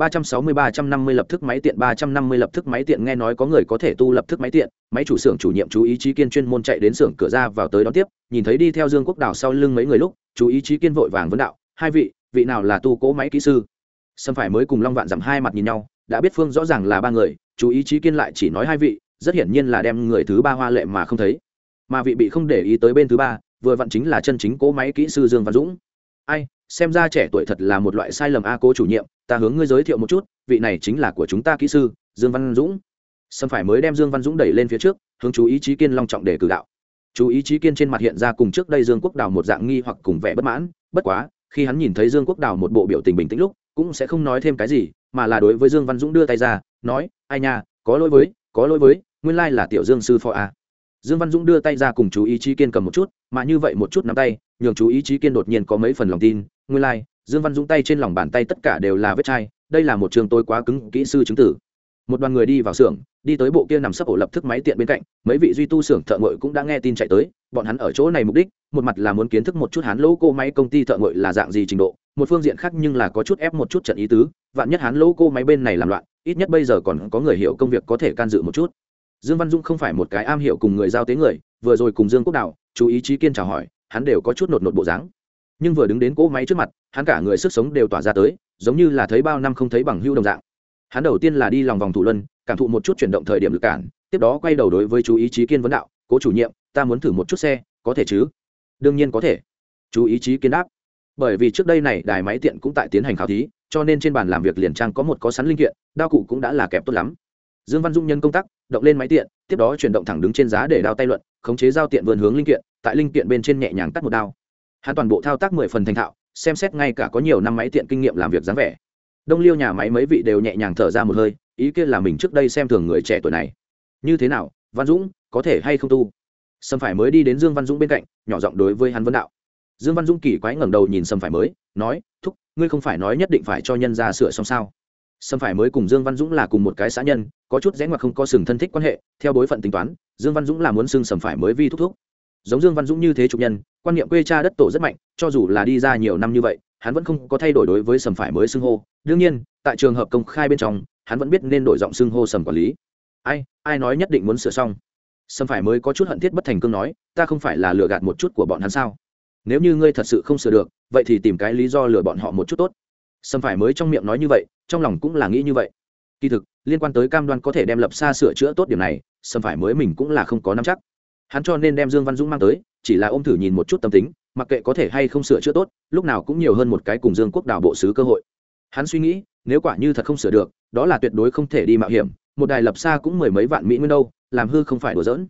ba trăm sáu mươi ba trăm năm mươi lập thức máy tiện, ba trăm năm mươi lập thức máy tiện. Nghe nói có người có thể tu lập thức máy tiện. Máy chủ xưởng chủ nhiệm chú ý chí kiên chuyên môn chạy đến xưởng cửa ra vào tới đón tiếp, nhìn thấy đi theo dương quốc đào sau lưng mấy người lúc, chú ý chí kiên vội vàng vấn đạo, hai vị vị nào là tu cố máy kỹ sư? Sâm phải mới cùng long vạn giảm hai mặt nhìn nhau, đã biết phương rõ ràng là ba người, chú ý chí kiên lại chỉ nói hai vị, rất hiển nhiên là đem người thứ ba hoa lệ mà không thấy. Mà vị bị không để ý tới bên thứ ba, vừa vặn chính là chân chính cố máy kỹ sư dương văn dũng. Ai, xem ra trẻ tuổi thật là một loại sai lầm a cố chủ nhiệm ta hướng ngươi giới thiệu một chút, vị này chính là của chúng ta kỹ sư, dương văn dũng. Sâm phải mới đem dương văn dũng đẩy lên phía trước, hướng chú ý chí kiên long trọng để cử đạo. Chú ý chí kiên trên mặt hiện ra cùng trước đây dương quốc đào một dạng nghi hoặc cùng vẻ bất mãn, bất quá, khi hắn nhìn thấy dương quốc đào một bộ biểu tình bình tĩnh lúc, cũng sẽ không nói thêm cái gì, mà là đối với dương văn dũng đưa tay ra, nói, ai nha, có lỗi với, có lỗi với, nguyên lai là tiểu dương sư phó a dương văn dũng đưa tay ra cùng chú ý chí kiên cầm một chút, mà như vậy một chút nắm tay, nhường chú ý chí kiên đột nhiên có mấy phần lòng tin, nguyên lai dương văn dũng tay trên lòng bàn tay tất cả đều là vết chai, đây là một trường tôi quá cứng kỹ sư chứng tử. Một đoàn người đi vào xưởng, đi tới bộ kia nằm sấp ổ lập thức máy tiện bên cạnh, mấy vị duy tu xưởng thợ ngội cũng đã nghe tin chạy tới, bọn hắn ở chỗ này mục đích, một mặt là muốn kiến thức một chút hắn lỗ cô máy công ty thợ ngội là dạng gì trình độ, một phương diện khác nhưng là có chút ép một chút trận ý tứ, vạn nhất hắn lỗ cô máy bên này làm loạn, ít nhất bây giờ còn có người hiểu công việc có thể can dự một chút. Dương văn dung không phải một cái am hiểu cùng người giao tế người, vừa rồi cùng dương quốc đạo chú ý chí kiên chào hỏi, hắn đều có chút nột nột bộ dáng nhưng vừa đứng đến cỗ máy trước mặt, hắn cả người sức sống đều tỏa ra tới, giống như là thấy bao năm không thấy bằng hưu đồng dạng. Hắn đầu tiên là đi lòng vòng thủ luân, cảm thụ một chút chuyển động thời điểm lực cản, tiếp đó quay đầu đối với chú ý chí kiên vấn đạo, cố chủ nhiệm, ta muốn thử một chút xe, có thể chứ? Đương nhiên có thể. Chú ý chí kiên đáp. Bởi vì trước đây này đài máy tiện cũng tại tiến hành khảo thí, cho nên trên bàn làm việc liền trang có một có sắn linh kiện, đao cụ cũng đã là kẹp tốt lắm. Dương văn dung nhân công tác, động lên máy tiện, tiếp đó chuyển động thẳng đứng trên giá để đao tay luận, khống chế giao tiện vườn hướng linh kiện, tại linh kiện bên trên nhẹ nhàng cắt một đao hắn toàn bộ thao tác mười phần thành thạo, xem xét ngay cả có nhiều năm máy tiện kinh nghiệm làm việc dáng vẻ. Đông liêu nhà máy mấy vị đều nhẹ nhàng thở ra một hơi, ý kia là mình trước đây xem thường người trẻ tuổi này. Như thế nào, văn dũng, có thể hay không tu? Sâm phải mới đi đến dương văn dũng bên cạnh, nhỏ giọng đối với hắn vân đạo. Dương văn dũng kỳ quái ngẩng đầu nhìn sâm phải mới, nói, thúc, ngươi không phải nói nhất định phải cho nhân ra sửa xong sao? Sâm phải mới cùng dương văn dũng là cùng một cái xã nhân, có chút rẽ ngoặt không có sừng thân thích quan hệ, theo bối phận tính toán, dương văn dũng là muốn xưng sầm phải mới vi thúc thúc giống dương văn dũng như thế trục nhân, quan niệm quê cha đất tổ rất mạnh, cho dù là đi ra nhiều năm như vậy, hắn vẫn không có thay đổi đối với sầm phải mới xưng hô. Đương nhiên, tại trường hợp công khai bên trong, hắn vẫn biết nên đổi giọng xưng hô sầm quản lý. Ai ai nói nhất định muốn sửa xong? Sầm phải mới có chút hận thiết bất thành cương nói, ta không phải là lừa gạt một chút của bọn hắn sao? Nếu như ngươi thật sự không sửa được, vậy thì tìm cái lý do lừa bọn họ một chút tốt. Sầm phải mới trong miệng nói như vậy, trong lòng cũng là nghĩ như vậy. Kỳ thực, liên quan tới cam đoan có thể đem lập xa sửa chữa tốt điểm này, sầm phải mới mình cũng là không có nắm chắc hắn cho nên đem dương văn dũng mang tới, chỉ là ôm thử nhìn một chút tâm tính, mặc kệ có thể hay không sửa chữa tốt, lúc nào cũng nhiều hơn một cái cùng dương quốc đảo bộ xứ cơ hội. Hắn suy nghĩ, nếu quả như thật không sửa được, đó là tuyệt đối không thể đi mạo hiểm, một đài lập xa cũng mười mấy vạn mỹ nguyên đâu, làm hư không phải đùa giỡn.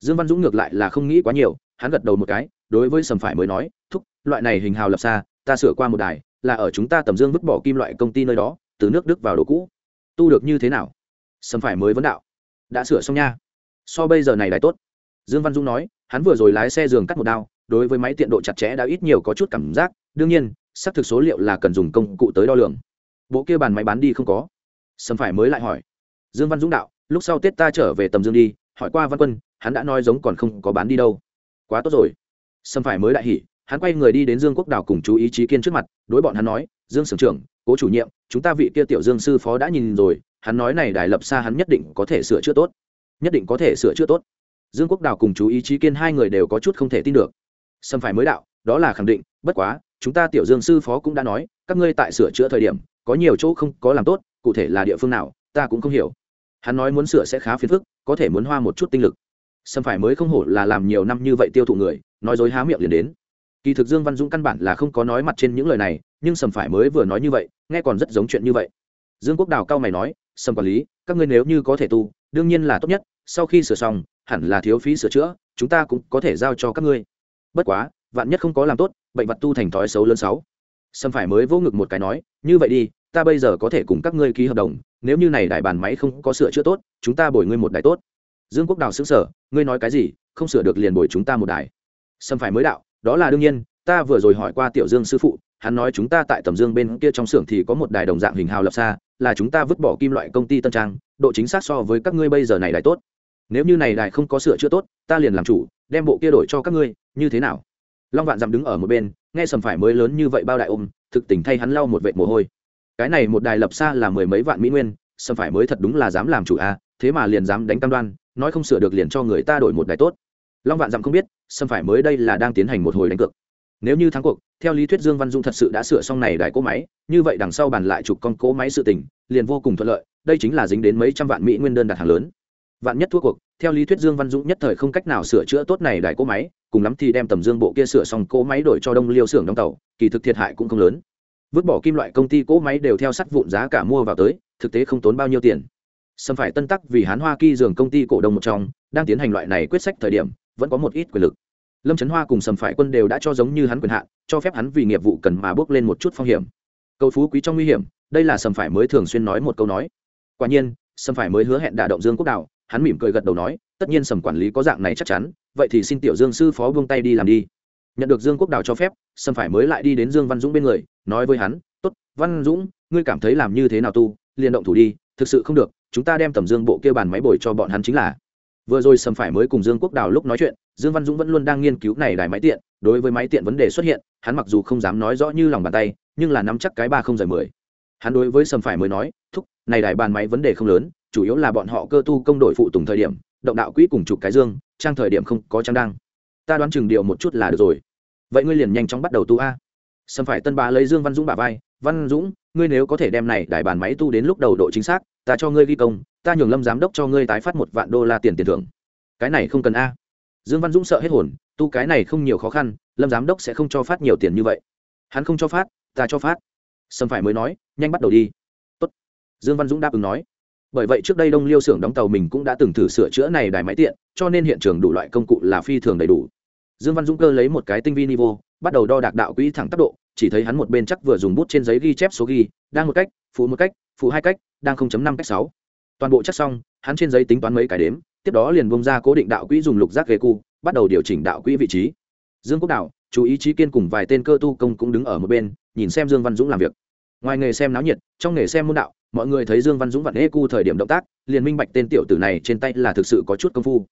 Dương văn dũng ngược lại là không nghĩ quá nhiều, hắn gật đầu một cái, đối với sầm phải mới nói, thúc, loại này hình hào lập xa, ta sửa qua một đài, là ở chúng ta tầm dương vứt bỏ kim loại công ty nơi đó, từ nước đức vào đồ cũ. Tu được như thế nào? Sầm phải mới vấn đạo. Đã sửa xong nha. So bây giờ này đài tốt dương văn dũng nói, hắn vừa rồi lái xe giường cắt một đao, đối với máy tiện độ chặt chẽ đã ít nhiều có chút cảm giác, đương nhiên, xác thực số liệu là cần dùng công cụ tới đo lường. Bộ kia bàn máy bán đi không có. Sầm phải mới lại hỏi. Dương văn dũng đạo, lúc sau tết ta trở về tầm dương đi, hỏi qua văn quân, hắn đã nói giống còn không có bán đi đâu. Quá tốt rồi. Sầm phải mới đại hỉ, hắn quay người đi đến dương quốc đào cùng chú ý chí kiên trước mặt, đối bọn hắn nói, dương sưởng trưởng, cố chủ nhiệm, chúng ta vị kia tiểu dương sư phó đã nhìn rồi, hắn nói này đài lập xa hắn nhất định có thể sửa chữa tốt. Nhất định có thể sửa chữa tốt dương quốc đào cùng chú ý chí kiên hai người đều có chút không thể tin được. Sâm phải mới đạo, đó là khẳng định, bất quá, chúng ta tiểu dương sư phó cũng đã nói, các ngươi tại sửa chữa thời điểm, có nhiều chỗ không có làm tốt, cụ thể là địa phương nào, ta cũng không hiểu. Hắn nói muốn sửa sẽ khá phiền phức, có thể muốn hoa một chút tinh lực. Sâm phải mới không hổ là làm nhiều năm như vậy tiêu thụ người, nói dối há miệng liền đến. Kỳ thực dương văn dũng căn bản là không có nói mặt trên những lời này, nhưng sầm phải mới vừa nói như vậy, nghe còn rất giống chuyện như vậy. Dương quốc đào cao mày nói sầm quản lý, các ngươi nếu như có thể tu, đương nhiên là tốt nhất sau khi sửa xong, hẳn là thiếu phí sửa chữa, chúng ta cũng có thể giao cho các ngươi. Bất quá, vạn nhất không có làm tốt, bệnh vật tu thành thói xấu lớn sáu sâm phải mới vỗ ngực một cái nói, như vậy đi, ta bây giờ có thể cùng các ngươi ký hợp đồng, nếu như này đại bàn máy không có sửa chữa tốt, chúng ta bồi ngươi một đài tốt. Dương quốc đào xứng sở ngươi nói cái gì? Không sửa được liền bồi chúng ta một đài. Sâm phải mới đạo, đó là đương nhiên, ta vừa rồi hỏi qua tiểu dương sư phụ, hắn nói chúng ta tại tầm dương bên kia trong xưởng thì có một đài đồng dạng hình hào lập xa là chúng ta vứt bỏ kim loại công ty tân trang, độ chính xác so với các ngươi bây giờ này đài tốt nếu như này đài không có sửa chữa tốt ta liền làm chủ đem bộ kia đổi cho các ngươi như thế nào? Long vạn dặm đứng ở một bên nghe sầm phải mới lớn như vậy bao đại ôm thực tình thay hắn lau một vệ mồ hôi. Cái này một đài lập xa là mười mấy vạn mỹ nguyên sâm phải mới thật đúng là dám làm chủ a à, thế mà liền dám đánh cam đoan nói không sửa được liền cho người ta đổi một đài tốt. Long vạn dặm không biết sâm phải mới đây là đang tiến hành một hồi đánh cược. Nếu như thắng cuộc theo lý thuyết dương văn dung thật sự đã sửa xong này đài cỗ máy như vậy đằng sau bàn lại chụp con cỗ máy sự tình liền vô cùng thuận lợi đây chính là dính đến mấy trăm vạn mỹ nguyên đơn đặt hàng lớn vạn nhất thua cuộc, theo lý thuyết dương văn dũng nhất thời không cách nào sửa chữa tốt này đài cỗ máy, cùng lắm thì đem tầm dương bộ kia sửa xong cỗ máy đổi cho đông liêu xưởng đóng tàu, kỳ thực thiệt hại cũng không lớn. Vứt bỏ kim loại công ty cỗ máy đều theo sắt vụn giá cả mua vào tới, thực tế không tốn bao nhiêu tiền. Xâm phải tân tắc vì hán hoa kỳ dường công ty cổ đông một trong, đang tiến hành loại này quyết sách thời điểm, vẫn có một ít quyền lực. Lâm trấn hoa cùng sầm phải quân đều đã cho giống như hắn quyền hạn, cho phép hắn vì nghiệp vụ cần mà bước lên một chút phong hiểm. Cầu phú quý trong nguy hiểm, đây là sầm phải mới thường xuyên nói một câu nói. Quả nhiên sầm phải mới hứa hẹn đả động dương quốc đảo hắn mỉm cười gật đầu nói, tất nhiên sầm quản lý có dạng này chắc chắn, vậy thì xin tiểu dương sư phó buông tay đi làm đi. Nhận được dương quốc đào cho phép, sầm phải mới lại đi đến dương văn dũng bên người, nói với hắn, tốt, văn dũng, ngươi cảm thấy làm như thế nào tu? Liền động thủ đi, thực sự không được, chúng ta đem tầm dương bộ kêu bàn máy bồi cho bọn hắn chính là. Vừa rồi sầm phải mới cùng dương quốc đào lúc nói chuyện, dương văn dũng vẫn luôn đang nghiên cứu này đài máy tiện, đối với máy tiện vấn đề xuất hiện, hắn mặc dù không dám nói rõ như lòng bàn tay, nhưng là nắm chắc cái ba không rời mười. Hắn đối với sầm phải mới nói, thúc, này đài bàn máy vấn đề không lớn chủ yếu là bọn họ cơ tu công đội phụ tùng thời điểm, động đạo quỹ cùng chụp cái dương, trang thời điểm không có trang đăng. Ta đoán chừng điều một chút là được rồi. Vậy ngươi liền nhanh chóng bắt đầu tu a. Sâm phải tân bá lấy dương văn dũng bà vai, văn dũng, ngươi nếu có thể đem này đài bàn máy tu đến lúc đầu độ chính xác, ta cho ngươi ghi công, ta nhường lâm giám đốc cho ngươi tái phát một vạn đô la tiền tiền thưởng. Cái này không cần a. Dương văn dũng sợ hết hồn, tu cái này không nhiều khó khăn, lâm giám đốc sẽ không cho phát nhiều tiền như vậy. Hắn không cho phát, ta cho phát. Sâm phải mới nói, nhanh bắt đầu đi. Tốt. dương văn dũng đáp ứng nói bởi vậy trước đây đông liêu xưởng đóng tàu mình cũng đã từng thử sửa chữa này đài máy tiện, cho nên hiện trường đủ loại công cụ là phi thường đầy đủ. Dương văn dũng cơ lấy một cái tinh vi nivo, bắt đầu đo đạc đạo quỹ thẳng tốc độ, chỉ thấy hắn một bên chắc vừa dùng bút trên giấy ghi chép số ghi, đang một cách, phụ một cách, phụ hai cách, đang 0.5 cách sáu. Toàn bộ chắc xong, hắn trên giấy tính toán mấy cái đếm, tiếp đó liền bông ra cố định đạo quỹ dùng lục giác ghế cu, bắt đầu điều chỉnh đạo quỹ vị trí. Dương quốc đạo chú ý trí kiên cùng vài tên cơ tu công cũng đứng ở một bên, nhìn xem dương văn dũng làm việc ngoài nghề xem náo nhiệt, trong nghề xem môn đạo, mọi người thấy dương văn dũng vặn ê cu thời điểm động tác, liền minh bạch tên tiểu tử này trên tay là thực sự có chút công phu.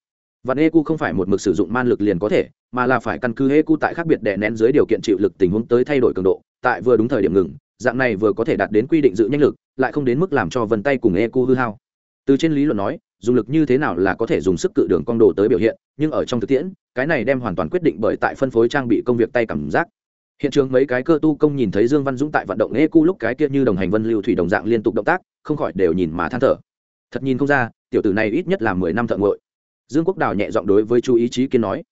Vặn ê cu không phải một mực sử dụng man lực liền có thể, mà là phải căn cứ ê cu tại khác biệt đè nén dưới điều kiện chịu lực tình huống tới thay đổi cường độ, tại vừa đúng thời điểm ngừng, dạng này vừa có thể đạt đến quy định dự nhanh lực, lại không đến mức làm cho vân tay cùng ê cu hư hao. Từ trên lý luận nói, dùng lực như thế nào là có thể dùng sức cự đường cong đồ tới biểu hiện, nhưng ở trong thực tiễn, cái này đem hoàn toàn quyết định bởi tại phân phối trang bị công việc tay cảm giác hiện trường mấy cái cơ tu công nhìn thấy dương văn dũng tại vận động ê cu lúc cái kia như đồng hành vân lưu thủy đồng dạng liên tục động tác, không khỏi đều nhìn mà than thở. Thật nhìn không ra, tiểu tử này ít nhất là mười năm thợ ngội dương quốc đào nhẹ giọng đối với chú ý chí kiên nói.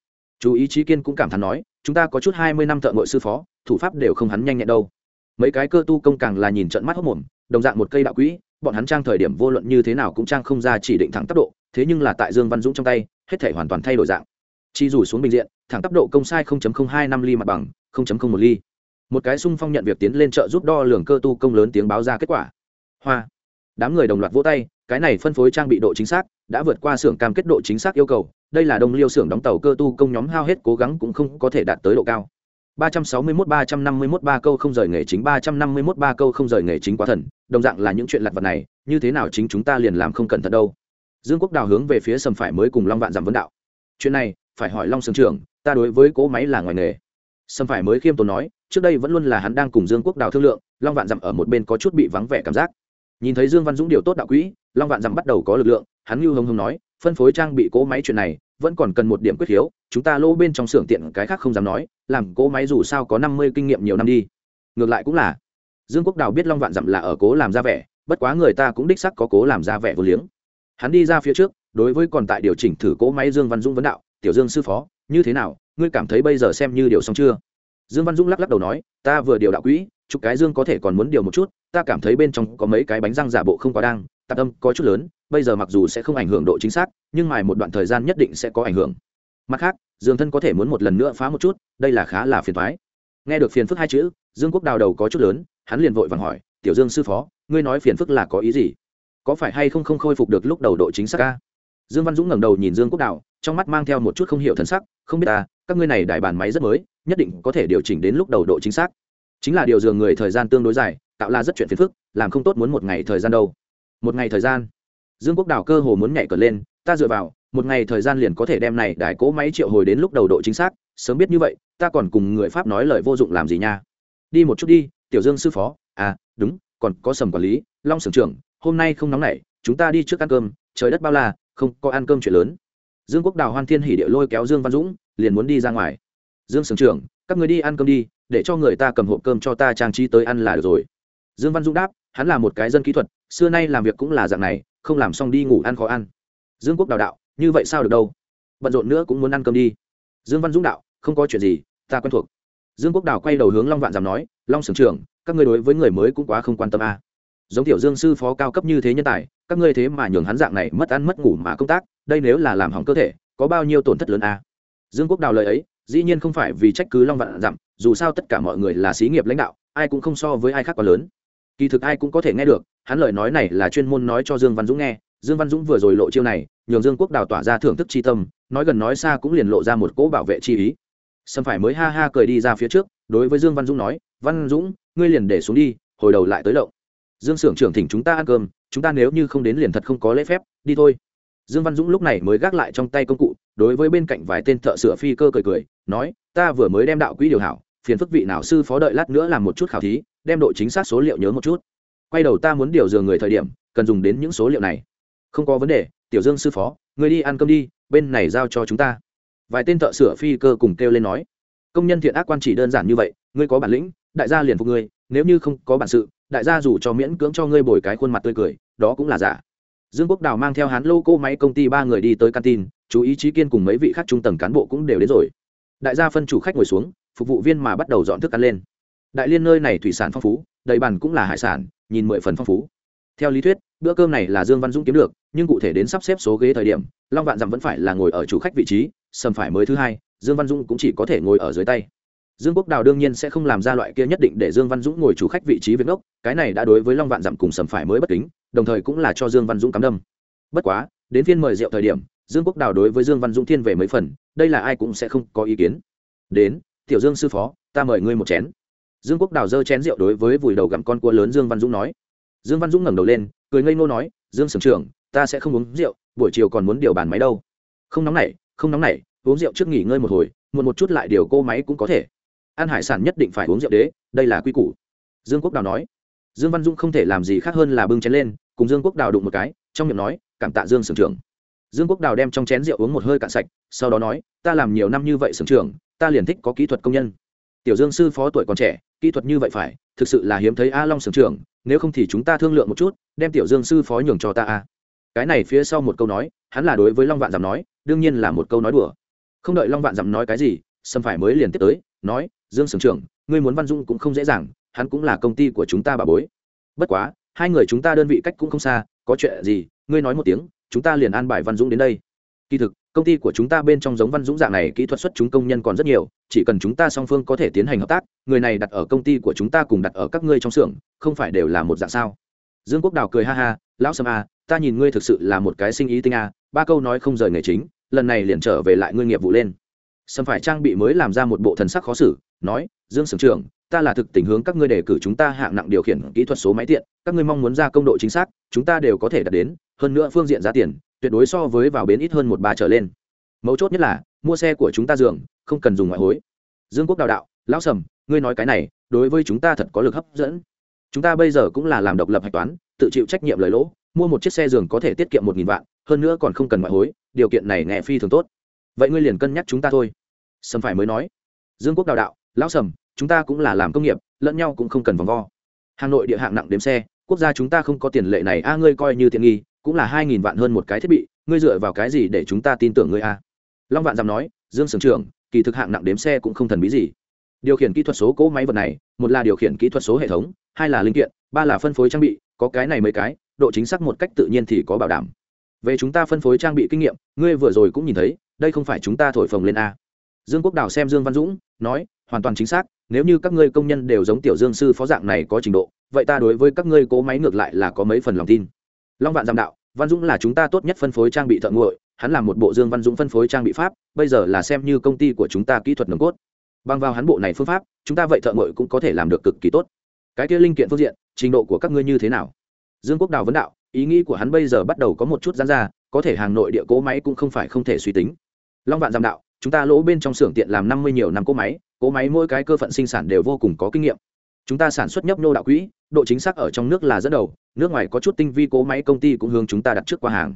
Chú ý chí kiên cũng cảm thán nói, chúng ta có chút hai mươi năm thợ ngội sư phó, thủ pháp đều không hắn nhanh nhẹn đâu. Mấy cái cơ tu công càng là nhìn trận mắt hốc mồm, đồng dạng một cây đạo quỹ, bọn hắn trang thời điểm vô luận như thế nào cũng trang không ra chỉ định thẳng tốc độ, thế nhưng là tại dương văn dũng trong tay, hết thể hoàn toàn thay đổi dạng. Chi rủ xuống bình diện, thẳng tốc độ công sai 0.02 năm ly mặt bằng 0.01 ly một cái xung phong nhận việc tiến lên chợ giúp đo lường cơ tu công lớn tiếng báo ra kết quả hoa đám người đồng loạt vỗ tay cái này phân phối trang bị độ chính xác đã vượt qua xưởng cam kết độ chính xác yêu cầu đây là đông liêu xưởng đóng tàu cơ tu công nhóm hao hết cố gắng cũng không có thể đạt tới độ cao 361 351 ba câu không rời nghề chính 351 ba câu không rời nghề chính quá thần, đồng dạng là những chuyện lặt vặt này, như thế nào chính chúng ta liền làm không cẩn thận đâu. Dương Quốc Đào hướng về phía Sầm phải mới cùng Long Vạn giảm vấn đạo. Chuyện này, phải hỏi Long Sương trưởng, ta đối với cố máy là ngoài nghề sâm phải mới khiêm tốn nói, trước đây vẫn luôn là hắn đang cùng Dương Quốc Đào thương lượng, Long Vạn dặm ở một bên có chút bị vắng vẻ cảm giác. Nhìn thấy Dương Văn Dũng điều tốt đạo quỹ, Long Vạn dặm bắt đầu có lực lượng, hắn lưu hồng hồng nói, phân phối trang bị cỗ máy chuyện này, vẫn còn cần một điểm quyết hiếu chúng ta lỗ bên trong xưởng tiện cái khác không dám nói làm cỗ máy dù sao có năm mươi kinh nghiệm nhiều năm đi. Ngược lại cũng là dương quốc đào biết long vạn dặm là ở cố làm ra vẻ bất quá người ta cũng đích sắc có cố làm ra vẻ vô liếng. Hắn đi ra phía trước đối với còn tại điều chỉnh thử cỗ máy dương văn dũng vấn đạo tiểu dương sư phó như thế nào? Ngươi cảm thấy bây giờ xem như điều xong chưa? Dương văn dũng lắc lắc đầu nói, ta vừa điều đạo quỹ, chục cái dương có thể còn muốn điều một chút, ta cảm thấy bên trong có mấy cái bánh răng giả bộ không quá đang, tạp âm có chút lớn, bây giờ mặc dù sẽ không ảnh hưởng độ chính xác, nhưng mài một đoạn thời gian nhất định sẽ có ảnh hưởng. Mặt khác, dương thân có thể muốn một lần nữa phá một chút, đây là khá là phiền thoái nghe được phiền phức hai chữ, dương quốc đào đầu có chút lớn, hắn liền vội vàng hỏi, tiểu dương sư phó, ngươi nói phiền phức là có ý gì? Có phải hay không không khôi phục được lúc đầu độ chính xác ca? Dương văn dũng ngẩng đầu nhìn dương quốc đào trong mắt mang theo một chút không hiểu thần sắc, không biết ta, các ngươi này đại bàn máy rất mới, nhất định có thể điều chỉnh đến lúc đầu độ chính xác. Chính là điều dường người thời gian tương đối dài, tạo là rất chuyện phiền phức, làm không tốt muốn một ngày thời gian đâu. Một ngày thời gian? Dương quốc đào cơ hồ muốn nhảy cờ lên, ta dựa vào, một ngày thời gian liền có thể đem này đài cỗ máy triệu hồi đến lúc đầu độ chính xác, sớm biết như vậy, ta còn cùng người pháp nói lời vô dụng làm gì nha. Đi một chút đi, tiểu dương sư phó à đúng, còn có sầm quản lý, long sưởng trưởng, hôm nay không nóng nảy, chúng ta đi trước ăn cơm, trời đất bao la, không có ăn cơm chuyện lớn dương quốc đào hoan thiên hỉ địa lôi kéo dương văn dũng, liền muốn đi ra ngoài. Dương sưởng trưởng, các người đi ăn cơm đi, để cho người ta cầm hộp cơm cho ta trang trí tới ăn là được rồi. Dương văn dũng đáp, hắn là một cái dân kỹ thuật, xưa nay làm việc cũng là dạng này, không làm xong đi ngủ ăn khó ăn. Dương quốc đào đạo, như vậy sao được đâu? Bận rộn nữa cũng muốn ăn cơm đi. Dương văn dũng đạo, không có chuyện gì, ta quen thuộc. Dương quốc đào quay đầu hướng long vạn giảm nói, long sưởng trưởng, các ngươi đối với người mới cũng quá không quan tâm a à. giống tiểu dương sư phó cao cấp như thế nhân tài, các ngươi thế mà nhường hắn dạng này mất ăn mất ngủ mà công tác đây nếu là làm hỏng cơ thể, có bao nhiêu tổn thất lớn a? À? dương quốc đào lời ấy, dĩ nhiên không phải vì trách cứ long vạn dặm, dù sao tất cả mọi người là xí nghiệp lãnh đạo, ai cũng không so với ai khác quá lớn. Kỳ thực ai cũng có thể nghe được, hắn lời nói này là chuyên môn nói cho dương văn dũng nghe, dương văn dũng vừa rồi lộ chiêu này, nhường dương quốc đào tỏa ra thưởng thức chi tâm, nói gần nói xa cũng liền lộ ra một cỗ bảo vệ chi ý. Sâm phải mới ha ha cười đi ra phía trước, đối với dương văn dũng nói, văn dũng, ngươi liền để xuống đi, hồi đầu lại tới lậu. Dương s ư ở n g trưởng thỉnh chúng ta ăn cơm, chúng ta nếu như không đến liền thật không có lễ phép, đi thôi dương văn dũng lúc này mới gác lại trong tay công cụ, đối với bên cạnh vài tên thợ sửa phi cơ cười cười, nói, ta vừa mới đem đạo quỹ điều hảo, phiền phức vị nào sư phó đợi lát nữa làm một chút khảo thí, đem độ chính xác số liệu nhớ một chút. Quay đầu ta muốn điều dường người thời điểm, cần dùng đến những số liệu này. Không có vấn đề, tiểu dương sư phó người đi ăn cơm đi, bên này giao cho chúng ta. Vài tên thợ sửa phi cơ cùng kêu lên nói, công nhân thiện ác quan chỉ đơn giản như vậy, ngươi có bản lĩnh, đại gia liền phục ngươi, nếu như không có bản sự, đại gia dù cho miễn cưỡng cho ngươi bồi cái khuôn mặt tươi cười, đó cũng là giả dương quốc đào mang theo hắn lô cô máy công ty ba người đi tới canteen, chú ý trí kiên cùng mấy vị khác trung tầng cán bộ cũng đều đến rồi. Đại gia phân chủ khách ngồi xuống, phục vụ viên mà bắt đầu dọn thức ăn lên. Đại liên nơi này thủy sản phong phú, đầy bàn cũng là hải sản, nhìn mười phần phong phú. Theo lý thuyết, bữa cơm này là dương văn dũng kiếm được, nhưng cụ thể đến sắp xếp số ghế thời điểm, long vạn dặm vẫn phải là ngồi ở chủ khách vị trí, sầm phải mới thứ hai, dương văn dũng cũng chỉ có thể ngồi ở dưới tay dương quốc đào đương nhiên sẽ không làm ra loại kia nhất định để dương văn dũng ngồi chủ khách vị trí viếng ốc, cái này đã đối với long vạn dặm cùng sầm phải mới bất kính, đồng thời cũng là cho dương văn dũng cắm đâm. Bất quá, đến phiên mời rượu thời điểm, dương quốc đào đối với dương văn dũng thiên về mấy phần, đây là ai cũng sẽ không có ý kiến. Đến, tiểu dương sư phó, ta mời ngươi một chén. Dương quốc đào giơ chén rượu đối với vùi đầu gặm con cua lớn dương văn dũng nói. Dương văn dũng ngẩng đầu lên, cười ngây ngô nói, dương sưởng trưởng, ta sẽ không uống rượu, buổi chiều còn muốn điều bàn máy đâu. Không nóng nảy không nóng nảy uống rượu trước nghỉ ngơi một hồi, muộn một chút lại điều cô máy cũng có thể ăn hải sản nhất định phải uống rượu đế, đây là quy củ. Dương quốc đào nói. Dương văn dung không thể làm gì khác hơn là bưng chén lên, cùng dương quốc đào đụng một cái, trong miệng nói, cảm tạ dương sưởng trưởng. Dương quốc đào đem trong chén rượu uống một hơi cạn sạch, sau đó nói, ta làm nhiều năm như vậy sưởng trưởng, ta liền thích có kỹ thuật công nhân. Tiểu dương sư phó tuổi còn trẻ, kỹ thuật như vậy phải, thực sự là hiếm thấy a long sưởng trưởng, nếu không thì chúng ta thương lượng một chút, đem tiểu dương sư phó nhường cho ta a. Cái này phía sau một câu nói, hắn là đối với long vạn dặm nói, đương nhiên là một câu nói đùa. Không đợi long vạn dặm nói cái gì, sâm phải mới liền tiếp tới nói, dương sưởng trưởng, ngươi muốn văn dung cũng không dễ dàng, hắn cũng là công ty của chúng ta bà bối. Bất quá, hai người chúng ta đơn vị cách cũng không xa, có chuyện gì, ngươi nói một tiếng, chúng ta liền an bài văn dũng đến đây. Kỳ thực, công ty của chúng ta bên trong giống văn dũng dạng này kỹ thuật xuất chúng công nhân còn rất nhiều, chỉ cần chúng ta song phương có thể tiến hành hợp tác, người này đặt ở công ty của chúng ta cùng đặt ở các ngươi trong xưởng, không phải đều là một dạng sao? Dương quốc đào cười ha ha, lão sâm a ta nhìn ngươi thực sự là một cái sinh ý tinh a ba câu nói không rời nghề chính, lần này liền trở về lại ngươi nghiệp vụ lên sầm phải trang bị mới làm ra một bộ thần sắc khó xử, nói, dương sưởng trưởng, ta là thực tình hướng các ngươi đề cử chúng ta hạng nặng điều khiển kỹ thuật số máy tiện, các ngươi mong muốn ra công độ chính xác, chúng ta đều có thể đạt đến, hơn nữa phương diện giá tiền, tuyệt đối so với vào bến ít hơn một ba trở lên. Mấu chốt nhất là, mua xe của chúng ta dường, không cần dùng ngoại hối. Dương quốc đào đạo, lão sầm, ngươi nói cái này, đối với chúng ta thật có lực hấp dẫn. Chúng ta bây giờ cũng là làm độc lập hạch toán, tự chịu trách nhiệm lời lỗ, mua một chiếc xe giường có thể tiết kiệm một nghìn vạn, hơn nữa còn không cần ngoại hối, điều kiện này nghe phi thường tốt vậy ngươi liền cân nhắc chúng ta thôi. Sầm phải mới nói. Dương quốc đào đạo, lão sầm, chúng ta cũng là làm công nghiệp, lẫn nhau cũng không cần vòng vo. Hà nội địa hạng nặng đếm xe, quốc gia chúng ta không có tiền lệ này a, ngươi coi như tiện nghi, cũng là hai nghìn vạn hơn một cái thiết bị, ngươi dựa vào cái gì để chúng ta tin tưởng ngươi a? Long vạn dám nói, dương sưởng trưởng, kỳ thực hạng nặng đếm xe cũng không thần bí gì. Điều khiển kỹ thuật số cỗ máy vật này, một là điều khiển kỹ thuật số hệ thống, hai là linh kiện, ba là phân phối trang bị, có cái này mấy cái, độ chính xác một cách tự nhiên thì có bảo đảm. Về chúng ta phân phối trang bị kinh nghiệm, ngươi vừa rồi cũng nhìn thấy đây không phải chúng ta thổi phồng lên a. Dương quốc đào xem dương văn dũng, nói, hoàn toàn chính xác, nếu như các ngươi công nhân đều giống tiểu dương sư phó dạng này có trình độ, vậy ta đối với các ngươi cố máy ngược lại là có mấy phần lòng tin. Long vạn giam đạo, văn dũng là chúng ta tốt nhất phân phối trang bị thợ nguội, hắn là một bộ dương văn dũng phân phối trang bị pháp, bây giờ là xem như công ty của chúng ta kỹ thuật nồng cốt. Bằng vào hắn bộ này phương pháp, chúng ta vậy thợ nguội cũng có thể làm được cực kỳ tốt. Cái kia linh kiện phương diện, trình độ của các ngươi như thế nào? Dương quốc đào vấn đạo, ý nghĩ của hắn bây giờ bắt đầu có một chút gián ra, có thể hàng nội địa cố máy cũng không phải không thể suy tính long vạn giam đạo, chúng ta lỗ bên trong xưởng tiện làm năm mươi nhiều năm cỗ máy cỗ máy mỗi cái cơ phận sinh sản đều vô cùng có kinh nghiệm. Chúng ta sản xuất nhấp nô đạo quỹ, độ chính xác ở trong nước là dẫn đầu, nước ngoài có chút tinh vi cỗ máy công ty cũng hướng chúng ta đặt trước qua hàng.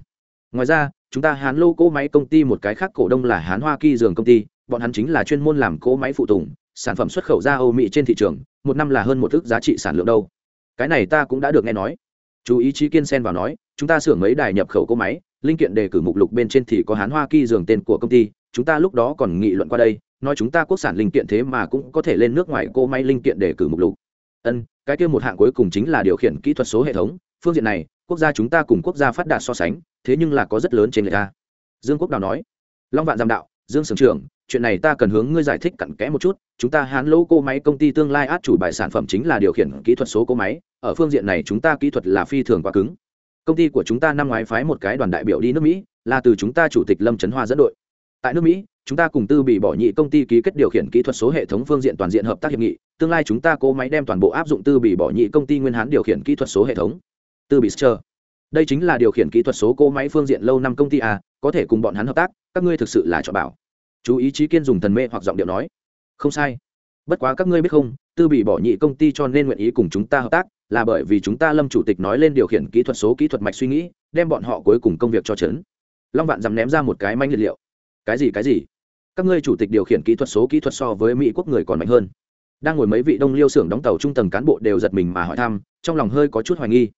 Ngoài ra, chúng ta hán lô cỗ máy công ty một cái khác cổ đông là hán hoa kỳ dường công ty, bọn hắn chính là chuyên môn làm cỗ máy phụ tùng, sản phẩm xuất khẩu ra âu mỹ trên thị trường, một năm là hơn một thước giá trị sản lượng đâu. Cái này ta cũng đã được nghe nói. Chú ý chí kiên sen vào nói, chúng ta xưởng mấy đài nhập khẩu cỗ máy linh kiện đề cử mục lục bên trên thì có hán hoa kỳ dường tên của công ty, chúng ta lúc đó còn nghị luận qua đây, nói chúng ta quốc sản linh kiện thế mà cũng có thể lên nước ngoài cô máy linh kiện đề cử mục lục. Ân, cái kia một hạng cuối cùng chính là điều khiển kỹ thuật số hệ thống, phương diện này, quốc gia chúng ta cùng quốc gia phát đạt so sánh, thế nhưng là có rất lớn trên người ta dương quốc đào nói. Long vạn giam đạo, dương sưởng trưởng, chuyện này ta cần hướng ngươi giải thích cặn kẽ một chút, chúng ta hán lỗ cô máy công ty tương lai át chủ bài sản phẩm chính là điều khiển kỹ thuật số cô máy, ở phương diện này chúng ta kỹ thuật là phi thường quá cứng công ty của chúng ta năm ngoái phái một cái đoàn đại biểu đi nước mỹ, là từ chúng ta chủ tịch lâm trấn hoa dẫn đội. Tại nước mỹ, chúng ta cùng tư bị bỏ nhị công ty ký kết điều khiển kỹ thuật số hệ thống phương diện toàn diện hợp tác hiệp nghị, tương lai chúng ta cố máy đem toàn bộ áp dụng tư bị bỏ nhị công ty nguyên hán điều khiển kỹ thuật số hệ thống. Tư bị sơ đây chính là điều khiển kỹ thuật số cố máy phương diện lâu năm công ty a, có thể cùng bọn hắn hợp tác, các ngươi thực sự là chọn bảo. Chú ý chí kiên dùng thần mê hoặc giọng điệu nói. Không sai. Bất quá các ngươi biết không, tư bị bỏ nhị công ty cho nên nguyện ý cùng chúng ta hợp tác là bởi vì chúng ta lâm chủ tịch nói lên điều khiển kỹ thuật số kỹ thuật mạch suy nghĩ, đem bọn họ cuối cùng công việc cho trấn long vạn dằm ném ra một cái manh liệt liệu. Cái gì cái gì? Các ngươi chủ tịch điều khiển kỹ thuật số kỹ thuật so với mỹ quốc người còn mạnh hơn. Đang ngồi mấy vị đông liêu xưởng đóng tàu trung tầng cán bộ đều giật mình mà hỏi thăm, trong lòng hơi có chút hoài nghi.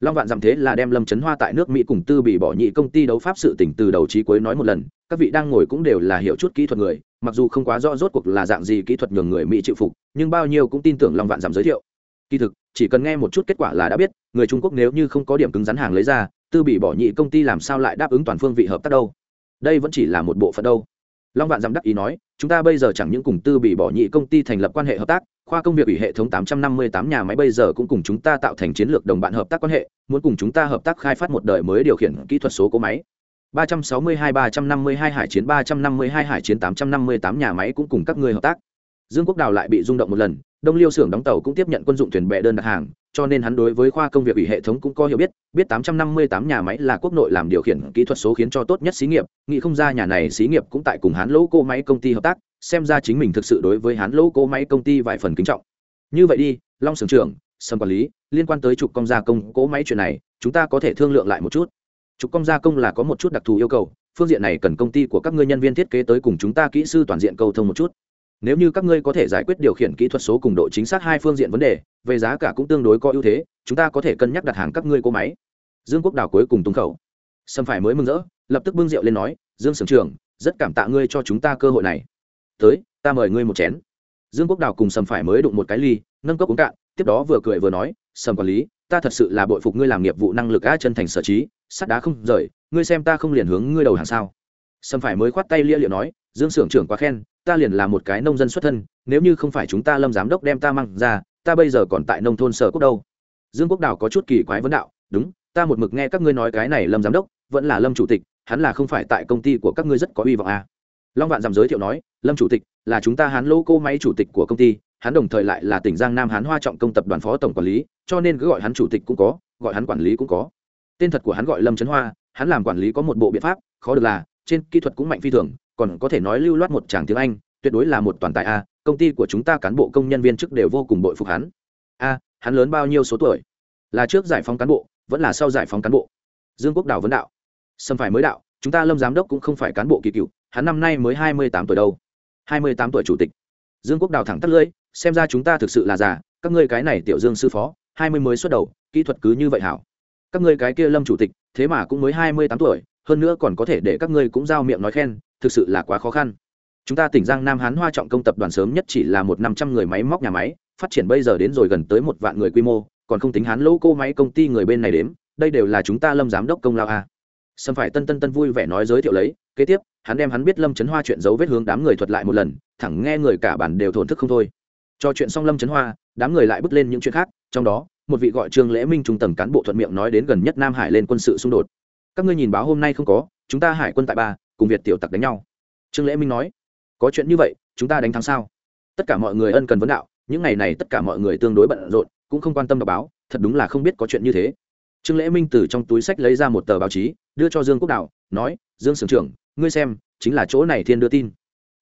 Long vạn dằm thế là đem lâm trấn hoa tại nước mỹ cùng tư bị bỏ nhị công ty đấu pháp sự tỉnh từ đầu trí cuối nói một lần, các vị đang ngồi cũng đều là hiểu chút kỹ thuật người, mặc dù không quá rõ rốt cuộc là dạng gì kỹ thuật nhường người mỹ chịu phục, nhưng bao nhiêu cũng tin tưởng long vạn dằm giới thiệu. Kỳ thực chỉ cần nghe một chút kết quả là đã biết, người trung quốc nếu như không có điểm cứng rắn hàng lấy ra, tư bị bỏ nhị công ty làm sao lại đáp ứng toàn phương vị hợp tác đâu? Đây vẫn chỉ là một bộ phận đâu. Long vạn giám đắc ý nói, chúng ta bây giờ chẳng những cùng tư bị bỏ nhị công ty thành lập quan hệ hợp tác, khoa công việc ủy hệ thống 858 nhà máy bây giờ cũng cùng chúng ta tạo thành chiến lược đồng bạn hợp tác quan hệ, muốn cùng chúng ta hợp tác khai phát một đời mới điều khiển kỹ thuật số cỗ máy. 362-352 hải chiến 352 hải chiến 858 nhà máy cũng cùng các người hợp tác dương quốc đào lại bị rung động một lần, đông liêu xưởng đóng tàu cũng tiếp nhận quân dụng thuyền bè đơn đặt hàng, cho nên hắn đối với khoa công việc ủy hệ thống cũng có hiểu biết biết 858 nhà máy là quốc nội làm điều khiển kỹ thuật số khiến cho tốt nhất xí nghiệp, nghĩ không ra nhà này xí nghiệp cũng tại cùng hắn lỗ cô máy công ty hợp tác, xem ra chính mình thực sự đối với hắn lỗ cô máy công ty vài phần kính trọng. Như vậy đi, long sưởng trưởng sâm quản lý, liên quan tới trục công gia công cỗ máy chuyện này, chúng ta có thể thương lượng lại một chút. Trục công gia công là có một chút đặc thù yêu cầu, phương diện này cần công ty của các ngươi nhân viên thiết kế tới cùng chúng ta kỹ sư toàn diện cầu thông một chút nếu như các ngươi có thể giải quyết điều khiển kỹ thuật số cùng độ chính xác hai phương diện vấn đề, về giá cả cũng tương đối có ưu thế, chúng ta có thể cân nhắc đặt hàng các ngươi cô máy. Dương quốc đào cuối cùng tung khẩu. Sâm phải mới mừng rỡ, lập tức bưng rượu lên nói, dương sưởng trưởng rất cảm tạ ngươi cho chúng ta cơ hội này. Tới, ta mời ngươi một chén. Dương quốc đào cùng sầm phải mới đụng một cái ly, nâng cốc uống cạn, tiếp đó vừa cười vừa nói sầm quản lý, ta thật sự là bội phục ngươi làm nghiệp vụ năng lực a chân thành sở trí, sắt đá không rời, ngươi xem ta không liền hướng ngươi đầu hàng sao. Sầm phải mới khoát tay lia liệu nói dương sưởng trưởng quá khen, ta liền là một cái nông dân xuất thân, nếu như không phải chúng ta lâm giám đốc đem ta mang ra, ta bây giờ còn tại nông thôn sở quốc đâu dương quốc đào có chút kỳ quái vấn đạo, đúng, ta một mực nghe các ngươi nói cái này lâm giám đốc, vẫn là lâm chủ tịch, hắn là không phải tại công ty của các ngươi rất có hy vọng à. long vạn giảm giới thiệu nói, lâm chủ tịch, là chúng ta hán lô cô máy chủ tịch của công ty, hắn đồng thời lại là tỉnh giang nam hán hoa trọng công tập đoàn phó tổng quản lý, cho nên cứ gọi hắn chủ tịch cũng có, gọi hắn quản lý cũng có tên thật của hắn gọi lâm trấn hoa, hắn làm quản lý có một bộ biện pháp, khó được là trên kỹ thuật cũng mạnh phi thường, còn có thể nói lưu loát một tràng tiếng anh, tuyệt đối là một toàn tài a, công ty của chúng ta cán bộ công nhân viên chức đều vô cùng bội phục hắn. A, hắn lớn bao nhiêu số tuổi? Là trước giải phóng cán bộ, vẫn là sau giải phóng cán bộ? Dương quốc đào vấn đạo. Xâm phải mới đạo, chúng ta lâm giám đốc cũng không phải cán bộ kỳ cựu, hắn năm nay mới hai mươi tám tuổi đâu. hai mươi tám tuổi chủ tịch. Dương quốc đào thẳng tắt lưỡi, xem ra chúng ta thực sự là già, các ngươi cái này tiểu dương sư phó, hai mươi mới xuất đầu, kỹ thuật cứ như vậy hảo. Các ngươi cái kia lâm chủ tịch, thế mà cũng mới hai mươi tám tuổi hơn nữa còn có thể để các ngươi cũng giao miệng nói khen, thực sự là quá khó khăn. Chúng ta tỉnh giang nam hán hoa trọng công tập đoàn sớm nhất chỉ là một năm trăm người máy móc nhà máy, phát triển bây giờ đến rồi gần tới một vạn người quy mô, còn không tính hán lỗ cô máy công ty người bên này đếm, đây đều là chúng ta lâm giám đốc công lao a. Sâm phải tân tân tân vui vẻ nói giới thiệu lấy, kế tiếp, hắn đem hắn biết lâm trấn hoa chuyện dấu vết hướng đám người thuật lại một lần, thẳng nghe người cả bản đều thổn thức không thôi. Cho chuyện xong lâm trấn hoa, đám người lại bước lên những chuyện khác, trong đó, một vị gọi trương lễ minh trung tầng cán bộ thuận miệng nói đến gần nhất nam hải lên quân sự xung đột các ngươi nhìn báo hôm nay không có, chúng ta hải quân tại ba, cùng việt tiểu tặc đánh nhau. Trương lễ minh nói, có chuyện như vậy, chúng ta đánh thắng sao? Tất cả mọi người ân cần vấn đạo, những ngày này tất cả mọi người tương đối bận rộn, cũng không quan tâm đọc báo, thật đúng là không biết có chuyện như thế. Trương lễ minh từ trong túi sách lấy ra một tờ báo chí, đưa cho dương quốc đào, nói, dương sưởng trưởng, ngươi xem, chính là chỗ này thiên đưa tin.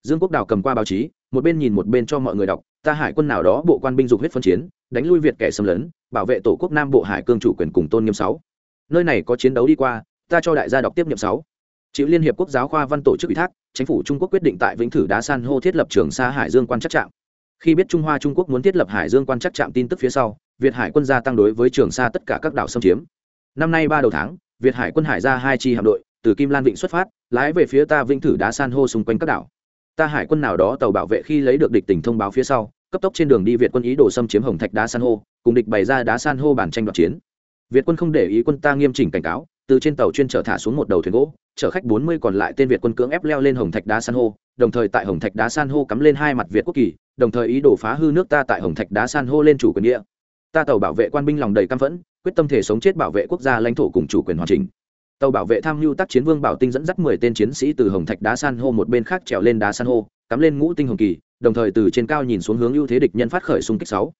Dương quốc đào cầm qua báo chí, một bên nhìn một bên cho mọi người đọc, ta hải quân nào đó bộ quan binh dục huyết phân chiến, đánh lui việt kẻ xâm lấn, bảo vệ tổ quốc nam bộ hải cương chủ quyền cùng tôn nghiêm sáu. Nơi này có chiến đấu đi qua ta cho đại gia đọc tiếp nhiệm sáu. Chịu liên hiệp quốc giáo khoa văn tổ chức ủy thác, chính phủ trung quốc quyết định tại vĩnh thử đá san hô thiết lập trường sa hải dương quan chắc trạm. Khi biết trung hoa trung quốc muốn thiết lập hải dương quan chắc trạm tin tức phía sau, việt hải quân gia tăng đối với trường sa tất cả các đảo xâm chiếm. Năm nay ba đầu tháng, việt hải quân hải ra hai chi hạm đội, từ kim lan vịnh xuất phát, lái về phía ta vĩnh thử đá san hô xung quanh các đảo. Ta hải quân nào đó tàu bảo vệ khi lấy được địch tình thông báo phía sau, cấp tốc trên đường đi việt quân ý đồ xâm chiếm hồng thạch đá san hô, cùng địch bày ra đá san hô bản tranh đoạt chiến. Việt quân không để ý quân ta nghiêm chỉnh cảnh cáo từ trên tàu chuyên trở thả xuống một đầu thuyền gỗ, chở khách bốn mươi còn lại tên việt quân cưỡng ép leo lên hồng thạch đá san hô, đồng thời tại hồng thạch đá san hô cắm lên hai mặt việt quốc kỳ, đồng thời ý đồ phá hư nước ta tại hồng thạch đá san hô lên chủ quyền địa. Ta tàu bảo vệ quan binh lòng đầy căm phẫn, quyết tâm thể sống chết bảo vệ quốc gia lãnh thổ cùng chủ quyền hoàn chỉnh. Tàu bảo vệ tham mưu tác chiến vương bảo tinh dẫn dắt mười tên chiến sĩ từ hồng thạch đá san hô một bên khác trèo lên đá san hô, cắm lên ngũ tinh hồng kỳ, đồng thời từ trên cao nhìn xuống hướng ưu thế địch nhân phát khởi xung kích sáu.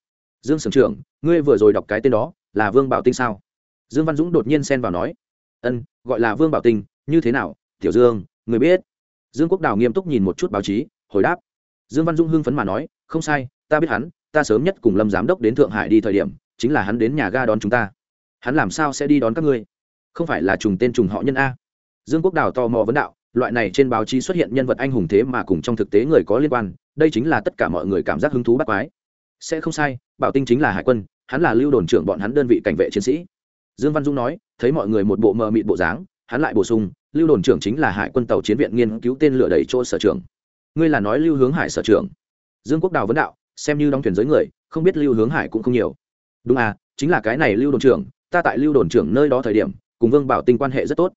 Dương sưởng trưởng, ngươi vừa rồi đọc cái tên đó, là vương bảo tinh sao? Dương văn dũng đột nhiên xen vào nói ân, gọi là vương bảo tinh như thế nào, tiểu dương, người biết? Dương quốc đào nghiêm túc nhìn một chút báo chí, hồi đáp. Dương văn Dung hưng phấn mà nói, không sai, ta biết hắn, ta sớm nhất cùng lâm giám đốc đến thượng hải đi thời điểm, chính là hắn đến nhà ga đón chúng ta. Hắn làm sao sẽ đi đón các ngươi? Không phải là trùng tên trùng họ nhân a. Dương quốc đào tò mò vấn đạo, loại này trên báo chí xuất hiện nhân vật anh hùng thế mà cùng trong thực tế người có liên quan, đây chính là tất cả mọi người cảm giác hứng thú bắt quái. Sẽ không sai, bảo tinh chính là hải quân, hắn là lưu đồn trưởng bọn hắn đơn vị cảnh vệ chiến sĩ. Dương văn dung nói thấy mọi người một bộ mờ mịt bộ dáng, hắn lại bổ sung, lưu đồn trưởng chính là hải quân tàu chiến viện nghiên cứu tên lửa đẩy chỗ sở trưởng. Ngươi là nói lưu hướng hải sở trưởng? Dương quốc đào vấn đạo, xem như đóng thuyền giới người, không biết lưu hướng hải cũng không nhiều. Đúng à chính là cái này lưu đồn trưởng, ta tại lưu đồn trưởng nơi đó thời điểm, cùng vương bảo tinh quan hệ rất tốt.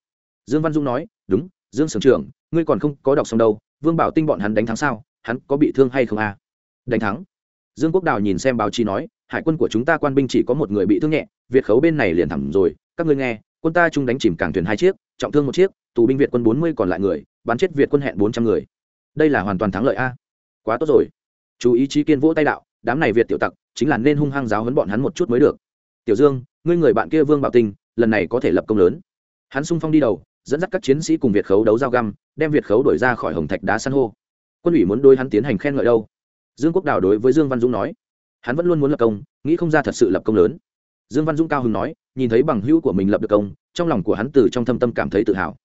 Dương văn dung nói, đúng, dương sưởng trưởng, ngươi còn không có đọc xong đâu, vương bảo tinh bọn hắn đánh thắng sao, hắn có bị thương hay không à? đánh thắng. Dương quốc đào nhìn xem báo chí nói hải quân của chúng ta quan binh chỉ có một người bị thương nhẹ, việt khấu bên này liền thẳng rồi. Các ngươi nghe, quân ta chung đánh chìm cảng thuyền hai chiếc, trọng thương một chiếc, tù binh việt quân bốn mươi còn lại người, bắn chết việt quân hẹn bốn trăm người. Đây là hoàn toàn thắng lợi a. Quá tốt rồi. Chú ý chí kiên vỗ tay đạo, đám này việt tiểu tặc, chính là nên hung hăng giáo hấn bọn hắn một chút mới được. Tiểu dương, ngươi người bạn kia vương bảo tinh, lần này có thể lập công lớn. Hắn sung phong đi đầu, dẫn dắt các chiến sĩ cùng việt khấu đấu dao găm, đem việt khấu đổi ra khỏi hồng thạch đá san hô. Quân ủy muốn đôi hắn tiến hành khen ngợi đâu? Dương quốc đào đối với dương văn dũng nói hắn vẫn luôn muốn lập công, nghĩ không ra thật sự lập công lớn. Dương văn dũng cao hưng nói, nhìn thấy bằng hữu của mình lập được công, trong lòng của hắn từ trong thâm tâm cảm thấy tự hào.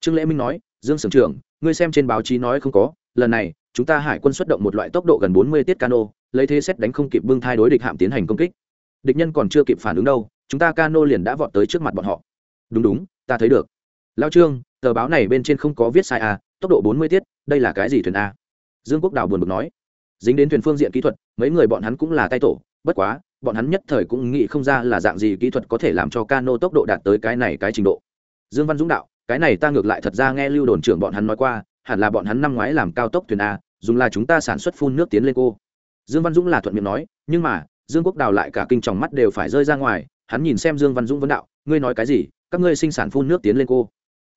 Trương lễ minh nói, dương sưởng trưởng, ngươi xem trên báo chí nói không có, lần này, chúng ta hải quân xuất động một loại tốc độ gần bốn mươi tiết cano, lấy thế xét đánh không kịp bưng thai đối địch hạm tiến hành công kích. Địch nhân còn chưa kịp phản ứng đâu, chúng ta cano liền đã vọt tới trước mặt bọn họ. Đúng đúng, ta thấy được. Lao trương, tờ báo này bên trên không có viết sai à tốc độ bốn mươi tiết, đây là cái gì thuyền a? Dương quốc đào buồn bực nói dính đến thuyền phương diện kỹ thuật, mấy người bọn hắn cũng là tay tổ, bất quá, bọn hắn nhất thời cũng nghĩ không ra là dạng gì kỹ thuật có thể làm cho cano tốc độ đạt tới cái này cái trình độ. Dương văn dũng đạo, cái này ta ngược lại thật ra nghe lưu đồn trưởng bọn hắn nói qua, hẳn là bọn hắn năm ngoái làm cao tốc thuyền a, dùng là chúng ta sản xuất phun nước tiến lên cô. Dương văn dũng là thuận miệng nói, nhưng mà, dương quốc đào lại cả kinh tròng mắt đều phải rơi ra ngoài, hắn nhìn xem dương văn dũng vấn đạo, ngươi nói cái gì? Các ngươi sinh sản phun nước tiến lên cô.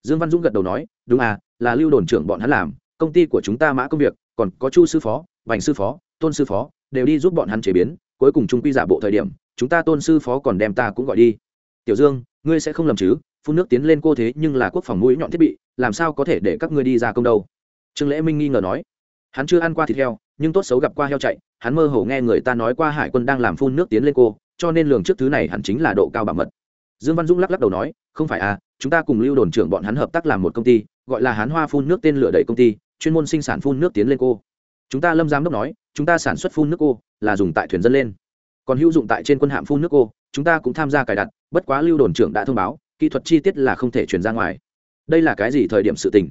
Dương văn dũng gật đầu nói, đúng à là lưu đồn trưởng bọn hắn làm công ty của chúng ta mã công việc, còn có chu sư phó, vành sư phó, tôn sư phó, đều đi giúp bọn hắn chế biến, cuối cùng trung quy giả bộ thời điểm, chúng ta tôn sư phó còn đem ta cũng gọi đi. Tiểu dương, ngươi sẽ không lầm chứ, phun nước tiến lên cô thế nhưng là quốc phòng mũi nhọn thiết bị, làm sao có thể để các ngươi đi ra công đâu? Trương lễ minh nghi ngờ nói. Hắn chưa ăn qua thịt heo, nhưng tốt xấu gặp qua heo chạy, hắn mơ hồ nghe người ta nói qua hải quân đang làm phun nước tiến lên cô, cho nên lường trước thứ này hẳn chính là độ cao bảo mật. Dương văn dũng lắc lắc đầu nói, không phải à chúng ta cùng lưu đồn trưởng bọn hắn hợp tác làm một công ty, gọi là hán hoa phun nước tên lửa đẩy công ty chuyên môn sinh sản phun nước tiến lên cô. Chúng ta lâm giám đốc nói, chúng ta sản xuất phun nước cô, là dùng tại thuyền dân lên. Còn hữu dụng tại trên quân hạm phun nước cô, chúng ta cũng tham gia cài đặt, bất quá lưu đồn trưởng đã thông báo, kỹ thuật chi tiết là không thể chuyển ra ngoài. Đây là cái gì thời điểm sự tình?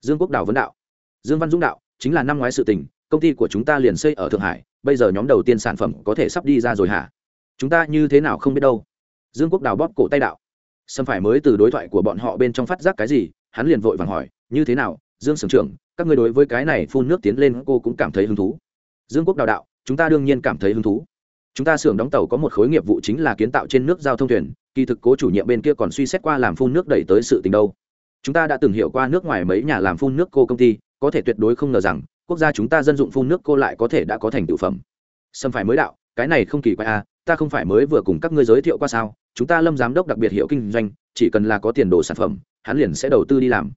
Dương quốc đạo vấn đạo. Dương văn dũng đạo, chính là năm ngoái sự tình, công ty của chúng ta liền xây ở thượng hải, bây giờ nhóm đầu tiên sản phẩm có thể sắp đi ra rồi hả? Chúng ta như thế nào không biết đâu. Dương quốc đào bóp cổ tay đạo. Sâm phải mới từ đối thoại của bọn họ bên trong phát giác cái gì, hắn liền vội vàng hỏi, như thế nào dương sưởng trưởng, các người đối với cái này phun nước tiến lên cô cũng cảm thấy hứng thú. Dương quốc đào đạo, chúng ta đương nhiên cảm thấy hứng thú. Chúng ta xưởng đóng tàu có một khối nghiệp vụ chính là kiến tạo trên nước giao thông thuyền, kỳ thực cố chủ nhiệm bên kia còn suy xét qua làm phun nước đẩy tới sự tình đâu. Chúng ta đã từng hiểu qua nước ngoài mấy nhà làm phun nước cô công ty, có thể tuyệt đối không ngờ rằng, quốc gia chúng ta dân dụng phun nước cô lại có thể đã có thành tựu phẩm. Sâm phải mới đạo, cái này không kỳ quái à ta không phải mới vừa cùng các ngươi giới thiệu qua sao, chúng ta lâm giám đốc đặc biệt hiệu kinh doanh, chỉ cần là có tiền đồ sản phẩm, hắn liền sẽ đầu tư đi làm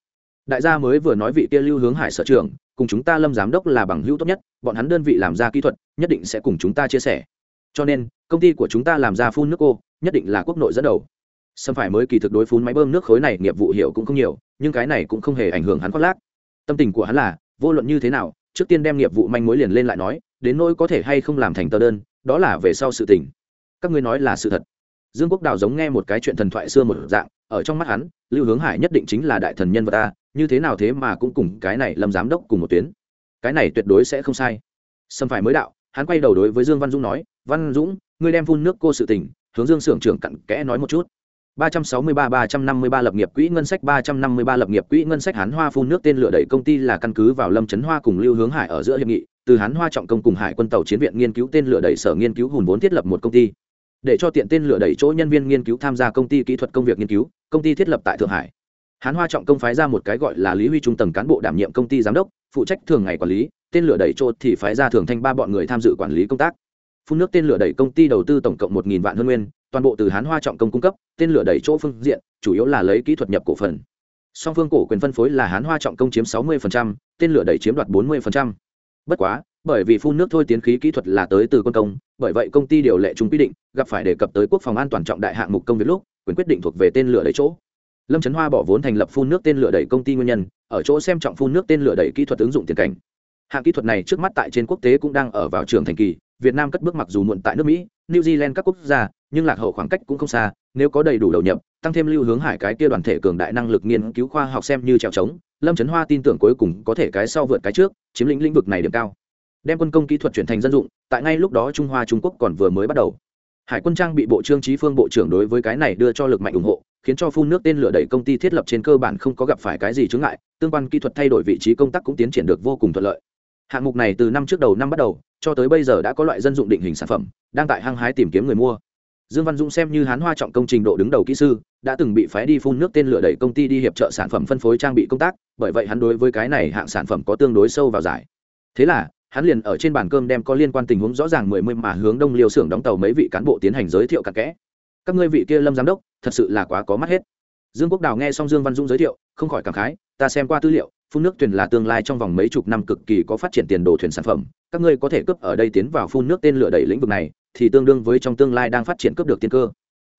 đại gia mới vừa nói vị kia lưu hướng hải sở trường cùng chúng ta lâm giám đốc là bằng hữu tốt nhất, bọn hắn đơn vị làm ra kỹ thuật, nhất định sẽ cùng chúng ta chia sẻ. Cho nên, công ty của chúng ta làm ra phun nước cô nhất định là quốc nội dẫn đầu. Xâm phải mới kỳ thực đối phun máy bơm nước khối này nghiệp vụ hiệu cũng không nhiều, nhưng cái này cũng không hề ảnh hưởng hắn khoác lác. Tâm tình của hắn là, vô luận như thế nào, trước tiên đem nghiệp vụ manh mối liền lên lại nói, đến nỗi có thể hay không làm thành tờ đơn, đó là về sau sự tình. Các ngươi nói là sự thật dương quốc đào giống nghe một cái chuyện thần thoại xưa một dạng ở trong mắt hắn lưu hướng hải nhất định chính là đại thần nhân vật ta như thế nào thế mà cũng cùng cái này lâm giám đốc cùng một tuyến. Cái này tuyệt đối sẽ không sai. Sâm phải mới đạo hắn quay đầu đối với dương văn dũng nói văn dũng ngươi đem phun nước cô sự tình hướng dương xưởng trưởng cặn kẽ nói một chút. 363-353 lập nghiệp quỹ ngân sách 353 lập nghiệp quỹ ngân sách Hán Hoa phun nước tên lửa đẩy công ty là căn cứ vào Lâm Chấn Hoa cùng Lưu Hướng Hải ở giữa hiệp nghị, từ Hán Hoa trọng công cùng Hải quân tàu chiến viện nghiên cứu tên lửa đẩy sở nghiên cứu hùn vốn thiết lập một công ty. Để cho tiện tên lửa đẩy chỗ nhân viên nghiên cứu tham gia công ty kỹ thuật công việc nghiên cứu, công ty thiết lập tại Thượng Hải. Hán Hoa trọng công phái ra một cái gọi là Lý Huy trung tầng cán bộ đảm nhiệm công ty giám đốc, phụ trách thường ngày quản lý, tên lửa đẩy chỗ thì phái ra thường thanh ba bọn người tham dự quản lý công tác. Phun nước tên lửa đẩy công ty đầu tư tổng cộng 1000 vạn hơn nguyên, toàn bộ từ hán hoa trọng công cung cấp tên lửa đẩy chỗ phương diện chủ yếu là lấy kỹ thuật nhập cổ phần song phương cổ quyền phân phối là hán hoa trọng công chiếm 60%, tên lửa đẩy chiếm đoạt 40%. bất quá bởi vì phun nước thôi tiến khí kỹ thuật là tới từ quân công, bởi vậy công ty điều lệ chung quy định, gặp phải đề cập tới quốc phòng an toàn trọng đại hạng mục công việc lúc, quyền quyết định thuộc về tên lửa đẩy chỗ. Lâm trấn hoa bỏ vốn thành lập phun nước tên lửa đẩy công ty nguyên nhân, ở chỗ xem trọng phun nước tên lửa đẩy kỹ thuật ứng dụng tiền cảnh. Hạng kỹ thuật này trước mắt tại trên quốc tế cũng đang ở vào trường thành kỳ, việt nam cất bước mặc dù muộn tại nước mỹ, new zealand các quốc gia, nhưng lạc hậu khoảng cách cũng không xa, nếu có đầy đủ đầu nhập, tăng thêm lưu hướng hải cái kia đoàn thể cường đại năng lực nghiên cứu khoa học xem như trèo trống, lâm trấn hoa tin tưởng cuối cùng có thể cái sau vượt cái trước, chiếm lĩnh lĩnh vực này điểm cao đem quân công kỹ thuật chuyển thành dân dụng, tại ngay lúc đó trung hoa trung quốc còn vừa mới bắt đầu. Hải quân trang bị bộ trương trí phương bộ trưởng đối với cái này đưa cho lực mạnh ủng hộ, khiến cho phun nước tên lửa đẩy công ty thiết lập trên cơ bản không có gặp phải cái gì chướng ngại, tương quan kỹ thuật thay đổi vị trí công tác cũng tiến triển được vô cùng thuận lợi. Hạng mục này từ năm trước đầu năm bắt đầu, cho tới bây giờ đã có loại dân dụng định hình sản phẩm, đang tại hăng hái tìm kiếm người mua. Dương văn dũng xem như hán hoa trọng công trình độ đứng đầu kỹ sư, đã từng bị phái đi phun nước tên lửa đẩy công ty đi hiệp trợ sản phẩm phân phối trang bị công tác, bởi vậy hắn đối với cái này hạng sản phẩm có tương đối sâu vào giải. Thế là hắn liền ở trên bàn cơm đem có liên quan tình huống rõ ràng mười mươi mà hướng đông liêu xưởng đóng tàu mấy vị cán bộ tiến hành giới thiệu cặn kẽ. Các ngươi vị kia lâm giám đốc, thật sự là quá có mắt hết. Dương quốc đào nghe xong dương văn dũng giới thiệu, không khỏi cảm khái, ta xem qua tư liệu, phun nước thuyền là tương lai trong vòng mấy chục năm cực kỳ có phát triển tiền đồ thuyền sản phẩm, các ngươi có thể cướp ở đây tiến vào phun nước tên lửa đẩy lĩnh vực này, thì tương đương với trong tương lai đang phát triển cướp được tiên cơ.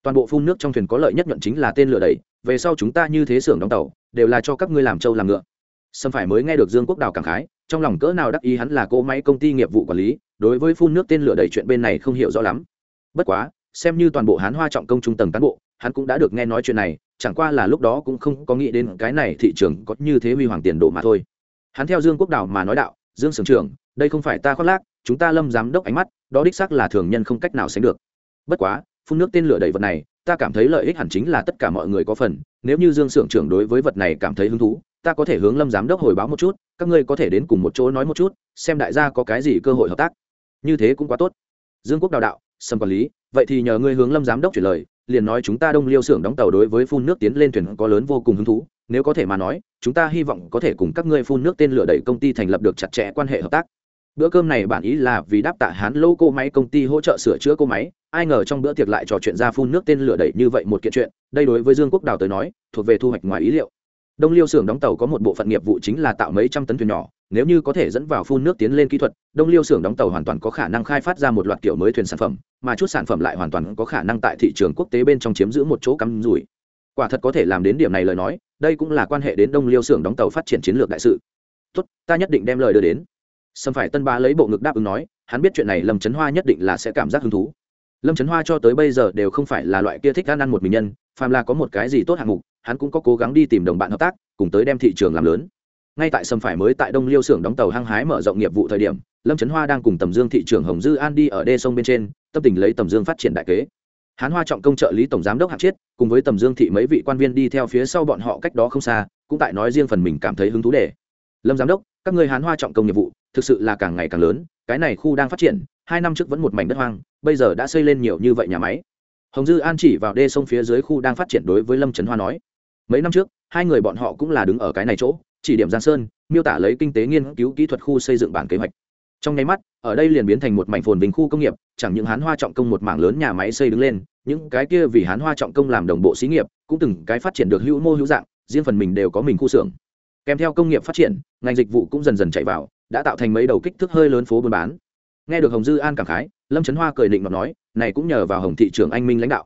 Toàn bộ phun nước trong thuyền có lợi nhất nhuận chính là tên lửa đẩy, về sau chúng ta như thế xưởng đóng tàu, đều là cho các ngươi làm trâu làm ngựa. Sâm phải mới nghe được dương quốc đào cảm khái trong lòng cỡ nào đắc ý hắn là cỗ máy công ty nghiệp vụ quản lý, đối với phun nước tên lửa đầy chuyện bên này không hiểu rõ lắm. Bất quá, xem như toàn bộ hán hoa trọng công trung tầng cán bộ, hắn cũng đã được nghe nói chuyện này, chẳng qua là lúc đó cũng không có nghĩ đến cái này thị trường có như thế huy hoàng tiền độ mà thôi. Hắn theo dương quốc đảo mà nói đạo, dương sưởng trưởng, đây không phải ta khoác lác, chúng ta lâm giám đốc ánh mắt, đó đích xác là thường nhân không cách nào sánh được. Bất quá, phun nước tên lửa đầy vật này, ta cảm thấy lợi ích hẳn chính là tất cả mọi người có phần, nếu như dương sưởng trưởng đối với vật này cảm thấy hứng thú ta có thể hướng lâm giám đốc hồi báo một chút, các ngươi có thể đến cùng một chỗ nói một chút, xem đại gia có cái gì cơ hội hợp tác. Như thế cũng quá tốt. Dương quốc đào đạo sâm quản lý, vậy thì nhờ ngươi hướng lâm giám đốc chuyển lời, liền nói chúng ta đông liêu xưởng đóng tàu đối với phun nước tiến lên thuyền có lớn vô cùng hứng thú, nếu có thể mà nói, chúng ta hy vọng có thể cùng các ngươi phun nước tên lửa đẩy công ty thành lập được chặt chẽ quan hệ hợp tác. Bữa cơm này bản ý là vì đáp tạ hán lô cô máy công ty hỗ trợ sửa chữa cô máy, ai ngờ trong bữa tiệc lại trò chuyện ra phun nước tên lửa đẩy như vậy một kiện chuyện, đây đối với dương quốc đào tới nói, thuộc về thu hoạch ngoài ý liệu đông liêu xưởng đóng tàu có một bộ phận nghiệp vụ chính là tạo mấy trăm tấn thuyền nhỏ, nếu như có thể dẫn vào phun nước tiến lên kỹ thuật, đông liêu xưởng đóng tàu hoàn toàn có khả năng khai phát ra một loạt kiểu mới thuyền sản phẩm, mà chút sản phẩm lại hoàn toàn có khả năng tại thị trường quốc tế bên trong chiếm giữ một chỗ cắm rủi. Quả thật có thể làm đến điểm này lời nói, đây cũng là quan hệ đến đông liêu xưởng đóng tàu phát triển chiến lược đại sự. Tốt, ta nhất định đem lời đưa đến. Sâm phải tân ba lấy bộ ngực đáp ứng nói, hắn biết chuyện này lâm trấn hoa nhất định là sẽ cảm giác hứng thú. Lâm trấn hoa cho tới bây giờ đều không phải là loại kia thích ăn ăn một mình nhân, phàm là có một cái gì tốt hạng mục hắn cũng có cố gắng đi tìm đồng bạn hợp tác, cùng tới đem thị trường làm lớn. Ngay tại sầm phải mới tại đông liêu xưởng đóng tàu hăng hái mở rộng nghiệp vụ thời điểm, lâm trấn hoa đang cùng tầm dương thị trường hồng dư an đi ở đê sông bên trên, tâm tình lấy tầm dương phát triển đại kế. Hán hoa trọng công trợ lý tổng giám đốc hạng chiết, cùng với tầm dương thị mấy vị quan viên đi theo phía sau bọn họ cách đó không xa, cũng tại nói riêng phần mình cảm thấy hứng thú để lâm giám đốc, các người hán hoa trọng công nghiệp vụ, thực sự là càng ngày càng lớn, cái này khu đang phát triển, hai năm trước vẫn một mảnh đất hoang, bây giờ đã xây lên nhiều như vậy nhà máy. Hồng dư an chỉ vào đê sông phía dưới khu đang phát triển đối với lâm trấn hoa nói mấy năm trước, hai người bọn họ cũng là đứng ở cái này chỗ, chỉ điểm giang sơn, miêu tả lấy kinh tế nghiên cứu kỹ thuật khu xây dựng bản kế hoạch. Trong nháy mắt, ở đây liền biến thành một mảnh phồn bình khu công nghiệp, chẳng những hán hoa trọng công một mảng lớn nhà máy xây đứng lên, những cái kia vì hán hoa trọng công làm đồng bộ xí nghiệp, cũng từng cái phát triển được hữu mô hữu dạng, riêng phần mình đều có mình khu xưởng. Kèm theo công nghiệp phát triển, ngành dịch vụ cũng dần dần chạy vào, đã tạo thành mấy đầu kích thước hơi lớn phố buôn bán. Nghe được hồng dư an cảm khái, lâm trấn hoa cười định mà nói, này cũng nhờ vào hồng thị trưởng anh minh lãnh đạo.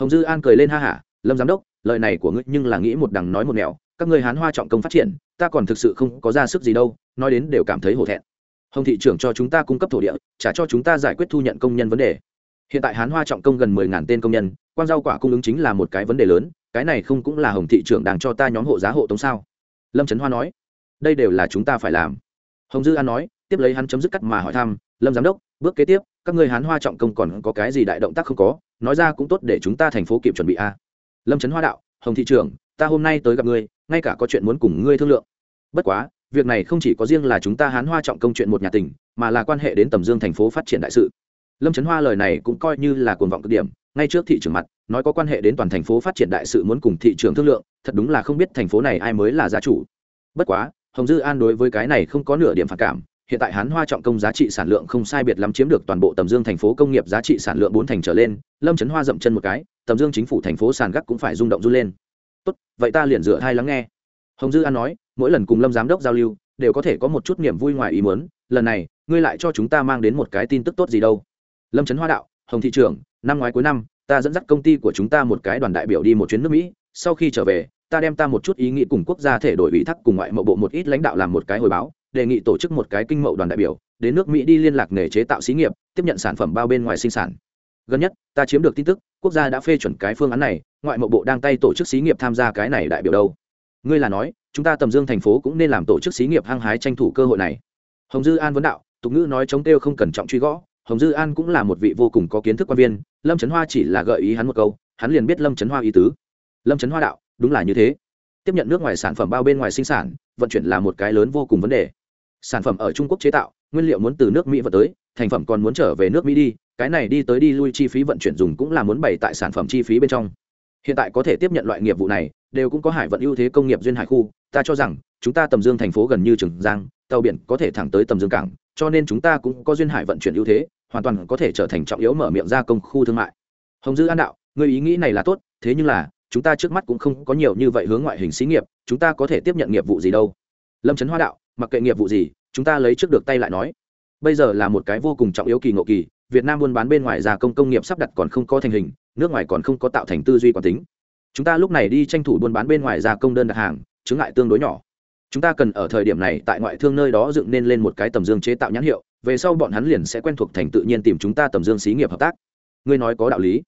Hồng dư an cười lên ha hả, lâm giám đốc lời này của ngươi nhưng là nghĩ một đằng nói một nẻo, các ngươi hán hoa trọng công phát triển, ta còn thực sự không có ra sức gì đâu, nói đến đều cảm thấy hổ thẹn. Hồng thị trưởng cho chúng ta cung cấp thổ địa, trả cho chúng ta giải quyết thu nhận công nhân vấn đề. Hiện tại hán hoa trọng công gần mười ngàn tên công nhân, quan rau quả cung ứng chính là một cái vấn đề lớn, cái này không cũng là hồng thị trưởng đang cho ta nhóm hộ giá hộ tống sao? Lâm trấn hoa nói, đây đều là chúng ta phải làm. Hồng dư an nói, tiếp lấy hắn chấm dứt cắt mà hỏi thăm, lâm giám đốc, bước kế tiếp, các người hán hoa trọng công còn có cái gì đại động tác không có, nói ra cũng tốt để chúng ta thành phố kịp chuẩn bị a lâm trấn hoa đạo, hồng thị trưởng, ta hôm nay tới gặp ngươi, ngay cả có chuyện muốn cùng ngươi thương lượng. Bất quá, việc này không chỉ có riêng là chúng ta hán hoa trọng công chuyện một nhà tỉnh mà là quan hệ đến tầm dương thành phố phát triển đại sự. Lâm trấn hoa lời này cũng coi như là cuồng vọng cực điểm, ngay trước thị trường mặt, nói có quan hệ đến toàn thành phố phát triển đại sự muốn cùng thị trường thương lượng, thật đúng là không biết thành phố này ai mới là gia chủ. Bất quá, hồng dư an đối với cái này không có nửa điểm phản cảm hiện tại hán hoa trọng công giá trị sản lượng không sai biệt lắm chiếm được toàn bộ tầm dương thành phố công nghiệp giá trị sản lượng bốn thành trở lên, lâm trấn hoa dậm chân một cái, tầm dương chính phủ thành phố sàn gác cũng phải rung động run lên. Tốt, vậy ta liền dựa hai lắng nghe. Hồng dư an nói, mỗi lần cùng lâm giám đốc giao lưu, đều có thể có một chút niềm vui ngoài ý muốn, lần này, ngươi lại cho chúng ta mang đến một cái tin tức tốt gì đâu. Lâm trấn hoa đạo, hồng thị trưởng, năm ngoái cuối năm, ta dẫn dắt công ty của chúng ta một cái đoàn đại biểu đi một chuyến nước mỹ, sau khi trở về, ta đem ta một chút ý nghĩ cùng quốc gia thể đổi ủy thác cùng ngoại mậu bộ một ít lãnh đạo làm một cái hồi báo đề nghị tổ chức một cái kinh mậu đoàn đại biểu, đến nước mỹ đi liên lạc nghề chế tạo xí nghiệp, tiếp nhận sản phẩm bao bên ngoài sinh sản. Gần nhất, ta chiếm được tin tức, quốc gia đã phê chuẩn cái phương án này, ngoại mậu bộ đang tay tổ chức xí nghiệp tham gia cái này đại biểu đâu? Ngươi là nói, chúng ta tầm dương thành phố cũng nên làm tổ chức xí nghiệp hăng hái tranh thủ cơ hội này. Hồng dư an vấn đạo, tục ngữ nói chống kêu không cần trọng truy gõ. Hồng dư an cũng là một vị vô cùng có kiến thức quan viên, lâm trấn hoa chỉ là gợi ý hắn một câu, hắn liền biết lâm trấn hoa ý tứ. Lâm trấn hoa đạo, đúng là như thế. Tiếp nhận nước ngoài sản phẩm bao bên ngoài sinh sản, vận chuyển là một cái lớn vô cùng vấn đề sản phẩm ở trung quốc chế tạo, nguyên liệu muốn từ nước mỹ vận tới, thành phẩm còn muốn trở về nước mỹ đi, cái này đi tới đi lui chi phí vận chuyển dùng cũng là muốn bày tại sản phẩm chi phí bên trong. Hiện tại có thể tiếp nhận loại nghiệp vụ này, đều cũng có hải vận ưu thế công nghiệp duyên hải khu, ta cho rằng, chúng ta tầm dương thành phố gần như trường giang, tàu biển có thể thẳng tới tầm dương cảng, cho nên chúng ta cũng có duyên hải vận chuyển ưu thế, hoàn toàn có thể trở thành trọng yếu mở miệng ra công khu thương mại. Hồng dư an đạo người ý nghĩ này là tốt, thế nhưng là, chúng ta trước mắt cũng không có nhiều như vậy hướng ngoại hình xí nghiệp, chúng ta có thể tiếp nhận nghiệp vụ gì đâu. Lâm trấn hoa đạo mặc kệ nghiệp vụ gì, chúng ta lấy trước được tay lại nói. Bây giờ là một cái vô cùng trọng yếu kỳ ngộ kỳ, việt nam buôn bán bên ngoài gia công công nghiệp sắp đặt còn không có thành hình, nước ngoài còn không có tạo thành tư duy quản tính. Chúng ta lúc này đi tranh thủ buôn bán bên ngoài gia công đơn đặt hàng chứng ngại tương đối nhỏ. Chúng ta cần ở thời điểm này tại ngoại thương nơi đó dựng nên lên một cái tầm dương chế tạo nhãn hiệu, về sau bọn hắn liền sẽ quen thuộc thành tự nhiên tìm chúng ta tầm dương xí nghiệp hợp tác. Ngươi nói có đạo lý.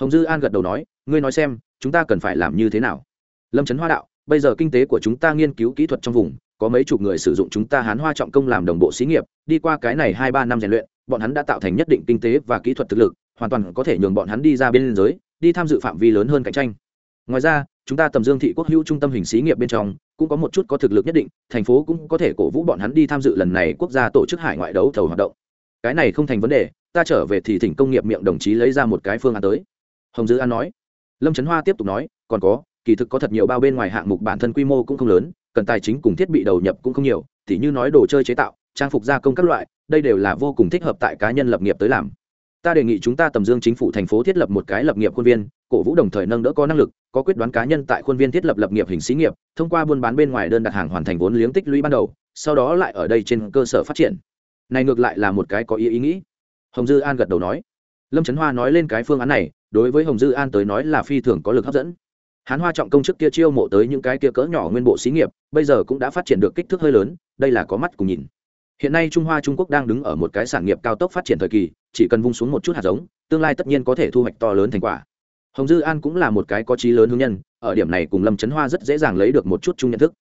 Hồng dư an gật đầu nói, ngươi nói xem, chúng ta cần phải làm như thế nào? Lâm trấn hoa đạo, bây giờ kinh tế của chúng ta nghiên cứu kỹ thuật trong vùng có mấy chục người sử dụng chúng ta hán hoa trọng công làm đồng bộ xí nghiệp, đi qua cái này hai ba năm rèn luyện, bọn hắn đã tạo thành nhất định kinh tế và kỹ thuật thực lực, hoàn toàn có thể nhường bọn hắn đi ra bên liên giới, đi tham dự phạm vi lớn hơn cạnh tranh. Ngoài ra, chúng ta tầm dương thị quốc hữu trung tâm hình xí nghiệp bên trong, cũng có một chút có thực lực nhất định, thành phố cũng có thể cổ vũ bọn hắn đi tham dự lần này quốc gia tổ chức hải ngoại đấu thầu hoạt động. Cái này không thành vấn đề, ta trở về thì thỉnh công nghiệp miệng đồng chí lấy ra một cái phương án tới. Hồng dư an nói. Lâm trấn hoa tiếp tục nói, còn có, kỳ thực có thật nhiều bao bên ngoài hạng mục bản thân quy mô cũng không lớn cần tài chính cùng thiết bị đầu nhập cũng không nhiều thì như nói đồ chơi chế tạo, trang phục gia công các loại, đây đều là vô cùng thích hợp tại cá nhân lập nghiệp tới làm. Ta đề nghị chúng ta tầm dương chính phủ thành phố thiết lập một cái lập nghiệp khuôn viên, cổ vũ đồng thời nâng đỡ có năng lực, có quyết đoán cá nhân tại khuôn viên thiết lập lập nghiệp hình xí nghiệp, thông qua buôn bán bên ngoài đơn đặt hàng hoàn thành vốn liếng tích lũy ban đầu, sau đó lại ở đây trên cơ sở phát triển. Này ngược lại là một cái có ý ý nghĩ. Hồng dư an gật đầu nói. Lâm trấn hoa nói lên cái phương án này, đối với hồng dư an tới nói là phi thường có lực hấp dẫn hán hoa trọng công chức kia chiêu mộ tới những cái kia cỡ nhỏ nguyên bộ xí nghiệp, bây giờ cũng đã phát triển được kích thước hơi lớn, đây là có mắt cùng nhìn. Hiện nay trung hoa trung quốc đang đứng ở một cái sản nghiệp cao tốc phát triển thời kỳ, chỉ cần vung xuống một chút hạt giống, tương lai tất nhiên có thể thu hoạch to lớn thành quả. Hồng dư an cũng là một cái có trí lớn hướng nhân, ở điểm này cùng lâm trấn hoa rất dễ dàng lấy được một chút chung nhận thức.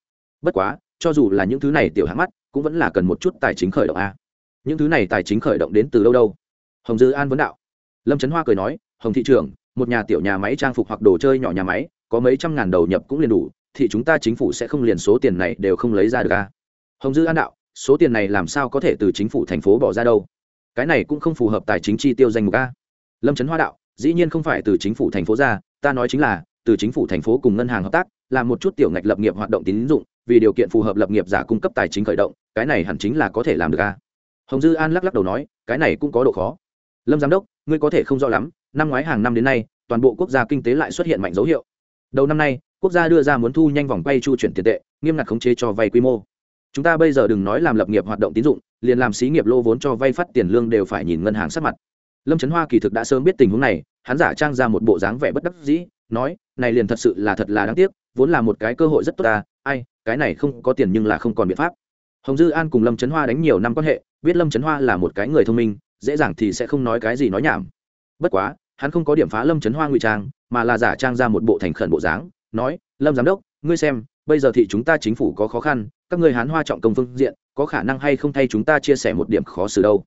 Bất quá, cho dù là những thứ này tiểu hạng mắt, cũng vẫn là cần một chút tài chính khởi động a. Những thứ này tài chính khởi động đến từ đâu đâu? Hồng dư an vấn đạo. Lâm trấn hoa cười nói, hồng thị trưởng, một nhà tiểu nhà máy trang phục hoặc đồ chơi nhỏ nhà máy có mấy trăm ngàn đầu nhập cũng liền đủ, thì chúng ta chính phủ sẽ không liền số tiền này đều không lấy ra được a hồng dư an đạo, số tiền này làm sao có thể từ chính phủ thành phố bỏ ra đâu? Cái này cũng không phù hợp tài chính chi tiêu danh mục a lâm trấn hoa đạo, dĩ nhiên không phải từ chính phủ thành phố ra, ta nói chính là, từ chính phủ thành phố cùng ngân hàng hợp tác làm một chút tiểu ngạch lập nghiệp hoạt động tín dụng, vì điều kiện phù hợp lập nghiệp giả cung cấp tài chính khởi động, cái này hẳn chính là có thể làm được a hồng dư an lắc lắc đầu nói, cái này cũng có độ khó. Lâm giám đốc, ngươi có thể không rõ lắm, năm ngoái hàng năm đến nay, toàn bộ quốc gia kinh tế lại xuất hiện mạnh dấu hiệu đầu năm nay, quốc gia đưa ra muốn thu nhanh vòng quay chu chuyển tiền tệ, nghiêm ngặt khống chế cho vay quy mô. Chúng ta bây giờ đừng nói làm lập nghiệp hoạt động tín dụng, liền làm xí nghiệp lô vốn cho vay phát tiền lương đều phải nhìn ngân hàng sát mặt. Lâm trấn hoa kỳ thực đã sớm biết tình huống này, hắn giả trang ra một bộ dáng vẻ bất đắc dĩ, nói, này liền thật sự là thật là đáng tiếc, vốn là một cái cơ hội rất tốt ta, ai, cái này không có tiền nhưng là không còn biện pháp. Hồng dư an cùng lâm trấn hoa đánh nhiều năm quan hệ, biết lâm trấn hoa là một cái người thông minh, dễ dàng thì sẽ không nói cái gì nói nhảm. Bất quá, hắn không có điểm phá lâm trấn hoa ngụy trang mà là giả trang ra một bộ thành khẩn bộ dáng, nói, lâm giám đốc, ngươi xem, bây giờ thị chúng ta chính phủ có khó khăn, các người hán hoa trọng công phương diện, có khả năng hay không thay chúng ta chia sẻ một điểm khó xử đâu?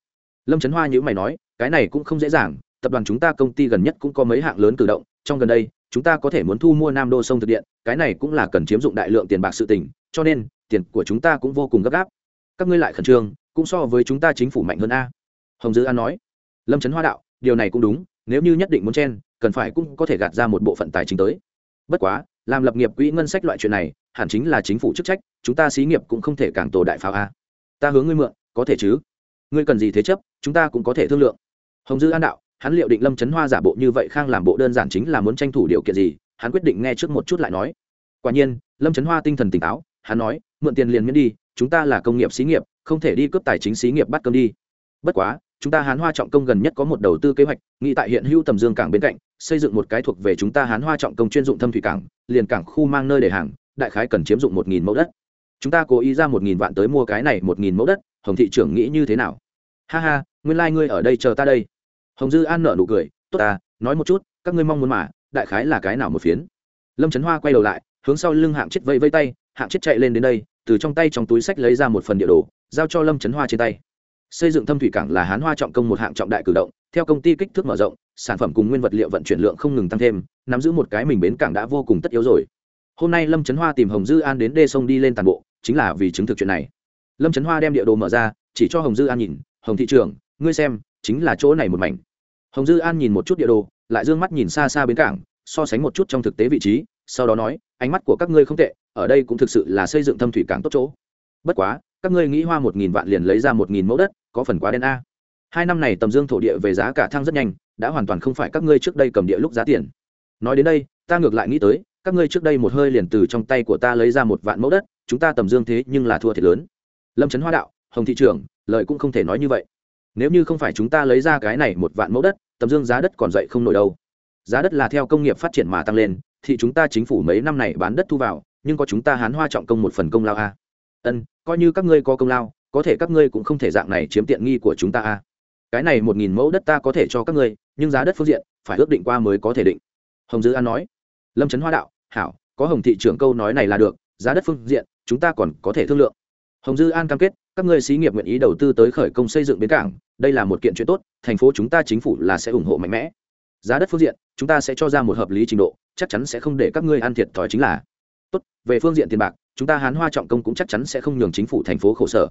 Lâm trấn hoa nhữ mày nói, cái này cũng không dễ dàng, tập đoàn chúng ta công ty gần nhất cũng có mấy hạng lớn cử động, trong gần đây, chúng ta có thể muốn thu mua nam đô sông thực điện, cái này cũng là cần chiếm dụng đại lượng tiền bạc sự tỉnh cho nên, tiền của chúng ta cũng vô cùng gấp gáp. Các ngươi lại khẩn trương, cũng so với chúng ta chính phủ mạnh hơn a. Hồng dư an nói. Lâm trấn hoa đạo, điều này cũng đúng, nếu như nhất định muốn chen cần phải cũng có thể gạt ra một bộ phận tài chính tới. Bất quá, làm lập nghiệp quỹ ngân sách loại chuyện này, hẳn chính là chính phủ chức trách, chúng ta xí nghiệp cũng không thể càng tổ đại pháo a. Ta hướng ngươi mượn, có thể chứ? Ngươi cần gì thế chấp, chúng ta cũng có thể thương lượng. Hồng dư an đạo, hắn liệu định lâm chấn hoa giả bộ như vậy khang làm bộ đơn giản chính là muốn tranh thủ điều kiện gì, hắn quyết định nghe trước một chút lại nói. Quả nhiên, lâm trấn hoa tinh thần tỉnh táo, hắn nói, mượn tiền liền miễn đi, chúng ta là công nghiệp xí nghiệp, không thể đi cướp tài chính xí nghiệp bắt cơm đi. Bất quá chúng ta hán hoa trọng công gần nhất có một đầu tư kế hoạch, nghĩ tại hiện hữu tầm dương cảng bên cạnh, xây dựng một cái thuộc về chúng ta hán hoa trọng công chuyên dụng thâm thủy cảng, liền cảng khu mang nơi để hàng, đại khái cần chiếm dụng một nghìn mẫu đất. Chúng ta cố ý ra một nghìn vạn tới mua cái này một nghìn mẫu đất, hồng thị trưởng nghĩ như thế nào? Ha ha, nguyên lai、like、ngươi ở đây chờ ta đây. Hồng dư an nở nụ cười, tốt ta nói một chút, các ngươi mong muốn mà, đại khái là cái nào một phiến? Lâm trấn hoa quay đầu lại, hướng sau lưng hạng chết vẫy vây tay, hạng chết chạy lên đến đây, từ trong tay trong túi sách lấy ra một phần địa đồ, giao cho lâm trấn hoa trên tay xây dựng thâm thủy cảng là hán hoa trọng công một hạng trọng đại cử động, theo công ty kích thước mở rộng, sản phẩm cùng nguyên vật liệu vận chuyển lượng không ngừng tăng thêm, nắm giữ một cái mình bến cảng đã vô cùng tất yếu rồi. Hôm nay lâm trấn hoa tìm hồng dư an đến đê sông đi lên toàn bộ, chính là vì chứng thực chuyện này. Lâm trấn hoa đem địa đồ mở ra, chỉ cho hồng dư an nhìn, hồng thị trường ngươi xem, chính là chỗ này một mảnh. Hồng dư an nhìn một chút địa đồ, lại d ư ơ n g mắt nhìn xa xa bến cảng, so sánh một chút trong thực tế vị trí, sau đó nói, ánh mắt của các ngươi không tệ, ở đây cũng thực sự là xây dựng thâm thủy cảng tốt chỗ. Bất quá các ngươi nghĩ hoa một nghìn vạn liền lấy ra một nghìn mẫu đất, có phần quá đen a. Hai năm này tầm dương thổ địa về giá cả thăng rất nhanh, đã hoàn toàn không phải các ngươi trước đây cầm địa lúc giá tiền. Nói đến đây, ta ngược lại nghĩ tới, các ngươi trước đây một hơi liền từ trong tay của ta lấy ra một vạn mẫu đất, chúng ta tầm dương thế nhưng là thua thiệt lớn. Lâm trấn hoa đạo, hồng thị trưởng lợi cũng không thể nói như vậy. Nếu như không phải chúng ta lấy ra cái này một vạn mẫu đất, tầm dương giá đất còn dậy không nổi đâu. Giá đất là theo công nghiệp phát triển mà tăng lên, thì chúng ta chính phủ mấy năm này bán đất thu vào, nhưng có chúng ta hán hoa trọng công một phần công lao a. Ân coi như các ngươi có công lao, có thể các ngươi cũng không thể dạng này chiếm tiện nghi của chúng ta a à? cái này một nghìn mẫu đất ta có thể cho các ngươi, nhưng giá đất phương diện, phải ước định qua mới có thể định. Hồng dư an nói. Lâm trấn hoa đạo, hảo, có hồng thị trưởng câu nói này là được, giá đất phương diện, chúng ta còn có thể thương lượng. Hồng dư an cam kết, các ngươi xí nghiệp nguyện ý đầu tư tới khởi công xây dựng bến cảng, đây là một kiện chuyện tốt, thành phố chúng ta chính phủ là sẽ ủng hộ mạnh mẽ. Giá đất phương diện, chúng ta sẽ cho ra một hợp lý trình độ, chắc chắn sẽ không để các ngươi ăn thiệt thòi chính là. Tốt, về phương diện tiền bạc chúng ta hán hoa trọng công cũng chắc chắn sẽ không nhường chính phủ thành phố khổ sở.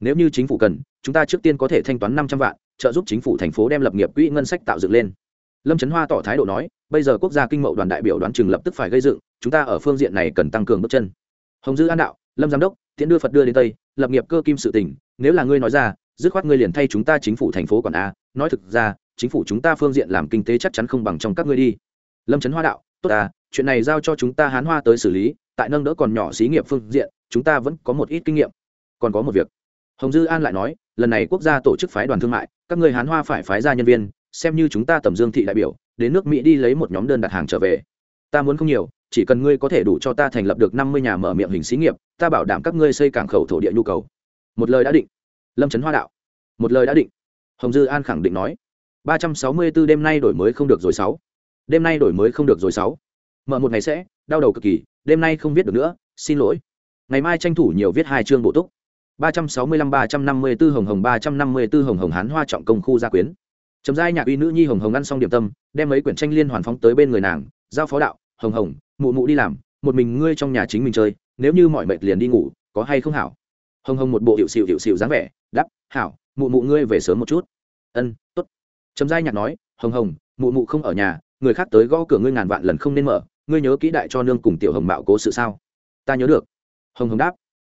Nếu như chính phủ cần, chúng ta trước tiên có thể thanh toán năm trăm vạn, trợ giúp chính phủ thành phố đem lập nghiệp quỹ ngân sách tạo dựng lên. Lâm trấn hoa tỏ thái độ nói, bây giờ quốc gia kinh mậu đoàn đại biểu đoán chừng lập tức phải gây dựng, chúng ta ở phương diện này cần tăng cường bước chân. Hồng dư an đạo, lâm giám đốc, tiễn đưa phật đưa đến tây, lập nghiệp cơ kim sự tỉnh nếu là ngươi nói ra, dứt khoát ngươi liền thay chúng ta chính phủ thành phố còn a, nói thực ra, chính phủ chúng ta phương diện làm kinh tế chắc chắn không bằng trong các ngươi đi. Lâm trấn hoa đạo, tốt à chuyện này giao cho chúng ta hán hoa tới xử lý tại nâng đỡ còn nhỏ xí nghiệp phương diện, chúng ta vẫn có một ít kinh nghiệm. Còn có một việc. Hồng dư an lại nói, lần này quốc gia tổ chức phái đoàn thương mại, các người hán hoa phải phái ra nhân viên, xem như chúng ta tầm dương thị đại biểu, đến nước mỹ đi lấy một nhóm đơn đặt hàng trở về. Ta muốn không nhiều, chỉ cần ngươi có thể đủ cho ta thành lập được năm mươi nhà mở miệng hình xí nghiệp, ta bảo đảm các ngươi xây cảng khẩu thổ địa nhu cầu. Một lời đã định. Lâm trấn hoa đạo. Một lời đã định. Hồng dư an khẳng định nói. Ba trăm sáu mươi b ố đêm nay đổi mới không được rồi sáu. Đêm nay đổi mới không được rồi sáu. Mở một ngày sẽ, đau đầu cực kỳ đêm nay không viết được nữa, xin lỗi. Ngày mai tranh thủ nhiều viết hai chương bổ túc. ba trăm sáu mươi lăm, ba trăm năm mươi b ố hồng hồng, ba trăm năm mươi b ố hồng hồng hán hoa trọng công khu gia quyến. Trầm giai nhạc uy nữ nhi hồng hồng ăn xong điểm tâm, đem mấy quyển tranh liên hoàn phóng tới bên người nàng, giao phó đạo, hồng hồng, mụ mụ đi làm, một mình ngươi trong nhà chính mình chơi, nếu như mọi mệt liền đi ngủ, có hay không hảo? Hồng hồng một bộ hiệu xịu hiệu xịu dáng vẻ đắp hảo, mụ mụ ngươi về sớm một chút. Ân t ố t trầm giai nhạc nói, hồng hồng, mụ mụ không ở nhà, người khác tới gõ cửa ngươi ngàn vạn lần không nên mở ngươi nhớ kỹ đại cho nương cùng tiểu hồng mạo cố sự sao? Ta nhớ được. Hồng hồng đáp.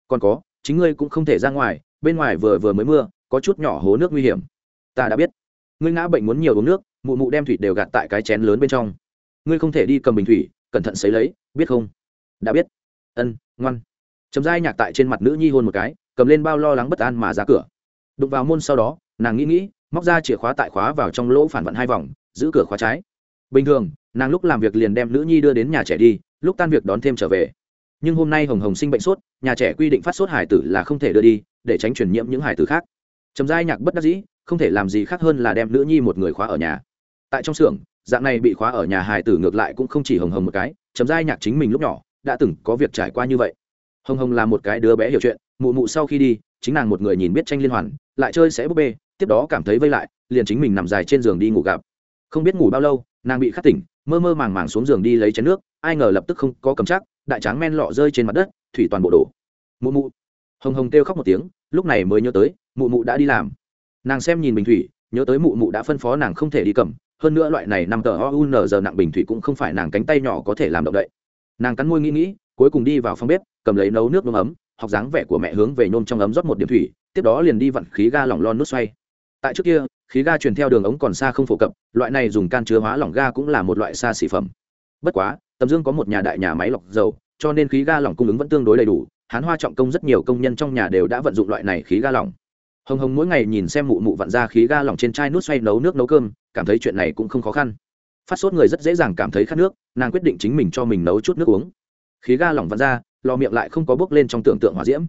Còn có, chính ngươi cũng không thể ra ngoài, bên ngoài vừa vừa mới mưa, có chút nhỏ hố nước nguy hiểm. Ta đã biết. Ngươi ngã bệnh muốn nhiều uống nước, mụ mụ đem thủy đều gạt tại cái chén lớn bên trong. Ngươi không thể đi cầm bình thủy, cẩn thận xấy lấy, biết không? Đã biết. Ân, ngoan. Chấm dai nhạc tại trên mặt nữ nhi hôn một cái, cầm lên bao lo lắng bất an mà ra cửa. Đụng vào môn sau đó, nàng nghĩ nghĩ, móc ra chìa khóa tại khóa vào trong lỗ phản vận hai vòng, giữ cửa khóa trái. Bình thường nàng lúc làm việc liền đem nữ nhi đưa đến nhà trẻ đi, lúc tan việc đón thêm trở về. Nhưng hôm nay hồng hồng sinh bệnh sốt, nhà trẻ quy định phát sốt hải tử là không thể đưa đi, để tránh truyền nhiễm những hải tử khác. Trầm giai nhạc bất đắc dĩ, không thể làm gì khác hơn là đem nữ nhi một người khóa ở nhà. Tại trong xưởng, dạng này bị khóa ở nhà hải tử ngược lại cũng không chỉ hồng hồng một cái, trầm giai nhạc chính mình lúc nhỏ, đã từng có việc trải qua như vậy. Hồng hồng là một cái đứa bé hiểu chuyện, mụ mụ sau khi đi, chính nàng một người nhìn biết tranh liên hoàn, lại chơi sẽ búp bê, tiếp đó cảm thấy vây lại, liền chính mình nằm dài trên giường đi ngủ gặp. Không biết ngủ bao lâu, nàng bị khát tỉnh mơ mơ màng màng xuống giường đi lấy chén nước, ai ngờ lập tức không có cầm chắc, đại tráng men lọ rơi trên mặt đất, thủy toàn bộ đổ. Mụ mụ. Hồng hồng kêu khóc một tiếng, lúc này mới nhớ tới, mụ mụ đã đi làm. Nàng xem nhìn bình thủy, nhớ tới mụ mụ đã phân phó nàng không thể đi cầm, hơn nữa loại này nằm tờ oun giờ nặng bình thủy cũng không phải nàng cánh tay nhỏ có thể làm động đậy. Nàng cắn môi nghĩ nghĩ, cuối cùng đi vào phòng bếp, cầm lấy nấu nước nôm ấm, học dáng vẻ của mẹ hướng về nôm trong ấm rót một điểm thủy, tiếp đó liền đi vặn khí ga lỏng lon nút xoay tại trước kia, khí ga truyền theo đường ống còn xa không phổ cập, loại này dùng can chứa hóa lỏng ga cũng là một loại xa xỉ phẩm. Bất quá, tầm dương có một nhà đại nhà máy lọc dầu, cho nên khí ga lỏng cung ứng vẫn tương đối đầy đủ, hán hoa trọng công rất nhiều công nhân trong nhà đều đã vận dụng loại này khí ga lỏng. Hồng hồng mỗi ngày nhìn xem mụ mụ vặn ra khí ga lỏng trên chai nút xoay nấu nước nấu cơm, cảm thấy chuyện này cũng không khó khăn. Phát sốt người rất dễ dàng cảm thấy khát nước, nàng quyết định chính mình cho mình nấu chút nước uống. Khí ga lỏng vặn ra, lò miệng lại không có bước lên trong tưởng tượng hòa diễm.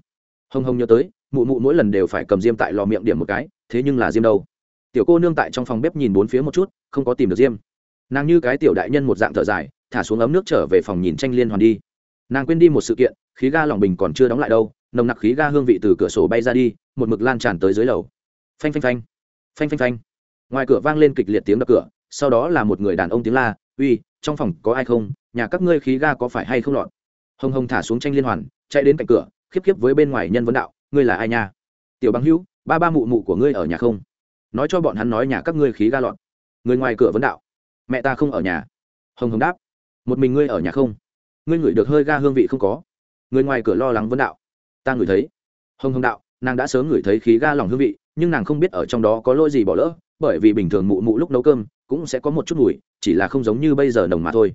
Hồng hồng nhớ tới, mụ mụ mỗi lần đều phải cầm diêm tại lò miệng điểm một cái thế nhưng là diêm đâu? Tiểu cô nương tại trong phòng bếp nhìn bốn phía một chút, không có tìm được diêm. Nàng như cái tiểu đại nhân một dạng thở dài, thả xuống ấm nước trở về phòng nhìn tranh liên hoàn đi. Nàng quên đi một sự kiện, khí ga lòng bình còn chưa đóng lại đâu, nồng nặc khí ga hương vị từ cửa sổ bay ra đi, một mực lan tràn tới dưới lầu. Phanh phanh phanh. Phanh phanh phanh. Ngoài cửa vang lên kịch liệt tiếng đập cửa, sau đó là một người đàn ông tiếng la, uy, trong phòng có ai không? Nhà các ngươi khí ga có phải hay không lọt? Hồng hồng thả xuống tranh liên hoàn, chạy đến cạnh cửa, khiếp khiếp với bên ngoài nhân vấn đạo, ngươi là ai nha? Tiểu bằng hữu ba ba mụ mụ của ngươi ở nhà không? Nói cho bọn hắn nói nhà các ngươi khí ga lọt. Người ngoài cửa vấn đạo. Mẹ ta không ở nhà. Hồng hồng đáp. Một mình ngươi ở nhà không? Ngươi ngửi được hơi ga hương vị không có? Người ngoài cửa lo lắng vấn đạo. Ta ngửi thấy. Hồng hồng đạo, nàng đã sớm ngửi thấy khí ga lòng hương vị, nhưng nàng không biết ở trong đó có lỗi gì bỏ lỡ, bởi vì bình thường mụ mụ lúc nấu cơm cũng sẽ có một chút mùi, chỉ là không giống như bây giờ nồng mà thôi.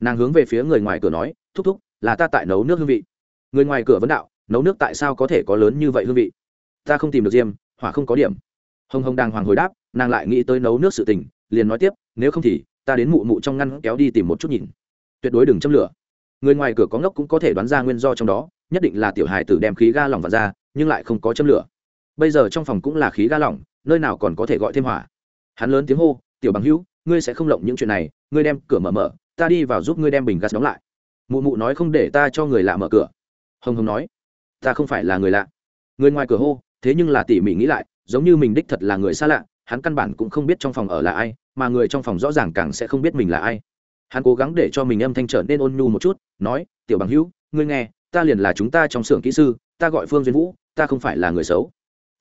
Nàng hướng về phía người ngoài cửa nói, thúc thúc, là ta tại nấu nước hương vị. Người ngoài cửa vấn đạo, nấu nước tại sao có thể có lớn như vậy hương vị? Ta không tìm được diêm, hỏa không có điểm. Hồng hồng đàng hoàng hồi đáp, nàng lại nghĩ tới nấu nước sự tình, liền nói tiếp, nếu không thì, ta đến mụ mụ trong ngăn kéo đi tìm một chút nhìn. Tuyệt đối đừng châm lửa. Người ngoài cửa có ngốc cũng có thể đoán ra nguyên do trong đó, nhất định là tiểu hài tử đem khí ga lỏng vào ra, nhưng lại không có châm lửa. Bây giờ trong phòng cũng là khí ga lỏng, nơi nào còn có thể gọi thêm hỏa. Hắn lớn tiếng hô, tiểu bằng hữu, ngươi sẽ không lộng những chuyện này, ngươi đem cửa mở mở, ta đi vào giúp ngươi đem bình gas đóng lại. Mụ mụ nói không để ta cho người lạ mở cửa. Hồng hồng nói, ta không phải là người lạ. Người ngoài cửa hô thế nhưng là tỉ mỉ nghĩ lại, giống như mình đích thật là người xa lạ, hắn căn bản cũng không biết trong phòng ở là ai, mà người trong phòng rõ ràng càng sẽ không biết mình là ai. Hắn cố gắng để cho mình âm thanh trở nên ôn nhu một chút, nói, tiểu bằng hữu, ngươi nghe, ta liền là chúng ta trong xưởng kỹ sư, ta gọi phương duyên vũ, ta không phải là người xấu.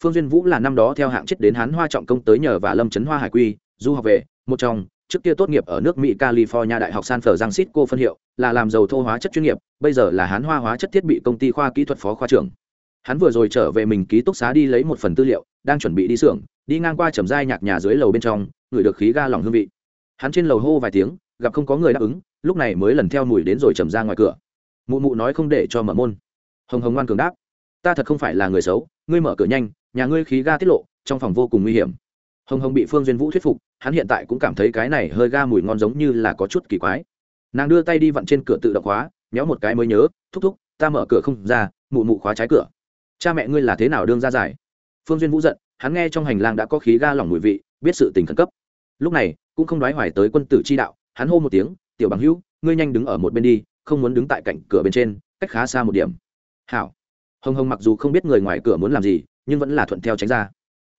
Phương duyên vũ là năm đó theo hạng chết đến hắn hoa trọng công tới nhờ và lâm trấn hoa hải quy, du học về, một trong, trước kia tốt nghiệp ở nước mỹ california đại học san cô phân hiệu, là làm dầu thô hóa chất chuyên nghiệp, bây giờ là hán hoa hóa chất thiết bị công ty khoa kỹ thuật phó khoa trưởng hắn vừa rồi trở về mình ký túc xá đi lấy một phần tư liệu, đang chuẩn bị đi xưởng, đi ngang qua trầm giai nhạc nhà dưới lầu bên trong, ngửi được khí ga lòng hương vị. Hắn trên lầu hô vài tiếng, gặp không có người đáp ứng, lúc này mới lần theo mùi đến rồi trầm ra ngoài cửa. Mụ mụ nói không để cho mở môn. Hồng hồng ngoan cường đáp, ta thật không phải là người xấu, ngươi mở cửa nhanh, nhà ngươi khí ga tiết lộ, trong phòng vô cùng nguy hiểm. Hồng hồng bị phương duyên vũ thuyết phục, hắn hiện tại cũng cảm thấy cái này hơi ga mùi ngon giống như là có chút kỳ quái. Nàng đưa tay đi vặn trên cửa tự động khóa, méo một cái mới nhớ, thúc thúc, ta mở cửa không ra, mụ mụ khóa trái cửa cha mẹ ngươi là thế nào đương ra giải? Phương duyên vũ giận, hắn nghe trong hành lang đã có khí ga lỏng mùi vị, biết sự tình khẩn cấp. Lúc này, cũng không đoái hoài tới quân tử chi đạo, hắn hô một tiếng, tiểu bằng hữu, ngươi nhanh đứng ở một bên đi, không muốn đứng tại cạnh cửa bên trên, cách khá xa một điểm. Hảo. Hồng hồng mặc dù không biết người ngoài cửa muốn làm gì, nhưng vẫn là thuận theo tránh ra.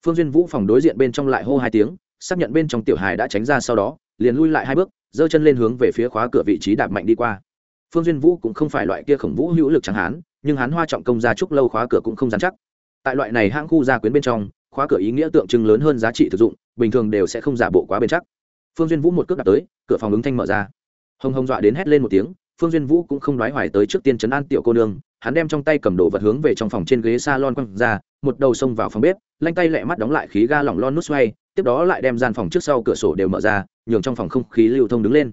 Phương duyên vũ phòng đối diện bên trong lại hô hai tiếng, xác nhận bên trong tiểu hài đã tránh ra sau đó, liền lui lại hai bước, giơ chân lên hướng về phía khóa cửa vị trí đạp mạnh đi qua phương duyên vũ cũng không phải loại kia khổng vũ hữu lực chẳng hán, nhưng hán hoa trọng công gia trúc lâu khóa cửa cũng không dán chắc. Tại loại này hãng khu gia quyến bên trong, khóa cửa ý nghĩa tượng trưng lớn hơn giá trị thực dụng, bình thường đều sẽ không giả bộ quá bền chắc. Phương duyên vũ một cước đặt tới, cửa phòng ứng thanh mở ra. Hồng hồng dọa đến hét lên một tiếng, phương duyên vũ cũng không nói hoài tới trước tiên chấn an tiểu cô nương, hắn đem trong tay cầm đồ vật hướng về trong phòng trên ghế s a lon quăng ra, một đầu xông vào phòng bếp, lanh tay lẹ mắt đóng lại khí ga lỏng lon nút xoay, tiếp đó lại đem gian phòng trước sau cửa sổ đều mở ra, nhường trong phòng không khí lưu thông đứng lên.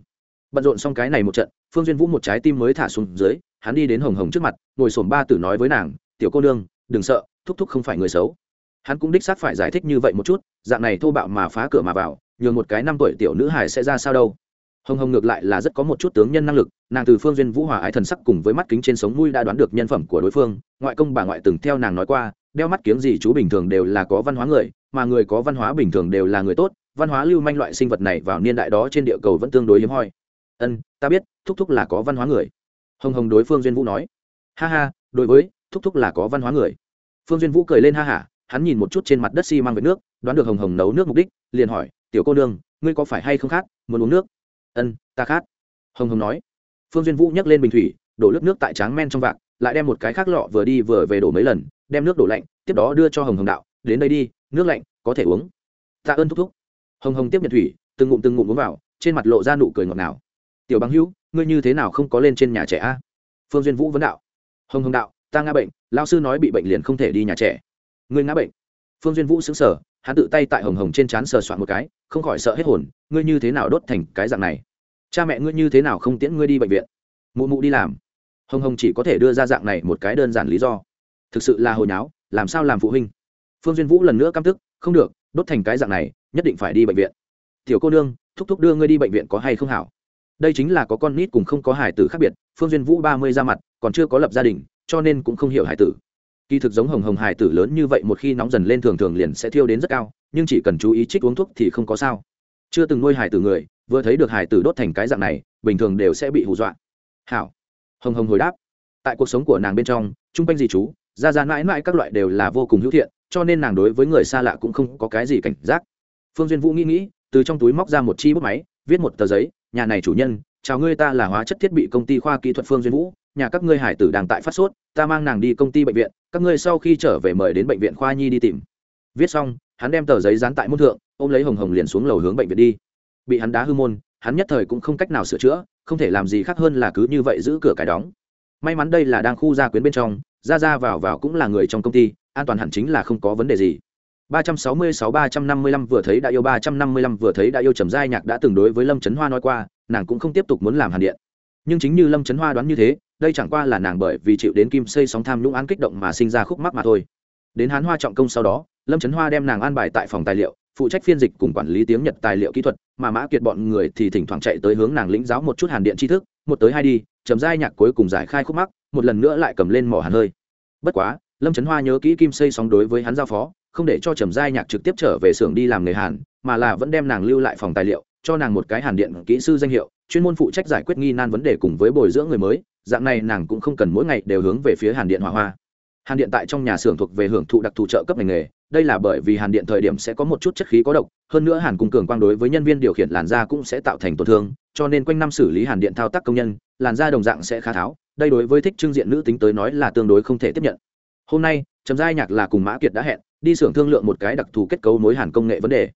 Bận rộn xong cái này một trận phương duyên vũ một trái tim mới thả xuống dưới, hắn đi đến hồng hồng trước mặt, ngồi sổm ba tử nói với nàng, tiểu cô nương, đừng sợ, thúc thúc không phải người xấu. Hắn cũng đích xác phải giải thích như vậy một chút, dạng này thô bạo mà phá cửa mà vào, nhường một cái năm tuổi tiểu nữ hài sẽ ra sao đâu. Hồng hồng ngược lại là rất có một chút tướng nhân năng lực, nàng từ phương duyên vũ hòa ái thần sắc cùng với mắt kính trên sống mũi đã đoán được nhân phẩm của đối phương, ngoại công bà ngoại từng theo nàng nói qua, đeo mắt kiếng gì chú bình thường đều là có văn hóa người, mà người có văn hóa bình thường đều là người tốt, văn hóa lưu manh loại sinh vật này vào niên đại đó trên địa cầu vẫn tương đối hiếm hoi ân, ta biết, thúc thúc là có văn hóa người. Hồng hồng đối phương duyên vũ nói. Ha ha, đối với, thúc thúc là có văn hóa người. Phương duyên vũ cười lên ha hả hắn nhìn một chút trên mặt đất xi、si、mang vệt nước, đoán được hồng hồng nấu nước mục đích, liền hỏi, tiểu cô nương, ngươi có phải hay không khát, muốn uống nước? Ân, ta khát. Hồng hồng nói. Phương duyên vũ nhấc lên bình thủy, đổ nước nước tại tráng men trong vạc, lại đem một cái khác lọ vừa đi vừa về đổ mấy lần, đem nước đổ lạnh, tiếp đó đưa cho hồng hồng đạo, đến đây đi, nước lạnh, có thể uống. Tạ ơn thúc thúc. Hồng hồng tiếp nhận thủy, từng ngụm từng ngụm uống vào, trên mặt lộ ra nụ cười ngọt ngào tiểu bằng hữu, ngươi như thế nào không có lên trên nhà trẻ a? Phương duyên vũ vấn đạo. Hồng hồng đạo, ta ngã bệnh lao sư nói bị bệnh liền không thể đi nhà trẻ. Ngươi ngã bệnh. Phương duyên vũ xứng sở hắn tự tay tại hồng hồng trên trán sờ soạn một cái, không khỏi sợ hết hồn, ngươi như thế nào đốt thành cái dạng này? Cha mẹ ngươi như thế nào không tiễn ngươi đi bệnh viện? Mụ mụ đi làm. Hồng hồng chỉ có thể đưa ra dạng này một cái đơn giản lý do. Thực sự là hồi nháo, làm sao làm phụ huynh? Phương duyên vũ lần nữa căm tức, không được, đốt thành cái dạng này, nhất định phải đi bệnh viện. Tiểu cô nương, thúc thúc đưa ngươi đi bệnh viện có hay không hảo? Đây chính là có con nít cùng không có hải tử khác biệt, phương duyên vũ ba mươi ra mặt, còn chưa có lập gia đình, cho nên cũng không hiểu hải tử. Kỳ thực giống hồng hồng hải tử lớn như vậy một khi nóng dần lên thường thường liền sẽ thiêu đến rất cao, nhưng chỉ cần chú ý trích uống thuốc thì không có sao. Chưa từng nuôi hải tử người, vừa thấy được hải tử đốt thành cái dạng này, bình thường đều sẽ bị hù dọa. Hảo. Hồng hồng hồi đáp. Tại cuộc sống của nàng bên trong, chung quanh gì chú ra ra mãi mãi các loại đều là vô cùng hữu thiện, cho nên nàng đối với người xa lạ cũng không có cái gì cảnh giác. Phương duyên vũ nghĩ nghĩ, từ trong túi móc ra một chi bút máy, viết một tờ giấy nhà này chủ nhân, chào ngươi ta là hóa chất thiết bị công ty khoa kỹ thuật phương duyên vũ, nhà các ngươi hải tử đang tại phát sốt, ta mang nàng đi công ty bệnh viện, các ngươi sau khi trở về mời đến bệnh viện khoa nhi đi tìm. Viết xong, hắn đem tờ giấy dán tại môn thượng, ôm lấy hồng hồng liền xuống lầu hướng bệnh viện đi. Bị hắn đá hư môn, hắn nhất thời cũng không cách nào sửa chữa, không thể làm gì khác hơn là cứ như vậy giữ cửa cải đóng. May mắn đây là đang khu gia quyến bên trong ra ra vào vào cũng là người trong công ty, an toàn hẳn chính là không có vấn đề gì. 366-355 vừa thấy đã yêu 355 vừa thấy đã yêu trầm giai nhạc đã từng đối với lâm chấn hoa nói qua, nàng cũng không tiếp tục muốn làm hàn điện. Nhưng chính như lâm trấn hoa đoán như thế, đây chẳng qua là nàng bởi vì chịu đến kim xây sóng tham nhũng án kích động mà sinh ra khúc mắc mà thôi. Đến hán hoa trọng công sau đó, lâm trấn hoa đem nàng an bài tại phòng tài liệu, phụ trách phiên dịch cùng quản lý tiếng nhật tài liệu kỹ thuật, mà mã kiệt bọn người thì thỉnh thoảng chạy tới hướng nàng lĩnh giáo một chút hàn điện tri thức, một tới hai đi, trầm giai nhạc cuối cùng giải khai khúc mắc, một lần nữa lại cầm lên mỏ hàn hơi. Bất quá, lâm chấn hoa nhớ kỹ kim xây sóng đối với hắn giao phó không để cho trầm giai nhạc trực tiếp trở về xưởng đi làm nghề hàn, mà là vẫn đem nàng lưu lại phòng tài liệu, cho nàng một cái hàn điện kỹ sư danh hiệu, chuyên môn phụ trách giải quyết nghi nan vấn đề cùng với bồi dưỡng người mới, dạng này nàng cũng không cần mỗi ngày đều hướng về phía hàn điện hỏa hoa. Hàn điện tại trong nhà xưởng thuộc về hưởng thụ đặc thù trợ cấp ngành nghề, đây là bởi vì hàn điện thời điểm sẽ có một chút chất khí có độc, hơn nữa hàn cung cường quang đối với nhân viên điều khiển làn da cũng sẽ tạo thành tổn thương, cho nên quanh năm xử lý hàn điện thao tác công nhân, làn da đồng dạng sẽ khá tháo, đây đối với thích trưng diện nữ tính tới nói là tương đối không thể tiếp nhận hôm nay, trầm giai nhạc là cùng mã kiệt đã hẹn, đi xưởng thương lượng một cái đặc thù kết cấu mối hàn công nghệ vấn đề.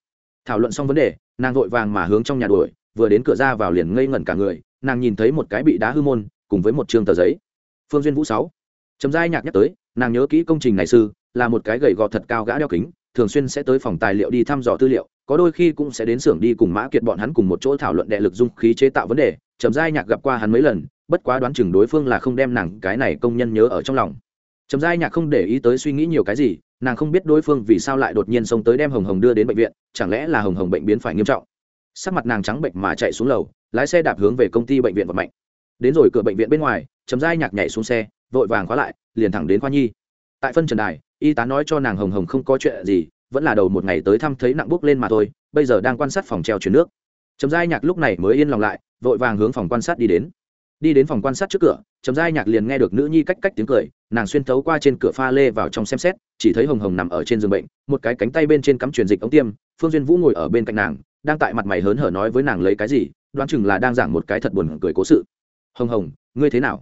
Thảo luận xong vấn đề, nàng vội vàng mà hướng trong nhà đuổi, vừa đến cửa ra vào liền ngây ngẩn cả người, nàng nhìn thấy một cái bị đá hư môn, cùng với một trường tờ giấy. Phương duyên vũ sáu. Trầm giai nhạc nhắc tới, nàng nhớ kỹ công trình này sư là một cái gầy gò thật cao gã đeo kính, thường xuyên sẽ tới phòng tài liệu đi thăm dò tư liệu, có đôi khi cũng sẽ đến xưởng đi cùng mã kiệt bọn hắn cùng một chỗ thảo luận đệ lực dung khí chế tạo vấn đề. Trầm giai nhạc gặp qua hắn mấy lần, bất quá đoán chừng đối phương là không đem nàng cái này công nhân nhớ ở trong lòng trầm giai nhạc không để ý tới suy nghĩ nhiều cái gì, nàng không biết đối phương vì sao lại đột nhiên xông tới đem hồng hồng đưa đến bệnh viện, chẳng lẽ là hồng hồng bệnh biến phải nghiêm trọng. Sắc mặt nàng trắng bệnh mà chạy xuống lầu, lái xe đạp hướng về công ty bệnh viện vật mạnh đến rồi cửa bệnh viện bên ngoài, trầm giai nhạc nhảy xuống xe, vội vàng khóa lại, liền thẳng đến khoa nhi. Tại phân trần đài, y tá nói cho nàng hồng hồng không có chuyện gì, vẫn là đầu một ngày tới thăm thấy nặng bốc lên mà thôi, bây giờ đang quan sát phòng treo chuyển nước. Trầm giai nhạc lúc này mới yên lòng lại, vội vàng hướng phòng quan sát đi đến đi đến phòng quan sát trước cửa chấm dai nhạc liền nghe được nữ nhi cách cách tiếng cười, nàng xuyên thấu qua trên cửa pha lê vào trong xem xét, chỉ thấy hồng hồng nằm ở trên giường bệnh, một cái cánh tay bên trên cắm truyền dịch ống tiêm, phương duyên vũ ngồi ở bên cạnh nàng, đang tại mặt mày hớn hở nói với nàng lấy cái gì, đoán chừng là đang giảng một cái thật buồn cười cố sự. Hồng hồng, ngươi thế nào?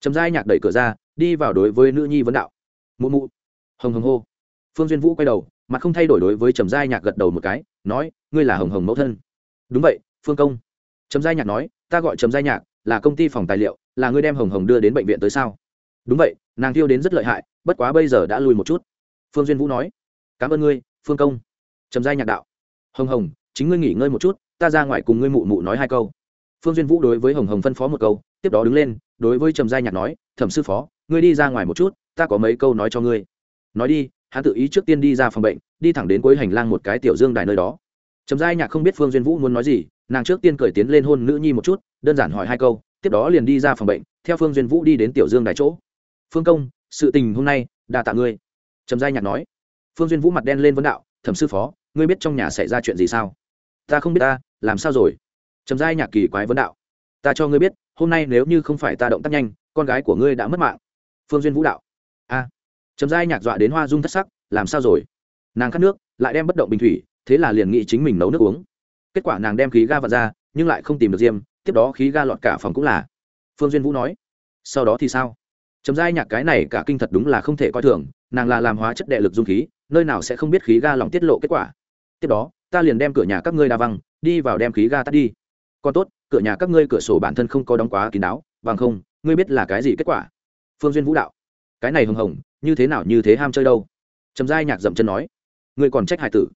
Chấm dai nhạc đẩy cửa ra, đi vào đối với nữ nhi vấn đạo. Mụ mụ. Hồng hồng hô. Phương duyên vũ quay đầu, mặt không thay đổi đối với trầm giai nhạc gật đầu một cái, nói, ngươi là hồng hồng mẫu thân. Đúng vậy, phương công. Trầm giai nhạc nói, ta gọi trầm giai nhạc là công ty phòng tài liệu, là ngươi đem hồng hồng đưa đến bệnh viện tới sao? Đúng vậy, nàng thiêu đến rất lợi hại, bất quá bây giờ đã lùi một chút. Phương duyên vũ nói, cảm ơn ngươi, phương công. Trầm giai nhạc đạo, hồng hồng, chính ngươi nghỉ ngơi một chút, ta ra ngoài cùng ngươi mụ mụ nói hai câu. Phương duyên vũ đối với hồng hồng phân phó một câu, tiếp đó đứng lên, đối với trầm giai nhạc nói, thẩm sư phó, ngươi đi ra ngoài một chút, ta có mấy câu nói cho ngươi. Nói đi, hắn tự ý trước tiên đi ra phòng bệnh, đi thẳng đến cuối hành lang một cái tiểu dương đài nơi đó. Trầm giai nhạc không biết phương duyên vũ muốn nói gì nàng trước tiên cởi tiến lên hôn nữ nhi một chút, đơn giản hỏi hai câu, tiếp đó liền đi ra phòng bệnh, theo phương duyên vũ đi đến tiểu dương đài chỗ. Phương công, sự tình hôm nay, đa tạ ngươi. Trầm giai nhạc nói. Phương duyên vũ mặt đen lên vấn đạo, thẩm sư phó, ngươi biết trong nhà xảy ra chuyện gì sao? Ta không biết ta, làm sao rồi? Trầm giai nhạc kỳ quái vấn đạo. Ta cho ngươi biết, hôm nay nếu như không phải ta động tác nhanh, con gái của ngươi đã mất mạng. Phương duyên vũ đạo. A. Trầm giai nhạc dọa đến hoa dung thất sắc, làm sao rồi? Nàng khát nước, lại đem bất động bình thủy, thế là liền nghĩ chính mình nấu nước uống kết quả nàng đem khí ga vặt ra, nhưng lại không tìm được diêm, tiếp đó khí ga lọt cả phòng cũng là. Phương duyên vũ nói, sau đó thì sao? Trầm giai nhạc cái này cả kinh thật đúng là không thể coi thường, nàng là làm hóa chất đệ lực dung khí, nơi nào sẽ không biết khí ga lòng tiết lộ kết quả. Tiếp đó, ta liền đem cửa nhà các ngươi đa văng, đi vào đem khí ga tắt đi. Còn tốt, cửa nhà các ngươi cửa sổ bản thân không có đóng quá kín đáo, bằng không, ngươi biết là cái gì kết quả? Phương duyên vũ đạo, cái này hồng hồng, như thế nào như thế ham chơi đâu? Trầm giai nhạc dậm chân nói, ngươi còn trách hải tử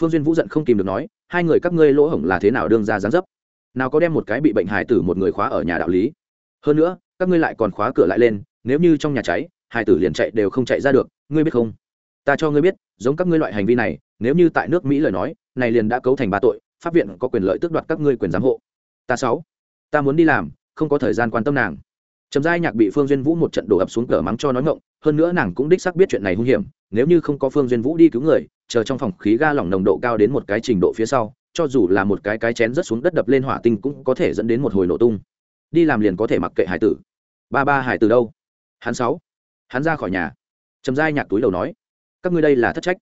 phương duyên vũ giận không kìm được nói, hai người các ngươi lỗ hổng là thế nào đương ra gián dấp? Nào có đem một cái bị bệnh hải tử một người khóa ở nhà đạo lý. Hơn nữa, các ngươi lại còn khóa cửa lại lên, nếu như trong nhà cháy hải tử liền chạy đều không chạy ra được, ngươi biết không? Ta cho ngươi biết, giống các ngươi loại hành vi này, nếu như tại nước mỹ lời nói, này liền đã cấu thành ba tội, pháp viện có quyền lợi tước đoạt các ngươi quyền giám hộ. Ta sáu, ta muốn đi làm, không có thời gian quan tâm nàng. Trầm giai nhạc bị phương duyên vũ một trận đổ ập xuống cờ mắng cho nói ngộng hơn nữa nàng cũng đích xác biết chuyện này hung hiểm, nếu như không có phương duyên vũ đi cứu người chờ trong phòng khí ga lỏng nồng độ cao đến một cái trình độ phía sau, cho dù là một cái cái chén rớt xuống đất đập lên hỏa tinh cũng có thể dẫn đến một hồi nổ tung. Đi làm liền có thể mặc kệ hải tử. Ba ba hải tử đâu? Hắn sáu. Hắn ra khỏi nhà. Trầm giai nhạc túi đầu nói, các ngươi đây là thất trách.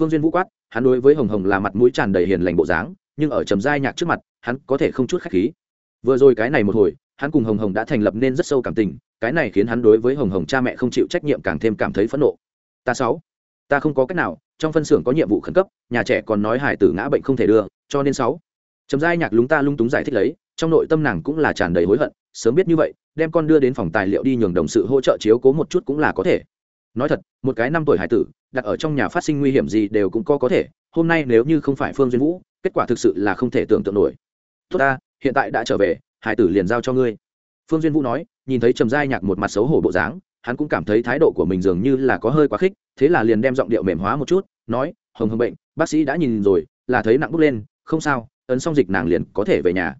Phương duyên vũ quát, hắn đối với hồng hồng là mặt mũi tràn đầy hiền lành bộ dáng, nhưng ở trầm giai nhạc trước mặt, hắn có thể không chút khách khí. Vừa rồi cái này một hồi, hắn cùng hồng hồng đã thành lập nên rất sâu cảm tình, cái này khiến hắn đối với hồng hồng cha mẹ không chịu trách nhiệm càng thêm cảm thấy phẫn nộ. Ta sáu, ta không có cách nào trong phân xưởng có nhiệm vụ khẩn cấp, nhà trẻ còn nói hải tử ngã bệnh không thể đưa, cho nên sáu. Trầm giai nhạc lúng ta lung túng giải thích lấy, trong nội tâm nàng cũng là tràn đầy hối hận, sớm biết như vậy, đem con đưa đến phòng tài liệu đi nhường đồng sự hỗ trợ chiếu cố một chút cũng là có thể. Nói thật, một cái năm tuổi hải tử, đặt ở trong nhà phát sinh nguy hiểm gì đều cũng có có thể, hôm nay nếu như không phải phương duyên vũ, kết quả thực sự là không thể tưởng tượng nổi. Tốt ta, hiện tại đã trở về hải tử liền giao cho ngươi. Phương duyên vũ nói, nhìn thấy trầm giai nhạc một mặt xấu hổ bộ dáng, hắn cũng cảm thấy thái độ của mình dường như là có hơi quá khích thế là liền đem giọng điệu mềm hóa một chút, nói, hồng hồng bệnh, bác sĩ đã nhìn rồi, là thấy nặng bút lên, không sao, ấn xong dịch nàng liền có thể về nhà.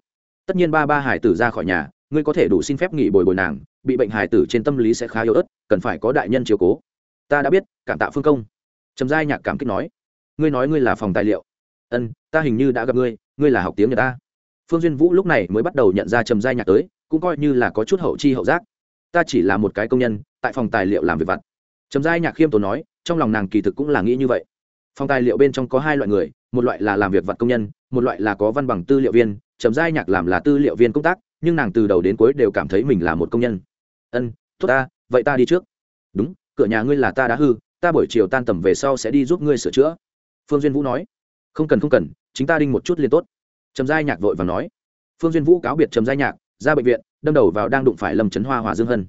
Tất nhiên ba ba hải tử ra khỏi nhà, ngươi có thể đủ xin phép nghỉ bồi bồi nàng, bị bệnh hải tử trên tâm lý sẽ khá yếu ớt, cần phải có đại nhân chiếu cố. Ta đã biết, cảm tạ phương công. Trầm giai nhạc cảm kích nói, ngươi nói ngươi là phòng tài liệu. Ân, ta hình như đã gặp ngươi ngươi là học tiếng nhật ta. Phương duyên vũ lúc này mới bắt đầu nhận ra trầm giai nhạc tới, cũng coi như là có chút hậu chi hậu giác. Ta chỉ là một cái công nhân, tại phòng tài liệu làm việc vặt trầm giai nhạc khiêm tốn nói, trong lòng nàng kỳ thực cũng là nghĩ như vậy. Phòng tài liệu bên trong có hai loại người, một loại là làm việc vặt công nhân, một loại là có văn bằng tư liệu viên. Trầm giai nhạc làm là tư liệu viên công tác, nhưng nàng từ đầu đến cuối đều cảm thấy mình là một công nhân. Ân, tốt ta, vậy ta đi trước. Đúng, cửa nhà ngươi là ta đã hư, ta buổi chiều tan tầm về sau sẽ đi giúp ngươi sửa chữa. Phương duyên vũ nói. Không cần không cần, chính ta đinh một chút liền tốt. Trầm giai nhạc vội và nói. Phương duyên vũ cáo biệt trầm giai nhạc, ra bệnh viện, đâm đầu vào đang đụng phải lâm trấn hoa hòa dương hân.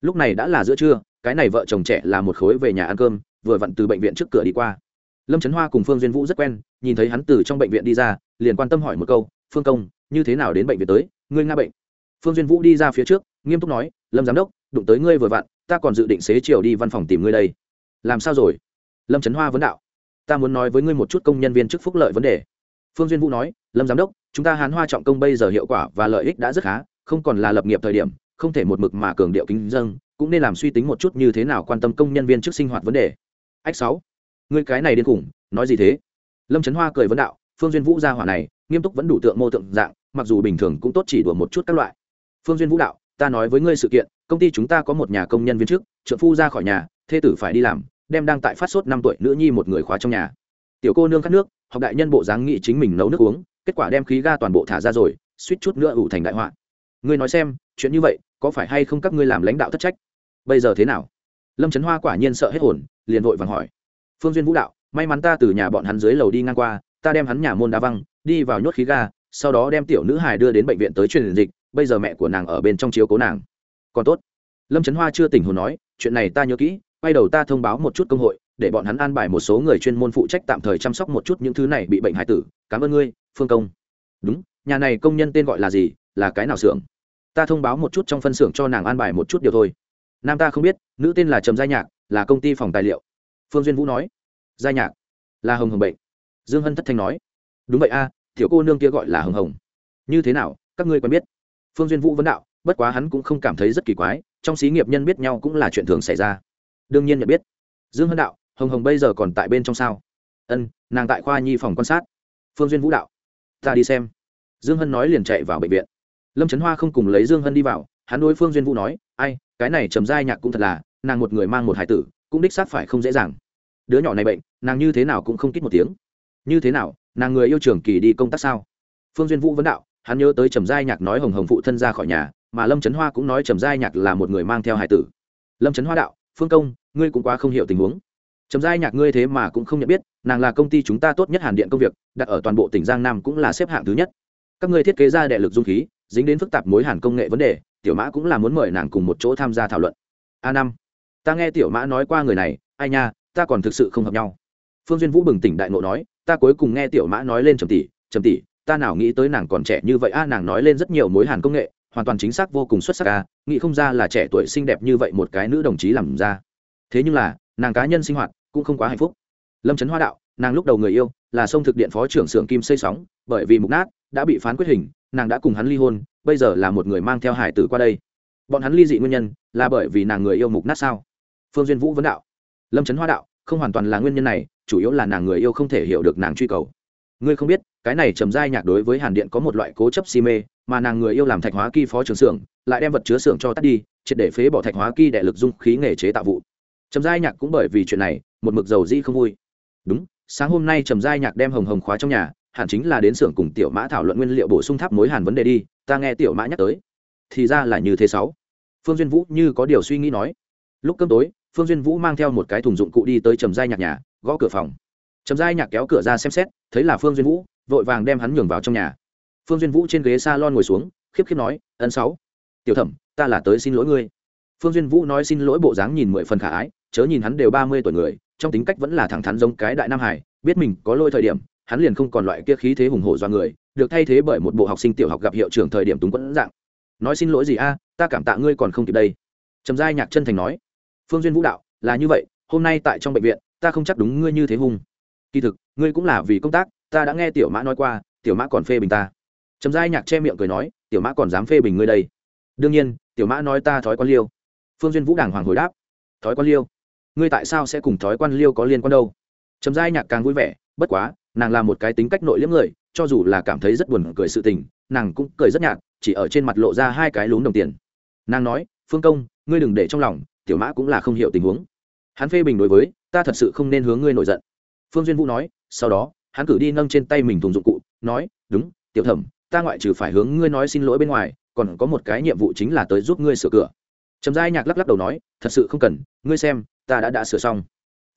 Lúc này đã là giữa trưa cái này vợ chồng trẻ là một khối về nhà ăn cơm, vừa vặn từ bệnh viện trước cửa đi qua. Lâm trấn hoa cùng phương duyên vũ rất quen, nhìn thấy hắn từ trong bệnh viện đi ra, liền quan tâm hỏi một câu, phương công, như thế nào đến bệnh viện tới? Ngươi nga bệnh. Phương duyên vũ đi ra phía trước, nghiêm túc nói, lâm giám đốc, đụng tới ngươi vừa vặn, ta còn dự định xế chiều đi văn phòng tìm ngươi đây. Làm sao rồi? Lâm trấn hoa vấn đạo. Ta muốn nói với ngươi một chút công nhân viên chức phúc lợi vấn đề. Phương duyên vũ nói, lâm giám đốc, chúng ta hán hoa trọng công bây giờ hiệu quả và lợi ích đã rất khá, không còn là lập nghiệp thời điểm, không thể một mực mà cường điệu kính dâng cũng nên làm suy tính một chút như thế nào quan tâm công nhân viên chức sinh hoạt vấn đề. Ách sáu, ngươi cái này điên khủng, nói gì thế? Lâm trấn hoa cười vấn đạo, phương duyên vũ ra hỏa này, nghiêm túc vẫn đủ tượng mô tượng dạng, mặc dù bình thường cũng tốt chỉ đùa một chút các loại. Phương duyên vũ đạo, ta nói với ngươi sự kiện, công ty chúng ta có một nhà công nhân viên chức trợ phu ra khỏi nhà, thê tử phải đi làm, đem đang tại phát sốt năm tuổi nữ nhi một người khóa trong nhà. Tiểu cô nương khát nước, học đại nhân bộ dáng nghị chính mình nấu nước uống, kết quả đem khí ga toàn bộ thả ra rồi, suýt chút nữa ủ thành đại họa. Ngươi nói xem, chuyện như vậy, có phải hay không các ngươi làm lãnh đạo thất trách? Bây giờ thế nào? Lâm trấn hoa quả nhiên sợ hết hồn, liền vội vàng hỏi. Phương duyên vũ đạo, may mắn ta từ nhà bọn hắn dưới lầu đi ngang qua, ta đem hắn nhà môn đá văng, đi vào nhốt khí ga, sau đó đem tiểu nữ hài đưa đến bệnh viện tới truyền dịch, bây giờ mẹ của nàng ở bên trong chiếu cố nàng. Còn tốt. Lâm trấn hoa chưa tỉnh hồn nói, chuyện này ta nhớ kỹ, quay đầu ta thông báo một chút công hội, để bọn hắn an bài một số người chuyên môn phụ trách tạm thời chăm sóc một chút những thứ này bị bệnh hải tử. Cảm ơn ngươi, phương công. Đúng, nhà này công nhân tên gọi là gì, là cái nào xưởng? Ta thông báo một chút trong phân xưởng cho nàng an bài một chút điều thôi nam ta không biết nữ tên là trầm gia nhạc là công ty phòng tài liệu. Phương duyên vũ nói gia nhạc là hồng hồng bệnh. Dương hân thất thanh nói đúng vậy a à, tiểu cô nương kia gọi là hồng hồng. Như thế nào các ngươi quen biết? Phương duyên vũ vấn đạo bất quá hắn cũng không cảm thấy rất kỳ quái trong xí nghiệp nhân biết nhau cũng là chuyện thường xảy ra. Đương nhiên nhận biết. Dương hân đạo hồng hồng bây giờ còn tại bên trong sao? Ân nàng tại khoa nhi phòng quan sát. Phương duyên vũ đạo ta đi xem. Dương hân nói liền chạy vào bệnh viện. Lâm trấn hoa không cùng lấy dương hân đi vào hắn đối phương duyên vũ nói ai, cái này trầm giai nhạc cũng thật là, nàng một người mang một hải tử, cũng đích xác phải không dễ dàng. Đứa nhỏ này bệnh, nàng như thế nào cũng không kít một tiếng. Như thế nào, nàng người yêu trường kỳ đi công tác sao? Phương duyên vũ vấn đạo, hắn nhớ tới trầm giai nhạc nói hồng hồng phụ thân ra khỏi nhà, mà lâm trấn hoa cũng nói trầm giai nhạc là một người mang theo hải tử. Lâm trấn hoa đạo, phương công, ngươi cũng quá không hiểu tình huống. Trầm giai nhạc ngươi thế mà cũng không nhận biết, nàng là công ty chúng ta tốt nhất hàn điện công việc, đặt ở toàn bộ tỉnh giang nam cũng là xếp hạng thứ nhất. Các ngươi thiết kế ra đệ lực dung khí, dính đến phức tạp mối hàn công nghệ vấn đề tiểu mã cũng là muốn mời nàng cùng một chỗ tham gia thảo luận. A năm, ta nghe tiểu mã nói qua người này, ai nha, ta còn thực sự không hợp nhau. Phương duyên vũ bừng tỉnh đại ngộ nói, ta cuối cùng nghe tiểu mã nói lên trầm tỷ trầm tỷ ta nào nghĩ tới nàng còn trẻ như vậy. A, nàng nói lên rất nhiều mối hàn công nghệ, hoàn toàn chính xác vô cùng xuất sắc a, nghĩ không ra là trẻ tuổi xinh đẹp như vậy một cái nữ đồng chí làm ra. Thế nhưng là, nàng cá nhân sinh hoạt cũng không quá hạnh phúc. Lâm trấn hoa đạo, nàng lúc đầu người yêu, là sông thực điện phó trưởng xưởng kim xây sóng, bởi vì mục nát, đã bị phán quyết hình, nàng đã cùng hắn ly hôn bây giờ là một người mang theo hải tử qua đây. Bọn hắn ly dị nguyên nhân là bởi vì nàng người yêu mục nát sao? Phương duyên vũ vấn đạo. Lâm trấn hoa đạo, không hoàn toàn là nguyên nhân này, chủ yếu là nàng người yêu không thể hiểu được nàng truy cầu. Ngươi không biết, cái này trầm giai nhạc đối với hàn điện có một loại cố chấp si mê, mà nàng người yêu làm thạch hóa kỳ phó trưởng xưởng, lại đem vật chứa xưởng cho tắt đi, triệt để phế bỏ thạch hóa kỳ đệ lực dung khí nghề chế tạo vụ. Trầm giai nhạc cũng bởi vì chuyện này, một mực dầu dĩ không vui. Đúng, sáng hôm nay trầm giai nhạc đem hồng hồng khóa trong nhà, hẳn chính là đến xưởng cùng tiểu mã thảo luận nguyên liệu bổ sung tháp mối hàn vấn đề đi ta nghe tiểu mã nhắc tới. Thì ra là như thế sáu. Phương duyên vũ như có điều suy nghĩ nói. Lúc cơm tối, phương duyên vũ mang theo một cái thùng dụng cụ đi tới trầm giai nhạc nhà, gõ cửa phòng. Trầm giai nhạc kéo cửa ra xem xét, thấy là phương duyên vũ, vội vàng đem hắn nhường vào trong nhà. Phương duyên vũ trên ghế s a lon ngồi xuống, khiếp khiếp nói ấn sáu, tiểu thẩm, ta là tới xin lỗi ngươi. Phương duyên vũ nói xin lỗi bộ dáng nhìn mười phần khả ái, chớ nhìn hắn đều ba mươi tuổi người, trong tính cách vẫn là thẳng thắn giống cái đại nam hải, biết mình có lôi thời điểm, hắn liền không còn loại kia khí thế hùng hổ do người được thay thế bởi một bộ học sinh tiểu học gặp hiệu trưởng thời điểm túng quẫn dạng. Nói xin lỗi gì a, ta cảm tạ ngươi còn không kịp đây. Trầm giai nhạc chân thành nói. Phương duyên vũ đạo, là như vậy, hôm nay tại trong bệnh viện, ta không chắc đúng ngươi như thế hung. Kỳ thực, ngươi cũng là vì công tác, ta đã nghe tiểu mã nói qua, tiểu mã còn phê bình ta. Trầm giai nhạc che miệng cười nói, tiểu mã còn dám phê bình ngươi đây. Đương nhiên, tiểu mã nói ta thói quan liêu. Phương duyên vũ đàng hoàng hồi đáp. Thói quan liêu? Ngươi tại sao sẽ cùng thói quan liêu có liên quan đâu? Trầm giai nhạc càng vui vẻ, bất quá, nàng là một cái tính cách nội liếm người cho dù là cảm thấy rất buồn cười sự tình, nàng cũng cười rất nhạt, chỉ ở trên mặt lộ ra hai cái lún đồng tiền. Nàng nói, phương công, ngươi đừng để trong lòng, tiểu mã cũng là không hiểu tình huống. Hắn phê bình đối với, ta thật sự không nên hướng ngươi nổi giận. Phương duyên vũ nói, sau đó, hắn cử đi nâng trên tay mình thùng dụng cụ, nói, đúng, tiểu thẩm, ta ngoại trừ phải hướng ngươi nói xin lỗi bên ngoài, còn có một cái nhiệm vụ chính là tới giúp ngươi sửa cửa. Trầm giai nhạc lắc lắc đầu nói, thật sự không cần, ngươi xem, ta đã đã sửa xong.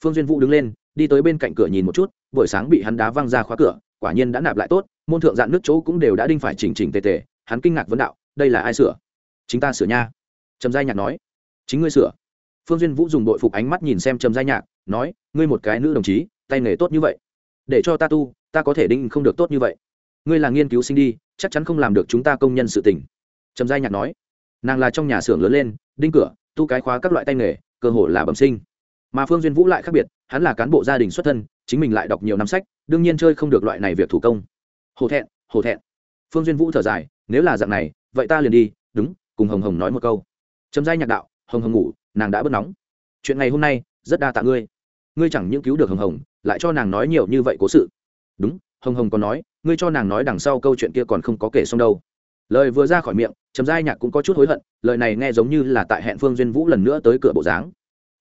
Phương duyên vũ đứng lên, đi tới bên cạnh cửa nhìn một chút, buổi sáng bị hắn đá văng ra khóa cửa quả nhiên đã nạp lại tốt, môn thượng dạn nước chỗ cũng đều đã đinh phải chỉnh chỉnh tề tề, hắn kinh ngạc vấn đạo, đây là ai sửa? Chính ta sửa nha. Trầm giai nhạc nói. Chính ngươi sửa. Phương duyên vũ dùng đội phục ánh mắt nhìn xem trầm giai nhạc, nói, ngươi một cái nữ đồng chí, tay nghề tốt như vậy. Để cho ta tu, ta có thể đinh không được tốt như vậy. Ngươi là nghiên cứu sinh đi, chắc chắn không làm được chúng ta công nhân sự tình. Trầm giai nhạc nói. Nàng là trong nhà xưởng lớn lên, đinh cửa, tu cái khóa các loại tay nghề, cơ hội là bẩm sinh mà phương duyên vũ lại khác biệt, hắn là cán bộ gia đình xuất thân, chính mình lại đọc nhiều năm sách, đương nhiên chơi không được loại này việc thủ công. Hổ thẹn hổ thẹn. Phương duyên vũ thở dài, nếu là dạng này, vậy ta liền đi, đúng, cùng hồng hồng nói một câu. Chấm dai nhạc đạo, hồng hồng ngủ, nàng đã bớt nóng. Chuyện ngày hôm nay, rất đa tạ ngươi. Ngươi chẳng những cứu được hồng hồng, lại cho nàng nói nhiều như vậy cố sự. Đúng, hồng hồng còn nói, ngươi cho nàng nói đằng sau câu chuyện kia còn không có kể xong đâu. Lời vừa ra khỏi miệng, chấm dai nhạc cũng có chút hối hận, lời này nghe giống như là tại hẹn phương duyên vũ lần nữa tới cửa bộ dáng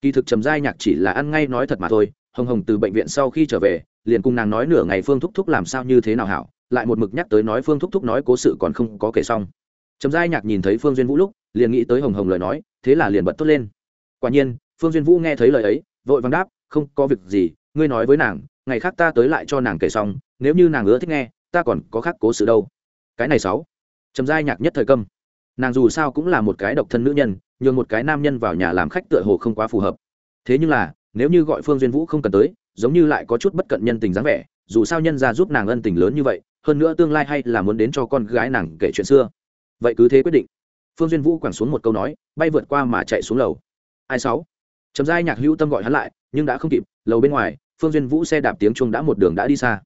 kỳ thực trầm giai nhạc chỉ là ăn ngay nói thật mà thôi, hồng hồng từ bệnh viện sau khi trở về, liền cùng nàng nói nửa ngày phương thúc thúc làm sao như thế nào hảo, lại một mực nhắc tới nói phương thúc thúc nói cố sự còn không có kể xong. Trầm giai nhạc nhìn thấy phương duyên vũ lúc, liền nghĩ tới hồng hồng lời nói, thế là liền bật tốt lên. Quả nhiên, phương duyên vũ nghe thấy lời ấy, vội vàng đáp, không có việc gì, ngươi nói với nàng, ngày khác ta tới lại cho nàng kể xong, nếu như nàng ưa thích nghe, ta còn có khác cố sự đâu. Cái này sáu. Trầm giai nhạc nhất thời câm. Nàng dù sao cũng là một cái độc thân nữ nhân nhường một cái nam nhân vào nhà làm khách tựa hồ không quá phù hợp. Thế nhưng là, nếu như gọi phương duyên vũ không cần tới, giống như lại có chút bất cận nhân tình dáng vẻ, dù sao nhân ra giúp nàng ân tình lớn như vậy, hơn nữa tương lai hay là muốn đến cho con gái nàng kể chuyện xưa. Vậy cứ thế quyết định. Phương duyên vũ quẳng xuống một câu nói, bay vượt qua mà chạy xuống lầu. Ai sáu? Trầm giai nhạc hữu tâm gọi hắn lại, nhưng đã không kịp, lầu bên ngoài, phương duyên vũ xe đạp tiếng chuông đã một đường đã đi xa.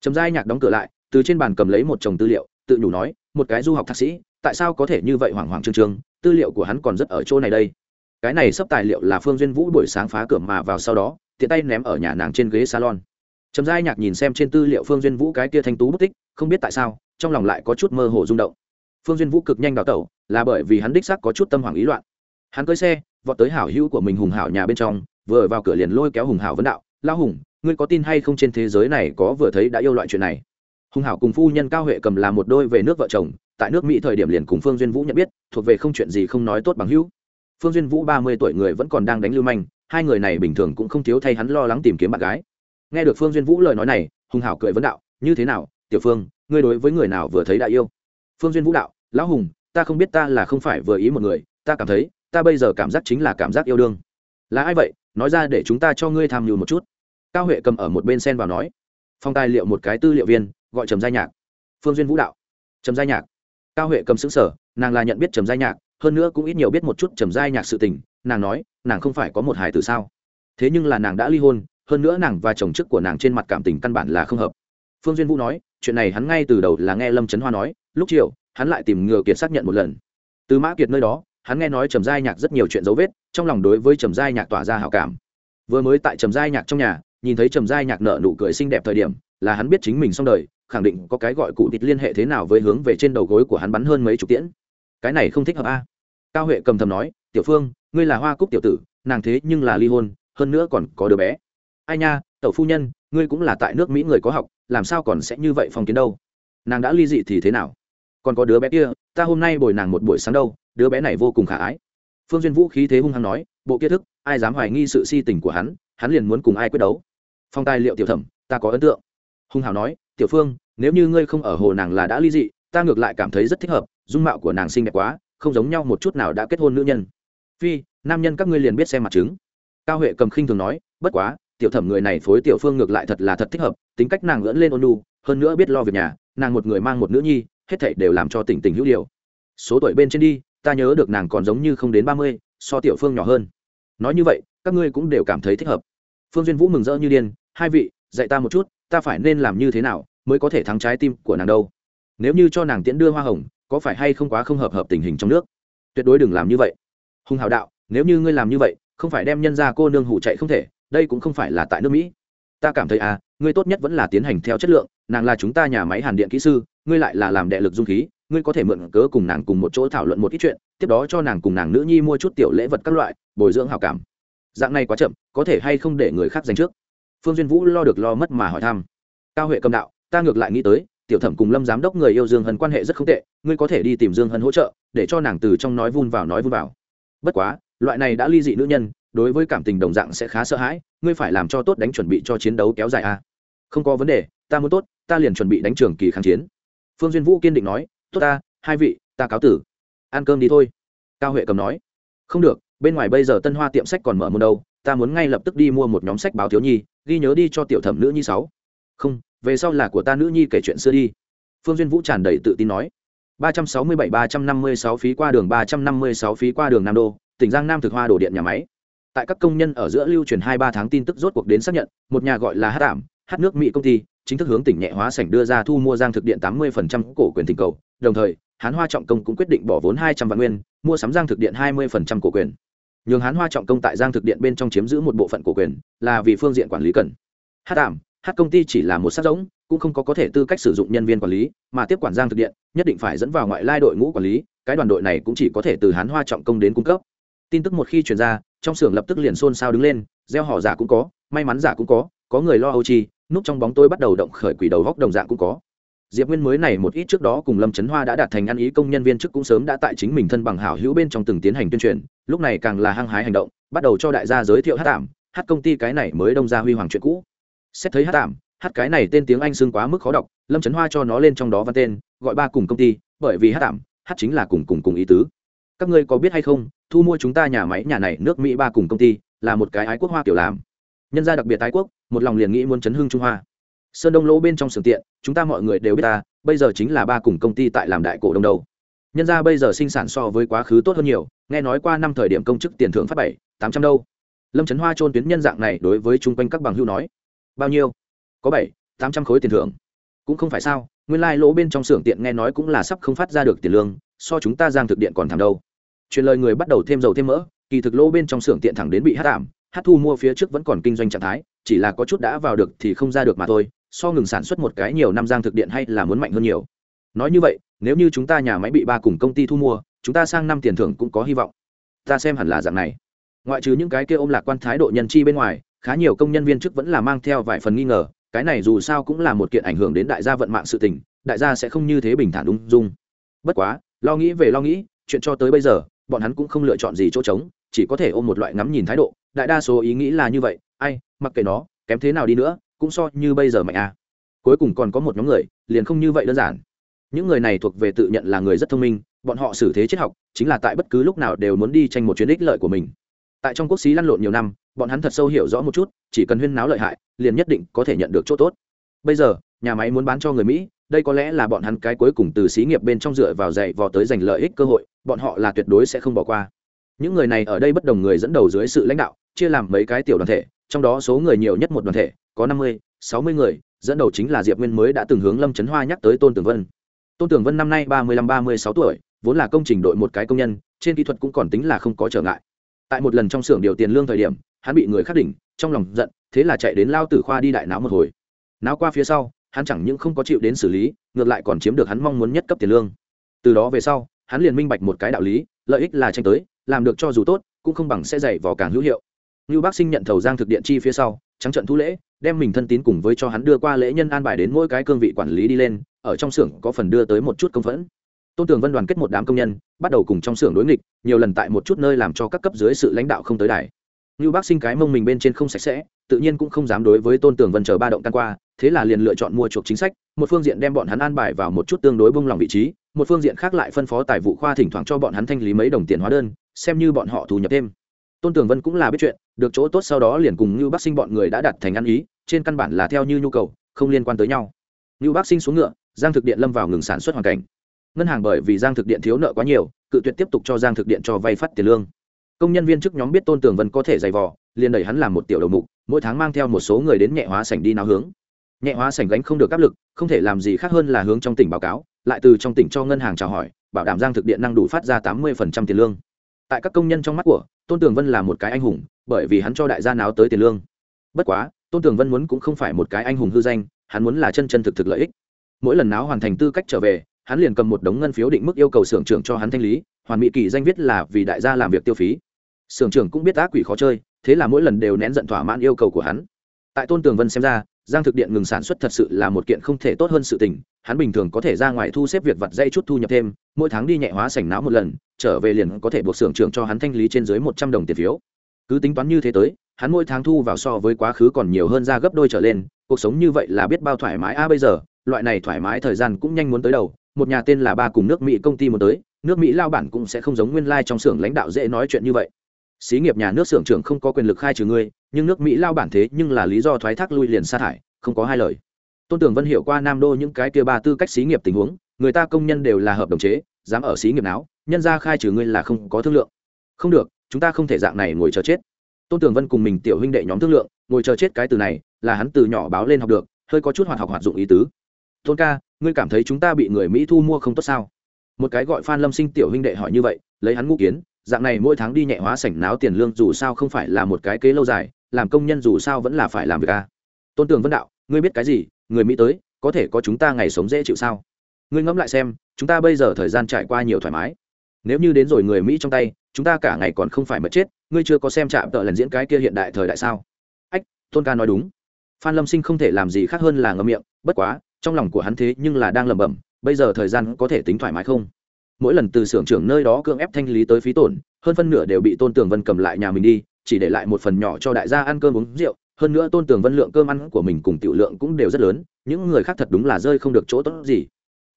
Trầm giai nhạc đóng cửa lại, từ trên bàn cầm lấy một chồng tư liệu, tự nhủ nói, một cái du học thạc sĩ, tại sao có thể như vậy hoảng hoảng trương trương tư liệu của hắn còn rất ở chỗ này đây. Cái này sắp tài liệu là phương duyên vũ buổi sáng phá cửa mà vào sau đó, tiện tay ném ở nhà nàng trên ghế salon. Trầm giai nhạc nhìn xem trên tư liệu phương duyên vũ cái kia thanh tú bút tích, không biết tại sao, trong lòng lại có chút mơ hồ rung động. Phương duyên vũ cực nhanh đào tẩu, là bởi vì hắn đích xác có chút tâm hoảng ý loạn. Hắn cưới xe, vọt tới hảo hữu của mình hùng hảo nhà bên trong, vừa vào cửa liền lôi kéo hùng hảo vấn đạo lao hùng, ngươi có tin hay không trên thế giới này có vừa thấy đã yêu loại chuyện này? Hùng hảo cùng phu nhân cao huệ cầm là một đôi về nước vợ chồng tại nước mỹ thời điểm liền cùng phương duyên vũ nhận biết, thuộc về không chuyện gì không nói tốt bằng hữu. Phương duyên vũ ba mươi tuổi người vẫn còn đang đánh lưu manh, hai người này bình thường cũng không thiếu thay hắn lo lắng tìm kiếm bạn gái. Nghe được phương duyên vũ lời nói này, hùng hảo cười vấn đạo, như thế nào, tiểu phương, ngươi đối với người nào vừa thấy đã yêu? Phương duyên vũ đạo, lão hùng, ta không biết ta là không phải vừa ý một người, ta cảm thấy, ta bây giờ cảm giác chính là cảm giác yêu đương. Là ai vậy? Nói ra để chúng ta cho ngươi tham mưu một chút. Cao huệ cầm ở một bên sen vào nói, phong tài liệu một cái tư liệu viên, gọi trầm gia nhạc. Phương duyên vũ đạo, trầm gia nhạc cao huệ cầm xứng sở nàng là nhận biết trầm giai nhạc, hơn nữa cũng ít nhiều biết một chút trầm giai nhạc sự tình, nàng nói, nàng không phải có một hài từ sao? Thế nhưng là nàng đã ly hôn, hơn nữa nàng và chồng chức của nàng trên mặt cảm tình căn bản là không hợp. Phương duyên vũ nói, chuyện này hắn ngay từ đầu là nghe lâm trấn hoa nói, lúc chiều, hắn lại tìm ngừa kiệt xác nhận một lần. Từ mã kiệt nơi đó, hắn nghe nói trầm giai nhạc rất nhiều chuyện dấu vết, trong lòng đối với trầm giai nhạc tỏa ra hào cảm. Vừa mới tại trầm giai nhạc trong nhà, nhìn thấy trầm giai nhạc nợ nụ cười xinh đẹp thời điểm, là hắn biết chính mình xong đời khẳng định có cái gọi cụ tịt liên hệ thế nào với hướng về trên đầu gối của hắn bắn hơn mấy chục tiễn. Cái này không thích hợp a. Cao huệ cầm thầm nói, tiểu phương, ngươi là hoa cúc tiểu tử, nàng thế nhưng là ly hôn, hơn nữa còn có đứa bé. Ai nha, tẩu phu nhân, ngươi cũng là tại nước mỹ người có học, làm sao còn sẽ như vậy phong kiến đâu? Nàng đã ly dị thì thế nào? Còn có đứa bé kia, ta hôm nay bồi nàng một buổi sáng đâu, đứa bé này vô cùng khả ái. Phương duyên vũ khí thế hung hăng nói, bộ kia thức, ai dám hoài nghi sự si tình của hắn hắn liền muốn cùng ai quyết đấu. Phong tài liệu tiểu thẩm, ta có ấn tượng. Hung hào nói, tiểu phương nếu như ngươi không ở hồ nàng là đã ly dị, ta ngược lại cảm thấy rất thích hợp, dung mạo của nàng xinh đẹp quá, không giống nhau một chút nào đã kết hôn nữ nhân. Phi, nam nhân các ngươi liền biết xem mặt chứng cao huệ cầm khinh thường nói, bất quá, tiểu thẩm người này phối tiểu phương ngược lại thật là thật thích hợp, tính cách nàng lẫn lên ôn nu hơn nữa biết lo việc nhà, nàng một người mang một nữ nhi, hết thảy đều làm cho tỉnh tỉnh hữu điều. Số tuổi bên trên đi, ta nhớ được nàng còn giống như không đến ba mươi, so tiểu phương nhỏ hơn. Nói như vậy, các ngươi cũng đều cảm thấy thích hợp. Phương duyên vũ mừng rỡ như điên, hai vị, dạy ta một chút, ta phải nên làm như thế nào mới có thể thắng trái tim của nàng đâu. Nếu như cho nàng tiễn đưa hoa hồng, có phải hay không quá không hợp hợp tình hình trong nước? Tuyệt đối đừng làm như vậy. Hùng hào đạo, nếu như ngươi làm như vậy, không phải đem nhân ra cô nương hụ chạy không thể, đây cũng không phải là tại nước mỹ. Ta cảm thấy à ngươi tốt nhất vẫn là tiến hành theo chất lượng, nàng là chúng ta nhà máy hàn điện kỹ sư, ngươi lại là làm đệ lực dung khí, ngươi có thể mượn cớ cùng nàng cùng một chỗ thảo luận một ít chuyện, tiếp đó cho nàng cùng nàng nữ nhi mua chút tiểu lễ vật các loại, bồi dưỡng hào cảm. Dạng này quá chậm, có thể hay không để người khác giành trước? Phương duyên vũ lo được lo mất mà hỏi thăm. Cao huệ cầm đạo ta ngược lại nghĩ tới, tiểu thẩm cùng lâm giám đốc người yêu dương hân quan hệ rất không tệ, ngươi có thể đi tìm dương hân hỗ trợ, để cho nàng từ trong nói vun vào nói vun vào. Bất quá, loại này đã ly dị nữ nhân, đối với cảm tình đồng dạng sẽ khá sợ hãi, ngươi phải làm cho tốt đánh chuẩn bị cho chiến đấu kéo dài a. Không có vấn đề, ta muốn tốt, ta liền chuẩn bị đánh trường kỳ kháng chiến. Phương duyên vũ kiên định nói, tốt ta, hai vị, ta cáo tử. Ăn cơm đi thôi. Cao huệ cầm nói, không được, bên ngoài bây giờ tân hoa tiệm sách còn mở môn đâu, ta muốn ngay lập tức đi mua một nhóm sách báo thiếu nhi, ghi nhớ đi cho tiểu thẩm nữ nhi sáu. Không về sau là của ta nữ nhi kể chuyện xưa đi. Phương duyên vũ tràn đầy tự tin nói. ba trăm sáu mươi bảy, ba trăm năm mươi sáu phí qua đường, ba trăm năm mươi sáu phí qua đường nam đô, tỉnh giang nam thực hoa đổ điện nhà máy. Tại các công nhân ở giữa lưu truyền hai ba tháng tin tức rốt cuộc đến xác nhận, một nhà gọi là hát ảm, hát nước mỹ công ty, chính thức hướng tỉnh nhẹ hóa sảnh đưa ra thu mua giang thực điện tám mươi phần trăm cổ quyền tình cầu. Đồng thời, hán hoa trọng công cũng quyết định bỏ vốn hai trăm vạn nguyên, mua sắm giang thực điện hai mươi phần trăm cổ quyền. Nhường hán hoa trọng công tại giang thực điện bên trong chiếm giữ một bộ phận cổ quyền, là vì phương diện quản lý cần. Hát ảm hát công ty chỉ là một sát giống, cũng không có có thể tư cách sử dụng nhân viên quản lý, mà tiếp quản giang thực điện, nhất định phải dẫn vào ngoại lai đội ngũ quản lý, cái đoàn đội này cũng chỉ có thể từ hán hoa trọng công đến cung cấp. Tin tức một khi truyền ra, trong xưởng lập tức liền xôn xao đứng lên, gieo họ giả cũng có, may mắn giả cũng có có người lo âu chi, núp trong bóng tôi bắt đầu động khởi quỷ đầu góc đồng dạng cũng có. Diệp nguyên mới này một ít trước đó cùng lâm trấn hoa đã đạt thành ăn ý công nhân viên chức cũng sớm đã tại chính mình thân bằng hảo hữu bên trong từng tiến hành tuyên truyền, lúc này càng là hăng hái hành động, bắt đầu cho đại gia giới thiệu hát tạm, hát công ty cái này mới đông ra huy hoàng chuyện cũ xét thấy hát tạm, hát cái này tên tiếng anh xưng quá mức khó đọc, lâm trấn hoa cho nó lên trong đó văn tên, gọi ba cùng công ty, bởi vì hát tạm, hát chính là cùng cùng cùng ý tứ. Các ngươi có biết hay không, thu mua chúng ta nhà máy nhà này nước mỹ ba cùng công ty, là một cái ái quốc hoa kiểu làm. Nhân gia đặc biệt ái quốc, một lòng liền nghĩ muốn chấn hưng trung hoa. Sơn đông lỗ bên trong sưởng tiện, chúng ta mọi người đều biết ta, bây giờ chính là ba cùng công ty tại làm đại cổ đông đầu. Nhân gia bây giờ sinh sản so với quá khứ tốt hơn nhiều, nghe nói qua năm thời điểm công chức tiền thưởng phát bảy, tám trăm đâu. Lâm trấn hoa trôn tuyến nhân dạng này đối với chung quanh các bằng hưu nói bao nhiêu? Có bảy, tám trăm khối tiền thưởng. Cũng không phải sao, nguyên lai、like、lỗ bên trong xưởng tiện nghe nói cũng là sắp không phát ra được tiền lương, so chúng ta giang thực điện còn thảm đâu. Truyền lời người bắt đầu thêm dầu thêm mỡ, kỳ thực lỗ bên trong xưởng tiện thẳng đến bị hát tạm hát thu mua phía trước vẫn còn kinh doanh trạng thái, chỉ là có chút đã vào được thì không ra được mà thôi, so ngừng sản xuất một cái nhiều năm giang thực điện hay là muốn mạnh hơn nhiều. Nói như vậy, nếu như chúng ta nhà máy bị ba cùng công ty thu mua, chúng ta sang năm tiền thưởng cũng có hy vọng. Ta xem hẳn là dạng này. Ngoại trừ những cái kia ôm lạc quan thái độ nhân chi bên ngoài khá nhiều công nhân viên chức vẫn là mang theo vài phần nghi ngờ, cái này dù sao cũng là một kiện ảnh hưởng đến đại gia vận mạng sự tình, đại gia sẽ không như thế bình thản ung dung. Bất quá, lo nghĩ về lo nghĩ, chuyện cho tới bây giờ, bọn hắn cũng không lựa chọn gì chỗ trống, chỉ có thể ôm một loại ngắm nhìn thái độ, đại đa số ý nghĩ là như vậy, ai, mặc kệ nó, kém thế nào đi nữa, cũng so như bây giờ mạnh à. Cuối cùng còn có một nhóm người, liền không như vậy đơn giản. Những người này thuộc về tự nhận là người rất thông minh, bọn họ xử thế triết học, chính là tại bất cứ lúc nào đều muốn đi tranh một chuyến ích lợi của mình tại trong quốc xí lăn lộn nhiều năm, bọn hắn thật sâu hiểu rõ một chút, chỉ cần huyên náo lợi hại, liền nhất định có thể nhận được chỗ tốt. Bây giờ, nhà máy muốn bán cho người mỹ, đây có lẽ là bọn hắn cái cuối cùng từ xí nghiệp bên trong dựa vào dạy vò tới giành lợi ích cơ hội, bọn họ là tuyệt đối sẽ không bỏ qua. Những người này ở đây bất đồng người dẫn đầu dưới sự lãnh đạo, chia làm mấy cái tiểu đoàn thể, trong đó số người nhiều nhất một đoàn thể, có năm mươi, sáu mươi người, dẫn đầu chính là diệp nguyên mới đã từng hướng lâm trấn hoa nhắc tới tôn tường vân. Tôn tường vân năm nay ba mươi lăm, ba mươi sáu tuổi, vốn là công trình đội một cái công nhân, trên kỹ thuật cũng còn tính là không có trở ngại tại một lần trong xưởng điều tiền lương thời điểm, hắn bị người khắc đỉnh, trong lòng giận, thế là chạy đến lao tử khoa đi đại náo một hồi. Náo qua phía sau, hắn chẳng những không có chịu đến xử lý, ngược lại còn chiếm được hắn mong muốn nhất cấp tiền lương. Từ đó về sau, hắn liền minh bạch một cái đạo lý, lợi ích là tranh tới, làm được cho dù tốt, cũng không bằng sẽ dày vào càng hữu hiệu. Như bác sinh nhận thầu giang thực điện chi phía sau, trắng trận thu lễ, đem mình thân tín cùng với cho hắn đưa qua lễ nhân an bài đến mỗi cái cương vị quản lý đi lên, ở trong xưởng có phần đưa tới một chút công phẫn tôn tường vân đoàn kết một đám công nhân, bắt đầu cùng trong xưởng đối nghịch, nhiều lần tại một chút nơi làm cho các cấp dưới sự lãnh đạo không tới đài. Như bác sinh cái mông mình bên trên không sạch sẽ, tự nhiên cũng không dám đối với tôn tường vân chờ ba động tan qua, thế là liền lựa chọn mua chuộc chính sách, một phương diện đem bọn hắn an bài vào một chút tương đối bông lòng vị trí, một phương diện khác lại phân phó tài vụ khoa thỉnh thoảng cho bọn hắn thanh lý mấy đồng tiền hóa đơn, xem như bọn họ thu nhập thêm. Tôn tường vân cũng là biết chuyện, được chỗ tốt sau đó liền cùng như bác sinh bọn người đã đặt thành ăn ý, trên căn bản là theo như nhu cầu, không liên quan tới nhau. Như bác sinh xuống ngựa, giang thực điện lâm vào ngừng sản xuất hoàn cảnh ngân hàng bởi vì giang thực điện thiếu nợ quá nhiều, cự tuyệt tiếp tục cho giang thực điện cho vay phát tiền lương. Công nhân viên chức nhóm biết tôn tường vân có thể dày vò, liền đẩy hắn làm một tiểu đầu mục, mỗi tháng mang theo một số người đến nhẹ hóa sảnh đi nào hướng. Nhẹ hóa sảnh gánh không được áp lực, không thể làm gì khác hơn là hướng trong tỉnh báo cáo, lại từ trong tỉnh cho ngân hàng chào hỏi, bảo đảm giang thực điện năng đủ phát ra tám mươi tiền lương. Tại các công nhân trong mắt của, tôn tường vân là một cái anh hùng, bởi vì hắn cho đại gia náo tới tiền lương. Bất quá, tôn tường vân muốn cũng không phải một cái anh hùng hư danh, hắn muốn là chân chân thực thực lợi ích. Mỗi lần náo hoàn thành tư cách trở về hắn liền cầm một đống ngân phiếu định mức yêu cầu xưởng trưởng cho hắn thanh lý, hoàn mỹ kỳ danh viết là vì đại gia làm việc tiêu phí. Xưởng trưởng cũng biết ác quỷ khó chơi, thế là mỗi lần đều nén giận thỏa mãn yêu cầu của hắn. Tại tôn tường vân xem ra, giang thực điện ngừng sản xuất thật sự là một kiện không thể tốt hơn sự tình, hắn bình thường có thể ra ngoài thu xếp việc vặt dây chút thu nhập thêm, mỗi tháng đi nhẹ hóa sảnh náo một lần, trở về liền có thể buộc xưởng trưởng cho hắn thanh lý trên dưới một trăm đồng tiền phiếu. Cứ tính toán như thế tới, hắn mỗi tháng thu vào so với quá khứ còn nhiều hơn ra gấp đôi trở lên, cuộc sống như vậy là biết bao thoải mái. A, bây giờ, loại này thoải mái thời gian cũng nhanh muốn tới đầu một nhà tên là ba cùng nước mỹ công ty muốn tới, nước mỹ lao bản cũng sẽ không giống nguyên lai、like、trong xưởng lãnh đạo dễ nói chuyện như vậy. Xí nghiệp nhà nước xưởng trưởng không có quyền lực khai trừ ngươi nhưng nước mỹ lao bản thế nhưng là lý do thoái thác lui liền sa thải, không có hai lời. Tôn tưởng vân hiểu qua nam đô những cái kia ba tư cách xí nghiệp tình huống, người ta công nhân đều là hợp đồng chế, dám ở xí nghiệp nào nhân ra khai trừ ngươi là không có thương lượng. Không được, chúng ta không thể dạng này ngồi chờ chết. Tôn tưởng vân cùng mình tiểu huynh đệ nhóm thương lượng, ngồi chờ chết cái từ này, là hắn từ nhỏ báo lên học được, hơi có chút hoạt học hoạt dụng ý tứ. Tôn ca ngươi cảm thấy chúng ta bị người mỹ thu mua không tốt sao? Một cái gọi phan lâm sinh tiểu huynh đệ hỏi như vậy, lấy hắn ngũ kiến, dạng này mỗi tháng đi nhẹ hóa sảnh náo tiền lương dù sao không phải là một cái kế lâu dài, làm công nhân dù sao vẫn là phải làm việc a à. tôn tường vân đạo, ngươi biết cái gì? Người mỹ tới, có thể có chúng ta ngày sống dễ chịu sao? Ngươi ngẫm lại xem, chúng ta bây giờ thời gian trải qua nhiều thoải mái. Nếu như đến rồi người mỹ trong tay, chúng ta cả ngày còn không phải mất chết, ngươi chưa có xem trạm tợ lần diễn cái kia hiện đại thời đại sao? Ách, tôn ca nói đúng. Phan lâm sinh không thể làm gì khác hơn là ngậm miệng, bất quá trong lòng của hắn thế nhưng là đang lẩm bẩm, bây giờ thời gian có thể tính thoải mái không? Mỗi lần từ xưởng trưởng nơi đó cưỡng ép thanh lý tới phí tổn, hơn phân nửa đều bị tôn tường vân cầm lại nhà mình đi, chỉ để lại một phần nhỏ cho đại gia ăn cơm uống rượu, hơn nữa tôn tường vân lượng cơm ăn của mình cùng tiểu lượng cũng đều rất lớn, những người khác thật đúng là rơi không được chỗ tốt gì.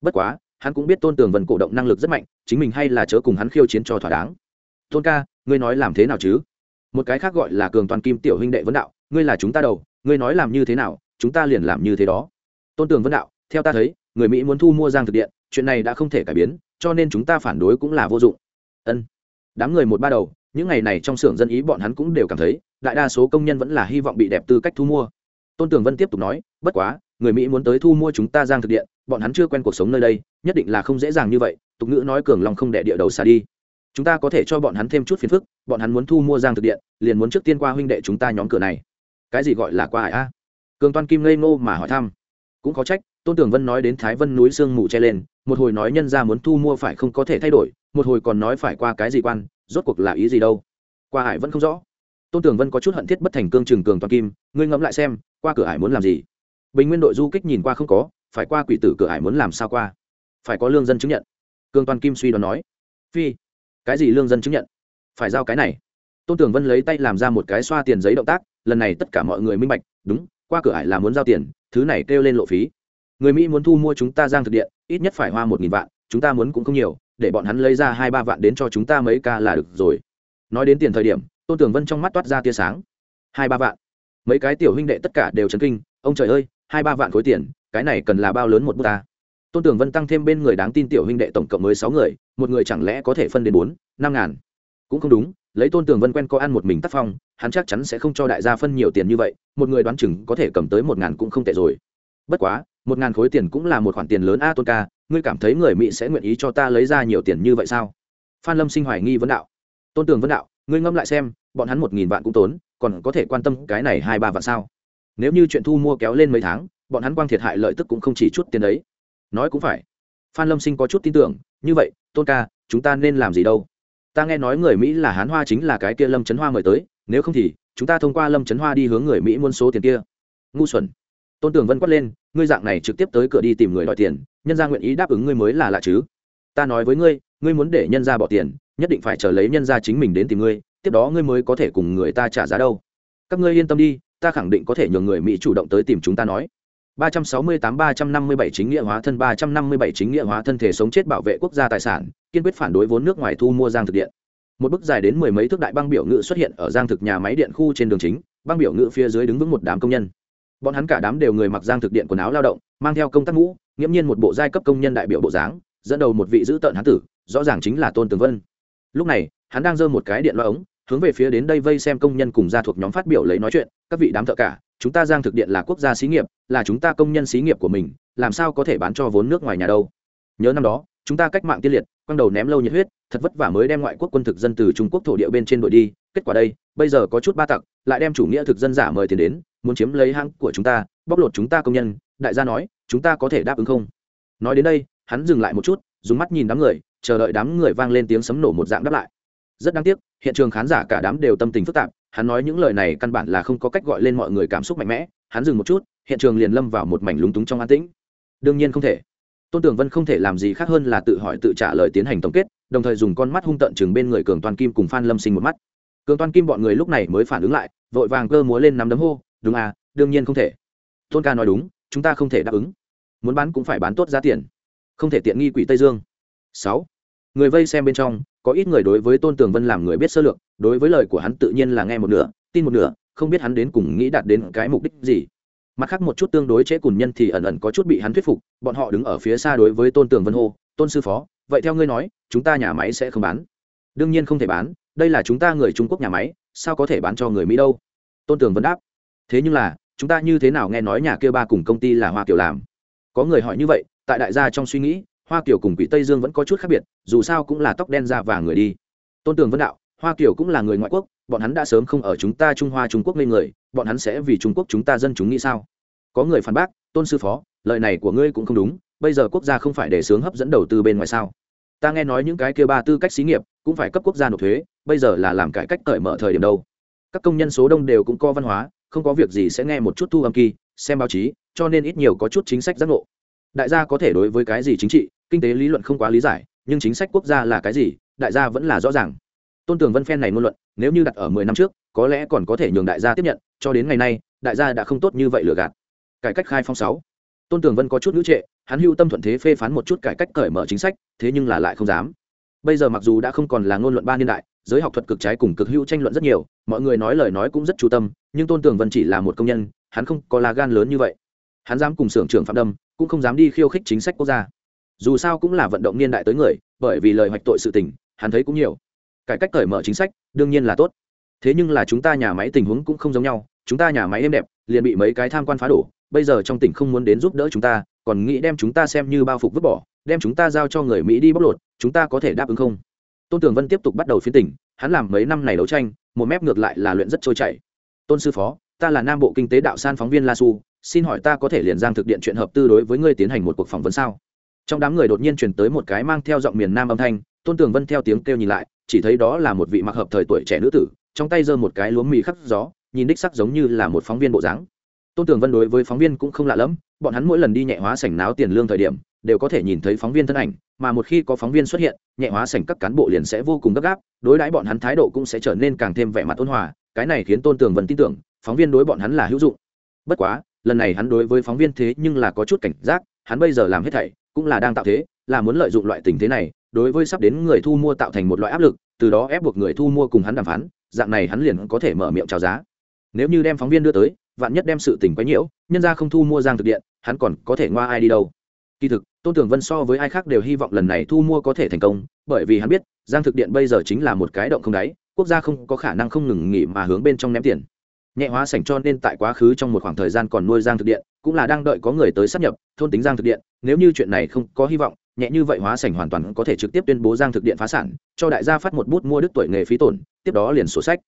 Bất quá, hắn cũng biết tôn tường vân cổ động năng lực rất mạnh, chính mình hay là chớ cùng hắn khiêu chiến cho thỏa đáng. Tôn ca, ngươi nói làm thế nào chứ? Một cái khác gọi là cường toàn kim tiểu huynh đệ vấn đạo, ngươi là chúng ta đầu, ngươi nói làm như thế nào, chúng ta liền làm như thế đó tôn tường vân đạo, theo ta thấy, người mỹ muốn thu mua giang thực điện, chuyện này đã không thể cải biến, cho nên chúng ta phản đối cũng là vô dụng. Ân. Đám người một ba đầu, những ngày này trong xưởng dân ý bọn hắn cũng đều cảm thấy, đại đa số công nhân vẫn là hy vọng bị đẹp tư cách thu mua. Tôn tường vân tiếp tục nói, bất quá, người mỹ muốn tới thu mua chúng ta giang thực điện, bọn hắn chưa quen cuộc sống nơi đây, nhất định là không dễ dàng như vậy, tục ngữ nói cường lòng không đẻ địa đầu xa đi. Chúng ta có thể cho bọn hắn thêm chút phiền phức, bọn hắn muốn thu mua giang thực điện, liền muốn trước tiên qua huynh đệ chúng ta nhóm cửa này. Cái gì gọi là qua hải a? Cường toàn kim ngây ngô mà hỏi thăm cũng có trách, tôn tường vân nói đến thái vân núi sương mù che lên, một hồi nói nhân ra muốn thu mua phải không có thể thay đổi, một hồi còn nói phải qua cái gì quan, rốt cuộc là ý gì đâu? Qua hải vẫn không rõ. Tôn tường vân có chút hận thiết bất thành cương trừng cường toàn kim, ngươi ngẫm lại xem, qua cửa hải muốn làm gì? Bình nguyên đội du kích nhìn qua không có, phải qua quỷ tử cửa hải muốn làm sao qua? Phải có lương dân chứng nhận. Cương toàn kim suy đoán nói. Phi, cái gì lương dân chứng nhận? Phải giao cái này. Tôn tường vân lấy tay làm ra một cái xoa tiền giấy động tác, lần này tất cả mọi người minh bạch, đúng, qua cửa hải là muốn giao tiền thứ này kêu lên lộ phí. Người mỹ muốn thu mua chúng ta giang thực điện, ít nhất phải hoa một nghìn vạn, chúng ta muốn cũng không nhiều, để bọn hắn lấy ra hai ba vạn đến cho chúng ta mấy ca là được rồi. Nói đến tiền thời điểm, tôn tường vân trong mắt toát ra tia sáng. Hai ba vạn. Mấy cái tiểu huynh đệ tất cả đều chấn kinh, ông trời ơi, hai ba vạn khối tiền, cái này cần là bao lớn một bút ta? Tôn tường vân tăng thêm bên người đáng tin tiểu huynh đệ tổng cộng mới sáu người, một người chẳng lẽ có thể phân đến bốn, năm ngàn? Cũng không đúng lấy tôn tường vân quen có ăn một mình tác phong, hắn chắc chắn sẽ không cho đại gia phân nhiều tiền như vậy, một người đoán chừng có thể cầm tới một ngàn cũng không tệ rồi. Bất quá, một ngàn khối tiền cũng là một khoản tiền lớn a tôn ca, ngươi cảm thấy người mỹ sẽ nguyện ý cho ta lấy ra nhiều tiền như vậy sao? Phan lâm sinh hoài nghi vấn đạo. Tôn tường vấn đạo, ngươi ngâm lại xem, bọn hắn một nghìn vạn cũng tốn, còn có thể quan tâm cái này hai ba vạn sao? Nếu như chuyện thu mua kéo lên mấy tháng, bọn hắn quang thiệt hại lợi tức cũng không chỉ chút tiền đấy. Nói cũng phải. Phan lâm sinh có chút tin tưởng, như vậy, tôn ca, chúng ta nên làm gì đâu? Ta nghe nói người mỹ là hán hoa chính là cái kia lâm trấn hoa mời tới, nếu không thì, chúng ta thông qua lâm trấn hoa đi hướng người mỹ muôn số tiền kia. Ngu xuẩn. Tôn tường vân quát lên, ngươi dạng này trực tiếp tới cửa đi tìm người đòi tiền, nhân gia nguyện ý đáp ứng ngươi mới là lạ chứ. Ta nói với ngươi ngươi muốn để nhân gia bỏ tiền, nhất định phải chờ lấy nhân gia chính mình đến tìm ngươi, tiếp đó ngươi mới có thể cùng người ta trả giá đâu. Các ngươi yên tâm đi, ta khẳng định có thể nhường người mỹ chủ động tới tìm chúng ta nói. 368-357 chính nghĩa hóa thân 357 chính nghĩa hóa thân thể sống chết bảo vệ quốc gia tài sản, kiên quyết phản đối vốn nước ngoài thu mua giang thực điện. Một bức dài đến mười mấy thước đại băng biểu ngữ xuất hiện ở giang thực nhà máy điện khu trên đường chính, băng biểu ngữ phía dưới đứng vững một đám công nhân. Bọn hắn cả đám đều người mặc giang thực điện quần áo lao động, mang theo công tác mũ, nghiêm nhiên một bộ giai cấp công nhân đại biểu bộ dáng, dẫn đầu một vị giữ tợn hán tử, rõ ràng chính là Tôn Tường Vân. Lúc này, hắn đang giơ một cái điện loa ống, hướng về phía đến đây vây xem công nhân cùng gia thuộc nhóm phát biểu lấy nói chuyện, các vị đám thợ cả, chúng ta giang thực điện là quốc gia xí nghiệp, là chúng ta công nhân xí nghiệp của mình, làm sao có thể bán cho vốn nước ngoài nhà đâu? Nhớ năm đó, chúng ta cách mạng tiên liệt, quăng đầu ném lâu nhiệt huyết, thật vất vả mới đem ngoại quốc quân thực dân từ trung quốc thổ địa bên trên đội đi, kết quả đây, bây giờ có chút ba tặc, lại đem chủ nghĩa thực dân giả mời tiền đến, muốn chiếm lấy hãng của chúng ta, bóc lột chúng ta công nhân, đại gia nói, chúng ta có thể đáp ứng không? Nói đến đây, hắn dừng lại một chút, dùng mắt nhìn đám người, chờ đợi đám người vang lên tiếng sấm nổ một dạng đáp lại. Rất đáng tiếc, hiện trường khán giả cả đám đều tâm tình phức tạp hắn nói những lời này căn bản là không có cách gọi lên mọi người cảm xúc mạnh mẽ, hắn dừng một chút, hiện trường liền lâm vào một mảnh lúng túng trong an tĩnh. Đương nhiên không thể. Tôn tưởng vân không thể làm gì khác hơn là tự hỏi tự trả lời tiến hành tổng kết, đồng thời dùng con mắt hung tận chừng bên người cường toàn kim cùng phan lâm sinh một mắt. Cường toàn kim bọn người lúc này mới phản ứng lại, vội vàng cơ múa lên nắm đấm hô, đúng à đương nhiên không thể. Tôn ca nói đúng, chúng ta không thể đáp ứng. Muốn bán cũng phải bán tốt giá tiền. Không thể tiện nghi quỷ tây dương. Sáu. Người vây xem bên trong có ít người đối với tôn tường vân làm người biết sơ lược, đối với lời của hắn tự nhiên là nghe một nửa, tin một nửa, không biết hắn đến cùng nghĩ đạt đến cái mục đích gì. Mặt khác một chút tương đối trễ cùn nhân thì ẩn ẩn có chút bị hắn thuyết phục, bọn họ đứng ở phía xa đối với tôn tường vân hô, tôn sư phó, vậy theo ngươi nói, chúng ta nhà máy sẽ không bán. Đương nhiên không thể bán, đây là chúng ta người trung quốc nhà máy, sao có thể bán cho người mỹ đâu? Tôn tường vân đáp. Thế nhưng là, chúng ta như thế nào nghe nói nhà kia ba cùng công ty là hoa kiều làm? Có người hỏi như vậy, tại đại gia trong suy nghĩ hoa kiều cùng quỷ tây dương vẫn có chút khác biệt, dù sao cũng là tóc đen da vàng người đi. Tôn tường vân đạo, hoa kiều cũng là người ngoại quốc, bọn hắn đã sớm không ở chúng ta trung hoa trung quốc lên người, bọn hắn sẽ vì trung quốc chúng ta dân chúng nghĩ sao? Có người phản bác, tôn sư phó, lời này của ngươi cũng không đúng, bây giờ quốc gia không phải để sướng hấp dẫn đầu tư bên ngoài sao? Ta nghe nói những cái kia ba tư cách xí nghiệp cũng phải cấp quốc gia nộp thuế, bây giờ là làm cải cách cởi mở thời điểm đâu. Các công nhân số đông đều cũng có văn hóa, không có việc gì sẽ nghe một chút thu âm kỳ, xem báo chí, cho nên ít nhiều có chút chính sách giác ngộ. Đại gia có thể đối với cái gì chính trị kinh tế lý luận không quá lý giải, nhưng chính sách quốc gia là cái gì, đại gia vẫn là rõ ràng. Tôn tường vân phen này ngôn luận, nếu như đặt ở mười năm trước, có lẽ còn có thể nhường đại gia tiếp nhận, cho đến ngày nay, đại gia đã không tốt như vậy lừa gạt. Cải cách khai phong sáu. Tôn tường vân có chút ngữ trệ, hắn hưu tâm thuận thế phê phán một chút cải cách cởi mở chính sách, thế nhưng là lại không dám. Bây giờ mặc dù đã không còn là ngôn luận ba niên đại, giới học thuật cực trái cùng cực hữu tranh luận rất nhiều, mọi người nói lời nói cũng rất chú tâm, nhưng tôn tường vân chỉ là một công nhân, hắn không có lá gan lớn như vậy. Hắn dám cùng xưởng trưởng phạm đâm, cũng không dám đi khiêu khích chính sách quốc gia dù sao cũng là vận động niên đại tới người, bởi vì lời hoạch tội sự tình, hắn thấy cũng nhiều. Cải cách cởi mở chính sách, đương nhiên là tốt. Thế nhưng là chúng ta nhà máy tình huống cũng không giống nhau, chúng ta nhà máy êm đẹp, liền bị mấy cái tham quan phá đổ, bây giờ trong tỉnh không muốn đến giúp đỡ chúng ta, còn nghĩ đem chúng ta xem như bao phục vứt bỏ, đem chúng ta giao cho người mỹ đi bóc lột, chúng ta có thể đáp ứng không? Tôn tường vân tiếp tục bắt đầu phiến tỉnh, hắn làm mấy năm này đấu tranh, một mép ngược lại là luyện rất trôi chảy. Tôn sư phó, ta là nam bộ kinh tế đạo san phóng viên la su, xin hỏi ta có thể liền giang thực điện chuyện hợp tư đối với ngươi tiến hành một cuộc phỏng vấn sao? Trong đám người đột nhiên chuyển tới một cái mang theo giọng miền nam âm thanh, tôn tường vân theo tiếng kêu nhìn lại, chỉ thấy đó là một vị mặc hợp thời tuổi trẻ nữ tử, trong tay giơ một cái lúa mì khắc gió, nhìn đích sắc giống như là một phóng viên bộ dáng. Tôn tường vân đối với phóng viên cũng không lạ lẫm, bọn hắn mỗi lần đi nhẹ hóa sảnh náo tiền lương thời điểm, đều có thể nhìn thấy phóng viên thân ảnh, mà một khi có phóng viên xuất hiện, nhẹ hóa sảnh các cán bộ liền sẽ vô cùng gấp gáp, đối đãi bọn hắn thái độ cũng sẽ trở nên càng thêm vẻ mặt ôn hòa, cái này khiến tôn tường vân tin tưởng, phóng viên đối bọn hắn là hữu dụng. Bất quá, lần này hắn đối với phóng viên thế nhưng là có chút cảnh giác, hắn bây giờ làm hết thảy cũng là đang tạo thế, là muốn lợi dụng loại tình thế này, đối với sắp đến người thu mua tạo thành một loại áp lực, từ đó ép buộc người thu mua cùng hắn đàm phán, dạng này hắn liền có thể mở miệng chào giá. Nếu như đem phóng viên đưa tới, vạn nhất đem sự tình quấy nhiễu, nhân ra không thu mua giang thực điện, hắn còn có thể ngoa ai đi đâu? Kỳ thực, tôn tưởng vân so với ai khác đều hy vọng lần này thu mua có thể thành công, bởi vì hắn biết, giang thực điện bây giờ chính là một cái động không đáy, quốc gia không có khả năng không ngừng nghỉ mà hướng bên trong ném tiền nhẹ hóa sảnh cho nên tại quá khứ trong một khoảng thời gian còn nuôi giang thực điện, cũng là đang đợi có người tới sắp nhập, thôn tính giang thực điện. Nếu như chuyện này không có hy vọng, nhẹ như vậy hóa sảnh hoàn toàn có thể trực tiếp tuyên bố giang thực điện phá sản, cho đại gia phát một bút mua đức tuổi nghề phí tổn, tiếp đó liền sổ sách.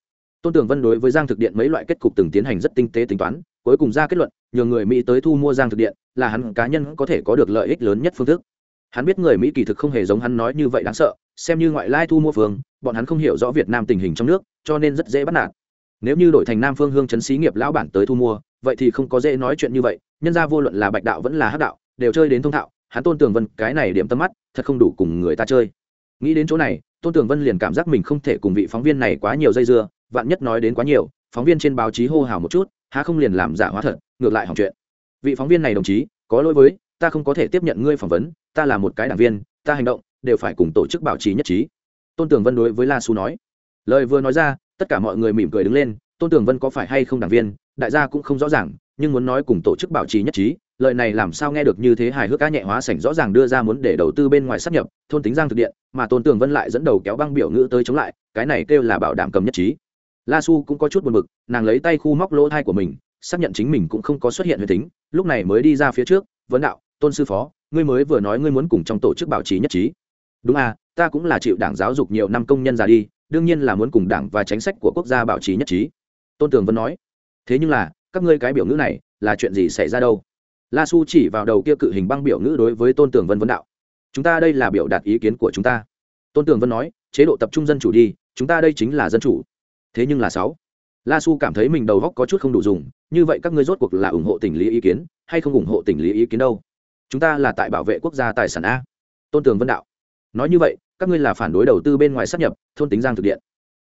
Tôn tường vân đối với giang thực điện mấy loại kết cục từng tiến hành rất tinh tế tính toán, cuối cùng ra kết luận, nhờ người mỹ tới thu mua giang thực điện, là hắn cá nhân có thể có được lợi ích lớn nhất phương thức. Hắn biết người mỹ kỳ thực không hề giống hắn nói như vậy đáng sợ, xem như ngoại lai thu mua phương, bọn hắn không hiểu rõ việt nam tình hình trong nước, cho nên rất dễ bắt nạt nếu như đổi thành nam phương hương chấn xí nghiệp lão bản tới thu mua, vậy thì không có dễ nói chuyện như vậy, nhân ra vô luận là bạch đạo vẫn là hắc đạo, đều chơi đến thông thạo, hắn tôn tường vân cái này điểm tâm mắt, thật không đủ cùng người ta chơi. Nghĩ đến chỗ này, tôn tường vân liền cảm giác mình không thể cùng vị phóng viên này quá nhiều dây dưa, vạn nhất nói đến quá nhiều, phóng viên trên báo chí hô hào một chút, há không liền làm giả hóa thật, ngược lại hỏng chuyện. Vị phóng viên này đồng chí, có lỗi với, ta không có thể tiếp nhận ngươi phỏng vấn, ta là một cái đảng viên, ta hành động, đều phải cùng tổ chức bảo trì nhất trí. Tôn tường vân đối với la su nói. Lời vừa nói ra tất cả mọi người mỉm cười đứng lên, tôn tường vân có phải hay không đảng viên, đại gia cũng không rõ ràng, nhưng muốn nói cùng tổ chức bảo trì nhất trí lợi này làm sao nghe được như thế hài hước cá nhẹ hóa sảnh rõ ràng đưa ra muốn để đầu tư bên ngoài sắp nhập, thôn tính giang thực điện, mà tôn tường vân lại dẫn đầu kéo băng biểu ngữ tới chống lại, cái này kêu là bảo đảm cầm nhất trí. La su cũng có chút buồn bực, nàng lấy tay khu móc lỗ thai của mình, xác nhận chính mình cũng không có xuất hiện huyền tính, lúc này mới đi ra phía trước, vấn đạo, tôn sư phó, ngươi mới vừa nói ngươi muốn cùng trong tổ chức bảo trì nhất trí. Đúng à ta cũng là chịu đảng giáo dục nhiều năm công nhân già đi đương nhiên là muốn cùng đảng và chính sách của quốc gia bảo trì nhất trí. Tôn tường vân nói, thế nhưng là, các ngươi cái biểu ngữ này là chuyện gì xảy ra đâu? La su chỉ vào đầu kia cự hình băng biểu ngữ đối với tôn tường vân vấn đạo, chúng ta đây là biểu đạt ý kiến của chúng ta. Tôn tường vân nói, chế độ tập trung dân chủ đi, chúng ta đây chính là dân chủ. Thế nhưng là sáu, la su cảm thấy mình đầu góc có chút không đủ dùng, như vậy các ngươi rốt cuộc là ủng hộ tình lý ý kiến hay không ủng hộ tình lý ý kiến đâu? Chúng ta là tại bảo vệ quốc gia tài sản a. Tôn tường vân đạo, nói như vậy các ngươi là phản đối đầu tư bên ngoài sắp nhập, thôn tính giang thực điện.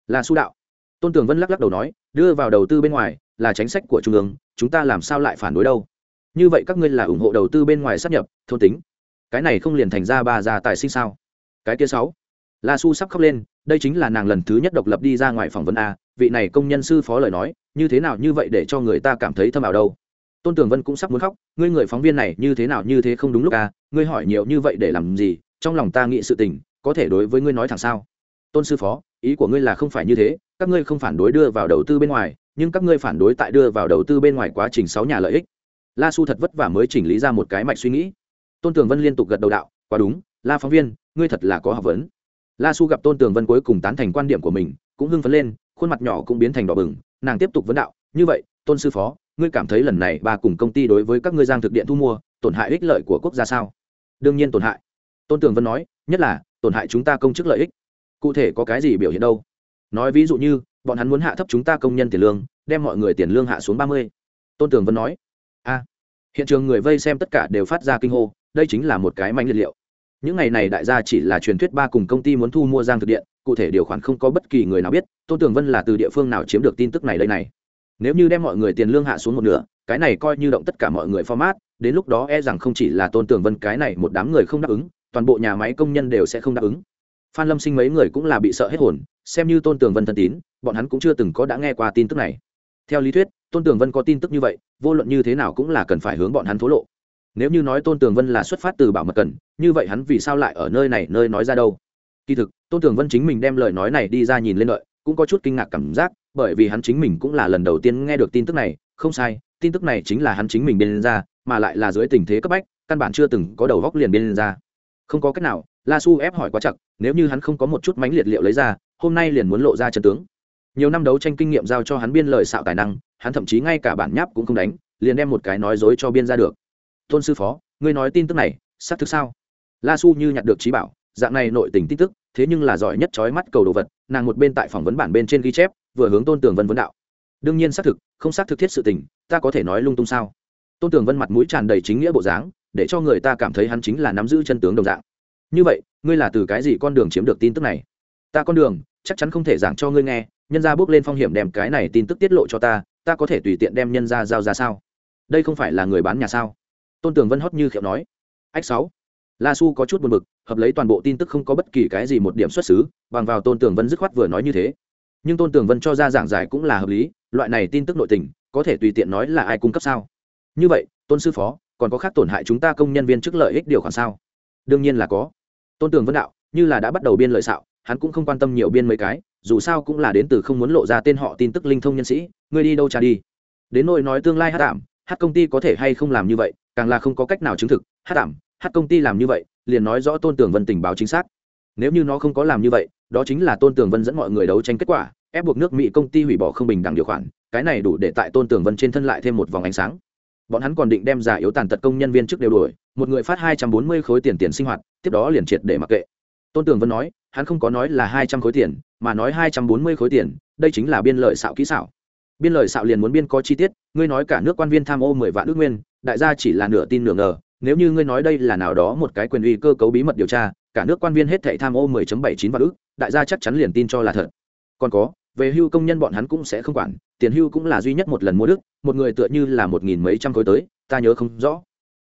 Là su đạo. Tôn tường vân lắc lắc đầu nói, đưa vào đầu tư bên ngoài, là chính sách của trung ương, chúng ta làm sao lại phản đối đâu? Như vậy các ngươi là ủng hộ đầu tư bên ngoài sắp nhập, thôn tính. Cái này không liền thành ra ba già tài sinh sao? Cái kia sáu. La su sắp khóc lên, đây chính là nàng lần thứ nhất độc lập đi ra ngoài phỏng vấn a, vị này công nhân sư phó lời nói, như thế nào như vậy để cho người ta cảm thấy thâm ảo đâu? Tôn tường vân cũng sắp muốn khóc, ngươi người phóng viên này như thế nào như thế không đúng lúc a, ngươi hỏi nhiều như vậy để làm gì, trong lòng ta nghĩ sự tình có thể đối với ngươi nói thẳng sao? Tôn sư phó, ý của ngươi là không phải như thế, các ngươi không phản đối đưa vào đầu tư bên ngoài, nhưng các ngươi phản đối tại đưa vào đầu tư bên ngoài quá trình sáu nhà lợi ích. La su thật vất vả mới chỉnh lý ra một cái mạch suy nghĩ. Tôn tường vân liên tục gật đầu đạo, quá đúng, la phóng viên, ngươi thật là có học vấn. La su gặp tôn tường vân cuối cùng tán thành quan điểm của mình, cũng hưng phấn lên, khuôn mặt nhỏ cũng biến thành đỏ bừng, nàng tiếp tục vấn đạo, như vậy, tôn sư phó, ngươi cảm thấy lần này bà cùng công ty đối với các ngươi giang thực điện thu mua, tổn hại ích lợi của quốc gia sao? Đương nhiên tổn hại. Tôn tường vân nói, nhất là tổn hại chúng ta công chức lợi ích. Cụ thể có cái gì biểu hiện đâu? Nói ví dụ như, bọn hắn muốn hạ thấp chúng ta công nhân tiền lương, đem mọi người tiền lương hạ xuống ba mươi. Tôn tường vân nói, a, hiện trường người vây xem tất cả đều phát ra kinh hô, đây chính là một cái manh liệt liệu. Những ngày này đại gia chỉ là truyền thuyết ba cùng công ty muốn thu mua giang thực điện, cụ thể điều khoản không có bất kỳ người nào biết, tôn tường vân là từ địa phương nào chiếm được tin tức này đây này. Nếu như đem mọi người tiền lương hạ xuống một nửa, cái này coi như động tất cả mọi người format, đến lúc đó e rằng không chỉ là tôn tường vân cái này một đám người không đáp ứng toàn bộ nhà máy công nhân đều sẽ không đáp ứng. Phan lâm sinh mấy người cũng là bị sợ hết hồn, xem như tôn tường vân thân tín, bọn hắn cũng chưa từng có đã nghe qua tin tức này. Theo lý thuyết, tôn tường vân có tin tức như vậy, vô luận như thế nào cũng là cần phải hướng bọn hắn thố lộ. Nếu như nói tôn tường vân là xuất phát từ bảo mật cần, như vậy hắn vì sao lại ở nơi này, nơi nói ra đâu? Kỳ thực, tôn tường vân chính mình đem lời nói này đi ra nhìn lên lợi, cũng có chút kinh ngạc cảm giác, bởi vì hắn chính mình cũng là lần đầu tiên nghe được tin tức này, không sai, tin tức này chính là hắn chính mình biên ra, mà lại là dưới tình thế cấp bách, căn bản chưa từng có đầu góc liền biên ra không có cách nào, la su ép hỏi quá chặt, nếu như hắn không có một chút mánh liệt liệu lấy ra, hôm nay liền muốn lộ ra chân tướng. Nhiều năm đấu tranh kinh nghiệm giao cho hắn biên lời xạo tài năng, hắn thậm chí ngay cả bản nháp cũng không đánh, liền đem một cái nói dối cho biên ra được. Tôn sư phó, ngươi nói tin tức này, xác thực sao? La su như nhặt được trí bảo, dạng này nội tình tin tức, thế nhưng là giỏi nhất trói mắt cầu đồ vật, nàng một bên tại phỏng vấn bản bên trên ghi chép, vừa hướng tôn tường vân vấn đạo. Đương nhiên xác thực, không xác thực thiết sự tình, ta có thể nói lung tung sao? Tôn tường vân mặt mũi tràn đầy chính nghĩa bộ dáng để cho người ta cảm thấy hắn chính là nắm giữ chân tướng đồng dạng. Như vậy, ngươi là từ cái gì con đường chiếm được tin tức này? Ta con đường, chắc chắn không thể giảng cho ngươi nghe, nhân gia bước lên phong hiểm đem cái này tin tức tiết lộ cho ta ta có thể tùy tiện đem nhân gia giao ra sao? Đây không phải là người bán nhà sao? Tôn tường vân hót như khiệu nói. Ách sáu. La su có chút buồn bực, hợp lấy toàn bộ tin tức không có bất kỳ cái gì một điểm xuất xứ, bằng vào tôn tường vân dứt khoát vừa nói như thế. Nhưng tôn tường vân cho ra giảng giải cũng là hợp lý, loại này tin tức nội tình, có thể tùy tiện nói là ai cung cấp sao? Như vậy, tôn sư phó còn có khác tổn hại chúng ta công nhân viên chức lợi ích điều khoản sao? Đương nhiên là có. Tôn tường vân đạo, như là đã bắt đầu biên lợi xạo, hắn cũng không quan tâm nhiều biên mấy cái, dù sao cũng là đến từ không muốn lộ ra tên họ tin tức linh thông nhân sĩ, ngươi đi đâu trả đi? Đến nỗi nói tương lai hát tạm hát công ty có thể hay không làm như vậy, càng là không có cách nào chứng thực, hát tạm hát công ty làm như vậy, liền nói rõ tôn tường vân tình báo chính xác. Nếu như nó không có làm như vậy, đó chính là tôn tường vân dẫn mọi người đấu tranh kết quả, ép buộc nước mỹ công ty hủy bỏ không bình đẳng điều khoản, cái này đủ để tại tôn tường vân trên thân lại thêm một vòng ánh sáng bọn hắn còn định đem giả yếu tàn tật công nhân viên trước đều đuổi một người phát hai trăm bốn mươi khối tiền tiền sinh hoạt tiếp đó liền triệt để mặc kệ tôn tường vân nói hắn không có nói là hai trăm khối tiền mà nói hai trăm bốn mươi khối tiền đây chính là biên lợi xạo kỹ xảo biên lợi xạo liền muốn biên có chi tiết ngươi nói cả nước quan viên tham ô mười vạn ước nguyên đại gia chỉ là nửa tin nửa ngờ nếu như ngươi nói đây là nào đó một cái quyền uy cơ cấu bí mật điều tra cả nước quan viên hết thảy tham ô 10.79 vạn ức, đại gia chắc chắn liền tin cho là thật. Còn có, về hưu công nhân bọn hắn cũng sẽ không quản, tiền hưu cũng là duy nhất một lần mua đức, một người tựa như là một nghìn mấy trăm khối tới, ta nhớ không rõ.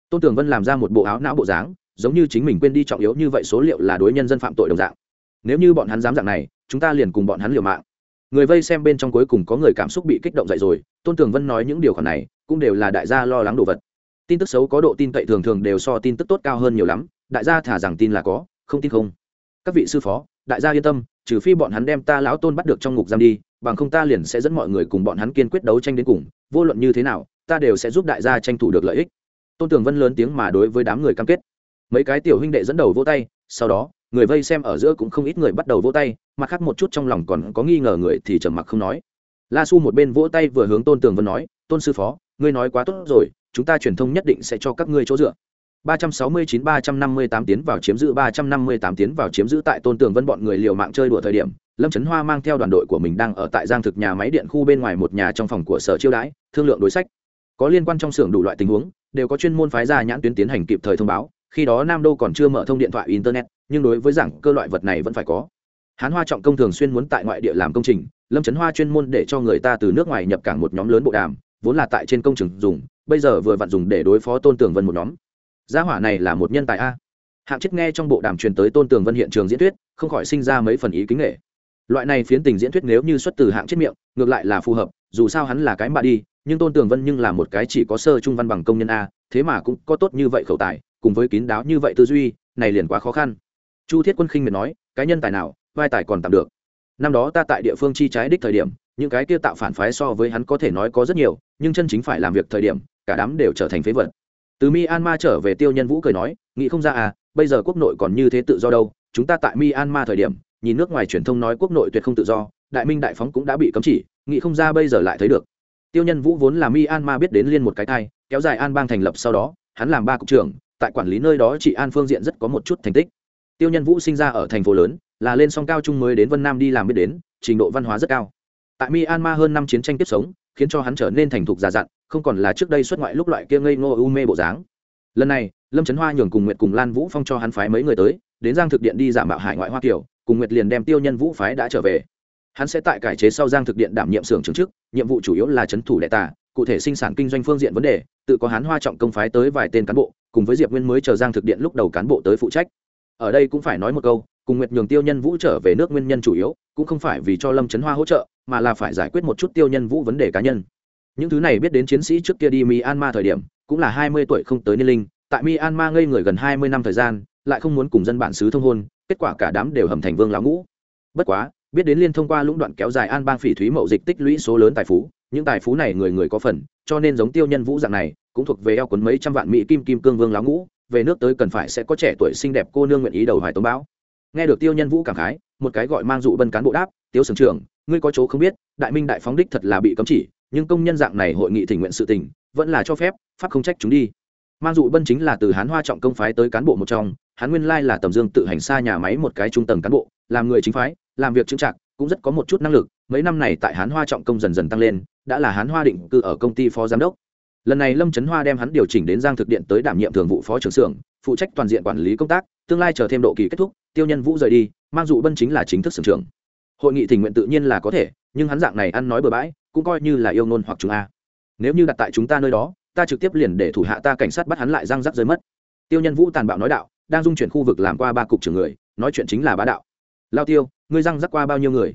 Tôn Tường Vân làm ra một bộ áo não bộ dáng, giống như chính mình quên đi trọng yếu như vậy số liệu là đối nhân dân phạm tội đồng dạng. Nếu như bọn hắn dám dạng này, chúng ta liền cùng bọn hắn liều mạng. Người vây xem bên trong cuối cùng có người cảm xúc bị kích động dậy rồi, Tôn Tường Vân nói những điều khoản này, cũng đều là đại gia lo lắng đồ vật tin tức xấu có độ tin cậy thường thường đều so tin tức tốt cao hơn nhiều lắm đại gia thả rằng tin là có không tin không các vị sư phó đại gia yên tâm trừ phi bọn hắn đem ta lão tôn bắt được trong ngục giam đi, bằng không ta liền sẽ dẫn mọi người cùng bọn hắn kiên quyết đấu tranh đến cùng, vô luận như thế nào, ta đều sẽ giúp đại gia tranh thủ được lợi ích. Tôn tường vân lớn tiếng mà đối với đám người cam kết. Mấy cái tiểu huynh đệ dẫn đầu vỗ tay, sau đó, người vây xem ở giữa cũng không ít người bắt đầu vỗ tay, mặt khác một chút trong lòng còn có nghi ngờ người thì trầm mặc không nói. La su một bên vỗ tay vừa hướng tôn tường vân nói, tôn sư phó, ngươi nói quá tốt rồi, chúng ta truyền thông nhất định sẽ cho các ngươi chỗ dựa. 369-358 tiến vào chiếm giữ 358 tiến vào chiếm giữ tại tôn tường vân bọn người liều mạng chơi đùa thời điểm, lâm trấn hoa mang theo đoàn đội của mình đang ở tại giang thực nhà máy điện khu bên ngoài một nhà trong phòng của sở chiêu đãi, thương lượng đối sách. Có liên quan trong xưởng đủ loại tình huống, đều có chuyên môn phái ra nhãn tuyến tiến hành kịp thời thông báo, khi đó nam đô còn chưa mở thông điện thoại internet, nhưng đối với giảng cơ loại vật này vẫn phải có. Hán hoa trọng công thường xuyên muốn tại ngoại địa làm công trình, lâm trấn hoa chuyên môn để cho người ta từ nước ngoài nhập cảng một nhóm lớn bộ đàm, vốn là tại trên công trường dùng, bây giờ vừa vặn dùng để đối phó tôn tường vân một nhóm gia hỏa này là một nhân tài a. Hạng chết nghe trong bộ đàm truyền tới tôn tường vân hiện trường diễn thuyết, không khỏi sinh ra mấy phần ý kính nghệ loại này phiến tình diễn thuyết nếu như xuất từ hạng chết miệng, ngược lại là phù hợp, dù sao hắn là cái mà đi, nhưng tôn tường vân nhưng là một cái chỉ có sơ trung văn bằng công nhân a, thế mà cũng có tốt như vậy khẩu tài, cùng với kín đáo như vậy tư duy, này liền quá khó khăn. Chu thiết quân khinh miệt nói, cái nhân tài nào, vai tài còn tạm được. Năm đó ta tại địa phương chi trái đích thời điểm, những cái kia tạo phản phái so với hắn có thể nói có rất nhiều, nhưng chân chính phải làm việc thời điểm, cả đám đều trở thành phế vật từ myanmar trở về tiêu nhân vũ cười nói, nghĩ không ra à bây giờ quốc nội còn như thế tự do đâu. Chúng ta tại myanmar thời điểm, nhìn nước ngoài truyền thông nói quốc nội tuyệt không tự do, đại minh đại phóng cũng đã bị cấm chỉ, nghĩ không ra bây giờ lại thấy được. Tiêu nhân vũ vốn là myanmar biết đến liên một cái thai, kéo dài an bang thành lập sau đó, hắn làm ba cục trưởng, tại quản lý nơi đó chị an phương diện rất có một chút thành tích. Tiêu nhân vũ sinh ra ở thành phố lớn, là lên song cao trung mới đến vân nam đi làm biết đến, trình độ văn hóa rất cao. Tại myanmar hơn năm chiến tranh tiếp sống, khiến cho hắn trở nên thành thục già dặn không còn là trước đây xuất ngoại lúc loại kia ngây ngô u mê bộ dáng. Lần này, lâm trấn hoa nhường cùng nguyệt cùng lan vũ phong cho hắn phái mấy người tới, đến giang thực điện đi giảm bạo hải ngoại hoa kiều, cùng nguyệt liền đem tiêu nhân vũ phái đã trở về. Hắn sẽ tại cải chế sau giang thực điện đảm nhiệm xưởng trưởng chức, nhiệm vụ chủ yếu là chấn thủ đệ tà, cụ thể sinh sản kinh doanh phương diện vấn đề, tự có hắn hoa trọng công phái tới vài tên cán bộ, cùng với diệp nguyên mới chờ giang thực điện lúc đầu cán bộ tới phụ trách. Ở đây cũng phải nói một câu, cùng nguyệt nhường tiêu nhân vũ trở về nước nguyên nhân chủ yếu, cũng không phải vì cho lâm trấn hoa hỗ trợ, mà là phải giải quyết một chút tiêu nhân vũ vấn đề cá nhân những thứ này biết đến chiến sĩ trước kia đi myanmar thời điểm, cũng là hai mươi tuổi không tới niên linh, tại myanmar ngây người gần hai mươi năm thời gian, lại không muốn cùng dân bản xứ thông hôn, kết quả cả đám đều hầm thành vương lão ngũ. Bất quá, biết đến liên thông qua lũng đoạn kéo dài an bang phỉ thúy mậu dịch tích lũy số lớn tài phú, những tài phú này người người có phần, cho nên giống tiêu nhân vũ dạng này, cũng thuộc về eo quấn mấy trăm vạn mỹ kim kim cương vương lão ngũ, về nước tới cần phải sẽ có trẻ tuổi xinh đẹp cô nương nguyện ý đầu hoài tống báo nghe được tiêu nhân vũ cảm khái, một cái gọi mang dụ bân cán bộ đáp, tiêu sưởng trưởng, ngươi có chỗ không biết, đại minh đại phóng đích thật là bị cấm chỉ nhưng công nhân dạng này hội nghị thỉnh nguyện sự tình, vẫn là cho phép, pháp không trách chúng đi. Mang dụ bân chính là từ hán hoa trọng công phái tới cán bộ một trong, Hán nguyên lai là tầm dương tự hành xa nhà máy một cái trung tầng cán bộ, làm người chính phái, làm việc chứng trạc, cũng rất có một chút năng lực, mấy năm này tại hán hoa trọng công dần dần tăng lên, đã là hán hoa định cư ở công ty phó giám đốc. Lần này lâm trấn hoa đem hắn điều chỉnh đến giang thực điện tới đảm nhiệm thường vụ phó trưởng xưởng, phụ trách toàn diện quản lý công tác, tương lai chờ thêm độ kỳ kết thúc, tiêu nhân vũ rời đi, mang dụ bân chính là chính thức xưởng trưởng. Hội nghị thỉnh nguyện tự nhiên là có thể, nhưng hắn dạng này ăn nói bừa bãi cũng coi như là yêu ngôn hoặc chúng a. Nếu như đặt tại chúng ta nơi đó, ta trực tiếp liền để thủ hạ ta cảnh sát bắt hắn lại răng rắc rơi mất. Tiêu nhân vũ tàn bạo nói đạo, đang dung chuyển khu vực làm qua ba cục trưởng người, nói chuyện chính là bá đạo. Lao tiêu, ngươi răng rắc qua bao nhiêu người?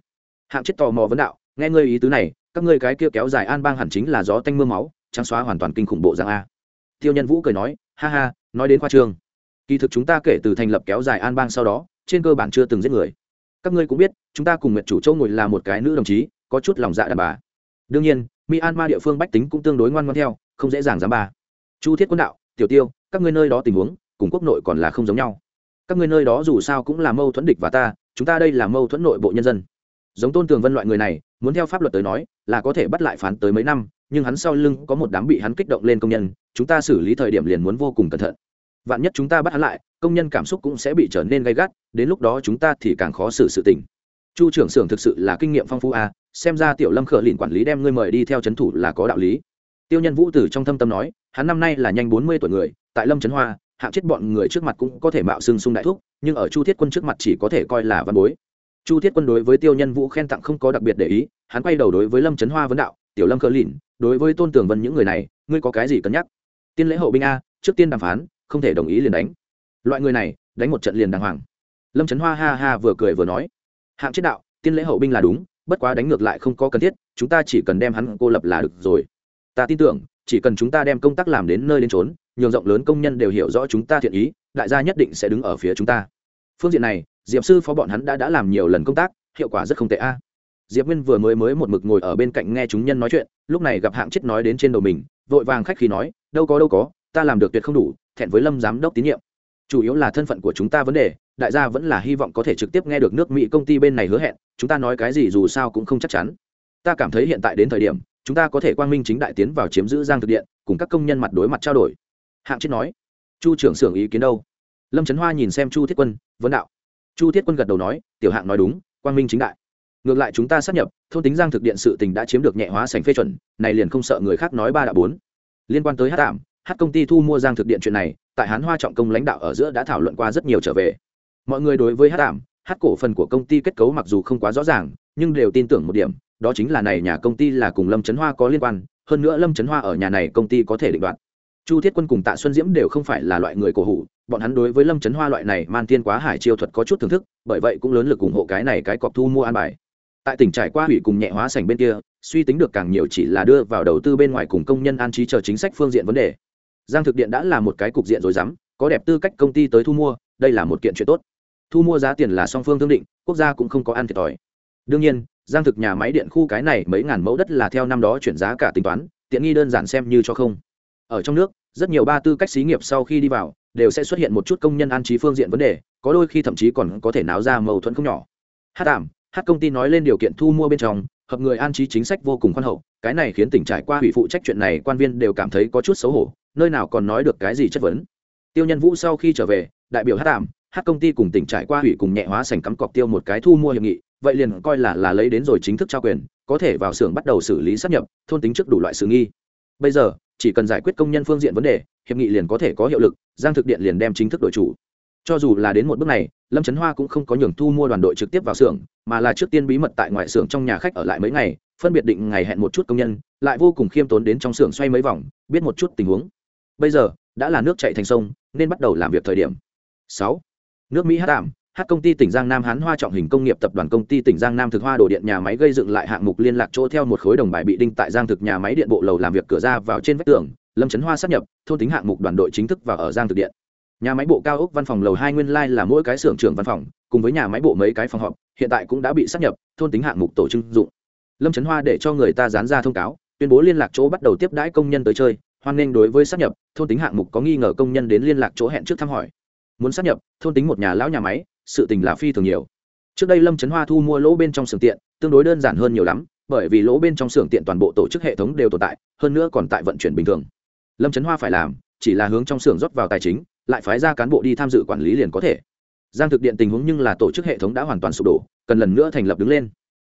Hạng chết tò mò vấn đạo, nghe ngươi ý tứ này, các ngươi cái kia kéo dài an bang hẳn chính là gió tanh mưa máu, trắng xóa hoàn toàn kinh khủng bộ giang a. Tiêu nhân vũ cười nói, ha ha, nói đến khoa trương kỳ thực chúng ta kể từ thành lập kéo dài an bang sau đó, trên cơ bản chưa từng giết người. Các ngươi cũng biết, chúng ta cùng nguyệt chủ châu ngồi là một cái nữ đồng chí, có chút lòng dạ đàn bà đương nhiên, myanmar địa phương bách tính cũng tương đối ngoan ngoan theo, không dễ dàng dám bà chu thiết quân đạo, tiểu tiêu, các ngươi nơi đó tình huống, cùng quốc nội còn là không giống nhau. Các ngươi nơi đó dù sao cũng là mâu thuẫn địch và ta, chúng ta đây là mâu thuẫn nội bộ nhân dân. Giống tôn tường vân loại người này, muốn theo pháp luật tới nói, là có thể bắt lại phán tới mấy năm, nhưng hắn sau lưng có một đám bị hắn kích động lên công nhân, chúng ta xử lý thời điểm liền muốn vô cùng cẩn thận. Vạn nhất chúng ta bắt hắn lại, công nhân cảm xúc cũng sẽ bị trở nên gay gắt, đến lúc đó chúng ta thì càng khó xử sự tình. Chu trưởng xưởng thực sự là kinh nghiệm phong phú a xem ra tiểu lâm khở lìn quản lý đem ngươi mời đi theo c h ấ n thủ là có đạo lý. Tiêu nhân vũ tử trong thâm tâm nói, hắn năm nay là nhanh bốn mươi tuổi người, tại lâm trấn hoa, hạng chết bọn người trước mặt cũng có thể mạo xưng sung đại thúc, nhưng ở chu thiết quân trước mặt chỉ có thể coi là văn bối. Chu thiết quân đối với tiêu nhân vũ khen tặng không có đặc biệt để ý, hắn quay đầu đối với lâm trấn hoa vấn đạo, tiểu lâm khở lìn, đối với tôn tường vân những người này, ngươi có cái gì cân nhắc? Tiên lễ hậu binh a, trước tiên đàm phán, không thể đồng ý liền đánh. Loại người này, đánh một trận liền đàng hoàng. Lâm trấn hoa ha ha vừa cười vừa nói, hạng chết đạo, tiên lễ hậu binh là đúng bất quá đánh ngược lại không có cần thiết, chúng ta chỉ cần đem hắn cô lập là được rồi. Ta tin tưởng, chỉ cần chúng ta đem công tác làm đến nơi đến trốn nhường rộng lớn công nhân đều hiểu rõ chúng ta thiện ý, đại gia nhất định sẽ đứng ở phía chúng ta. Phương diện này, diệp sư phó bọn hắn đã đã làm nhiều lần công tác, hiệu quả rất không tệ a. Diệp nguyên vừa mới mới một mực ngồi ở bên cạnh nghe chúng nhân nói chuyện, lúc này gặp hạng chết nói đến trên đầu mình, vội vàng khách khi nói, đâu có đâu có, ta làm được tuyệt không đủ, thẹn với lâm giám đốc tín nhiệm. Chủ yếu là thân phận của chúng ta vấn đề đại gia vẫn là hy vọng có thể trực tiếp nghe được nước mỹ công ty bên này hứa hẹn, chúng ta nói cái gì dù sao cũng không chắc chắn. Ta cảm thấy hiện tại đến thời điểm, chúng ta có thể quang minh chính đại tiến vào chiếm giữ giang thực điện, cùng các công nhân mặt đối mặt trao đổi. Hạng chết nói. Chu trưởng xưởng ý kiến đâu? Lâm trấn hoa nhìn xem chu thiết quân, vấn đạo. Chu thiết quân gật đầu nói, tiểu hạng nói đúng, quang minh chính đại. Ngược lại chúng ta sắp nhập, thôn tính giang thực điện sự tình đã chiếm được nhẹ hóa sành phê chuẩn, này liền không sợ người khác nói ba đạo bốn. Liên quan tới hát tạm, hát công ty thu mua giang thực điện chuyện này, tại hán hoa trọng công lãnh đạo ở giữa đã thảo luận qua rất nhiều trở về mọi người đối với hát tạm hát cổ phần của công ty kết cấu mặc dù không quá rõ ràng, nhưng đều tin tưởng một điểm, đó chính là này nhà công ty là cùng lâm trấn hoa có liên quan, hơn nữa lâm trấn hoa ở nhà này công ty có thể định đoạt. Chu thiết quân cùng tạ xuân diễm đều không phải là loại người cổ hủ, bọn hắn đối với lâm trấn hoa loại này man tiên quá hải chiêu thuật có chút thưởng thức, bởi vậy cũng lớn lực ủng hộ cái này cái cọc thu mua an bài. Tại tỉnh trải qua hủy cùng nhẹ hóa sành bên kia, suy tính được càng nhiều chỉ là đưa vào đầu tư bên ngoài cùng công nhân an trí chờ chính sách phương diện vấn đề. Giang thực điện đã là một cái cục diện rồi dám có đẹp tư cách công ty tới thu mua, đây là một kiện chuyện tốt thu mua giá tiền là song phương thương định, quốc gia cũng không có ăn thiệt thòi. Đương nhiên, giang thực nhà máy điện khu cái này mấy ngàn mẫu đất là theo năm đó chuyển giá cả tính toán, tiện nghi đơn giản xem như cho không. Ở trong nước, rất nhiều ba tư cách xí nghiệp sau khi đi vào, đều sẽ xuất hiện một chút công nhân an trí phương diện vấn đề, có đôi khi thậm chí còn có thể náo ra mâu thuẫn không nhỏ. Hát tạm, hát công ty nói lên điều kiện thu mua bên trong, hợp người an trí chính sách vô cùng khoan hậu, cái này khiến tỉnh trải qua hủy phụ trách chuyện này quan viên đều cảm thấy có chút xấu hổ, nơi nào còn nói được cái gì chất vấn. Tiêu nhân vũ sau khi trở về, đại biểu hát tạm hát công ty cùng tỉnh trải qua hủy cùng nhẹ hóa sành cắm cọc tiêu một cái thu mua hiệp nghị, vậy liền coi là là lấy đến rồi chính thức trao quyền, có thể vào xưởng bắt đầu xử lý sắp nhập, thôn tính trước đủ loại sự nghi. Bây giờ, chỉ cần giải quyết công nhân phương diện vấn đề, hiệp nghị liền có thể có hiệu lực, giang thực điện liền đem chính thức đổi chủ. Cho dù là đến một bước này, lâm trấn hoa cũng không có nhường thu mua đoàn đội trực tiếp vào xưởng, mà là trước tiên bí mật tại ngoại xưởng trong nhà khách ở lại mấy ngày, phân biệt định ngày hẹn một chút công nhân, lại vô cùng khiêm tốn đến trong xưởng xoay mấy vòng, biết một chút tình huống. Bây giờ, đã là nước chạy thành sông, nên bắt đầu làm việc thời điểm. Sáu nước mỹ hát tạm, hát công ty tỉnh giang nam hán hoa trọng hình công nghiệp tập đoàn công ty tỉnh giang nam thực hoa đổ điện nhà máy gây dựng lại hạng mục liên lạc chỗ theo một khối đồng bài bị đinh tại giang thực nhà máy điện bộ lầu làm việc cửa ra vào trên vách tường, lâm trấn hoa sắp nhập, thôn tính hạng mục đoàn đội chính thức vào ở giang thực điện. Nhà máy bộ cao ốc văn phòng lầu hai nguyên lai là mỗi cái xưởng trưởng văn phòng, cùng với nhà máy bộ mấy cái phòng họp, hiện tại cũng đã bị sắp nhập, thôn tính hạng mục tổ trưng dụng. Lâm trấn hoa để cho người ta dán ra thông cáo, tuyên bố liên lạc chỗ bắt đầu tiếp đãi công nhân tới chơi, hoan nghênh đối với sắp nhập, thôn tính hạng mục có nghi ngờ công nhân đến liên lạc chỗ hẹn trước thăm hỏi muốn sát nhập, thôn tính một nhà lão nhà máy, sự tình là phi thường nhiều. Trước đây lâm trấn hoa thu mua lỗ bên trong xưởng tiện, tương đối đơn giản hơn nhiều lắm, bởi vì lỗ bên trong xưởng tiện toàn bộ tổ chức hệ thống đều tồn tại, hơn nữa còn tại vận chuyển bình thường. Lâm trấn hoa phải làm, chỉ là hướng trong xưởng rót vào tài chính, lại phái ra cán bộ đi tham dự quản lý liền có thể. Giang thực điện tình huống nhưng là tổ chức hệ thống đã hoàn toàn sụp đổ, cần lần nữa thành lập đứng lên.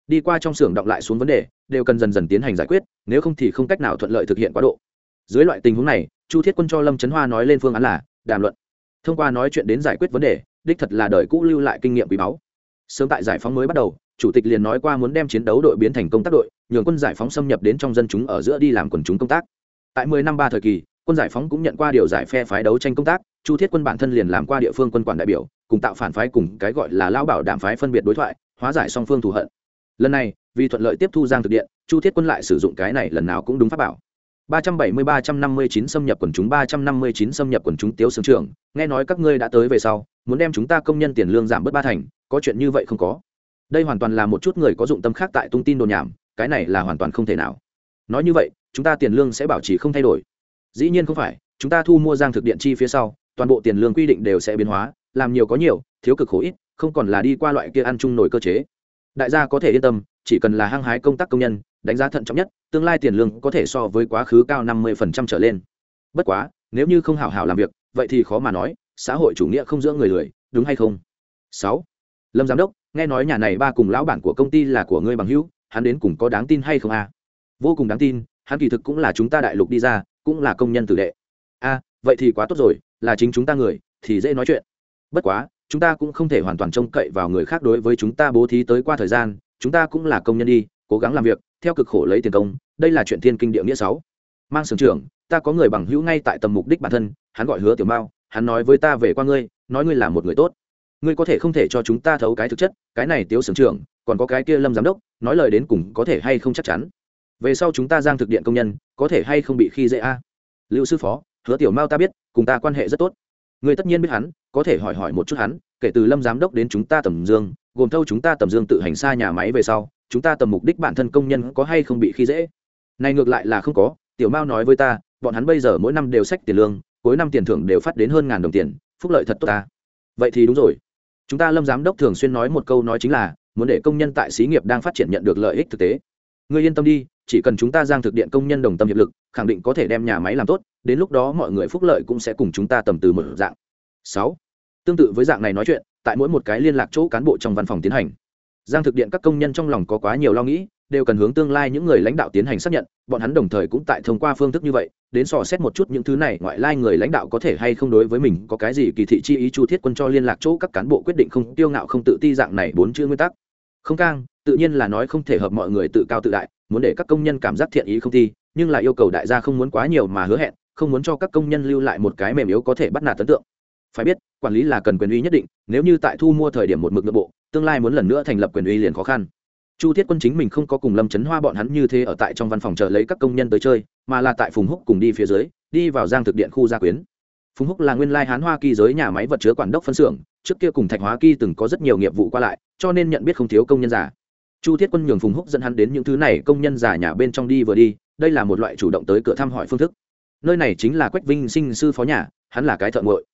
Đi qua trong xưởng động lại xuống vấn đề, đều cần dần dần tiến hành giải quyết, nếu không thì không cách nào thuận lợi thực hiện quá độ. Dưới loại tình huống này, chu thiết quân cho lâm trấn hoa nói lên phương án là, đàm luận thông qua nói chuyện đến giải quyết vấn đề, đích thật là đời cũ lưu lại kinh nghiệm quý báu. Sớm tại giải phóng mới bắt đầu, chủ tịch liền nói qua muốn đem chiến đấu đội biến thành công tác đội, nhường quân giải phóng xâm nhập đến trong dân chúng ở giữa đi làm quần chúng công tác. Tại mười năm ba thời kỳ, quân giải phóng cũng nhận qua điều giải phe phái đấu tranh công tác, chu thiết quân bản thân liền làm qua địa phương quân quản đại biểu, cùng tạo phản phái cùng cái gọi là lao bảo đảm phái phân biệt đối thoại, hóa giải song phương thù hận. Lần này, vì thuận lợi tiếp thu giang thực điện, chu thiết quân lại sử dụng cái này lần nào cũng đúng pháp bảo. 370-359 xâm nhập quần chúng 359 xâm nhập quần chúng tiếu sướng trưởng nghe nói các ngươi đã tới về sau, muốn đem chúng ta công nhân tiền lương giảm bớt ba thành, có chuyện như vậy không có. Đây hoàn toàn là một chút người có dụng tâm khác tại tung tin đồn nhảm, cái này là hoàn toàn không thể nào. Nói như vậy, chúng ta tiền lương sẽ bảo trì không thay đổi. Dĩ nhiên không phải, chúng ta thu mua giang thực điện chi phía sau, toàn bộ tiền lương quy định đều sẽ biến hóa, làm nhiều có nhiều, thiếu cực khổ ít, không còn là đi qua loại kia ăn chung nổi cơ chế. Đại gia có thể yên tâm chỉ cần là hăng hái công tác công nhân, đánh giá thận trọng nhất, tương lai tiền lương có thể so với quá khứ cao năm mươi trở lên. Bất quá, nếu như không hảo hảo làm việc, vậy thì khó mà nói, xã hội chủ nghĩa không giữa người lười, đúng hay không? Sáu. Lâm giám đốc, nghe nói nhà này ba cùng lão bản của công ty là của ngươi bằng hữu, hắn đến cùng có đáng tin hay không a? À? vô cùng đáng tin, hắn kỳ thực cũng là chúng ta đại lục đi ra, cũng là công nhân tử đệ. A, vậy thì quá tốt rồi, là chính chúng ta người, thì dễ nói chuyện. Bất quá, chúng ta cũng không thể hoàn toàn trông cậy vào người khác đối với chúng ta bố thí tới qua thời gian chúng ta cũng là công nhân đi, cố gắng làm việc, theo cực khổ lấy tiền công, đây là chuyện thiên kinh địa nghĩa sáu. Mang sưởng trưởng, ta có người bằng hữu ngay tại tầm mục đích bản thân, hắn gọi hứa tiểu mao, hắn nói với ta về qua ngươi, nói ngươi là một người tốt. Ngươi có thể không thể cho chúng ta thấu cái thực chất, cái này tiếu sưởng trưởng, còn có cái kia lâm giám đốc, nói lời đến cùng có thể hay không chắc chắn. Về sau chúng ta giang thực điện công nhân, có thể hay không bị khi dễ a? Lưu sư phó, hứa tiểu mao ta biết, cùng ta quan hệ rất tốt. Ngươi tất nhiên biết hắn, có thể hỏi hỏi một chút hắn, kể từ lâm giám đốc đến chúng ta tầm dương gồm thâu chúng ta tầm dương tự hành xa nhà máy về sau, chúng ta tầm mục đích bản thân công nhân có hay không bị khi dễ? Này ngược lại là không có, tiểu mao nói với ta, bọn hắn bây giờ mỗi năm đều sách tiền lương, cuối năm tiền thưởng đều phát đến hơn ngàn đồng tiền, phúc lợi thật tốt ta. Vậy thì đúng rồi. Chúng ta lâm giám đốc thường xuyên nói một câu nói chính là, muốn để công nhân tại xí nghiệp đang phát triển nhận được lợi ích thực tế. Ngươi yên tâm đi, chỉ cần chúng ta giang thực điện công nhân đồng tâm hiệp lực, khẳng định có thể đem nhà máy làm tốt, đến lúc đó mọi người phúc lợi cũng sẽ cùng chúng ta tầm từ một dạng. Sáu. Tương tự với dạng này nói chuyện tại mỗi một cái liên lạc chỗ cán bộ trong văn phòng tiến hành. Giang thực điện các công nhân trong lòng có quá nhiều lo nghĩ, đều cần hướng tương lai những người lãnh đạo tiến hành xác nhận, bọn hắn đồng thời cũng tại thông qua phương thức như vậy, đến sò xét một chút những thứ này ngoại lai người lãnh đạo có thể hay không đối với mình có cái gì kỳ thị chi ý chu thiết quân cho liên lạc chỗ các cán bộ quyết định không tiêu ngạo không tự ti dạng này bốn chữ nguyên tắc. Không cang, tự nhiên là nói không thể hợp mọi người tự cao tự đại, muốn để các công nhân cảm giác thiện ý không thi, nhưng lại yêu cầu đại gia không muốn quá nhiều mà hứa hẹn, không muốn cho các công nhân lưu lại một cái mềm yếu có thể bắt nạt ấn tượng phải biết, quản lý là cần quyền uy nhất định, nếu như tại thu mua thời điểm một mực nội bộ, tương lai muốn lần nữa thành lập quyền uy liền khó khăn. Chu thiết quân chính mình không có cùng lâm chấn hoa bọn hắn như thế ở tại trong văn phòng chờ lấy các công nhân tới chơi, mà là tại phùng húc cùng đi phía dưới, đi vào giang thực điện khu gia quyến. Phùng húc là nguyên lai hán hoa kỳ giới nhà máy vật chứa quản đốc phân xưởng, trước kia cùng thạch hóa kỳ từng có rất nhiều nghiệp vụ qua lại, cho nên nhận biết không thiếu công nhân giả chu thiết quân nhường phùng húc dẫn hắn đến những thứ này công nhân giả nhà bên trong đi vừa đi, đây là một loại chủ động tới cửa thăm hỏi phương thức. Nơi này chính là quách vinh sinh sư phó nhà, hắn là cái thợ ngội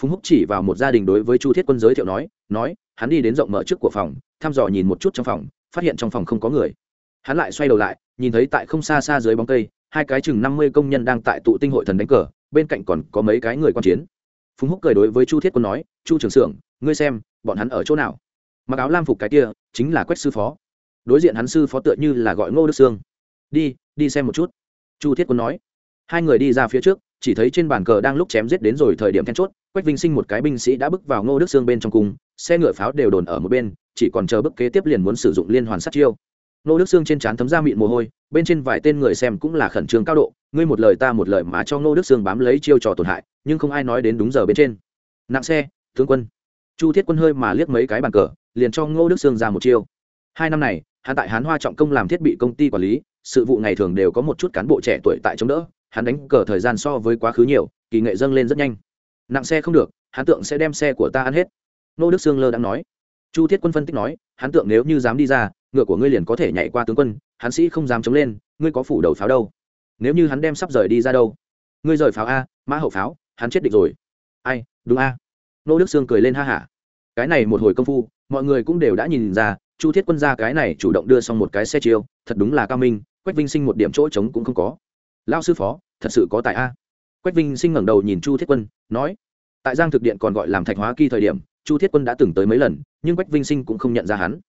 phùng húc chỉ vào một gia đình đối với chu thiết quân giới thiệu nói nói, hắn đi đến rộng mở trước của phòng, thăm dò nhìn một chút trong phòng, phát hiện trong phòng không có người. Hắn lại xoay đầu lại, nhìn thấy tại không xa xa dưới bóng cây, hai cái chừng năm mươi công nhân đang tại tụ tinh hội thần đánh cờ, bên cạnh còn có mấy cái người quan chiến. Phùng húc cười đối với chu thiết quân nói, chu trưởng xưởng, ngươi xem, bọn hắn ở chỗ nào? Mặc áo lam phục cái kia, chính là quách sư phó. Đối diện hắn sư phó tựa như là gọi ngô đức sương. Đi đi xem một chút. Chu thiết quân nói. Hai người đi ra phía trước chỉ thấy trên bàn cờ đang lúc chém giết đến rồi thời điểm then chốt, quách vinh sinh một cái binh sĩ đã bước vào ngô đức sương bên trong cung, xe ngựa pháo đều đồn ở một bên, chỉ còn chờ bước kế tiếp liền muốn sử dụng liên hoàn sát chiêu. Ngô đức sương trên trán thấm ra mịn mồ hôi, bên trên vài tên người xem cũng là khẩn trương cao độ, ngươi một lời ta một lời mà cho ngô đức sương bám lấy chiêu trò tổn hại, nhưng không ai nói đến đúng giờ bên trên. Nặng xe, tướng quân. Chu thiết quân hơi mà liếc mấy cái bàn cờ, liền cho ngô đức sương ra một chiêu. Hai năm này, hắn tại hán hoa trọng công làm thiết bị công ty quản lý, sự vụ ngày thường đều có một chút cán bộ trẻ tuổi tại chống đỡ hắn đánh cờ thời gian so với quá khứ nhiều, kỳ nghệ dâng lên rất nhanh. Nặng xe không được, hắn tượng sẽ đem xe của ta ăn hết. Nô đức sương lơ đang nói. Chu thiết quân phân tích nói, hắn tượng nếu như dám đi ra, ngựa của ngươi liền có thể nhảy qua tướng quân, hắn sĩ không dám chống lên, ngươi có phủ đầu pháo đâu? Nếu như hắn đem sắp rời đi ra đâu? Ngươi rời pháo a, mã hậu pháo, hắn chết địch rồi. Ai, đúng a. Nô đức sương cười lên ha hả. Cái này một hồi công phu, mọi người cũng đều đã nhìn ra, chu thiết quân ra cái này chủ động đưa xong một cái xe chiêu, thật đúng là cao minh, quách vinh sinh một điểm chỗ trống cũng không có lao sư phó, thật sự có tài a. Quách vinh sinh ngẩng đầu nhìn chu thiết quân, nói, tại giang thực điện còn gọi làm thạch hóa kỳ thời điểm, chu thiết quân đã từng tới mấy lần, nhưng quách vinh sinh cũng không nhận ra hắn.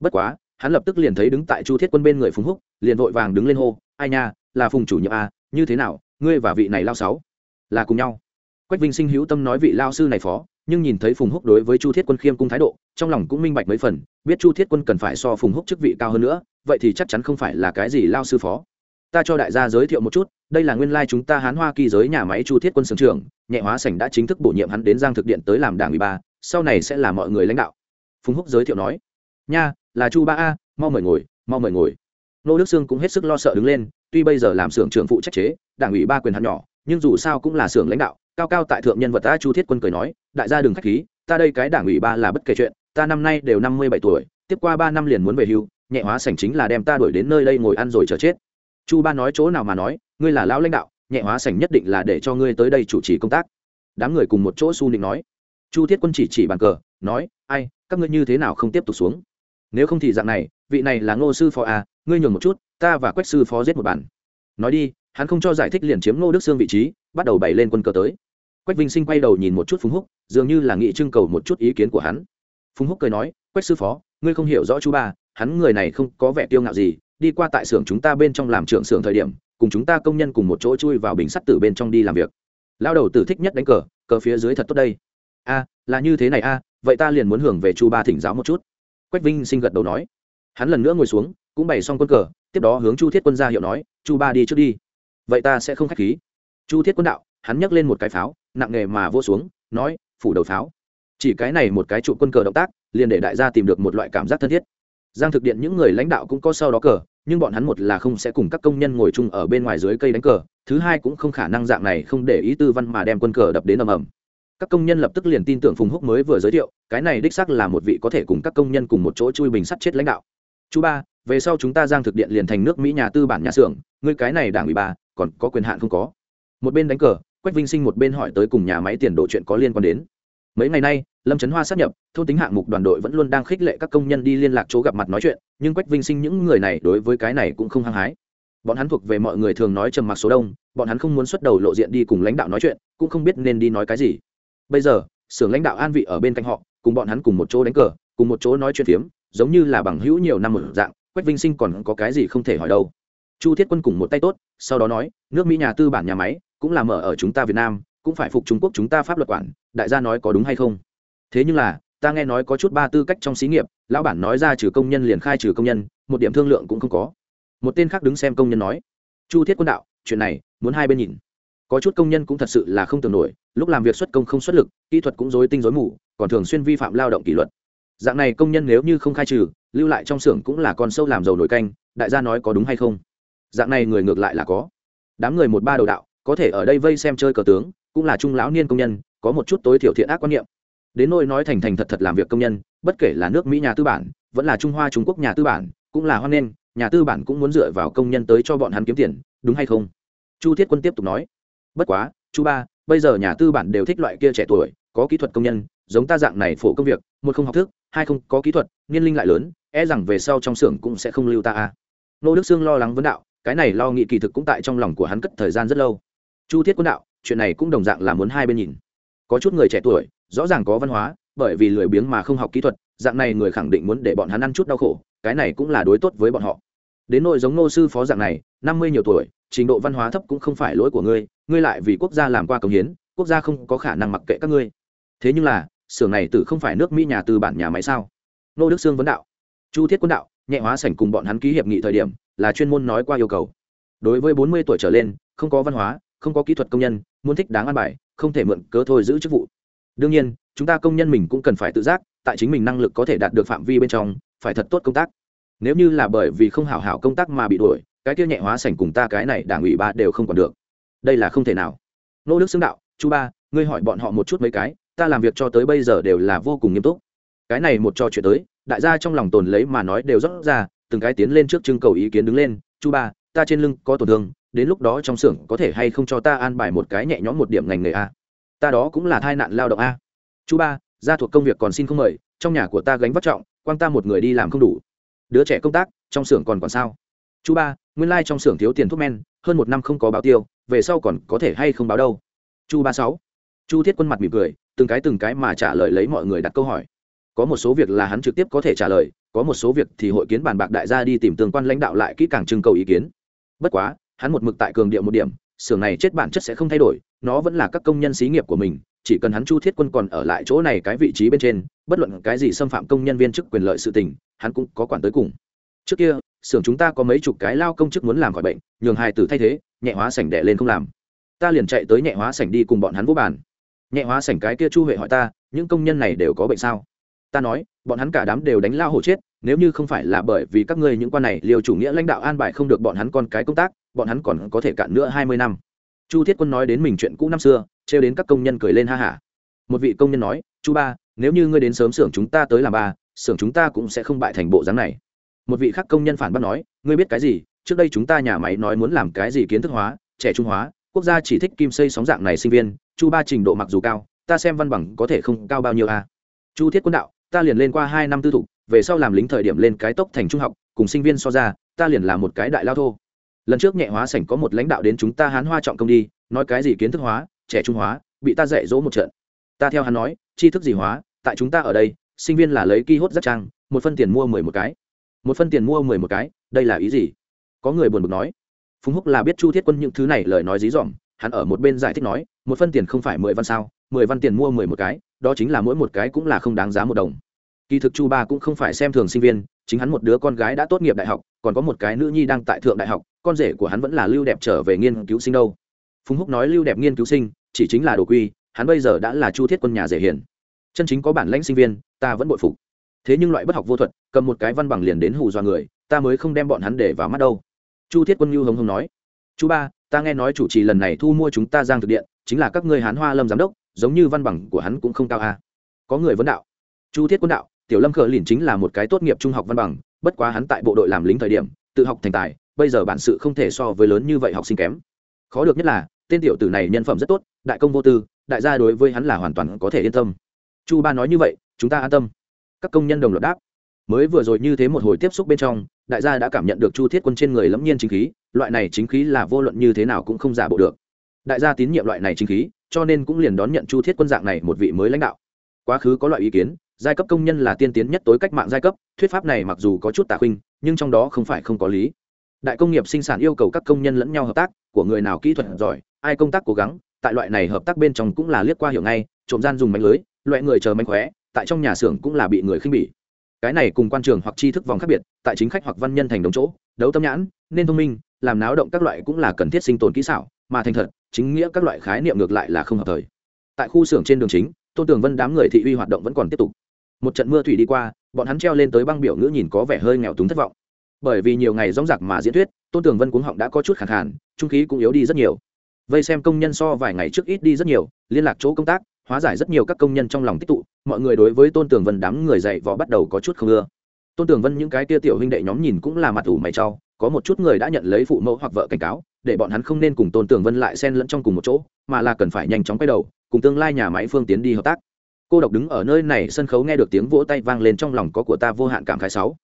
Bất quá, hắn lập tức liền thấy đứng tại chu thiết quân bên người phùng húc, liền vội vàng đứng lên hô, ai nha, là phùng chủ nhiệm a, như thế nào, ngươi và vị này lao sáu là cùng nhau? Quách vinh sinh hữu tâm nói vị lao sư này phó, nhưng nhìn thấy phùng húc đối với chu thiết quân khiêm cung thái độ, trong lòng cũng minh bạch mấy phần, biết chu thiết quân cần phải so phùng húc chức vị cao hơn nữa, vậy thì chắc chắn không phải là cái gì lao sư phó ta cho đại gia giới thiệu một chút, đây là nguyên lai chúng ta hán hoa kỳ giới nhà máy chu thiết quân sưởng trường nhẹ hóa sảnh đã chính thức bổ nhiệm hắn đến giang thực điện tới làm đảng ủy ba sau này sẽ là mọi người lãnh đạo. Phùng húc giới thiệu nói. Nha, là chu ba a, mau mời ngồi, mau mời ngồi. Nô đức sương cũng hết sức lo sợ đứng lên, tuy bây giờ làm xưởng trưởng phụ trách chế, đảng ủy ba quyền hắn nhỏ, nhưng dù sao cũng là xưởng lãnh đạo, cao cao tại thượng nhân vật ta chu thiết quân cười nói, đại gia đừng khách khí, ta đây cái đảng ủy ba là bất kể chuyện, ta năm nay đều năm mươi bảy tuổi, tiếp qua ba năm liền muốn về hưu, nhẹ hóa sảnh chính là đem ta đuổi đến nơi đây ngồi ăn rồi chờ chết chu ba nói chỗ nào mà nói, ngươi là lão lãnh đạo, nhẹ hóa sảnh nhất định là để cho ngươi tới đây chủ trì công tác. Đám người cùng một chỗ su nịnh nói. Chu thiết quân chỉ chỉ bàn cờ, nói, ai, các ngươi như thế nào không tiếp tục xuống? Nếu không thì dạng này, vị này là ngô sư phó à ngươi nhường một chút, ta và quách sư phó giết một bản nói đi, hắn không cho giải thích liền chiếm ngô đức sương vị trí, bắt đầu bày lên quân cờ tới. Quách vinh sinh quay đầu nhìn một chút phùng húc, dường như là nghị trưng cầu một chút ý kiến của hắn. Phùng húc cười nói, quách sư phó, ngươi không hiểu rõ chú ba, hắn người này không có vẻ tiêu ngạo gì đi qua tại xưởng chúng ta bên trong làm trưởng xưởng thời điểm, cùng chúng ta công nhân cùng một chỗ chui vào bình sắt tử bên trong đi làm việc. Lao đầu tử thích nhất đánh cờ cờ phía dưới thật tốt đây. A, là như thế này a, vậy ta liền muốn hưởng về chu ba thỉnh giáo một chút. Quách vinh sinh gật đầu nói. Hắn lần nữa ngồi xuống, cũng bày xong quân cờ, tiếp đó hướng chu thiết quân ra hiệu nói, chu ba đi trước đi. Vậy ta sẽ không k h á c h khí. Chu thiết quân đạo, hắn nhấc lên một cái pháo, nặng nghề mà vô xuống, nói, phủ đầu pháo. Chỉ cái này một cái trụ quân cờ động tác, liền để đại gia tìm được một loại cảm giác thân thiết. Giang thực điện những người lãnh đạo cũng có sau đó cờ nhưng bọn hắn một là không sẽ cùng các công nhân ngồi chung ở bên ngoài dưới cây đánh cờ, thứ hai cũng không khả năng dạng này không để ý tư văn mà đem quân cờ đập đến ầm ầm. Các công nhân lập tức liền tin tưởng phùng húc mới vừa giới thiệu, cái này đích xác là một vị có thể cùng các công nhân cùng một chỗ chui bình sắt chết lãnh đạo. Chú ba, về sau chúng ta giang thực điện liền thành nước mỹ nhà tư bản nhà xưởng, ngươi cái này đảng ủy ba, còn có quyền hạn không có. Một bên đánh cờ, quách vinh sinh một bên hỏi tới cùng nhà máy tiền đồ chuyện có liên quan đến mấy ngày nay, lâm trấn hoa sát nhập, thôn tính hạng mục đoàn đội vẫn luôn đang khích lệ các công nhân đi liên lạc chỗ gặp mặt nói chuyện, nhưng quách vinh sinh những người này đối với cái này cũng không hăng hái. Bọn hắn thuộc về mọi người thường nói trầm mặc số đông, bọn hắn không muốn xuất đầu lộ diện đi cùng lãnh đạo nói chuyện, cũng không biết nên đi nói cái gì. Bây giờ, xưởng lãnh đạo an vị ở bên cạnh họ, cùng bọn hắn cùng một chỗ đánh cờ, cùng một chỗ nói chuyện phiếm, giống như là bằng hữu nhiều năm một dạng, quách vinh sinh còn có cái gì không thể hỏi đâu. Chu thiết quân cùng một tay tốt, sau đó nói, nước mỹ nhà tư bản nhà máy cũng là mở ở chúng ta việt nam cũng phải phục trung quốc chúng ta pháp luật quản, đại gia nói có đúng hay không? Thế nhưng là, ta nghe nói có chút ba tư cách trong xí nghiệp, lão bản nói ra trừ công nhân liền khai trừ công nhân, một điểm thương lượng cũng không có. Một tên khác đứng xem công nhân nói, chu thiết quân đạo, chuyện này, muốn hai bên nhìn. Có chút công nhân cũng thật sự là không tưởng nổi, lúc làm việc xuất công không xuất lực, kỹ thuật cũng dối tinh dối mù, còn thường xuyên vi phạm lao động kỷ luật. Dạng này công nhân nếu như không khai trừ, lưu lại trong xưởng cũng là con sâu làm dầu nổi canh, đại gia nói có đúng hay không? Dạng này người ngược lại là có. Đám người một ba đầu đạo, có thể ở đây vây xem chơi cờ tướng cũng là trung lão niên công nhân, có một chút tối thiểu thiện ác quan niệm. Đến nỗi nói thành thành thật thật làm việc công nhân, bất kể là nước mỹ nhà tư bản, vẫn là trung hoa trung quốc nhà tư bản, cũng là hoan nghênh, nhà tư bản cũng muốn dựa vào công nhân tới cho bọn hắn kiếm tiền, đúng hay không? Chu thiết quân tiếp tục nói. Bất quá chú ba, bây giờ nhà tư bản đều thích loại kia trẻ tuổi, có kỹ thuật công nhân, giống ta dạng này phổ công việc, một không học thức, hai không có kỹ thuật, niên linh lại lớn e rằng về sau trong xưởng cũng sẽ không lưu ta a. Nô đức sương lo lắng vấn đạo, cái này lo nghị kỳ thực cũng tại trong lòng của hắn cất thời gian rất lâu. Chu thiết quân đạo chuyện này cũng đồng dạng là muốn hai bên nhìn. Có chút người trẻ tuổi, rõ ràng có văn hóa, bởi vì lười biếng mà không học kỹ thuật, dạng này người khẳng định muốn để bọn hắn ăn chút đau khổ, cái này cũng là đối tốt với bọn họ. Đến nội giống nô sư phó dạng này, năm mươi nhiều tuổi, trình độ văn hóa thấp cũng không phải lỗi của ngươi ngươi lại vì quốc gia làm qua công hiến, quốc gia không có khả năng mặc kệ các ngươi. Thế nhưng là, xưởng này tự không phải nước mỹ nhà từ bản nhà máy sao? Nô đức sương vấn đạo. Chu thiết quân đạo, nhẹ hóa sảnh cùng bọn hắn ký hiệp nghị thời điểm, là chuyên môn nói qua yêu cầu. Đối với bốn mươi tuổi trở lên, không có văn hóa, không có kỹ thuật công nhân muốn thích đáng ăn bài, không thể mượn cớ thôi giữ chức vụ. Đương nhiên, chúng ta công nhân mình cũng cần phải tự giác, tại chính mình năng lực có thể đạt được phạm vi bên trong, phải thật tốt công tác. Nếu như là bởi vì không hảo hảo công tác mà bị đuổi, cái kia nhẹ hóa sảnh cùng ta cái này đảng ủy ba đều không còn được. Đây là không thể nào. Nô đức xưng đạo chú ba, ngươi hỏi bọn họ một chút mấy cái, ta làm việc cho tới bây giờ đều là vô cùng nghiêm túc. Cái này một trò chuyện tới, đại gia trong lòng tồn lấy mà nói đều rót ra, từng cái tiến lên trước trưng cầu ý kiến đứng lên chú ba, ta trên lưng có tổn thương đến lúc đó trong xưởng có thể hay không cho ta an bài một cái nhẹ nhõm một điểm ngành nghề a? Ta đó cũng là thai nạn lao động a. Chú ba, gia thuộc công việc còn xin không mời, trong nhà của ta gánh vác trọng, quan ta một người đi làm không đủ. Đứa trẻ công tác, trong xưởng còn còn sao? Chú ba, nguyên lai、like、trong xưởng thiếu tiền thuốc men, hơn một năm không có báo tiêu, về sau còn có thể hay không báo đâu? Chu ba sáu, chu thiết quân mặt mỉm cười, từng cái từng cái mà trả lời lấy mọi người đặt câu hỏi. Có một số việc là hắn trực tiếp có thể trả lời, có một số việc thì hội kiến bàn bạc đại gia đi tìm tương quan lãnh đạo lại kỹ càng trưng cầu ý kiến. Bất quá hắn một mực tại cường điệu một điểm, xưởng này chết bản chất sẽ không thay đổi, nó vẫn là các công nhân xí nghiệp của mình, chỉ cần hắn chu thiết quân còn ở lại chỗ này cái vị trí bên trên, bất luận cái gì xâm phạm công nhân viên chức quyền lợi sự tình, hắn cũng có quản tới cùng. Trước kia, xưởng chúng ta có mấy chục cái lao công chức muốn làm khỏi bệnh, nhường hài tử thay thế, nhẹ hóa sảnh đẻ lên không làm. Ta liền chạy tới nhẹ hóa sảnh đi cùng bọn hắn vô bàn. Nhẹ hóa sảnh cái kia chu huệ hỏi ta, những công nhân này đều có bệnh sao? Ta nói, bọn hắn cả đám đều đánh lao hổ chết, nếu như không phải là bởi vì các ngươi những quan này liều chủ nghĩa lãnh đạo an bài không được bọn hắn con cái công tác, bọn hắn còn có thể cạn nữa hai mươi năm. Chu thiết quân nói đến mình chuyện cũ năm xưa, trêu đến các công nhân cười lên ha hả. Một vị công nhân nói, chu ba, nếu như ngươi đến sớm xưởng chúng ta tới làm ba, xưởng chúng ta cũng sẽ không bại thành bộ dáng này. Một vị khác công nhân phản bác nói, ngươi biết cái gì? Trước đây chúng ta nhà máy nói muốn làm cái gì kiến thức hóa, trẻ trung hóa, quốc gia chỉ thích kim xây sóng dạng này sinh viên, chu ba trình độ mặc dù cao, ta xem văn bằng có thể không cao bao nhiêu a à. chu thiết quân đạo ta liền lên qua hai năm tư thục, về sau làm lính thời điểm lên cái tốc thành trung học, cùng sinh viên so ra, ta liền là một cái đại lao thô. Lần trước nhẹ hóa sảnh có một lãnh đạo đến chúng ta hán hoa trọng công đi, nói cái gì kiến thức hóa, trẻ trung hóa, bị ta dạy dỗ một trận. Ta theo hắn nói, tri thức gì hóa, tại chúng ta ở đây, sinh viên là lấy ki hốt rất trang, một phân tiền mua mười một cái. Một phân tiền mua mười một cái, đây là ý gì? Có người buồn bực nói. Phùng húc là biết chu thiết quân những thứ này lời nói dí dỏm, hắn ở một bên giải thích nói, một phân tiền không phải mười văn sao, mười văn tiền mua mười một cái đó chính là mỗi một cái cũng là không đáng giá một đồng. Kỳ thực chu ba cũng không phải xem thường sinh viên, chính hắn một đứa con gái đã tốt nghiệp đại học, còn có một cái nữ nhi đang tại thượng đại học, con rể của hắn vẫn là lưu đẹp trở về nghiên cứu sinh đâu. Phùng húc nói lưu đẹp nghiên cứu sinh, chỉ chính là đồ quy, hắn bây giờ đã là chu thiết quân nhà rể hiền. Chân chính có bản lãnh sinh viên, ta vẫn bội phục. Thế nhưng loại bất học vô thuật, cầm một cái văn bằng liền đến hù dọa người, ta mới không đem bọn hắn để vào mắt đâu. Chu thiết quân nhu hồng hồng nói chú ba, ta nghe nói chủ trì lần này thu mua chúng ta giang thực điện, chính là các ngươi hán hoa lâm giám đốc giống như văn bằng của hắn cũng không cao a. À. có người vấn đạo, chu thiết quân đạo, tiểu lâm khờ lìn chính là một cái tốt nghiệp trung học văn bằng, bất quá hắn tại bộ đội làm lính thời điểm, tự học thành tài, bây giờ bản sự không thể so với lớn như vậy học sinh kém. Khó được nhất là, tên tiểu tử này nhân phẩm rất tốt, đại công vô tư, đại gia đối với hắn là hoàn toàn có thể yên tâm. Chu ba nói như vậy, chúng ta an tâm. Các công nhân đồng loạt đáp, mới vừa rồi như thế một hồi tiếp xúc bên trong, đại gia đã cảm nhận được chu thiết quân trên người lẫm nhiên chính khí, loại này chính khí là vô luận như thế nào cũng không giả bộ được. Đại gia tín nhiệm loại này chính khí cho nên cũng liền đón nhận chu thiết quân dạng này một vị mới lãnh đạo. Quá khứ có loại ý kiến, giai cấp công nhân là tiên tiến nhất tối cách mạng giai cấp, thuyết pháp này mặc dù có chút tà khuynh, nhưng trong đó không phải không có lý. Đại công nghiệp sinh sản yêu cầu các công nhân lẫn nhau hợp tác, của người nào kỹ thuật giỏi, ai công tác cố gắng, tại loại này hợp tác bên trong cũng là liếc qua hiểu ngay, trộm gian dùng mánh lưới, loại người chờ mánh khóe, tại trong nhà xưởng cũng là bị người khinh bỉ. Cái này cùng quan trường hoặc tri thức vòng khác biệt, tại chính khách hoặc văn nhân thành đồng chỗ, đấu tâm nhãn, nên thông minh, làm náo động các loại cũng là cần thiết sinh tồn kỹ xảo, mà thành thật chính nghĩa các loại khái niệm ngược lại là không hợp thời. Tại khu xưởng trên đường chính, tôn tường vân đám người thị uy hoạt động vẫn còn tiếp tục. Một trận mưa thủy đi qua, bọn hắn treo lên tới băng biểu ngữ nhìn có vẻ hơi nghèo túng thất vọng. Bởi vì nhiều ngày rong rạc mà diễn thuyết, tôn tường vân cuống họng đã có chút khẳng hẳn trung khí cũng yếu đi rất nhiều. Vây xem công nhân so vài ngày trước ít đi rất nhiều, liên lạc chỗ công tác, hóa giải rất nhiều các công nhân trong lòng tích tụ, mọi người đối với tôn tường vân đám người dạy võ bắt đầu có chút không ưa. Tôn tường vân những cái tia tiểu huynh đệ nhóm nhìn cũng là mặt ủ mày trao có một chút người đã nhận lấy phụ mẫu hoặc vợ cảnh cáo, để bọn hắn không nên cùng tôn tường vân lại xen lẫn trong cùng một chỗ, mà là cần phải nhanh chóng quay đầu, cùng tương lai nhà máy phương tiến đi hợp tác. Cô độc đứng ở nơi này sân khấu nghe được tiếng vỗ tay vang lên trong lòng có của ta vô hạn cảm khái sáu.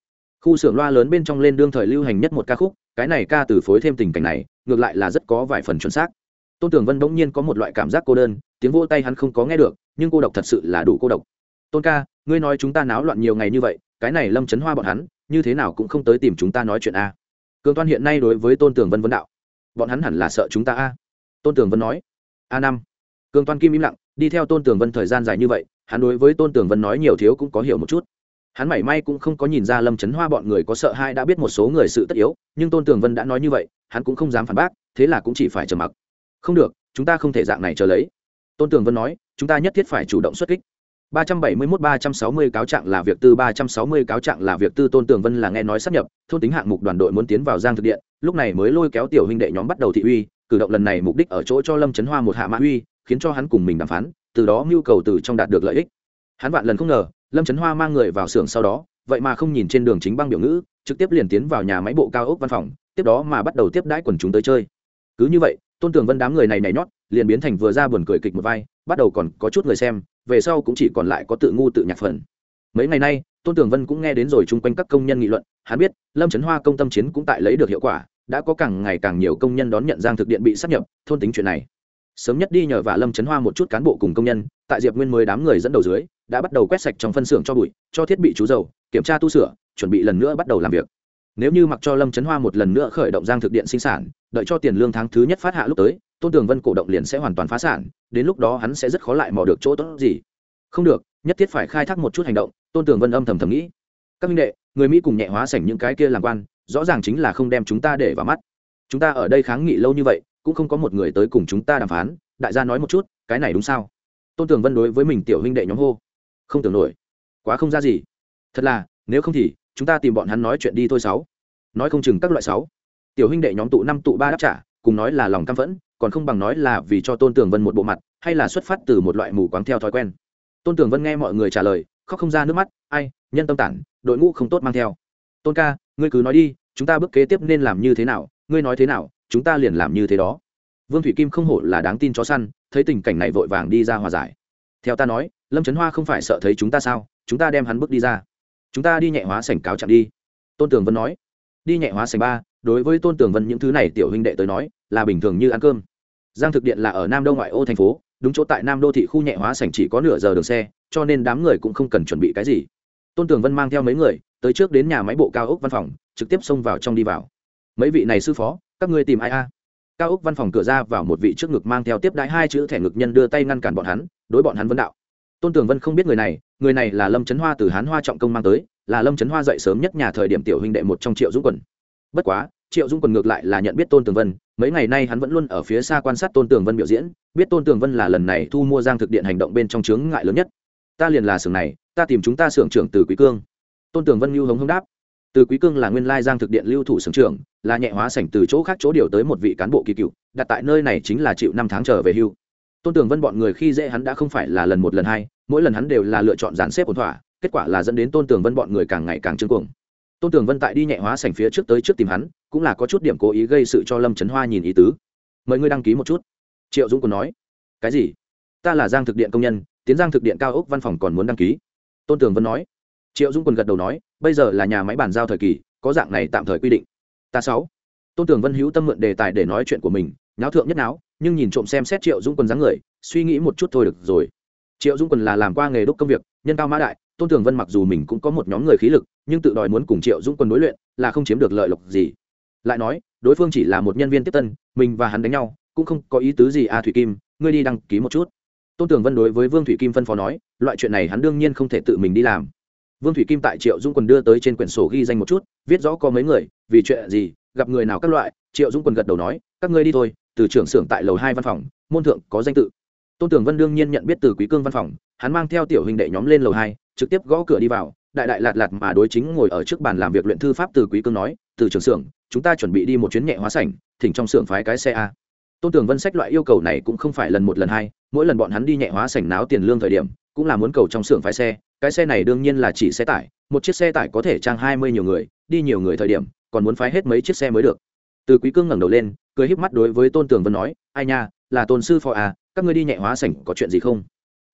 Khu xưởng loa lớn bên trong lên đương thời lưu hành nhất một ca khúc, cái này ca từ phối thêm tình cảnh này, ngược lại là rất có vài phần chuẩn xác. Tôn tường vân bỗng nhiên có một loại cảm giác cô đơn, tiếng vỗ tay hắn không có nghe được, nhưng cô độc thật sự là đủ cô độc. Tôn ca, ngươi nói chúng ta náo loạn nhiều ngày như vậy, cái này lâm chấn hoa bọn hắn, như thế nào cũng không tới tìm chúng ta nói chuyện a cường toan hiện nay đối với tôn tường vân vấn đạo. Bọn hắn hẳn là sợ chúng ta a. Tôn tường vân nói. A năm. Cường toan kim im lặng, đi theo tôn tường vân thời gian dài như vậy, hắn đối với tôn tường vân nói nhiều thiếu cũng có hiểu một chút. Hắn mảy may cũng không có nhìn ra lâm chấn hoa bọn người có sợ hai đã biết một số người sự tất yếu, nhưng tôn tường vân đã nói như vậy, hắn cũng không dám phản bác, thế là cũng chỉ phải trầm mặc. Không được, chúng ta không thể dạng này chờ lấy. Tôn tường vân nói, chúng ta nhất thiết phải chủ động xuất kích. 371-360 cáo trạng là việc tư 360 cáo trạng là việc tư Tôn Tường Vân là nghe nói sắp nhập, thôn tính hạng mục đoàn đội muốn tiến vào Giang thực điện, lúc này mới lôi kéo tiểu huynh đệ nhóm bắt đầu thị uy, cử động lần này mục đích ở chỗ cho Lâm Chấn Hoa một hạ mã uy, khiến cho hắn cùng mình đàm phán, từ đó nhu cầu từ trong đạt được lợi ích. Hắn vạn lần không ngờ, Lâm Chấn Hoa mang người vào xưởng sau đó, vậy mà không nhìn trên đường chính băng biểu ngữ, trực tiếp liền tiến vào nhà máy bộ cao ốc văn phòng, tiếp đó mà bắt đầu tiếp đãi quần chúng tới chơi. Cứ như vậy, Tôn Tường Vân đám người này nhảy nhót, liền biến thành vừa ra buồn cười kịch một vai, bắt đầu còn có chút người xem, về sau cũng chỉ còn lại có tự ngu tự nhạc phần. Mấy ngày nay, tôn tường vân cũng nghe đến rồi chung quanh các công nhân nghị luận, hắn biết, lâm trấn hoa công tâm chiến cũng tại lấy được hiệu quả, đã có càng ngày càng nhiều công nhân đón nhận giang thực điện bị sắp nhập, thôn tính chuyện này. Sớm nhất đi nhờ vả lâm trấn hoa một chút cán bộ cùng công nhân, tại diệp nguyên mới đám người dẫn đầu dưới, đã bắt đầu quét sạch trong phân xưởng cho bụi, cho thiết bị chú dầu, kiểm tra tu sửa, chuẩn bị lần nữa bắt đầu làm việc. Nếu như mặc cho lâm trấn hoa một lần nữa khởi động giang thực điện sinh sản đợi cho tiền lương tháng thứ nhất phát hạ lúc tới, tôn tường vân cổ động liền sẽ hoàn toàn phá sản, đến lúc đó hắn sẽ rất khó lại mò được chỗ tốt gì. Không được, nhất thiết phải khai thác một chút hành động, tôn tường vân âm thầm thầm nghĩ. Các minh đệ, người mỹ cùng nhẹ hóa sảnh những cái kia làm quan, rõ ràng chính là không đem chúng ta để vào mắt. Chúng ta ở đây kháng nghị lâu như vậy, cũng không có một người tới cùng chúng ta đàm phán, đại gia nói một chút, cái này đúng sao? Tôn tường vân đối với mình tiểu huynh đệ nhóm hô. Không tưởng nổi. Quá không ra gì. Thật là, nếu không thì, chúng ta tìm bọn hắn nói chuyện đi thôi sáu. Nói không chừng các loại sáu tiểu huynh đệ nhóm tụ năm tụ ba đáp trả, cùng nói là lòng căm phẫn, còn không bằng nói là vì cho tôn tường vân một bộ mặt, hay là xuất phát từ một loại mù quáng theo thói quen. Tôn tường vân nghe mọi người trả lời, khóc không ra nước mắt, ai, nhân tâm tản, đội ngũ không tốt mang theo. Tôn ca, ngươi cứ nói đi, chúng ta bước kế tiếp nên làm như thế nào, ngươi nói thế nào, chúng ta liền làm như thế đó. Vương thủy kim không hổ là đáng tin chó săn, thấy tình cảnh này vội vàng đi ra hòa giải. Theo ta nói, lâm trấn hoa không phải sợ thấy chúng ta sao, chúng ta đem hắn bước đi ra. Chúng ta đi nhẹ hóa sảnh cáo chặn đi. Tôn tường vân nói. Đi nhẹ hóa sảnh ba đối với tôn tường vân những thứ này tiểu huynh đệ tới nói, là bình thường như ăn cơm. Giang thực điện là ở nam đô ngoại ô thành phố, đúng chỗ tại nam đô thị khu nhẹ hóa sảnh chỉ có nửa giờ đường xe, cho nên đám người cũng không cần chuẩn bị cái gì. Tôn tường vân mang theo mấy người, tới trước đến nhà máy bộ cao ốc văn phòng, trực tiếp xông vào trong đi vào. Mấy vị này sư phó, các ngươi tìm ai a? Cao ốc văn phòng cửa ra vào một vị trước ngực mang theo tiếp đãi hai chữ thẻ ngực nhân đưa tay ngăn cản bọn hắn, đối bọn hắn vấn đạo. Tôn tường vân không biết người này người này là lâm trấn hoa từ hán hoa trọng công mang tới, là lâm trấn hoa dậy sớm nhất nhà thời điểm tiểu huynh đệ một trong triệu dũng quần. Bất quá triệu dung còn ngược lại là nhận biết tôn tường vân, mấy ngày nay hắn vẫn luôn ở phía xa quan sát tôn tường vân biểu diễn, biết tôn tường vân là lần này thu mua giang thực điện hành động bên trong chướng ngại lớn nhất. Ta liền là xưởng này, ta tìm chúng ta xưởng trưởng từ quý cương. Tôn tường vân lưu hống hống đáp. Từ quý cương là nguyên lai giang thực điện lưu thủ xưởng trưởng, là nhẹ hóa sảnh từ chỗ khác chỗ điều tới một vị cán bộ kỳ cựu, đặt tại nơi này chính là chịu năm tháng trở về hưu. Tôn tường vân bọn người khi dễ hắn đã không phải là lần một lần hai, mỗi lần hắn đều là lựa chọn dàn xếp ổn thỏa, kết quả là dẫn đến tôn tường vân bọn người càng ngày càng trương cuồng tôn tường vân tại đi nhẹ hóa sảnh phía trước tới trước tìm hắn, cũng là có chút điểm cố ý gây sự cho lâm trấn hoa nhìn ý tứ. mời ngươi đăng ký một chút. triệu dũng còn nói. cái gì? ta là giang thực điện công nhân, tiến giang thực điện cao ốc văn phòng còn muốn đăng ký. tôn tường vân nói. triệu dũng còn gật đầu nói, bây giờ là nhà máy bàn giao thời kỳ, có dạng này tạm thời quy định. ta sáu. tôn tường vân hữu tâm mượn đề tài để nói chuyện của mình, nháo thượng nhất náo, nhưng nhìn trộm xem xét triệu dũng quân dáng người, suy nghĩ một chút thôi được rồi. triệu dũng quân là làm qua nghề đúc công việc, nhân cao mã đại tôn tường vân mặc dù mình cũng có một nhóm người khí lực, nhưng tự đòi muốn cùng triệu dũng quân đối luyện là không chiếm được lợi lộc gì. Lại nói, đối phương chỉ là một nhân viên tiếp tân, mình và hắn đánh nhau, cũng không có ý tứ gì. À thủy kim, ngươi đi đăng ký một chút. Tôn tường vân đối với vương thủy kim phân phó nói, loại chuyện này hắn đương nhiên không thể tự mình đi làm. Vương thủy kim tại triệu dũng quân đưa tới trên quyển sổ ghi danh một chút, viết rõ có mấy người, vì chuyện gì, gặp người nào các loại. Triệu dũng quân gật đầu nói, các ngươi đi thôi, từ trưởng xưởng tại lầu hai văn phòng, môn thượng có danh tự. Tôn tường vân đương nhiên nhận biết từ quý cương văn phòng, hắn mang theo tiểu hình đệ nhóm lên lầu hai trực tiếp gõ cửa đi vào, đại đại lạt lạt mà đối chính ngồi ở trước bàn làm việc luyện thư pháp từ quý cương nói, từ trường xưởng, chúng ta chuẩn bị đi một chuyến nhẹ hóa sảnh, thỉnh trong xưởng phái cái xe a. Tôn tường vân sách loại yêu cầu này cũng không phải lần một lần hai, mỗi lần bọn hắn đi nhẹ hóa sảnh náo tiền lương thời điểm, cũng là muốn cầu trong xưởng phái xe, cái xe này đương nhiên là chỉ xe tải, một chiếc xe tải có thể trang hai mươi nhiều người, đi nhiều người thời điểm, còn muốn phái hết mấy chiếc xe mới được. Từ quý cương ngẩng đầu lên, cười híp mắt đối với tôn tường vân nói, ai nha, là tôn sư phò à các ngươi đi nhẹ hóa sảnh có chuyện gì không?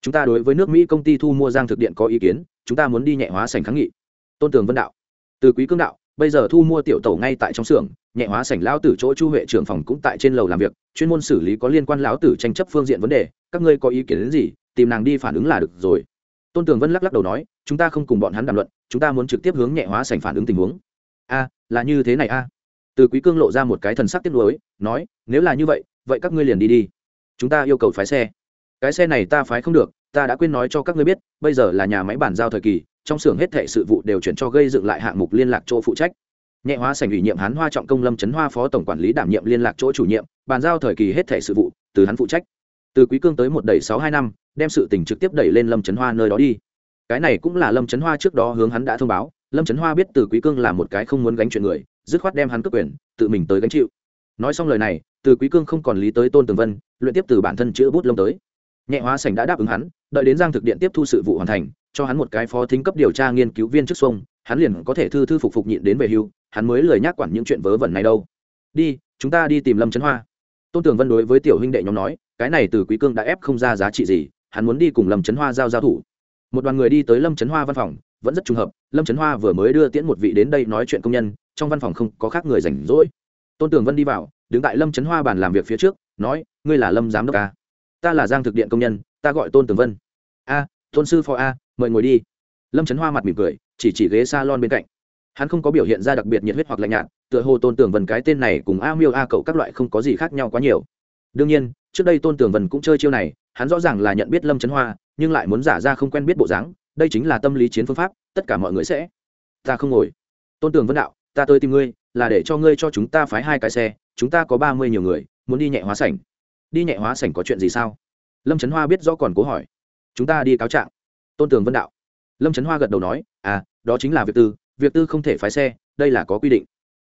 Chúng ta đối với nước mỹ công ty thu mua giang thực điện có ý kiến, chúng ta muốn đi nhẹ hóa sảnh kháng nghị. Tôn tường vân đạo. Từ quý cương đạo, bây giờ thu mua tiểu tàu ngay tại trong xưởng, nhẹ hóa sảnh lão tử chỗ chu huệ trưởng phòng cũng tại trên lầu làm việc, chuyên môn xử lý có liên quan lão tử tranh chấp phương diện vấn đề, các ngươi có ý kiến đến gì, tìm nàng đi phản ứng là được rồi. Tôn tường vân lắc lắc đầu nói, chúng ta không cùng bọn hắn đàm luận, chúng ta muốn trực tiếp hướng nhẹ hóa sảnh phản ứng tình huống. A, là như thế này a. Từ quý cương lộ ra một cái thần sắc tiếc nuối, nói, nếu là như vậy vậy các ngươi liền đi đi. Chúng ta yêu cầu phái xe cái xe này ta phái không được, ta đã quên nói cho các ngươi biết, bây giờ là nhà máy bản giao thời kỳ, trong xưởng hết thệ sự vụ đều chuyển cho gây dựng lại hạng mục liên lạc chỗ phụ trách. Nhẹ hóa sành ủy nhiệm hán hoa trọng công lâm trấn hoa phó tổng quản lý đảm nhiệm liên lạc chỗ chủ nhiệm, bàn giao thời kỳ hết thệ sự vụ, từ hắn phụ trách. Từ quý cương tới một đẩy sáu hai năm, đem sự tình trực tiếp đẩy lên lâm trấn hoa nơi đó đi. Cái này cũng là lâm trấn hoa trước đó hướng hắn đã thông báo, lâm trấn hoa biết từ quý cương là một cái không muốn gánh chuyện người, dứt khoát đem hắn cướp quyền, tự mình tới gánh chịu. Nói xong lời này, từ quý cương không còn lý tới tôn tường vân, luyện tiếp từ bản thân chữ bút lông tới nhẹ hóa sảnh đã đáp ứng hắn, đợi đến giang thực điện tiếp thu sự vụ hoàn thành, cho hắn một cái phó thính cấp điều tra nghiên cứu viên trước xuông, hắn liền có thể thư thư phục phục nhịn đến về hưu, hắn mới lời nhắc quản những chuyện vớ vẩn này đâu. Đi, chúng ta đi tìm lâm trấn hoa. Tôn tường vân đối với tiểu huynh đệ nhóm nói, cái này từ quý cương đã ép không ra giá trị gì, hắn muốn đi cùng lâm trấn hoa giao giao thủ. Một đoàn người đi tới lâm trấn hoa văn phòng, vẫn rất trùng hợp, lâm trấn hoa vừa mới đưa tiễn một vị đến đây nói chuyện công nhân, trong văn phòng không có khác người rảnh rỗi. Tôn tường vân đi vào, đứng tại lâm trấn hoa bàn làm việc phía trước, nói, ngươi là lâm giám đốc ca ta là giang thực điện công nhân, ta gọi tôn tường vân. A, tôn sư phó a, mời ngồi đi. Lâm trấn hoa mặt mỉm cười, chỉ chỉ ghế s a lon bên cạnh. Hắn không có biểu hiện ra đặc biệt nhiệt huyết hoặc lạnh nhạt, tựa hồ tôn tường vân cái tên này cùng a miêu a cậu các loại không có gì khác nhau quá nhiều. Đương nhiên, trước đây tôn tường vân cũng chơi chiêu này, hắn rõ ràng là nhận biết lâm trấn hoa, nhưng lại muốn giả ra không quen biết bộ dáng, đây chính là tâm lý chiến phương pháp, tất cả mọi người sẽ. Ta không ngồi. Tôn tường vân đạo, ta tới tìm ngươi, là để cho ngươi cho chúng ta phái hai cái xe, chúng ta có ba mươi nhiều người, muốn đi nhẹ hóa sảnh đi nhẹ hóa sảnh có chuyện gì sao? Lâm trấn hoa biết rõ còn cố hỏi. Chúng ta đi cáo trạng. Tôn tường vân đạo. Lâm trấn hoa gật đầu nói à đó chính là việc tư việc tư không thể phái xe, đây là có quy định.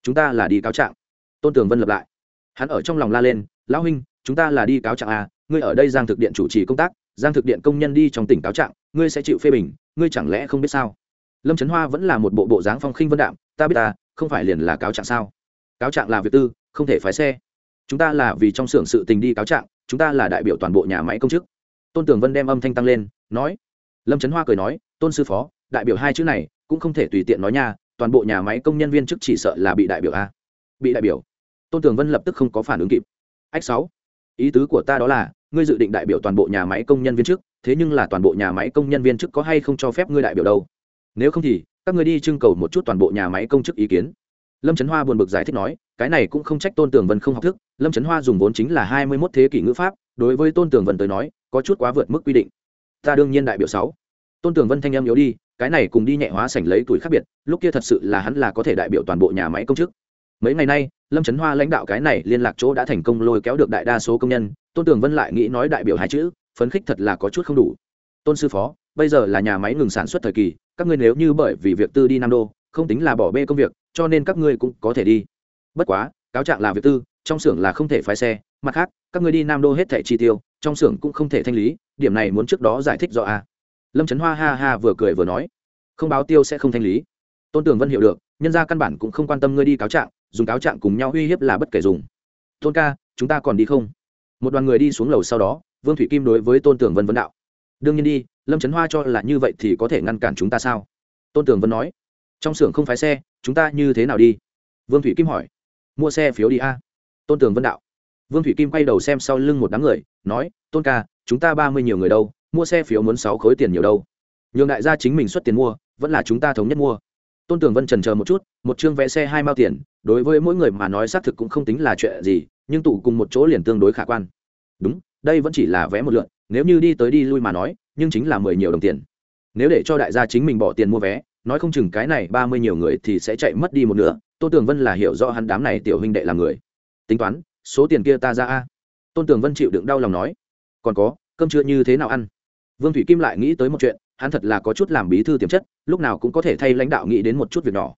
Chúng ta là đi cáo trạng. Tôn tường vân lập lại. Hắn ở trong lòng la lên, lão huynh, chúng ta là đi cáo trạng à ngươi ở đây giang thực điện chủ trì công tác, giang thực điện công nhân đi trong tỉnh cáo trạng, ngươi sẽ chịu phê bình, ngươi chẳng lẽ không biết sao? Lâm trấn hoa vẫn là một bộ bộ dáng phong khinh vân đạm, ta biết ta, không phải liền là cáo trạng sao? Cáo trạng là việc tư, không thể phái xe chúng ta là vì trong xưởng sự tình đi cáo trạng, chúng ta là đại biểu toàn bộ nhà máy công chức. Tôn tường vân đem âm thanh tăng lên, nói. Lâm trấn hoa cười nói, tôn sư phó, đại biểu hai chữ này cũng không thể tùy tiện nói nha, toàn bộ nhà máy công nhân viên chức chỉ sợ là bị đại biểu a. Bị đại biểu? Tôn tường vân lập tức không có phản ứng kịp. Ách sáu, ý tứ của ta đó là, ngươi dự định đại biểu toàn bộ nhà máy công nhân viên chức, thế nhưng là toàn bộ nhà máy công nhân viên chức có hay không cho phép ngươi đại biểu đâu? Nếu không thì, các ngươi đi trưng cầu một chút toàn bộ nhà máy công chức ý kiến lâm trấn hoa buồn bực giải thích nói, cái này cũng không trách tôn tường vân không học thức, lâm trấn hoa dùng vốn chính là hai mươi mốt thế kỷ ngữ pháp, đối với tôn tường vân tới nói, có chút quá vượt mức quy định. Ta đương nhiên đại biểu sáu. Tôn tường vân thanh em yếu đi, cái này cùng đi nhẹ hóa sảnh lấy tuổi khác biệt, lúc kia thật sự là hắn là có thể đại biểu toàn bộ nhà máy công chức. Mấy ngày nay, lâm trấn hoa lãnh đạo cái này liên lạc chỗ đã thành công lôi kéo được đại đa số công nhân, tôn tường vân lại nghĩ nói đại biểu hai chữ, phấn khích thật là có chút không đủ. Tôn sư phó, bây giờ là nhà máy ngừng sản xuất thời kỳ, các ngươi nếu như bởi vì việc tư đi nam đô không tính là bỏ bê công việc, cho nên các ngươi cũng có thể đi. Bất quá, cáo trạng là việc tư, trong xưởng là không thể phái xe, mặt khác, các ngươi đi nam đô hết thẻ chi tiêu, trong xưởng cũng không thể thanh lý, điểm này muốn trước đó giải thích rõ a à. lâm trấn hoa ha ha vừa cười vừa nói, không báo tiêu sẽ không thanh lý. Tôn tường vân hiểu được, nhân gia căn bản cũng không quan tâm ngươi đi cáo trạng, dùng cáo trạng cùng nhau uy hiếp là bất kể dùng. Tôn ca, chúng ta còn đi không? Một đoàn người đi xuống lầu sau đó, vương thủy kim đối với tôn tường vân vấn đạo. Đương nhiên đi, lâm trấn hoa cho là như vậy thì có thể ngăn cản chúng ta sao? Tôn tường vân nói trong xưởng không phái xe, chúng ta như thế nào đi? Vương thủy kim hỏi. Mua xe phiếu đi a. Tôn tường vân đạo. Vương thủy kim quay đầu xem sau lưng một đám người, nói, tôn ca, chúng ta ba mươi nhiều người đâu, mua xe phiếu muốn sáu khối tiền nhiều đâu. Nhường đại gia chính mình xuất tiền mua, vẫn là chúng ta thống nhất mua. Tôn tường vân trần chờ một chút, một chương vé xe hai mao tiền, đối với mỗi người mà nói xác thực cũng không tính là chuyện gì, nhưng tụ cùng một chỗ liền tương đối khả quan. Đúng, đây vẫn chỉ là vé một lượn nếu như đi tới đi lui mà nói, nhưng chính là mười nhiều đồng tiền. Nếu để cho đại gia chính mình bỏ tiền mua vé nói không chừng cái này ba mươi nhiều người thì sẽ chạy mất đi một nửa tôn tường vân là hiểu rõ hắn đám này tiểu huynh đệ là người. Tính toán, số tiền kia ta ra a. Tôn tường vân chịu đựng đau lòng nói. Còn có, cơm chưa như thế nào ăn? Vương thủy kim lại nghĩ tới một chuyện, hắn thật là có chút làm bí thư tiềm chất, lúc nào cũng có thể thay lãnh đạo nghĩ đến một chút việc nhỏ.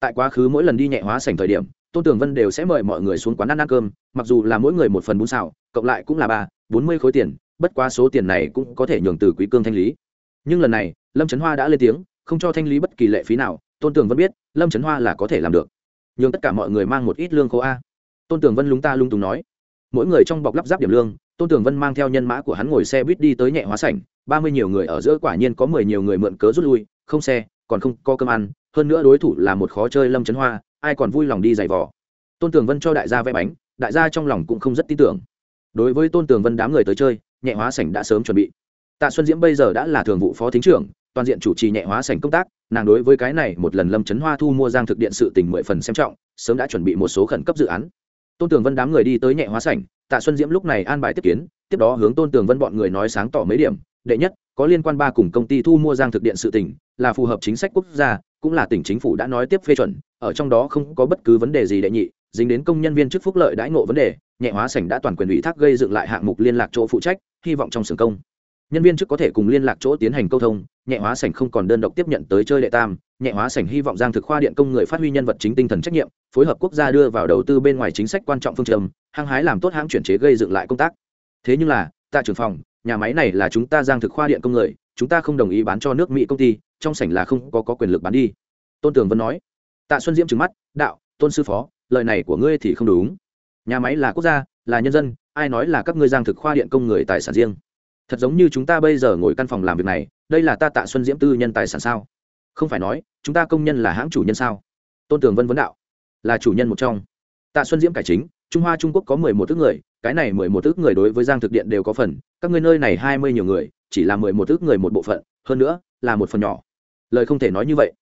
Tại quá khứ mỗi lần đi nhẹ hóa sảnh thời điểm, tôn tường vân đều sẽ mời mọi người xuống quán ăn ăn cơm, mặc dù là mỗi người một phần bún xào, cộng lại cũng là ba, bốn mươi khối tiền, bất quá số tiền này cũng có thể nhường từ quý cương thanh lý. Nhưng lần này, lâm trấn hoa đã lên tiếng không cho thanh lý bất kỳ lệ phí nào, tôn tường vân biết, lâm trấn hoa là có thể làm được. Nhường tất cả mọi người mang một ít lương khô a. Tôn tường vân lúng ta lung tùng nói. Mỗi người trong bọc lắp ráp điểm lương, tôn tường vân mang theo nhân mã của hắn ngồi xe buýt đi tới nhẹ hóa sảnh, ba mươi nhiều người ở giữa quả nhiên có mười nhiều người mượn cớ rút lui, không xe, còn không có cơm ăn, hơn nữa đối thủ là một khó chơi lâm trấn hoa, ai còn vui lòng đi giày vò. Tôn tường vân cho đại gia vẽ bánh, đại gia trong lòng cũng không rất tin tưởng. Đối với tôn tường vân đám người tới chơi, nhẹ hóa sảnh đã sớm chuẩn bị. Tạ xuân diễm bây giờ đã là thường vụ phó thính trưởng toàn diện chủ trì nhẹ hóa sảnh công tác, nàng đối với cái này một lần lâm trấn hoa thu mua giang thực điện sự tình mười phần xem trọng, sớm đã chuẩn bị một số khẩn cấp dự án. Tôn tường vân đám người đi tới nhẹ hóa sảnh, tạ xuân diễm lúc này an bài tiếp kiến, tiếp đó hướng tôn tường vân bọn người nói sáng tỏ mấy điểm, đệ nhất, có liên quan ba cùng công ty thu mua giang thực điện sự tỉnh là phù hợp chính sách quốc gia, cũng là tỉnh chính phủ đã nói tiếp phê chuẩn, ở trong đó không có bất cứ vấn đề gì đệ nhị, dính đến công nhân viên chức phúc lợi đãi ngộ vấn đề, nhẹ hóa sảnh đã toàn quyền ủy thác gây dựng lại hạng mục liên lạc chỗ phụ trách, hy vọng trong xưởng công nhân viên trước có thể cùng liên lạc chỗ tiến hành câu thông nhẹ hóa sảnh không còn đơn độc tiếp nhận tới chơi đệ tam nhẹ hóa sảnh hy vọng giang thực khoa điện công người phát huy nhân vật chính tinh thần trách nhiệm phối hợp quốc gia đưa vào đầu tư bên ngoài chính sách quan trọng phương châm hăng hái làm tốt hãng chuyển chế gây dựng lại công tác. Thế nhưng là tại trưởng phòng nhà máy này là chúng ta giang thực khoa điện công người chúng ta không đồng ý bán cho nước mỹ công ty trong sảnh là không có, có quyền lực bán đi. Tôn tường vân nói. Tạ xuân diễm trừng mắt đạo tôn sư phó lời này của ngươi thì không đúng. Nhà máy là quốc gia là nhân dân ai nói là các ngươi giang thực khoa điện công người tài sản riêng? Thật giống như chúng ta bây giờ ngồi căn phòng làm việc này, đây là ta tạ xuân diễm tư nhân tài sản sao? Không phải nói, chúng ta công nhân là hãng chủ nhân sao? Tôn tường vân vấn đạo. Là chủ nhân một trong. Tạ xuân diễm cải chính, trung hoa trung quốc có mười một ước người, cái này mười một ước người đối với giang thực điện đều có phần, các ngươi nơi này hai mươi nhiều người, chỉ là mười một ước người một bộ phận, hơn nữa, là một phần nhỏ. Lời không thể nói như vậy.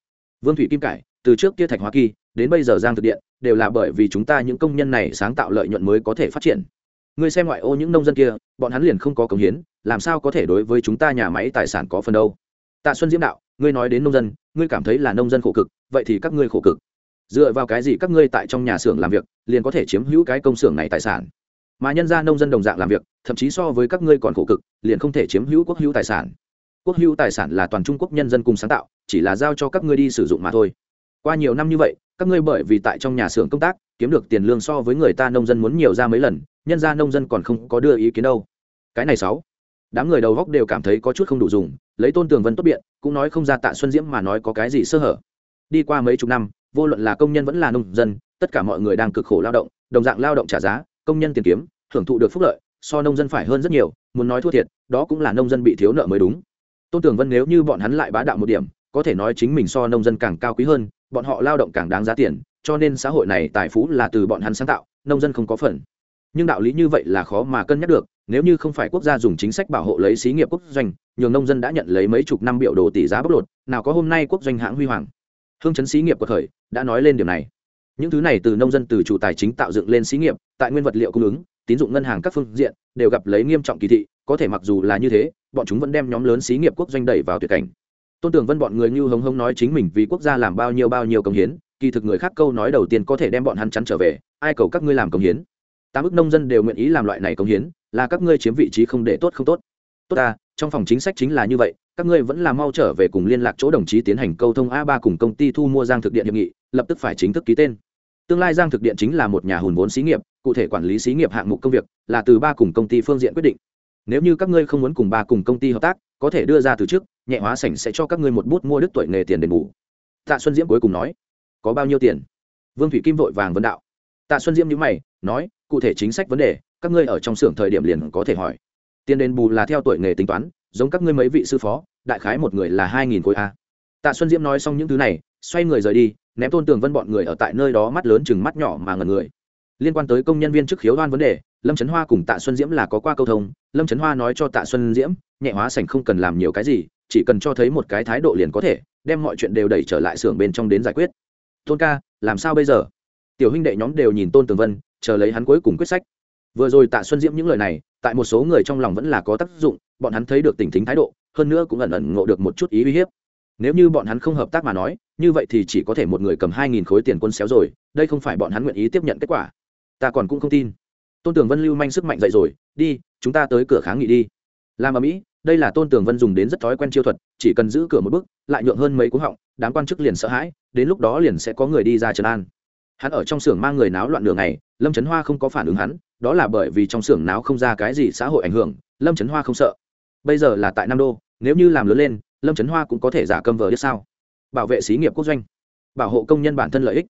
Vương thủy kim cải, từ trước kia thạch hoa kỳ, đến bây giờ giang thực điện, đều là bởi vì chúng ta những công nhân này sáng tạo lợi nhuận mới có thể phát triển ngươi xem ngoại ô những nông dân kia, bọn hắn liền không có công hiến, làm sao có thể đối với chúng ta nhà máy tài sản có phần đâu? Tạ xuân diễm đạo, ngươi nói đến nông dân, ngươi cảm thấy là nông dân khổ cực, vậy thì các ngươi khổ cực. Dựa vào cái gì các ngươi tại trong nhà xưởng làm việc, liền có thể chiếm hữu cái công xưởng này tài sản? Mà nhân ra nông dân đồng dạng làm việc, thậm chí so với các ngươi còn khổ cực, liền không thể chiếm hữu quốc hữu tài sản. Quốc hữu tài sản là toàn trung quốc nhân dân cùng sáng tạo, chỉ là giao cho các ngươi đi sử dụng mà thôi. Qua nhiều năm như vậy, các ngươi bởi vì tại trong nhà xưởng công tác, kiếm được tiền lương so với người ta nông dân muốn nhiều ra mấy lần nhân ra nông dân còn không có đưa ý kiến đâu. Cái này sáu. Đám người đầu góc đều cảm thấy có chút không đủ dùng, lấy tôn tường vân tốt biện, cũng nói không ra tạ xuân diễm mà nói có cái gì sơ hở. Đi qua mấy chục năm, vô luận là công nhân vẫn là nông dân, tất cả mọi người đang cực khổ lao động, đồng dạng lao động trả giá, công nhân tiền kiếm, hưởng thụ được phúc lợi, so nông dân phải hơn rất nhiều, muốn nói thua thiệt, đó cũng là nông dân bị thiếu nợ mới đúng. Tôn tường vân nếu như bọn hắn lại bá đạo một điểm, có thể nói chính mình so nông dân càng cao quý hơn, bọn họ lao động càng đáng giá tiền, cho nên xã hội này tài phú là từ bọn hắn sáng tạo, nông dân không có phần nhưng đạo lý như vậy là khó mà cân nhắc được, nếu như không phải quốc gia dùng chính sách bảo hộ lấy xí nghiệp quốc doanh, nhường nông dân đã nhận lấy mấy chục năm biểu đồ tỷ giá bóc lột, nào có hôm nay quốc doanh hãng huy hoàng. Hương chấn xí nghiệp của khởi đã nói lên điều này. Những thứ này từ nông dân từ chủ tài chính tạo dựng lên xí nghiệp, tại nguyên vật liệu cung ứng, tín dụng ngân hàng các phương diện, đều gặp lấy nghiêm trọng kỳ thị, có thể mặc dù là như thế, bọn chúng vẫn đem nhóm lớn xí nghiệp quốc doanh đẩy vào tuyệt cảnh. Tôn tưởng vân bọn người như hống hống nói chính mình vì quốc gia làm bao nhiêu bao nhiêu công hiến, kỳ thực người khác câu nói đầu tiên có thể đem bọn hắn chắn trở về, ai cầu các ngươi làm công hiến? Tám ức nông dân đều nguyện ý làm loại này công hiến, là các ngươi chiếm vị trí không để tốt không tốt. Tốt ta, trong phòng chính sách chính là như vậy, các ngươi vẫn là mau trở về cùng liên lạc chỗ đồng chí tiến hành câu thông a ba cùng công ty thu mua giang thực điện hiệp nghị, lập tức phải chính thức ký tên. Tương lai giang thực điện chính là một nhà hùn vốn xí nghiệp, cụ thể quản lý xí nghiệp hạng mục công việc, là từ ba cùng công ty phương diện quyết định. Nếu như các ngươi không muốn cùng ba cùng công ty hợp tác, có thể đưa ra từ trước nhẹ hóa sảnh sẽ cho các ngươi một bút mua đức tuổi nghề tiền đền bù. Tạ xuân diễm cuối cùng nói, có bao nhiêu tiền? Vương thủy kim vội vàng vấn đạo tạ xuân diễm nhữ mày, nói, cụ thể chính sách vấn đề, các ngươi ở trong xưởng thời điểm liền có thể hỏi. Tiền đền bù là theo tuổi nghề tính toán, giống các ngươi mấy vị sư phó, đại khái một người là hai nghìn khối a. Tạ xuân diễm nói xong những thứ này, xoay người rời đi, ném tôn tường vân bọn người ở tại nơi đó mắt lớn chừng mắt nhỏ mà ngần người. Liên quan tới công nhân viên chức khiếu đoan vấn đề, lâm trấn hoa cùng tạ xuân diễm là có qua câu thông, lâm trấn hoa nói cho tạ xuân diễm, nhẹ hóa sảnh không cần làm nhiều cái gì, chỉ cần cho thấy một cái thái độ liền có thể, đem mọi chuyện đều đẩy trở lại xưởng bên trong đến giải quyết. Tôn ca, làm sao bây giờ? Tiểu huynh đệ nhóm đều nhìn tôn tường vân, chờ lấy hắn cuối cùng quyết sách. Vừa rồi tạ xuân diễm những lời này, tại một số người trong lòng vẫn là có tác dụng, bọn hắn thấy được tình thính thái độ, hơn nữa cũng ẩn ẩn ngộ được một chút ý uy hiếp. Nếu như bọn hắn không hợp tác mà nói, như vậy thì chỉ có thể một người cầm hai nghìn khối tiền quân xéo rồi, đây không phải bọn hắn nguyện ý tiếp nhận kết quả. Ta còn cũng không tin. Tôn tường vân lưu manh sức mạnh dậy rồi, đi, chúng ta tới cửa kháng nghị đi. Làm ở mỹ đây là tôn tường vân dùng đến rất thói quen chiêu thuật, chỉ cần giữ cửa một bước, lại nhượng hơn mấy cú họng, đám quan chức liền sợ hãi, đến lúc đó liền sẽ có người đi ra trần an hắn ở trong xưởng mang người náo loạn đường này lâm trấn hoa không có phản ứng hắn, đó là bởi vì trong xưởng náo không ra cái gì xã hội ảnh hưởng, lâm trấn hoa không sợ. Bây giờ là tại nam đô, nếu như làm lớn lên, lâm trấn hoa cũng có thể giả cơm vờ biết sao. Bảo vệ xí nghiệp quốc doanh, bảo hộ công nhân bản thân lợi ích.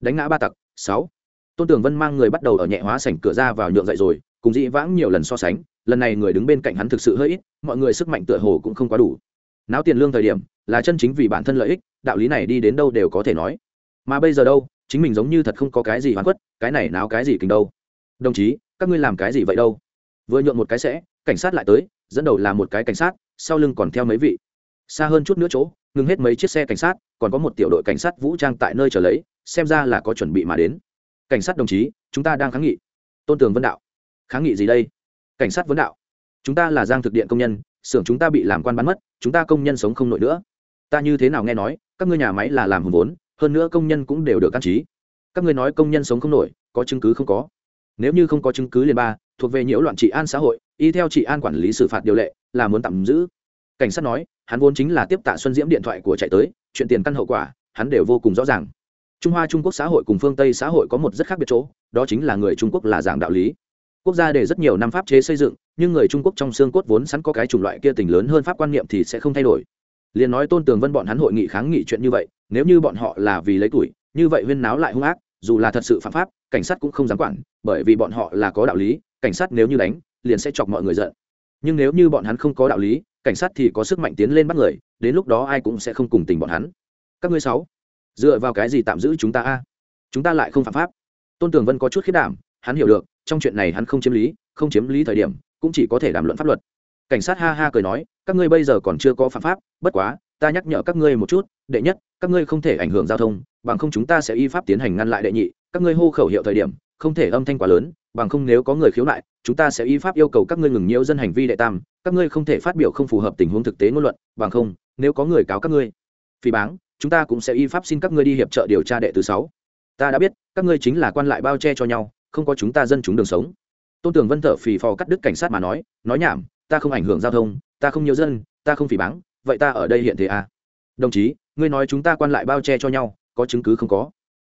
Đánh ngã ba tặc, sáu. Tôn tường vân mang người bắt đầu ở nhẹ hóa sảnh cửa ra vào nhượng dậy rồi, cùng dĩ vãng nhiều lần so sánh, lần này người đứng bên cạnh hắn thực sự hơi ít, mọi người sức mạnh tựa hồ cũng không quá đủ. Náo tiền lương thời điểm, là chân chính vì bản thân lợi ích, đạo lý này đi đến đâu đều có thể nói. Mà bây giờ đâu? Chính mình giống như thật không có cái gì hoàn quất cái này náo cái gì kính đâu. Đồng chí, các ngươi làm cái gì vậy đâu? Vừa nhượng một cái sẽ, cảnh sát lại tới, dẫn đầu là một cái cảnh sát, sau lưng còn theo mấy vị. Xa hơn chút nữa chỗ, ngừng hết mấy chiếc xe cảnh sát, còn có một tiểu đội cảnh sát vũ trang tại nơi chờ lấy, xem ra là có chuẩn bị mà đến. Cảnh sát đồng chí, chúng ta đang kháng nghị. Tôn tường vân đạo. Kháng nghị gì đây? Cảnh sát vấn đạo. Chúng ta là giang thực điện công nhân, xưởng chúng ta bị làm quan bán mất, chúng ta công nhân sống không nổi nữa. Ta như thế nào nghe nói, các ngươi nhà máy là làm hùn vốn hơn nữa công nhân cũng đều được căn trí. Các ngươi nói công nhân sống không nổi, có chứng cứ không có. Nếu như không có chứng cứ liên ba, thuộc về nhiễu loạn trị an xã hội, y theo trị an quản lý xử phạt điều lệ, là muốn tạm giữ. Cảnh sát nói, hắn vốn chính là tiếp tạ xuân diễm điện thoại của chạy tới, chuyện tiền căn hậu quả, hắn đều vô cùng rõ ràng. Trung hoa trung quốc xã hội cùng phương tây xã hội có một rất khác biệt chỗ, đó chính là người trung quốc là giảng đạo lý. Quốc gia để rất nhiều năm pháp chế xây dựng, nhưng người trung quốc trong xương cốt vốn sẵn có cái chủng loại kia tình lớn hơn pháp quan niệm thì sẽ không thay đổi liền nói tôn tường vân bọn hắn hội nghị kháng nghị chuyện như vậy, nếu như bọn họ là vì lấy tuổi, như vậy huyên náo lại hung ác, dù là thật sự phạm pháp, cảnh sát cũng không dám quản, bởi vì bọn họ là có đạo lý, cảnh sát nếu như đánh, liền sẽ chọc mọi người giận. Nhưng nếu như bọn hắn không có đạo lý, cảnh sát thì có sức mạnh tiến lên bắt người, đến lúc đó ai cũng sẽ không cùng tình bọn hắn. Các ngươi sáu, dựa vào cái gì tạm giữ chúng ta a? Chúng ta lại không phạm pháp. Tôn tường vân có chút khiết đảm, hắn hiểu được, trong chuyện này hắn không chiếm lý, không chiếm lý thời điểm, cũng chỉ có thể đàm luận pháp luật. Cảnh sát ha ha cười nói các ngươi bây giờ còn chưa có phạm pháp, bất quá, ta nhắc nhở các ngươi một chút, đệ nhất, các ngươi không thể ảnh hưởng giao thông, bằng không chúng ta sẽ y pháp tiến hành ngăn lại đệ nhị, các ngươi hô khẩu hiệu thời điểm, không thể âm thanh quá lớn, bằng không nếu có người khiếu nại, chúng ta sẽ y pháp yêu cầu các ngươi ngừng nhiễu dân hành vi đệ tam, các ngươi không thể phát biểu không phù hợp tình huống thực tế ngôn luận, bằng không, nếu có người cáo các ngươi, phỉ báng, chúng ta cũng sẽ y pháp xin các ngươi đi hiệp trợ điều tra đệ thứ sáu. Ta đã biết, các ngươi chính là quan lại bao che cho nhau, không có chúng ta dân chúng đường sống. Tôn tưởng vân thở phì phò cắt đứt cảnh sát mà nói nói nhảm, ta không ảnh hưởng giao thông ta không nhiều dân, ta không phỉ báng, vậy ta ở đây hiện thế à? Đồng chí, ngươi nói chúng ta quan lại bao che cho nhau, có chứng cứ không có?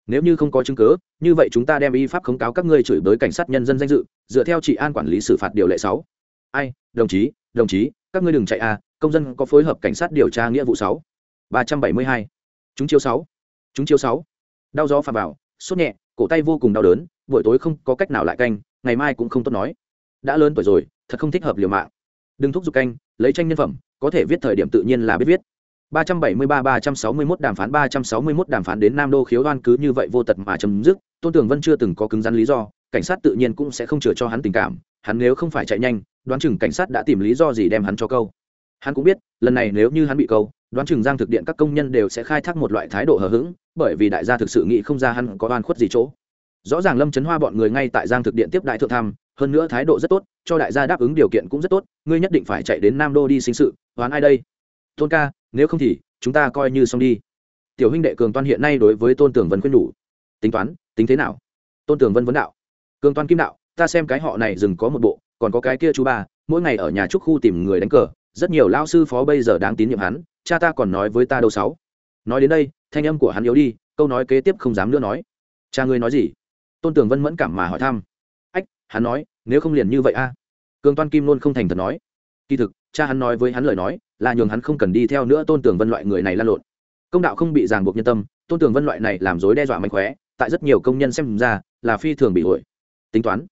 Nếu như không có chứng cứ, như vậy chúng ta đem y pháp khống cáo các ngươi chửi bới cảnh sát nhân dân danh dự, dựa theo trị an quản lý xử phạt điều lệ sáu. Ai, đồng chí đồng chí, các ngươi đừng chạy à công dân có phối hợp cảnh sát điều tra nghĩa vụ sáu. Ba trăm bảy mươi hai. Chúng chiêu sáu. Chúng chiêu sáu. Đau gió phà vào, sốt nhẹ, cổ tay vô cùng đau đớn, buổi tối không có cách nào lại canh, ngày mai cũng không tốt nói. Đã lớn tuổi rồi, thật không thích hợp liều mạng đừng thúc giục canh lấy tranh nhân phẩm có thể viết thời điểm tự nhiên là biết viết 373-361 đàm phán 361 đàm phán đến Nam Đô khiếu đoan cứ như vậy vô tật mà chấm dứt, Tôn Tường Vân chưa từng có cứng rắn lý do, cảnh sát tự nhiên cũng sẽ không chừa cho hắn tình cảm, hắn nếu không phải chạy nhanh, đoán chừng cảnh sát đã tìm lý do gì đem hắn cho câu. Hắn cũng biết, lần này nếu như hắn bị câu, đoán chừng Giang thực điện các công nhân đều sẽ khai thác một loại thái độ hờ hững, bởi vì đại gia thực sự nghĩ không ra hắn có oan khuất gì chỗ. Rõ ràng Lâm Chấn Hoa bọn người ngay tại Giang thực điện tiếp đại thượng tham hơn nữa thái độ rất tốt, cho đại gia đáp ứng điều kiện cũng rất tốt, ngươi nhất định phải chạy đến Nam Đô đi sinh sự, đoán ai đây? Tôn ca, nếu không thì chúng ta coi như xong đi. Tiểu huynh đệ cường toan hiện nay đối với tôn tưởng vân khuyên nhủ. Tính toán tính thế nào? Tôn tưởng vân vấn đạo. Cường toan kim đạo ta xem cái họ này dừng có một bộ còn có cái kia chú ba mỗi ngày ở nhà trúc khu tìm người đánh cờ rất nhiều lao sư phó bây giờ đáng tín nhiệm hắn cha ta còn nói với ta đâu sáu. Nói đến đây thanh âm của hắn yếu đi câu nói kế tiếp không dám nữa nói. Cha ngươi nói gì? Tôn tưởng vân mẫn cảm mà hỏi thăm hắn nói, nếu không liền như vậy a. Cường toan kim luôn không thành thật nói. Kỳ thực, cha hắn nói với hắn lời nói, là nhường hắn không cần đi theo nữa tôn tưởng vân loại người này lan lộn. Công đạo không bị ràng buộc nhân tâm, tôn tưởng vân loại này làm dối đe dọa mạnh khóe, tại rất nhiều công nhân xem ra, là phi thường bị ổi tính toán.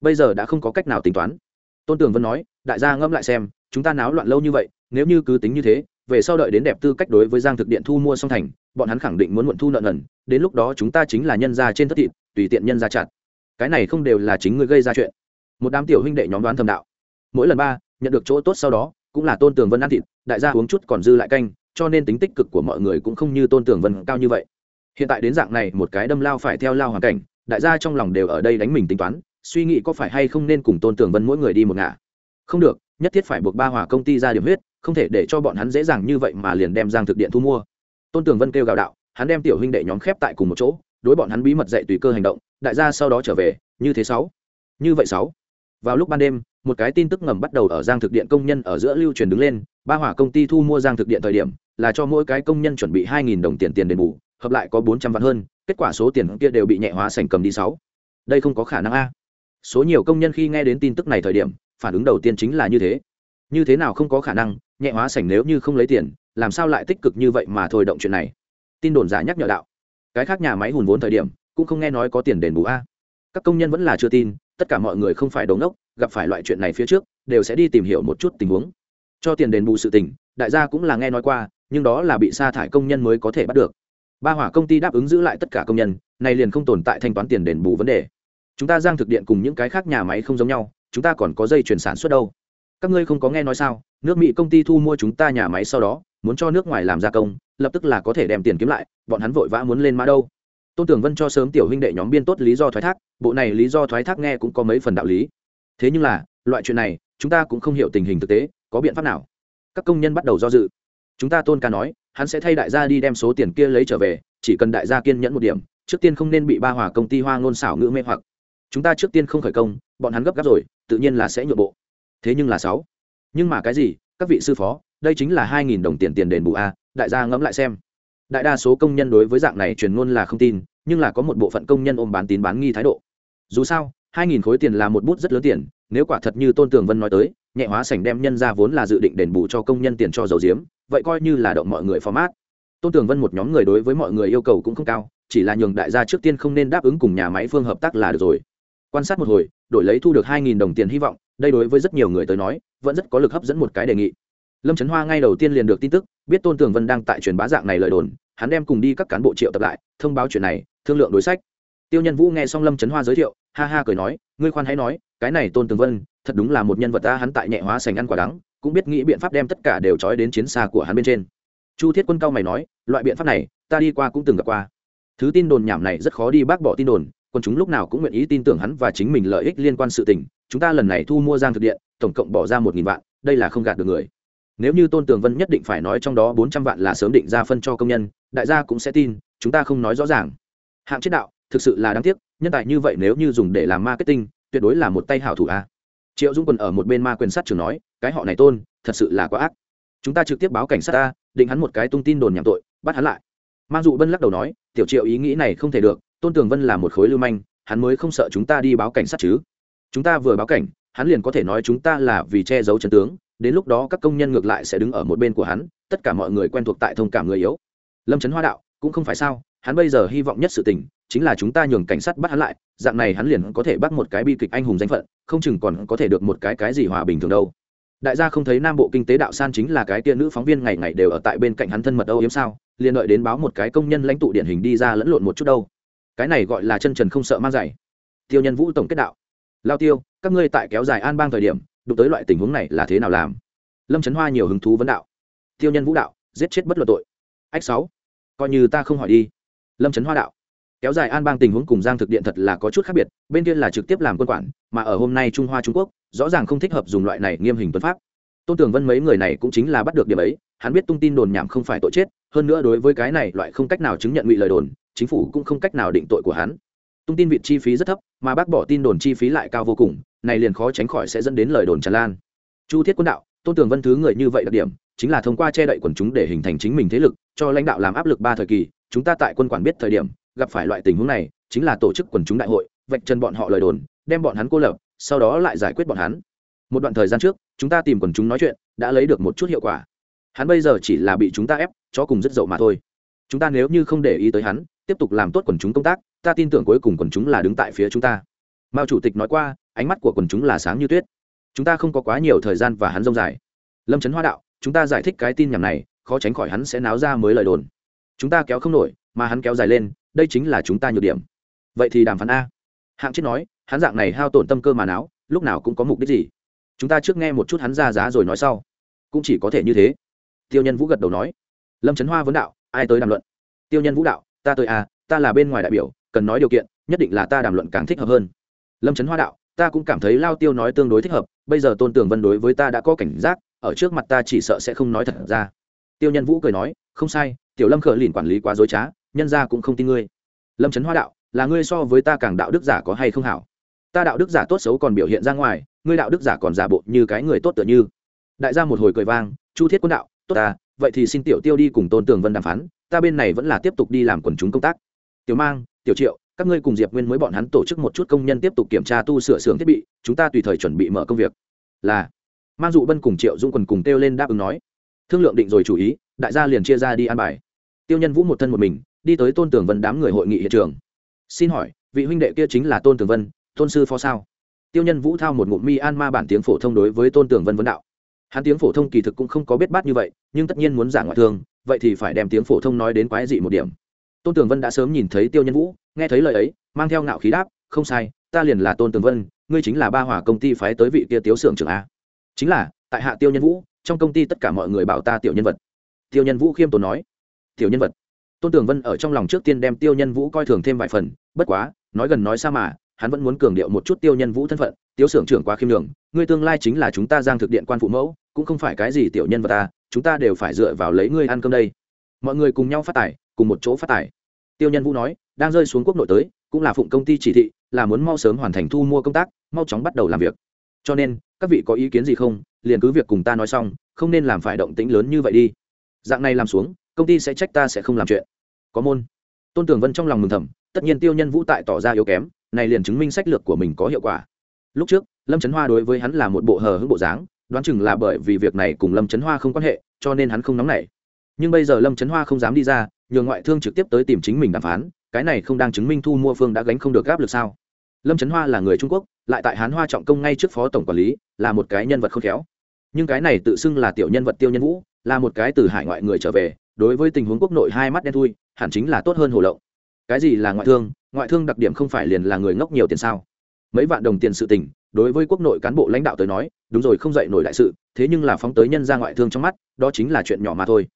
Bây giờ đã không có cách nào tính toán. Tôn tưởng vân nói, đại gia ngẫm lại xem, chúng ta náo loạn lâu như vậy, nếu như cứ tính như thế, về sau đợi đến đẹp tư cách đối với giang thực điện thu mua song thành, bọn hắn khẳng định muốn muộn thu nợ nần, đến lúc đó chúng ta chính là nhân gia trên thất thịt, tùy tiện nhân gia chặt cái này không đều là chính ngươi gây ra chuyện. Một đám tiểu huynh đệ nhóm đoán thầm đạo. Mỗi lần ba, nhận được chỗ tốt sau đó, cũng là tôn tường vân ăn thịt, đại gia uống chút còn dư lại canh, cho nên tính tích cực của mọi người cũng không như tôn tường vân cao như vậy. Hiện tại đến dạng này, một cái đâm lao phải theo lao hoàn cảnh, đại gia trong lòng đều ở đây đánh mình tính toán, suy nghĩ có phải hay không nên cùng tôn tường vân mỗi người đi một ngả. Không được, nhất thiết phải buộc ba hòa công ty ra điểm huyết, không thể để cho bọn hắn dễ dàng như vậy mà liền đem giang thực điện thu mua. Tôn tường vân kêu gào đạo, hắn đem tiểu huynh đệ nhóm khép tại cùng một chỗ đối bọn hắn bí mật dạy tùy cơ hành động, đại gia sau đó trở về, như thế sáu. Như vậy sáu. Vào lúc ban đêm, một cái tin tức ngầm bắt đầu ở giang thực điện công nhân ở giữa lưu truyền đứng lên, ba hỏa công ty thu mua giang thực điện thời điểm, là cho mỗi cái công nhân chuẩn bị hai nghìn đồng tiền tiền đền bù, hợp lại có bốn trăm vạn hơn, kết quả số tiền kia đều bị nhẹ hóa sành cầm đi sáu. Đây không có khả năng a. Số nhiều công nhân khi nghe đến tin tức này thời điểm, phản ứng đầu tiên chính là như thế. Như thế nào không có khả năng, nhẹ hóa sành nếu như không lấy tiền, làm sao lại tích cực như vậy mà thôi động chuyện này? Tin đồn giả nhắc nhở đạo cái khác nhà máy hùn vốn thời điểm, cũng không nghe nói có tiền đền bù a. Các công nhân vẫn là chưa tin, tất cả mọi người không phải đống đốc gặp phải loại chuyện này phía trước, đều sẽ đi tìm hiểu một chút tình huống. Cho tiền đền bù sự tình, đại gia cũng là nghe nói qua, nhưng đó là bị sa thải công nhân mới có thể bắt được. Ba hỏa công ty đáp ứng giữ lại tất cả công nhân, này liền không tồn tại thanh toán tiền đền bù vấn đề. Chúng ta giang thực điện cùng những cái khác nhà máy không giống nhau, chúng ta còn có dây chuyển sản xuất đâu. Các ngươi không có nghe nói sao, nước mỹ công ty thu mua chúng ta nhà máy sau đó muốn cho nước ngoài làm gia công, lập tức là có thể đem tiền kiếm lại, bọn hắn vội vã muốn lên mã đâu. Tôn tưởng vân cho sớm tiểu huynh đệ nhóm biên tốt lý do thoái thác, bộ này lý do thoái thác nghe cũng có mấy phần đạo lý. Thế nhưng là, loại chuyện này, chúng ta cũng không hiểu tình hình thực tế, có biện pháp nào? Các công nhân bắt đầu do dự. Chúng ta tôn ca nói, hắn sẽ thay đại gia đi đem số tiền kia lấy trở về, chỉ cần đại gia kiên nhẫn một điểm, trước tiên không nên bị ba hòa công ty hoa ngôn xảo ngữ mê hoặc. Chúng ta trước tiên không khởi công, bọn hắn gấp gáp rồi, tự nhiên là sẽ nhượng bộ. Thế nhưng là sáu. Nhưng mà cái gì, các vị sư phó đây chính là hai nghìn đồng tiền tiền đền bù a, đại gia ngẫm lại xem. Đại đa số công nhân đối với dạng này truyền ngôn là không tin, nhưng là có một bộ phận công nhân ôm bán tín bán nghi thái độ. Dù sao, hai nghìn khối tiền là một bút rất lớn tiền, nếu quả thật như tôn tường vân nói tới, nhẹ hóa sảnh đem nhân ra vốn là dự định đền bù cho công nhân tiền cho dầu diếm, vậy coi như là động mọi người format. tôn tường vân một nhóm người đối với mọi người yêu cầu cũng không cao, chỉ là nhường đại gia trước tiên không nên đáp ứng cùng nhà máy phương hợp tác là được rồi. Quan sát một hồi, đổi lấy thu được hai nghìn đồng tiền hy vọng, đây đối với rất nhiều người tới nói, vẫn rất có lực hấp dẫn một cái đề nghị lâm trấn hoa ngay đầu tiên liền được tin tức, biết tôn tường vân đang tại truyền bá dạng này lời đồn, hắn đem cùng đi các cán bộ triệu tập lại, thông báo chuyện này, thương lượng đối sách. Tiêu nhân vũ nghe xong lâm trấn hoa giới thiệu, ha ha cười nói, ngươi khoan hãy nói, cái này tôn tường vân, thật đúng là một nhân vật ta, hắn tại nhẹ hóa sành ăn quả đắng, cũng biết nghĩ biện pháp đem tất cả đều trói đến chiến xa của hắn bên trên. Chu thiết quân cao mày nói, loại biện pháp này, ta đi qua cũng từng gặp qua. Thứ tin đồn nhảm này rất khó đi bác bỏ tin đồn quần chúng lúc nào cũng nguyện ý tin tưởng hắn và chính mình lợi ích liên quan sự tình, chúng ta lần này thu mua giang thực điện, tổng cộng bỏ ra một nghìn vạn, đây là không gạt được người nếu như tôn tường vân nhất định phải nói trong đó bốn trăm vạn là sớm định ra phân cho công nhân, đại gia cũng sẽ tin, chúng ta không nói rõ ràng. Hạng chết đạo, thực sự là đáng tiếc, nhân tài như vậy nếu như dùng để làm marketing, tuyệt đối là một tay hảo thủ a. Triệu dung quân ở một bên ma quyền sát trường nói, cái họ này tôn, thật sự là quá ác. Chúng ta trực tiếp báo cảnh sát ta định hắn một cái tung tin đồn nhảm tội, bắt hắn lại. Mang dụ bân lắc đầu nói, tiểu triệu ý nghĩ này không thể được, tôn tường vân là một khối lưu manh, hắn mới không sợ chúng ta đi báo cảnh sát chứ. Chúng ta vừa báo cảnh hắn liền có thể nói chúng ta là vì che giấu chân tướng, đến lúc đó các công nhân ngược lại sẽ đứng ở một bên của hắn, tất cả mọi người quen thuộc tại thông cảm người yếu. Lâm trấn hoa đạo, cũng không phải sao, hắn bây giờ hy vọng nhất sự tình, chính là chúng ta nhường cảnh sát bắt hắn lại, dạng này hắn liền có thể bắt một cái bi kịch anh hùng danh phận, không chừng còn có thể được một cái cái gì hòa bình thường đâu. Đại gia không thấy nam bộ kinh tế đạo san chính là cái tia nữ phóng viên ngày ngày đều ở tại bên cạnh hắn thân mật âu yếm sao, liền đợi đến báo một cái công nhân lãnh tụ điển hình đi ra lẫn lộn một chút đâu. Cái này gọi là chân trần không sợ mang giày. Tiêu nhân vũ tổng kết đạo. Lao tiêu các ngươi tại kéo dài an bang thời điểm, đụng tới loại tình huống này là thế nào làm? Lâm trấn hoa nhiều hứng thú vấn đạo. Tiêu nhân vũ đạo, giết chết bất luận tội. Ách sáu, coi như ta không hỏi đi. Lâm trấn hoa đạo. Kéo dài an bang tình huống cùng giang thực điện thật là có chút khác biệt, bên kia là trực tiếp làm quân quản, mà ở hôm nay trung hoa trung quốc, rõ ràng không thích hợp dùng loại này nghiêm hình tuấn pháp. Tôn tưởng vân mấy người này cũng chính là bắt được điểm ấy, hắn biết tung tin đồn nhảm không phải tội chết, hơn nữa đối với cái này loại không cách nào chứng nhận ngụy lời đồn, chính phủ cũng không cách nào định tội của hắn. Tung tin vị chi phí rất thấp, mà bác bỏ tin đồn chi phí lại cao vô cùng này liền khó tránh khỏi sẽ dẫn đến lời đồn tràn lan. Chu thiết quân đạo, tôn tường vân thứ người như vậy đặc điểm, chính là thông qua che đậy quần chúng để hình thành chính mình thế lực, cho lãnh đạo làm áp lực ba thời kỳ, chúng ta tại quân quản biết thời điểm, gặp phải loại tình huống này, chính là tổ chức quần chúng đại hội, vạch chân bọn họ lời đồn, đem bọn hắn cô lập, sau đó lại giải quyết bọn hắn. Một đoạn thời gian trước, chúng ta tìm quần chúng nói chuyện, đã lấy được một chút hiệu quả. Hắn bây giờ chỉ là bị chúng ta ép, cho cùng rất dậu mà thôi. Chúng ta nếu như không để ý tới hắn, tiếp tục làm tốt quần chúng công tác, ta tin tưởng cuối cùng quần chúng là đứng tại phía chúng ta mao chủ tịch nói qua, ánh mắt của quần chúng là sáng như tuyết. Chúng ta không có quá nhiều thời gian và hắn rông dài. Lâm trấn hoa đạo, chúng ta giải thích cái tin nhầm này, khó tránh khỏi hắn sẽ náo ra mới lời đồn. Chúng ta kéo không nổi, mà hắn kéo dài lên, đây chính là chúng ta nhược điểm. Vậy thì đàm phán a. Hạng chết nói, hắn dạng này hao tổn tâm cơ mà náo, lúc nào cũng có mục đích gì. Chúng ta trước nghe một chút hắn ra giá rồi nói sau. Cũng chỉ có thể như thế. Tiêu nhân vũ gật đầu nói. Lâm trấn hoa vấn đạo, ai tới đàm luận? Tiêu nhân vũ đạo, ta tới à ta là bên ngoài đại biểu, cần nói điều kiện, nhất định là ta đàm luận càng thích hợp hơn lâm trấn hoa đạo, ta cũng cảm thấy lao tiêu nói tương đối thích hợp, bây giờ tôn tường vân đối với ta đã có cảnh giác, ở trước mặt ta chỉ sợ sẽ không nói thật ra. Tiêu nhân vũ cười nói, không sai, tiểu lâm khở lìn quản lý quá dối trá, nhân ra cũng không tin ngươi. Lâm trấn hoa đạo, là ngươi so với ta càng đạo đức giả có hay không hảo? Ta đạo đức giả tốt xấu còn biểu hiện ra ngoài, ngươi đạo đức giả còn giả bộ như cái người tốt tựa như. Đại gia một hồi cười vang, chu thiết quân đạo, tốt ta, vậy thì xin tiểu tiêu đi cùng tôn tường vân đàm phán, ta bên này vẫn là tiếp tục đi làm quần chúng công tác. Tiểu mang, tiểu triệu các ngươi cùng diệp nguyên mới bọn hắn tổ chức một chút công nhân tiếp tục kiểm tra tu sửa xưởng thiết bị, chúng ta tùy thời chuẩn bị mở công việc. Là. Mang dụ bân cùng triệu dung quần cùng kêu lên đáp ứng nói. Thương lượng định rồi chủ ý, đại gia liền chia ra đi an bài. Tiêu nhân vũ một thân một mình, đi tới tôn tường vân đám người hội nghị hiện trường. Xin hỏi, vị huynh đệ kia chính là tôn tường vân, tôn sư phó sao? Tiêu nhân vũ thao một ngụm mi an ma bản tiếng phổ thông đối với tôn tường vân vấn đạo. Hắn tiếng phổ thông kỳ thực cũng không có biết bát như vậy, nhưng tất nhiên muốn giả ngoại thương, vậy thì phải đem tiếng phổ thông nói đến quái dị một điểm. Tôn tường vân đã sớm nhìn thấy tiêu nhân vũ nghe thấy lời ấy, mang theo ngạo khí đáp, không sai, ta liền là tôn tường vân, ngươi chính là ba hỏa công ty phái tới vị kia tiếu xưởng trưởng a. Chính là, tại hạ tiêu nhân vũ, trong công ty tất cả mọi người bảo ta tiểu nhân vật. Tiêu nhân vũ khiêm tốn nói. Tiểu nhân vật? Tôn tường vân ở trong lòng trước tiên đem tiêu nhân vũ coi thường thêm vài phần, bất quá, nói gần nói xa mà, hắn vẫn muốn cường điệu một chút tiêu nhân vũ thân phận tiêu xưởng trưởng quá khiêm đường ngươi tương lai chính là chúng ta giang thực điện quan phụ mẫu, cũng không phải cái gì tiểu nhân vật ta chúng ta đều phải dựa vào lấy ngươi ăn cơm đây. Mọi người cùng nhau phát tài cùng một chỗ phát tài tiêu nhân vũ nói đang rơi xuống quốc nội tới, cũng là phụng công ty chỉ thị, là muốn mau sớm hoàn thành thu mua công tác, mau chóng bắt đầu làm việc. Cho nên, các vị có ý kiến gì không, liền cứ việc cùng ta nói xong, không nên làm phải động tĩnh lớn như vậy đi. Dạng này làm xuống, công ty sẽ trách ta sẽ không làm chuyện. Có môn. Tôn tường vân trong lòng mừng thầm, tất nhiên tiêu nhân vũ tại tỏ ra yếu kém, này liền chứng minh sách lược của mình có hiệu quả. Lúc trước, lâm trấn hoa đối với hắn là một bộ hờ hững bộ dáng, đoán chừng là bởi vì việc này cùng lâm trấn hoa không quan hệ, cho nên hắn không nóng nảy. Nhưng bây giờ lâm trấn hoa không dám đi ra, nhường ngoại thương trực tiếp tới tìm chính mình đàm phán cái này không đang chứng minh thu mua phương đã gánh không được áp lực sao? Lâm trấn hoa là người trung quốc, lại tại hán hoa trọng công ngay trước phó tổng quản lý, là một cái nhân vật khôn khéo. Nhưng cái này tự xưng là tiểu nhân vật tiêu nhân vũ, là một cái từ hải ngoại người trở về, đối với tình huống quốc nội hai mắt đen thui, hẳn chính là tốt hơn hồ lộng. Cái gì là ngoại thương? Ngoại thương đặc điểm không phải liền là người ngốc nhiều tiền sao? Mấy vạn đồng tiền sự tình, đối với quốc nội cán bộ lãnh đạo tới nói, đúng rồi, không dạy nổi đại sự, thế nhưng là phóng tới nhân ra ngoại thương trong mắt, đó chính là chuyện nhỏ mà thôi.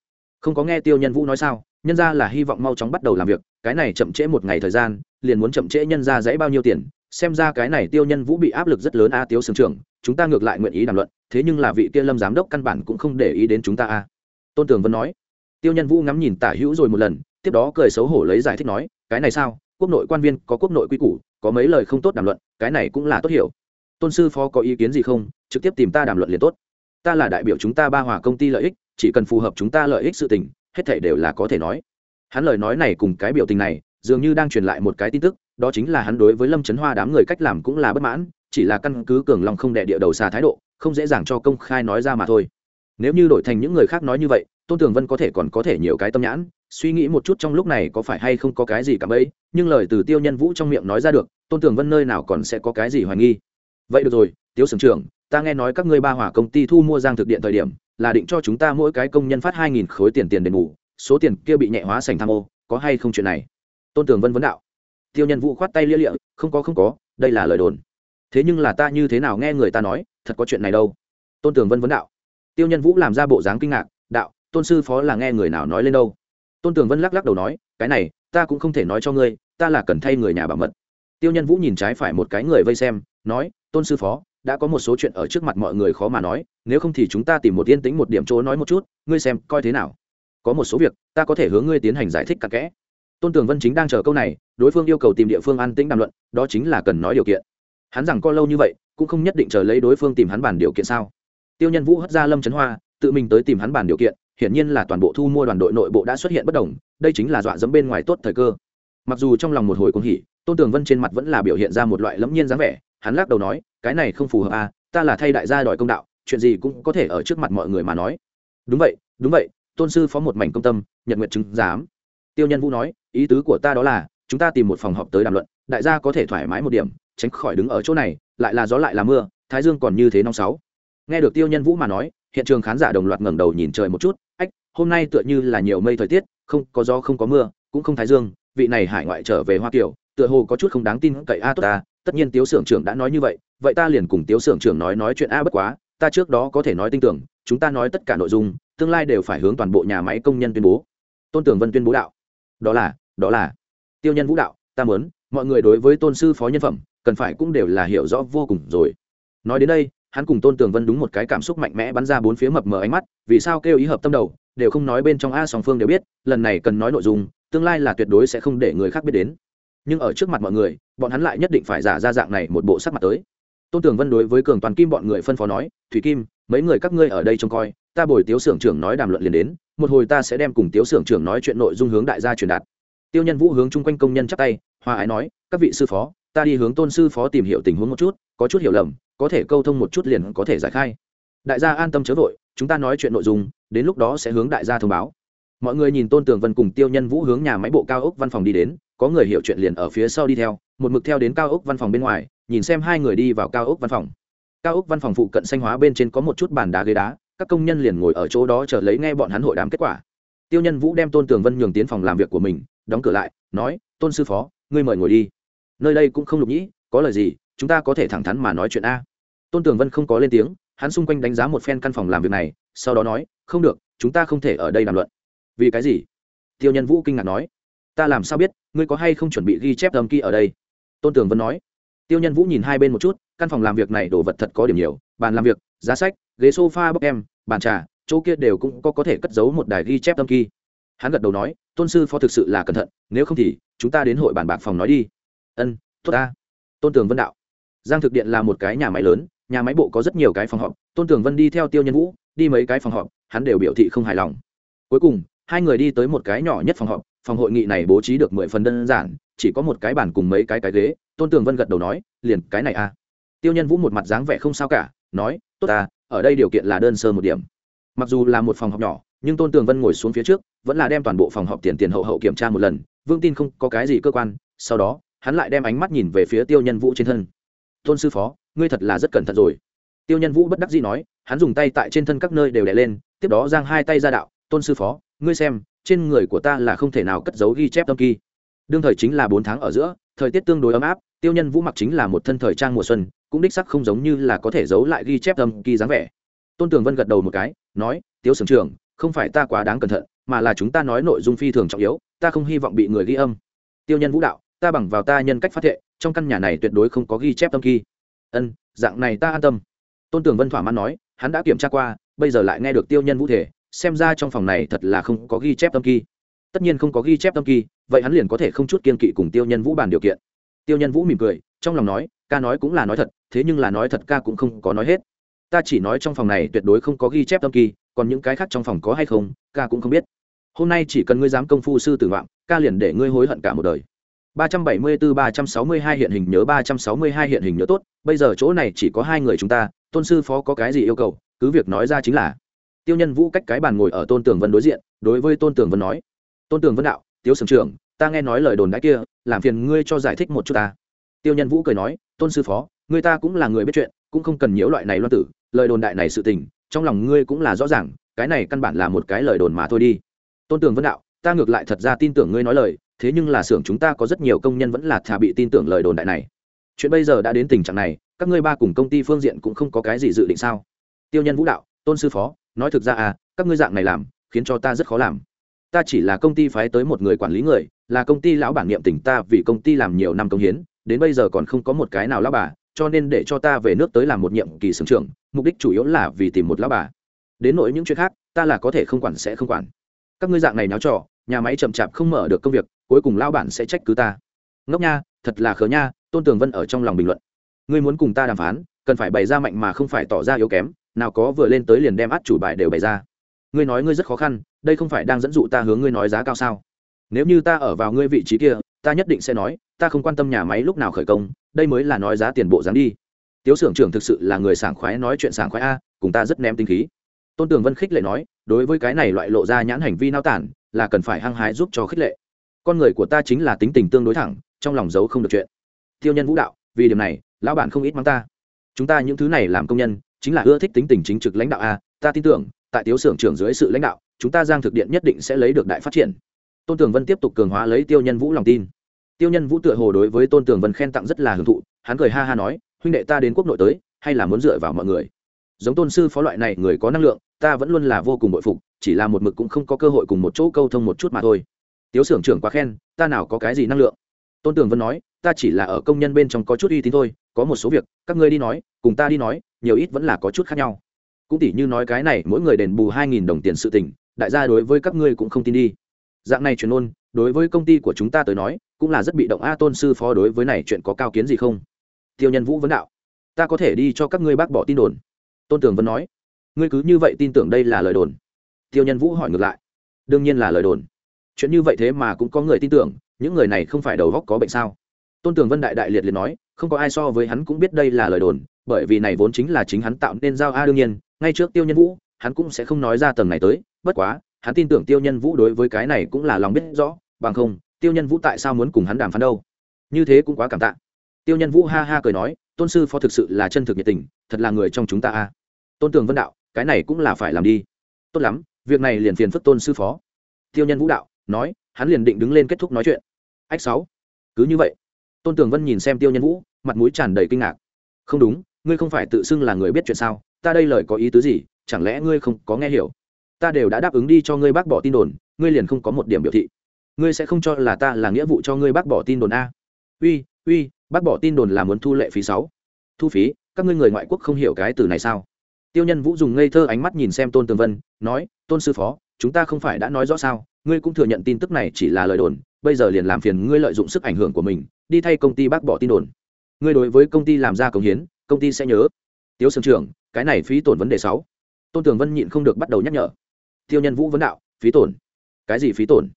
Không có nghe tiêu nhân vũ nói sao, nhân ra là hy vọng mau chóng bắt đầu làm việc cái này chậm trễ một ngày thời gian liền muốn chậm trễ nhân ra dãy bao nhiêu tiền. Xem ra cái này tiêu nhân vũ bị áp lực rất lớn a à, tiếu sưởng trưởng chúng ta ngược lại nguyện ý đàm luận thế nhưng là vị kia lâm giám đốc căn bản cũng không để ý đến chúng ta a. Tôn tường vân nói. Tiêu nhân vũ ngắm nhìn tả hữu rồi một lần tiếp đó cười xấu hổ lấy giải thích nói cái này sao? Quốc nội quan viên có quốc nội quy củ có mấy lời không tốt đàm luận cái này cũng là tốt hiểu. Tôn sư phó có ý kiến gì không? Trực tiếp tìm ta đàm luận liền tốt. Ta là đại biểu chúng ta ba hòa công ty lợi ích chỉ cần phù hợp chúng ta lợi ích sự tình hết thể đều là có thể nói hắn lời nói này cùng cái biểu tình này, dường như đang truyền lại một cái tin tức, đó chính là hắn đối với lâm trấn hoa đám người cách làm cũng là bất mãn, chỉ là căn cứ cường lòng không đệ địa đầu xa thái độ, không dễ dàng cho công khai nói ra mà thôi. Nếu như đổi thành những người khác nói như vậy, tôn tường vân có thể còn có thể nhiều cái tâm nhãn, suy nghĩ một chút trong lúc này có phải hay không có cái gì cả ấy, nhưng lời từ tiêu nhân vũ trong miệng nói ra được, tôn tường vân nơi nào còn sẽ có cái gì hoài nghi. Vậy được rồi tiêu sưởng trưởng, ta nghe nói các ngươi ba hỏa công ty thu mua giang thực điện thời điểm, là định cho chúng ta mỗi cái công nhân phát hai nghìn khối tiền tiền đền bù số tiền kia bị nhẹ hóa sành tham ô, có hay không chuyện này? Tôn tường vân vấn đạo. Tiêu nhân vũ khoát tay lia lịa, không có không có, đây là lời đồn. Thế nhưng là ta như thế nào nghe người ta nói, thật có chuyện này đâu? Tôn tường vân vấn đạo. Tiêu nhân vũ làm ra bộ dáng kinh ngạc, đạo, tôn sư phó là nghe người nào nói lên đâu? Tôn tường vân lắc lắc đầu nói, cái này, ta cũng không thể nói cho ngươi, ta là cần thay người nhà bảo mật. Tiêu nhân vũ nhìn trái phải một cái người vây xem, nói, tôn sư phó, đã có một số chuyện ở trước mặt mọi người khó mà nói, nếu không thì chúng ta tìm một yên tĩnh một điểm chỗ nói một chút, ngươi xem coi thế nào? Có một số việc, ta có thể hướng ngươi tiến hành giải thích cặn kẽ. Tôn tường vân chính đang chờ câu này, đối phương yêu cầu tìm địa phương an tĩnh đàm luận, đó chính là cần nói điều kiện. Hắn rằng co lâu như vậy, cũng không nhất định chờ lấy đối phương tìm hắn bàn điều kiện sao? Tiêu nhân vũ hất ra lâm trấn hoa, tự mình tới tìm hắn bàn điều kiện, hiển nhiên là toàn bộ thu mua đoàn đội nội bộ đã xuất hiện bất đồng, đây chính là dọa dẫm bên ngoài tốt thời cơ. Mặc dù trong lòng một hồi cũng hỉ, tôn tường vân trên mặt vẫn là biểu hiện ra một loại lẫm nhiên dáng vẻ, hắn lắc đầu nói, cái này không phù hợp à ta là thay đại gia đòi công đạo, chuyện gì cũng có thể ở trước mặt mọi người mà nói. Đúng vậy đúng vậy tôn sư phó một mảnh công tâm nhận nguyện chứng giám. Tiêu nhân vũ nói, ý tứ của ta đó là, chúng ta tìm một phòng họp tới đàm luận, đại gia có thể thoải mái một điểm, tránh khỏi đứng ở chỗ này, lại là gió lại là mưa, thái dương còn như thế nóng sáu. Nghe được tiêu nhân vũ mà nói, hiện trường khán giả đồng loạt ngẩng đầu nhìn trời một chút, ách, hôm nay tựa như là nhiều mây thời tiết, không có gió không có mưa, cũng không thái dương, vị này hải ngoại trở về hoa kiều, tựa hồ có chút không đáng tin cậy a, tốt ta, tất nhiên tiếu xưởng trưởng đã nói như vậy vậy ta liền cùng tiếu xưởng trưởng nói nói chuyện a, bất quá, ta trước đó có thể nói tin tưởng, chúng ta nói tất cả nội dung tương lai đều phải hướng toàn bộ nhà máy công nhân tuyên bố. Tôn tưởng vân tuyên bố đạo. Đó là đó là. Tiêu nhân vũ đạo, ta muốn, mọi người đối với tôn sư phó nhân phẩm, cần phải cũng đều là hiểu rõ vô cùng rồi. Nói đến đây, hắn cùng tôn tường vân đúng một cái cảm xúc mạnh mẽ bắn ra bốn phía mập mờ ánh mắt, vì sao kêu ý hợp tâm đầu, đều không nói bên trong a song phương đều biết, lần này cần nói nội dung, tương lai là tuyệt đối sẽ không để người khác biết đến. Nhưng ở trước mặt mọi người, bọn hắn lại nhất định phải giả ra dạng này một bộ sắc mặt tới tôn tường vân đối với cường toàn kim bọn người phân phó nói, thủy kim, mấy người các ngươi ở đây trông coi, ta bồi tiếu xưởng trưởng nói đàm luận liền đến, một hồi ta sẽ đem cùng tiếu xưởng trưởng nói chuyện nội dung hướng đại gia truyền đạt. Tiêu nhân vũ hướng chung quanh công nhân chắp tay hoa ái nói, các vị sư phó, ta đi hướng tôn sư phó tìm hiểu tình huống một chút, có chút hiểu lầm, có thể câu thông một chút liền có thể giải khai. Đại gia an tâm chớ vội, chúng ta nói chuyện nội dung, đến lúc đó sẽ hướng đại gia thông báo. Mọi người nhìn tôn tường vân cùng tiêu nhân vũ hướng nhà máy bộ cao ốc văn phòng đi đến, có người hiểu chuyện liền ở phía sau đi theo, một mực theo đến cao ốc văn phòng bên ngoài nhìn xem hai người đi vào cao ốc văn phòng. Cao ốc văn phòng phụ cận xanh hóa bên trên có một chút bàn đá ghế đá, các công nhân liền ngồi ở chỗ đó chờ lấy nghe bọn hắn hội đàm kết quả. Tiêu nhân vũ đem tôn tường vân nhường tiến phòng làm việc của mình, đóng cửa lại, nói, tôn sư phó, ngươi mời ngồi đi. Nơi đây cũng không lục nhĩ, có lời gì, chúng ta có thể thẳng thắn mà nói chuyện a. Tôn tường vân không có lên tiếng, hắn xung quanh đánh giá một phen căn phòng làm việc này, sau đó nói, không được, chúng ta không thể ở đây làm luận. Vì cái gì? Tiêu nhân vũ kinh ngạc nói. Ta làm sao biết, ngươi có hay không chuẩn bị ghi chép âm kỳ ở đây? Tôn tường vân nói tiêu nhân vũ nhìn hai bên một chút, căn phòng làm việc này đồ vật thật có điểm nhiều, bàn làm việc, giá sách, ghế sofa, bốc em, bàn trà, chỗ kia đều cũng có có thể cất giấu một đài ghi chép âm kỳ. Hắn gật đầu nói, tôn sư phó thực sự là cẩn thận, nếu không thì chúng ta đến hội bàn bạc phòng nói đi. Ân, tốt ta. Tôn tường vân đạo. Giang thực điện là một cái nhà máy lớn, nhà máy bộ có rất nhiều cái phòng họp. Tôn tường vân đi theo tiêu nhân vũ, đi mấy cái phòng họp, hắn đều biểu thị không hài lòng. Cuối cùng, hai người đi tới một cái nhỏ nhất phòng họp, phòng hội nghị này bố trí được mười phần đơn giản chỉ có một cái bàn cùng mấy cái cái ghế, tôn tường vân gật đầu nói, liền cái này à. Tiêu nhân vũ một mặt dáng vẻ không sao cả, nói, tốt à ở đây điều kiện là đơn sơ một điểm. Mặc dù là một phòng họp nhỏ, nhưng tôn tường vân ngồi xuống phía trước, vẫn là đem toàn bộ phòng họp tiền tiền hậu hậu kiểm tra một lần, vương tin không có cái gì cơ quan, sau đó, hắn lại đem ánh mắt nhìn về phía tiêu nhân vũ trên thân. Tôn sư phó, ngươi thật là rất cẩn thận rồi. Tiêu nhân vũ bất đắc dĩ nói, hắn dùng tay tại trên thân các nơi đều đè lên, tiếp đó giang hai tay ra đạo, tôn sư phó, ngươi xem, trên người của ta là không thể nào cất giấu ghi chép tâm kỳ đương thời chính là bốn tháng ở giữa, thời tiết tương đối ấm áp, tiêu nhân vũ mặc chính là một thân thời trang mùa xuân, cũng đích sắc không giống như là có thể giấu lại ghi chép tâm kỳ dáng vẻ. Tôn tường vân gật đầu một cái, nói, tiếu sưởng trường, không phải ta quá đáng cẩn thận, mà là chúng ta nói nội dung phi thường trọng yếu, ta không hy vọng bị người ghi âm. Tiêu nhân vũ đạo, ta bằng vào ta nhân cách phát thệ, trong căn nhà này tuyệt đối không có ghi chép tâm kỳ. Ân, dạng này ta an tâm. Tôn tường vân thỏa mãn nói, hắn đã kiểm tra qua, bây giờ lại nghe được tiêu nhân vũ thể, xem ra trong phòng này thật là không có ghi chép tâm kỳ tất nhiên không có ghi chép tâm kỳ, vậy hắn liền có thể không chút kiên kỵ cùng tiêu nhân vũ bàn điều kiện. Tiêu nhân vũ mỉm cười, trong lòng nói, ca nói cũng là nói thật, thế nhưng là nói thật ca cũng không có nói hết. Ta chỉ nói trong phòng này tuyệt đối không có ghi chép tâm kỳ, còn những cái khác trong phòng có hay không, ca cũng không biết. Hôm nay chỉ cần ngươi dám công phu sư tử vọng ca liền để ngươi hối hận cả một đời. 374-362 hiện hình nhớ 362 hiện hình nhớ tốt, bây giờ chỗ này chỉ có hai người chúng ta, tôn sư phó có cái gì yêu cầu, cứ việc nói ra chính là. Tiêu nhân vũ cách cái bàn ngồi ở tôn tường vân đối diện, đối với tôn tường vân nói tôn tường vân đạo, tiếu sưởng trưởng, ta nghe nói lời đồn đãi kia, làm phiền ngươi cho giải thích một chút ta. Tiêu nhân vũ cười nói, tôn sư phó người ta cũng là người biết chuyện, cũng không cần nhiễu loại này loan tử, lời đồn đại này sự tình, trong lòng ngươi cũng là rõ ràng, cái này căn bản là một cái lời đồn mà thôi đi. Tôn tường vân đạo, ta ngược lại thật ra tin tưởng ngươi nói lời, thế nhưng là xưởng chúng ta có rất nhiều công nhân vẫn là thà bị tin tưởng lời đồn đại này. Chuyện bây giờ đã đến tình trạng này, các ngươi ba cùng công ty phương diện cũng không có cái gì dự định sao? Tiêu nhân vũ đạo, tôn sư phó, nói thực ra à các ngươi dạng này làm, khiến cho ta rất khó làm ta chỉ là công ty phái tới một người quản lý người, là công ty lão bản niệm tình ta vì công ty làm nhiều năm công hiến, đến bây giờ còn không có một cái nào lão bà, cho nên để cho ta về nước tới làm một nhiệm kỳ sưởng trưởng, mục đích chủ yếu là vì tìm một lão bà. Đến nỗi những chuyện khác, ta là có thể không quản sẽ không quản. Các ngươi dạng này náo trò, nhà máy chậm chạp không mở được công việc, cuối cùng lão bản sẽ trách cứ ta. Ngốc nha, thật là khờ nha, tôn tường vân ở trong lòng bình luận. Ngươi muốn cùng ta đàm phán, cần phải bày ra mạnh mà không phải tỏ ra yếu kém, nào có vừa lên tới liền đem át chủ bài đều bày ra ngươi nói ngươi rất khó khăn, đây không phải đang dẫn dụ ta hướng ngươi nói giá cao sao? Nếu như ta ở vào ngươi vị trí kia, ta nhất định sẽ nói, ta không quan tâm nhà máy lúc nào khởi công, đây mới là nói giá tiền bộ dáng đi. Tiếu xưởng trưởng thực sự là người sảng khoái nói chuyện sảng khoái a, cùng ta rất ném tinh khí. Tôn tường vân khích lệ nói, đối với cái này loại lộ ra nhãn hành vi nao tản, là cần phải hăng hái giúp cho khích lệ. Con người của ta chính là tính tình tương đối thẳng, trong lòng giấu không được chuyện. Tiêu nhân vũ đạo, vì điểm này, lão bản không ít mắng ta. Chúng ta những thứ này làm công nhân, chính là ưa thích tính tình chính trực lãnh đạo a, ta tin tưởng tại tiếu xưởng trưởng dưới sự lãnh đạo, chúng ta giang thực điện nhất định sẽ lấy được đại phát triển. Tôn tường vân tiếp tục cường hóa lấy tiêu nhân vũ lòng tin. Tiêu nhân vũ tựa hồ đối với tôn tường vân khen tặng rất là hưởng thụ, hắn cười ha ha nói, huynh đệ ta đến quốc nội tới, hay là muốn dựa vào mọi người? Giống tôn sư phó loại này người có năng lượng, ta vẫn luôn là vô cùng bội phục, chỉ là một mực cũng không có cơ hội cùng một chỗ câu thông một chút mà thôi. Tiếu xưởng trưởng quá khen, ta nào có cái gì năng lượng? Tôn tường vân nói, ta chỉ là ở công nhân bên trong có chút uy tín thôi, có một số việc, các ngươi đi nói, cùng ta đi nói, nhiều ít vẫn là có chút khác nhau cũng tỉ như nói cái này, mỗi người đền bù hai nghìn đồng tiền sự tình, đại gia đối với các ngươi cũng không tin đi. Dạng này truyền ôn đối với công ty của chúng ta tới nói, cũng là rất bị động. A tôn sư phó đối với này chuyện có cao kiến gì không? Tiêu nhân vũ vấn đạo. Ta có thể đi cho các ngươi bác bỏ tin đồn. Tôn tường vẫn nói. Ngươi cứ như vậy tin tưởng đây là lời đồn. Tiêu nhân vũ hỏi ngược lại. Đương nhiên là lời đồn. Chuyện như vậy thế mà cũng có người tin tưởng, những người này không phải đầu góc có bệnh sao? Tôn tường vân đại đại liệt liệt nói, không có ai so với hắn cũng biết đây là lời đồn, bởi vì này vốn chính là chính hắn tạo nên giao a đương nhiên ngay trước tiêu nhân vũ, hắn cũng sẽ không nói ra tầng này tới, bất quá, hắn tin tưởng tiêu nhân vũ đối với cái này cũng là lòng biết rõ, bằng không, tiêu nhân vũ tại sao muốn cùng hắn đàm phán đâu? Như thế cũng quá cảm tạ. Tiêu nhân vũ ha ha cười nói, tôn sư phó thực sự là chân thực nhiệt tình, thật là người trong chúng ta a. Tôn tường vân đạo, cái này cũng là phải làm đi. Tốt lắm, việc này liền phiền phức tôn sư phó. Tiêu nhân vũ đạo, nói, hắn liền định đứng lên kết thúc nói chuyện. Ách sáu, cứ như vậy. Tôn tường vân nhìn xem tiêu nhân vũ, mặt mũi tràn đầy kinh ngạc. Không đúng, ngươi không phải tự xưng là người biết chuyện sao? Ta đây lời có ý tứ gì, chẳng lẽ ngươi không có nghe hiểu? Ta đều đã đáp ứng đi cho ngươi bác bỏ tin đồn, ngươi liền không có một điểm biểu thị. Ngươi sẽ không cho là ta là nghĩa vụ cho ngươi bác bỏ tin đồn a. Uy uy, bác bỏ tin đồn là muốn thu lệ phí sáu. Thu phí? Các ngươi người ngoại quốc không hiểu cái từ này sao? Tiêu nhân vũ dùng ngây thơ ánh mắt nhìn xem tôn tường vân, nói, tôn sư phó, chúng ta không phải đã nói rõ sao? Ngươi cũng thừa nhận tin tức này chỉ là lời đồn, bây giờ liền làm phiền ngươi lợi dụng sức ảnh hưởng của mình, đi thay công ty bác bỏ tin đồn. Ngươi đối với công ty làm ra công hiến, công ty sẽ nhớ tiếu sưởng trưởng cái này phí tổn vấn đề sáu. Tôn tường vân nhịn không được bắt đầu nhắc nhở. Tiêu nhân vũ vấn đạo, phí tổn? Cái gì phí tổn?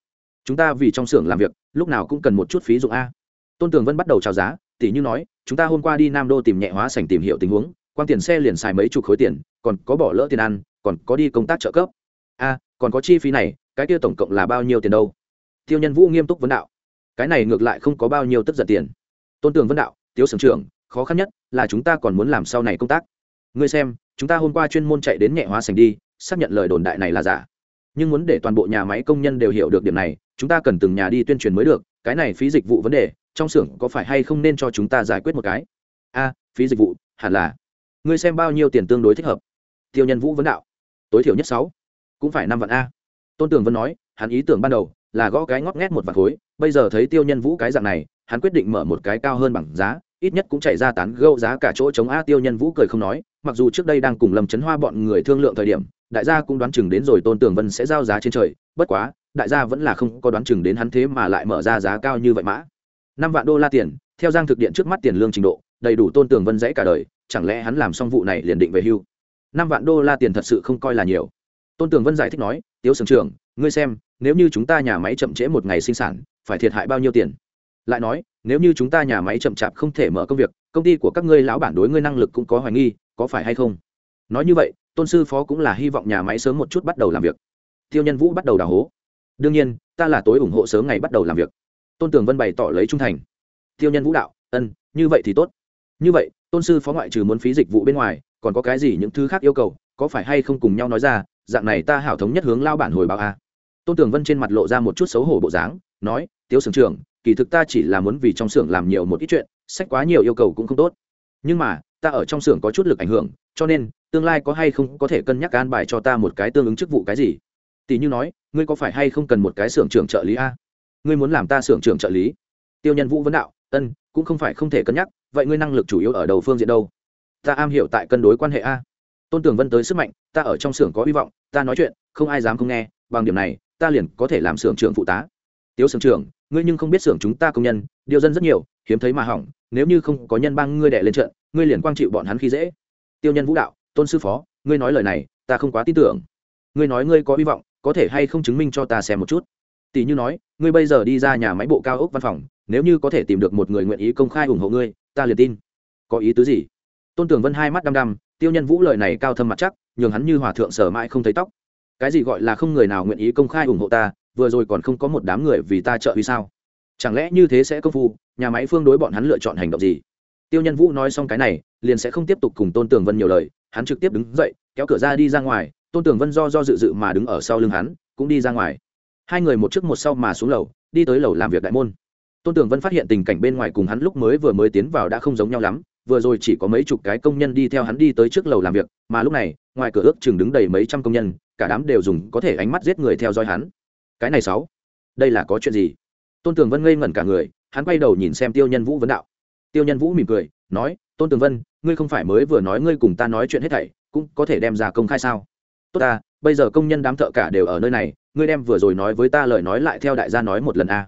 Chúng ta vì trong xưởng làm việc, lúc nào cũng cần một chút phí dụng a. Tôn tường vân bắt đầu trào giá tỷ như nói, chúng ta hôm qua đi nam đô tìm nhẹ hóa sành tìm hiểu tình huống quan tiền xe liền xài mấy chục khối tiền, còn có bỏ lỡ tiền ăn, còn có đi công tác trợ cấp. A, còn có chi phí này, cái kia tổng cộng là bao nhiêu tiền đâu? Tiêu nhân vũ nghiêm túc vấn đạo. Cái này ngược lại không có bao nhiêu tức giận tiền. Tôn tường vấn đạo, tiếu sưởng trưởng khó khăn nhất là chúng ta còn muốn làm sau này công tác. Ngươi xem, chúng ta hôm qua chuyên môn chạy đến nhẹ hóa sành đi, xác nhận lời đồn đại này là giả. Nhưng muốn để toàn bộ nhà máy công nhân đều hiểu được điểm này, chúng ta cần từng nhà đi tuyên truyền mới được, cái này phí dịch vụ vấn đề, trong xưởng có phải hay không nên cho chúng ta giải quyết một cái? A, phí dịch vụ, hẳn là. Ngươi xem bao nhiêu tiền tương đối thích hợp. Tiêu nhân vũ vấn đạo. Tối thiểu nhất sáu, cũng phải năm vạn a. Tôn tường vân nói, hắn ý tưởng ban đầu là gõ cái ngót nghét một vạn khối, bây giờ thấy tiêu nhân vũ cái dạng này, hắn quyết định mở một cái cao hơn bằng giá ít nhất cũng chạy ra tán gâu giá cả chỗ chống a tiêu nhân vũ cười không nói, mặc dù trước đây đang cùng lâm chấn hoa bọn người thương lượng thời điểm, đại gia cũng đoán chừng đến rồi tôn tường vân sẽ giao giá trên trời, bất quá, đại gia vẫn là không có đoán chừng đến hắn thế mà lại mở ra giá cao như vậy mã. Năm vạn đô la tiền, theo giang thực điện trước mắt tiền lương trình độ, đầy đủ tôn tường vân dãy cả đời, chẳng lẽ hắn làm xong vụ này liền định về hưu? Năm vạn đô la tiền thật sự không coi là nhiều. Tôn tường vân giải thích nói, tiếu sưởng trưởng, ngươi xem, nếu như chúng ta nhà máy chậm trễ một ngày sinh sản, phải thiệt hại bao nhiêu tiền? Lại nói, nếu như chúng ta nhà máy chậm chạp không thể mở công việc, công ty của các ngươi lão bản đối ngươi năng lực cũng có hoài nghi, có phải hay không? Nói như vậy, tôn sư phó cũng là hy vọng nhà máy sớm một chút bắt đầu làm việc. Tiêu nhân vũ bắt đầu đào hố. Đương nhiên, ta là tối ủng hộ sớm ngày bắt đầu làm việc. Tôn tường vân bày tỏ lấy trung thành. Tiêu nhân vũ đạo, ân, như vậy thì tốt. Như vậy, tôn sư phó ngoại trừ muốn phí dịch vụ bên ngoài, còn có cái gì những thứ khác yêu cầu, có phải hay không cùng nhau nói ra, dạng này ta hảo thống nhất hướng lao bản hồi báo a. Tôn tường vân trên mặt lộ ra một chút xấu hổ bộ dáng, nói, tiếu sưởng trưởng kỳ thực ta chỉ là muốn vì trong xưởng làm nhiều một ít chuyện, sách quá nhiều yêu cầu cũng không tốt. Nhưng mà, ta ở trong xưởng có chút lực ảnh hưởng, cho nên, tương lai có hay không có thể cân nhắc an bài cho ta một cái tương ứng chức vụ cái gì? Tỷ như nói, ngươi có phải hay không cần một cái xưởng trưởng trợ lý a? Ngươi muốn làm ta xưởng trưởng trợ lý? Tiêu nhân vũ vấn đạo, ân, cũng không phải không thể cân nhắc, vậy ngươi năng lực chủ yếu ở đầu phương diện đâu? Ta am hiểu tại cân đối quan hệ a. Tôn Tưởng vân tới sức mạnh, ta ở trong xưởng có hy vọng, ta nói chuyện, không ai dám không nghe, bằng điểm này, ta liền có thể làm xưởng trưởng phụ tá. Tiếu xưởng trưởng ngươi nhưng không biết xưởng chúng ta công nhân, điều dân rất nhiều, hiếm thấy mà hỏng, nếu như không có nhân bang ngươi đè lên trận, ngươi liền quang chịu bọn hắn khi dễ. Tiêu nhân vũ đạo, tôn sư phó, ngươi nói lời này, ta không quá tin tưởng. Ngươi nói ngươi có hy vọng, có thể hay không chứng minh cho ta xem một chút. Tỷ như nói, ngươi bây giờ đi ra nhà máy bộ cao ốc văn phòng, nếu như có thể tìm được một người nguyện ý công khai ủng hộ ngươi, ta liền tin. Có ý tứ gì? Tôn tường vân hai mắt đăm đăm, tiêu nhân vũ lời này cao thâm mặt chắc, nhường hắn như hòa thượng sở mãi không thấy tóc. Cái gì gọi là không người nào nguyện ý công khai ủng hộ ta vừa rồi còn không có một đám người vì ta trợ vì sao? Chẳng lẽ như thế sẽ công phu, nhà máy phương đối bọn hắn lựa chọn hành động gì? Tiêu nhân vũ nói xong cái này, liền sẽ không tiếp tục cùng tôn tường vân nhiều lời, hắn trực tiếp đứng dậy, kéo cửa ra đi ra ngoài, tôn tường vân do do dự dự mà đứng ở sau lưng hắn, cũng đi ra ngoài. Hai người một trước một sau mà xuống lầu, đi tới lầu làm việc đại môn. Tôn tường vân phát hiện tình cảnh bên ngoài cùng hắn lúc mới vừa mới tiến vào đã không giống nhau lắm, vừa rồi chỉ có mấy chục cái công nhân đi theo hắn đi tới trước lầu làm việc, mà lúc này, ngoài cửa ước chừng đứng đầy mấy trăm công nhân, cả đám đều dùng có thể ánh mắt giết người theo dõi hắn cái này sáu, đây là có chuyện gì? Tôn tường vân ngây ngẩn cả người, hắn quay đầu nhìn xem tiêu nhân vũ vấn đạo. Tiêu nhân vũ mỉm cười, nói, tôn tường vân, ngươi không phải mới vừa nói ngươi cùng ta nói chuyện hết thảy, cũng có thể đem ra công khai sao? Tốt ta, bây giờ công nhân đám thợ cả đều ở nơi này, ngươi đem vừa rồi nói với ta lời nói lại theo đại gia nói một lần a.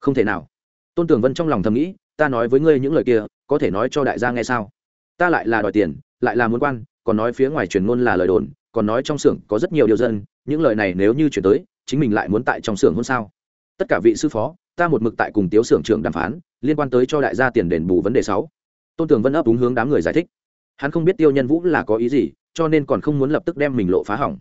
Không thể nào. Tôn tường vân trong lòng thầm nghĩ, ta nói với ngươi những lời kia, có thể nói cho đại gia nghe sao? Ta lại là đòi tiền, lại là muốn quan, còn nói phía ngoài truyền ngôn là lời đồn, còn nói trong xưởng có rất nhiều điều dân, những lời này nếu như chuyển tới chính mình lại muốn tại trong xưởng hôn sao? Tất cả vị sư phó, ta một mực tại cùng tiếu xưởng trưởng đàm phán, liên quan tới cho đại gia tiền đền bù vấn đề sáu. Tôn tường vân ấp đúng hướng đám người giải thích. Hắn không biết tiêu nhân vũ là có ý gì, cho nên còn không muốn lập tức đem mình lộ phá hỏng.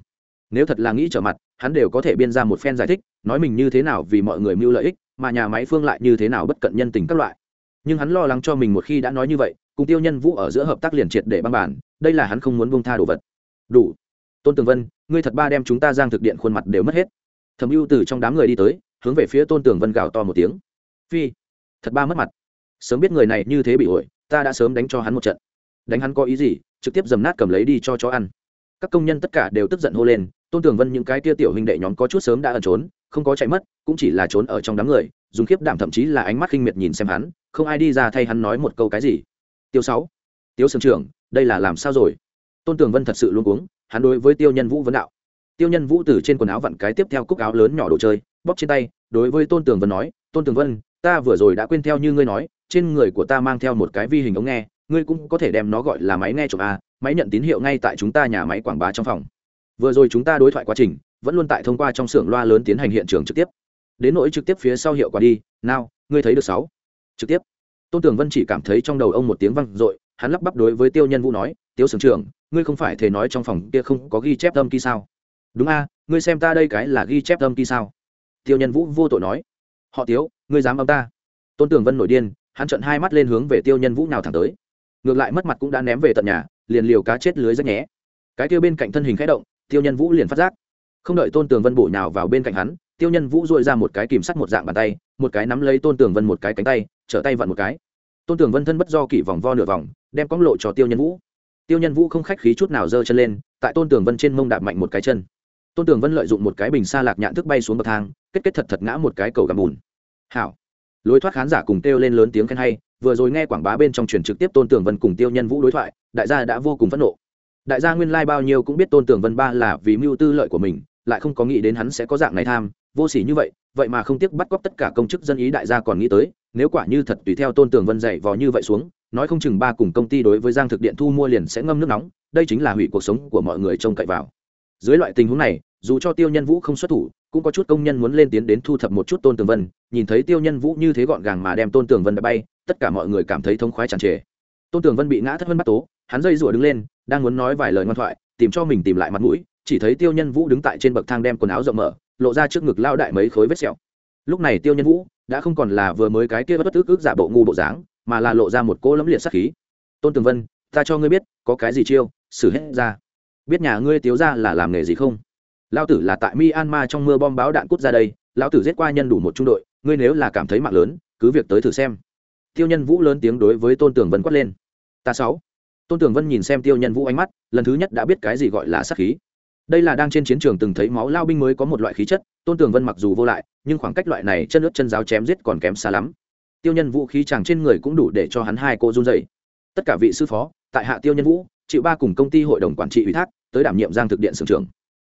Nếu thật là nghĩ trở mặt, hắn đều có thể biên ra một phen giải thích, nói mình như thế nào vì mọi người mưu lợi ích, mà nhà máy phương lại như thế nào bất cận nhân tình các loại. Nhưng hắn lo lắng cho mình một khi đã nói như vậy, cùng tiêu nhân vũ ở giữa hợp tác liền triệt để băng bản, đây là hắn không muốn bông tha đồ vật. Đủ. Tôn tường vân, ngươi thật ba đem chúng ta giang thực điện khuôn mặt đều mất hết thẩm ưu từ trong đám người đi tới, hướng về phía tôn tường vân gào to một tiếng. Phi, thật ba mất mặt. Sớm biết người này như thế bị ổi, ta đã sớm đánh cho hắn một trận. Đánh hắn có ý gì, trực tiếp dầm nát cầm lấy đi cho chó ăn. Các công nhân tất cả đều tức giận hô lên, tôn tường vân những cái tia tiểu huynh đệ nhóm có chút sớm đã ẩn trốn, không có chạy mất, cũng chỉ là trốn ở trong đám người, dùng khiếp đảm thậm chí là ánh mắt khinh miệt nhìn xem hắn, không ai đi ra thay hắn nói một câu cái gì. Tiêu sáu, tiêu sưởng trưởng, đây là làm sao rồi? Tôn tường vân thật sự luôn uống hắn đối với tiêu nhân vũ vấn đạo tiêu nhân vũ từ trên quần áo vặn cái tiếp theo cúc áo lớn nhỏ đồ chơi, bóp trên tay, đối với tôn tường vân nói, tôn tường vân, ta vừa rồi đã quên theo như ngươi nói, trên người của ta mang theo một cái vi hình ống nghe, ngươi cũng có thể đem nó gọi là máy nghe chụp a máy nhận tín hiệu ngay tại chúng ta nhà máy quảng bá trong phòng. Vừa rồi chúng ta đối thoại quá trình, vẫn luôn tại thông qua trong xưởng loa lớn tiến hành hiện trường trực tiếp. Đến nỗi trực tiếp phía sau hiệu quả đi, nào, ngươi thấy được sáu. Trực tiếp. Tôn tường vân chỉ cảm thấy trong đầu ông một tiếng văng r hắn lắp bắp đối với tiêu nhân vũ nói, tiêu sưởng trưởng, ngươi không phải thể nói trong phòng kia không có ghi chép âm ký sao? Đúng a, ngươi xem ta đây cái là ghi chép âm ký sao? Tiêu nhân vũ vô tội nói. Họ tiếu, ngươi dám âm ta? Tôn tường vân nổi điên, hắn trận hai mắt lên hướng về tiêu nhân vũ nào thẳng tới. Ngược lại mất mặt cũng đã ném về tận nhà, liền liều cá chết lưới rách nhé. Cái kia bên cạnh thân hình khẽ động, tiêu nhân vũ liền phát giác. Không đợi tôn tường vân bổ nhào vào bên cạnh hắn, tiêu nhân vũ dội ra một cái kìm sắt một dạng bàn tay, một cái nắm lấy tôn tường vân một cái cánh tay, trở tay vặn một cái. Tôn tường vân thân bất do kỷ vòng vo nửa vòng, đem cóng lộ cho tiêu nhân vũ. Tiêu nhân vũ không khách khí chút nào giơ chân lên, tại tôn tường vân trên mông đạp mạnh một cái chân tôn tường vân lợi dụng một cái bình xa lạc nhạn thức bay xuống bậc thang, kết kết thật thật ngã một cái cầu gầm bùn. Hảo. Lối thoát khán giả cùng kêu lên lớn tiếng khen hay, vừa rồi nghe quảng bá bên trong truyền trực tiếp tôn tường vân cùng tiêu nhân vũ đối thoại, đại gia đã vô cùng phẫn nộ. Đại gia nguyên lai、like、bao nhiêu cũng biết tôn tường vân ba là vì mưu tư lợi của mình, lại không có nghĩ đến hắn sẽ có dạng này tham, vô s ỉ như vậy vậy mà không tiếc bắt cóc tất cả công chức dân ý đại gia còn nghĩ tới, nếu quả như thật tùy theo tôn tường vân dạy vò như vậy xuống, nói không chừng ba cùng công ty đối với giang thực điện thu mua liền sẽ ngâm nước nóng, đây chính là hủy cuộc sống của mọi người trông cậy vào dưới loại tình huống này, dù cho tiêu nhân vũ không xuất thủ, cũng có chút công nhân muốn lên tiến đến thu thập một chút tôn tường vân. Nhìn thấy tiêu nhân vũ như thế gọn gàng mà đem tôn tường vân đã bay, tất cả mọi người cảm thấy thống khoái tràn trề. Tôn tường vân bị ngã thất vân bắt tố, hắn dây rủa đứng lên, đang muốn nói vài lời ngoan thoại, tìm cho mình tìm lại mặt mũi, chỉ thấy tiêu nhân vũ đứng tại trên bậc thang đem quần áo rộng mở, lộ ra trước ngực lao đại mấy khối vết sẹo. Lúc này tiêu nhân vũ đã không còn là vừa mới cái kia bất tức ức giả bộ ngu bộ dáng, mà là lộ ra một cỗ lẫm liệt sắc khí. Tôn tường vân, ta cho ngươi biết, có cái gì chiêu, xử hết ra biết nhà ngươi tiếu ra là làm nghề gì không? Lao tử là tại myanmar trong mưa bom báo đạn cút ra đây lao tử giết qua nhân đủ một trung đội, ngươi nếu là cảm thấy mạng lớn, cứ việc tới thử xem. Tiêu nhân vũ lớn tiếng đối với tôn tường vân quát lên. Ta sáu. Tôn tường vân nhìn xem tiêu nhân vũ ánh mắt, lần thứ nhất đã biết cái gì gọi là sắc khí. Đây là đang trên chiến trường từng thấy máu lao binh mới có một loại khí chất, tôn tường vân mặc dù vô lại, nhưng khoảng cách loại này chân ướt chân giáo chém giết còn kém xa lắm. Tiêu nhân vũ khí chàng trên người cũng đủ để cho hắn hai cô run dậy tất cả vị sư phó, tại hạ tiêu nhân vũ, chịu ba cùng công ty hội đồng quản trị ủy thác tới đảm nhiệm giang thực điện sưởng trưởng.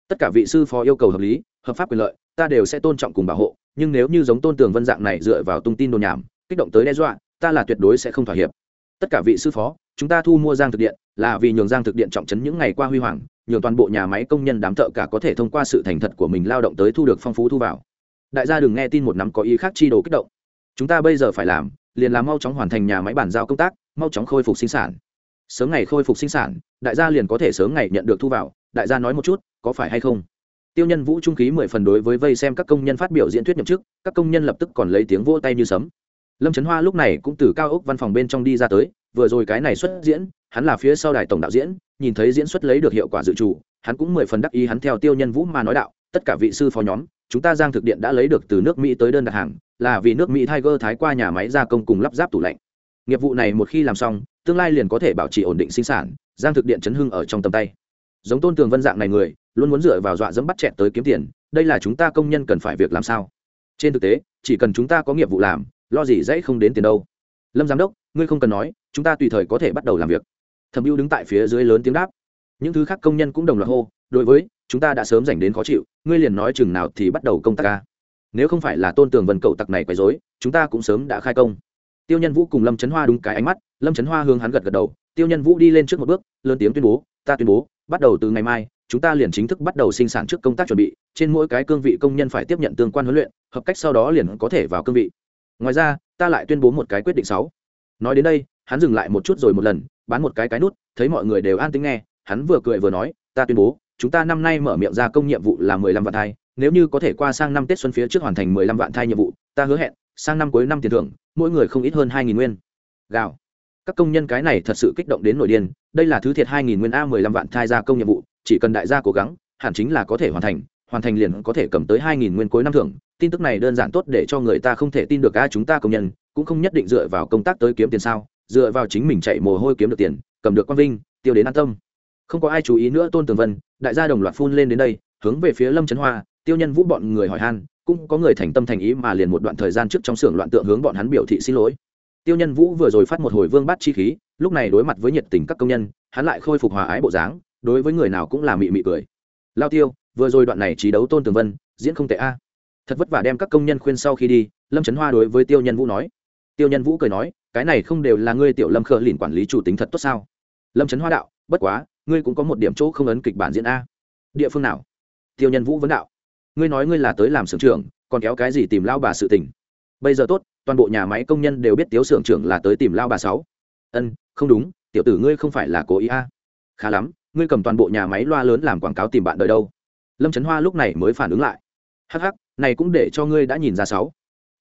Tất cả vị sư phó yêu cầu hợp lý, hợp pháp quyền lợi, ta đều sẽ tôn trọng cùng bảo hộ, nhưng nếu như giống tôn tường vân dạng này dựa vào tung tin đồn nhảm, kích động tới đe dọa, ta là tuyệt đối sẽ không thỏa hiệp. Tất cả vị sư phó, chúng ta thu mua giang thực điện, là vì nhường giang thực điện trọng trấn những ngày qua huy hoàng, nhường toàn bộ nhà máy công nhân đám thợ cả có thể thông qua sự thành thật của mình lao động tới thu được phong phú thu vào. Đại gia đừng nghe tin một năm có ý khác chi đồ kích động. Chúng ta bây giờ phải làm, liền làm mau chóng hoàn thành nhà máy bản giao công tác, mau chóng khôi phục sinh sản sớm ngày khôi phục sinh sản, đại gia liền có thể sớm ngày nhận được thu vào, đại gia nói một chút, có phải hay không? Tiêu nhân vũ trung khí mười phần đối với vây xem các công nhân phát biểu diễn thuyết nhậm chức, các công nhân lập tức còn lấy tiếng vỗ tay như sấm. Lâm trấn hoa lúc này cũng từ cao ốc văn phòng bên trong đi ra tới, vừa rồi cái này xuất diễn, hắn là phía sau đài tổng đạo diễn, nhìn thấy diễn xuất lấy được hiệu quả dự trù, hắn cũng mười phần đắc ý hắn theo tiêu nhân vũ mà nói đạo, tất cả vị sư phó nhóm, chúng ta giang thực điện đã lấy được từ nước mỹ tới đơn đặt hàng, là vì nước mỹ tiger thái qua nhà máy gia công cùng lắp ráp tủ lạnh. Nghiệp vụ này một khi làm xong tương lai liền có thể bảo trì ổn định sinh sản, giang thực điện chấn hưng ở trong tầm tay. Giống tôn tường vân dạng này người, luôn muốn dựa vào dọa dẫm bắt chẹt tới kiếm tiền, đây là chúng ta công nhân cần phải việc làm sao? Trên thực tế, chỉ cần chúng ta có nghiệp vụ làm, lo gì dãy không đến tiền đâu. Lâm giám đốc, ngươi không cần nói, chúng ta tùy thời có thể bắt đầu làm việc. Thẩm hữu đứng tại phía dưới lớn tiếng đáp. Những thứ khác công nhân cũng đồng loạt hô, đối với, chúng ta đã sớm dành đến khó chịu, ngươi liền nói chừng nào thì bắt đầu công tác ca nếu không phải là tôn tường vân cậu tặc này quấy dối chúng ta cũng sớm đã khai công tiêu nhân vũ cùng lâm trấn hoa đúng cái ánh mắt, lâm trấn hoa hướng hắn gật gật đầu, tiêu nhân vũ đi lên trước một bước, lớn tiếng tuyên bố, ta tuyên bố, bắt đầu từ ngày mai, chúng ta liền chính thức bắt đầu sinh sản trước công tác chuẩn bị, trên mỗi cái cương vị công nhân phải tiếp nhận tương quan huấn luyện, hợp cách sau đó liền có thể vào cương vị. Ngoài ra, ta lại tuyên bố một cái quyết định sáu. Nói đến đây, hắn dừng lại một chút rồi một lần, bán một cái cái nút, thấy mọi người đều an tính nghe, hắn vừa cười vừa nói, ta tuyên bố, chúng ta năm nay mở miệng ra công nhiệm vụ là mười lăm vạn thai, nếu như có thể qua sang năm tết xuân phía trước hoàn thành mười lăm vạn thai nhiệm vụ, ta hứa hẹn sang năm cuối năm tiền thưởng, mỗi người không ít hơn hai nghìn nguyên. Gạo các công nhân cái này thật sự kích động đến nội điên, đây là thứ thiệt hai nghìn nguyên a mười lăm vạn thai ra công nhiệm vụ, chỉ cần đại gia cố gắng, hẳn chính là có thể hoàn thành hoàn thành liền có thể cầm tới hai nghìn nguyên cuối năm thưởng. Tin tức này đơn giản tốt để cho người ta không thể tin được a chúng ta công nhân, cũng không nhất định dựa vào công tác tới kiếm tiền sao, dựa vào chính mình chạy mồ hôi kiếm được tiền, cầm được quang vinh, tiêu đến an tâm. Không có ai chú ý nữa tôn tường vân, đại gia đồng loạt phun lên đến đây, hướng về phía lâm trấn hoa, tiêu nhân vũ bọn người hỏi han cũng có người thành tâm thành ý mà liền một đoạn thời gian trước trong xưởng loạn tượng hướng bọn hắn biểu thị xin lỗi. Tiêu nhân vũ vừa rồi phát một hồi vương bát chi khí, lúc này đối mặt với nhiệt tình các công nhân, hắn lại khôi phục hòa ái bộ dáng, đối với người nào cũng là mị mị cười. Lao tiêu, vừa rồi đoạn này trí đấu tôn tường vân, diễn không tệ a. Thật vất vả đem các công nhân khuyên sau khi đi, lâm trấn hoa đối với tiêu nhân vũ nói. Tiêu nhân vũ cười nói, cái này không đều là ngươi tiểu lâm khờ lìn quản lý chủ tính thật tốt sao? Lâm trấn hoa đạo, bất quá, ngươi cũng có một điểm chỗ không ấn kịch bản diễn a. Địa phương nào? Tiêu nhân vũ vấn đạo ngươi nói ngươi là tới làm xưởng trưởng, còn kéo cái gì tìm lao bà sự tình? Bây giờ tốt, toàn bộ nhà máy công nhân đều biết tiếu xưởng trưởng là tới tìm lao bà sáu. Ân, không đúng, tiểu tử ngươi không phải là cố ý a. Khá lắm, ngươi cầm toàn bộ nhà máy loa lớn làm quảng cáo tìm bạn đời đâu? Lâm trấn hoa lúc này mới phản ứng lại. Hắc hắc, này cũng để cho ngươi đã nhìn ra sáu.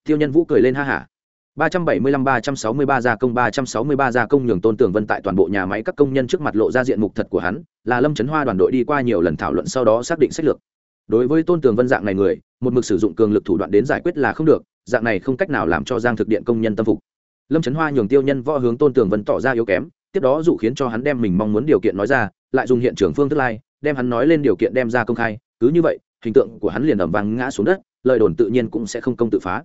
Tiêu nhân vũ cười lên ha hả. ba trăm bảy mươi lăm ba trăm sáu mươi ba gia công, ba trăm sáu mươi ba gia công nhường tôn tường vân tại toàn bộ nhà máy các công nhân trước mặt lộ ra diện mục thật của hắn, là lâm trấn hoa đoàn đội đi qua nhiều lần thảo luận sau đó xác định sách lược đối với tôn tường vân dạng này người, một mực sử dụng cường lực thủ đoạn đến giải quyết là không được, dạng này không cách nào làm cho giang thực điện công nhân tâm phục. Lâm trấn hoa nhường tiêu nhân võ hướng tôn tường vân tỏ ra yếu kém, tiếp đó dụ khiến cho hắn đem mình mong muốn điều kiện nói ra, lại dùng hiện trường phương thức lai, đem hắn nói lên điều kiện đem ra công khai, cứ như vậy, hình tượng của hắn liền ẩm vàng ngã xuống đất, lời đồn tự nhiên cũng sẽ không công tự phá.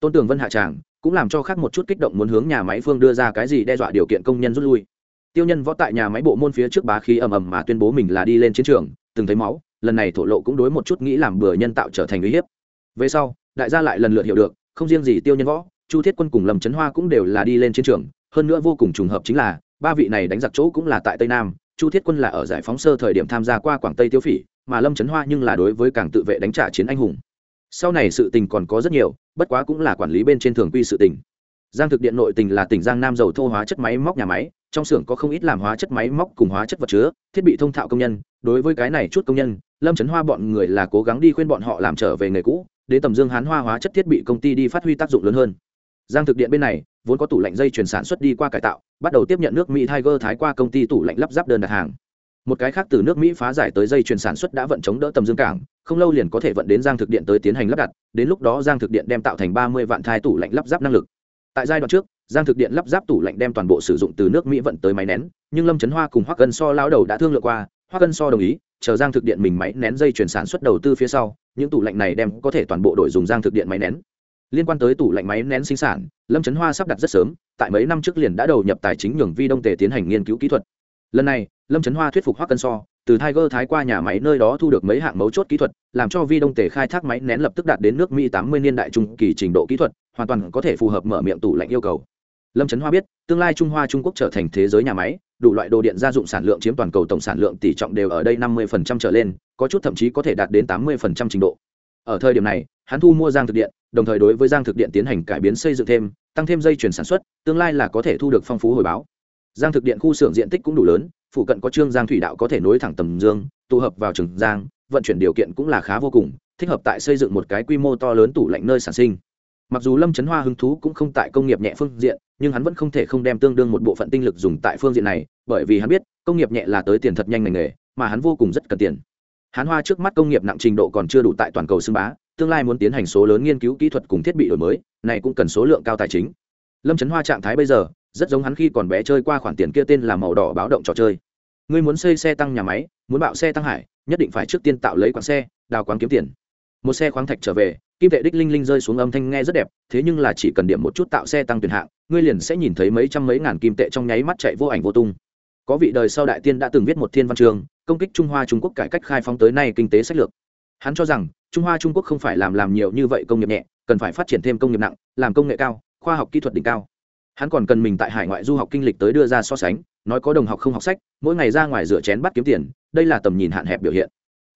Tôn tường vân hạ tràng, cũng làm cho khác một chút kích động muốn hướng nhà máy phương đưa ra cái gì đe dọa điều kiện công nhân rút lui. Tiêu nhân võ tại nhà máy bộ môn phía trước bá khí ầm ầm mà tuyên bố mình là đi lên chiến trường, từng thấy máu lần này thổ lộ cũng đối một chút nghĩ làm bừa nhân tạo trở thành uy hiếp. Về sau, đại gia lại lần lượt hiểu được, không riêng gì tiêu nhân võ, chu thiết quân cùng lâm trấn hoa cũng đều là đi lên chiến trường, hơn nữa vô cùng trùng hợp chính là, ba vị này đánh giặc chỗ cũng là tại tây nam, chu thiết quân là ở giải phóng sơ thời điểm tham gia qua quảng tây tiêu phỉ, mà lâm trấn hoa nhưng là đối với cảng tự vệ đánh trả chiến anh hùng. Sau này sự tình còn có rất nhiều, bất quá cũng là quản lý bên trên thường quy sự tình. Giang thực điện nội tình là tỉnh giang nam dầu thô hóa chất máy móc nhà máy, trong xưởng có không ít làm hóa chất máy móc cùng hóa chất vật chứa, thiết bị thông thạo công nhân, đối với cái này chút công nhân lâm trấn hoa bọn người là cố gắng đi khuyên bọn họ làm trở về nghề cũ, đến tầm dương hán hoa hóa chất thiết bị công ty đi phát huy tác dụng lớn hơn. Giang thực điện bên này, vốn có tủ lạnh dây chuyển sản xuất đi qua cải tạo, bắt đầu tiếp nhận nước mỹ tiger thái qua công ty tủ lạnh lắp ráp đơn đặt hàng. Một cái khác từ nước mỹ phá giải tới dây chuyển sản xuất đã vận chống đỡ tầm dương cảng, không lâu liền có thể vận đến giang thực điện tới tiến hành lắp đặt, đến lúc đó giang thực điện đem tạo thành ba mươi vạn thai tủ lạnh lắp ráp năng lực. Tại giai đoạn trước, giang thực điện lắp ráp tủ lạnh đem toàn bộ sử dụng từ nước mỹ vận tới máy nén, nhưng lâm trấn hoa cùng Hoa cân so lao đầu đã thương lượng qua Hoa cân so đồng ý chờ giang thực điện mình máy nén dây chuyển sản xuất đầu tư phía sau, những tủ lạnh này đem có thể toàn bộ đổi dùng giang thực điện máy nén. Liên quan tới tủ lạnh máy nén sinh sản, lâm trấn hoa sắp đặt rất sớm, tại mấy năm trước liền đã đầu nhập tài chính nhường vi đông tề tiến hành nghiên cứu kỹ thuật. Lần này, lâm trấn hoa thuyết phục hoa cân so, từ tiger thái qua nhà máy nơi đó thu được mấy hạng mấu chốt kỹ thuật, làm cho vi đông tề khai thác máy nén lập tức đạt đến nước mỹ tám mươi niên đại trung kỳ trình độ kỹ thuật, hoàn toàn có thể phù hợp mở miệng tủ lạnh yêu cầu. Lâm trấn hoa biết, tương lai trung hoa trung quốc trở thành thế giới nhà máy đủ loại đồ điện gia dụng sản lượng chiếm toàn cầu tổng sản lượng tỷ trọng đều ở đây năm mươi trở lên, có chút thậm chí có thể đạt đến tám mươi trình độ. Ở thời điểm này, hắn thu mua giang thực điện, đồng thời đối với giang thực điện tiến hành cải biến xây dựng thêm, tăng thêm dây chuyển sản xuất, tương lai là có thể thu được phong phú hồi báo. Giang thực điện khu xưởng diện tích cũng đủ lớn, phụ cận có trương giang thủy đạo có thể nối thẳng tầm dương, tụ hợp vào trường giang, vận chuyển điều kiện cũng là khá vô cùng, thích hợp tại xây dựng một cái quy mô to lớn tủ lạnh nơi sản sinh. Mặc dù lâm trấn hoa hứng thú cũng không tại công nghiệp nhẹ phương diện nhưng hắn vẫn không thể không đem tương đương một bộ phận tinh lực dùng tại phương diện này, bởi vì hắn biết, công nghiệp nhẹ là tới tiền thật nhanh ngành nghề, mà hắn vô cùng rất cần tiền. Hắn hoa trước mắt công nghiệp nặng trình độ còn chưa đủ tại toàn cầu xưng bá, tương lai muốn tiến hành số lớn nghiên cứu kỹ thuật cùng thiết bị đổi mới, này cũng cần số lượng cao tài chính. Lâm trấn hoa trạng thái bây giờ, rất giống hắn khi còn bé chơi qua khoản tiền kia tên là màu đỏ báo động trò chơi. Ngươi muốn xây xe tăng nhà máy, muốn bạo xe tăng hải, nhất định phải trước tiên tạo lấy quán xe, đào quán kiếm tiền. Một xe khoáng thạch trở về kim tệ đích linh linh rơi xuống âm thanh nghe rất đẹp, thế nhưng là chỉ cần điểm một chút tạo xe tăng tuyển hạng, ngươi liền sẽ nhìn thấy mấy trăm mấy ngàn kim tệ trong nháy mắt chạy vô ảnh vô tung. Có vị đời sau đại tiên đã từng viết một thiên văn trường, công kích trung hoa trung quốc cải cách khai phóng tới nay kinh tế sách lược. Hắn cho rằng, trung hoa trung quốc không phải làm làm nhiều như vậy công nghiệp nhẹ, cần phải phát triển thêm công nghiệp nặng, làm công nghệ cao, khoa học kỹ thuật đỉnh cao. Hắn còn cần mình tại hải ngoại du học kinh lịch tới đưa ra so sánh, nói có đồng học không học sách, mỗi ngày ra ngoài rửa chén bắt kiếm tiền, đây là tầm nhìn hạn hẹp biểu hiện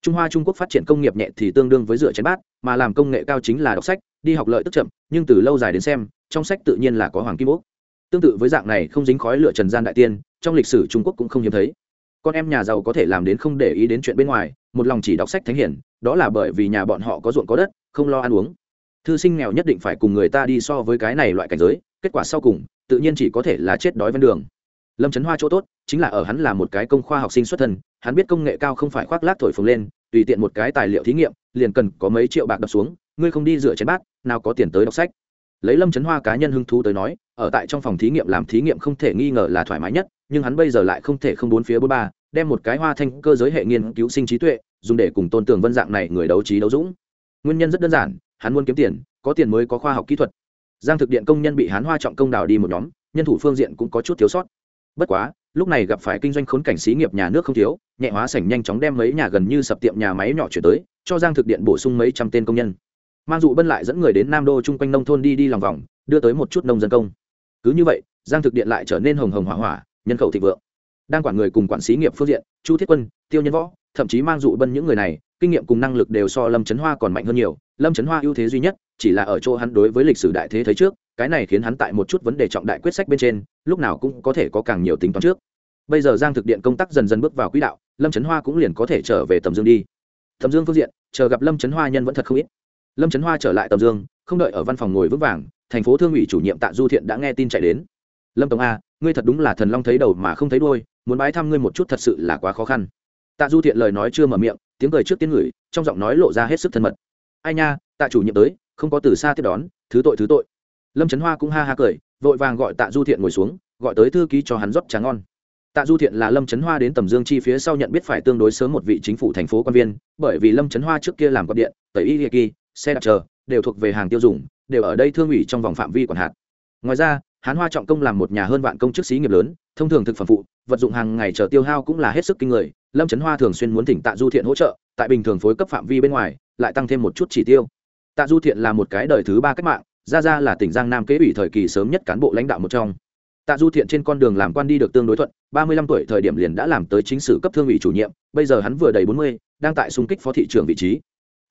trung hoa trung quốc phát triển công nghiệp nhẹ thì tương đương với rửa chén bát, mà làm công nghệ cao chính là đọc sách, đi học lợi tức chậm, nhưng từ lâu dài đến xem, trong sách tự nhiên là có hoàng kim ốc tương tự với dạng này không dính khói lửa trần gian đại tiên, trong lịch sử trung quốc cũng không hiếm thấy. Con em nhà giàu có thể làm đến không để ý đến chuyện bên ngoài, một lòng chỉ đọc sách thánh hiển, đó là bởi vì nhà bọn họ có ruộng có đất, không lo ăn uống. Thư sinh nghèo nhất định phải cùng người ta đi so với cái này loại cảnh giới, kết quả sau cùng, tự nhiên chỉ có thể là chết đói ven đường lâm trấn hoa chỗ tốt, chính là ở hắn là một cái công khoa học sinh xuất thân, hắn biết công nghệ cao không phải khoác lác thổi phồng lên, tùy tiện một cái tài liệu thí nghiệm, liền cần có mấy triệu bạc đập xuống, ngươi không đi rửa chén bát, nào có tiền tới đọc sách. Lấy lâm trấn hoa cá nhân hứng thú tới nói, ở tại trong phòng thí nghiệm làm thí nghiệm không thể nghi ngờ là thoải mái nhất, nhưng hắn bây giờ lại không thể không bốn phía bốn ba, đem một cái hoa thanh cơ giới hệ nghiên cứu sinh trí tuệ, dùng để cùng tôn tường vân dạng này người đấu trí đấu dũng. Nguyên nhân rất đơn giản, hắn muốn kiếm tiền, có tiền mới có khoa học kỹ thuật. Giang thực điện công nhân bị hán hoa trọng công đào đi một nhóm, nhân thủ phương diện cũng có chút thiếu sót bất quá, lúc này gặp phải kinh doanh khốn cảnh xí nghiệp nhà nước không thiếu, nhẹ hóa sảnh nhanh chóng đem mấy nhà gần như sập tiệm nhà máy nhỏ chuyển tới, cho giang thực điện bổ sung mấy trăm tên công nhân. Mang dụ bân lại dẫn người đến nam đô chung quanh nông thôn đi đi lòng vòng, đưa tới một chút nông dân công. Cứ như vậy, giang thực điện lại trở nên hồng hồng hỏa hỏa, nhân khẩu thịnh vượng. Đang quản người cùng quản xí nghiệp phương diện, chu thiết quân, tiêu nhân võ, thậm chí mang dụ bân những người này, kinh nghiệm cùng năng lực đều so lâm trấn hoa còn mạnh hơn nhiều, lâm trấn hoa ưu thế duy nhất chỉ là ở chỗ hắn đối với lịch sử đại thế thấy trước, cái này khiến hắn tại một chút vấn đề trọng đại quyết sách bên trên, lúc nào cũng có thể có càng nhiều tính toán trước. Bây giờ giang thực điện công tác dần dần bước vào quỹ đạo, lâm trấn hoa cũng liền có thể trở về tầm dương đi. Tầm dương phương diện, chờ gặp lâm trấn hoa nhân vẫn thật không ít. Lâm trấn hoa trở lại tầm dương, không đợi ở văn phòng ngồi vững vàng, thành phố thương ủy chủ nhiệm tạ du thiện đã nghe tin chạy đến. Lâm tổng a, ngươi thật đúng là thần long thấy đầu mà không thấy đôi muốn bái thăm ngươi một chút thật sự là quá khó khăn. Tạ du thiện lời nói chưa mở miệng, tiếng cười trước tiếng ngửi, trong giọng nói lộ ra hết sức thân mật. Ai nha, tạ chủ nhiệm tới không có từ xa tiếp đón, thứ tội thứ tội. Lâm trấn hoa cũng ha ha cười, vội vàng gọi tạ du thiện ngồi xuống, gọi tới thư ký cho hắn rót trà ngon. Tạ du thiện là lâm trấn hoa đến tầm dương chi phía sau nhận biết phải tương đối sớm một vị chính phủ thành phố quan viên, bởi vì lâm trấn hoa trước kia làm quạt điện, tẩy y kỳ, xe đạp chờ, đều thuộc về hàng tiêu dùng, đều ở đây thương ủy trong vòng phạm vi quản hạt. Ngoài ra, hán hoa trọng công làm một nhà hơn vạn công chức sĩ nghiệp lớn, thông thường thực phẩm phụ, vật dụng hàng ngày chờ tiêu hao cũng là hết sức kinh người. Lâm trấn hoa thường xuyên muốn thỉnh tạ du thiện hỗ trợ, tại bình thường phối cấp phạm vi bên ngoài, lại tăng thêm một chút chỉ tiêu tạ du thiện là một cái đời thứ ba cách mạng ra ra là tỉnh giang nam kế ủy thời kỳ sớm nhất cán bộ lãnh đạo một trong. Tạ du thiện trên con đường làm quan đi được tương đối thuận, ba mươi lăm tuổi thời điểm liền đã làm tới chính sử cấp thương ủy chủ nhiệm, bây giờ hắn vừa đầy bốn mươi, đang tại xung kích phó thị trưởng vị trí.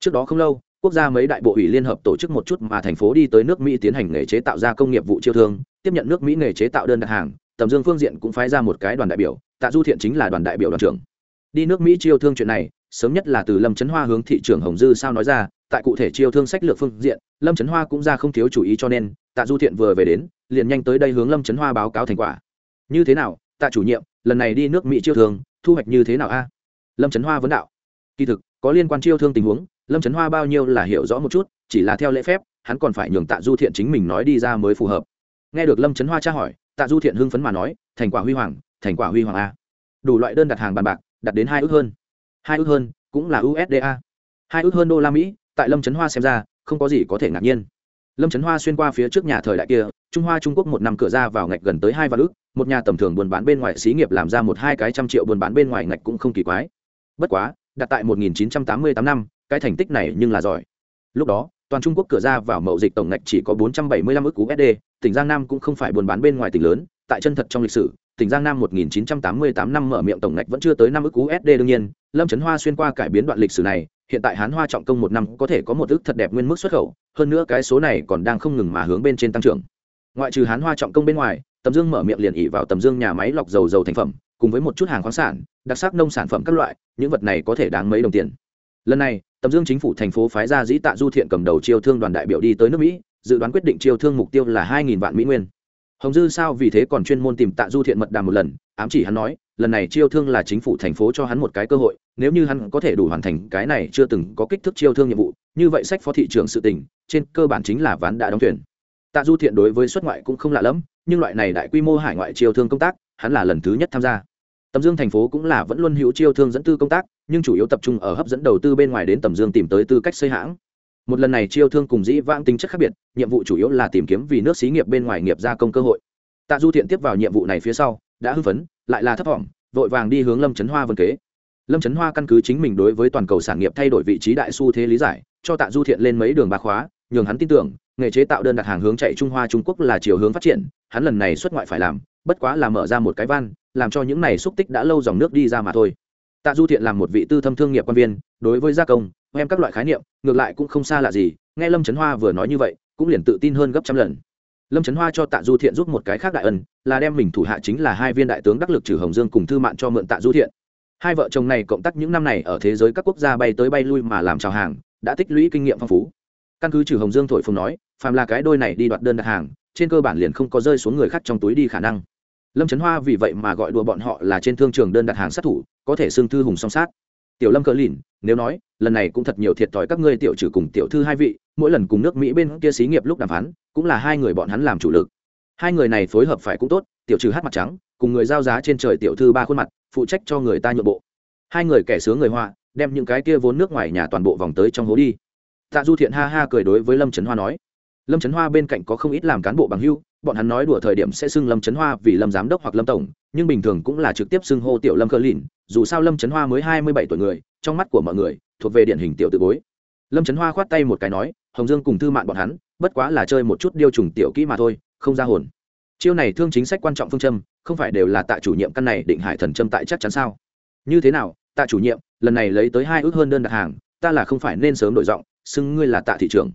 Trước đó không lâu, quốc gia mấy đại bộ ủy liên hợp tổ chức một chút mà thành phố đi tới nước mỹ tiến hành nghề chế tạo ra công nghiệp vụ chiêu thương, tiếp nhận nước mỹ nghề chế tạo đơn đặt hàng, tầm dương phương diện cũng phái ra một cái đoàn đại biểu, tạ du thiện chính là đoàn đại biểu đoàn trưởng. Đi nước mỹ chiêu thương chuyện này, sớm nhất là từ lâm trấn hoa hướng thị trường hồng dư sao nói ra tại cụ thể chiêu thương sách lược phương diện, lâm trấn hoa cũng ra không thiếu chủ ý cho nên, tạ du thiện vừa về đến, liền nhanh tới đây hướng lâm trấn hoa báo cáo thành quả. Như thế nào, tạ chủ nhiệm, lần này đi nước mỹ chiêu thương, thu hoạch như thế nào a? Lâm trấn hoa vấn đạo. Kỳ thực, có liên quan chiêu thương tình huống, lâm trấn hoa bao nhiêu là hiểu rõ một chút, chỉ là theo lễ phép, hắn còn phải nhường tạ du thiện chính mình nói đi ra mới phù hợp. Nghe được lâm trấn hoa tra hỏi, tạ du thiện hưng phấn mà nói, thành quả huy hoàng, thành quả huy hoàng a. Đủ loại đơn đặt hàng bàn bạc, đặt đến hai ước hơn. Hai ước hơn cũng là usda hai ước hơn đô la mỹ tại lâm trấn hoa xem ra không có gì có thể ngạc nhiên. Lâm trấn hoa xuyên qua phía trước nhà thời đại kia trung hoa trung quốc một năm cửa ra vào ngạch gần tới hai vạn ước một nhà tầm thường buôn bán bên ngoài xí nghiệp làm ra một hai cái trăm triệu buôn bán bên ngoài ngạch cũng không kỳ quái. Bất quá đặt tại 1988 năm cái thành tích này nhưng là giỏi. Lúc đó toàn trung quốc cửa ra vào mậu dịch tổng ngạch chỉ có 475 ức USD, tỉnh Giang Nam cũng không phải buôn bán bên ngoài tỉnh lớn, tại chân thật trong lịch sử, tỉnh Giang Nam 1988 năm mở miệng tổng ngạch vẫn chưa tới năm ức USD đương nhiên, Lâm Trấn Hoa xuyên qua cải biến đoạn lịch sử này, hiện tại Hán Hoa trọng công một năm có thể có một ức thật đẹp nguyên mức xuất khẩu, hơn nữa cái số này còn đang không ngừng mà hướng bên trên tăng trưởng. Ngoại trừ Hán Hoa trọng công bên ngoài, Tầm Dương mở miệng liền ỉ vào Tầm Dương nhà máy lọc dầu dầu thành phẩm, cùng với một chút hàng khoáng sản, đặc sắc nông sản phẩm các loại, những vật này có thể đáng mấy đồng tiền. Lần này, Tầm Dương chính phủ thành phố phái ra dĩ tạ du thiện cầm đầu chiêu thương đoàn đại biểu đi tới nước Mỹ, dự đoán quyết định chiêu thương mục tiêu là 2000 vạn mỹ nguyên. Hồng Dư sao vì thế còn chuyên môn tìm Tạ Du Thiện mật đàm một lần, ám chỉ hắn nói, lần này chiêu thương là chính phủ thành phố cho hắn một cái cơ hội, nếu như hắn có thể đủ hoàn thành cái này chưa từng có kích thước chiêu thương nhiệm vụ, như vậy sách phó thị trường sự tình, trên cơ bản chính là ván đã đóng thuyền. Tạ Du Thiện đối với xuất ngoại cũng không lạ lắm, nhưng loại này đại quy mô hải ngoại chiêu thương công tác, hắn là lần thứ nhất tham gia. Tầm Dương thành phố cũng là vẫn luôn hữu chiêu thương dẫn tư công tác, nhưng chủ yếu tập trung ở hấp dẫn đầu tư bên ngoài đến Tầm Dương tìm tới tư cách xây hãng. Một lần này chiêu thương cùng dĩ vãng tính chất khác biệt, nhiệm vụ chủ yếu là tìm kiếm vì nước xí nghiệp bên ngoài nghiệp gia công cơ hội. Tạ Du Thiện tiếp vào nhiệm vụ này phía sau, đã hưng phấn, lại là thấp vọng, vội vàng đi hướng Lâm Chấn Hoa vân kế. Lâm Chấn Hoa căn cứ chính mình đối với toàn cầu sản nghiệp thay đổi vị trí đại xu thế lý giải, cho Tạ Du Thiện lên mấy đường ba khóa, nhường hắn tin tưởng, nghề chế tạo đơn đặt hàng hướng chạy Trung Hoa Trung Quốc là chiều hướng phát triển, hắn lần này xuất ngoại phải làm, bất quá là mở ra một cái van, làm cho những này xúc tích đã lâu dòng nước đi ra mà thôi. Tạ Du Thiện làm một vị tư thâm thương nghiệp quan viên, đối với gia công, em các loại khái niệm, ngược lại cũng không xa lạ gì, nghe Lâm Chấn Hoa vừa nói như vậy, cũng liền tự tin hơn gấp trăm lần. Lâm trấn hoa cho tạ du thiện giúp một cái khác đại ân là đem mình thủ hạ chính là hai viên đại tướng đắc lực trừ hồng dương cùng thư mạn cho mượn tạ du thiện. Hai vợ chồng này cộng tác những năm này ở thế giới các quốc gia bay tới bay lui mà làm chào hàng đã tích lũy kinh nghiệm phong phú. Căn cứ trừ hồng dương thổi phồng nói phàm là cái đôi này đi đoạt đơn đặt hàng trên cơ bản liền không có rơi xuống người khác trong túi đi khả năng. Lâm trấn hoa vì vậy mà gọi đùa bọn họ là trên thương trường đơn đặt hàng sát thủ có thể xưng thư hùng song sát. Tiểu lâm cờ lìn nếu nói lần này cũng thật nhiều thiệt thòi các ngươi tiểu trừ cùng tiểu thư hai vị, mỗi lần cùng nước mỹ bên kia xí nghiệp lúc đàm phán, cũng là hai người bọn hắn làm chủ lực. Hai người này phối hợp phải cũng tốt, tiểu trừ hát mặt trắng, cùng người giao giá trên trời tiểu thư ba khuôn mặt, phụ trách cho người ta nhượng bộ. Hai người kẻ sướng người hoa, đem những cái kia vốn nước ngoài nhà toàn bộ vòng tới trong hố đi. Tạ du thiện ha ha cười đối với lâm trấn hoa nói, lâm trấn hoa bên cạnh có không ít làm cán bộ bằng hưu, bọn hắn nói đùa thời điểm sẽ xưng lâm trấn hoa vì lâm giám đốc hoặc lâm tổng, nhưng bình thường cũng là trực tiếp xưng hô tiểu lâm cơ lìn, dù sao lâm trấn hoa mới hai mươi bảy tuổi người, trong mắt của mọi người thuộc về điển hình tiểu tự bối. Lâm trấn hoa khoát tay một cái nói, hồng dương cùng thư mạn bọn hắn, bất quá là chơi một chút điêu trùng tiểu kỹ mà thôi, không ra hồn. Chiêu này thương chính sách quan trọng phương châm, không phải đều là tạ chủ nhiệm căn này định hải thần châm tại chắc chắn sao? Như thế nào, tạ chủ nhiệm, lần này lấy tới hai ước hơn đơn đặt hàng, ta là không phải nên sớm đổi giọng, xưng ngươi là tạ thị trường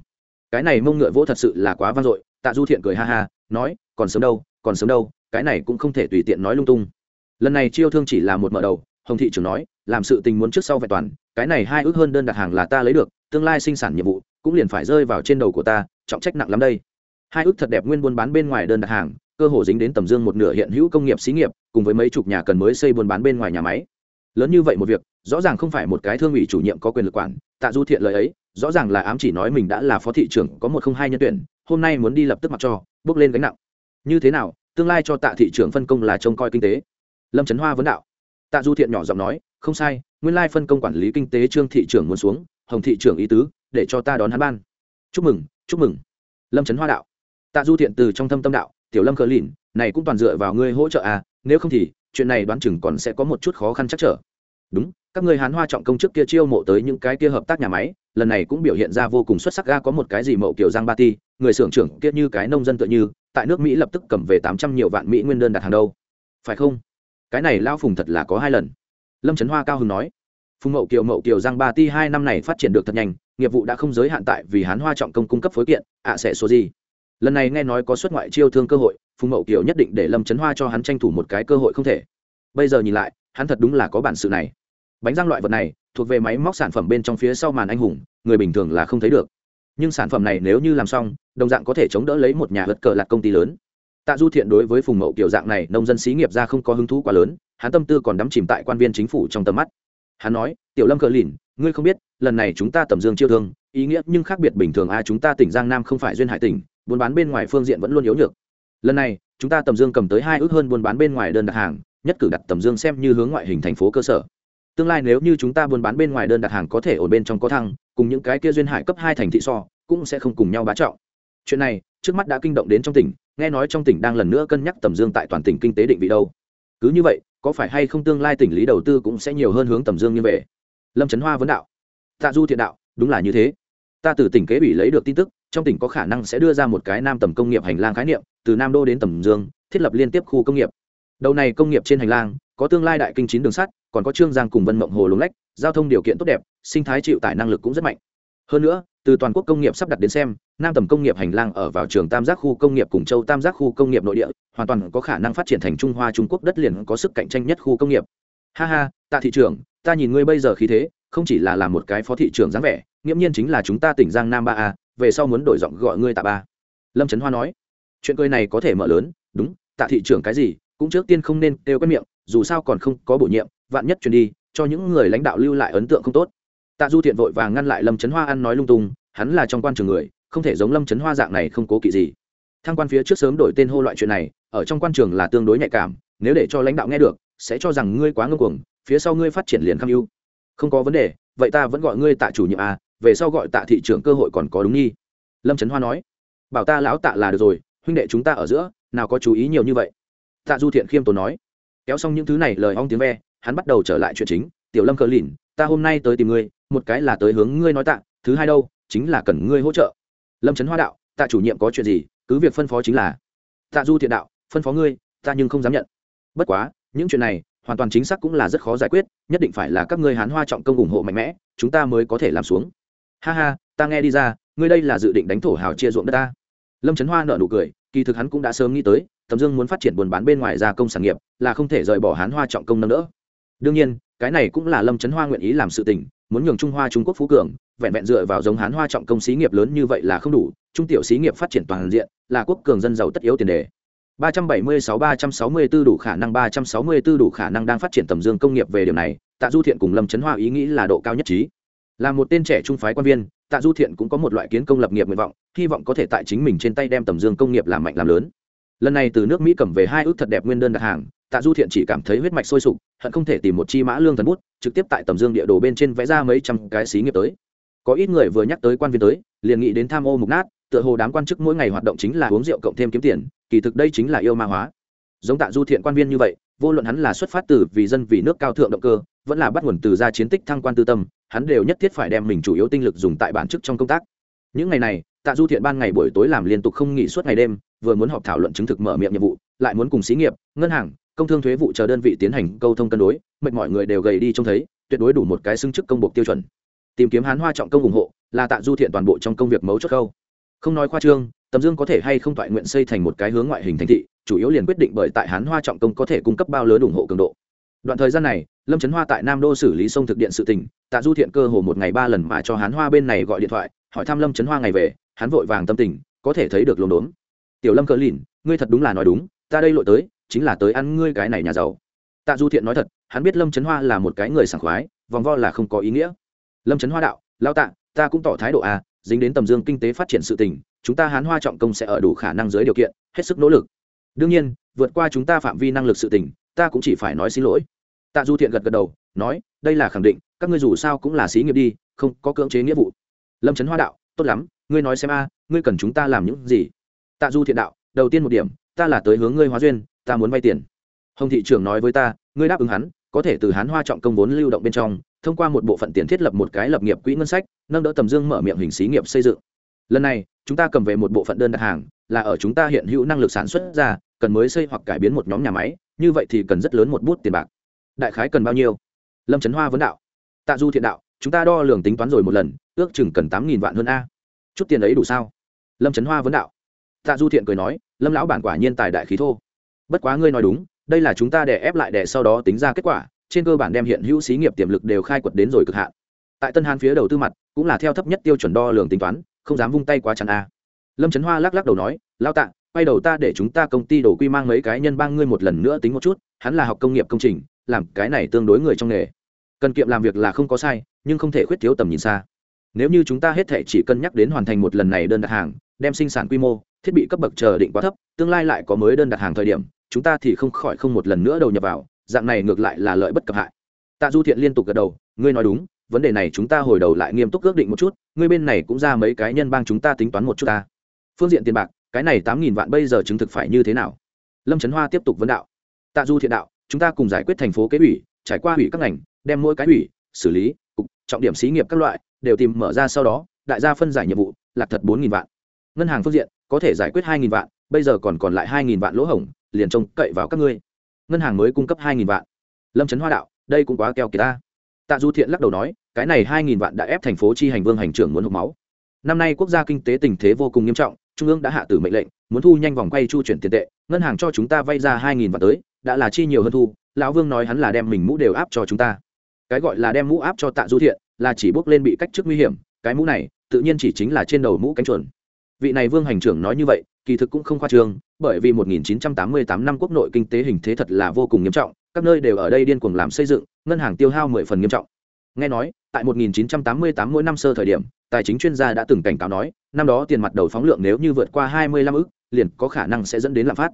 cái này mông ngựa vỗ thật sự là quá vang dội, tạ du thiện cười ha ha, nói, còn sớm đâu, còn sớm đâu, cái này cũng không thể tùy tiện nói lung tung. Lần này chiêu thương chỉ là một mở đầu hồng thị trưởng nói, làm sự tình muốn trước sau vẹn toàn, cái này hai ước hơn đơn đặt hàng là ta lấy được, tương lai sinh sản nhiệm vụ cũng liền phải rơi vào trên đầu của ta, trọng trách nặng lắm đây. Hai ước thật đẹp nguyên buôn bán bên ngoài đơn đặt hàng, cơ hồ dính đến tầm dương một nửa hiện hữu công nghiệp xí nghiệp, cùng với mấy chục nhà cần mới xây buôn bán bên ngoài nhà máy. Lớn như vậy một việc, rõ ràng không phải một cái thương ủy chủ nhiệm có quyền lực quản, tạ du thiện lời ấy, rõ ràng là ám chỉ nói mình đã là phó thị trưởng, có một không hai nhân tuyển, hôm nay muốn đi lập tức mặc cho, bước lên gánh nặng. Như thế nào, tương lai cho tạ thị trưởng phân công là trông coi kinh tế. Lâm trấn hoa vấn đạo tạ du thiện nhỏ giọng nói, không sai, nguyên lai phân công quản lý kinh tế trương thị trưởng muốn xuống, hồng thị trưởng ý tứ, để cho ta đón hắn ban. Chúc mừng chúc mừng. Lâm trấn hoa đạo. Tạ du thiện từ trong thâm tâm đạo, tiểu lâm cờ lìn, này cũng toàn dựa vào ngươi hỗ trợ à nếu không thì, chuyện này đoán chừng còn sẽ có một chút khó khăn chắc trở. Đúng, các người hán hoa trọng công trước kia chiêu mộ tới những cái kia hợp tác nhà máy, lần này cũng biểu hiện ra vô cùng xuất sắc ga có một cái gì mậu kiểu giang ba ti, người xưởng trưởng kia như cái nông dân tựa như, tại nước mỹ lập tức cầm về tám trăm nhiều vạn mỹ nguyên đơn đặt hàng đâu. Phải không? Cái này lao phùng thật là có hai lần. Lâm trấn hoa cao hưng nói, phùng mậu kiều mậu kiều, giang ba ti hai năm này phát triển được thật nhanh, nghiệp vụ đã không giới hạn tại vì hán hoa trọng công cung cấp phối kiện, ạ sẽ số gì? Lần này nghe nói có xuất ngoại chiêu thương cơ hội, phùng mậu kiều nhất định để lâm trấn hoa cho hắn tranh thủ một cái cơ hội không thể. Bây giờ nhìn lại, hắn thật đúng là có bản sự này. Bánh răng loại vật này, thuộc về máy móc sản phẩm bên trong phía sau màn anh hùng, người bình thường là không thấy được. Nhưng sản phẩm này nếu như làm xong, đồng dạng có thể chống đỡ lấy một nhà vật cờ lạc công ty lớn tạ du thiện đối với phùng mậu kiểu dạng này, nông dân xí nghiệp ra không có hứng thú quá lớn, hắn tâm tư còn đắm chìm tại quan viên chính phủ trong tầm mắt. Hắn nói, tiểu lâm cờ lìn, ngươi không biết, lần này chúng ta tầm dương chiêu thương, ý nghĩa nhưng khác biệt bình thường a, chúng ta tỉnh giang nam không phải duyên hải tỉnh, buôn bán bên ngoài phương diện vẫn luôn yếu nhược. Lần này, chúng ta tầm dương cầm tới hai ước hơn buôn bán bên ngoài đơn đặt hàng, nhất cử đặt tầm dương xem như hướng ngoại hình thành phố cơ sở. Tương lai nếu như chúng ta buôn bán bên ngoài đơn đặt hàng có thể ổn bên trong có thăng, cùng những cái kia duyên hải cấp hai thành thị so, cũng sẽ không cùng nhau bá trọng. Chuyện này, trước mắt đã kinh động đến trong tỉnh nghe nói trong tỉnh đang lần nữa cân nhắc tầm dương tại toàn tỉnh kinh tế định vị đâu. Cứ như vậy, có phải hay không tương lai tỉnh lý đầu tư cũng sẽ nhiều hơn hướng tầm dương như vậy? Lâm trấn hoa vấn đạo. Tạ du thiện đạo, đúng là như thế. Ta từ tỉnh kế ủy lấy được tin tức, trong tỉnh có khả năng sẽ đưa ra một cái nam tầm công nghiệp hành lang khái niệm, từ nam đô đến tầm dương, thiết lập liên tiếp khu công nghiệp. Đầu này công nghiệp trên hành lang, có tương lai đại kinh chín đường sắt, còn có trương giang cùng vân mộng hồ lống lách, giao thông điều kiện tốt đẹp, sinh thái chịu tải năng lực cũng rất mạnh. Hơn nữa từ toàn quốc công nghiệp sắp đặt đến xem, nam tầm công nghiệp hành lang ở vào trường tam giác khu công nghiệp cùng châu tam giác khu công nghiệp nội địa, hoàn toàn có khả năng phát triển thành trung hoa trung quốc đất liền có sức cạnh tranh nhất khu công nghiệp. Ha ha, tạ thị trường ta nhìn ngươi bây giờ khí thế, không chỉ là làm một cái phó thị trường dáng vẻ, nghiễm nhiên chính là chúng ta tỉnh giang nam ba a, về sau muốn đổi giọng gọi ngươi tạ ba. Lâm trấn hoa nói. Chuyện cười này có thể mở lớn, đúng, tạ thị trường cái gì, cũng trước tiên không nên kêu cái miệng, dù sao còn không có bổ nhiệm, vạn nhất chuyển đi, cho những người lãnh đạo lưu lại ấn tượng không tốt tạ du thiện vội vàng ngăn lại lâm trấn hoa ăn nói lung tung, hắn là trong quan trường người, không thể giống lâm trấn hoa dạng này không cố kỵ gì. Thăng quan phía trước sớm đổi tên hô loại chuyện này, ở trong quan trường là tương đối nhạy cảm, nếu để cho lãnh đạo nghe được, sẽ cho rằng ngươi quá ngưng cuồng, phía sau ngươi phát triển liền kham ưu. Không có vấn đề, vậy ta vẫn gọi ngươi tạ chủ nhiệm à về sau gọi tạ thị trưởng cơ hội còn có đúng nghi. Lâm trấn hoa nói, bảo ta lão tạ là được rồi, huynh đệ chúng ta ở giữa, nào có chú ý nhiều như vậy. Tạ du thiện khiêm tốn nói. Kéo xong những thứ này lời ong tiếng ve, hắn bắt đầu trở lại chuyện chính, tiểu lâm cờ lìn ta hôm nay tới tìm ngươi, một cái là tới hướng ngươi nói tạ, thứ hai đâu, chính là cần ngươi hỗ trợ. Lâm trấn hoa đạo, tạ chủ nhiệm có chuyện gì, cứ việc phân phó chính là. Tạ du thiện đạo, phân phó ngươi, ta nhưng không dám nhận. Bất quá, những chuyện này, hoàn toàn chính xác cũng là rất khó giải quyết, nhất định phải là các ngươi hán hoa trọng công ủng hộ mạnh mẽ, chúng ta mới có thể làm xuống. Ha ha, ta nghe đi ra, ngươi đây là dự định đánh thổ hào chia ruộng đất ta. Lâm trấn hoa nợ nụ cười, kỳ thực hắn cũng đã sớm nghĩ tới, tầm dương muốn phát triển buôn bán bên ngoài gia công sản nghiệp, là không thể rời bỏ hán hoa trọng công nâng đỡ. Đương nhiên cái này cũng là lâm trấn hoa nguyện ý làm sự tình, muốn nhường trung hoa trung quốc phú cường, vẹn vẹn dựa vào giống hán hoa trọng công xí nghiệp lớn như vậy là không đủ, trung tiểu xí nghiệp phát triển toàn diện, là quốc cường dân giàu tất yếu tiền đề. 376-364 đủ khả năng 364 đủ khả năng đang phát triển tầm dương công nghiệp về điều này, tạ du thiện cùng lâm trấn hoa ý nghĩ là độ cao nhất trí. Là một tên trẻ trung phái quan viên, tạ du thiện cũng có một loại kiến công lập nghiệp nguyện vọng, hy vọng có thể tại chính mình trên tay đem tầm dương công nghiệp làm mạnh làm lớn. Lần này từ nước mỹ cầm về hai ước thật đẹp nguyên đơn đặt hàng tạ du thiện chỉ cảm thấy huyết mạch sôi sục, hận không thể tìm một chi mã lương thần bút, trực tiếp tại tầm dương địa đồ bên trên vẽ ra mấy trăm cái xí nghiệp tới. Có ít người vừa nhắc tới quan viên tới, liền nghĩ đến tham ô mục nát, tựa hồ đám quan chức mỗi ngày hoạt động chính là uống rượu cộng thêm kiếm tiền, kỳ thực đây chính là yêu ma hóa. Giống tạ du thiện quan viên như vậy, vô luận hắn là xuất phát từ vì dân vì nước cao thượng động cơ, vẫn là bắt nguồn từ ra chiến tích thăng quan tư tâm, hắn đều nhất thiết phải đem mình chủ yếu tinh lực dùng tại bản chức trong công tác. Những ngày này, tạ du thiện ban ngày buổi tối làm liên tục không nghỉ suốt ngày đêm, vừa muốn họp thảo luận chứng thực mở miệng nhiệm vụ, lại muốn cùng xí nghiệp, ngân hàng công thương thuế vụ chờ đơn vị tiến hành câu thông cân đối, mệt mọi người đều gầy đi trông thấy, tuyệt đối đủ một cái xưng chức công buộc tiêu chuẩn. Tìm kiếm hán hoa trọng công ủng hộ, là tạ du thiện toàn bộ trong công việc mấu chốt khâu. Không nói khoa trương, tầm dương có thể hay không thoại nguyện xây thành một cái hướng ngoại hình thành thị, chủ yếu liền quyết định bởi tại hán hoa trọng công có thể cung cấp bao lớn ủng hộ cường độ. Đoạn thời gian này, lâm trấn hoa tại nam đô xử lý sông thực điện sự tình, tạ du thiện cơ hồ một ngày ba lần mà cho hán hoa bên này gọi điện thoại, hỏi thăm lâm trấn hoa ngày về, hắn vội vàng tâm tình, có thể thấy được lồn đốn. Tiểu lâm cờ lìn, ngươi thật đúng là nói đúng, ta đây lội tới chính là tới ăn ngươi cái này nhà giàu. Tạ du thiện nói thật, hắn biết lâm trấn hoa là một cái người sảng khoái, vòng vo là không có ý nghĩa. Lâm trấn hoa đạo lao tạ, ta cũng tỏ thái độ à dính đến tầm dương kinh tế phát triển sự tình, chúng ta hán hoa trọng công sẽ ở đủ khả năng dưới điều kiện, hết sức nỗ lực. Đương nhiên, vượt qua chúng ta phạm vi năng lực sự tình, ta cũng chỉ phải nói xin lỗi. Tạ du thiện gật gật đầu, nói, đây là khẳng định, các ngươi dù sao cũng là xí nghiệp đi, không có cưỡng chế nghĩa vụ. Lâm trấn hoa đạo, tốt lắm, ngươi nói xem a, ngươi cần chúng ta làm những gì? Tạ du thiện đạo, đầu tiên một điểm ta là tới hướng ngươi hóa duyên, ta muốn vay tiền. Hồng thị trưởng nói với ta, ngươi đáp ứng hắn, có thể từ hán hoa trọng công vốn lưu động bên trong, thông qua một bộ phận tiền thiết lập một cái lập nghiệp quỹ ngân sách, nâng đỡ tầm dương mở miệng hình xí nghiệp xây dựng. Lần này, chúng ta cầm về một bộ phận đơn đặt hàng, là ở chúng ta hiện hữu năng lực sản xuất ra, cần mới xây hoặc cải biến một nhóm nhà máy, như vậy thì cần rất lớn một bút tiền bạc. Đại khái cần bao nhiêu? Lâm trấn hoa vấn đạo. Tạ du thiện đạo, chúng ta đo lường tính toán rồi một lần, ước chừng cần tám nghìn vạn hơn a. Chút tiền ấy đủ sao? Lâm trấn hoa vấn đạo tạ du thiện cười nói, lâm lão bản quả nhiên tài đại khí thô. Bất quá ngươi nói đúng, đây là chúng ta để ép lại để sau đó tính ra kết quả, trên cơ bản đem hiện hữu xí nghiệp tiềm lực đều khai quật đến rồi cực hạn. Tại tân hàn phía đầu tư mặt, cũng là theo thấp nhất tiêu chuẩn đo lường tính toán, không dám vung tay quá chắn a. Lâm trấn hoa lắc lắc đầu nói lao tạ, quay đầu ta để chúng ta công ty đổ quy mang mấy cái nhân bang ngươi một lần nữa tính một chút, hắn là học công nghiệp công trình, làm cái này tương đối người trong nghề. Cần kiệm làm việc là không có sai, nhưng không thể khuyết thiếu tầm nhìn xa. Nếu như chúng ta hết thể chỉ cân nhắc đến hoàn thành một lần này đơn đặt hàng đem sinh sản quy mô, thiết bị cấp bậc chờ định quá thấp, tương lai lại có mới đơn đặt hàng thời điểm, chúng ta thì không khỏi không một lần nữa đầu nhập vào, dạng này ngược lại là lợi bất cập hại. Tạ du thiện liên tục gật đầu, ngươi nói đúng, vấn đề này chúng ta hồi đầu lại nghiêm túc ước định một chút, ngươi bên này cũng ra mấy cái nhân bang chúng ta tính toán một chút ta. Phương diện tiền bạc, cái này tám nghìn vạn bây giờ chứng thực phải như thế nào? Lâm trấn hoa tiếp tục vấn đạo. Tạ du thiện đạo, chúng ta cùng giải quyết thành phố kế ủy, trải qua ủy các ngành, đem mỗi cái ủy, xử lý, cục, trọng điểm xí nghiệp các loại, đều tìm mở ra sau đó, đại gia phân giải nhiệm vụ lạc thật bốn nghìn vạn ngân hàng phương diện, có thể giải quyết hai nghìn vạn, bây giờ còn còn lại hai nghìn vạn lỗ hổng, liền trông cậy vào các ngươi. Ngân hàng mới cung cấp hai nghìn vạn. Lâm trấn hoa đạo, đây cũng quá keo kiệt ta. Tạ du thiện lắc đầu nói, cái này hai nghìn vạn đã ép thành phố chi hành vương hành trưởng muốn hộp máu. Năm nay quốc gia kinh tế tình thế vô cùng nghiêm trọng, trung ương đã hạ tử mệnh lệnh, muốn thu nhanh vòng quay chu chuyển tiền tệ, ngân hàng cho chúng ta vay ra hai nghìn vạn tới, đã là chi nhiều hơn thu, lão vương nói hắn là đem mình mũ đều áp cho chúng ta. Cái gọi là đem mũ áp cho tạ du thiện, là chỉ bước lên bị cách chức nguy hiểm, cái mũ này, tự nhiên chỉ chính là trên đầu mũ cánh chuẩn vị này vương hành trưởng nói như vậy, kỳ thực cũng không khoa trương, bởi vì 1988 năm quốc nội kinh tế hình thế thật là vô cùng nghiêm trọng, các nơi đều ở đây điên cuồng làm xây dựng, ngân hàng tiêu hao mười phần nghiêm trọng. Nghe nói, tại 1988 mỗi năm sơ thời điểm, tài chính chuyên gia đã từng cảnh cáo nói, năm đó tiền mặt đầu phóng lượng nếu như vượt qua 25 ức, liền có khả năng sẽ dẫn đến lạm phát.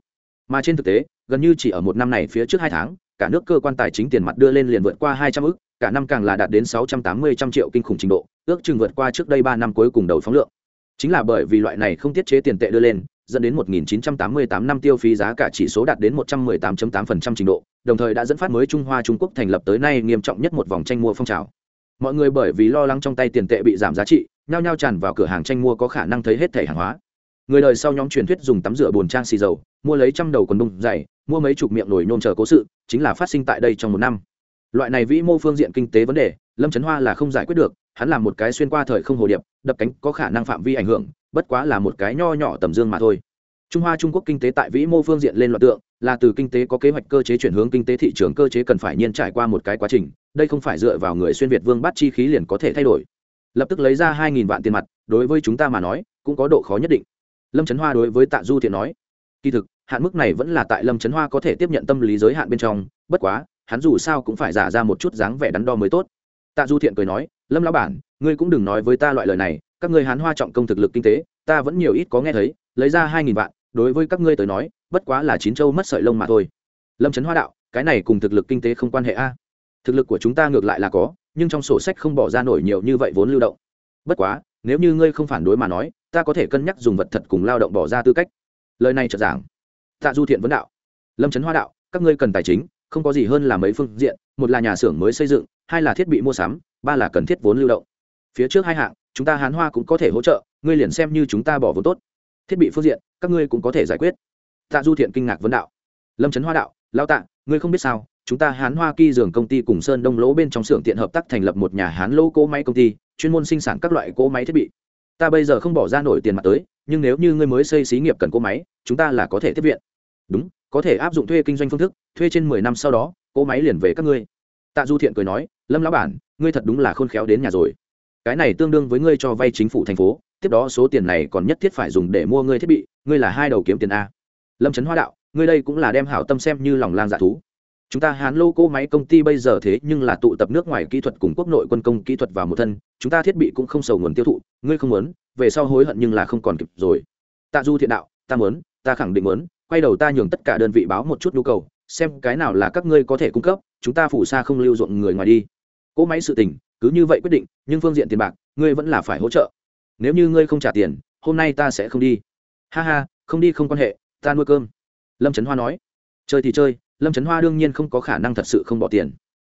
Mà trên thực tế, gần như chỉ ở một năm này phía trước hai tháng, cả nước cơ quan tài chính tiền mặt đưa lên liền vượt qua 200 ức, cả năm càng là đạt đến 680 trăm triệu kinh khủng trình độ, ước chừng vượt qua trước đây ba năm cuối cùng đầu phóng lượng chính là bởi vì loại này không tiết chế tiền tệ đưa lên dẫn đến 1988 năm tiêu phí giá cả chỉ số đạt đến 118.8% trình độ, đồng thời đã dẫn phát mới Trung Hoa Trung Quốc thành lập tới nay nghiêm trọng nhất một vòng tranh mua phong trào. Mọi người bởi vì lo lắng trong tay tiền tệ bị giảm giá trị, nhao nhao tràn vào cửa hàng tranh mua có khả năng thấy hết thể hàng hóa. Người đời sau nhóm truyền thuyết dùng tắm rửa bồn trang xì dầu, mua lấy trăm đầu quần đông dày, mua mấy chục miệng nồi nôn chờ cố sự, chính là phát sinh tại đây trong một năm. Loại này vĩ mô phương diện kinh tế vấn đề, Lâm Chấn Hoa là không giải quyết được, hắn làm một cái xuyên qua thời không hồ điệp, đập cánh có khả năng phạm vi ảnh hưởng, bất quá là một cái nho nhỏ tầm dương mà thôi. Trung hoa trung quốc kinh tế tại vĩ mô phương diện lên loạt tượng là từ kinh tế có kế hoạch cơ chế chuyển hướng kinh tế thị trường cơ chế cần phải nhiên trải qua một cái quá trình đây không phải dựa vào người xuyên việt vương bắt chi khí liền có thể thay đổi. Lập tức lấy ra hai nghìn vạn tiền mặt đối với chúng ta mà nói cũng có độ khó nhất định. Lâm trấn hoa đối với tạ du thiện nói kỳ thực hạn mức này vẫn là tại lâm trấn hoa có thể tiếp nhận tâm lý giới hạn bên trong bất quá hắn dù sao cũng phải giả ra một chút dáng vẻ đắn đo mới tốt. Tạ du thiện cười nói lâm lão bản, ngươi cũng đừng nói với ta loại lời này, các ngươi hán hoa trọng công thực lực kinh tế, ta vẫn nhiều ít có nghe thấy, lấy ra hai nghìn vạn, đối với các ngươi tới nói, bất quá là chín châu mất sợi lông mà thôi. Lâm trấn hoa đạo, cái này cùng thực lực kinh tế không quan hệ a. Thực lực của chúng ta ngược lại là có, nhưng trong sổ sách không bỏ ra nổi nhiều như vậy vốn lưu động. Bất quá, nếu như ngươi không phản đối mà nói, ta có thể cân nhắc dùng vật thật cùng lao động bỏ ra tư cách. Lời này trợ giảng. Tạ du thiện vấn đạo. Lâm trấn hoa đạo, các ngươi cần tài chính, không có gì hơn là mấy phương diện, một là nhà xưởng mới xây dựng, hai là thiết bị mua sắm ba là cần thiết vốn lưu động. Phía trước hai hạng, chúng ta hán hoa cũng có thể hỗ trợ, ngươi liền xem như chúng ta bỏ vốn tốt. Thiết bị phương diện, các ngươi cũng có thể giải quyết. Tạ du thiện kinh ngạc vấn đạo. Lâm trấn hoa đạo lao tạ, ngươi không biết sao, chúng ta hán hoa kỳ dường công ty cùng sơn đông lỗ bên trong xưởng tiện hợp tác thành lập một nhà hán lỗ cỗ máy công ty, chuyên môn sinh sản các loại cỗ máy thiết bị. Ta bây giờ không bỏ ra nổi tiền mặt tới, nhưng nếu như ngươi mới xây xí nghiệp cần cỗ máy, chúng ta là có thể tiếp viện. Đúng, có thể áp dụng thuê kinh doanh phương thức, thuê trên mười năm sau đó, cỗ máy liền về các ngươi. Tạ du thiện cười nói, lâm lão bản ngươi thật đúng là khôn khéo đến nhà rồi. Cái này tương đương với ngươi cho vay chính phủ thành phố, tiếp đó số tiền này còn nhất thiết phải dùng để mua ngươi thiết bị, ngươi là hai đầu kiếm tiền a. Lâm trấn hoa đạo, ngươi đây cũng là đem hảo tâm xem như lòng lang dạ thú. Chúng ta hán lô cỗ máy công ty bây giờ thế nhưng là tụ tập nước ngoài kỹ thuật cùng quốc nội quân công kỹ thuật vào một thân, chúng ta thiết bị cũng không sầu nguồn tiêu thụ, ngươi không muốn, về sau hối hận nhưng là không còn kịp rồi. Tạ du thiện đạo, ta muốn, ta khẳng định muốn, quay đầu ta nhường tất cả đơn vị báo một chút nhu cầu, xem cái nào là các ngươi có thể cung cấp, chúng ta phủ xa không lưu ruộng người ngoài đi cỗ máy sự tình, cứ như vậy quyết định, nhưng phương diện tiền bạc, ngươi vẫn là phải hỗ trợ. Nếu như ngươi không trả tiền, hôm nay ta sẽ không đi. Ha ha, không đi không quan hệ, ta nuôi cơm. Lâm trấn hoa nói. Chơi thì chơi, lâm trấn hoa đương nhiên không có khả năng thật sự không bỏ tiền.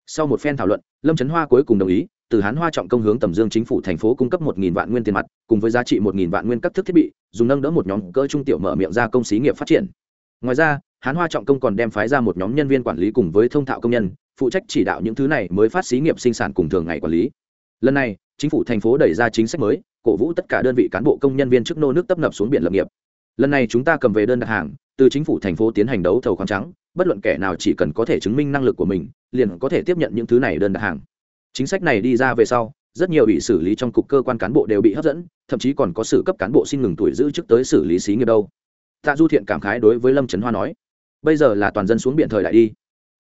Sau một phen thảo luận, lâm trấn hoa cuối cùng đồng ý, từ hán hoa trọng công hướng tầm dương chính phủ thành phố cung cấp một nghìn vạn nguyên tiền mặt, cùng với giá trị một nghìn vạn nguyên các thức thiết bị, dùng nâng đỡ một nhóm cỡ trung tiểu mở miệng ra công xí nghiệp phát triển. Ngoài ra, hán hoa trọng công còn đem phái ra một nhóm nhân viên quản lý cùng với thông thạo công nhân phụ trách chỉ đạo những thứ này mới phát xí nghiệp sinh sản cùng thường ngày quản lý. Lần này, chính phủ thành phố đẩy ra chính sách mới, cổ vũ tất cả đơn vị cán bộ công nhân viên chức nô nước tấp nập xuống biển lập nghiệp. Lần này chúng ta cầm về đơn đặt hàng, từ chính phủ thành phố tiến hành đấu thầu khoáng trắng, bất luận kẻ nào chỉ cần có thể chứng minh năng lực của mình, liền có thể tiếp nhận những thứ này đơn đặt hàng. Chính sách này đi ra về sau, rất nhiều bị xử lý trong cục cơ quan cán bộ đều bị hấp dẫn, thậm chí còn có sự cấp cán bộ xin ngừng tuổi giữ chức tới xử lý xí nghiệp đâu. Tạ du thiện cảm khái đối với lâm trấn hoa nói, bây giờ là toàn dân xuống biển thời đại đi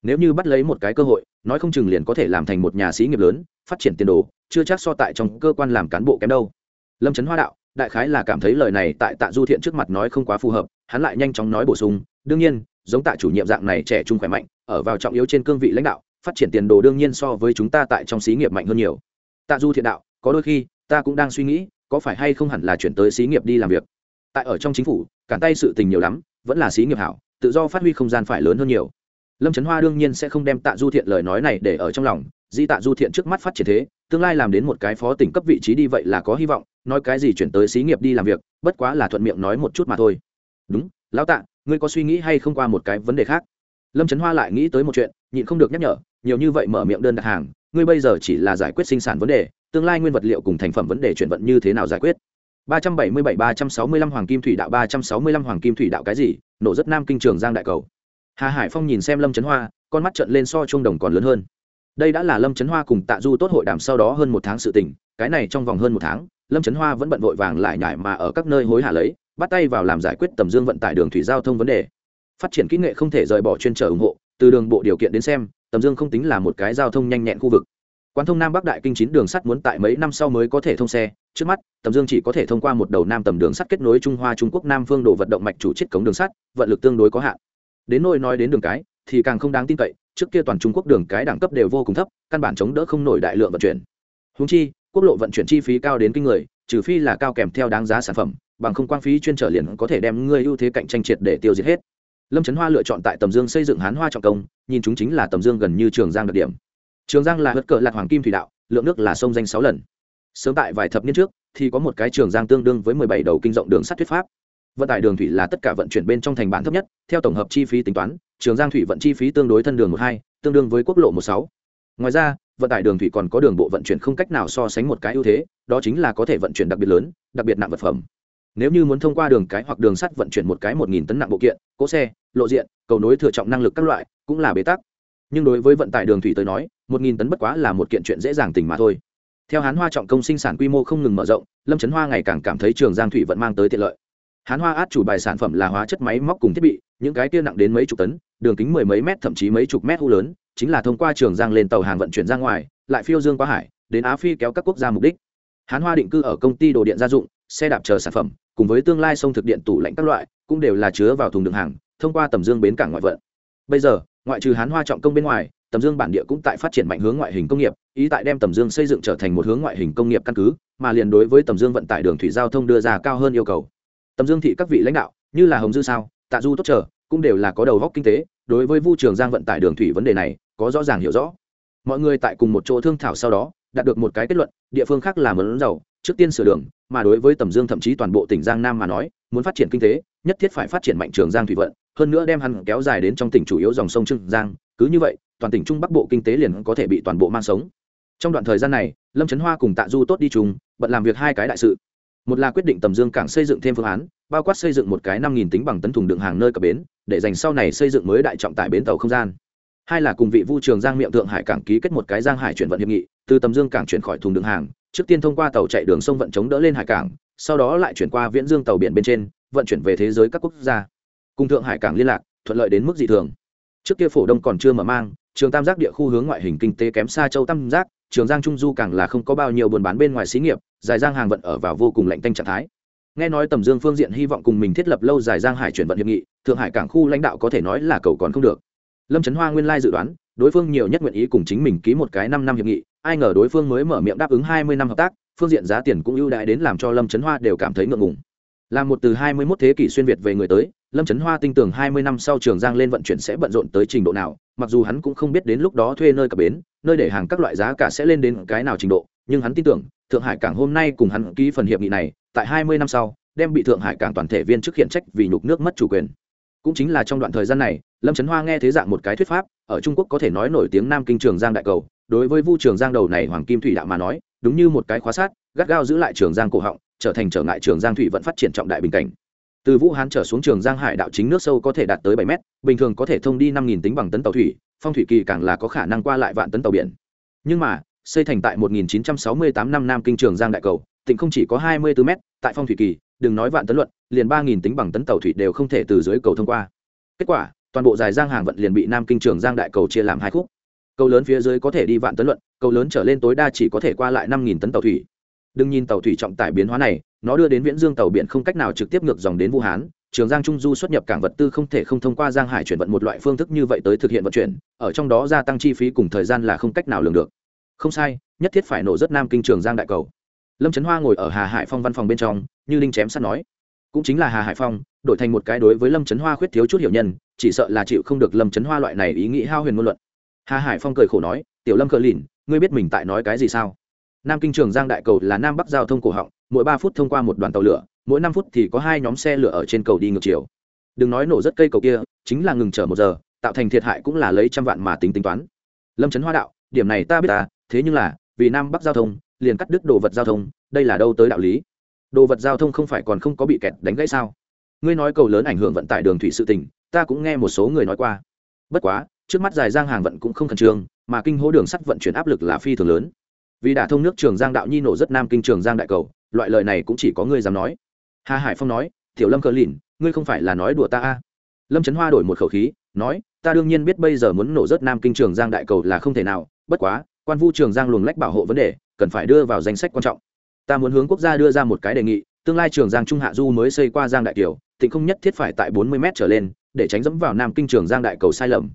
nếu như bắt lấy một cái cơ hội, nói không chừng liền có thể làm thành một nhà sĩ nghiệp lớn, phát triển tiền đồ, chưa chắc so tại trong cơ quan làm cán bộ kém đâu. Lâm trấn hoa đạo, đại khái là cảm thấy lời này tại tạ du thiện trước mặt nói không quá phù hợp, hắn lại nhanh chóng nói bổ sung, đương nhiên, giống tạ chủ nhiệm dạng này trẻ trung khỏe mạnh, ở vào trọng yếu trên cương vị lãnh đạo, phát triển tiền đồ đương nhiên so với chúng ta tại trong xí nghiệp mạnh hơn nhiều. Tạ du thiện đạo, có đôi khi, ta cũng đang suy nghĩ, có phải hay không hẳn là chuyển tới xí nghiệp đi làm việc. Tại ở trong chính phủ, cản tay sự tình nhiều lắm, vẫn là xí nghiệp hảo, tự do phát huy không gian phải lớn hơn nhiều lâm trấn hoa đương nhiên sẽ không đem tạ du thiện lời nói này để ở trong lòng di tạ du thiện trước mắt phát triển thế, tương lai làm đến một cái phó tỉnh cấp vị trí đi vậy là có hy vọng, nói cái gì chuyển tới xí nghiệp đi làm việc, bất quá là thuận miệng nói một chút mà thôi. Đúng, lão tạ, ngươi có suy nghĩ hay không qua một cái vấn đề khác? Lâm trấn hoa lại nghĩ tới một chuyện, nhịn không được nhắc nhở, nhiều như vậy mở miệng đơn đặt hàng, ngươi bây giờ chỉ là giải quyết sinh sản vấn đề, tương lai nguyên vật liệu cùng thành phẩm vấn đề chuyển vận như thế nào giải quyết? 377-365 hoàng kim thủy đạo 365 hoàng kim thủy đạo cái gì? Nổ rất nam kinh trường giang đại cầu hà hải phong nhìn xem lâm trấn hoa, con mắt trận lên so trung đồng còn lớn hơn. Đây đã là lâm trấn hoa cùng tạ du tốt hội đàm sau đó hơn một tháng sự tình, cái này trong vòng hơn một tháng, lâm trấn hoa vẫn bận vội vàng lại nhải mà ở các nơi hối hả lấy, bắt tay vào làm giải quyết tầm dương vận tải đường thủy giao thông vấn đề. Phát triển kỹ nghệ không thể rời bỏ chuyên trở ủng hộ, từ đường bộ điều kiện đến xem, tầm dương không tính là một cái giao thông nhanh nhẹn khu vực. Quán thông nam bắc đại kinh chín đường sắt muốn tại mấy năm sau mới có thể thông xe, trước mắt, tầm dương chỉ có thể thông qua một đầu nam tầm đường sắt kết nối trung hoa trung quốc nam phương đổ vận động mạch chủ chiết cống đường sắt, vận lực tương đối có hạn đến nôi nói đến đường cái, thì càng không đáng tin cậy, trước kia toàn trung quốc đường cái đẳng cấp đều vô cùng thấp, căn bản chống đỡ không nổi đại lượng vận chuyển. Húng chi, quốc lộ vận chuyển chi phí cao đến kinh người, trừ phi là cao kèm theo đáng giá sản phẩm, bằng không quang phí chuyên trở liền có thể đem ngươi ưu thế cạnh tranh triệt để tiêu diệt hết. Lâm trấn hoa lựa chọn tại tầm dương xây dựng hán hoa trọng công, nhìn chúng chính là tầm dương gần như trường giang đặc điểm. Trường giang là hất cờ lạc hoàng kim thủy đạo, lượng nước là sông danh sáu lần. Sớm tại vài thập niên trước, thì có một cái trường giang tương đương với mười bảy đầu kinh rộng đường sắt thuyết pháp vận tải đường thủy là tất cả vận chuyển bên trong thành bản thấp nhất, theo tổng hợp chi phí tính toán, trường giang thủy vận chi phí tương đối thân đường một hai, tương đương với quốc lộ một sáu. Ngoài ra, vận tải đường thủy còn có đường bộ vận chuyển không cách nào so sánh một cái ưu thế, đó chính là có thể vận chuyển đặc biệt lớn, đặc biệt nặng vật phẩm. Nếu như muốn thông qua đường cái hoặc đường sắt vận chuyển một cái một nghìn tấn nặng bộ kiện, cỗ xe, lộ diện, cầu nối thừa trọng năng lực các loại, cũng là bế tắc. Nhưng đối với vận tải đường thủy tới nói, một nghìn tấn bất quá là một kiện chuyện dễ dàng tình mà thôi. Theo hán hoa trọng công sinh sản quy mô không ngừng mở rộng, lâm trấn hoa ngày càng cảm thấy trường giang thủy vận mang tới tiện lợi hán hoa át chủ bài sản phẩm là hóa chất máy móc cùng thiết bị, những cái kia nặng đến mấy chục tấn, đường kính mười mấy mét, thậm chí mấy chục mét u lớn, chính là thông qua trường giang lên tàu hàng vận chuyển ra ngoài, lại phiêu dương qua hải, đến á phi kéo các quốc gia mục đích. Hán hoa định cư ở công ty đồ điện gia dụng, xe đạp chờ sản phẩm, cùng với tương lai sông thực điện tủ lạnh các loại, cũng đều là chứa vào thùng đường hàng, thông qua tầm dương bến cảng ngoại vận. Bây giờ, ngoại trừ hán hoa trọng công bên ngoài, tầm dương bản địa cũng tại phát triển mạnh hướng ngoại hình công nghiệp, ý tại đem tầm dương xây dựng trở thành một hướng ngoại hình công nghiệp căn cứ, mà liền đối với tầm dương vận tải đường thủy giao thông đưa ra cao hơn yêu cầu tầm dương thị các vị lãnh đạo, như là hồng dư sao, tạ du tốt trở cũng đều là có đầu góc kinh tế, đối với vu trường giang vận tải đường thủy vấn đề này, có rõ ràng hiểu rõ. Mọi người tại cùng một chỗ thương thảo sau đó, đạt được một cái kết luận, địa phương khác làm lớn giàu trước tiên sửa đường, mà đối với tầm dương thậm chí toàn bộ tỉnh giang nam mà nói, muốn phát triển kinh tế, nhất thiết phải phát triển mạnh trường giang thủy vận, hơn nữa đem hắn kéo dài đến trong tỉnh chủ yếu dòng sông trương giang, cứ như vậy, toàn tỉnh trung bắc bộ kinh tế liền có thể bị toàn bộ mang sống. Trong đoạn thời gian này, lâm trấn hoa cùng tạ du tốt đi chung, bận làm việc hai cái đại sự một là quyết định tầm dương cảng xây dựng thêm phương án, bao quát xây dựng một cái năm nghìn tính bằng tấn thùng đường hàng nơi cập bến, để dành sau này xây dựng mới đại trọng tải bến tàu không gian. Hai là cùng vị vu trường giang miệng thượng hải cảng ký kết một cái giang hải chuyển vận hiệp nghị, từ tầm dương cảng chuyển khỏi thùng đường hàng, trước tiên thông qua tàu chạy đường sông vận chống đỡ lên hải cảng, sau đó lại chuyển qua viễn dương tàu biển bên trên, vận chuyển về thế giới các quốc gia. Cùng thượng hải cảng liên lạc, thuận lợi đến mức dị thường. Trước kia phổ đông còn chưa mở mang, trường tam giác địa khu hướng ngoại hình kinh tế kém xa châu tam giác trường giang trung du càng là không có bao nhiêu buôn bán bên ngoài xí nghiệp dài giang hàng vận ở vào vô cùng lạnh tanh trạng thái. Nghe nói tầm dương phương diện hy vọng cùng mình thiết lập lâu dài giang hải chuyển vận hiệp nghị, thượng hải cảng khu lãnh đạo có thể nói là cầu còn không được. Lâm trấn hoa nguyên lai dự đoán, đối phương nhiều nhất nguyện ý cùng chính mình ký một cái năm năm hiệp nghị, ai ngờ đối phương mới mở miệng đáp ứng hai mươi năm hợp tác, phương diện giá tiền cũng ưu đãi đến làm cho lâm trấn hoa đều cảm thấy ngượng ngùng. Là một từ hai mươi 21 thế kỷ xuyên việt về người tới, lâm trấn hoa tin tưởng hai mươi năm sau trường giang lên vận chuyển sẽ bận rộn tới trình độ nào, mặc dù hắn cũng không biết đến lúc đó thuê nơi cập bến nơi để hàng các loại giá cả sẽ lên đến cái nào trình độ, nhưng hắn tin tưởng, thượng hải cảng hôm nay cùng hắn ký phần hiệp nghị này, tại hai mươi năm sau, đem bị thượng hải cảng toàn thể viên chức hiện trách vì nhục nước mất chủ quyền. Cũng chính là trong đoạn thời gian này, lâm trấn hoa nghe thế dạng một cái thuyết pháp, ở trung quốc có thể nói nổi tiếng nam kinh trường giang đại cầu, đối với vu trường giang đầu này hoàng kim thủy đạo mà nói, đúng như một cái khóa sát, gắt gao giữ lại trường giang cổ họng, trở thành trở ngại trường giang thủy vẫn phát triển trọng đại bình cảnh. Từ vũ hán trở xuống trường giang hải đạo chính nước sâu có thể đạt tới bảy mét, bình thường có thể thông đi năm tính bằng tấn tàu thủy phong thủy kỳ càng là có khả năng qua lại vạn tấn tàu biển. Nhưng mà xây thành tại 1968 năm nam kinh trường giang đại cầu tỉnh không chỉ có 24m, tại phong thủy kỳ đừng nói vạn tấn luận liền 3.000 tính bằng tấn tàu thủy đều không thể từ dưới cầu thông qua. Kết quả toàn bộ dài giang hàng vận liền bị nam kinh trường giang đại cầu chia làm hai khúc. Cầu lớn phía dưới có thể đi vạn tấn luận cầu lớn trở lên tối đa chỉ có thể qua lại 5.000 tấn tàu thủy. Đừng nhìn tàu thủy trọng tải biến hóa này nó đưa đến viễn dương tàu biển không cách nào trực tiếp ngược dòng đến vũ hán trường giang trung du xuất nhập cảng vật tư không thể không thông qua giang hải chuyển vận một loại phương thức như vậy tới thực hiện vận chuyển, ở trong đó gia tăng chi phí cùng thời gian là không cách nào lường được. Không sai, nhất thiết phải nổ rất nam kinh trường giang đại cầu. Lâm trấn hoa ngồi ở hà hải phong văn phòng bên trong, như linh chém sắt nói. Cũng chính là hà hải phong, đổi thành một cái đối với lâm trấn hoa khuyết thiếu chút hiểu nhân, chỉ sợ là chịu không được lâm trấn hoa loại này ý nghĩ hao huyền ngôn luận. Hà hải phong cười khổ nói, tiểu lâm cờ lìn, ngươi biết mình tại nói cái gì sao? Nam kinh trường giang đại cầu là nam bắc giao thông cổ họng, mỗi ba phút thông qua một đoàn tàu lửa mỗi năm phút thì có hai nhóm xe lửa ở trên cầu đi ngược chiều. Đừng nói nổ rất cây cầu kia, chính là ngừng chở một giờ, tạo thành thiệt hại cũng là lấy trăm vạn mà tính tính toán. Lâm trấn hoa đạo, điểm này ta biết ta, thế nhưng là, vì nam bắc giao thông, liền cắt đứt đồ vật giao thông, đây là đâu tới đạo lý? Đồ vật giao thông không phải còn không có bị kẹt đánh gãy sao? Ngươi nói cầu lớn ảnh hưởng vận tải đường thủy sự tình, ta cũng nghe một số người nói qua. Bất quá, trước mắt dài giang hàng vận cũng không khẩn trương, mà kinh hố đường sắt vận chuyển áp lực là phi thường lớn. Vì đả thông nước trường giang đạo nhi nổ rất nam kinh trường giang đại cầu, loại lời này cũng chỉ có ngươi dám nói hà hải phong nói, tiểu lâm cờ lìn, ngươi không phải là nói đùa ta a à. lâm trấn hoa đổi một khẩu khí, nói, ta đương nhiên biết bây giờ muốn nổ rớt nam kinh trường giang đại cầu là không thể nào, bất quá, quan vu trường giang luồng lách bảo hộ vấn đề, cần phải đưa vào danh sách quan trọng. Ta muốn hướng quốc gia đưa ra một cái đề nghị, tương lai trường giang trung hạ du mới xây qua giang đại kiều tỉnh không nhất thiết phải tại bốn mươi m trở lên, để tránh dẫm vào nam kinh trường giang đại cầu sai lầm.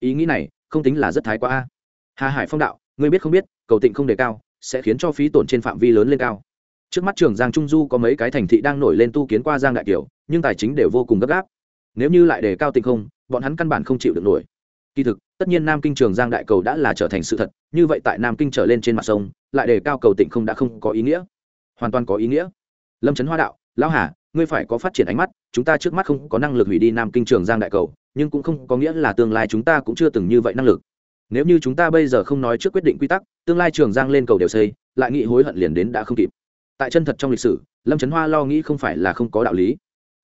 Ý nghĩ này, không tính là rất thái quá a. Hà hải phong đạo, ngươi biết không biết, cầu tịnh không đề cao, sẽ khiến cho phí tổn trên phạm vi lớn lên cao trước mắt trường giang trung du có mấy cái thành thị đang nổi lên tu kiến qua giang đại kiều, nhưng tài chính đều vô cùng gấp gáp. Nếu như lại đề cao tình không, bọn hắn căn bản không chịu được nổi. Kỳ thực, tất nhiên nam kinh trường giang đại cầu đã là trở thành sự thật, như vậy tại nam kinh trở lên trên mặt sông, lại đề cao cầu tỉnh không đã không có ý nghĩa. Hoàn toàn có ý nghĩa. Lâm trấn hoa đạo, lão hà, ngươi phải có phát triển ánh mắt, chúng ta trước mắt không có năng lực hủy đi nam kinh trường giang đại cầu nhưng cũng không có nghĩa là tương lai chúng ta cũng chưa từng như vậy năng lực. Nếu như chúng ta bây giờ không nói trước quyết định quy tắc, tương lai trường giang lên cầu đều xây, lại nghĩ hối hận liền đến đã không kịp tại chân thật trong lịch sử, lâm trấn hoa lo nghĩ không phải là không có đạo lý.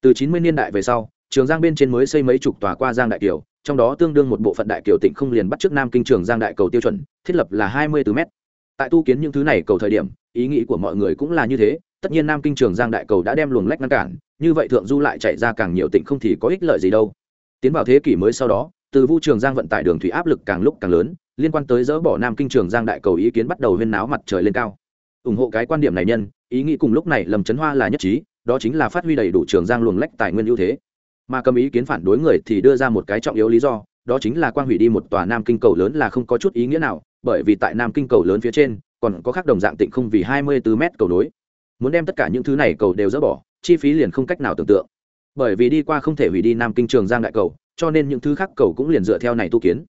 Từ chín mươi niên đại về sau, trường giang bên trên mới xây mấy chục tòa qua giang đại kiều, trong đó tương đương một bộ phận đại kiều tỉnh không liền bắt trước nam kinh trường giang đại cầu tiêu chuẩn, thiết lập là hai mươi bốn m tại tu kiến những thứ này cầu thời điểm, ý nghĩ của mọi người cũng là như thế, tất nhiên nam kinh trường giang đại cầu đã đem luồng lách ngăn cản, như vậy thượng du lại chạy ra càng nhiều tỉnh không thì có ích lợi gì đâu. Tiến vào thế kỷ mới sau đó, từ vu trường giang vận tải đường thủy áp lực càng lúc càng lớn, liên quan tới dỡ bỏ nam kinh trường giang đại cầu ý kiến bắt đầu huyên náo mặt trời lên cao ủng hộ cái quan điểm này nhân, ý nghĩ cùng lúc này lầm chấn hoa là nhất trí, đó chính là phát huy đầy đủ trường giang luồng lách tài nguyên ưu thế. Mà cầm ý kiến phản đối người thì đưa ra một cái trọng yếu lý do, đó chính là quan hủy đi một tòa nam kinh cầu lớn là không có chút ý nghĩa nào, bởi vì tại nam kinh cầu lớn phía trên, còn có khác đồng dạng tịnh không vì hai mươi bốn mét cầu nối. Muốn đem tất cả những thứ này cầu đều dỡ bỏ, chi phí liền không cách nào tưởng tượng. Bởi vì đi qua không thể hủy đi nam kinh trường giang đại cầu, cho nên những thứ khác cầu cũng liền dựa theo này tu kiến.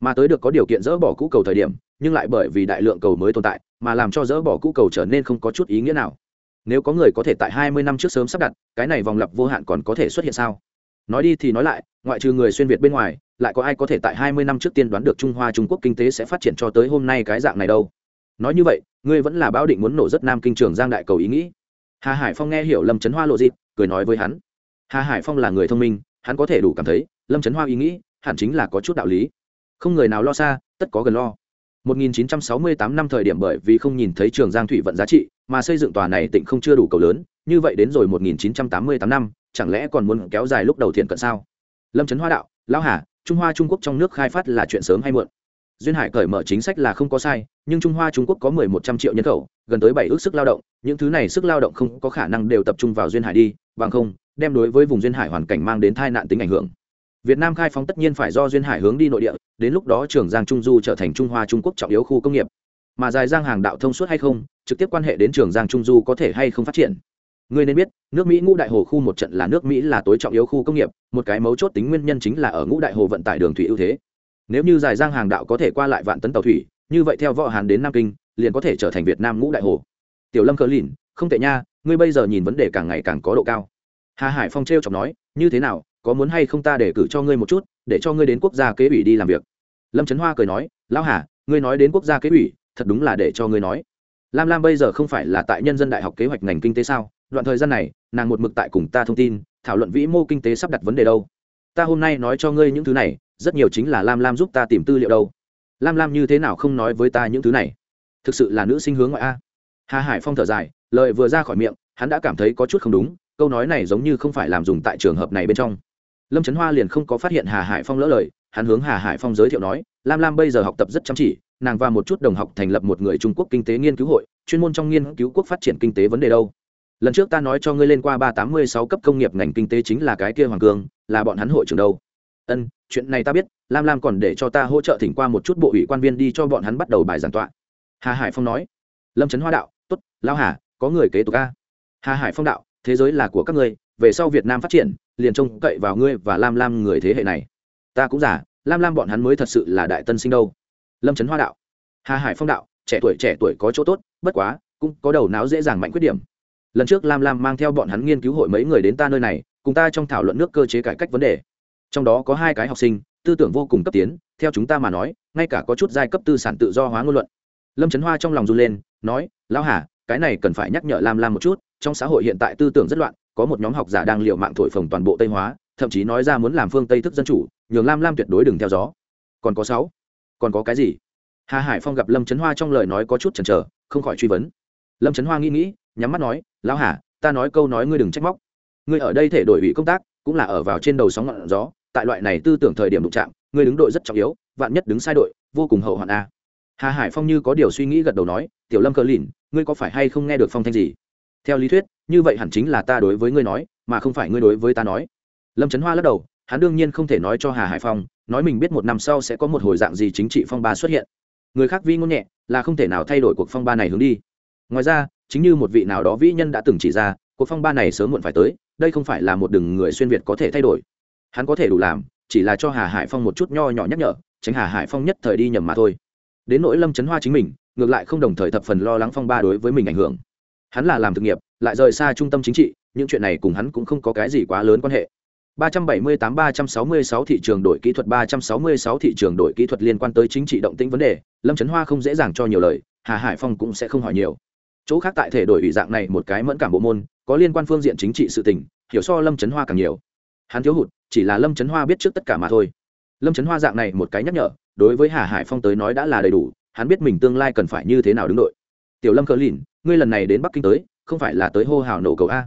Mà tới được có điều kiện dỡ bỏ cũ cầu thời điểm nhưng lại bởi vì đại lượng cầu mới tồn tại mà làm cho dỡ bỏ cũ cầu trở nên không có chút ý nghĩa nào. Nếu có người có thể tại hai mươi năm trước sớm sắp đặt, cái này vòng lặp vô hạn còn có thể xuất hiện sao? Nói đi thì nói lại, ngoại trừ người xuyên việt bên ngoài, lại có ai có thể tại hai mươi năm trước tiên đoán được trung hoa, trung quốc kinh tế sẽ phát triển cho tới hôm nay cái dạng này đâu? Nói như vậy, ngươi vẫn là báo định muốn nổ rất nam kinh trường giang đại cầu ý nghĩ. Hà hải phong nghe hiểu lâm trấn hoa lộ dịp, cười nói với hắn. Hà hải phong là người thông minh, hắn có thể đủ cảm thấy, lâm trấn hoa ý nghĩ hẳn chính là có chút đạo lý. Không người nào lo xa, tất có gần lo. 1968 năm thời điểm bởi vì không nhìn thấy trường giang thủy vận giá trị mà xây dựng tòa này tỉnh không chưa đủ cầu lớn, như vậy đến rồi 1988 năm, chẳng lẽ còn muốn kéo dài lúc đầu thiện cận sao? Lâm trấn hoa đạo, lão hà, trung hoa trung quốc trong nước khai phát là chuyện sớm hay muộn? Duyên hải cởi mở chính sách là không có sai, nhưng trung hoa trung quốc có mười một trăm triệu nhân khẩu, gần tới bảy ước sức lao động, những thứ này sức lao động không có khả năng đều tập trung vào duyên hải đi, bằng không, đem đối với vùng duyên hải hoàn cảnh mang đến tai nạn tính ảnh hưởng việt nam khai phóng tất nhiên phải do duyên hải hướng đi nội địa, đến lúc đó trường giang trung du trở thành trung hoa trung quốc trọng yếu khu công nghiệp. Mà dài giang hàng đạo thông suốt hay không, trực tiếp quan hệ đến trường giang trung du có thể hay không phát triển. Ngươi nên biết, nước mỹ ngũ đại hồ khu một trận là nước mỹ là tối trọng yếu khu công nghiệp, một cái mấu chốt tính nguyên nhân chính là ở ngũ đại hồ vận tải đường thủy ưu thế. Nếu như dài giang hàng đạo có thể qua lại vạn tấn tàu thủy, như vậy theo võ hàn đến nam kinh, liền có thể trở thành việt nam ngũ đại hồ. Tiểu lâm cờ lìn, không tệ nha, ngươi bây giờ nhìn vấn đề càng ngày càng có độ cao. Hà hải phong treo chọc nói, như thế nào có muốn hay không ta để cử cho ngươi một chút, để cho ngươi đến quốc gia kế ủy đi làm việc. Lâm trấn hoa cười nói, lão hà, ngươi nói đến quốc gia kế ủy, thật đúng là để cho ngươi nói. Lam lam bây giờ không phải là tại nhân dân đại học kế hoạch ngành kinh tế sao? Đoạn thời gian này, nàng một mực tại cùng ta thông tin, thảo luận vĩ mô kinh tế sắp đặt vấn đề đâu. Ta hôm nay nói cho ngươi những thứ này, rất nhiều chính là lam lam giúp ta tìm tư liệu đâu. Lam lam như thế nào không nói với ta những thứ này? Thực sự là nữ sinh hướng ngoại a. Hà hải phong thở dài, lời vừa ra khỏi miệng, hắn đã cảm thấy có chút không đúng, câu nói này giống như không phải làm dùng tại trường hợp này bên trong lâm trấn hoa liền không có phát hiện hà hải phong lỡ lời, hắn hướng hà hải phong giới thiệu nói, lam lam bây giờ học tập rất chăm chỉ, nàng và một chút đồng học thành lập một người trung quốc kinh tế nghiên cứu hội, chuyên môn trong nghiên cứu quốc phát triển kinh tế vấn đề đâu. Lần trước ta nói cho ngươi lên qua ba tám mươi sáu cấp công nghiệp ngành kinh tế chính là cái kia hoàng cương, là bọn hắn hội trưởng đâu. Ân, chuyện này ta biết, lam lam còn để cho ta hỗ trợ thỉnh qua một chút bộ ủy quan viên đi cho bọn hắn bắt đầu bài giảng tọa. Hà hải phong nói. Lâm trấn hoa đạo t ố t lao hà, có người kế tục ca hà hải phong đạo, thế giới là của các ngươi, về sau việt nam phát triển liền trông cậy vào ngươi và lam lam người thế hệ này. Ta cũng giả lam lam bọn hắn mới thật sự là đại tân sinh đâu. Lâm trấn hoa đạo. Hà hải phong đạo, trẻ tuổi trẻ tuổi có chỗ tốt, bất quá, cũng có đầu não dễ dàng mạnh khuyết điểm. Lần trước lam lam mang theo bọn hắn nghiên cứu hội mấy người đến ta nơi này, cùng ta trong thảo luận nước cơ chế cải cách vấn đề. Trong đó có hai cái học sinh, tư tưởng vô cùng cấp tiến, theo chúng ta mà nói, ngay cả có chút giai cấp tư sản tự do hóa ngôn luận. Lâm trấn hoa trong lòng run lên, nói, lão hà, cái này cần phải nhắc nhở lam lam một chút, trong xã hội hiện tại tư tưởng rất loạn có một nhóm học giả đang liệu mạng thổi phồng toàn bộ tây hóa, thậm chí nói ra muốn làm phương tây thức dân chủ, nhường lam lam tuyệt đối đừng theo gió. Còn có sáu. Còn có cái gì? Hà hải phong gặp lâm trấn hoa trong lời nói có chút chần chờ, không khỏi truy vấn. Lâm trấn hoa nghĩ nghĩ, nhắm mắt nói, lão hà, ta nói câu nói ngươi đừng trách móc. Ngươi ở đây thể đổi vị công tác, cũng là ở vào trên đầu sóng ngọn gió, tại loại này tư tưởng thời điểm đụng chạm, ngươi đứng đội rất trọng yếu, vạn nhất đứng sai đội, vô cùng hậu hoạn a. Hà hải phong như có điều suy nghĩ gật đầu nói, tiểu lâm cờ lìn, ngươi có phải hay không nghe được phong thanh gì? Theo lý thuyết, như vậy hẳn chính là ta đối với ngươi nói, mà không phải ngươi đối với ta nói. Lâm trấn hoa lắc đầu, hắn đương nhiên không thể nói cho hà hải phong, nói mình biết một năm sau sẽ có một hồi dạng gì chính trị phong ba xuất hiện. Người khác vi ngôn nhẹ, là không thể nào thay đổi cuộc phong ba này hướng đi. Ngoài ra, chính như một vị nào đó vĩ nhân đã từng chỉ ra, cuộc phong ba này sớm muộn phải tới, đây không phải là một đường người xuyên việt có thể thay đổi. Hắn có thể đủ làm, chỉ là cho hà hải phong một chút nho nhỏ nhắc nhở, tránh hà hải phong nhất thời đi nhầm mà thôi. Đến nỗi lâm trấn hoa chính mình, ngược lại không đồng thời thập phần lo lắng phong ba đối với mình ảnh hưởng hắn là làm thực nghiệp lại rời xa trung tâm chính trị những chuyện này cùng hắn cũng không có cái gì quá lớn quan hệ 378-366 thị trường đổi kỹ thuật 366 thị trường đổi kỹ thuật liên quan tới chính trị động tĩnh vấn đề, Lâm Chấn Hoa không dễ dàng cho nhiều lời, Hà Hải Phong cũng sẽ không hỏi nhiều. Chỗ khác tại thể đổi ủy dạng này một cái mẫn cảm bộ môn, có liên quan phương diện chính trị sự tình, hiểu so Lâm Chấn Hoa càng nhiều. Hắn thiếu hụt, chỉ là Lâm Chấn Hoa biết trước tất cả mà thôi. Lâm Chấn Hoa dạng này một cái nhắc nhở, đối với Hà Hải Phong tới nói đã là đầy đủ, hắn biết mình tương lai cần phải như thế nào đứng đội. Tiểu Lâm Cờ Lìn, ngươi lần này đến Bắc Kinh tới, không phải là tới hô hào nổ cầu a?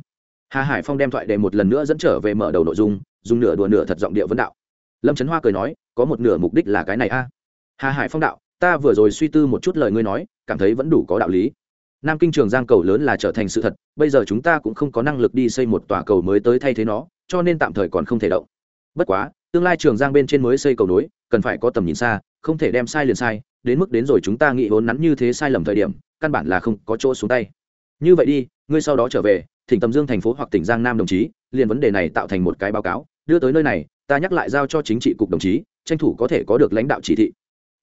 hà hải phong đem thoại đề một lần nữa dẫn trở về mở đầu nội dung dùng nửa đùa nửa thật giọng địa vấn đạo. Lâm trấn hoa cười nói có một nửa mục đích là cái này a. Hà hải phong đạo ta vừa rồi suy tư một chút lời ngươi nói cảm thấy vẫn đủ có đạo lý. Nam kinh trường giang cầu lớn là trở thành sự thật bây giờ chúng ta cũng không có năng lực đi xây một tòa cầu mới tới thay thế nó cho nên tạm thời còn không thể động. Bất quá tương lai trường giang bên trên mới xây cầu nối cần phải có tầm nhìn xa không thể đem sai liền sai đến mức đến rồi chúng ta nghĩ vốn nắn như thế sai lầm thời điểm, căn bản là không có chỗ xuống tay. Như vậy đi, ngươi sau đó trở về, thỉnh tầm dương thành phố hoặc tỉnh giang nam đồng chí, liền vấn đề này tạo thành một cái báo cáo, đưa tới nơi này, ta nhắc lại giao cho chính trị cục đồng chí, tranh thủ có thể có được lãnh đạo chỉ thị.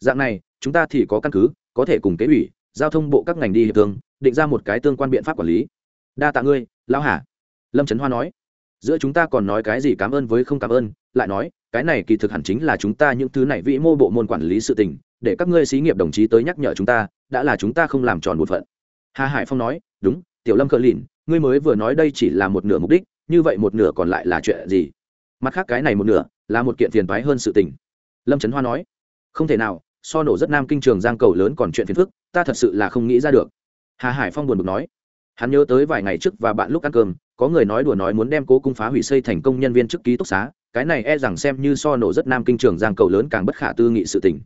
Dạng này, chúng ta thì có căn cứ, có thể cùng kế ủy, giao thông bộ các ngành đi hiệp thương, định ra một cái tương quan biện pháp quản lý. Đa tạ ngươi, lão hà. Lâm trấn hoa nói. Giữa chúng ta còn nói cái gì cảm ơn với không cảm ơn, lại nói, cái này kỳ thực hẳn chính là chúng ta những thứ này vĩ mô bộ môn quản lý sự tình để các ngươi xí nghiệp đồng chí tới nhắc nhở chúng ta, đã là chúng ta không làm tròn một phận. Hà hải phong nói, đúng, tiểu lâm cờ lìn, ngươi mới vừa nói đây chỉ là một nửa mục đích, như vậy một nửa còn lại là chuyện gì? Mặt khác cái này một nửa là một kiện phiền toái hơn sự tình. Lâm trấn hoa nói, không thể nào, so nổ rất nam kinh trường giang cầu lớn còn chuyện phiền phức, ta thật sự là không nghĩ ra được. Hà hải phong buồn bực nói, hắn nhớ tới vài ngày trước và bạn lúc ăn cơm, có người nói đùa nói muốn đem cố cung phá hủy xây thành công nhân viên chức ký túc xá, cái này e rằng xem như so nổ rất nam kinh trường giang cầu lớn càng bất khả tư nghị sự tình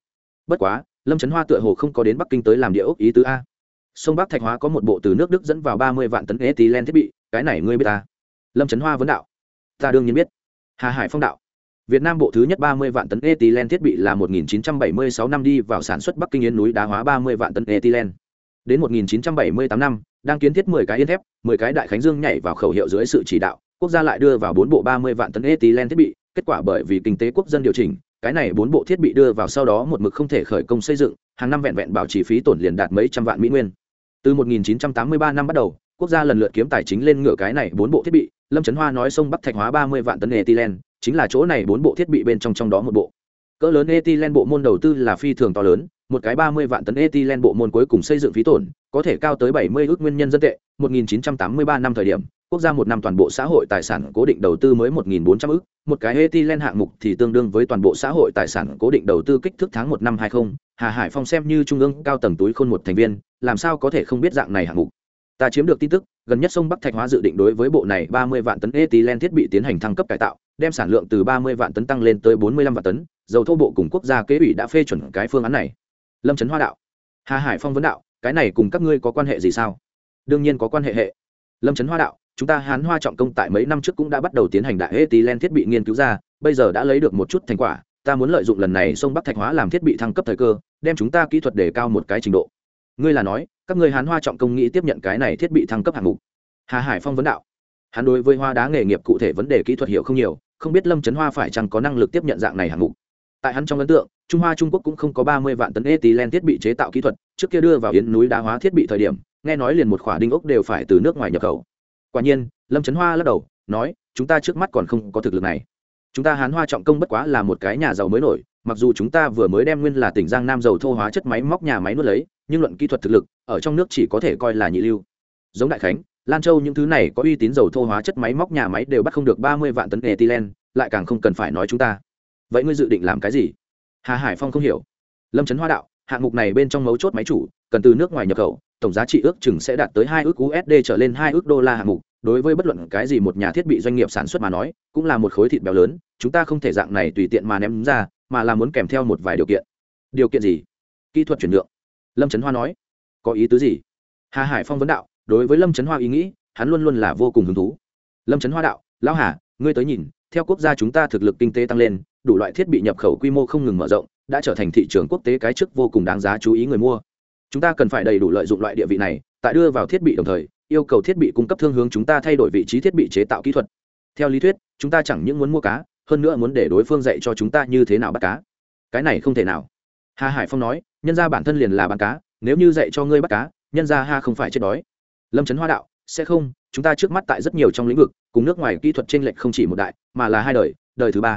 bất quá lâm trấn hoa tựa hồ không có đến bắc kinh tới làm địa ốc ý tứ a. Sông bắc thạch hóa có một bộ từ nước đức dẫn vào ba mươi vạn tấn ethylene thiết bị cái này ngươi biết ta? Lâm trấn hoa vấn đạo. Ta đương nhiên biết. Hà hải phong đạo. Việt Nam bộ thứ nhất 30 vạn tấn ethylene thiết bị là 1976 năm đi vào sản xuất Bắc Kinh Yến núi đá hóa 30 vạn tấn ethylene. Đến 1978 năm, đang kiến thiết 10 cái yên thép, 10 cái đại khánh dương nhảy vào khẩu hiệu dưới sự chỉ đạo, quốc gia lại đưa vào 4 bộ 30 vạn tấn ethylene thiết bị, kết quả bởi vì kinh tế quốc dân điều chỉnh, cái này bốn bộ thiết bị đưa vào sau đó một mực không thể khởi công xây dựng, hàng năm vẹn vẹn bảo trì phí tổn liền đạt mấy trăm vạn mỹ nguyên. Từ 1983 năm bắt đầu, quốc gia lần lượt kiếm tài chính lên ngựa cái này bốn bộ thiết bị, Lâm Trấn Hoa nói sông Bắc Thạch hóa 30 vạn tấn ethylene, chính là chỗ này bốn bộ thiết bị bên trong trong đó một bộ cỡ lớn ethylene bộ môn đầu tư là phi thường to lớn một cái ba mươi vạn tấn ethylene bộ môn cuối cùng xây dựng phí tổn có thể cao tới bảy mươi ước nguyên nhân dân tệ 1983 năm thời điểm quốc gia một năm toàn bộ xã hội tài sản cố định đầu tư mới 1.400 ức, một cái ethylene hạng mục thì tương đương với toàn bộ xã hội tài sản cố định đầu tư kích thước tháng một năm 20 Hà Hải Phong xem như trung ương cao tầng túi khôn một thành viên làm sao có thể không biết dạng này hạng mục? Ta chiếm được tin tức gần nhất sông bắc thạch hóa dự định đối với bộ này 30 vạn tấn ethylene thiết bị tiến hành thăng cấp cải tạo đem sản lượng từ 30 vạn tấn tăng lên tới 45 vạn tấn dầu thô bộ cùng quốc gia kế ủy đã phê chuẩn cái phương án này. Lâm trấn hoa đạo. Hà hải phong vấn đạo cái này cùng các ngươi có quan hệ gì sao? Đương nhiên có quan hệ hệ. Lâm trấn hoa đạo chúng ta hán hoa trọng công tại mấy năm trước cũng đã bắt đầu tiến hành đại ethylene thiết bị nghiên cứu ra, bây giờ đã lấy được một chút thành quả, ta muốn lợi dụng lần này sông bắc thạch hóa làm thiết bị thăng cấp thời cơ, đem chúng ta kỹ thuật đề cao một cái trình độ. Ngươi là nói, các ngươi hán hoa trọng công nghĩ tiếp nhận cái này thiết bị thăng cấp hạng mục? Hà hải phong vấn đạo. Hắn đối với hoa đá nghề nghiệp cụ thể vấn đề kỹ thuật hiểu không nhiều, không biết lâm trấn hoa phải chăng có năng lực tiếp nhận dạng này hạng mục. Tại hắn trong ấn tượng, trung hoa trung quốc cũng không có ba mươi vạn tấn ethylene thiết bị chế tạo kỹ thuật, trước kia đưa vào yến núi đá hóa thiết bị thời điểm, nghe nói liền một khỏa đinh ốc đều phải từ nước ngoài nhập khẩu quả nhiên, lâm trấn hoa lắc đầu, nói, chúng ta trước mắt còn không có thực lực này. Chúng ta hán hoa trọng công bất quá là một cái nhà giàu mới nổi, mặc dù chúng ta vừa mới đem nguyên là tỉnh giang nam dầu thô hóa chất máy móc nhà máy nuốt lấy, nhưng luận kỹ thuật thực lực, ở trong nước chỉ có thể coi là nhị lưu. Giống đại khánh, lan châu những thứ này có uy tín dầu thô hóa chất máy móc nhà máy đều bắt không được ba mươi vạn tấn ethylene, lại càng không cần phải nói chúng ta. Vậy ngươi dự định làm cái gì? Hà hải phong không hiểu. Lâm trấn hoa đạo, hạng mục này bên trong mấu chốt máy chủ, cần từ nước ngoài nhập khẩu tổng giá trị ước chừng sẽ đạt tới hai ước usd trở lên hai ước đô la hạng mục. Đối với bất luận cái gì một nhà thiết bị doanh nghiệp sản xuất mà nói, cũng là một khối thịt béo lớn, chúng ta không thể dạng này tùy tiện mà ném ra, mà là muốn kèm theo một vài điều kiện. Điều kiện gì? Kỹ thuật chuyển nhượng. Lâm trấn hoa nói. Có ý tứ gì? Hà hải phong vấn đạo, đối với lâm trấn hoa ý nghĩ, hắn luôn luôn là vô cùng hứng thú. Lâm trấn hoa đạo, lão hà, ngươi tới nhìn, theo quốc gia chúng ta thực lực kinh tế tăng lên, đủ loại thiết bị nhập khẩu quy mô không ngừng mở rộng, đã trở thành thị trường quốc tế cái chức vô cùng đáng giá chú ý người mua chúng ta cần phải đầy đủ lợi dụng loại địa vị này, tại đưa vào thiết bị đồng thời, yêu cầu thiết bị cung cấp thương hướng chúng ta thay đổi vị trí thiết bị chế tạo kỹ thuật. Theo lý thuyết, chúng ta chẳng những muốn mua cá, hơn nữa muốn để đối phương dạy cho chúng ta như thế nào bắt cá. Cái này không thể nào. Hà hải phong nói, nhân ra bản thân liền là bán cá, nếu như dạy cho ngươi bắt cá, nhân ra ha không phải chết đói. Lâm trấn hoa đạo, sẽ không, chúng ta trước mắt tại rất nhiều trong lĩnh vực, cùng nước ngoài kỹ thuật t r ê n lệch không chỉ một đại, mà là hai đời đời thứ ba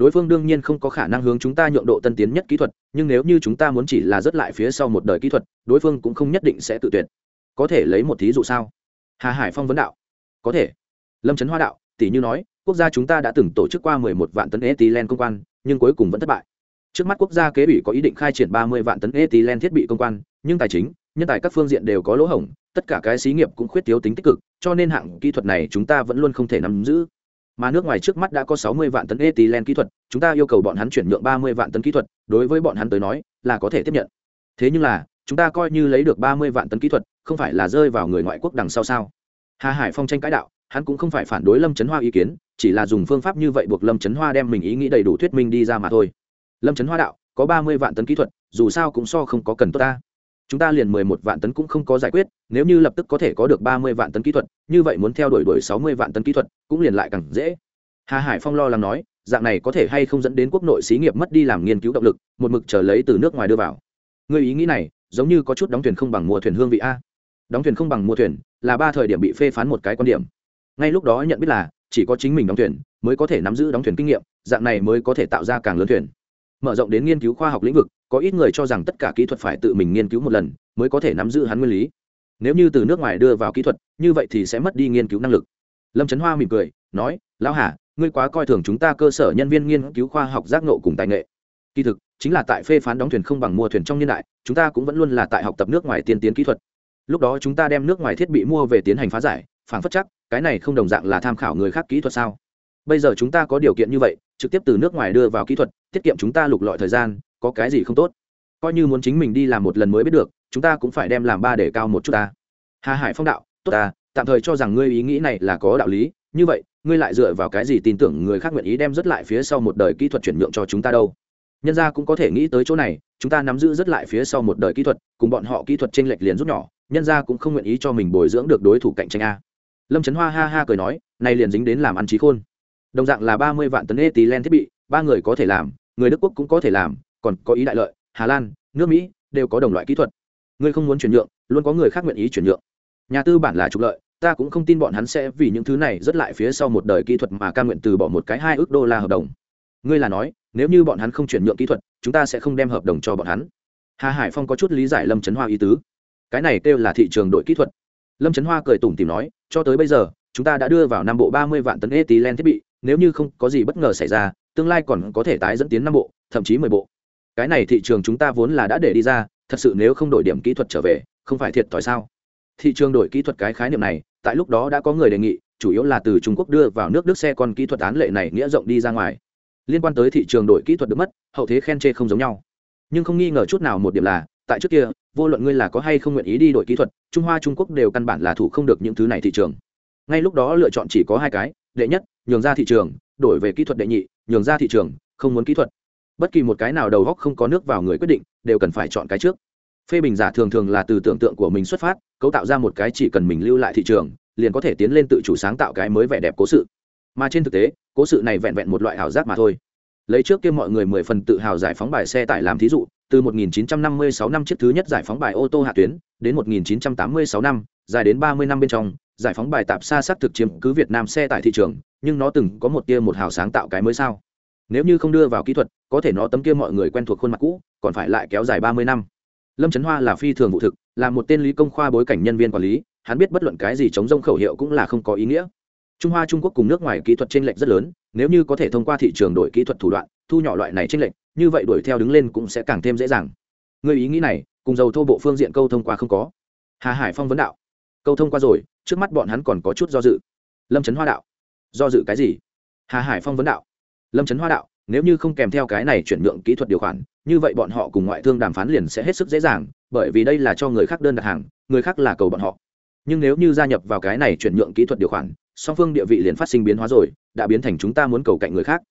đối phương đương nhiên không có khả năng hướng chúng ta nhượng độ tân tiến nhất kỹ thuật, nhưng nếu như chúng ta muốn chỉ là rất lại phía sau một đời kỹ thuật, đối phương cũng không nhất định sẽ tự tuyệt. Có thể lấy một thí dụ sao? Hà hải phong vấn đạo. Có thể. Lâm trấn hoa đạo tỷ như nói, quốc gia chúng ta đã từng tổ chức qua mười một vạn tấn ethylene công quan, nhưng cuối cùng vẫn thất bại. Trước mắt quốc gia kế ủy có ý định khai triển ba mươi vạn tấn ethylene thiết bị công quan, nhưng tài chính, nhân tài các phương diện đều có lỗ hổng, tất cả cái xí nghiệp cũng khuyết thiếu tính tích cực, cho nên hạng kỹ thuật này chúng ta vẫn luôn không thể nắm giữ mà nước ngoài trước mắt đã có sáu mươi vạn tấn ethylene kỹ thuật, chúng ta yêu cầu bọn hắn chuyển nhượng ba mươi vạn tấn kỹ thuật, đối với bọn hắn tới nói, là có thể tiếp nhận. Thế nhưng là, chúng ta coi như lấy được ba mươi vạn tấn kỹ thuật, không phải là rơi vào người ngoại quốc đằng sau sao? Hà hải phong tranh cãi đạo, hắn cũng không phải phản đối lâm Chấn hoa ý kiến, chỉ là dùng phương pháp như vậy buộc lâm Chấn hoa đem mình ý nghĩ đầy đủ thuyết minh đi ra mà thôi. Lâm Chấn hoa đạo, có ba mươi vạn tấn kỹ thuật, dù sao cũng so không có cần tốt ta chúng ta liền mười một vạn tấn cũng không có giải quyết, nếu như lập tức có thể có được ba mươi vạn tấn kỹ thuật, như vậy muốn theo đuổi đuổi sáu mươi vạn tấn kỹ thuật cũng liền lại càng dễ. Hà hải phong lo lắng nói, dạng này có thể hay không dẫn đến quốc nội xí nghiệp mất đi làm nghiên cứu động lực, một mực chờ lấy từ nước ngoài đưa vào. Người ý nghĩ này, giống như có chút đóng thuyền không bằng mua thuyền hương vị a. Đóng thuyền không bằng mua thuyền, là ba thời điểm bị phê phán một cái quan điểm. Ngay lúc đó nhận biết là, chỉ có chính mình đóng thuyền, mới có thể nắm giữ đóng thuyền kinh nghiệm, dạng này mới có thể tạo ra càng lớn thuyền mở rộng đến nghiên cứu khoa học lĩnh vực, có ít người cho rằng tất cả kỹ thuật phải tự mình nghiên cứu một lần mới có thể nắm giữ hắn nguyên lý. Nếu như từ nước ngoài đưa vào kỹ thuật, như vậy thì sẽ mất đi nghiên cứu năng lực. Lâm trấn hoa mỉm cười, nói, lão hà, ngươi quá coi thường chúng ta cơ sở nhân viên nghiên cứu khoa học giác nộ cùng tài nghệ. Kỳ thực, chính là tại phê phán đóng thuyền không bằng mua thuyền trong niên đại, chúng ta cũng vẫn luôn là tại học tập nước ngoài tiên tiến kỹ thuật. Lúc đó chúng ta đem nước ngoài thiết bị mua về tiến hành phá giải, phản phất chắc, cái này không đồng dạng là tham khảo người khác kỹ thuật sao? Bây giờ chúng ta có điều kiện như vậy, trực tiếp từ nước ngoài đưa vào kỹ thuật, tiết kiệm chúng ta lục lọi thời gian, có cái gì không tốt? Coi như muốn chính mình đi làm một lần mới biết được, chúng ta cũng phải đem làm ba để cao một chút ta. Hà hải phong đạo, tốt ta, tạm thời cho rằng ngươi ý nghĩ này là có đạo lý, như vậy, ngươi lại dựa vào cái gì tin tưởng người khác nguyện ý đem rất lại phía sau một đời kỹ thuật chuyển nhượng cho chúng ta đâu? Nhân ra cũng có thể nghĩ tới chỗ này, chúng ta nắm giữ rất lại phía sau một đời kỹ thuật, cùng bọn họ kỹ thuật t r ê n lệch liền rút nhỏ, nhân ra cũng không nguyện ý cho mình bồi dưỡng được đối thủ cạnh tranh a. Lâm trấn hoa ha ha cười nói nay liền dính đến làm ăn trí khôn đồng dạng là ba mươi vạn tấn ethylene thiết bị, ba người có thể làm, người đức quốc cũng có thể làm, còn có ý đại lợi, hà lan, nước mỹ đều có đồng loại kỹ thuật. Ngươi không muốn chuyển nhượng, luôn có người khác nguyện ý chuyển nhượng. Nhà tư bản là trục lợi, ta cũng không tin bọn hắn sẽ vì những thứ này rất lại phía sau một đời kỹ thuật mà ca nguyện từ bỏ một cái hai ước đô la hợp đồng. Ngươi là nói, nếu như bọn hắn không chuyển nhượng kỹ thuật, chúng ta sẽ không đem hợp đồng cho bọn hắn. Hà hải phong có chút lý giải lâm trấn hoa ý tứ. Cái này kêu là thị trường đội kỹ thuật. Lâm trấn hoa cười tủm tìm nói, cho tới bây giờ, chúng ta đã đưa vào năm bộ ba mươi vạn tấn ethylene thiết bị nếu như không có gì bất ngờ xảy ra, tương lai còn có thể tái dẫn tiến năm bộ, thậm chí mười bộ. Cái này thị trường chúng ta vốn là đã để đi ra, thật sự nếu không đổi điểm kỹ thuật trở về, không phải thiệt thòi sao? Thị trường đổi kỹ thuật cái khái niệm này, tại lúc đó đã có người đề nghị, chủ yếu là từ trung quốc đưa vào nước đức xe con kỹ thuật án lệ này nghĩa rộng đi ra ngoài. Liên quan tới thị trường đổi kỹ thuật được mất, hậu thế khen chê không giống nhau. Nhưng không nghi ngờ chút nào một điểm là, tại trước kia, vô luận ngươi là có hay không nguyện ý đi đổi kỹ thuật, trung hoa trung quốc đều căn bản là thủ không được những thứ này thị trường. Ngay lúc đó lựa chọn chỉ có hai cái đệ nhất, nhường ra thị trường, đổi về kỹ thuật đệ nhị, nhường ra thị trường, không muốn kỹ thuật. Bất kỳ một cái nào đầu góc không có nước vào người quyết định, đều cần phải chọn cái trước. Phê bình giả thường thường là từ tưởng tượng của mình xuất phát, cấu tạo ra một cái chỉ cần mình lưu lại thị trường, liền có thể tiến lên tự chủ sáng tạo cái mới vẻ đẹp cố sự. Mà trên thực tế, cố sự này vẹn vẹn một loại ảo giác mà thôi. Lấy trước kia mọi người mười phần tự hào giải phóng bài xe tải làm thí dụ, từ 1956 năm chiếc thứ nhất giải phóng bài ô tô hạ tuyến, đến 1986 năm, dài đến 30 năm bên trong giải phóng bài tạp xa xác thực chiếm cứ việt nam xe tại thị trường, nhưng nó từng có một tia một hào sáng tạo cái mới sao? Nếu như không đưa vào kỹ thuật, có thể nó tấm kia mọi người quen thuộc khuôn mặt cũ, còn phải lại kéo dài 30 năm. Lâm trấn hoa là phi thường vụ thực, là một tên lý công khoa bối cảnh nhân viên quản lý, hắn biết bất luận cái gì chống rông khẩu hiệu cũng là không có ý nghĩa. Trung hoa, trung quốc cùng nước ngoài kỹ thuật chênh lệch rất lớn, nếu như có thể thông qua thị trường đổi kỹ thuật thủ đoạn, thu nhỏ loại này chênh lệch, như vậy đuổi theo đứng lên cũng sẽ càng thêm dễ dàng. Người ý nghĩ này, cùng dầu thô bộ phương diện câu thông qua không có. Hà hải phong vấn đạo. Câu thông qua rồi trước mắt bọn hắn còn có chút do dự. Lâm trấn hoa đạo. Do dự cái gì? Hà hải phong vấn đạo. Lâm trấn hoa đạo, nếu như không kèm theo cái này chuyển nhượng kỹ thuật điều khoản, như vậy bọn họ cùng ngoại thương đàm phán liền sẽ hết sức dễ dàng, bởi vì đây là cho người khác đơn đặt hàng, người khác là cầu bọn họ. Nhưng nếu như gia nhập vào cái này chuyển nhượng kỹ thuật điều khoản, song phương địa vị liền phát sinh biến hóa rồi, đã biến thành chúng ta muốn cầu cạnh người khác.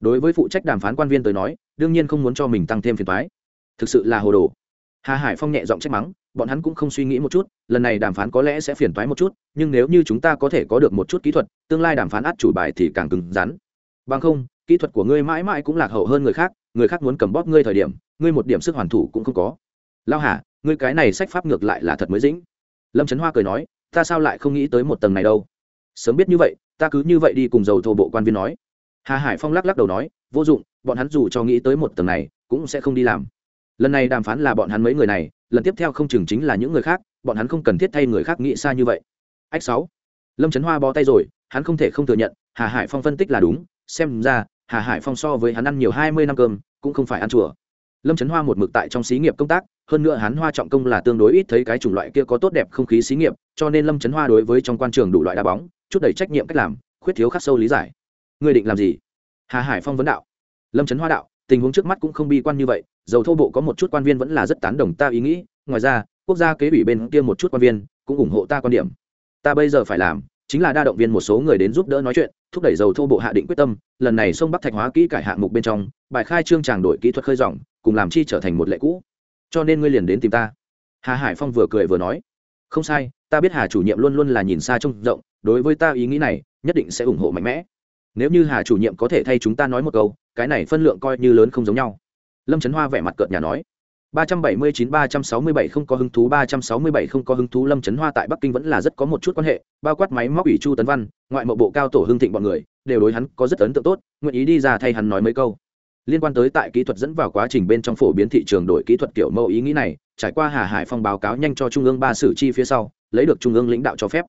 Đối với phụ trách đàm phán quan viên tới nói, đương nhiên không muốn cho mình tăng thêm phiền toái. Thực sự là hồ đồ hà hải phong nhẹ giọng trách mắng, bọn hắn cũng không suy nghĩ một chút, lần này đàm phán có lẽ sẽ phiền toái một chút, nhưng nếu như chúng ta có thể có được một chút kỹ thuật, tương lai đàm phán át chủ bài thì càng cứng rắn. Bằng không, kỹ thuật của ngươi mãi mãi cũng lạc hậu hơn người khác người khác muốn cầm bóp ngươi thời điểm, ngươi một điểm sức hoàn thủ cũng không có. Lao hả ngươi cái này sách pháp ngược lại là thật mới dĩnh. Lâm trấn hoa cười nói, ta sao lại không nghĩ tới một tầng này đâu? Sớm biết như vậy, ta cứ như vậy đi cùng dầu thô bộ quan viên nói. Hà hải phong lắc lắc đầu nói, vô dụng, bọn hắn dù cho nghĩ tới một tầng này, cũng sẽ không đi làm lần này đàm phán là bọn hắn mấy người này, lần tiếp theo không chừng chính là những người khác, bọn hắn không cần thiết thay người khác nghĩ xa như vậy. Ách sáu. Lâm trấn hoa bó tay rồi, hắn không thể không thừa nhận, hà hải phong phân tích là đúng, xem ra, hà hải phong so với hắn ăn nhiều hai mươi năm cơm, cũng không phải ăn chùa. Lâm trấn hoa một mực tại trong xí nghiệp công tác, hơn nữa hắn hoa trọng công là tương đối ít thấy cái chủng loại kia có tốt đẹp không khí xí nghiệp, cho nên lâm trấn hoa đối với trong quan trường đủ loại đá bóng, chút đầy trách nhiệm cách làm, khuyết thiếu khắc sâu lý giải. Người định làm gì? Hà hải phong vấn đạo. Lâm trấn hoa đạo, tình huống trước mắt cũng không bi quan như vậy dầu thô bộ có một chút quan viên vẫn là rất tán đồng ta ý nghĩ, ngoài ra, quốc gia kế ủy bên kia một chút quan viên cũng ủng hộ ta quan điểm. Ta bây giờ phải làm chính là đa động viên một số người đến giúp đỡ nói chuyện, thúc đẩy dầu thô bộ hạ định quyết tâm, lần này sông bắc thạch hóa kỹ cải hạng mục bên trong, bài khai trương tràng đổi kỹ thuật khơi dòng, cùng làm chi trở thành một lệ cũ. Cho nên ngươi liền đến tìm ta. Hà hải phong vừa cười vừa nói. Không sai, ta biết hà chủ nhiệm luôn luôn là nhìn xa trông rộng, đối với ta ý nghĩ này, nhất định sẽ ủng hộ mạnh mẽ. Nếu như hà chủ nhiệm có thể thay chúng ta nói một câu, cái này phân lượng coi như lớn không giống nhau lâm trấn hoa vẻ mặt cợt nhà nói 379-367 không có hứng thú 367 không có hứng thú Lâm Chấn Hoa tại Bắc Kinh vẫn là rất có một chút quan hệ, bao quát máy móc ủy Chu Tấn Văn, ngoại mộ bộ cao tổ hưng thịnh bọn người, đều đối hắn có rất ấn tượng tốt, nguyện ý đi ra thay hắn nói mấy câu. Liên quan tới tại kỹ thuật dẫn vào quá trình bên trong phổ biến thị trường đổi kỹ thuật kiểu mẫu ý nghĩ này, trải qua Hà Hải Phong báo cáo nhanh cho Trung ương ba sử chi phía sau, lấy được Trung ương lãnh đạo cho phép.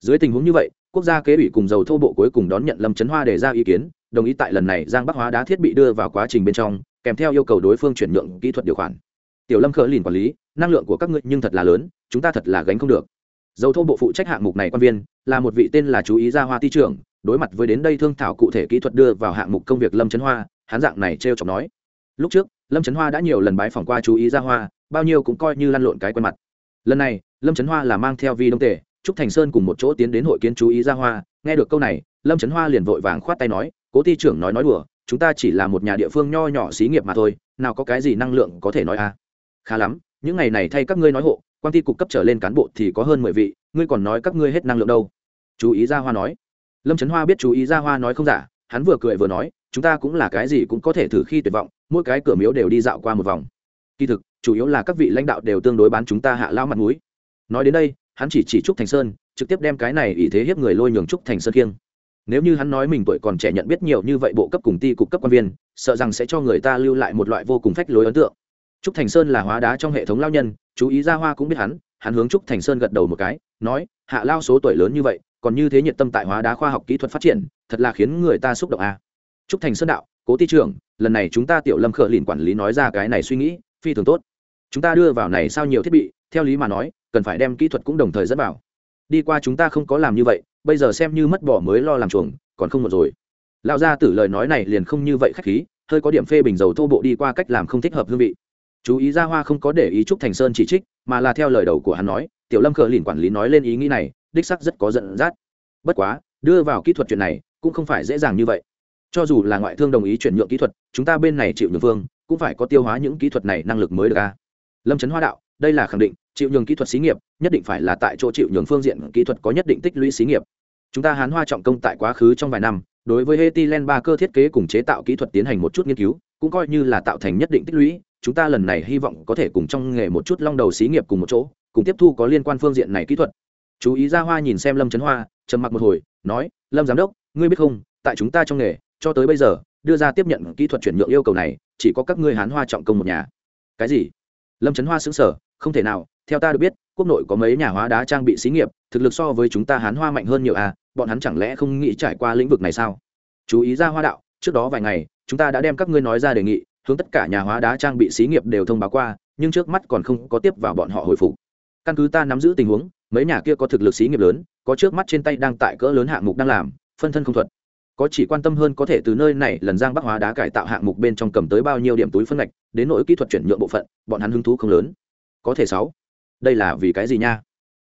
Dưới tình huống như vậy, quốc gia kế ủy cùng dầu thô bộ cuối cùng đón nhận Lâm Chấn Hoa đề ra ý kiến, đồng ý tại lần này Giang Bắc hóa đá thiết bị đưa vào quá trình bên trong, kèm theo yêu cầu đối phương chuyển nhượng kỹ thuật điều khoản. Tiểu lâm khởi lìn quản lý, năng lượng của các ngươi nhưng thật là lớn, chúng ta thật là gánh không được. Dầu thô bộ phụ trách hạng mục này quan viên, là một vị tên là chú ý gia hoa ti trưởng, đối mặt với đến đây thương thảo cụ thể kỹ thuật đưa vào hạng mục công việc lâm trấn hoa hán dạng này t r e o chọc nói. Lúc trước, lâm trấn hoa đã nhiều lần bái phỏng qua chú ý gia hoa, bao nhiêu cũng coi như lăn lộn cái quen mặt. Lần này, lâm trấn hoa là mang theo vi đông tề, trúc thành sơn cùng một chỗ tiến đến hội kiến chú ý gia hoa. Nghe được câu này, lâm trấn hoa liền vội vàng khoát tay nói, cố ti trưởng nói nói đùa chúng ta chỉ là một nhà địa phương nho nhỏ xí nghiệp mà thôi, nào có cái gì năng lượng có thể nói à? Khá lắm, những ngày này thay các ngươi nói hộ, quan ty cục cấp trở lên cán bộ thì có hơn mười vị, ngươi còn nói các ngươi hết năng lượng đâu? Chú ý ra hoa nói. Lâm trấn hoa biết chú ý ra hoa nói không giả, hắn vừa cười vừa nói, chúng ta cũng là cái gì cũng có thể thử khi tuyệt vọng, mỗi cái cửa miếu đều đi dạo qua một vòng. Kỳ thực, chủ yếu là các vị lãnh đạo đều tương đối bán chúng ta hạ lao mặt mũi. Nói đến đây, hắn chỉ chỉ trúc thành sơn, trực tiếp đem cái này ý thế hiếp người lôi nhường trúc thành sơn kiêng nếu như hắn nói mình tuổi còn trẻ nhận biết nhiều như vậy bộ cấp cùng ty cục cấp quan viên, sợ rằng sẽ cho người ta lưu lại một loại vô cùng phách lối ấn tượng. Trúc thành sơn là hóa đá trong hệ thống lao nhân, chú ý ra hoa cũng biết hắn hắn hướng trúc thành sơn gật đầu một cái, nói, hạ lao số tuổi lớn như vậy, còn như thế nhiệt tâm tại hóa đá khoa học kỹ thuật phát triển, thật là khiến người ta xúc động à. trúc thành sơn đạo, cố Ti trưởng, lần này chúng ta tiểu lâm khở lìn quản lý nói ra cái này suy nghĩ, phi thường tốt. Chúng ta đưa vào này sao nhiều thiết bị, theo lý mà nói, cần phải đem kỹ thuật cũng đồng thời dẫn vào. Đi qua chúng ta không có làm như vậy bây giờ xem như mất bỏ mới lo làm chuồng, còn không một rồi. Lão gia tử lời nói này liền không như vậy khách khí, hơi có điểm phê bình dầu thô bộ đi qua cách làm không thích hợp hương vị. Chú ý ra hoa không có để ý trúc thành sơn chỉ trích, mà là theo lời đầu của hắn nói, tiểu lâm khờ lìn quản lý nói lên ý nghĩ này, đích sắc rất có giận dắt. Bất quá, đưa vào kỹ thuật chuyện này, cũng không phải dễ dàng như vậy. Cho dù là ngoại thương đồng ý chuyển nhượng kỹ thuật, chúng ta bên này chịu nhược vương, cũng phải có tiêu hóa những kỹ thuật này năng lực mới được a. Lâm trấn hoa đạo đây là khẳng định, chịu nhường kỹ thuật xí nghiệp, nhất định phải là tại chỗ chịu nhường phương diện kỹ thuật có nhất định tích lũy xí nghiệp. Chúng ta hán hoa trọng công tại quá khứ trong vài năm, đối với etilen ba cơ thiết kế cùng chế tạo kỹ thuật tiến hành một chút nghiên cứu, cũng coi như là tạo thành nhất định tích lũy, chúng ta lần này hy vọng có thể cùng trong nghề một chút long đầu xí nghiệp cùng một chỗ, cùng tiếp thu có liên quan phương diện này kỹ thuật. Chú ý ra hoa nhìn xem lâm trấn hoa, trầm mặc một hồi, nói, lâm giám đốc, ngươi biết không, tại chúng ta trong nghề, cho tới bây giờ, đưa ra tiếp nhận kỹ thuật chuyển nhượng yêu cầu này, chỉ có các ngươi hán hoa trọng công một nhà. Cái gì? Lâm trấn hoa xứng sở không thể nào, theo ta được biết, quốc nội có mấy nhà hóa đá trang bị xí nghiệp, thực lực so với chúng ta hán hoa mạnh hơn nhiều à bọn hắn chẳng lẽ không nghĩ trải qua lĩnh vực này sao? Chú ý ra hoa đạo, trước đó vài ngày, chúng ta đã đem các ngươi nói ra đề nghị, hướng tất cả nhà hóa đá trang bị xí nghiệp đều thông báo qua, nhưng trước mắt còn không có tiếp vào bọn họ hồi phục. Căn cứ ta nắm giữ tình huống, mấy nhà kia có thực lực xí nghiệp lớn, có trước mắt trên tay đang tại cỡ lớn hạng mục đang làm, phân thân không thuật. Có chỉ quan tâm hơn có thể từ nơi này lần giang bắc hóa đá cải tạo hạng mục bên trong cầm tới bao nhiêu điểm túi phân ngạch, đến nỗi kỹ thuật chuyển nhượng bộ phận, bọn hắn hứng thú không lớn có thể sáu. Đây là vì cái gì nha?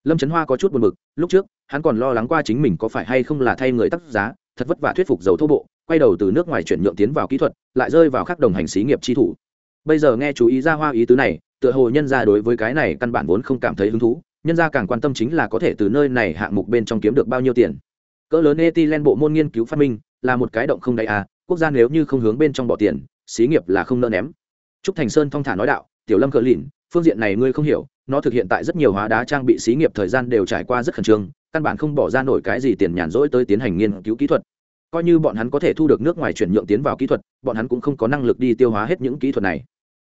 Lâm trấn hoa có chút buồn bực, lúc trước, hắn còn lo lắng qua chính mình có phải hay không là thay người tác giá thật vất vả thuyết phục dầu thô bộ, quay đầu từ nước ngoài chuyển nhượng tiến vào kỹ thuật, lại rơi vào các đồng hành xí nghiệp chi thủ. Bây giờ nghe chú ý ra hoa ý tứ này, tựa hồ nhân ra đối với cái này căn bản vốn không cảm thấy hứng thú, nhân ra càng quan tâm chính là có thể từ nơi này hạng mục bên trong kiếm được bao nhiêu tiền. Cỡ lớn etilen bộ môn nghiên cứu phát minh, là một cái động không đại à quốc gia nếu như không hướng bên trong bỏ tiền, xí nghiệp là không nỡ ném. Trúc thành sơn thong thả nói đạo, tiểu lâm cỡ lìn phương diện này ngươi không hiểu, nó thực hiện tại rất nhiều hóa đá trang bị xí nghiệp thời gian đều trải qua rất khẩn trương, căn bản không bỏ ra nổi cái gì tiền nhàn rỗi tới tiến hành nghiên cứu kỹ thuật. Coi như bọn hắn có thể thu được nước ngoài chuyển nhượng tiến vào kỹ thuật, bọn hắn cũng không có năng lực đi tiêu hóa hết những kỹ thuật này.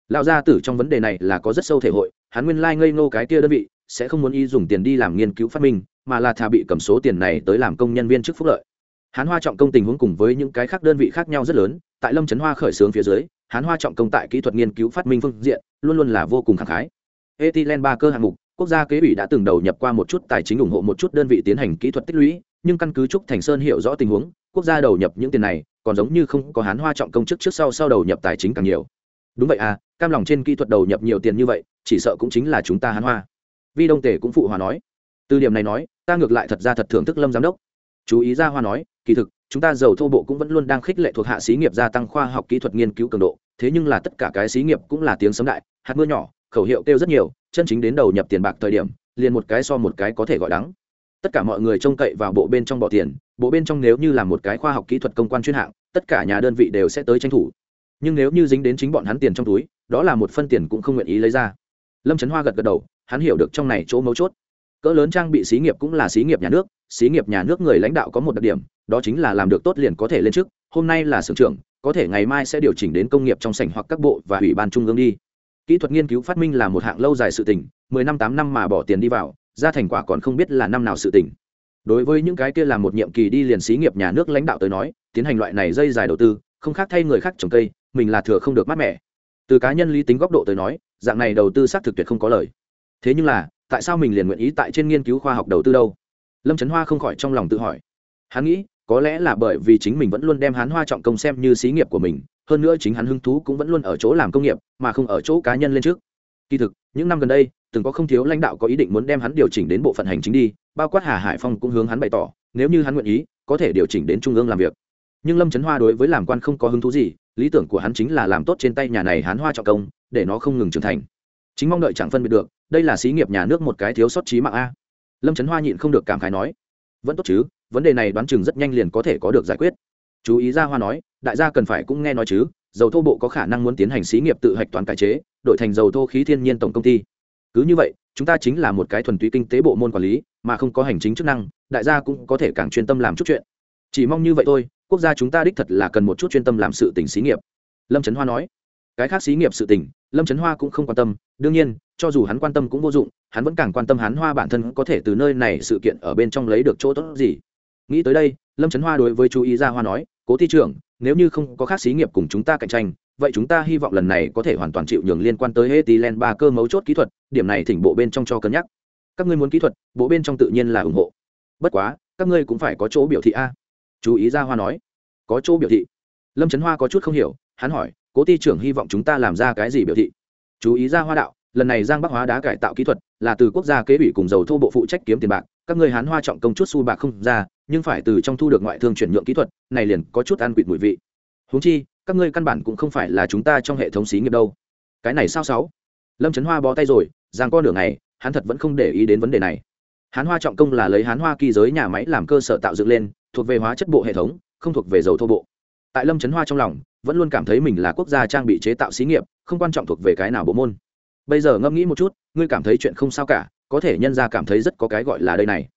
Lão gia tử trong vấn đề này là có rất sâu thể hội, hắn nguyên lai、like、ngây ngô cái kia đơn vị, sẽ không muốn y dùng tiền đi làm nghiên cứu phát minh, mà là thà bị cầm số tiền này tới làm công nhân viên chức phúc lợi. Hắn hoa trọng công tình huống cùng với những cái khác đơn vị khác nhau rất lớn, tại lâm trấn hoa khởi xướng phía dưới hán hoa trọng công tại kỹ thuật nghiên cứu phát minh phương diện, luôn luôn là vô cùng khẳng khái. Etilen ba cơ hạng mục, quốc gia kế ủy đã từng đầu nhập qua một chút tài chính ủng hộ một chút đơn vị tiến hành kỹ thuật tích lũy, nhưng căn cứ trúc thành sơn hiểu rõ tình huống, quốc gia đầu nhập những tiền này, còn giống như không có hán hoa trọng công chức trước sau sau đầu nhập tài chính càng nhiều. Đúng vậy à cam lòng trên kỹ thuật đầu nhập nhiều tiền như vậy, chỉ sợ cũng chính là chúng ta hán hoa. Vi đông tể cũng phụ hòa nói. Từ điểm này nói, ta ngược lại thật ra thật thưởng thức lâm giám đốc. Chú ý ra hoa nói, kỳ thực chúng ta giàu thô bộ cũng vẫn luôn đang khích lệ thuộc hạ xí nghiệp gia tăng khoa học kỹ thuật nghiên cứu cường độ, thế nhưng là tất cả cái xí nghiệp cũng là tiếng sấm đại, hạt mưa nhỏ, khẩu hiệu kêu rất nhiều, chân chính đến đầu nhập tiền bạc thời điểm, liền một cái so một cái có thể gọi đắng. Tất cả mọi người trông cậy vào bộ bên trong bỏ tiền, bộ bên trong nếu như là một cái khoa học kỹ thuật công quan chuyên hạng, tất cả nhà đơn vị đều sẽ tới tranh thủ. Nhưng nếu như dính đến chính bọn hắn tiền trong túi, đó là một phân tiền cũng không nguyện ý lấy ra. Lâm trấn hoa gật gật đầu, hắn hiểu được trong này chỗ mấu chốt cỡ lớn trang bị xí nghiệp cũng là xí nghiệp nhà nước, xí nghiệp nhà nước người lãnh đạo có một đặc điểm, đó chính là làm được tốt liền có thể lên chức. hôm nay là sưởng trưởng, có thể ngày mai sẽ điều chỉnh đến công nghiệp trong sảnh hoặc các bộ và ủy ban trung ương đi. Kỹ thuật nghiên cứu phát minh là một hạng lâu dài sự tỉnh mười năm tám năm mà bỏ tiền đi vào, ra thành quả còn không biết là năm nào sự tỉnh đối với những cái kia làm một nhiệm kỳ đi liền xí nghiệp nhà nước lãnh đạo tới nói, tiến hành loại này dây dài đầu tư, không khác thay người khác trồng cây, mình là thừa không được mát mẻ. Từ cá nhân lý tính góc độ tới nói, dạng này đầu tư xác thực tuyệt không có lời. Thế nhưng là tại sao mình liền nguyện ý tại trên nghiên cứu khoa học đầu tư đâu? Lâm trấn hoa không khỏi trong lòng tự hỏi. Hắn nghĩ, có lẽ là bởi vì chính mình vẫn luôn đem hắn hoa trọng công xem như xí nghiệp của mình, hơn nữa chính hắn hứng thú cũng vẫn luôn ở chỗ làm công nghiệp, mà không ở chỗ cá nhân lên trước. Kỳ thực, những năm gần đây, từng có không thiếu lãnh đạo có ý định muốn đem hắn điều chỉnh đến bộ phận hành chính đi, bao quát hà hải phong cũng hướng hắn bày tỏ, nếu như hắn nguyện ý, có thể điều chỉnh đến trung ương làm việc. Nhưng lâm trấn hoa đối với làm quan không có hứng thú gì, lý tưởng của hắn chính là làm tốt trên tay nhà này hắn hoa trọng công, để nó không ngừng trưởng thành. Chính mong đợi chẳng phân biệt được đây là xí nghiệp nhà nước một cái thiếu sót trí mạng a. Lâm trấn hoa nhịn không được cảm khái nói, vẫn tốt chứ, vấn đề này đoán chừng rất nhanh liền có thể có được giải quyết. Chú ý ra hoa nói, đại gia cần phải cũng nghe nói chứ, dầu thô bộ có khả năng muốn tiến hành xí nghiệp tự hạch toàn cải chế, đổi thành dầu thô khí thiên nhiên tổng công ty. Cứ như vậy, chúng ta chính là một cái thuần túy kinh tế bộ môn quản lý, mà không có hành chính chức năng, đại gia cũng có thể càng chuyên tâm làm chút chuyện. Chỉ mong như vậy thôi, quốc gia chúng ta đích thật là cần một chút chuyên tâm làm sự tỉnh xí nghiệp. Lâm trấn hoa nói, cái khác xí nghiệp sự tỉnh lâm trấn hoa cũng không quan tâm, đương nhiên cho dù hắn quan tâm cũng vô dụng, hắn vẫn càng quan tâm hắn hoa bản thân có thể từ nơi này sự kiện ở bên trong lấy được chỗ tốt gì. Nghĩ tới đây, lâm trấn hoa đối với chú ý ra hoa nói, cố thi trưởng, nếu như không có khác xí nghiệp cùng chúng ta cạnh tranh, vậy chúng ta hy vọng lần này có thể hoàn toàn chịu nhường liên quan tới etilen ba cơ mấu chốt kỹ thuật, điểm này thỉnh bộ bên trong cho cân nhắc. Các ngươi muốn kỹ thuật, bộ bên trong tự nhiên là ủng hộ. Bất quá, các ngươi cũng phải có chỗ biểu thị a. Chú ý ra hoa nói, có chỗ biểu thị. Lâm trấn hoa có chút không hiểu, hắn hỏi, cố ty trưởng, hy vọng chúng ta làm ra cái gì biểu thị? Chú ý ra hoa đạo lần này giang bắc hóa đá cải tạo kỹ thuật là từ quốc gia kế ủy cùng dầu thô bộ phụ trách kiếm tiền bạc, các người hán hoa trọng công chút su bạc không ra, nhưng phải từ trong thu được ngoại thương chuyển nhượng kỹ thuật, này liền có chút ăn quỵt mùi vị. Huống chi, các ngươi căn bản cũng không phải là chúng ta trong hệ thống xí nghiệp đâu. Cái này sao sáu? Lâm trấn hoa bó tay rồi, giang con đường này hắn thật vẫn không để ý đến vấn đề này. Hán hoa trọng công là lấy hán hoa kỳ giới nhà máy làm cơ sở tạo dựng lên, thuộc về hóa chất bộ hệ thống, không thuộc về dầu thô bộ. Tại lâm trấn hoa trong lòng, vẫn luôn cảm thấy mình là quốc gia trang bị chế tạo xí nghiệp, không quan trọng thuộc về cái nào bộ môn bây giờ ngẫm nghĩ một chút, ngươi cảm thấy chuyện không sao cả, có thể nhân ra cảm thấy rất có cái gọi là đây này.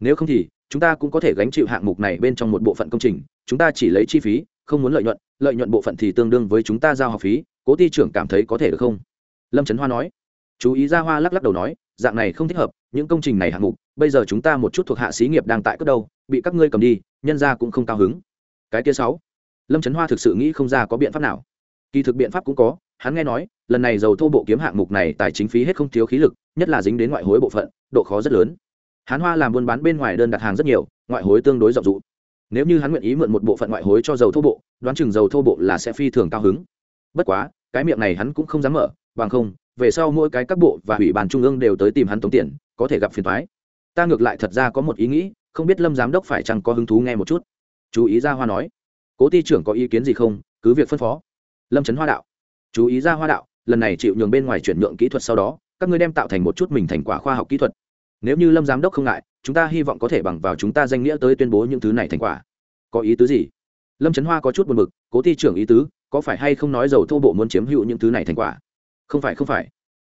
Nếu không thì, chúng ta cũng có thể gánh chịu hạng mục này bên trong một bộ phận công trình, chúng ta chỉ lấy chi phí, không muốn lợi nhuận lợi nhuận bộ phận thì tương đương với chúng ta giao học phí, cố ty trưởng cảm thấy có thể được không? Lâm trấn hoa nói. Chú ý ra hoa lắc lắc đầu nói, dạng này không thích hợp, những công trình này hạng mục, bây giờ chúng ta một chút thuộc hạ xí nghiệp đang tại cất đâu, bị các ngươi cầm đi, nhân ra cũng không cao hứng. Cái kia sáu. Lâm trấn hoa thực sự nghĩ không ra có biện pháp nào. Kỳ thực biện pháp cũng có hắn nghe nói, lần này dầu thô bộ kiếm hạng mục này tài chính phí hết không thiếu khí lực, nhất là dính đến ngoại hối bộ phận, độ khó rất lớn. Hắn hoa làm buôn bán bên ngoài đơn đặt hàng rất nhiều, ngoại hối tương đối rộng rụ nếu như hắn nguyện ý mượn một bộ phận ngoại hối cho dầu thô bộ, đoán chừng dầu thô bộ là sẽ phi thường cao hứng. Bất quá, cái miệng này hắn cũng không dám mở, bằng không, về sau mỗi cái các bộ và ủy ban trung ương đều tới tìm hắn tống tiền, có thể gặp phiền thoái ta ngược lại thật ra có một ý nghĩ, không biết lâm giám đốc phải chăng có hứng thú nghe một chút. Chú ý ra hoa nói. Cố ty trưởng có ý kiến gì không? Cứ việc phân phó. Lâm trấn hoa đạo chú ý ra hoa đạo, lần này chịu nhường bên ngoài chuyển nhượng kỹ thuật sau đó, các ngươi đem tạo thành một chút mình thành quả khoa học kỹ thuật. Nếu như lâm giám đốc không ngại, chúng ta hy vọng có thể bằng vào chúng ta danh nghĩa tới tuyên bố những thứ này thành quả. Có ý tứ gì? Lâm trấn hoa có chút buồn b ự c cố ty trưởng ý tứ, có phải hay không nói dầu thô bộ muốn chiếm hữu những thứ này thành quả? Không phải không phải.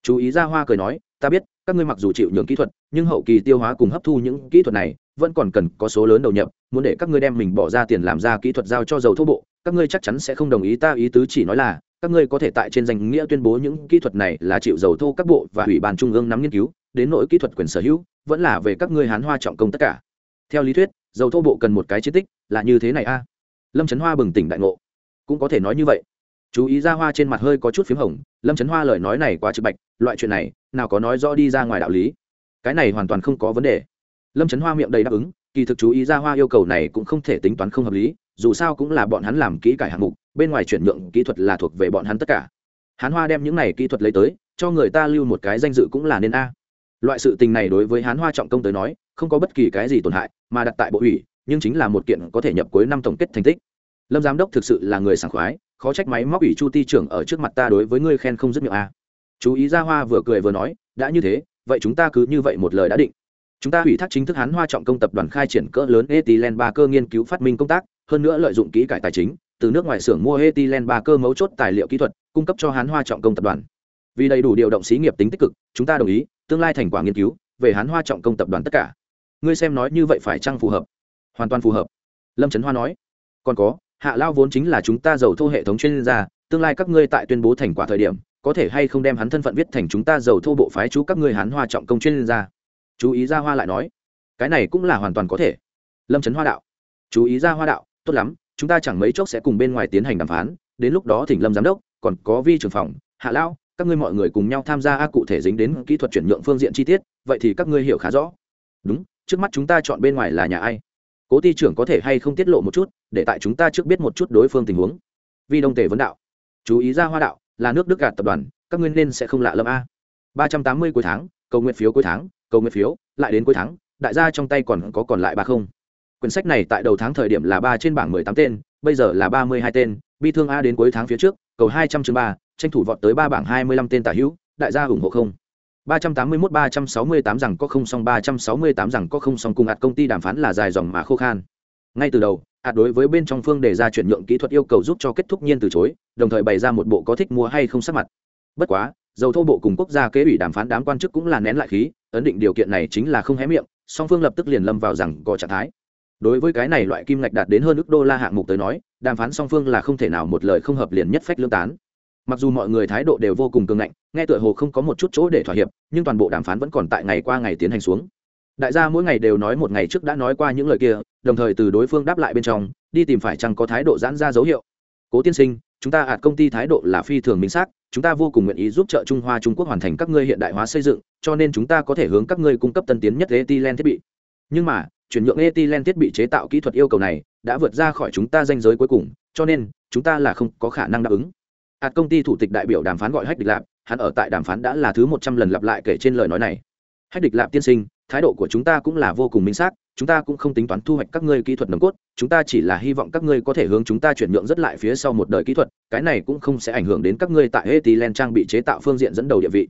Chú ý ra hoa cười nói ta biết, các ngươi mặc dù chịu nhường kỹ thuật, nhưng hậu kỳ tiêu hóa cùng hấp thu những kỹ thuật này, vẫn còn cần có số lớn đầu nhập, muốn để các ngươi đem mình bỏ ra tiền làm ra kỹ thuật giao cho dầu thô bộ, các ngươi chắc chắn sẽ không đồng ý ta ý tứ chỉ nói là, các ngươi có thể tại trên danh nghĩa tuyên bố những kỹ thuật này là chịu dầu thô các bộ và ủy ban trung ương nắm nghiên cứu, đến nỗi kỹ thuật quyền sở hữu, vẫn là về các ngươi hán hoa trọng công tất cả. Theo lý thuyết, dầu thô bộ cần một cái chiến tích, là như thế này a. Lâm trấn hoa bừng tỉnh đại ngộ. Cũng có thể nói như vậy chú ý ra hoa trên mặt hơi có chút p h í m hồng, lâm trấn hoa lời nói này quá trực bạch, loại chuyện này, nào có nói rõ đi ra ngoài đạo lý. Cái này hoàn toàn không có vấn đề. Lâm trấn hoa miệng đầy đáp ứng, kỳ thực chú ý ra hoa yêu cầu này cũng không thể tính toán không hợp lý, dù sao cũng là bọn hắn làm kỹ cải hạng mục, bên ngoài chuyển nhượng kỹ thuật là thuộc về bọn hắn tất cả. Hắn hoa đem những này kỹ thuật lấy tới, cho người ta lưu một cái danh dự cũng là nên a. Loại sự tình này đối với hán hoa trọng công tới nói, không có bất kỳ cái gì tổn hại, mà đặt tại bộ ủy, nhưng chính là một kiện có thể nhập cuối năm tổng kết thành tích. Lâm giám đốc thực sự là người sảng khoái khó trách máy móc ủy chu ti trưởng ở trước mặt ta đối với ngươi khen không dứt miệng a chú ý ra hoa vừa cười vừa nói, đã như thế, vậy chúng ta cứ như vậy một lời đã định. Chúng ta ủy thác chính thức hán hoa trọng công tập đoàn khai triển cỡ lớn etilen ba cơ nghiên cứu phát minh công tác, hơn nữa lợi dụng kỹ cải tài chính, từ nước ngoài xưởng mua etilen ba cơ mấu chốt tài liệu kỹ thuật, cung cấp cho hán hoa trọng công tập đoàn. Vì đầy đủ điều động xí nghiệp tính tích cực, chúng ta đồng ý, tương lai thành quả nghiên cứu, về hán hoa trọng công tập đoàn tất cả. Ngươi xem nói như vậy phải chăng phù hợp? Hoàn toàn phù hợp. Lâm trấn hoa nói. Còn có hạ lao vốn chính là chúng ta giàu thô hệ thống chuyên gia, tương lai các ngươi tại tuyên bố thành quả thời điểm, có thể hay không đem hắn thân phận viết thành chúng ta giàu thô bộ phái chú các ngươi hắn hoa trọng công chuyên gia. Chú ý ra hoa lại nói, cái này cũng là hoàn toàn có thể. Lâm trấn hoa đạo, chú ý ra hoa đạo, tốt lắm, chúng ta chẳng mấy chốc sẽ cùng bên ngoài tiến hành đàm phán, đến lúc đó thỉnh lâm giám đốc, còn có vi trưởng phòng, hạ lao, các ngươi mọi người cùng nhau tham gia a cụ thể dính đến kỹ thuật chuyển nhượng phương diện chi tiết, vậy thì các ngươi hiểu khá rõ. Đúng, trước mắt chúng ta chọn bên ngoài là nhà ai? Cố ty trưởng có thể hay không tiết lộ một chút, để tại chúng ta trước biết một chút đối phương tình huống. Vi đông tề vấn đạo. Chú ý ra hoa đạo, là nước đức gạt tập đoàn, các nguyên nên sẽ không lạ lâm a. ba trăm tám mươi cuối tháng, cầu nguyện phiếu cuối tháng, cầu nguyện phiếu, lại đến cuối tháng, đại gia trong tay còn có còn lại ba không. Quyển sách này tại đầu tháng thời điểm là ba trên bảng mười tám tên, bây giờ là ba mươi hai tên, bi thương a đến cuối tháng phía trước, cầu hai trăm chương ba, tranh thủ vọt tới ba bảng hai mươi lăm tên tả hữu, đại gia ủng hộ không? Ba trăm tám mươi mốt ba trăm sáu mươi tám rằng có không xong, ba trăm sáu mươi tám rằng có không xong cùng ạt công ty đàm phán là dài dòng mà khô khan. Ngay từ đầu, ạt đối với bên trong phương đề ra chuyển nhượng kỹ thuật yêu cầu giúp cho kết thúc nhiên từ chối, đồng thời bày ra một bộ có thích mua hay không sắc mặt. Bất quá, dầu thô bộ cùng quốc gia kế ủy đàm phán đám quan chức cũng là nén lại khí, ấn định điều kiện này chính là không hé miệng, song phương lập tức liền lâm vào rằng có trạng thái. Đối với cái này loại kim ngạch đạt đến hơn ức đô la hạng mục tới nói, đàm phán song phương là không thể nào một lời không hợp liền nhất phách lương tán mặc dù mọi người thái độ đều vô cùng cường ngạnh, nghe tựa hồ không có một chút chỗ để thỏa hiệp, nhưng toàn bộ đàm phán vẫn còn tại ngày qua ngày tiến hành xuống. Đại gia mỗi ngày đều nói một ngày trước đã nói qua những lời kia, đồng thời từ đối phương đáp lại bên trong, đi tìm phải chăng có thái độ giãn ra dấu hiệu. Cố tiên sinh, chúng ta hạt công ty thái độ là phi thường minh xác, chúng ta vô cùng nguyện ý giúp trợ trung hoa trung quốc hoàn thành các ngươi hiện đại hóa xây dựng, cho nên chúng ta có thể hướng các ngươi cung cấp tân tiến nhất etilen thiết bị. Nhưng mà, chuyển nhượng etilen thiết bị chế tạo kỹ thuật yêu cầu này đã vượt ra khỏi chúng ta danh giới cuối cùng, cho nên, chúng ta là không có khả năng đáp ứng hạt công ty thủ tịch đại biểu đàm phán gọi hách địch lạp, hắn ở tại đàm phán đã là thứ một trăm lần lặp lại kể trên lời nói này. Hách địch lạp tiên sinh, thái độ của chúng ta cũng là vô cùng minh xác, chúng ta cũng không tính toán thu hoạch các ngươi kỹ thuật nồng cốt, chúng ta chỉ là hy vọng các ngươi có thể hướng chúng ta chuyển nhượng rất lại phía sau một đời kỹ thuật, cái này cũng không sẽ ảnh hưởng đến các ngươi tại etilen trang bị chế tạo phương diện dẫn đầu địa vị.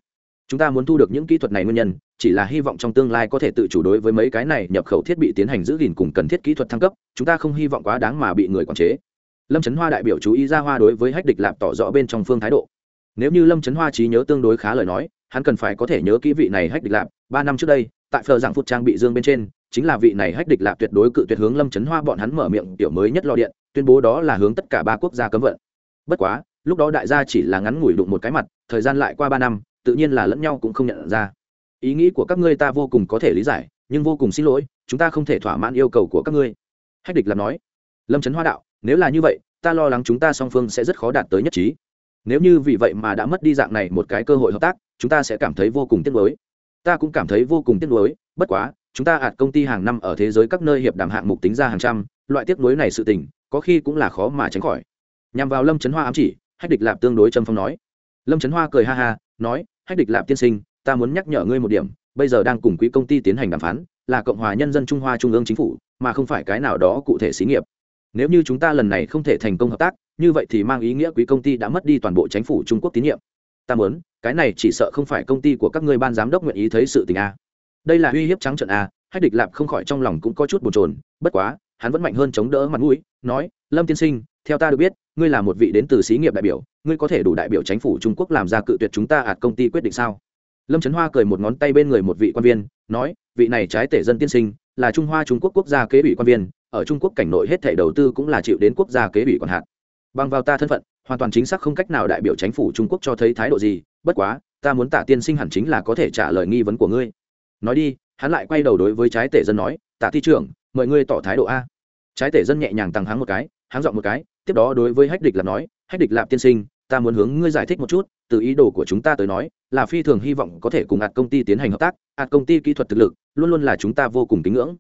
Chúng ta muốn thu được những kỹ thuật này nguyên nhân, chỉ là hy vọng trong tương lai có thể tự chủ đối với mấy cái này nhập khẩu thiết bị tiến hành giữ gìn cùng cần thiết kỹ thuật thăng cấp, chúng ta không hy vọng quá đáng mà bị người quản chế lâm trấn hoa đại biểu chú ý ra hoa đối với hách địch lạp tỏ rõ bên trong phương thái độ. Nếu như lâm trấn hoa trí nhớ tương đối khá lời nói, hắn cần phải có thể nhớ kỹ vị này hách địch lạp. Ba năm trước đây, tại phờ giảng phút trang bị dương bên trên, chính là vị này hách địch lạp tuyệt đối cự tuyệt hướng lâm trấn hoa bọn hắn mở miệng tiểu mới nhất lò điện, tuyên bố đó là hướng tất cả ba quốc gia cấm vận. Bất quá, lúc đó đại gia chỉ là ngắn ngủi đụng một cái mặt, thời gian lại qua ba năm, tự nhiên là lẫn nhau cũng không nhận ra. Ý nghĩ của các ngươi ta vô cùng có thể lý giải, nhưng vô cùng xin lỗi, chúng ta không thể thỏa mãn yêu cầu của các ngươi. Hách địch lạp nói. Lâm trấn hoa đạo nếu là như vậy, ta lo lắng chúng ta song phương sẽ rất khó đạt tới nhất trí. Nếu như vì vậy mà đã mất đi dạng này một cái cơ hội hợp tác, chúng ta sẽ cảm thấy vô cùng tiếc nuối. Ta cũng cảm thấy vô cùng tiếc nuối, bất quá, chúng ta ạt công ty hàng năm ở thế giới các nơi hiệp đàm hạng mục tính ra hàng trăm, loại tiếc nuối này sự tình, có khi cũng là khó mà tránh khỏi. Nhằm vào lâm trấn hoa ám chỉ, hách địch lạp tương đối trầm phong nói. Lâm trấn hoa cười ha ha, nói, hách địch lạp tiên sinh, ta muốn nhắc nhở ngươi một điểm, bây giờ đang cùng quỹ công ty tiến hành đàm phán, là cộng hòa nhân dân trung hoa trung ương chính phủ, mà không phải cái nào đó cụ thể xí nghiệp nếu như chúng ta lần này không thể thành công hợp tác, như vậy thì mang ý nghĩa quý công ty đã mất đi toàn bộ chính phủ trung quốc tín nhiệm. Ta muốn, cái này chỉ sợ không phải công ty của các ngươi ban giám đốc nguyện ý thấy sự tình a. Đây là uy hiếp trắng trận a, hách địch lạp không khỏi trong lòng cũng có chút bồn chồn, bất quá, hắn vẫn mạnh hơn chống đỡ mặt mũi, nói, lâm tiên sinh, theo ta được biết, ngươi là một vị đến từ xí nghiệp đại biểu, ngươi có thể đủ đại biểu chính phủ trung quốc làm ra cự tuyệt chúng ta ạt công ty quyết định sao? Lâm trấn hoa cười một ngón tay bên người một vị quan viên, nói, vị này trái tể dân tiên sinh, là trung hoa trung quốc quốc gia kế ủy quan viên ở trung quốc cảnh nội hết thảy đầu tư cũng là chịu đến quốc gia kế ủy quản hạt. Bằng vào ta thân phận, hoàn toàn chính xác không cách nào đại biểu chính phủ trung quốc cho thấy thái độ gì, bất quá, ta muốn tạ tiên sinh hẳn chính là có thể trả lời nghi vấn của ngươi. Nói đi, hắn lại quay đầu đối với trái tể dân nói tạ thi trưởng, mời ngươi tỏ thái độ a. Trái tể dân nhẹ nhàng tăng háng một cái, háng dọn một cái, tiếp đó đối với hách địch lạp nói, hách địch lạp tiên sinh, ta muốn hướng ngươi giải thích một chút, từ ý đồ của chúng ta tới nói, là phi thường hy vọng có thể cùng ạt công ty tiến hành hợp tác ạt công ty kỹ thuật thực lực, luôn luôn là chúng ta vô cùng kính ngưỡng.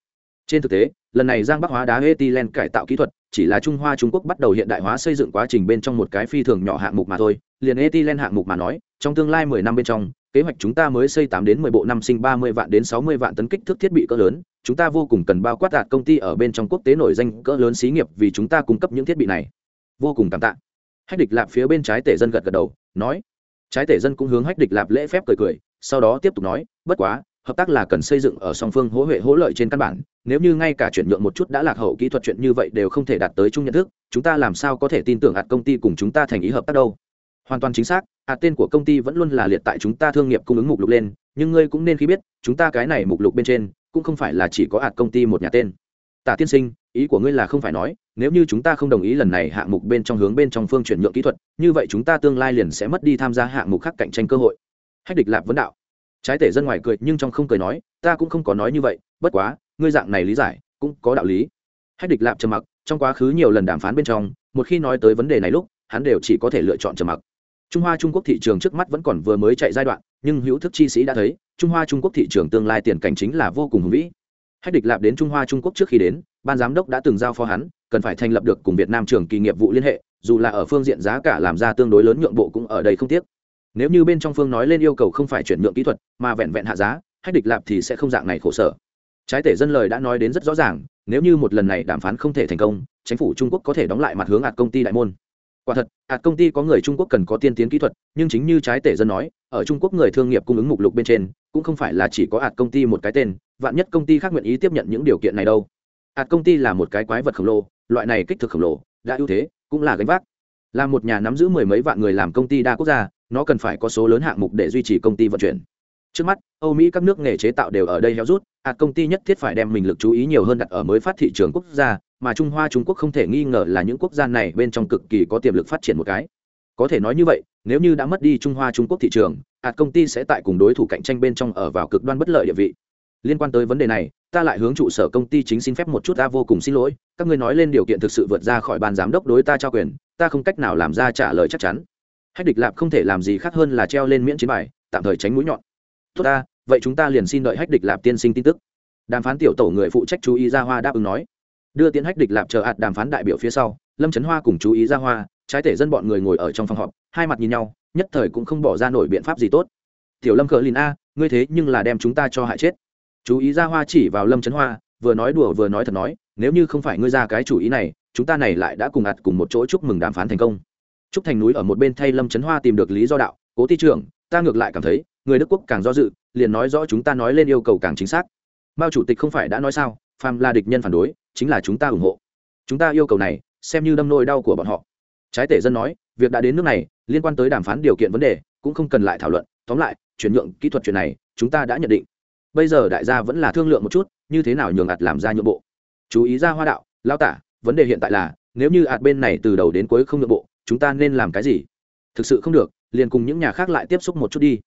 Trên thực tế lần này giang bắc hóa đá etilen cải tạo kỹ thuật, chỉ là trung hoa trung quốc bắt đầu hiện đại hóa xây dựng quá trình bên trong một cái phi thường nhỏ hạng mục mà thôi. Liền etilen hạng mục mà nói, trong tương lai mười năm bên trong, kế hoạch chúng ta mới xây tám đến mười bộ năm sinh ba mươi vạn đến sáu mươi vạn tấn kích thước thiết bị cỡ lớn. Chúng ta vô cùng cần bao quát đạt công ty ở bên trong quốc tế nổi danh cỡ lớn xí nghiệp vì chúng ta cung cấp những thiết bị này. Vô cùng cảm tạ. Hách địch lạp phía bên trái tể dân gật gật đầu, nói. Trái tể dân cũng hướng hách địch lạp lễ phép cười cười, sau đó tiếp tục nói, bất quá hợp tác là cần xây dựng ở song phương hỗ huệ hỗ lợi trên căn bản, nếu như ngay cả chuyển nhượng một chút đã lạc hậu kỹ thuật chuyện như vậy đều không thể đạt tới chung nhận thức, chúng ta làm sao có thể tin tưởng hạt công ty cùng chúng ta thành ý hợp tác đâu? Hoàn toàn chính xác, hạt tên của công ty vẫn luôn là liệt tại chúng ta thương nghiệp cung ứng mục lục lên, nhưng ngươi cũng nên khi biết, chúng ta cái này mục lục bên trên, cũng không phải là chỉ có hạt công ty một nhà tên. Tả tiên sinh, ý của ngươi là không phải nói, nếu như chúng ta không đồng ý lần này hạng mục bên trong hướng bên trong phương chuyển nhượng kỹ thuật, như vậy chúng ta tương lai liền sẽ mất đi tham gia hạng mục khác cạnh tranh cơ hội. Hách địch lạp vấn đạo trái tể dân ngoài cười nhưng trong không cười nói, ta cũng không có nói như vậy, bất quá, ngươi dạng này lý giải, cũng có đạo lý. Hách địch lạp trầm mặc, trong quá khứ nhiều lần đàm phán bên trong, một khi nói tới vấn đề này lúc, hắn đều chỉ có thể lựa chọn trầm mặc. Trung hoa trung quốc thị trường trước mắt vẫn còn vừa mới chạy giai đoạn, nhưng hữu thức chi sĩ đã thấy, trung hoa trung quốc thị trường tương lai tiền cảnh chính là vô cùng hùng vĩ. Hách địch lạp đến trung hoa trung quốc trước khi đến, ban giám đốc đã từng giao phó hắn, cần phải thành lập được cùng việt nam trường kỳ nghiệp vụ liên hệ, dù là ở phương diện giá cả làm ra tương đối lớn nhượng bộ cũng ở đây không tiếc nếu như bên trong phương nói lên yêu cầu không phải chuyển nhượng kỹ thuật, mà vẹn vẹn hạ giá, hách địch lạp thì sẽ không dạng này khổ sở. Trái tể dân lời đã nói đến rất rõ ràng, nếu như một lần này đàm phán không thể thành công, chính phủ trung quốc có thể đóng lại mặt hướng ạt công ty đại môn. Quả thật ạt công ty có người trung quốc cần có tiên tiến kỹ thuật, nhưng chính như trái tể dân nói, ở trung quốc người thương nghiệp cung ứng mục lục bên trên, cũng không phải là chỉ có ạt công ty một cái tên, vạn nhất công ty khác nguyện ý tiếp nhận những điều kiện này đâu. Ạt công ty là một cái quái vật khổng lồ, loại này kích thước khổng lồ, đã ưu thế, cũng là gánh vác. Là một nhà nắm giữ mười mấy vạn người làm công ty đa quốc gia nó cần phải có số lớn hạng mục để duy trì công ty vận chuyển. Trước mắt, âu mỹ các nước nghề chế tạo đều ở đây héo rút ạt công ty nhất thiết phải đem mình lực chú ý nhiều hơn đặt ở mới phát thị trường quốc gia, mà trung hoa, trung quốc không thể nghi ngờ là những quốc gia này bên trong cực kỳ có tiềm lực phát triển một cái. Có thể nói như vậy, nếu như đã mất đi trung hoa, trung quốc thị trường ạt công ty sẽ tại cùng đối thủ cạnh tranh bên trong ở vào cực đoan bất lợi địa vị. Liên quan tới vấn đề này, ta lại hướng trụ sở công ty chính xin phép một chút, ta vô cùng xin lỗi. Các ngươi nói lên điều kiện thực sự vượt ra khỏi ban giám đốc đối ta trao quyền, ta không cách nào làm ra trả lời chắc chắn hách địch lạp không thể làm gì khác hơn là treo lên miễn chiến bài, tạm thời tránh mũi nhọn. Tốt ta, vậy chúng ta liền xin đợi hách địch lạp tiên sinh tin tức. Đàm phán tiểu tổ người phụ trách chú ý ra hoa đáp ứng nói. Đưa tiến hách địch lạp chờ hạt đàm phán đại biểu phía sau, lâm trấn hoa cùng chú ý ra hoa, trái thể dân bọn người ngồi ở trong phòng họp, hai mặt nhìn nhau, nhất thời cũng không bỏ ra nổi biện pháp gì tốt. Tiểu lâm cờ lìn a, ngươi thế nhưng là đem chúng ta cho hại chết. Chú ý ra hoa chỉ vào lâm trấn hoa, vừa nói đùa vừa nói thật nói, nếu như không phải ngươi ra cái chủ ý này, chúng ta này lại đã cùng ạt cùng một chỗ chúc mừng đàm phán thành công trúc thành núi ở một bên thay lâm trấn hoa tìm được lý do đạo, cố ty trưởng, ta ngược lại cảm thấy, người đức quốc càng do dự, liền nói rõ chúng ta nói lên yêu cầu càng chính xác. Mao chủ tịch không phải đã nói sao, phàm là địch nhân phản đối, chính là chúng ta ủng hộ. Chúng ta yêu cầu này, xem như đâm nôi đau của bọn họ. Trái tể dân nói, việc đã đến nước này, liên quan tới đàm phán điều kiện vấn đề, cũng không cần lại thảo luận. Tóm lại, chuyển nhượng kỹ thuật chuyện này, chúng ta đã nhận định. Bây giờ đại gia vẫn là thương lượng một chút, như thế nào nhường ạt làm ra nhượng bộ. Chú ý ra hoa đạo lao tả, vấn đề hiện tại là, nếu như ạt bên này từ đầu đến cuối không nhượng bộ chúng ta nên làm cái gì? Thực sự không được, liền cùng những nhà khác lại tiếp xúc một chút đi.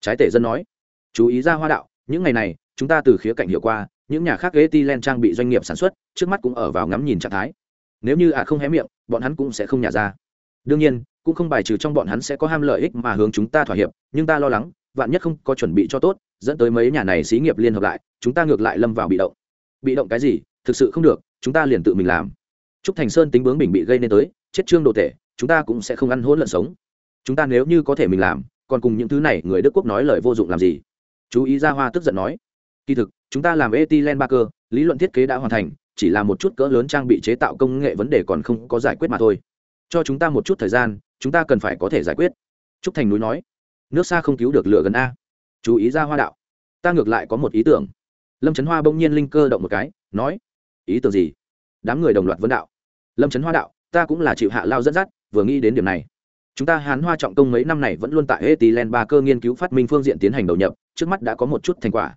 Trái tể dân nói. Chú ý ra hoa đạo, những ngày này, chúng ta từ khía cạnh hiệu qua, những nhà khác len trang bị doanh nghiệp sản xuất, trước mắt cũng ở vào ngắm nhìn trạng thái. Nếu như ạt không hé miệng, bọn hắn cũng sẽ không nhả ra. Đương nhiên, cũng không bài trừ trong bọn hắn sẽ có ham lợi ích mà hướng chúng ta thỏa hiệp, nhưng ta lo lắng, vạn nhất không có chuẩn bị cho tốt, dẫn tới mấy nhà này xí nghiệp liên hợp lại, chúng ta ngược lại lâm vào bị động. Bị động cái gì? Thực sự không được, chúng ta liền tự mình làm. T r ú c thành sơn tính bướng bình bị gây nên tới, chết trương đồ tể chúng ta cũng sẽ không ăn hỗn lợn sống. Chúng ta nếu như có thể mình làm, còn cùng những thứ này người đức quốc nói lời vô dụng làm gì? Chú ý ra hoa tức giận nói. Kỳ thực, chúng ta làm etilen ba cơ, lý luận thiết kế đã hoàn thành, chỉ là một chút cỡ lớn trang bị chế tạo công nghệ vấn đề còn không có giải quyết mà thôi. Cho chúng ta một chút thời gian, chúng ta cần phải có thể giải quyết. Trúc thành núi nói. Nước xa không cứu được lửa gần a. Chú ý ra hoa đạo. Ta ngược lại có một ý tưởng. Lâm trấn hoa bỗng nhiên linh cơ động một cái, nói. Ý tưởng gì? Đám người đồng loạt vấn đạo. Lâm trấn hoa đạo. Ta cũng là chịu hạ lao dẫn dắt vừa nghĩ đến điểm này. Chúng ta hán hoa trọng công mấy năm này vẫn luôn tại etilen ba cơ nghiên cứu phát minh phương diện tiến hành đầu nhập, trước mắt đã có một chút thành quả.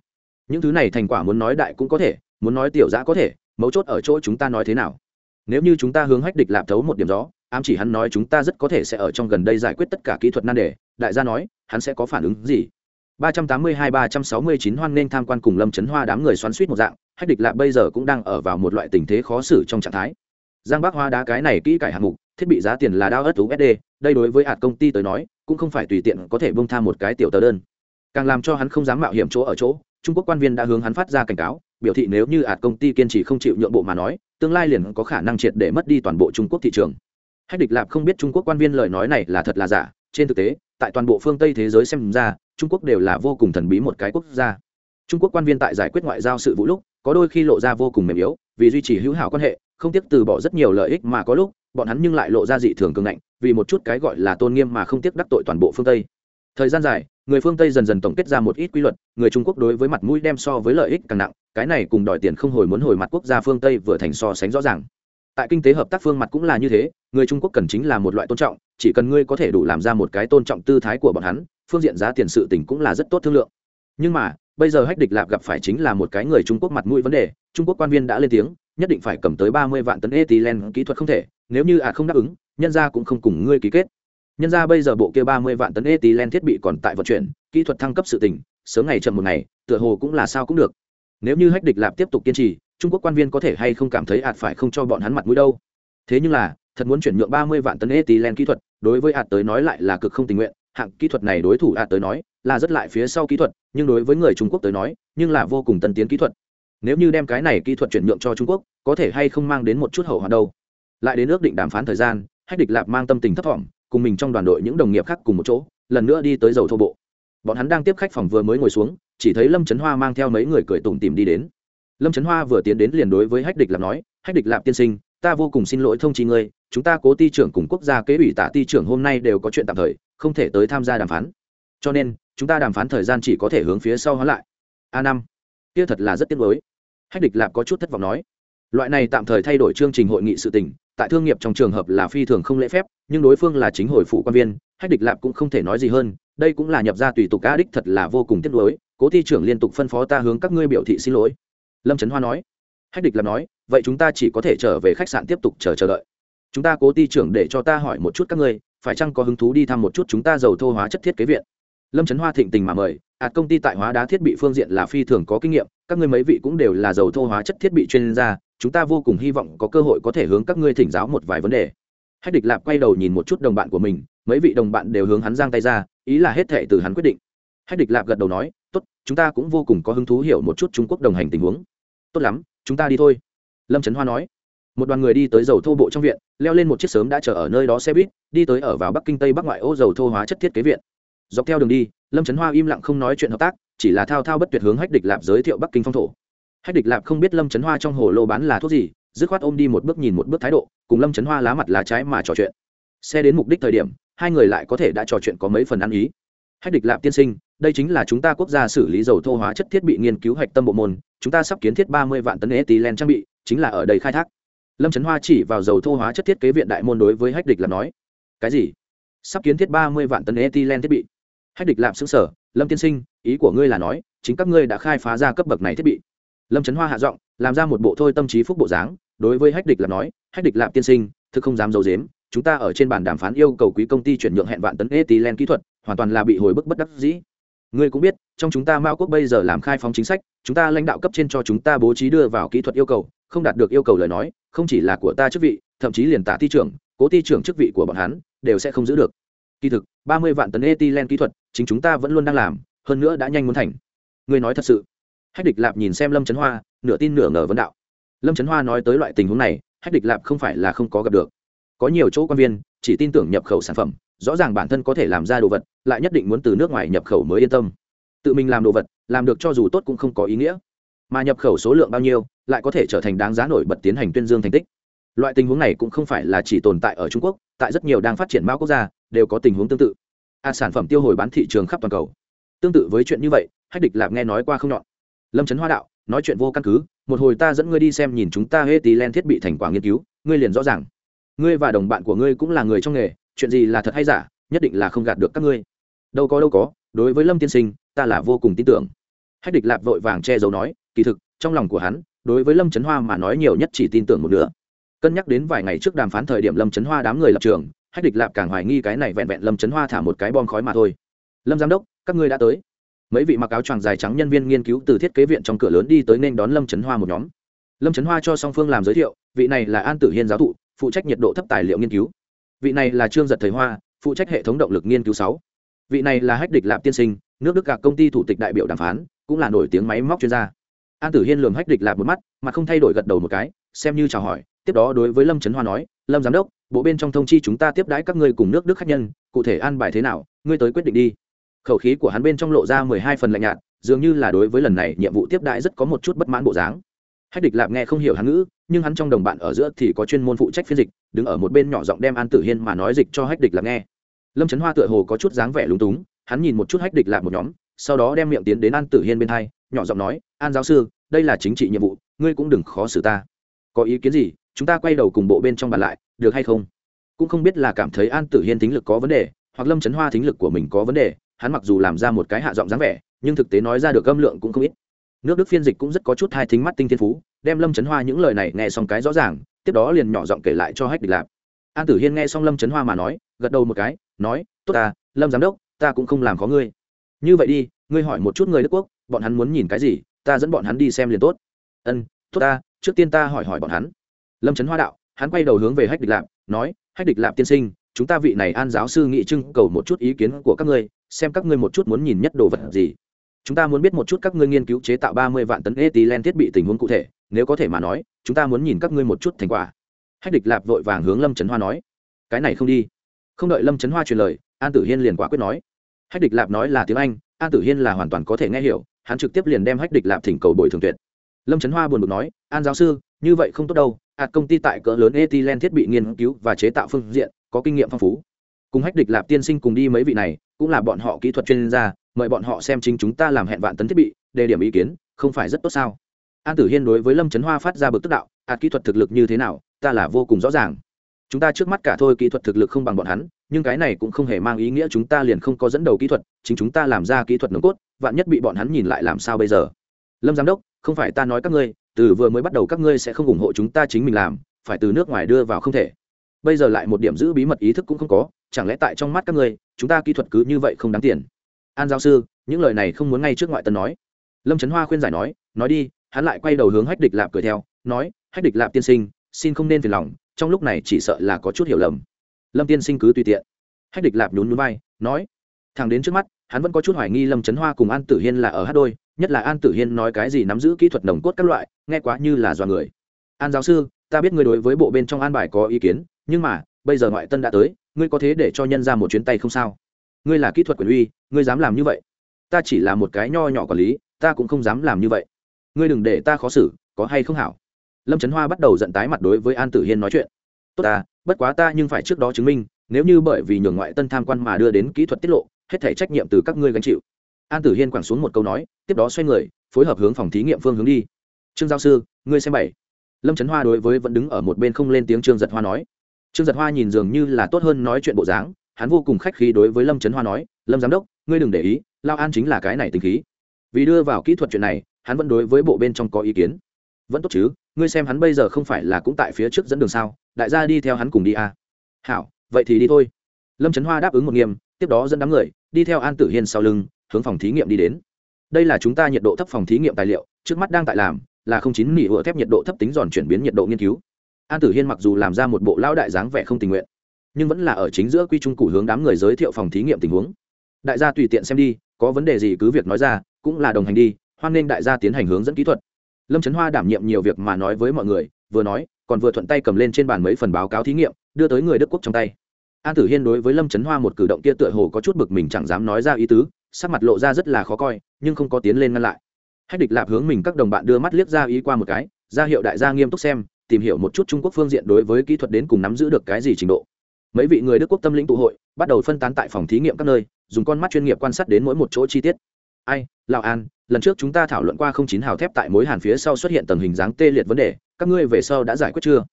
Những thứ này thành quả muốn nói đại cũng có thể, muốn nói tiểu giã có thể, mấu chốt ở chỗ chúng ta nói thế nào. Nếu như chúng ta hướng hách địch lạp thấu một điểm gió ám chỉ hắn nói chúng ta rất có thể sẽ ở trong gần đây giải quyết tất cả kỹ thuật nan đề, đại gia nói, hắn sẽ có phản ứng gì? 382-369 hoan nên tham quan cùng lâm chấn hoa đám người xoắn suýt một dạng, hách địch lạp bây giờ cũng đang ở vào một loại tình thế khó xử trong trạng thái. Giang bắc hoa đá cái này kỹ cải hạng mục thiết bị giá tiền là đao ớt usd đây đối với hạt công ty tới nói, cũng không phải tùy tiện có thể bông tha một cái tiểu tờ đơn. Càng làm cho hắn không dám mạo hiểm chỗ ở chỗ, trung quốc quan viên đã hướng hắn phát ra cảnh cáo, biểu thị nếu như hạt công ty kiên trì không chịu nhượng bộ mà nói, tương lai liền có khả năng triệt để mất đi toàn bộ trung quốc thị trường. Hách địch lạp không biết trung quốc quan viên lời nói này là thật là giả, trên thực tế, tại toàn bộ phương tây thế giới xem ra, trung quốc đều là vô cùng thần bí một cái quốc gia. Trung quốc quan viên tại giải quyết ngoại giao sự vụ lúc, có đôi khi lộ ra vô cùng mềm yếu, vì duy trì hữu hảo quan hệ, không tiếc từ bỏ rất nhiều lợi ích mà có lúc bọn hắn nhưng lại lộ ra dị thường cường ngạnh, vì một chút cái gọi là tôn nghiêm mà không tiếc đắc tội toàn bộ phương tây. Thời gian dài, người phương tây dần dần tổng kết ra một ít quy luật, người trung quốc đối với mặt mũi đem so với lợi ích càng nặng, cái này cùng đòi tiền không hồi muốn hồi mặt quốc gia phương tây vừa thành so sánh rõ ràng. Tại kinh tế hợp tác phương mặt cũng là như thế, người trung quốc cần chính là một loại tôn trọng, chỉ cần ngươi có thể đủ làm ra một cái tôn trọng tư thái của bọn hắn, phương diện giá tiền sự tỉnh cũng là rất tốt thương lượng. Nhưng mà, bây giờ hách địch lạp gặp phải chính là một cái người trung quốc mặt mũi vấn đề, trung quốc quan viên đã lên tiếng nhất định phải cầm tới ba mươi vạn tấn ethylene kỹ thuật không thể nếu như ạt không đáp ứng nhân gia cũng không cùng ngươi ký kết. Nhân gia bây giờ bộ kia ba mươi vạn tấn ethylene thiết bị còn tại vận chuyển kỹ thuật thăng cấp sự tình, sớm ngày chậm một ngày tựa hồ cũng là sao cũng được. Nếu như hách địch lạp tiếp tục kiên trì trung quốc quan viên có thể hay không cảm thấy ạt phải không cho bọn hắn mặt mũi đâu? Thế nhưng là thật muốn chuyển nhượng ba mươi vạn tấn ethylene kỹ thuật đối với ạt tới nói lại là cực không tình nguyện hạng kỹ thuật này đối thủ ạt tới nói là rất lại phía sau kỹ thuật nhưng đối với người trung quốc tới nói nhưng là vô cùng tân tiến kỹ thuật nếu như đem cái này kỹ thuật chuyển nhượng cho trung quốc, có thể hay không mang đến một chút hậu hoạn đâu. Lại đến ước định đàm phán thời gian, hách địch lạp mang tâm tình thấp thỏm, cùng mình trong đoàn đội những đồng nghiệp khác cùng một chỗ, lần nữa đi tới dầu thô bộ. Bọn hắn đang tiếp khách phòng vừa mới ngồi xuống, chỉ thấy lâm trấn hoa mang theo mấy người cười tủm tìm đi đến. Lâm trấn hoa vừa tiến đến liền đối với hách địch lạp nói, hách địch lạp tiên sinh, ta vô cùng xin lỗi thông chí ngươi, chúng ta cố ty trưởng cùng quốc gia kế ủy tạ ty trưởng hôm nay đều có chuyện tạm thời, không thể tới tham gia đàm phán. Cho nên, chúng ta đàm phán thời gian chỉ có thể hướng phía sau hóa lại. A năm. Kia thật là rất tiếc nuối hách địch lạp có chút thất vọng nói, loại này tạm thời thay đổi chương trình hội nghị sự tình, tại thương nghiệp trong trường hợp là phi thường không lễ phép, nhưng đối phương là chính hồi phụ quan viên, hách địch lạp cũng không thể nói gì hơn, đây cũng là nhập ra tùy tục a đích thật là vô cùng tiếc nuối, cố thi trưởng liên tục phân phó ta hướng các ngươi biểu thị xin lỗi. Lâm trấn hoa nói, hách địch lạp nói, vậy chúng ta chỉ có thể trở về khách sạn tiếp tục chờ chờ đợi. Chúng ta cố ty trưởng để cho ta hỏi một chút các ngươi, phải chăng có hứng thú đi thăm một chút chúng ta dầu thô hóa chất thiết kế viện? Lâm trấn hoa thịnh tình mà mời, ạt công ty tại hóa đá thiết bị phương diện là phi thường có kinh nghiệm các ngươi mấy vị cũng đều là dầu thô hóa chất thiết bị chuyên gia, chúng ta vô cùng hy vọng có cơ hội có thể hướng các ngươi thỉnh giáo một vài vấn đề. Hách địch lạp quay đầu nhìn một chút đồng bạn của mình, mấy vị đồng bạn đều hướng hắn giang tay ra, ý là hết thệ từ hắn quyết định. Hách địch lạp gật đầu nói, tốt, chúng ta cũng vô cùng có hứng thú hiểu một chút trung quốc đồng hành tình huống. Tốt lắm, chúng ta đi thôi. Lâm trấn hoa nói. Một đoàn người đi tới dầu thô bộ trong viện, leo lên một chiếc sớm đã chờ ở nơi đó xe buýt, đi tới ở vào bắc kinh tây bắc ngoại ô dầu thô hóa chất thiết kế viện dọc theo đường đi, lâm trấn hoa im lặng không nói chuyện hợp tác, chỉ là thao thao bất tuyệt hướng hách địch lạp giới thiệu bắc kinh phong thổ. Hách địch lạp không biết lâm trấn hoa trong hồ lô bán là thuốc gì, dứt khoát ôm đi một bước nhìn một bước thái độ, cùng lâm trấn hoa lá mặt lá trái mà trò chuyện. Xe đến mục đích thời điểm, hai người lại có thể đã trò chuyện có mấy phần ăn ý. Hách địch lạp tiên sinh, đây chính là chúng ta quốc gia xử lý dầu thô hóa chất thiết bị nghiên cứu hạch tâm bộ môn, chúng ta sắp kiến thiết ba mươi vạn tấn ethylene trang bị, chính là ở đây khai thác. Lâm trấn hoa chỉ vào dầu thô hóa chất thiết kế viện đại môn đối với hách địch lạp nói, cái gì? Sắp kiến thiết ba mươi vạn tấn ethylene thiết bị? Hách địch lạp xứng sở, lâm tiên sinh, ý của ngươi là nói, chính các ngươi đã khai phá ra cấp bậc này thiết bị. Lâm trấn hoa hạ giọng, làm ra một bộ thôi tâm trí phúc bộ dáng, đối với hách địch lạp nói, hách địch lạp tiên sinh, thực không dám d i ấ u dếm chúng ta ở trên bàn đàm phán yêu cầu quý công ty chuyển nhượng hẹn vạn tấn ethylene kỹ thuật, hoàn toàn là bị hồi bức bất đắc dĩ. Ngươi cũng biết, trong chúng ta mao quốc bây giờ làm khai phóng chính sách, chúng ta lãnh đạo cấp trên cho chúng ta bố trí đưa vào kỹ thuật yêu cầu, không đạt được yêu cầu lời nói, không chỉ là của ta chức vị, thậm chí liền tả ty trưởng, cố ty trưởng chức vị của bọn hắn, đều sẽ không giữ được. Kỳ thực ba mươi vạn tấn ethylene kỹ thuật, chính chúng ta vẫn luôn đang làm, hơn nữa đã nhanh muốn thành. Ngươi nói thật sự. Hách địch lạp nhìn xem lâm trấn hoa, nửa tin nửa ngờ vấn đạo. Lâm trấn hoa nói tới loại tình huống này, hách địch lạp không phải là không có gặp được. Có nhiều chỗ quan viên, chỉ tin tưởng nhập khẩu sản phẩm, rõ ràng bản thân có thể làm ra đồ vật, lại nhất định muốn từ nước ngoài nhập khẩu mới yên tâm. Tự mình làm đồ vật, làm được cho dù tốt cũng không có ý nghĩa. Mà nhập khẩu số lượng bao nhiêu, lại có thể trở thành đáng giá nổi bật tiến hành tuyên dương thành tích. Loại tình huống này cũng không phải là chỉ tồn tại ở trung quốc, tại rất nhiều đang phát triển mao quốc gia đều có tình huống tương tự. A sản phẩm tiêu hồi bán thị trường khắp toàn cầu. Tương tự với chuyện như vậy, hách địch lạp nghe nói qua không nhọn. Lâm trấn hoa đạo, nói chuyện vô căn cứ, một hồi ta dẫn ngươi đi xem nhìn chúng ta hê tí len thiết bị thành quả nghiên cứu, ngươi liền rõ ràng. Ngươi và đồng bạn của ngươi cũng là người trong nghề, chuyện gì là thật hay giả, nhất định là không gạt được các ngươi. Đâu có đâu có, đối với lâm tiên sinh, ta là vô cùng tin tưởng. Hách địch lạp vội vàng che giấu nói, kỳ thực, trong lòng của hắn, đối với lâm trấn hoa mà nói nhiều nhất chỉ tin tưởng một nửa. Cân nhắc đến vài ngày trước đàm phán thời điểm lâm trấn hoa đám người lập trường hách địch lạp càng hoài nghi cái này vẹn vẹn lâm trấn hoa thả một cái bom khói mà thôi. Lâm giám đốc, các ngươi đã tới. Mấy vị mặc áo choàng dài trắng nhân viên nghiên cứu từ thiết kế viện trong cửa lớn đi tới nên đón lâm trấn hoa một nhóm. Lâm trấn hoa cho song phương làm giới thiệu, vị này là an tử hiên giáo thụ, phụ trách nhiệt độ thấp tài liệu nghiên cứu. Vị này là trương giật thời hoa, phụ trách hệ thống động lực nghiên cứu sáu. Vị này là hách địch lạp tiên sinh, nước đức gạc công ty thủ tịch đại biểu đàm phán, cũng là nổi tiếng máy móc chuyên gia. An tử hiên lường hách địch lạp một mắt, mà không thay đổi gật đầu một cái, xem như chào hỏi. Tiếp đó đối với lâm trấn hoa nói, lâm giám đốc bộ bên trong thông chi chúng ta tiếp đãi các ngươi cùng nước đức khách nhân, cụ thể an bài thế nào, ngươi tới quyết định đi. Khẩu khí của hắn bên trong lộ ra mười hai phần lạnh nhạt, dường như là đối với lần này nhiệm vụ tiếp đãi rất có một chút bất mãn bộ dáng. Hách địch lạp nghe không hiểu hắn ngữ, nhưng hắn trong đồng bạn ở giữa thì có chuyên môn phụ trách phiên dịch, đứng ở một bên nhỏ giọng đem an tử hiên mà nói dịch cho hách địch lạp nghe. Lâm trấn hoa tựa hồ có chút dáng vẻ lúng túng, hắn nhìn một chút hách địch lạp một nhóm, sau đó đem miệng tiến đến an tử hiên bên hai, nhỏ giọng nói, an giáo sư, đây là chính trị nhiệm vụ, ngươi cũng đừng khó xử ta. Có ý kiến gì, chúng ta quay đầu cùng bộ bên trong bàn lại được hay không? Cũng không biết là cảm thấy an tử hiên thính lực có vấn đề, hoặc lâm trấn hoa thính lực của mình có vấn đề, hắn mặc dù làm ra một cái hạ giọng dáng vẻ, nhưng thực tế nói ra được âm lượng cũng không ít. Nước đức phiên dịch cũng rất có chút hai thính mắt tinh thiên phú, đem lâm trấn hoa những lời này nghe xong cái rõ ràng, tiếp đó liền nhỏ giọng kể lại cho hách địch lạp. An tử hiên nghe xong lâm trấn hoa mà nói, gật đầu một cái, nói, tốt ta, lâm giám đốc, ta cũng không làm khó ngươi. Như vậy đi, ngươi hỏi một chút người đức quốc, bọn hắn muốn nhìn cái gì, ta dẫn bọn hắn đi xem liền tốt. Ân tốt ta, trước tiên ta hỏi hỏi bọn hắn. Lâm trấn hoa đạo hắn quay đầu hướng về hách địch lạp, nói, hách địch lạp tiên sinh, chúng ta vị này an giáo sư nghị trưng cầu một chút ý kiến của các ngươi, xem các ngươi một chút muốn nhìn nhất đồ vật gì. Chúng ta muốn biết một chút các ngươi nghiên cứu chế tạo ba mươi vạn tấn ethylene thiết bị tình huống cụ thể, nếu có thể mà nói, chúng ta muốn nhìn các ngươi một chút thành quả. Hách địch lạp vội vàng hướng lâm trấn hoa nói, cái này không đi. Không đợi lâm trấn hoa truyền lời, an tử hiên liền quả quyết nói. Hách địch lạp nói là tiếng anh, an tử hiên là hoàn toàn có thể nghe hiểu, hắn trực tiếp liền đem hách địch lạp thỉnh cầu bồi thường tuyệt. Lâm trấn hoa buồn bực nói, an giáo sư như vậy không tốt đâu, hạt công ty tại cỡ lớn etilen thiết bị nghiên cứu và chế tạo phương diện, có kinh nghiệm phong phú. Cùng hách địch lạp tiên sinh cùng đi mấy vị này, cũng là bọn họ kỹ thuật chuyên gia, mời bọn họ xem chính chúng ta làm hẹn vạn tấn thiết bị, đề điểm ý kiến, không phải rất tốt sao? An tử hiên đối với lâm trấn hoa phát ra bực tức đạo, hạt kỹ thuật thực lực như thế nào, ta là vô cùng rõ ràng. Chúng ta trước mắt cả thôi kỹ thuật thực lực không bằng bọn hắn, nhưng cái này cũng không hề mang ý nghĩa chúng ta liền không có dẫn đầu kỹ thuật, chính chúng ta làm ra kỹ thuật nồng cốt, vạn nhất bị bọn hắn nhìn lại làm sao bây giờ? Lâm giám đốc, không phải ta nói các ngươi từ vừa mới bắt đầu các ngươi sẽ không ủng hộ chúng ta chính mình làm, phải từ nước ngoài đưa vào không thể. Bây giờ lại một điểm giữ bí mật ý thức cũng không có, chẳng lẽ tại trong mắt các ngươi, chúng ta kỹ thuật cứ như vậy không đáng tiền? An giáo sư, những lời này không muốn ngay trước ngoại tân nói. Lâm trấn hoa khuyên giải nói nói đi, hắn lại quay đầu hướng hách địch lạp cười theo, nói, hách địch lạp tiên sinh, xin không nên phiền lòng, trong lúc này chỉ sợ là có chút hiểu lầm. Lâm tiên sinh cứ tùy tiện. Hách địch lạp nhún núi bay nói thằng đến trước mắt, hắn vẫn có chút hoài nghi lâm trấn hoa cùng an tử hiên là ở hát đôi nhất là an tử hiên nói cái gì nắm giữ kỹ thuật nồng cốt các loại, nghe quá như là dọa người. An giáo sư, ta biết ngươi đối với bộ bên trong an bài có ý kiến, nhưng mà, bây giờ ngoại tân đã tới, ngươi có thế để cho nhân ra một chuyến tay không sao? Ngươi là kỹ thuật quyền uy, ngươi dám làm như vậy? Ta chỉ là một cái nho nhỏ quản lý, ta cũng không dám làm như vậy. Ngươi đừng để ta khó xử, có hay không hảo? Lâm trấn hoa bắt đầu giận tái mặt đối với an tử hiên nói chuyện. Tốt ta, bất quá ta nhưng phải trước đó chứng minh, nếu như bởi vì nhường ngoại tân tham quan mà đưa đến kỹ thuật tiết lộ, hết thể trách nhiệm từ các ngươi gánh chịu an tử hiên quẳng xuống một câu nói, tiếp đó xoay người, phối hợp hướng phòng thí nghiệm phương hướng đi. Trương giáo sư, ngươi xem bảy. Lâm trấn hoa đối với vẫn đứng ở một bên không lên tiếng trương giật hoa nói. Trương giật hoa nhìn dường như là tốt hơn nói chuyện bộ dáng, hắn vô cùng khách khí đối với lâm trấn hoa nói, lâm giám đốc, ngươi đừng để ý, lao an chính là cái này tình khí. Vì đưa vào kỹ thuật chuyện này, hắn vẫn đối với bộ bên trong có ý kiến. Vẫn tốt chứ, ngươi xem hắn bây giờ không phải là cũng tại phía trước dẫn đường sao, đại gia đi theo hắn cùng đi à. hảo, vậy thì đi thôi. Lâm trấn hoa đáp ứng một nghiêm, tiếp đó dẫn đám người, đi theo an tử hiên sau lưng hướng phòng thí nghiệm đi đến. Đây là chúng ta nhiệt độ thấp phòng thí nghiệm tài liệu, trước mắt đang tại làm là không chín nỉ ựa thép nhiệt độ thấp tính giòn chuyển biến nhiệt độ nghiên cứu. An tử hiên mặc dù làm ra một bộ lao đại dáng vẻ không tình nguyện, nhưng vẫn là ở chính giữa quy trung cụ hướng đám người giới thiệu phòng thí nghiệm tình huống. Đại gia tùy tiện xem đi, có vấn đề gì cứ việc nói ra, cũng là đồng hành đi, hoan nghênh đại gia tiến hành hướng dẫn kỹ thuật. Lâm trấn hoa đảm nhiệm nhiều việc mà nói với mọi người, vừa nói, còn vừa thuận tay cầm lên trên bàn mấy phần báo cáo thí nghiệm, đưa tới người đức quốc trong tay. An tử hiên đối với lâm trấn hoa một cử động kia tựa hồ có chút bực mình chẳng dám nói ra ý tứ sắc mặt lộ ra rất là khó coi, nhưng không có tiến lên ngăn lại. Hách địch lạp hướng mình các đồng bạn đưa mắt liếc ra ý qua một cái, ra hiệu đại gia nghiêm túc xem, tìm hiểu một chút trung quốc phương diện đối với kỹ thuật đến cùng nắm giữ được cái gì trình độ. Mấy vị người đức quốc tâm lĩnh tụ hội, bắt đầu phân tán tại phòng thí nghiệm các nơi, dùng con mắt chuyên nghiệp quan sát đến mỗi một chỗ chi tiết. Ai, lào an, lần trước chúng ta thảo luận qua không chín hào thép tại mối hàn phía sau xuất hiện tầng hình dáng tê liệt vấn đề, các ngươi về sau đã giải quyết chưa?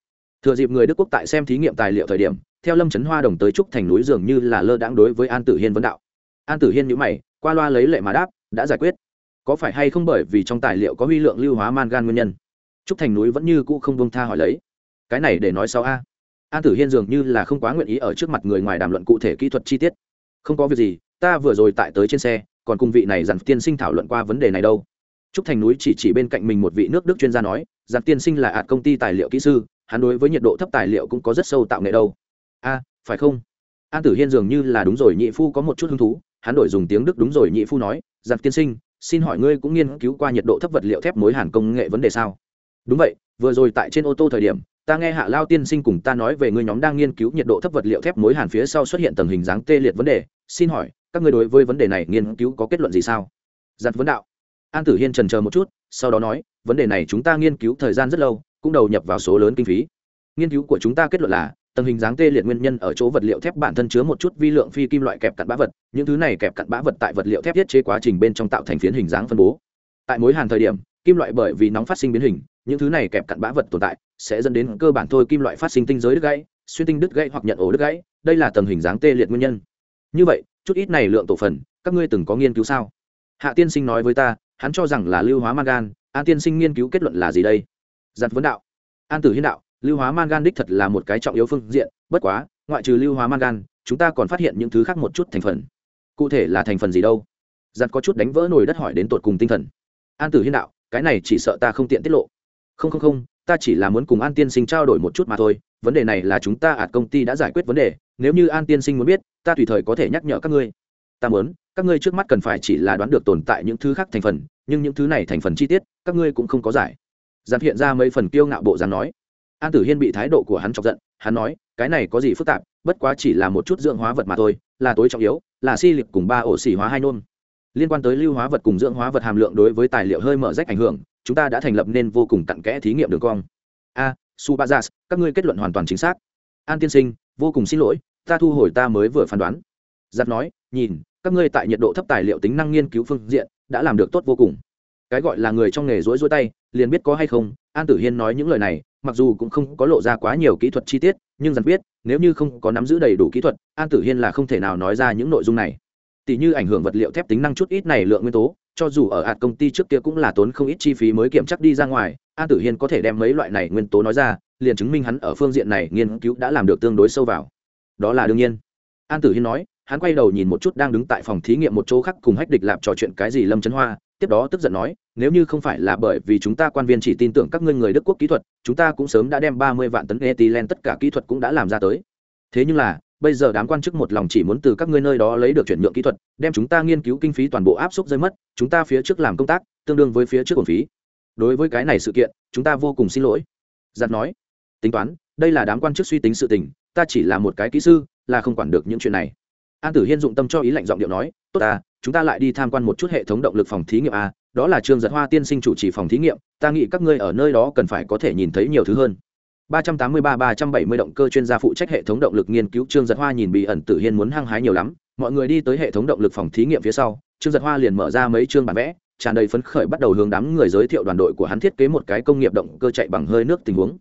Thừa dịp người đức quốc tại xem thí nghiệm tài liệu thời điểm, theo lâm trấn hoa đồng tới trúc thành núi dường như là lơ đãng đối với an tử hiên vấn đạo. An tử hiên nhữ mày qua loa lấy lệ mà đáp, đã giải quyết. Có phải hay không bởi vì trong tài liệu có huy lượng lưu hóa mangan nguyên nhân? Trúc thành núi vẫn như cũ không bông tha hỏi lấy. Cái này để nói sau a. An tử hiên dường như là không quá nguyện ý ở trước mặt người ngoài đàm luận cụ thể kỹ thuật chi tiết. Không có việc gì, ta vừa rồi tại tới trên xe, còn cùng vị này dặn tiên sinh thảo luận qua vấn đề này đâu. Trúc thành núi chỉ chỉ bên cạnh mình một vị nước đức chuyên gia nói dặn tiên sinh là ạt công ty tài liệu kỹ sư, hắn đối với nhiệt độ thấp tài liệu cũng có rất sâu tạo nghệ đâu. A, phải không? An tử hiên dường như là đúng rồi, nhị phu có một chút hứng thú hắn đổi dùng tiếng đức đúng rồi, nhị phu nói, giặc tiên sinh, xin hỏi ngươi cũng nghiên cứu qua nhiệt độ thấp vật liệu thép mối hàn công nghệ vấn đề sao? Đúng vậy, vừa rồi tại trên ô tô thời điểm, ta nghe hạ lao tiên sinh cùng ta nói về ngươi nhóm đang nghiên cứu nhiệt độ thấp vật liệu thép mối hàn phía sau xuất hiện tầng hình dáng tê liệt vấn đề, xin hỏi, các ngươi đối với vấn đề này nghiên cứu có kết luận gì sao? Giặt vấn đạo. An tử hiên trần chờ một chút, sau đó nói, vấn đề này chúng ta nghiên cứu thời gian rất lâu, cũng đầu nhập vào số lớn kinh phí. Nghiên cứu của chúng ta kết luận là tầng hình dáng tê liệt nguyên nhân ở chỗ vật liệu thép bản thân chứa một chút vi lượng phi kim loại kẹp cặn bã vật, những thứ này kẹp cặn bã vật tại vật liệu thép thiết chế quá trình bên trong tạo thành phiến hình dáng phân bố. Tại mối hàn thời điểm, kim loại bởi vì nóng phát sinh biến hình, những thứ này kẹp cặn bã vật tồn tại sẽ dẫn đến cơ bản thôi kim loại phát sinh tinh giới đứt gãy, xuyên tinh đứt gãy hoặc nhận ổ đứt gãy, đây là tầng hình dáng tê liệt nguyên nhân. Như vậy, chút ít này lượng tổ phần, các ngươi từng có nghiên cứu sao? Hạ tiên sinh nói với ta, hắn cho rằng là lưu hóa mangan an tiên sinh nghiên cứu kết luận là gì đây? Giặt vấn đạo. An tử hiên đạo lưu hóa mangan đích thật là một cái trọng yếu phương diện, bất quá, ngoại trừ lưu hóa mangan, chúng ta còn phát hiện những thứ khác một chút thành phần. Cụ thể là thành phần gì đâu? Giặt có chút đánh vỡ nồi đất hỏi đến tột cùng tinh thần. An tử hiên đạo, cái này chỉ sợ ta không tiện tiết lộ. Không không không, ta chỉ là muốn cùng an tiên sinh trao đổi một chút mà thôi, vấn đề này là chúng ta ạt công ty đã giải quyết vấn đề, nếu như an tiên sinh muốn biết, ta tùy thời có thể nhắc nhở các ngươi. Ta muốn, các ngươi trước mắt cần phải chỉ là đoán được tồn tại những thứ khác thành phần, nhưng những thứ này thành phần chi tiết, các ngươi cũng không có giải. Giản hiện ra mấy phần kiêu ngạo bộ dáng nói an tử hiên bị thái độ của hắn chọc giận, hắn nói, cái này có gì phức tạp, bất quá chỉ là một chút dưỡng hóa vật mà thôi, là tối trọng yếu, là si liệt cùng ba ổ xỉ hóa hai nôn liên quan tới lưu hóa vật cùng dưỡng hóa vật hàm lượng đối với tài liệu hơi mở rách ảnh hưởng, chúng ta đã thành lập nên vô cùng cặn kẽ thí nghiệm đường cong. A su các ngươi kết luận hoàn toàn chính xác. An tiên sinh, vô cùng xin lỗi, ta thu hồi ta mới vừa phán đoán. Giặt nói, nhìn, các ngươi tại nhiệt độ thấp tài liệu tính năng nghiên cứu phương diện, đã làm được tốt vô cùng. Cái gọi là người trong nghề rối rối tay, liền biết có hay không? An tử hiên nói những lời này mặc dù cũng không có lộ ra quá nhiều kỹ thuật chi tiết, nhưng dần biết, nếu như không có nắm giữ đầy đủ kỹ thuật, an tử hiên là không thể nào nói ra những nội dung này. Tỷ như ảnh hưởng vật liệu thép tính năng chút ít này lượng nguyên tố, cho dù ở hạt công ty trước kia cũng là tốn không ít chi phí mới kiểm chắc đi ra ngoài, an tử hiên có thể đem mấy loại này nguyên tố nói ra, liền chứng minh hắn ở phương diện này nghiên cứu đã làm được tương đối sâu vào. Đó là đương nhiên. An tử hiên nói, hắn quay đầu nhìn một chút đang đứng tại phòng thí nghiệm một chỗ khác cùng hách địch lạp trò chuyện cái gì lâm trấn hoa tiếp đó tức giận nói, nếu như không phải là bởi vì chúng ta quan viên chỉ tin tưởng các ngươi người đức quốc kỹ thuật, chúng ta cũng sớm đã đem ba mươi vạn tấn ethylene tất cả kỹ thuật cũng đã làm ra tới. Thế nhưng là, bây giờ đám quan chức một lòng chỉ muốn từ các ngươi nơi đó lấy được chuyển nhượng kỹ thuật, đem chúng ta nghiên cứu kinh phí toàn bộ áp suất rơi mất, chúng ta phía trước làm công tác, tương đương với phía trước còn phí. Đối với cái này sự kiện, chúng ta vô cùng xin lỗi. Giặt nói, tính toán, đây là đám quan chức suy tính sự tình, ta chỉ là một cái kỹ sư, là không quản được những chuyện này. An tử hiên dụng tâm cho ý lạnh giọng điệu nói, tốt ta chúng ta lại đi tham quan một chút hệ thống động lực phòng thí nghiệm a, đó là trương giật hoa tiên sinh chủ trì phòng thí nghiệm, ta nghĩ các ngươi ở nơi đó cần phải có thể nhìn thấy nhiều thứ hơn. 383-370 động cơ chuyên gia phụ trách hệ thống động lực nghiên cứu, trương giật hoa nhìn bị ẩn tử hiên muốn hăng hái nhiều lắm, mọi người đi tới hệ thống động lực phòng thí nghiệm phía sau, trương giật hoa liền mở ra mấy chương bản vẽ, tràn đầy phấn khởi bắt đầu hướng đám người giới thiệu đoàn đội của hắn thiết kế một cái công nghiệp động cơ chạy bằng hơi nước tình huống.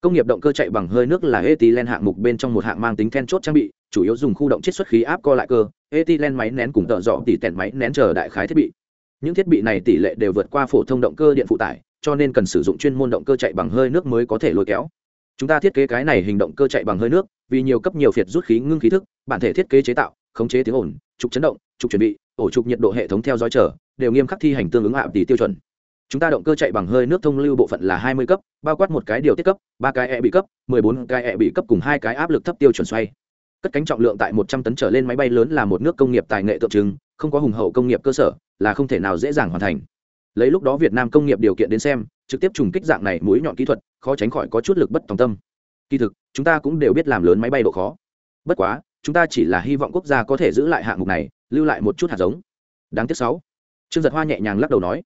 Công nghiệp động cơ chạy bằng hơi nước là ethylene hạng mục bên trong một hạng mang tính then chốt trang bị, chủ yếu dùng khu động chiết xuất khí áp co lại cơ ethylene máy nén cùng tợ dọ tỉ tèn máy nén chờ đại khái thiết bị. Những thiết bị này tỷ lệ đều vượt qua phổ thông động cơ điện phụ tải, cho nên cần sử dụng chuyên môn động cơ chạy bằng hơi nước mới có thể lôi kéo. Chúng ta thiết kế cái này hình động cơ chạy bằng hơi nước, vì nhiều cấp nhiều phiệt rút khí ngưng khí thức, bản thể thiết kế chế tạo, khống chế tiếng ồn, trục chấn động, trục chuẩn bị, ổ trục nhiệt độ hệ thống theo dõi chờ, đều nghiêm khắc thi hành tương ứng hạ tỷ tiêu chuẩn. Chúng ta động cơ chạy bằng hơi nước thông lưu bộ phận là hai mươi cấp, bao quát một cái điều tiết cấp, ba cái e bị cấp, mười bốn cái e bị cấp cùng hai cái áp lực thấp tiêu chuẩn xoay cất cánh trọng lượng tại một trăm tấn trở lên máy bay lớn là một nước công nghiệp tài nghệ tượng trưng, không có hùng hậu công nghiệp cơ sở, là không thể nào dễ dàng hoàn thành. Lấy lúc đó việt nam công nghiệp điều kiện đến xem, trực tiếp trùng kích dạng này mũi nhọn kỹ thuật, khó tránh khỏi có chút lực bất tòng tâm. Kỳ thực, chúng ta cũng đều biết làm lớn máy bay độ khó. Bất quá, chúng ta chỉ là hy vọng quốc gia có thể giữ lại hạng mục này, lưu lại một chút hạt giống. Đáng tiếc sáu. Trương giật hoa nhẹ nhàng lắc đầu nói,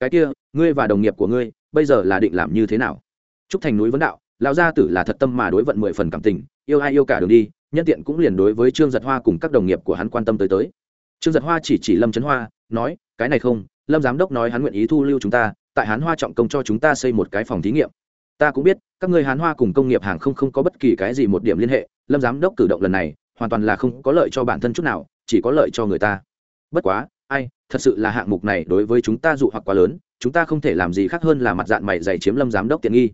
cái kia, ngươi và đồng nghiệp của ngươi, bây giờ là định làm như thế nào? Trúc thành núi vấn đạo, lão gia tử là thật tâm mà đối vận mười phần cảm tình, yêu ai yêu cả đường đi nhân tiện cũng liền đối với trương giật hoa cùng các đồng nghiệp của hắn quan tâm tới tới. Trương giật hoa chỉ chỉ lâm trấn hoa, nói, cái này không, lâm giám đốc nói hắn nguyện ý thu lưu chúng ta, tại hán hoa trọng công cho chúng ta xây một cái phòng thí nghiệm. Ta cũng biết, các người hán hoa cùng công nghiệp hàng không không có bất kỳ cái gì một điểm liên hệ, lâm giám đốc cử động lần này, hoàn toàn là không có lợi cho bản thân chút nào, chỉ có lợi cho người ta. Bất quá, ai, thật sự là hạng mục này đối với chúng ta dụ hoặc quá lớn, chúng ta không thể làm gì khác hơn là mặt dạng mày dày chiếm lâm giám đốc tiện nghi.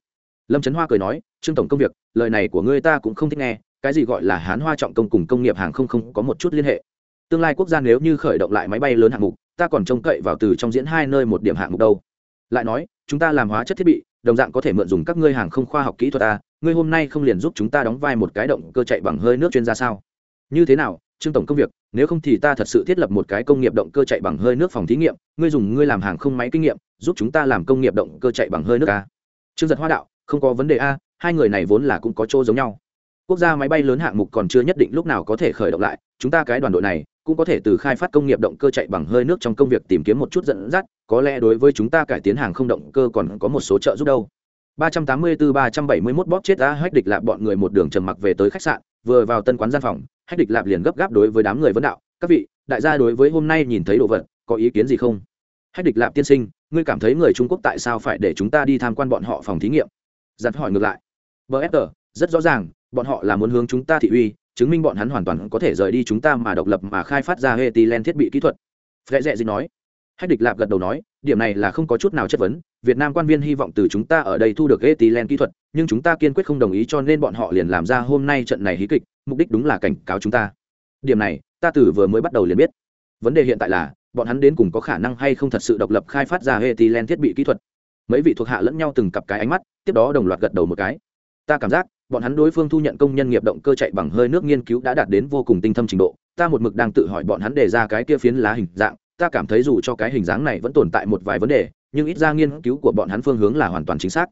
Lâm trấn hoa cười nói, trương tổng công việc, lời này của ngươi ta cũng không thích nghe cái gì gọi là hán hoa trọng công cùng công nghiệp hàng không không có một chút liên hệ. Tương lai quốc gia nếu như khởi động lại máy bay lớn hạng mục, ta còn trông cậy vào từ trong diễn hai nơi một điểm hạng mục đâu. Lại nói, chúng ta làm hóa chất thiết bị, đồng dạng có thể mượn dùng các ngươi hàng không khoa học kỹ thuật ta, ngươi hôm nay không liền giúp chúng ta đóng vai một cái động cơ chạy bằng hơi nước chuyên gia sao? Như thế nào, trương tổng công việc, nếu không thì ta thật sự thiết lập một cái công nghiệp động cơ chạy bằng hơi nước phòng thí nghiệm, ngươi dùng ngươi làm hàng không máy kinh nghiệm, giúp chúng ta làm công nghiệp động cơ chạy bằng hơi nước a trương giật hoa đạo, không có vấn đề a, hai người này vốn là cũng có chỗ giống nhau quốc gia máy bay lớn hạng mục còn chưa nhất định lúc nào có thể khởi động lại, chúng ta cái đoàn đội này cũng có thể từ khai phát công nghiệp động cơ chạy bằng hơi nước trong công việc tìm kiếm một chút dẫn dắt, có lẽ đối với chúng ta cải tiến hàng không động cơ còn có một số trợ giúp đâu. 384-371 bóp chết đã hách địch lạp bọn người một đường trầm mặc về tới khách sạn, vừa vào tân quán gian phòng, hách địch lạp liền gấp gáp đối với đám người vấn đạo, các vị, đại gia đối với hôm nay nhìn thấy đồ vật, có ý kiến gì không? Hách địch lạp tiên sinh, ngươi cảm thấy người trung quốc tại sao phải để chúng ta đi tham quan bọn họ phòng thí nghiệm? Giặt hỏi ngược lại bfr rất rõ ràng bọn họ là muốn hướng chúng ta thị uy chứng minh bọn hắn hoàn toàn có thể rời đi chúng ta mà độc lập mà khai phát ra hệ Len thiết bị kỹ thuật. Phệ Dệ Dịch nói. Hách Địch Lạp gật đầu nói, điểm này là không có chút nào chất vấn, Việt Nam quan viên hy vọng từ chúng ta ở đây thu được Len kỹ thuật, nhưng chúng ta kiên quyết không đồng ý cho nên bọn họ liền làm ra hôm nay trận này hí kịch, mục đích đúng là cảnh cáo chúng ta. Điểm này, ta từ vừa mới bắt đầu liền biết. Vấn đề hiện tại là, bọn hắn đến cùng có khả năng hay không thật sự độc lập khai phát ra Len thiết bị kỹ thuật. Mấy vị thuộc hạ lẫn nhau từng cặp cái ánh mắt, tiếp đó đồng loạt gật đầu một cái. Ta cảm giác, bọn hắn đối phương thu nhận công nhân nghiệp động cơ chạy bằng hơi nước nghiên cứu đã đạt đến vô cùng tinh thâm trình độ, ta một mực đang tự hỏi bọn hắn đề ra cái kia phiến lá hình dạng, ta cảm thấy dù cho cái hình dáng này vẫn tồn tại một vài vấn đề, nhưng ít ra nghiên cứu của bọn hắn phương hướng là hoàn toàn chính xác.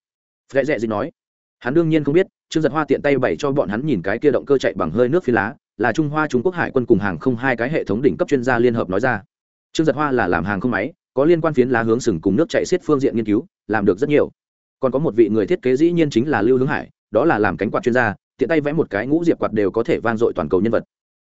Phệ Dệ gì nói, hắn đương nhiên không biết, trương giật hoa tiện tay bày cho bọn hắn nhìn cái kia động cơ chạy bằng hơi nước phi lá, là trung hoa trung quốc hải quân cùng hàng không hai cái hệ thống đỉnh cấp chuyên gia liên hợp nói ra. Trương giật hoa là làm hàng không máy, có liên quan phiến lá hướng sừng cùng nước chạy xiết phương diện nghiên cứu, làm được rất nhiều. Còn có một vị người thiết kế dĩ nhiên chính là lưu hướng hải đó là làm cánh quạt chuyên gia, tiện tay vẽ một cái ngũ diệp quạt đều có thể vang dội toàn cầu nhân vật.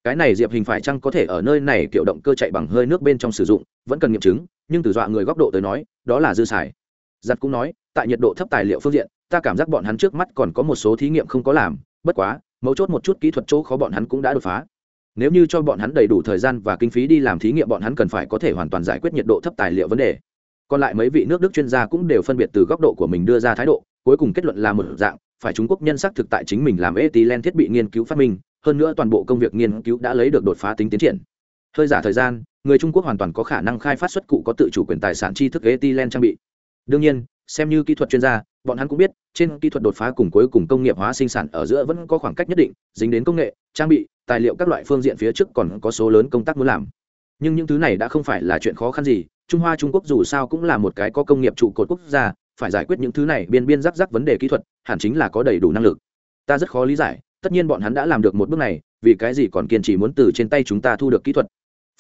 Cái này diệp hình phải chăng có thể ở nơi này kiểu động cơ chạy bằng hơi nước bên trong sử dụng, vẫn cần nghiệm chứng, nhưng từ dọa người góc độ tới nói, đó là dư xài. Giặt cũng nói, tại nhiệt độ thấp tài liệu phương diện, ta cảm giác bọn hắn trước mắt còn có một số thí nghiệm không có làm, bất quá, mấu chốt một chút kỹ thuật chỗ khó bọn hắn cũng đã đột phá. Nếu như cho bọn hắn đầy đủ thời gian và kinh phí đi làm thí nghiệm bọn hắn cần phải có thể hoàn toàn giải quyết nhiệt độ thấp tài liệu vấn đề. Còn lại mấy vị nước đức chuyên gia cũng đều phân biệt từ góc độ của mình đưa ra thái độ cuối cùng kết luận là một dạng phải Trung Quốc nhân xác thực tại chính mình làm ethylene thiết bị nghiên cứu phát minh, hơn nữa toàn bộ công việc nghiên cứu đã lấy được đột phá tính tiến triển. Hơi giả thời gian, người Trung Quốc hoàn toàn có khả năng khai phát xuất cụ có tự chủ quyền tài sản tri thức ethylene trang bị. Đương nhiên, xem như kỹ thuật chuyên gia, bọn hắn cũng biết, trên kỹ thuật đột phá cùng cuối cùng công nghiệp hóa sinh sản ở giữa vẫn có khoảng cách nhất định, dính đến công nghệ, trang bị, tài liệu các loại phương diện phía trước còn có số lớn công tác muốn làm. Nhưng những thứ này đã không phải là chuyện khó khăn gì, Trung Hoa Trung Quốc dù sao cũng là một cái có công nghiệp trụ cột quốc gia, phải giải quyết những thứ này biên biên rắc rắc vấn đề kỹ thuật hẳn chính là có đầy đủ năng lực ta rất khó lý giải tất nhiên bọn hắn đã làm được một bước này vì cái gì còn kiên trì muốn từ trên tay chúng ta thu được kỹ thuật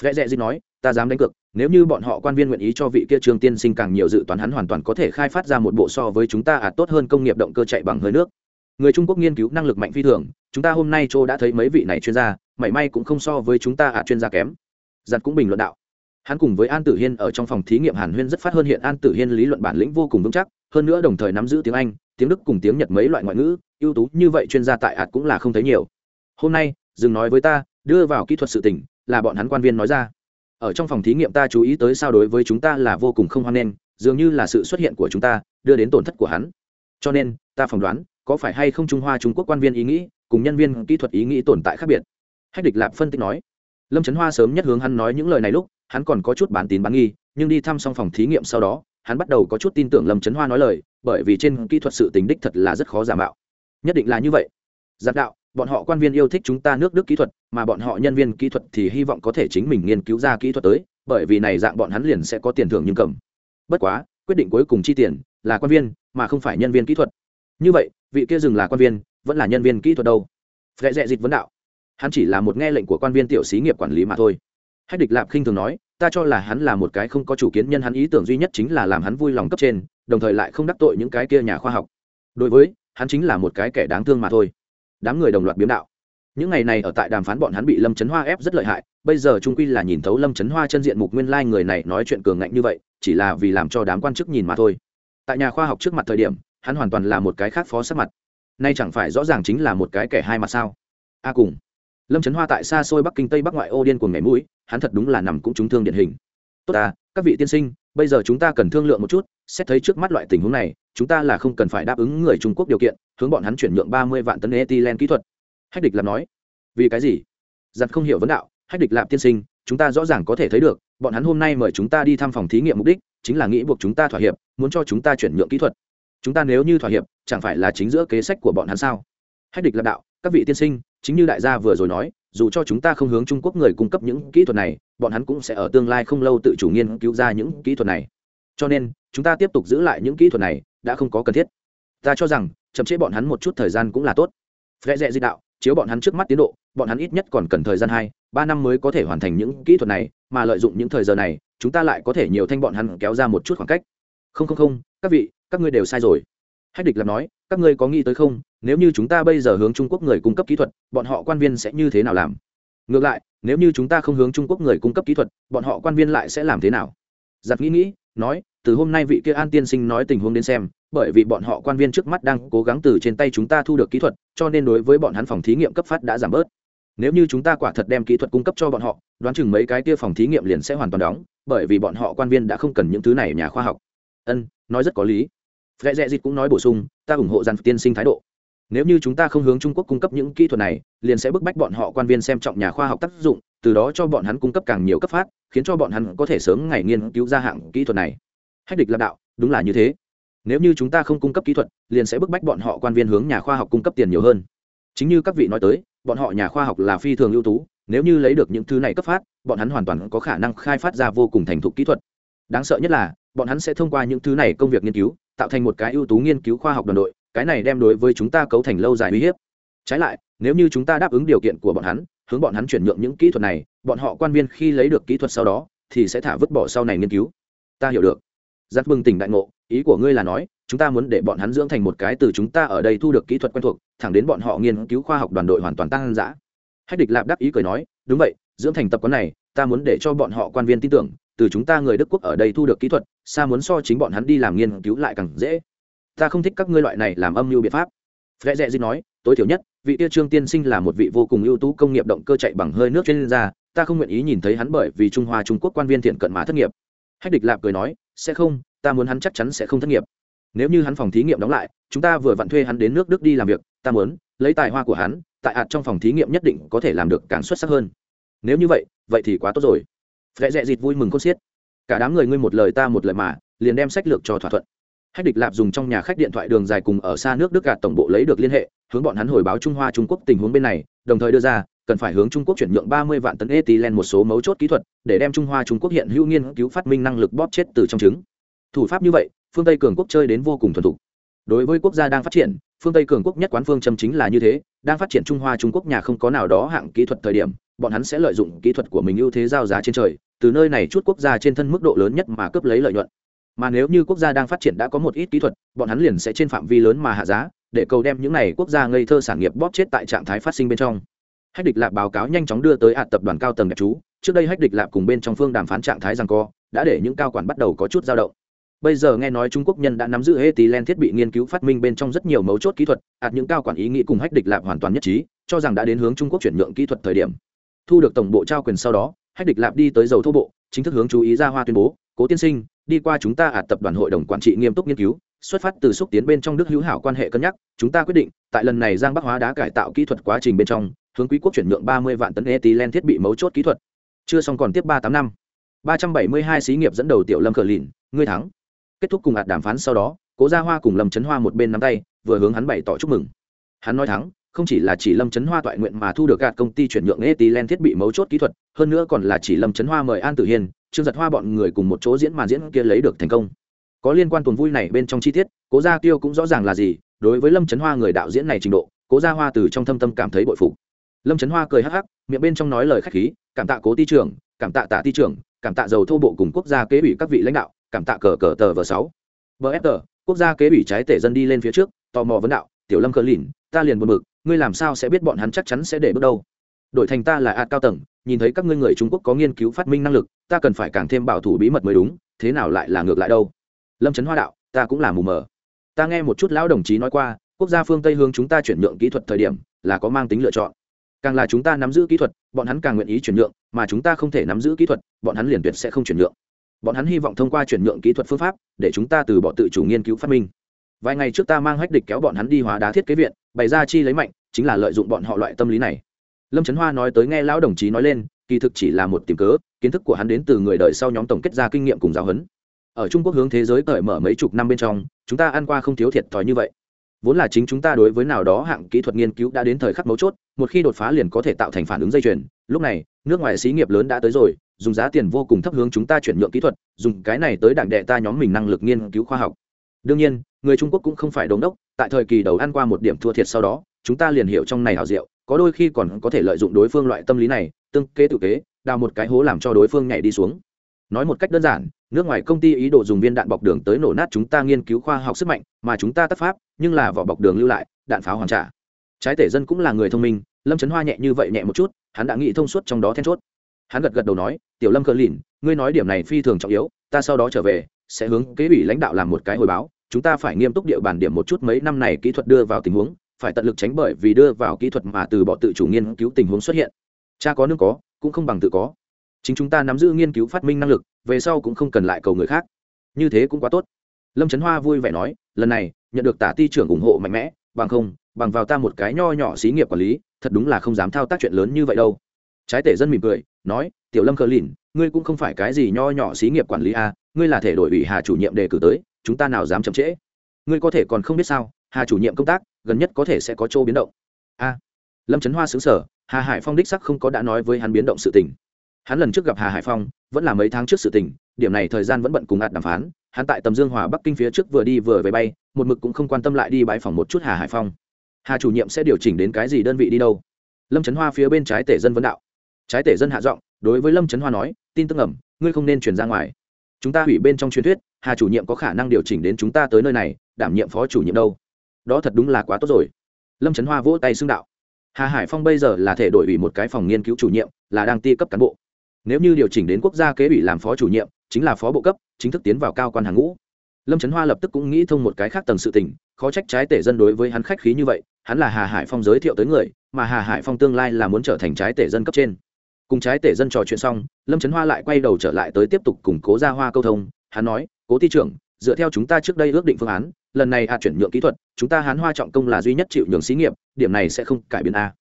Phệ Dệ gì nói, ta dám đánh cược, nếu như bọn họ quan viên nguyện ý cho vị kia Trương Tiên Sinh càng nhiều dự toán hắn hoàn toàn có thể khai phát ra một bộ so với chúng ta à tốt hơn công nghiệp động cơ chạy bằng hơi nước. Người Trung Quốc nghiên cứu năng lực mạnh phi thường, chúng ta hôm nay Trô đã thấy mấy vị này chuyên gia, may may cũng không so với chúng ta à chuyên gia kém. Giật cũng bình luận đạo hắn cùng với an tử hiên ở trong phòng thí nghiệm hàn huyên rất phát hơn hiện an tử hiên lý luận bản lĩnh vô cùng vững chắc, hơn nữa đồng thời nắm giữ tiếng anh, tiếng đức cùng tiếng nhật mấy loại ngoại ngữ, ưu tú như vậy chuyên gia tại ạt cũng là không thấy nhiều. Hôm nay, dừng nói với ta, đưa vào kỹ thuật sự tỉnh là bọn hắn quan viên nói ra. Ở trong phòng thí nghiệm ta chú ý tới sao đối với chúng ta là vô cùng không hoan nghênh, dường như là sự xuất hiện của chúng ta, đưa đến tổn thất của hắn. Cho nên, ta phỏng đoán, có phải hay không trung hoa trung quốc quan viên ý nghĩ, cùng nhân viên kỹ thuật ý nghĩ tồn tại khác biệt? Hách địch lạp phân tích nói. Lâm trấn hoa sớm nhất hướng hắn nói những lời này lúc hắn còn có chút bán tín bán nghi, nhưng đi thăm xong phòng thí nghiệm sau đó, hắn bắt đầu có chút tin tưởng lâm trấn hoa nói lời, bởi vì trên kỹ thuật sự tính đích thật là rất khó giả mạo. Nhất định là như vậy. Giặc đạo, bọn họ quan viên yêu thích chúng ta nước đức kỹ thuật, mà bọn họ nhân viên kỹ thuật thì hy vọng có thể chính mình nghiên cứu ra kỹ thuật tới, bởi vì này dạng bọn hắn liền sẽ có tiền thưởng nhưng cầm. Bất quá, quyết định cuối cùng chi tiền là quan viên, mà không phải nhân viên kỹ thuật. Như vậy, vị kia dừng là quan viên, vẫn là nhân viên kỹ thuật đâu? Dễ dẹ dịch vấn đạo. Hắn chỉ là một nghe lệnh của quan viên tiểu xí nghiệp quản lý mà thôi hách địch lạp khinh thường nói, ta cho là hắn là một cái không có chủ kiến nhân, hắn ý tưởng duy nhất chính là làm hắn vui lòng cấp trên, đồng thời lại không đắc tội những cái kia nhà khoa học. Đối với, hắn chính là một cái kẻ đáng thương mà thôi. Đám người đồng loạt biếm đạo. Những ngày này ở tại đàm phán bọn hắn bị lâm trấn hoa ép rất lợi hại, bây giờ trung quy là nhìn thấu lâm trấn hoa chân diện mục nguyên lai người này nói chuyện cường ngạnh như vậy, chỉ là vì làm cho đám quan chức nhìn mà thôi. Tại nhà khoa học trước mặt thời điểm, hắn hoàn toàn là một cái khác phó sắc mặt. Nay chẳng phải rõ ràng chính là một cái kẻ hai mặt sao? A cùng lâm trấn hoa tại xa xôi bắc kinh tây bắc ngoại ô điên cuồng nhảy mũi, hắn thật đúng là nằm cũng trúng thương điển hình. Tốt à các vị tiên sinh, bây giờ chúng ta cần thương lượng một chút, xét thấy trước mắt loại tình huống này, chúng ta là không cần phải đáp ứng người trung quốc điều kiện, hướng bọn hắn chuyển nhượng ba mươi vạn tấn ethylene kỹ thuật. Hách địch làm nói. Vì cái gì? Giặt không hiểu vấn đạo. Hách địch lạp tiên sinh, chúng ta rõ ràng có thể thấy được, bọn hắn hôm nay mời chúng ta đi thăm phòng thí nghiệm mục đích, chính là nghĩ buộc chúng ta thỏa hiệp, muốn cho chúng ta chuyển nhượng kỹ thuật. Chúng ta nếu như thỏa hiệp, chẳng phải là chính giữa kế sách của bọn hắn sao? Hách địch lạp đạo các vị tiên sinh, chính như đại gia vừa rồi nói, dù cho chúng ta không hướng trung quốc người cung cấp những kỹ thuật này, bọn hắn cũng sẽ ở tương lai không lâu tự chủ nghiên cứu ra những kỹ thuật này. Cho nên, chúng ta tiếp tục giữ lại những kỹ thuật này, đã không có cần thiết. Ta cho rằng, chậm chế bọn hắn một chút thời gian cũng là tốt. Vẽ rẽ di đạo, chiếu bọn hắn trước mắt tiến độ, bọn hắn ít nhất còn cần thời gian hai, ba năm mới có thể hoàn thành những kỹ thuật này, mà lợi dụng những thời giờ này, chúng ta lại có thể nhiều thanh bọn hắn kéo ra một chút khoảng cách. Không không không, các vị, các ngươi đều sai rồi. Hách địch làm nói, các ngươi có nghĩ tới không nếu như chúng ta bây giờ hướng trung quốc người cung cấp kỹ thuật bọn họ quan viên sẽ như thế nào làm? Ngược lại nếu như chúng ta không hướng trung quốc người cung cấp kỹ thuật bọn họ quan viên lại sẽ làm thế nào? Giặc nghĩ nghĩ nói từ hôm nay vị kia an tiên sinh nói tình huống đến xem bởi vì bọn họ quan viên trước mắt đang cố gắng từ trên tay chúng ta thu được kỹ thuật cho nên đối với bọn hắn phòng thí nghiệm cấp phát đã giảm bớt. Nếu như chúng ta quả thật đem kỹ thuật cung cấp cho bọn họ đoán chừng mấy cái kia phòng thí nghiệm liền sẽ hoàn toàn đóng bởi vì bọn họ quan viên đã không cần những thứ này nhà khoa học. Ân nói rất có lý. Phệ Dệ Dịch cũng nói bổ sung, ta ủng hộ dàn tiên sinh thái độ. Nếu như chúng ta không hướng Trung Quốc cung cấp những kỹ thuật này, liền sẽ bức bách bọn họ quan viên xem trọng nhà khoa học tác dụng, từ đó cho bọn hắn cung cấp càng nhiều cấp phát, khiến cho bọn hắn có thể sớm ngày nghiên cứu ra hạng kỹ thuật này. Hách địch lạc đạo, đúng là như thế. Nếu như chúng ta không cung cấp kỹ thuật, liền sẽ bức bách bọn họ quan viên hướng nhà khoa học cung cấp tiền nhiều hơn. Chính như các vị nói tới, bọn họ nhà khoa học là phi thường ưu tú, nếu như lấy được những thứ này cấp phát, bọn hắn hoàn toàn có khả năng khai phát ra vô cùng thành thục kỹ thuật. Đáng sợ nhất là, bọn hắn sẽ thông qua những thứ này công việc nghiên cứu, tạo thành một cái ưu tú nghiên cứu khoa học đoàn đội cái này đem đối với chúng ta cấu thành lâu dài uy hiếp. Trái lại, nếu như chúng ta đáp ứng điều kiện của bọn hắn, hướng bọn hắn chuyển nhượng những kỹ thuật này, bọn họ quan viên khi lấy được kỹ thuật sau đó, thì sẽ thả vứt bỏ sau này nghiên cứu. Ta hiểu được. Giáp bừng tỉnh đại ngộ, ý của ngươi là nói, chúng ta muốn để bọn hắn dưỡng thành một cái từ chúng ta ở đây thu được kỹ thuật quen thuộc, thẳng đến bọn họ nghiên cứu khoa học đoàn đội hoàn toàn tăng dã. Hách địch lạp đáp ý cười nói, đúng vậy, dưỡng thành tập quán này, ta muốn để cho bọn họ quan viên tin tưởng, từ chúng ta người đức quốc ở đây thu được kỹ thuật, xa muốn so chính bọn hắn đi làm nghiên cứu lại càng dễ ta không thích các ngươi loại này làm âm mưu biện pháp Phệ Dẹ Di nói, tối thiểu nhất, vị tiêu trương tiên sinh là một vị vô cùng ưu tú công nghiệp động cơ chạy bằng hơi nước chuyên gia, ta không nguyện ý nhìn thấy hắn bởi vì Trung Hoa Trung Quốc quan viên thiện cận mà thất nghiệp. Hách Địch Lạp cười nói, sẽ không, ta muốn hắn chắc chắn sẽ không thất nghiệp. Nếu như hắn phòng thí nghiệm đóng lại, chúng ta vừa vặn thuê hắn đến nước Đức đi làm việc, ta muốn lấy tài hoa của hắn, tại ạt trong phòng thí nghiệm nhất định có thể làm được càng xuất sắc hơn. Nếu như vậy, vậy thì quá tốt rồi. Phệ Dẹ Dịt vui mừng khôn xiết. Cả đám người ngươi một lời ta một lời mà, liền đem sách lược cho thỏa thuận hách địch lạp dùng trong nhà khách điện thoại đường dài cùng ở xa nước đức gạt tổng bộ lấy được liên hệ, hướng bọn hắn hồi báo trung hoa trung quốc tình huống bên này, đồng thời đưa ra, cần phải hướng trung quốc chuyển nhượng ba mươi vạn tấn ethylene một số mấu chốt kỹ thuật, để đem trung hoa trung quốc hiện hữu nghiên cứu phát minh năng lực bóp chết từ trong trứng. Thủ pháp như vậy, phương tây cường quốc chơi đến vô cùng thuần thục. Đối với quốc gia đang phát triển, phương tây cường quốc nhất quán phương châm chính là như thế, đang phát triển trung hoa trung quốc nhà không có nào đó hạng kỹ thuật thời điểm, bọn hắn sẽ lợi dụng kỹ thuật của mình ưu thế giao giá trên trời, từ nơi này chút quốc gia trên thân mức độ lớn nhất mà cướp lấy lợi nhuận mà nếu như quốc gia đang phát triển đã có một ít kỹ thuật, bọn hắn liền sẽ trên phạm vi lớn mà hạ giá, để cầu đem những này quốc gia ngây thơ sản nghiệp bóp chết tại trạng thái phát sinh bên trong. Hách địch lạp báo cáo nhanh chóng đưa tới hạt tập đoàn cao tầng đẹp chú. Trước đây hách địch lạp cùng bên trong phương đàm phán trạng thái rằng co, đã để những cao quản bắt đầu có chút dao động. Bây giờ nghe nói trung quốc nhân đã nắm giữ etilen thiết bị nghiên cứu phát minh bên trong rất nhiều mấu chốt kỹ thuật hạt những cao quản ý nghĩ cùng hách địch lạp hoàn toàn nhất trí, cho rằng đã đến hướng trung quốc chuyển nhượng kỹ thuật thời điểm. Thu được tổng bộ trao quyền sau đó, hách địch lạp đi tới dầu thô bộ, chính thức hướng chú ý ra hoa tuyên bố, cố tiên sinh đi qua chúng ta ạt tập đoàn hội đồng quản trị nghiêm túc nghiên cứu, xuất phát từ xúc tiến bên trong đức hữu hảo quan hệ cân nhắc, chúng ta quyết định, tại lần này giang bắc hóa đá cải tạo kỹ thuật quá trình bên trong, hướng quý quốc chuyển nhượng ba mươi vạn tấn ethylene thiết bị mấu chốt kỹ thuật. Chưa xong còn tiếp ba tám năm. ba trăm bảy mươi hai xí nghiệp dẫn đầu tiểu lâm cờ lìn, ngươi thắng. Kết thúc cùng ạt đàm phán sau đó, cố gia hoa cùng lâm trấn hoa một bên nắm tay, vừa hướng hắn bày tỏ chúc mừng. Hắn nói thắng, không chỉ là chỉ lâm trấn hoa toại nguyện mà thu được gạt công ty chuyển nhượng ethylene thiết bị mấu chốt kỹ thuật, hơn nữa còn là chỉ lâm trấn hoa mời an tử hiền trương giật hoa bọn người cùng một chỗ diễn màn diễn kia lấy được thành công. Có liên quan tuần vui này bên trong chi tiết, cố gia tiêu cũng rõ ràng là gì, đối với lâm trấn hoa người đạo diễn này trình độ, cố gia hoa từ trong thâm tâm cảm thấy bội phục. Lâm trấn hoa cười hắc hắc, miệng bên trong nói lời khách khí, cảm tạ cố ti trưởng, cảm tạ tạ ti trưởng, cảm tạ dầu thô bộ cùng quốc gia kế ủy các vị lãnh đạo, cảm tạ cờ cờ tờ v sáu. Vfr quốc gia kế ủy trái tể dân đi lên phía trước, tò mò vấn đạo, tiểu lâm cờ lìn, ta liền buồn bực, ngươi làm sao sẽ biết bọn hắn chắc chắn sẽ để bước đâu? Đổi thành ta là ạt cao tầng nhìn thấy các ngươi người trung quốc có nghiên cứu phát minh năng lực, ta cần phải càng thêm bảo thủ bí mật mới đúng, thế nào lại là ngược lại đâu? Lâm trấn hoa đạo, ta cũng là mù mờ. Ta nghe một chút lão đồng chí nói qua, quốc gia phương tây hướng chúng ta chuyển nhượng kỹ thuật thời điểm, là có mang tính lựa chọn. Càng là chúng ta nắm giữ kỹ thuật, bọn hắn càng nguyện ý chuyển nhượng, mà chúng ta không thể nắm giữ kỹ thuật, bọn hắn liền tuyệt sẽ không chuyển nhượng. Bọn hắn hy vọng thông qua chuyển nhượng kỹ thuật phương pháp, để chúng ta từ bỏ tự chủ nghiên cứu phát minh. Vài ngày trước ta mang hách địch kéo bọn hắn đi hóa đá thiết kế viện, bày ra chi lấy mạnh, chính là lợi dụng bọn họ loại tâm lý này lâm trấn hoa nói tới nghe lão đồng chí nói lên, kỳ thực chỉ là một tìm cớ, kiến thức của hắn đến từ người đời sau nhóm tổng kết ra kinh nghiệm cùng giáo huấn. Ở trung quốc hướng thế giới cởi mở mấy chục năm bên trong, chúng ta ăn qua không thiếu thiệt thòi như vậy. Vốn là chính chúng ta đối với nào đó hạng kỹ thuật nghiên cứu đã đến thời khắc mấu chốt, một khi đột phá liền có thể tạo thành phản ứng dây chuyền. Lúc này, nước ngoài xí nghiệp lớn đã tới rồi, dùng giá tiền vô cùng thấp hướng chúng ta chuyển nhượng kỹ thuật, dùng cái này tới đảng đệ ta nhóm mình năng lực nghiên cứu khoa học. Đương nhiên, người trung quốc cũng không phải đống đốc, tại thời kỳ đầu ăn qua một điểm thua thiệt sau đó, chúng ta liền hiểu trong này hảo diệu có đôi khi còn có thể lợi dụng đối phương loại tâm lý này, tương kế tự kế, đào một cái hố làm cho đối phương nhảy đi xuống. Nói một cách đơn giản, nước ngoài công ty ý đồ dùng viên đạn bọc đường tới nổ nát chúng ta nghiên cứu khoa học sức mạnh, mà chúng ta tác pháp, nhưng là vỏ bọc đường lưu lại, đạn pháo hoàn trả. Trái tể dân cũng là người thông minh, lâm trấn hoa nhẹ như vậy nhẹ một chút, hắn đã nghĩ thông suốt trong đó then chốt. Hắn gật gật đầu nói, tiểu lâm cờ lìn, ngươi nói điểm này phi thường trọng yếu, ta sau đó trở về, sẽ hướng kế ủy lãnh đạo làm một cái hồi báo, chúng ta phải nghiêm túc địa bàn điểm một chút mấy năm này kỹ thuật đưa vào tình huống phải tận lực tránh bởi vì đưa vào kỹ thuật mà từ bỏ tự chủ nghiên cứu tình huống xuất hiện. Cha có nương có, cũng không bằng tự có. Chính chúng ta nắm giữ nghiên cứu phát minh năng lực, về sau cũng không cần lại cầu người khác. Như thế cũng quá tốt. Lâm trấn hoa vui vẻ nói, lần này, nhận được tả ti trưởng ủng hộ mạnh mẽ, bằng không, bằng vào ta một cái nho nhỏ xí nghiệp quản lý, thật đúng là không dám thao tác chuyện lớn như vậy đâu. Trái tể dân mỉm cười, nói, tiểu lâm cờ lìn, ngươi cũng không phải cái gì nho nhỏ xí nghiệp quản lý a ngươi là thể đội ủy hà chủ nhiệm đề cử tới, chúng ta nào dám chậm trễ? Ngươi có thể còn không biết sao, hà chủ nhiệm công tác gần nhất có thể sẽ có chỗ biến động. A, lâm trấn hoa xứng sở hà hải phong đích sắc không có đã nói với hắn biến động sự tình. Hắn lần trước gặp hà hải phong, vẫn là mấy tháng trước sự tình, điểm này thời gian vẫn bận cùng ạt đàm phán, hắn tại tầm dương hòa bắc kinh phía trước vừa đi vừa về bay, một mực cũng không quan tâm lại đi bãi phòng một chút hà hải phong. Hà chủ nhiệm sẽ điều chỉnh đến cái gì đơn vị đi đâu? Lâm trấn hoa phía bên trái tể dân vấn đạo. Trái tể dân hạ giọng, đối với lâm trấn hoa nói, tin tức ẩm ngươi không nên truyền ra ngoài. Chúng ta hủy bên trong truyền thuyết, hà chủ nhiệm có khả năng điều chỉnh đến chúng ta tới nơi này, đảm nhiệm phó chủ nhiệm đâu? Đó thật đúng là quá tốt rồi. Lâm trấn hoa vỗ tay xưng đạo. Hà hải phong bây giờ là thể đổi ủy một cái phòng nghiên cứu chủ nhiệm, là đang ti cấp cán bộ. Nếu như điều chỉnh đến quốc gia kế ủy làm phó chủ nhiệm, chính là phó bộ cấp, chính thức tiến vào cao quan hàng ngũ. Lâm trấn hoa lập tức cũng nghĩ thông một cái khác tầng sự tình, khó trách trái tể dân đối với hắn khách khí như vậy, hắn là hà hải phong giới thiệu tới người, mà hà hải phong tương lai là muốn trở thành trái tể dân cấp trên. Cùng trái tể dân trò chuyện xong, lâm trấn hoa lại quay đầu trở lại tới tiếp tục củng cố ra hoa câu thông. Hắn nói, cố ty trưởng, dựa theo chúng ta trước đây ước định phương án lần này hạt chuyển nhượng kỹ thuật, chúng ta hán hoa trọng công là duy nhất chịu nhường xí nghiệp, điểm này sẽ không cải biến a.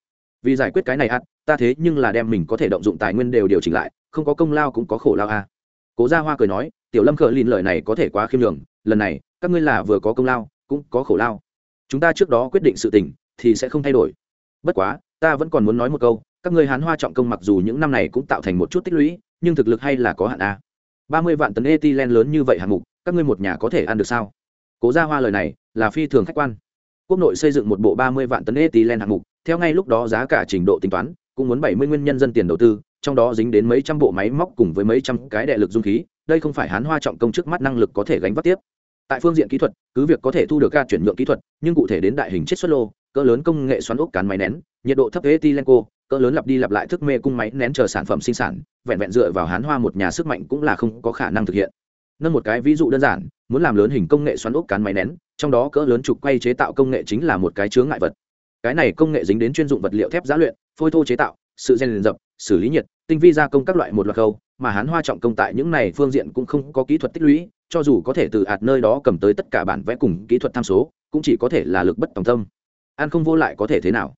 Vì giải quyết cái này hạt ta thế nhưng là đem mình có thể động dụng tài nguyên đều điều chỉnh lại, không có công lao cũng có khổ lao a. Cố gia hoa cười nói, tiểu lâm khờ lìn lời này có thể quá khiêm nhường, lần này, các ngươi là vừa có công lao, cũng có khổ lao. Chúng ta trước đó quyết định sự tình, thì sẽ không thay đổi. Bất quá, ta vẫn còn muốn nói một câu, các ngươi hán hoa trọng công mặc dù những năm này cũng tạo thành một chút tích lũy, nhưng thực lực hay là có hạn a. Ba mươi vạn tấn ethylene lớn như vậy hạng mục, các ngươi một nhà có thể ăn được sao? Cố gia hoa lời này là phi thường khách quan. Quốc nội xây dựng một bộ ba mươi vạn tấn ethylene hạng mục, theo ngay lúc đó giá cả trình độ tính toán, cũng muốn bảy mươi nguyên nhân dân tiền đầu tư, trong đó dính đến mấy trăm bộ máy móc cùng với mấy trăm cái đệ lực dung khí, đây không phải hán hoa trọng công trước mắt năng lực có thể gánh vác tiếp. Tại phương diện kỹ thuật, cứ việc có thể thu được ca chuyển nhượng kỹ thuật, nhưng cụ thể đến đại hình chiết xuất lô, cỡ lớn công nghệ xoắn ốc cán máy nén, nhiệt độ thấp etilenco cỡ lớn lặp đi lặp lại thức mê cung máy nén chờ sản phẩm sinh sản, vẹn vẹn dựa vào hán hoa một nhà sức mạnh cũng là không có khả năng thực hiện nâng một cái ví dụ đơn giản, muốn làm lớn hình công nghệ xoắn ốc cán máy nén, trong đó cỡ lớn trục quay chế tạo công nghệ chính là một cái chướng ngại vật. Cái này công nghệ dính đến chuyên dụng vật liệu thép giá luyện, phôi thô chế tạo, sự gen liền dập, xử lý nhiệt, tinh vi gia công các loại một loạt khâu, mà hắn hoa trọng công tại những này phương diện cũng không có kỹ thuật tích lũy, cho dù có thể từ ạt nơi đó cầm tới tất cả bản vẽ cùng kỹ thuật tham số, cũng chỉ có thể là lực bất tòng tâm. Ăn không vô lại có thể thế nào?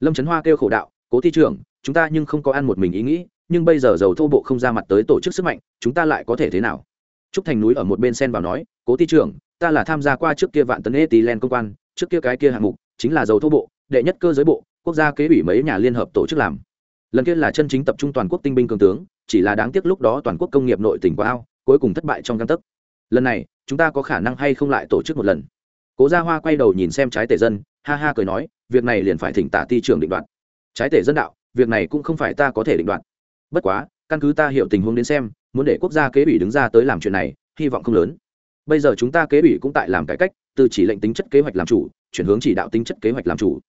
Lâm trấn hoa kêu khổ đạo, cố thi trưởng, chúng ta nhưng không có ăn một mình ý nghĩ, nhưng bây giờ dầu thô bộ không ra mặt tới tổ chức sức mạnh, chúng ta lại có thể thế nào? Trúc thành núi ở một bên sen vào nói, cố ty trưởng, ta là tham gia qua trước kia vạn tấn ê len công quan, trước kia cái kia hạng mục chính là dầu thô bộ, đệ nhất cơ giới bộ, quốc gia kế ủy mấy nhà liên hợp tổ chức làm. Lần kia là chân chính tập trung toàn quốc tinh binh cường tướng, chỉ là đáng tiếc lúc đó toàn quốc công nghiệp nội tỉnh quá ao, cuối cùng thất bại trong căn tấc. Lần này, chúng ta có khả năng hay không lại tổ chức một lần? Cố gia hoa quay đầu nhìn xem trái tể dân, ha ha cười nói, việc này liền phải thỉnh tả ti trưởng định đoạt. Trái tể dân đạo, việc này cũng không phải ta có thể định đoạt. Bất quá, căn cứ ta hiểu tình huống đến xem muốn để quốc gia kế ủy đứng ra tới làm chuyện này, hy vọng không lớn. Bây giờ chúng ta kế ủy cũng tại làm cải cách, từ chỉ lệnh tính chất kế hoạch làm chủ, chuyển hướng chỉ đạo tính chất kế hoạch làm chủ.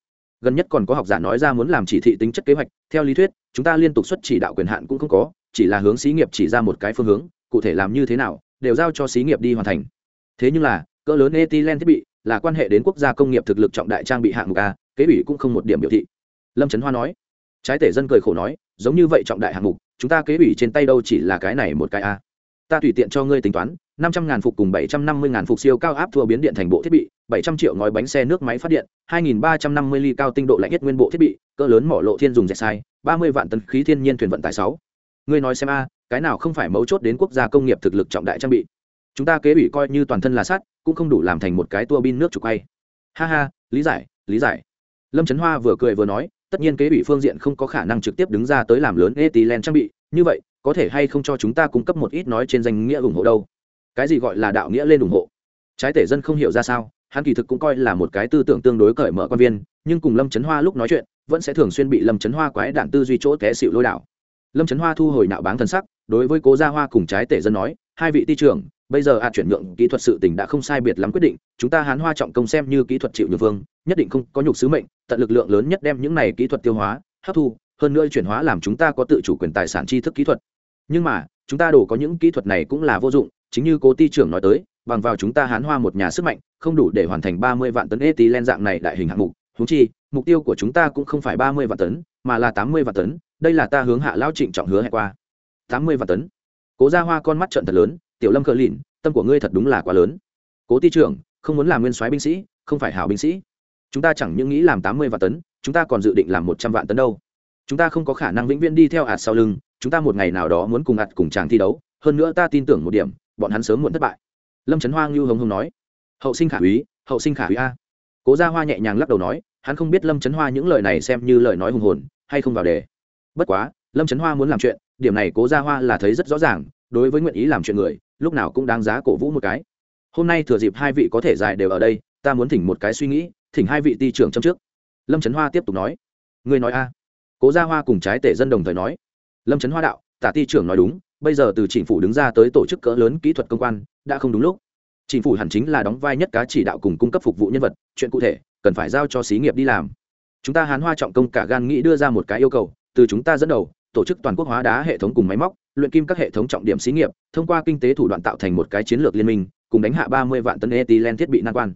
Gần nhất còn có học giả nói ra muốn làm chỉ thị tính chất kế hoạch, theo lý thuyết, chúng ta liên tục xuất chỉ đạo quyền hạn cũng không có, chỉ là hướng xí nghiệp chỉ ra một cái phương hướng, cụ thể làm như thế nào, đều giao cho xí nghiệp đi hoàn thành. Thế nhưng là, cỡ lớn ethylene thiết bị là quan hệ đến quốc gia công nghiệp thực lực trọng đại trang bị hạng mục a, kế ủy cũng không một điểm biểu thị. Lâm trấn hoa nói, trái tể dân cười khổ nói, giống như vậy trọng đại hạng mục chúng ta kế ủy trên tay đâu chỉ là cái này một cái a. Ta tùy tiện cho ngươi tính toán, năm trăm ngàn phục cùng bảy trăm năm mươi ngàn phục siêu cao áp thua biến điện thành bộ thiết bị, bảy trăm triệu ngói bánh xe nước máy phát điện, hai nghìn ba trăm năm mươi ly cao tinh độ lạnh nhất nguyên bộ thiết bị, cỡ lớn mỏ lộ thiên dùng rẻ sai, ba mươi vạn tấn khí thiên nhiên thuyền vận tải sáu. Ngươi nói xem a, cái nào không phải mấu chốt đến quốc gia công nghiệp thực lực trọng đại trang bị? Chúng ta kế ủy coi như toàn thân là sắt, cũng không đủ làm thành một cái tua bin nước trục quay. Ha ha, lý giải lý giải. Lâm trấn hoa vừa cười vừa nói tất nhiên kế ủy phương diện không có khả năng trực tiếp đứng ra tới làm lớn etilen trang bị, như vậy, có thể hay không cho chúng ta cung cấp một ít nói trên danh nghĩa ủng hộ đâu? Cái gì gọi là đạo nghĩa lên ủng hộ? Trái tể dân không hiểu ra sao, hắn kỳ thực cũng coi là một cái tư tưởng tương đối cởi mở quan viên, nhưng cùng lâm trấn hoa lúc nói chuyện, vẫn sẽ thường xuyên bị lâm trấn hoa quái đạn tư duy chỗ té xịu lôi đảo. Lâm trấn hoa thu hồi nạo báng thân sắc, đối với cố gia hoa cùng trái tể dân nói, hai vị ti trưởng bây giờ a chuyển nhượng kỹ thuật sự tình đã không sai biệt lắm quyết định, chúng ta hán hoa trọng công xem như kỹ thuật chịu nhược vương, nhất định không có nhục sứ mệnh, tận lực lượng lớn nhất đem những này kỹ thuật tiêu hóa, hấp thu, hơn nữa chuyển hóa làm chúng ta có tự chủ quyền tài sản tri thức kỹ thuật. Nhưng mà, chúng ta đổ có những kỹ thuật này cũng là vô dụng, chính như cố ty trưởng nói tới, bằng vào chúng ta hán hoa một nhà sức mạnh, không đủ để hoàn thành ba mươi vạn tấn ethylene dạng này đại hình hạng mục. Húng chi, mục tiêu của chúng ta cũng không phải ba mươi vạn tấn, mà là tám mươi vạn tấn, đây là ta hướng hạ lão trịnh trọng hứa hẹn qua. tám mươi vạn tấn. Cố ra hoa con mắt trận thật lớn tiểu lâm cờ lìn, tâm của ngươi thật đúng là quá lớn. Cố ty trưởng, không muốn làm nguyên soái binh sĩ, không phải hảo binh sĩ. Chúng ta chẳng những nghĩ làm tám mươi vạn tấn, chúng ta còn dự định làm một trăm vạn tấn đâu. Chúng ta không có khả năng vĩnh viễn đi theo ạt sau lưng, chúng ta một ngày nào đó muốn cùng ạt cùng chàng thi đấu, hơn nữa ta tin tưởng một điểm, bọn hắn sớm muộn thất bại. Lâm trấn hoa ngưu hồng hồng nói. Hậu sinh khả úy, hậu sinh khả úy a. Cố gia hoa nhẹ nhàng lắc đầu nói, hắn không biết lâm trấn hoa những lời này xem như lời nói hùng hồn, hay không vào đề. Bất quá, lâm trấn hoa muốn làm chuyện, điểm này cố gia hoa là thấy rất rõ ràng đối với nguyện ý làm chuyện người, lúc nào cũng đáng giá cổ vũ một cái. Hôm nay thừa dịp hai vị có thể dài đều ở đây, ta muốn thỉnh một cái suy nghĩ, thỉnh hai vị ty trưởng châm trước. Lâm trấn hoa tiếp tục nói. Người nói a. Cố gia hoa cùng trái tể dân đồng thời nói. Lâm trấn hoa đạo, tả ty trưởng nói đúng, bây giờ từ chính phủ đứng ra tới tổ chức cỡ lớn kỹ thuật công quan, đã không đúng lúc. Chính phủ hẳn chính là đóng vai nhất cá chỉ đạo cùng cung cấp phục vụ nhân vật, chuyện cụ thể, cần phải giao cho xí nghiệp đi làm. Chúng ta hán hoa trọng công cả gan nghĩ đưa ra một cái yêu cầu, từ chúng ta dẫn đầu tổ chức toàn quốc hóa đá hệ thống cùng máy móc, luyện kim các hệ thống trọng điểm xí nghiệp, thông qua kinh tế thủ đoạn tạo thành một cái chiến lược liên minh, cùng đánh hạ ba mươi vạn tấn ethylene thiết bị nan quan.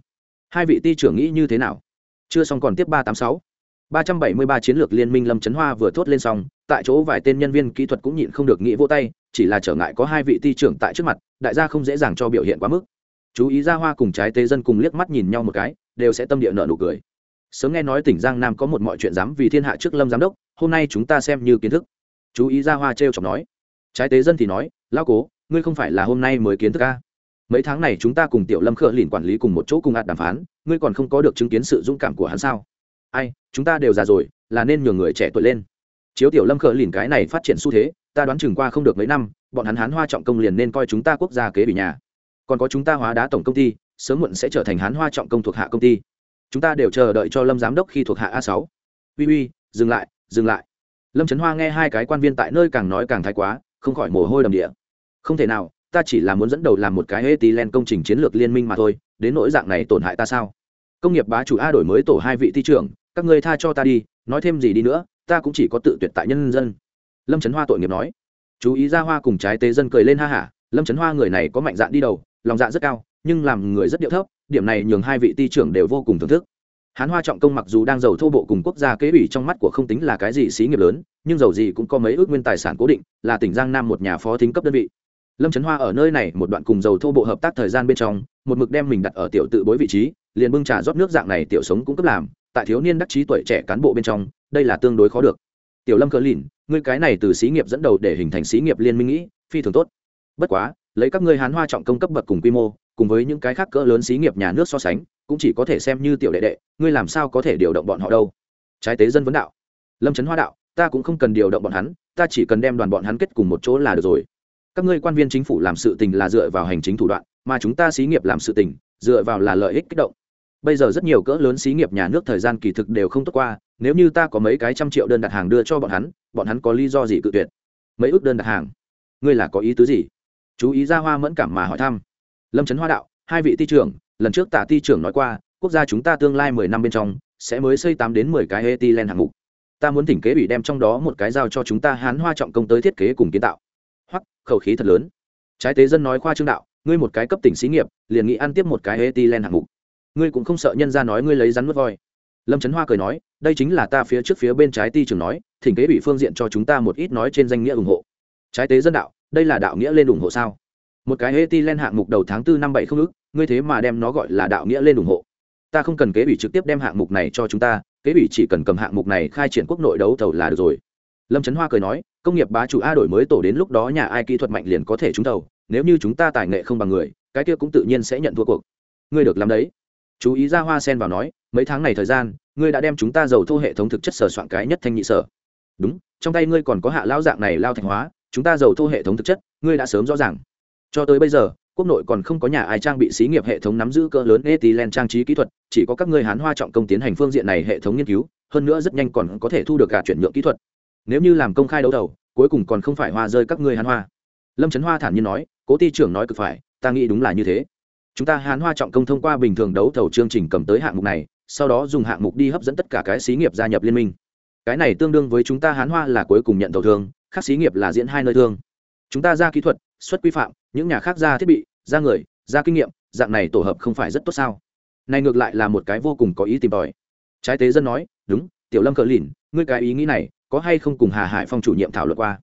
Hai vị ty trưởng nghĩ như thế nào? Chưa xong còn tiếp ba tám sáu. ba trăm bảy mươi ba chiến lược liên minh lâm trấn hoa vừa thốt lên xong, tại chỗ vài tên nhân viên kỹ thuật cũng nhịn không được nghĩ vô tay, chỉ là trở ngại có hai vị ty trưởng tại trước mặt, đại gia không dễ dàng cho biểu hiện quá mức. Chú ý ra hoa cùng trái tế dân cùng liếc mắt nhìn nhau một cái, đều sẽ tâm địa nợ nụ cười. Sớm nghe nói tỉnh giang nam có một mọi chuyện dám vì thiên hạ trước lâm giám đốc, hôm nay chúng ta xem như kiến thức chú ý ra hoa t r e o chọc nói. Trái tế dân thì nói lao cố, ngươi không phải là hôm nay mới kiến thức ca mấy tháng này chúng ta cùng tiểu lâm khở lìn quản lý cùng một chỗ cùng ạt đàm phán, ngươi còn không có được chứng kiến sự dũng cảm của hắn sao? Ai, chúng ta đều già rồi, là nên nhường người trẻ tuổi lên. Chiếu tiểu lâm khở lìn cái này phát triển xu thế, ta đoán chừng qua không được mấy năm, bọn hắn hán hoa trọng công liền nên coi chúng ta quốc gia kế bị nhà. Còn có chúng ta hóa đá tổng công ty, sớm muộn sẽ trở thành hán hoa trọng công thuộc hạ công ty. Chúng ta đều chờ đợi cho lâm giám đốc khi thuộc hạ a sáu. Uy uy, dừng lại dừng lại lâm trấn hoa nghe hai cái quan viên tại nơi càng nói càng thái quá, không khỏi mồ hôi đầm địa. Không thể nào, ta chỉ là muốn dẫn đầu làm một cái hê tí len công trình chiến lược liên minh mà thôi, đến nỗi dạng này tổn hại ta sao? Công nghiệp bá chủ a đổi mới tổ hai vị thi trưởng, các người tha cho ta đi, nói thêm gì đi nữa, ta cũng chỉ có tự tuyệt tại nhân dân. Lâm trấn hoa tội nghiệp nói. Chú ý ra hoa cùng trái tế dân cười lên ha hả, lâm trấn hoa người này có mạnh dạn đi đầu, lòng dạ rất cao, nhưng làm người rất điệu thấp, điểm này nhường hai vị ti trưởng đều vô cùng thưởng thức hán hoa trọng công mặc dù đang giàu thô bộ cùng quốc gia kế ủy trong mắt của không tính là cái gì xí nghiệp lớn, nhưng giàu gì cũng có mấy ước nguyên tài sản cố định, là tỉnh giang nam một nhà phó thính cấp đơn vị. Lâm trấn hoa ở nơi này một đoạn cùng giàu thô bộ hợp tác thời gian bên trong, một mực đem mình đặt ở tiểu tự bối vị trí, liền bưng trà rót nước dạng này tiểu sống cũng cấp làm, tại thiếu niên đắc trí tuổi trẻ cán bộ bên trong, đây là tương đối khó được. Tiểu lâm cờ lìn, ngươi cái này từ xí nghiệp dẫn đầu để hình thành xí nghiệp liên minh nghĩ, phi thường tốt. Bất quá, lấy các ngươi hán hoa trọng công cấp bậc cùng quy mô cùng với những cái khác cỡ lớn xí nghiệp nhà nước so sánh, cũng chỉ có thể xem như tiểu đệ đệ, ngươi làm sao có thể điều động bọn họ đâu? Trái tế dân vấn đạo. Lâm trấn hoa đạo, ta cũng không cần điều động bọn hắn, ta chỉ cần đem đoàn bọn hắn kết cùng một chỗ là được rồi. Các ngươi quan viên chính phủ làm sự tình là dựa vào hành chính thủ đoạn, mà chúng ta xí nghiệp làm sự tình, dựa vào là lợi ích kích động. Bây giờ rất nhiều cỡ lớn xí nghiệp nhà nước thời gian kỳ thực đều không tốt qua, nếu như ta có mấy cái trăm triệu đơn đặt hàng đưa cho bọn hắn bọn hắn có lý do gì cự tuyệt? Mấy ước đơn đặt hàng. Ngươi là có ý tứ gì? Chú ý ra hoa mẫn cảm mà hỏi thăm lâm trấn hoa đạo, hai vị ty trưởng, lần trước tả ty trưởng nói qua, quốc gia chúng ta tương lai mười năm bên trong, sẽ mới xây tám đến mười cái etilen hạng mục. Ta muốn thỉnh kế bị đem trong đó một cái giao cho chúng ta hán hoa trọng công tới thiết kế cùng kiến tạo. Hoặc khẩu khí thật lớn. Trái tế dân nói khoa trương đạo, ngươi một cái cấp tỉnh xí nghiệp, liền nghĩ ăn tiếp một cái etilen hạng mục. Ngươi cũng không sợ nhân ra nói ngươi lấy rắn mất voi. Lâm trấn hoa cười nói, đây chính là ta phía trước phía bên trái ty trưởng nói, thỉnh kế bị phương diện cho chúng ta một ít nói trên danh nghĩa ủng hộ. Trái tế dân đạo, đây là đạo nghĩa lên ủng hộ sao? Một cái etilen hạng mục đầu tháng tư năm bảy không ước ngươi thế mà đem nó gọi là đạo nghĩa lên ủng hộ. Ta không cần kế ủy trực tiếp đem hạng mục này cho chúng ta, kế ủy chỉ cần cầm hạng mục này khai triển quốc nội đấu thầu là được rồi. Lâm trấn hoa cười nói, công nghiệp bá chủ a đổi mới tổ đến lúc đó nhà ai kỹ thuật mạnh liền có thể trúng thầu, nếu như chúng ta tài nghệ không bằng người, cái kia cũng tự nhiên sẽ nhận thua cuộc. Ngươi được làm đấy. Chú ý ra hoa sen vào nói, mấy tháng này thời gian, ngươi đã đem chúng ta dầu thô hệ thống thực chất sở soạn cái nhất thanh nhị sở. Đúng, trong tay ngươi còn có hạ lao dạng này lao thành hóa, chúng ta dầu thô hệ thống thực chất, ngươi đã sớm rõ ràng cho tới bây giờ, quốc nội còn không có nhà ai trang bị xí nghiệp hệ thống nắm giữ cỡ lớn ethylene trang trí kỹ thuật, chỉ có các ngươi hán hoa trọng công tiến hành phương diện này hệ thống nghiên cứu, hơn nữa rất nhanh còn có thể thu được cả chuyển nhượng kỹ thuật. Nếu như làm công khai đấu đầu cuối cùng còn không phải hoa rơi các ngươi hán hoa. Lâm trấn hoa thản nhiên nói, cố ty trưởng nói cực phải, ta nghĩ đúng là như thế. Chúng ta hán hoa trọng công thông qua bình thường đấu thầu chương trình cầm tới hạng mục này, sau đó dùng hạng mục đi hấp dẫn tất cả cái xí nghiệp gia nhập liên minh. Cái này tương đương với chúng ta hán hoa là cuối cùng nhận thầu thương, khác xí nghiệp là diễn hai nơi thương. Chúng ta ra kỹ thuật xuất quy phạm, những nhà khác ra thiết bị, ra người, ra kinh nghiệm, dạng này tổ hợp không phải rất tốt sao? Này ngược lại là một cái vô cùng có ý tìm tòi. Trái tế dân nói, đúng, tiểu lâm cờ lìn, ngươi cái ý nghĩ này có hay không cùng hà hải phong chủ nhiệm thảo luận qua?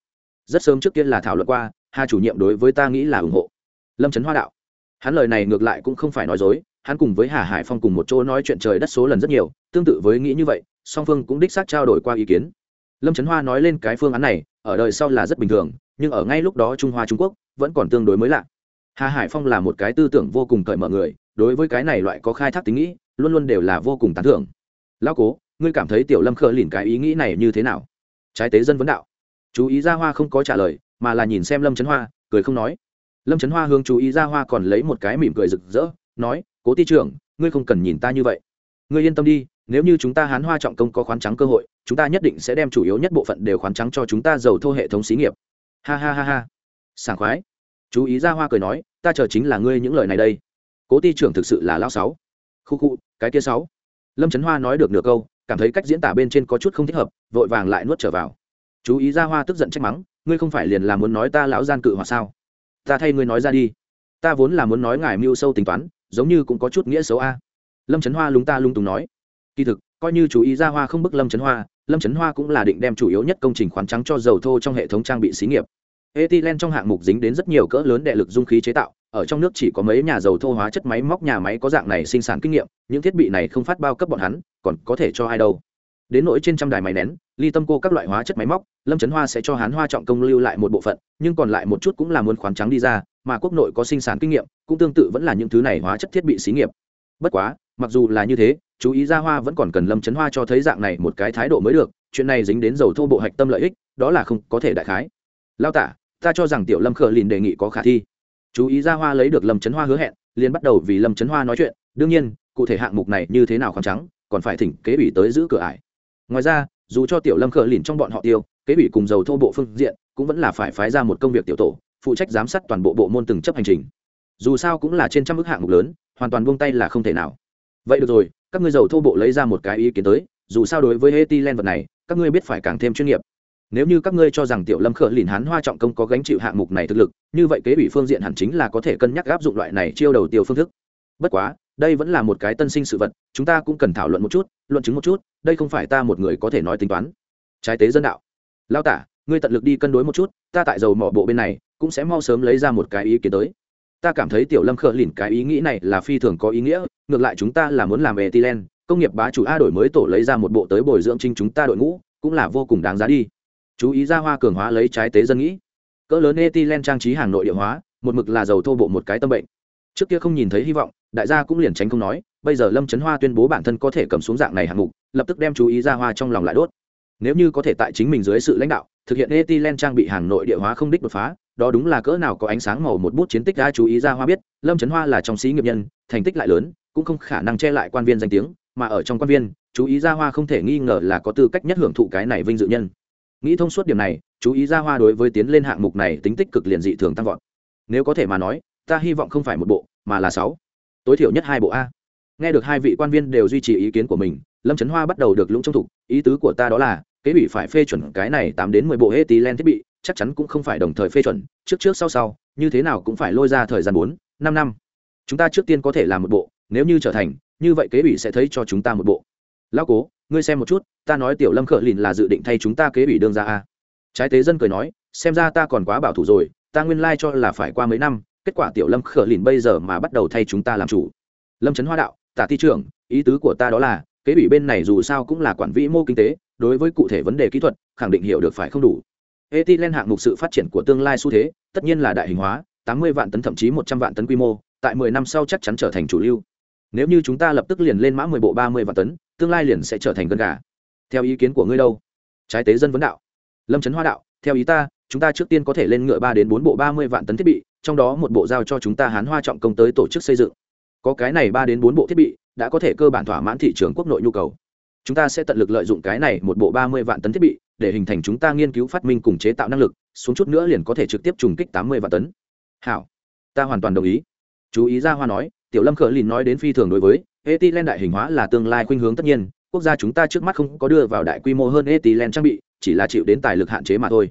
Rất sớm trước kia là thảo luận qua, hà chủ nhiệm đối với ta nghĩ là ủng hộ. Lâm trấn hoa đạo, hắn lời này ngược lại cũng không phải nói dối, hắn cùng với hà hải phong cùng một chỗ nói chuyện trời đất số lần rất nhiều, tương tự với nghĩ như vậy, song phương cũng đích xác trao đổi qua ý kiến. Lâm trấn hoa nói lên cái phương án này, ở đời sau là rất bình thường, nhưng ở ngay lúc đó trung hoa trung quốc vẫn còn tương đối mới lạ. Hà hải phong là một cái tư tưởng vô cùng cởi mở người, đối với cái này loại có khai thác tính nghĩ, luôn luôn đều là vô cùng tán thưởng. Lão cố, ngươi cảm thấy tiểu lâm khờ lìn cái ý nghĩ này như thế nào? Trái tế dân vấn đạo. Chú ý ra hoa không có trả lời, mà là nhìn xem lâm trấn hoa, cười không nói. Lâm trấn hoa hướng chú ý ra hoa còn lấy một cái mỉm cười rực rỡ, nói, cố ty trưởng, ngươi không cần nhìn ta như vậy. Ngươi yên tâm đi, nếu như chúng ta hán hoa trọng công có khoán trắng cơ hội, chúng ta nhất định sẽ đem chủ yếu nhất bộ phận đều khoán trắng cho chúng ta giàu thô hệ thống xí nghiệp. Ha ha ha ha sảng khoái. Chú ý ra hoa cười nói, ta chờ chính là ngươi những lời này đây. Cố ty trưởng thực sự là lao sáu. Khu khu, cái kia sáu. Lâm trấn hoa nói được nửa câu, cảm thấy cách diễn tả bên trên có chút không thích hợp, vội vàng lại nuốt trở vào. Chú ý ra hoa tức giận trách mắng, ngươi không phải liền là muốn nói ta lão gian cự hoặc sao? Ta thay ngươi nói ra đi. Ta vốn là muốn nói ngài mưu sâu tính toán, giống như cũng có chút nghĩa xấu a. Lâm trấn hoa lúng ta lung tùng nói. Kỳ thực, coi như chú ý ra hoa không bức lâm trấn hoa, lâm trấn hoa cũng là định đem chủ yếu nhất công trình khoán trắng cho dầu thô trong hệ thống trang bị xí nghiệp ethylene trong hạng mục dính đến rất nhiều cỡ lớn đệ lực dung khí chế tạo, ở trong nước chỉ có mấy nhà dầu thô hóa chất máy móc nhà máy có dạng này sinh sản kinh nghiệm, những thiết bị này không phát bao cấp bọn hắn, còn có thể cho ai đâu. Đến nỗi trên trăm đài máy nén, ly tâm cô các loại hóa chất máy móc, lâm trấn hoa sẽ cho hán hoa trọng công lưu lại một bộ phận, nhưng còn lại một chút cũng là muốn khoán trắng đi ra, mà quốc nội có sinh sản kinh nghiệm, cũng tương tự vẫn là những thứ này hóa chất thiết bị xí nghiệp. Bất quá, mặc dù là như thế, chú ý ra hoa vẫn còn cần lâm trấn hoa cho thấy dạng này một cái thái độ mới được, chuyện này dính đến dầu thô bộ hạch tâm lợi ích, đó là không có thể đại khái. Lao tả ta cho rằng tiểu lâm khờ lìn đề nghị có khả thi. Chú ý ra hoa lấy được lâm trấn hoa hứa hẹn, liền bắt đầu vì lâm trấn hoa nói chuyện, đương nhiên, cụ thể hạng mục này như thế nào khoáng trắng, còn phải thỉnh kế ủy tới giữ cửa ải. Ngoài ra, dù cho tiểu lâm khờ lìn trong bọn họ tiêu, kế ủy cùng dầu thô bộ phương diện cũng vẫn là phải phái ra một công việc tiểu tổ, phụ trách giám sát toàn bộ bộ môn từng chấp hành trình. Dù sao cũng là trên trăm ước hạng mục lớn, hoàn toàn buông tay là không thể nào. Vậy được rồi, các ngươi dầu thô bộ lấy ra một cái ý kiến tới, dù sao đối với len vật này, các ngươi biết phải càng thêm chuyên nghiệp nếu như các ngươi cho rằng tiểu lâm khở lìn hán hoa trọng công có gánh chịu hạng mục này thực lực, như vậy kế ủy phương diện hẳn chính là có thể cân nhắc áp dụng loại này chiêu đầu tiêu phương thức. Bất quá, đây vẫn là một cái tân sinh sự vật, chúng ta cũng cần thảo luận một chút, luận chứng một chút, đây không phải ta một người có thể nói tính toán. Trái tế dân đạo. Lao tả, ngươi tận lực đi cân đối một chút, ta tại dầu mỏ bộ bên này, cũng sẽ mau sớm lấy ra một cái ý kiến tới. Ta cảm thấy tiểu lâm khở lìn cái ý nghĩ này là phi thường có ý nghĩa, ngược lại chúng ta là muốn làm etilen, công nghiệp bá chủ a đổi mới tổ lấy ra một bộ tới bồi dưỡng chính chúng ta đội ngũ, cũng là vô cùng đáng giá đi chú ý ra hoa cường hóa lấy trái tế dân nghĩ. Cỡ lớn etilen trang trí hàng nội địa hóa, một mực là dầu thô bộ một cái tâm bệnh. Trước kia không nhìn thấy hy vọng, đại gia cũng liền tránh không nói, bây giờ lâm trấn hoa tuyên bố bản thân có thể cầm xuống dạng này hạng mục, lập tức đem chú ý ra hoa trong lòng lại đốt. Nếu như có thể tại chính mình dưới sự lãnh đạo, thực hiện etilen trang bị hàng nội địa hóa không đích đột phá, đó đúng là cỡ nào có ánh sáng màu một bút chiến tích đã chú ý ra hoa biết, lâm trấn hoa là trong sĩ nghiệp nhân, thành tích lại lớn, cũng không khả năng che lại quan viên danh tiếng, mà ở trong quan viên, chú ý ra hoa không thể nghi ngờ là có tư cách nhất hưởng thụ cái này vinh dự nhân nghĩ thông suốt điểm này, chú ý ra hoa đối với tiến lên hạng mục này tính tích cực liền dị thường tăng vọt. Nếu có thể mà nói, ta hy vọng không phải một bộ, mà là sáu. Tối thiểu nhất hai bộ a. Nghe được hai vị quan viên đều duy trì ý kiến của mình, lâm trấn hoa bắt đầu được lũng trong thục, ý tứ của ta đó là, kế ủy phải phê chuẩn cái này tám đến mười bộ hệ tí len thiết bị, chắc chắn cũng không phải đồng thời phê chuẩn, trước trước sau sau, như thế nào cũng phải lôi ra thời gian bốn, năm năm. Chúng ta trước tiên có thể làm một bộ, nếu như trở thành, như vậy kế ủy sẽ thấy cho chúng ta một bộ. Lao cố ngươi xem một chút, ta nói tiểu lâm khở lìn là dự định thay chúng ta kế ủy đương ra a. Trái tế dân cười nói, xem ra ta còn quá bảo thủ rồi, ta nguyên lai cho là phải qua mấy năm, kết quả tiểu lâm khở lìn bây giờ mà bắt đầu thay chúng ta làm chủ. Lâm trấn hoa đạo, tả thi trưởng, ý tứ của ta đó là, kế ủy bên này dù sao cũng là quản vĩ mô kinh tế, đối với cụ thể vấn đề kỹ thuật, khẳng định hiểu được phải không đủ. Etilen hạng mục sự phát triển của tương lai xu thế, tất nhiên là đại hình hóa, tám mươi vạn tấn thậm chí một trăm vạn tấn quy mô, tại mười năm sau chắc chắn trở thành chủ lưu. Nếu như chúng ta lập tức liền lên mã mười bộ ba mươi vạn tấn tương lai liền sẽ trở thành gần gà. Theo ý kiến của ngươi đâu? Trái tế dân vấn đạo. Lâm trấn hoa đạo, theo ý ta, chúng ta trước tiên có thể lên ngựa ba đến bốn bộ ba mươi vạn tấn thiết bị, trong đó một bộ giao cho chúng ta hán hoa trọng công tới tổ chức xây dựng. Có cái này ba đến bốn bộ thiết bị đã có thể cơ bản thỏa mãn thị trường quốc nội nhu cầu. Chúng ta sẽ tận lực lợi dụng cái này một bộ ba mươi vạn tấn thiết bị để hình thành chúng ta nghiên cứu phát minh cùng chế tạo năng lực, xuống chút nữa liền có thể trực tiếp trùng kích tám mươi vạn tấn. Hảo. Ta hoàn toàn đồng ý. Chú ý ra hoa nói, tiểu lâm khở lìn nói đến phi thường đối với ethylene đại hình hóa là tương lai khuynh hướng tất nhiên, quốc gia chúng ta trước mắt không có đưa vào đại quy mô hơn ethylene trang bị, chỉ là chịu đến tài lực hạn chế mà thôi.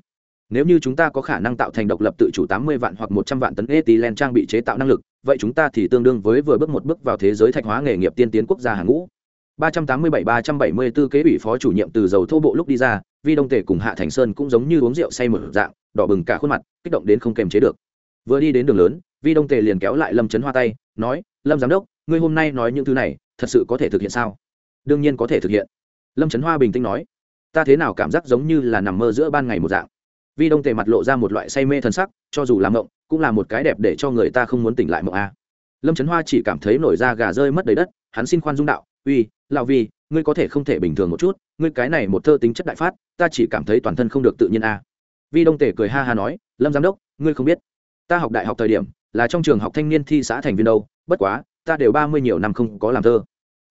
Nếu như chúng ta có khả năng tạo thành độc lập tự chủ tám mươi vạn hoặc một trăm vạn tấn ethylene trang bị chế tạo năng lực, vậy chúng ta thì tương đương với vừa bước một bước vào thế giới thạch hóa nghề nghiệp tiên tiến quốc gia hàng ngũ. 387-374 kế ủy phó chủ nhiệm từ dầu thô bộ lúc đi ra, vi đông tề cùng hạ thành sơn cũng giống như uống rượu say mở dạng, đỏ bừng cả khuôn mặt, kích động đến không kềm chế được. Vừa đi đến đường lớn, vi đông tề liền kéo lại lâm trấn hoa tay, nói, lâm giám đốc ngươi hôm nay nói những thứ này, thật sự có thể thực hiện sao? Đương nhiên có thể thực hiện. Lâm trấn hoa bình tĩnh nói, ta thế nào cảm giác giống như là nằm mơ giữa ban ngày một dạng. Vi đông tề mặt lộ ra một loại say mê thân sắc, cho dù làm mộng, cũng là một cái đẹp để cho người ta không muốn tỉnh lại mộng a. Lâm trấn hoa chỉ cảm thấy nổi da gà rơi mất đầy đất, hắn xin khoan dung đạo, uy, lão vi, ngươi có thể không thể bình thường một chút, ngươi cái này một thơ tính chất đại phát, ta chỉ cảm thấy toàn thân không được tự nhiên a. Vi đông tề cười ha ha nói, lâm giám đốc, ngươi không biết, ta học đại học thời điểm, là trong trường học thanh niên thi xã thành viên đâu, bất quá ta đều ba mươi nhiều năm không có làm thơ.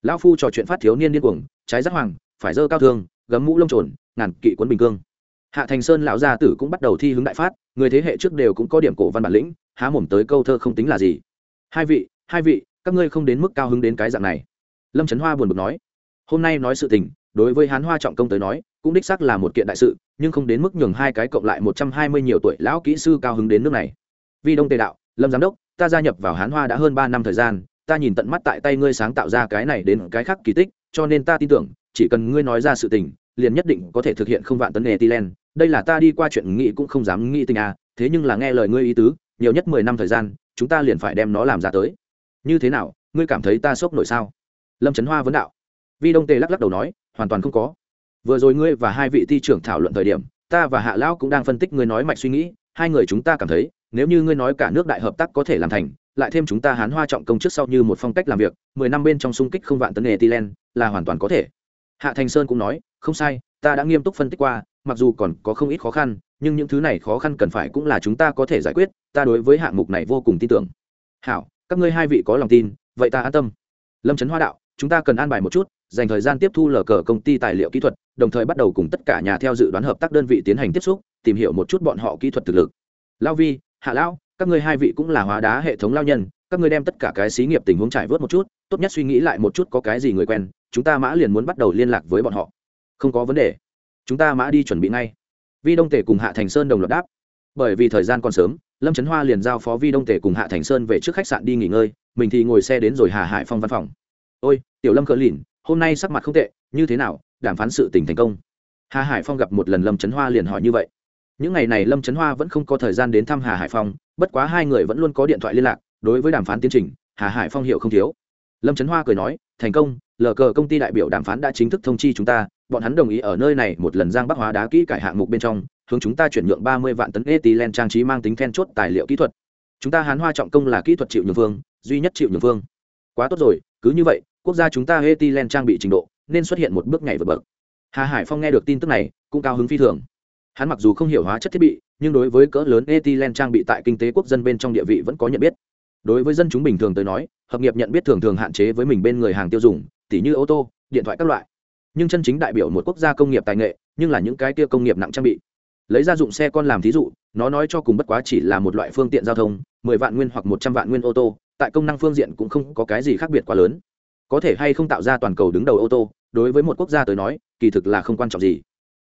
Lão phu trò chuyện phát thiếu niên điên cuồng, trái giác hoàng, phải dơ cao thương, gấm mũ lông trồn, ngàn kỵ quấn bình cương. Hạ thành sơn lão gia tử cũng bắt đầu thi hướng đại phát, người thế hệ trước đều cũng có điểm cổ văn bản lĩnh, há mồm tới câu thơ không tính là gì. Hai vị hai vị, các ngươi không đến mức cao hứng đến cái dạng này. Lâm trấn hoa buồn bực nói, hôm nay nói sự tình, đối với hán hoa trọng công tới nói, cũng đích xác là một kiện đại sự, nhưng không đến mức nhường hai cái cộng lại một trăm hai mươi nhiều tuổi lão kỹ sư cao hứng đến nước này. Vì đông tề đạo, lâm giám đốc, ta gia nhập vào hán hoa đã hơn ba năm thời gian ta nhìn tận mắt tại tay ngươi sáng tạo ra cái này đến cái khác kỳ tích, cho nên ta tin tưởng, chỉ cần ngươi nói ra sự tình, liền nhất định có thể thực hiện không vạn tấn ethylene đây là ta đi qua chuyện nghĩ cũng không dám nghĩ tình à thế nhưng là nghe lời ngươi ý tứ, nhiều nhất mười năm thời gian, chúng ta liền phải đem nó làm ra tới. Như thế nào, ngươi cảm thấy ta sốc nổi sao? Lâm trấn hoa vấn đạo. Vi đông tề lắc lắc đầu nói, hoàn toàn không có. Vừa rồi ngươi và hai vị thi trưởng thảo luận thời điểm, ta và hạ lão cũng đang phân tích ngươi nói mạch suy nghĩ, hai người chúng ta cảm thấy, nếu như ngươi nói cả nước đại hợp tác có thể làm thành lại thêm chúng ta hán hoa trọng công trước sau như một phong cách làm việc, mười năm bên trong xung kích không vạn tấn Etilen là hoàn toàn có thể. Hạ thành sơn cũng nói, không sai, ta đã nghiêm túc phân tích qua, mặc dù còn có không ít khó khăn, nhưng những thứ này khó khăn cần phải cũng là chúng ta có thể giải quyết, ta đối với hạng mục này vô cùng tin tưởng. Hảo, các ngươi hai vị có lòng tin, vậy ta an tâm. Lâm trấn hoa đạo, chúng ta cần an bài một chút, dành thời gian tiếp thu lờ cờ công ty tài liệu kỹ thuật, đồng thời bắt đầu cùng tất cả nhà theo dự đoán hợp tác đơn vị tiến hành tiếp xúc, tìm hiểu một chút bọn họ kỹ thuật thực lực. Lao vi, hạ lão các ngươi hai vị cũng là hóa đá hệ thống lao nhân, các ngươi đem tất cả cái xí nghiệp tình huống trải vớt một chút, tốt nhất suy nghĩ lại một chút có cái gì người quen, chúng ta mã liền muốn bắt đầu liên lạc với bọn họ. Không có vấn đề. Chúng ta mã đi chuẩn bị ngay. Vi đông tể cùng hạ thành sơn đồng loạt đáp. Bởi vì thời gian còn sớm, lâm trấn hoa liền giao phó vi đông tể cùng hạ thành sơn về trước khách sạn đi nghỉ ngơi, mình thì ngồi xe đến rồi hà hải phong văn phòng. Ôi, tiểu lâm cỡ lìn, hôm nay sắc mặt không tệ, như thế nào, đàm phán sự tình thành công? Hà hải phong gặp một lần lâm trấn hoa liền hỏi như vậy những ngày này lâm trấn hoa vẫn không có thời gian đến thăm hà hải phong, bất quá hai người vẫn luôn có điện thoại liên lạc, đối với đàm phán tiến trình, hà hải phong hiệu không thiếu. Lâm trấn hoa cười nói, thành công lờ cờ công ty đại biểu đàm phán đã chính thức thông chi chúng ta, bọn hắn đồng ý ở nơi này một lần giang bắc hóa đá kỹ cải hạng mục bên trong, hướng chúng ta chuyển nhượng ba mươi vạn tấn ethylene trang trí mang tính then chốt tài liệu kỹ thuật. Chúng ta hán hoa trọng công là kỹ thuật chịu nhường phương duy nhất chịu nhường phương quá tốt rồi, cứ như vậy, quốc gia chúng ta ethylene trang bị trình độ, nên xuất hiện một bước nhảy vượt bậc. Hà hải phong nghe được tin tức này, cũng cao hứng phi thường hắn mặc dù không hiểu hóa chất thiết bị, nhưng đối với cỡ lớn ethylene trang bị tại kinh tế quốc dân bên trong địa vị vẫn có nhận biết. Đối với dân chúng bình thường tới nói, hợp nghiệp nhận biết thường thường hạn chế với mình bên người hàng tiêu dùng, tỉ như ô tô, điện thoại các loại. Nhưng chân chính đại biểu một quốc gia công nghiệp tài nghệ, nhưng là những cái kia công nghiệp nặng trang bị. Lấy ra dụng xe con làm thí dụ, nó nói cho cùng bất quá chỉ là một loại phương tiện giao thông, mười vạn nguyên hoặc một trăm vạn nguyên ô tô, tại công năng phương diện cũng không có cái gì khác biệt quá lớn. Có thể hay không tạo ra toàn cầu đứng đầu ô tô, đối với một quốc gia tới nói, kỳ thực là không quan trọng gì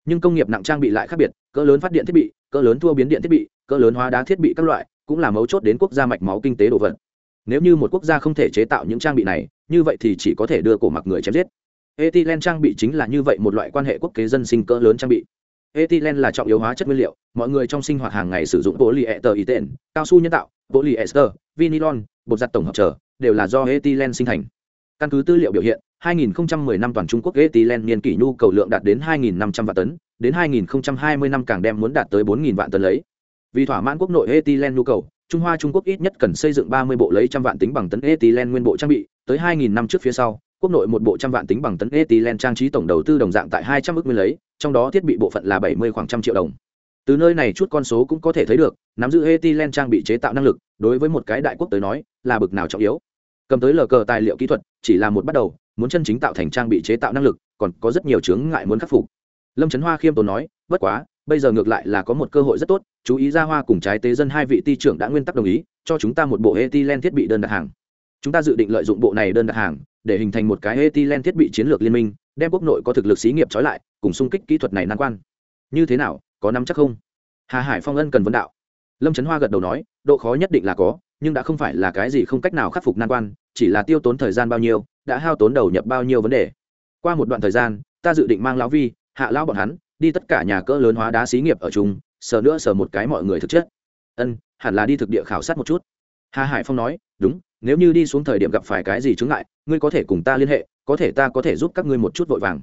nhưng công nghiệp nặng trang bị lại khác biệt, cỡ lớn phát điện thiết bị, cỡ lớn thua biến điện thiết bị, cỡ lớn hóa đá thiết bị các loại, cũng là mấu chốt đến quốc gia mạch máu kinh tế đồ vật. Nếu như một quốc gia không thể chế tạo những trang bị này, như vậy thì chỉ có thể đưa cổ mặc người chém giết. Ethylene trang bị chính là như vậy một loại quan hệ quốc kế dân sinh cỡ lớn trang bị. Ethylene là trọng yếu hóa chất nguyên liệu, mọi người trong sinh hoạt hàng ngày sử dụng polyester y tên cao su nhân tạo, polyester, vinylon, bột giặt tổng hợp trở, đều là do ethylene sinh thành. Căn cứ tư liệu biểu hiện 2010 năm toàn Trung Quốc ethylene niên kỷ nhu cầu lượng đạt đến 2.500 vạn tấn, đến 2020 năm càng đem muốn đạt tới 4.000 vạn tấn lấy. Vì thỏa mãn quốc nội ethylene nhu cầu, Trung Hoa Trung Quốc ít nhất cần xây dựng 30 bộ lấy trăm vạn tính bằng tấn ethylene nguyên bộ trang bị, tới 2.000 năm trước phía sau, quốc nội một bộ trăm vạn tính bằng tấn ethylene trang trí tổng đầu tư đồng dạng tại 200 ức nguyên lấy, trong đó thiết bị bộ phận là 70 khoảng trăm triệu đồng. Từ nơi này chút con số cũng có thể thấy được, nắm giữ ethylene trang bị chế tạo năng lực, đối với một cái đại quốc tới nói, là bực nào trọng yếu. Cầm tới lờ cờ tài liệu kỹ thuật, chỉ là một bắt đầu, muốn chân chính tạo thành trang bị chế tạo năng lực, còn có rất nhiều chướng ngại muốn khắc phục. Lâm Trấn Hoa khiêm tốn nói, bất quá, bây giờ ngược lại là có một cơ hội rất tốt, chú ý ra hoa cùng trái tế dân hai vị ty trưởng đã nguyên tắc đồng ý, cho chúng ta một bộ ethylene thiết bị đơn đặt hàng. Chúng ta dự định lợi dụng bộ này đơn đặt hàng, để hình thành một cái ethylene thiết bị chiến lược liên minh, đem quốc nội có thực lực xí nghiệp trói lại, cùng xung kích kỹ thuật này nan quan. Như thế nào, có nắm chắc không? hà hải phong ân cần vấn đạo lâm trấn hoa gật đầu nói độ khó nhất định là có nhưng đã không phải là cái gì không cách nào khắc phục nan quan chỉ là tiêu tốn thời gian bao nhiêu đã hao tốn đầu nhập bao nhiêu vấn đề. Qua một đoạn thời gian, ta dự định mang lão vi, hạ lão bọn hắn, đi tất cả nhà cỡ lớn hóa đá xí nghiệp ở chung, sờ nữa sờ một cái mọi người thực chất. Ân, hẳn là đi thực địa khảo sát một chút. Hà hải phong nói, đúng, nếu như đi xuống thời điểm gặp phải cái gì chướng ngại, ngươi có thể cùng ta liên hệ, có thể ta có thể giúp các ngươi một chút vội vàng.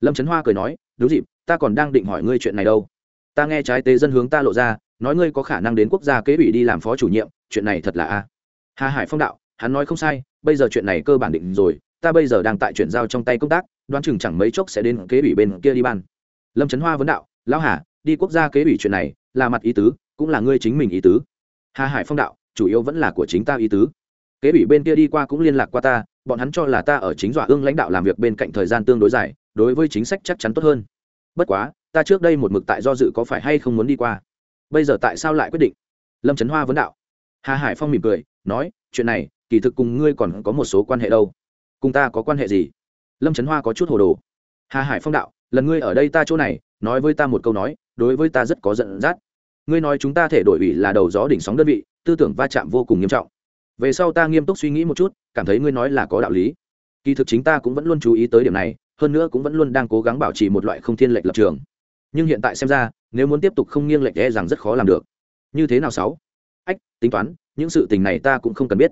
Lâm trấn hoa cười nói, đúng dịp, ta còn đang định hỏi ngươi chuyện này đâu. Ta nghe trái tế dân hướng ta lộ ra, nói ngươi có khả năng đến quốc gia kế ủy đi làm phó chủ nhiệm, chuyện này thật là a. Hà hải phong đạo, hắn nói không sai bây giờ chuyện này cơ bản định rồi, ta bây giờ đang tại chuyển giao trong tay công tác, đoán chừng chẳng mấy chốc sẽ đến kế ủy bên kia đi ban. Lâm trấn hoa vấn đạo, lão hà, đi quốc gia kế ủy chuyện này, là mặt ý tứ, cũng là ngươi chính mình ý tứ. Hà hải phong đạo, chủ yếu vẫn là của chính ta ý tứ. Kế ủy bên kia đi qua cũng liên lạc qua ta, bọn hắn cho là ta ở chính dọa ương lãnh đạo làm việc bên cạnh thời gian tương đối dài, đối với chính sách chắc chắn tốt hơn. Bất quá, ta trước đây một mực tại do dự có phải hay không muốn đi qua. Bây giờ tại sao lại quyết định? Lâm trấn hoa vấn đạo. Hà hải phong mỉm cười, nói, chuyện này kỳ thực cùng ngươi còn có một số quan hệ đâu. Cùng ta có quan hệ gì? Lâm trấn hoa có chút hồ đồ. Hà hải phong đạo, lần ngươi ở đây ta chỗ này, nói với ta một câu nói, đối với ta rất có giận dắt. Ngươi nói chúng ta thể đổi ủy là đầu gió đỉnh sóng đơn vị, tư tưởng va chạm vô cùng nghiêm trọng. Về sau ta nghiêm túc suy nghĩ một chút, cảm thấy ngươi nói là có đạo lý. Kỳ thực chính ta cũng vẫn luôn chú ý tới điểm này, hơn nữa cũng vẫn luôn đang cố gắng bảo trì một loại không thiên lệch lập trường. Nhưng hiện tại xem ra, nếu muốn tiếp tục không nghiêng lệch e rằng rất khó làm được. Như thế nào sáu? Ách, tính toán, những sự tình này ta cũng không cần biết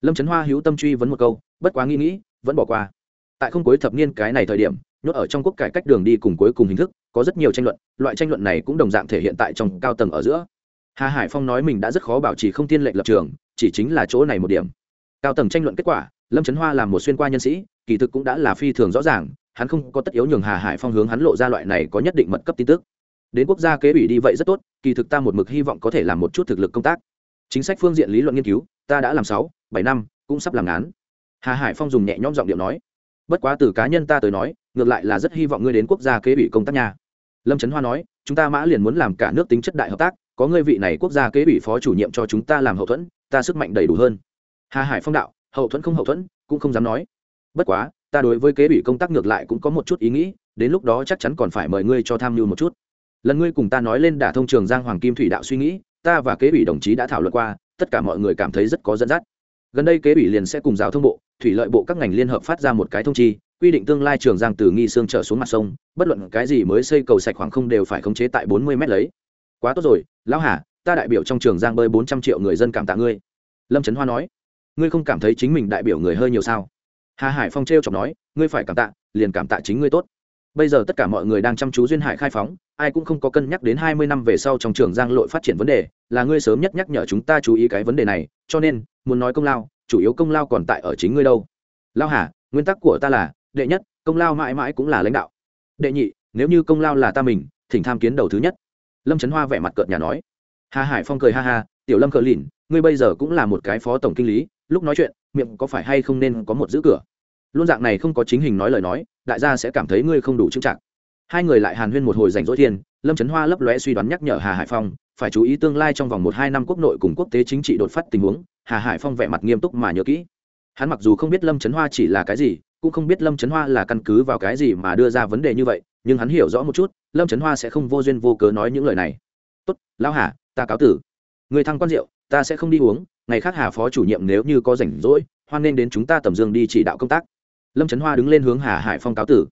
lâm trấn hoa hữu tâm truy vấn một câu, bất quá nghĩ nghĩ, vẫn bỏ qua. Tại không cuối thập niên cái này thời điểm, nhốt ở trong quốc cải cách đường đi cùng cuối cùng hình thức, có rất nhiều tranh luận, loại tranh luận này cũng đồng dạng thể hiện tại trong cao tầng ở giữa. Hà hải phong nói mình đã rất khó bảo trì không tiên lệnh lập trường, chỉ chính là chỗ này một điểm. Cao tầng tranh luận kết quả, lâm trấn hoa làm một xuyên qua nhân sĩ, kỳ thực cũng đã là phi thường rõ ràng, hắn không có tất yếu nhường hà hải phong hướng hắn lộ ra loại này có nhất định mật cấp tin tức. Đến quốc gia kế ủy đi vậy rất tốt, kỳ thực ta một mực hy vọng có thể làm một chút thực lực công tác. Chính sách phương diện lý luận nghiên cứu ta đã làm sáu, bảy năm, cũng sắp làm ngán. Hà hải phong dùng nhẹ nhõm giọng điệu nói. Bất quá từ cá nhân ta tới nói, ngược lại là rất hy vọng ngươi đến quốc gia kế ủy công tác nhà lâm trấn hoa nói, chúng ta mã liền muốn làm cả nước tính chất đại hợp tác, có ngươi vị này quốc gia kế ủy phó chủ nhiệm cho chúng ta làm hậu thuẫn, ta sức mạnh đầy đủ hơn. Hà hải phong đạo, hậu thuẫn không hậu thuẫn, cũng không dám nói. Bất quá, ta đối với kế ủy công tác ngược lại cũng có một chút ý nghĩ, đến lúc đó chắc chắn còn phải mời ngươi cho tham mưu một chút. Lần ngươi cùng ta nói lên đả thông trường giang hoàng kim thủy đạo suy nghĩ, ta và kế ủy đồng chí đã thảo luận qua tất cả mọi người cảm thấy rất có dẫn dắt. Gần đây kế ủy liền sẽ cùng giáo thông bộ, thủy lợi bộ các ngành liên hợp phát ra một cái thông chi, quy định tương lai trường giang từ nghi sương trở xuống mặt sông, bất luận cái gì mới xây cầu sạch khoảng không đều phải khống chế tại bốn mươi mét lấy. Quá tốt rồi, lão hà, ta đại biểu trong trường giang bơi bốn trăm triệu người dân cảm tạ ngươi. Lâm trấn hoa nói, ngươi không cảm thấy chính mình đại biểu người hơi nhiều sao? Hà hải phong t r chọc nói, ngươi phải cảm tạ, liền cảm tạ chính ngươi tốt bây giờ tất cả mọi người đang chăm chú duyên hải khai phóng, ai cũng không có cân nhắc đến hai mươi năm về sau trong trường giang lội phát triển vấn đề, là ngươi sớm nhất nhắc nhở chúng ta chú ý cái vấn đề này, cho nên, muốn nói công lao, chủ yếu công lao còn tại ở chính ngươi đâu. Lao hà, nguyên tắc của ta là, đệ nhất, công lao mãi mãi cũng là lãnh đạo. Đệ nhị, nếu như công lao là ta mình, thỉnh tham kiến đầu thứ nhất. Lâm trấn hoa vẻ mặt cợt nhà nói. Hà hải phong cười ha ha, tiểu lâm cờ lìn, ngươi bây giờ cũng là một cái phó tổng kinh lý, lúc nói chuyện, miệng có phải hay không nên có một giữ cửa? Luôn dạng này không có chính hình nói lời nói đại gia sẽ cảm thấy ngươi không đủ chứng trạng hai người lại hàn huyên một hồi rảnh rỗi thiên, lâm trấn hoa lấp lóe suy đoán nhắc nhở hà hải phong, phải chú ý tương lai trong vòng một hai năm quốc nội cùng quốc tế chính trị đột phát tình huống, hà hải phong vẻ mặt nghiêm túc mà nhớ kỹ. Hắn mặc dù không biết lâm trấn hoa chỉ là cái gì, cũng không biết lâm trấn hoa là căn cứ vào cái gì mà đưa ra vấn đề như vậy, nhưng hắn hiểu rõ một chút, lâm trấn hoa sẽ không vô duyên vô cớ nói những lời này. Tốt, lão hà, ta cáo tử. Người thăng quan rượu, ta sẽ không đi uống, ngày khác hà phó chủ nhiệm nếu như có rảnh rỗi, hoan nên đến chúng ta tầm dương đi chỉ đạo công tác lâm trấn hoa đứng lên hướng hà hải phong cáo tử.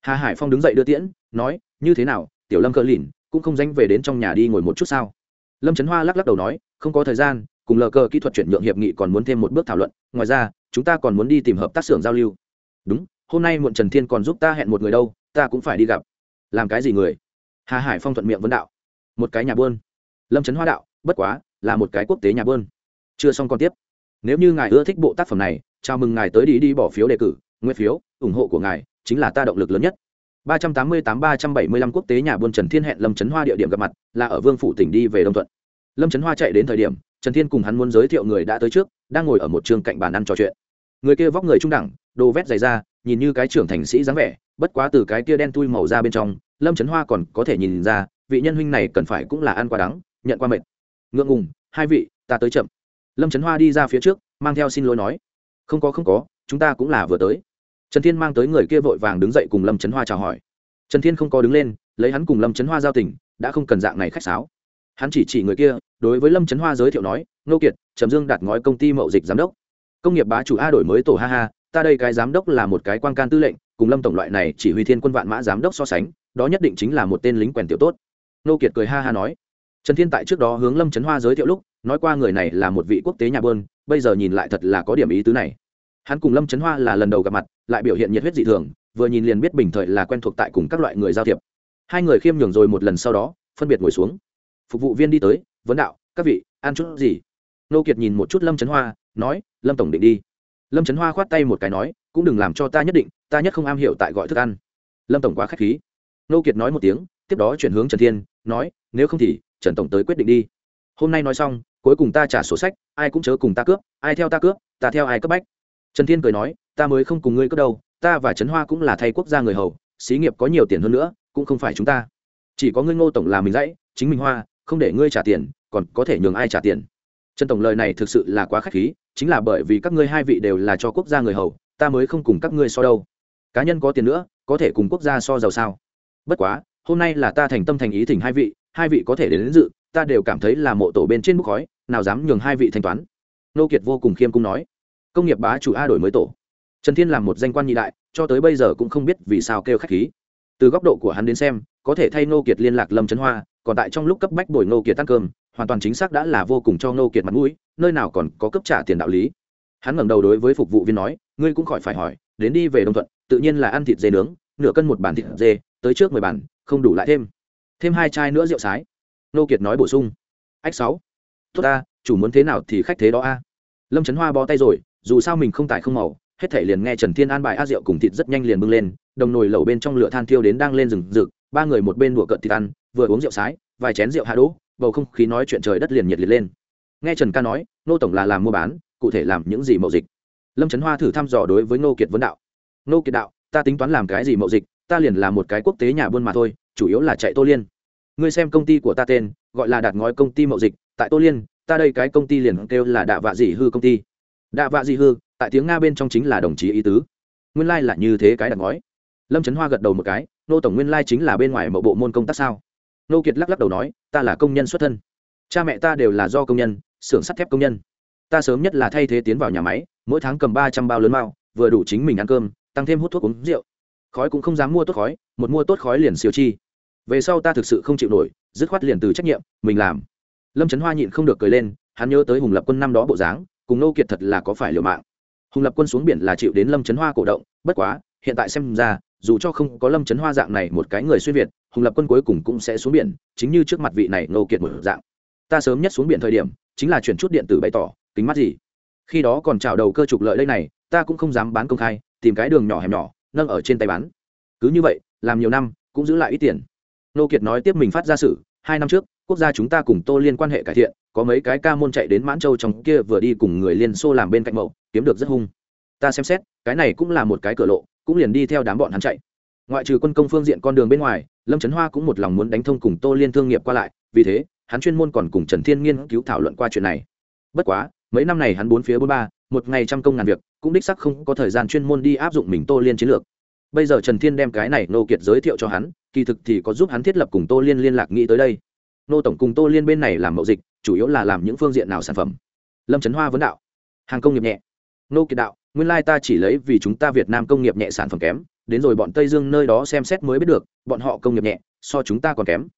Hà hải phong đứng dậy đưa tiễn, nói, như thế nào, tiểu lâm cỡ lìn, cũng không danh về đến trong nhà đi ngồi một chút sao? Lâm trấn hoa lắc lắc đầu nói, không có thời gian, cùng lờ cờ kỹ thuật chuyển nhượng hiệp nghị còn muốn thêm một bước thảo luận, ngoài ra, chúng ta còn muốn đi tìm hợp tác xưởng giao lưu. Đúng, hôm nay muộn trần thiên còn giúp ta hẹn một người đâu, ta cũng phải đi gặp. Làm cái gì người? Hà hải phong thuận miệng vấn đạo. Một cái nhà buôn lâm trấn hoa đạo, bất quá, là một cái quốc tế nhà buôn chưa xong còn tiếp. Nếu như ngài ưa thích bộ tác phẩm này, chào mừng ngài tới đi đi bỏ phiếu đề cử nguyên phiếu ủng hộ của ngài chính là ta động lực lớn nhất 388-375 quốc tế nhà buôn Trần Thiên hẹn Lâm Trấn Hoa địa điểm gặp mặt, là ở Vương phủ tỉnh đi về Đông Thuận. Lâm Trấn Hoa chạy đến thời điểm, Trần Thiên cùng hắn muốn giới thiệu người đã tới trước, đang ngồi ở một trường cạnh bàn ăn trò chuyện. Người kia vóc người trung đẳng, đồ vét dày da, nhìn như cái trưởng thành sĩ dáng vẻ, bất quá từ cái kia đen tui màu da bên trong, Lâm Trấn Hoa còn có thể nhìn ra, vị nhân huynh này cần phải cũng là ăn quá đắng, nhận qua mệt. Ngượng ngùng, hai vị, ta tới chậm. Lâm Trấn Hoa đi ra phía trước, mang theo xin lỗi nói, không có không có, chúng ta cũng là vừa tới. Trần thiên mang tới người kia vội vàng đứng dậy cùng lâm trấn hoa chào hỏi. Trần thiên không có đứng lên, lấy hắn cùng lâm trấn hoa giao tình, đã không cần dạng này khách sáo. Hắn chỉ chỉ người kia, đối với lâm trấn hoa giới thiệu nói, nô kiệt, trầm dương đặt ngói công ty mậu dịch giám đốc. Công nghiệp bá chủ a đổi mới tổ ha ha, ta đây cái giám đốc là một cái quan can tư lệnh, cùng lâm tổng loại này chỉ huy thiên quân vạn mã giám đốc so sánh, đó nhất định chính là một tên lính quèn tiểu tốt. Nô kiệt cười ha ha nói. Trần thiên tại trước đó hướng lâm trấn hoa giới thiệu lúc, nói qua người này là một vị quốc tế nhà bơn, bây giờ nhìn lại thật là có điểm ý tứ này hắn cùng lâm trấn hoa là lần đầu gặp mặt, lại biểu hiện nhiệt huyết dị thường, vừa nhìn liền biết bình thời là quen thuộc tại cùng các loại người giao thiệp. Hai người khiêm nhường rồi một lần sau đó, phân biệt ngồi xuống. Phục vụ viên đi tới, vấn đạo, các vị, ăn chút gì? Nô kiệt nhìn một chút lâm trấn hoa, nói, lâm tổng định đi. Lâm trấn hoa khoát tay một cái nói, cũng đừng làm cho ta nhất định, ta nhất không am hiểu tại gọi thức ăn. Lâm tổng quá k h á c h khí. Nô kiệt nói một tiếng, tiếp đó chuyển hướng trần thiên, nói, nếu không thì, trần tổng tới quyết định đi. Hôm nay nói xong, cuối cùng ta trả sổ sách, ai cũng chớ cùng ta cướp, ai theo ta cướp, ta theo ai cấp bách trần thiên cười nói ta mới không cùng ngươi cướp đâu ta và trấn hoa cũng là thay quốc gia người hầu xí nghiệp có nhiều tiền hơn nữa cũng không phải chúng ta. Chỉ có ngươi ngô tổng là mình dãy chính mình hoa không để ngươi trả tiền còn có thể nhường ai trả tiền. Trần tổng lời này thực sự là quá k h á c h khí chính là bởi vì các ngươi hai vị đều là cho quốc gia người hầu ta mới không cùng các ngươi so đâu. Cá nhân có tiền nữa có thể cùng quốc gia so giàu sao? Bất quá hôm nay là ta thành tâm thành ý thỉnh hai vị hai vị có thể đến, đến dự ta đều cảm thấy là mộ tổ bên trên bốc khói nào dám nhường hai vị thanh toán. Nô kiệt vô cùng khiêm cung nói công nghiệp bá chủ a đổi mới tổ. Trần thiên làm một danh quan nhị đại, cho tới bây giờ cũng không biết vì sao kêu k h á c h khí. Từ góc độ của hắn đến xem, có thể thay nô kiệt liên lạc lâm trấn hoa, còn tại trong lúc cấp bách bồi nô kiệt ăn cơm, hoàn toàn chính xác đã là vô cùng cho nô kiệt mặt mũi, nơi nào còn có cấp trả tiền đạo lý. Hắn ngẩng đầu đối với phục vụ viên nói, ngươi cũng khỏi phải hỏi, đến đi về đồng thuận, tự nhiên là ăn thịt dê nướng, nửa cân một bàn thịt dê, tới trước mười bàn, không đủ lại thêm. Thêm hai chai nữa rượu sái. Nô kiệt nói bổ sung. Ách sáu. Tốt ta, chủ muốn thế nào thì khách thế đó a. Lâm trấn hoa bó tay rồi dù sao mình không tài không màu, hết thể liền nghe trần thiên an bài a rượu cùng thịt rất nhanh liền bưng lên, đồng nồi lẩu bên trong lửa than thiêu đến đang lên rừng rực, ba người một bên đùa cợt thịt ăn, vừa uống rượu sái, vài chén rượu hạ đỗ, bầu không khí nói chuyện trời đất liền nhiệt liệt lên. Nghe trần ca nói, nô tổng là làm mua bán, cụ thể làm những gì mậu dịch? Lâm trấn hoa thử thăm dò đối với nô kiệt vấn đạo. Nô kiệt đạo, ta tính toán làm cái gì mậu dịch, ta liền là một cái quốc tế nhà buôn mà thôi, chủ yếu là chạy tô liên. Ngươi xem công ty của ta tên, gọi là đạt ngói công ty mậu dịch, tại tô liên, ta đây cái công ty liền kêu là đạ vạ dị hư công ty đạ vạ dị hư, tại tiếng nga bên trong chính là đồng chí ý tứ. Nguyên lai、like、là như thế cái đặt ngói. Lâm trấn hoa gật đầu một cái, nô tổng nguyên lai chính là bên ngoài mậu bộ môn công tác sao? Nô kiệt lắc lắc đầu nói, ta là công nhân xuất thân. Cha mẹ ta đều là do công nhân, xưởng sắt thép công nhân. Ta sớm nhất là thay thế tiến vào nhà máy, mỗi tháng cầm ba trăm bao lớn mao vừa đủ chính mình ăn cơm, tăng thêm hút thuốc uống rượu. Khói cũng không dám mua tốt khói, một mua tốt khói liền siêu chi. Về sau ta thực sự không chịu nổi, dứt khoát liền từ trách nhiệm, mình làm. Lâm trấn hoa nhịn không được cười lên, hắn nhớ tới hùng lập quân năm đó bộ dáng cùng nô kiệt thật là có phải liều mạng. Hùng lập quân xuống biển là chịu đến lâm trấn hoa cổ động, bất quá, hiện tại xem ra, dù cho không có lâm trấn hoa dạng này một cái người xuyên việt, hùng lập quân cuối cùng cũng sẽ xuống biển, chính như trước mặt vị này nô kiệt một dạng. Ta sớm nhất xuống biển thời điểm, chính là chuyển chút điện tử bày tỏ, kính mắt gì. Khi đó còn trào đầu cơ trục lợi đây này, ta cũng không dám bán công khai, tìm cái đường nhỏ hẻm nhỏ, nâng ở trên tay bán. Cứ như vậy, làm nhiều năm, cũng giữ lại ít tiền. Nô kiệt nói tiếp mình phát ra sự, hai năm trước quốc gia chúng ta cùng tô liên quan hệ cải thiện, có mấy cái ca môn chạy đến mãn châu trong kia vừa đi cùng người liên xô làm bên cạnh mậu, kiếm được rất hung. Ta xem xét, cái này cũng là một cái cửa lộ, cũng liền đi theo đám bọn hắn chạy. Ngoại trừ quân công phương diện con đường bên ngoài, lâm trấn hoa cũng một lòng muốn đánh thông cùng tô liên thương nghiệp qua lại, vì thế, hắn chuyên môn còn cùng trần thiên nghiên cứu thảo luận qua chuyện này. Bất quá, mấy năm này hắn bốn phía bốn ba, một ngày trăm công ngàn việc, cũng đích sắc không có thời gian chuyên môn đi áp dụng mình tô liên chiến lược. Bây giờ trần thiên đem cái này nô kiệt giới thiệu cho hắn, kỳ thực thì có giúp hắn thiết lập cùng tô liên liên lạc nghĩ tới đây nô tổng cùng tô liên bên này làm mậu dịch, chủ yếu là làm những phương diện nào sản phẩm. Lâm trấn hoa vấn đạo. Hàng công nghiệp nhẹ. Nô kiệt đạo, nguyên lai ta chỉ lấy vì chúng ta việt nam công nghiệp nhẹ sản phẩm kém, đến rồi bọn tây dương nơi đó xem xét mới biết được, bọn họ công nghiệp nhẹ, so chúng ta còn kém.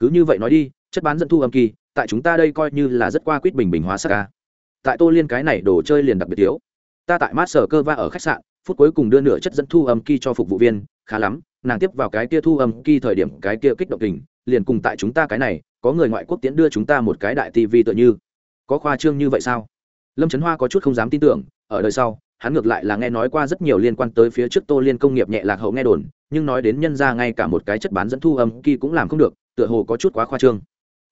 Cứ như vậy nói đi, chất bán dẫn thu âm kỳ, tại chúng ta đây coi như là rất qua quýt bình bình hóa sắc ca tại tô liên cái này đồ chơi liền đặc biệt thiếu. Ta tại mát sở cơ va ở khách sạn, phút cuối cùng đưa nửa chất dẫn thu âm kỳ cho phục vụ viên, khá lắm, nàng tiếp vào cái kia thu âm kỳ thời điểm cái kia kích động tình, liền cùng tại chúng ta cái này có người ngoại quốc tiến đưa chúng ta một cái đại tv tựa như. Có khoa trương như vậy sao? Lâm trấn hoa có chút không dám tin tưởng, ở đời sau, hắn ngược lại là nghe nói qua rất nhiều liên quan tới phía trước tô liên công nghiệp nhẹ lạc hậu nghe đồn, nhưng nói đến nhân ra ngay cả một cái chất bán dẫn thu âm kỳ cũng làm không được, tựa hồ có chút quá khoa trương.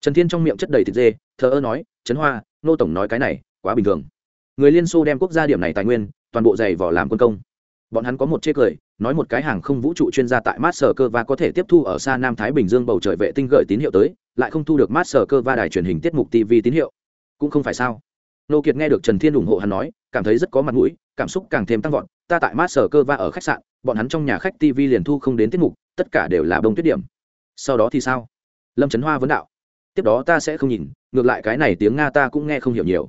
Trần thiên trong miệng chất đầy thịt dê, thờ ơ nói trấn hoa, nô tổng nói cái này, quá bình thường. Người liên xô đem quốc gia điểm này tài nguyên, toàn bộ giày vỏ làm quân công. Bọn hắn có một chê cười, nói một cái hàng không vũ trụ chuyên gia tại mát sở cơ và có thể tiếp thu ở xa nam thái bình dương bầu trời vệ tinh gợi tín hiệu tới lại không thu được mát sở cơ va đài truyền hình tiết mục tv tín hiệu. Cũng không phải sao? Nô kiệt nghe được trần thiên ủng hộ hắn nói, cảm thấy rất có mặt mũi, cảm xúc càng thêm tăng vọt. Ta tại mát sở cơ va ở khách sạn, bọn hắn trong nhà khách tv liền thu không đến tiết mục, tất cả đều là bông tuyết điểm. Sau đó thì sao? Lâm trấn hoa vấn đạo. Tiếp đó ta sẽ không nhìn, ngược lại cái này tiếng nga ta cũng nghe không hiểu nhiều.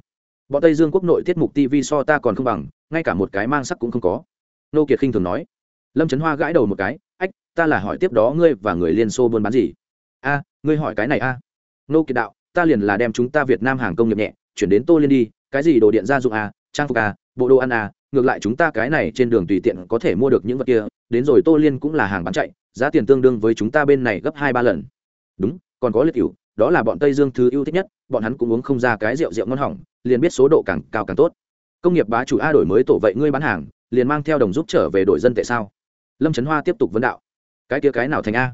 Bọn tây dương quốc nội tiết mục tv so ta còn không bằng, ngay cả một cái mang sắc cũng không có. Nô kiệt khinh thường nói. Lâm trấn hoa gãi đầu một cái, ách, ta là hỏi tiếp đó ngươi và người liên xô buôn bán gì? A, ngươi hỏi cái này a. Nô kiệt đạo, ta liền là đem chúng ta việt nam hàng công nghiệp nhẹ, chuyển đến tô liên đi, cái gì đồ điện gia dụng a, trang phục a, bộ đồ ăn a, ngược lại chúng ta cái này trên đường tùy tiện có thể mua được những vật kia, đến rồi tô liên cũng là hàng bán chạy, giá tiền tương đương với chúng ta bên này gấp hai ba lần. Đúng, còn có liệt cựu đó là bọn tây dương thứ yêu thích nhất, bọn hắn cũng uống không ra cái rượu rượu ngon hỏng, liền biết số độ càng cao càng tốt. Công nghiệp bá chủ a đổi mới tổ vậy ngươi bán hàng, liền mang theo đồng giúp trở về đổi dân tệ sao? Lâm trấn hoa tiếp tục vấn đạo. Cái kia cái nào thành a?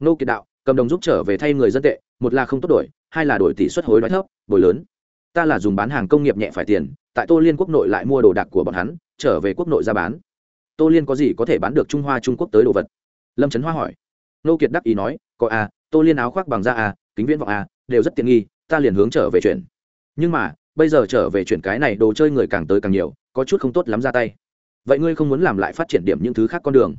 Nô kiệt đạo cầm đồng giúp trở về thay người dân tệ, một là không tốt đổi, hai là đổi tỷ suất hối đoái thấp, bồi lớn. Ta là dùng bán hàng công nghiệp nhẹ phải tiền, tại tô liên quốc nội lại mua đồ đạc của bọn hắn, trở về quốc nội ra bán. Tô liên có gì có thể bán được trung hoa trung quốc tới đồ vật? Lâm trấn hoa hỏi. Nô kiệt đắc ý nói, có a tô liên áo khoác bằng da a kính viễn vọng a đều rất tiện nghi, ta liền hướng trở về chuyển. Nhưng mà, bây giờ trở về chuyển cái này đồ chơi người càng tới càng nhiều, có chút không tốt lắm ra tay. Vậy ngươi không muốn làm lại phát triển điểm những thứ khác con đường?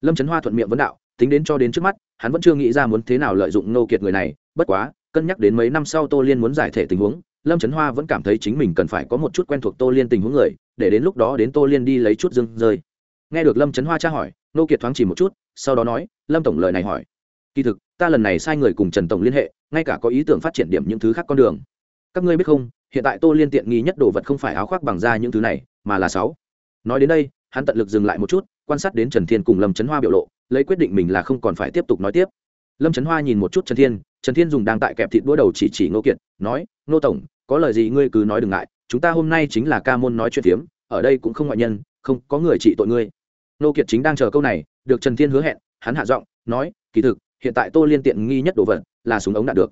Lâm trấn hoa thuận miệng vấn đạo tính đến cho đến trước mắt, hắn vẫn chưa nghĩ ra muốn thế nào lợi dụng nô kiệt người này, bất quá, cân nhắc đến mấy năm sau tô liên muốn giải thể tình huống, lâm trấn hoa vẫn cảm thấy chính mình cần phải có một chút quen thuộc tô liên tình huống người, để đến lúc đó đến tô liên đi lấy chút dưng rơi. Nghe được lâm trấn hoa tra hỏi nô kiệt thoáng chỉ một chút, sau đó nói, lâm tổng lời này hỏi. Kỳ thực, ta lần này sai người cùng trần tổng liên hệ, ngay cả có ý tưởng phát triển điểm những thứ khác con đường. Các ngươi biết không, hiện tại tô liên tiện nghi nhất đồ vật không phải áo khoác bằng da những thứ này, mà là sáu. Nói đến đây, hắn tận lực dừng lại một chút quan sát đến trần thiên cùng lâm trấn hoa biểu lộ, lấy quyết định mình là không còn phải tiếp tục nói tiếp. Lâm trấn hoa nhìn một chút trần thiên trần thiên dùng đang tại kẹp thịt đũa đầu chỉ chỉ ngô kiệt, nói, ngô tổng, có lời gì ngươi cứ nói đừng ngại, chúng ta hôm nay chính là ca môn nói chuyện phiếm, ở đây cũng không ngoại nhân, không có người trị tội ngươi. Ngô kiệt chính đang chờ câu này, được trần thiên hứa hẹn, hắn hạ giọng, nói, kỳ thực, hiện tại tô liên tiện nghi nhất đồ vật là súng ống đạn được.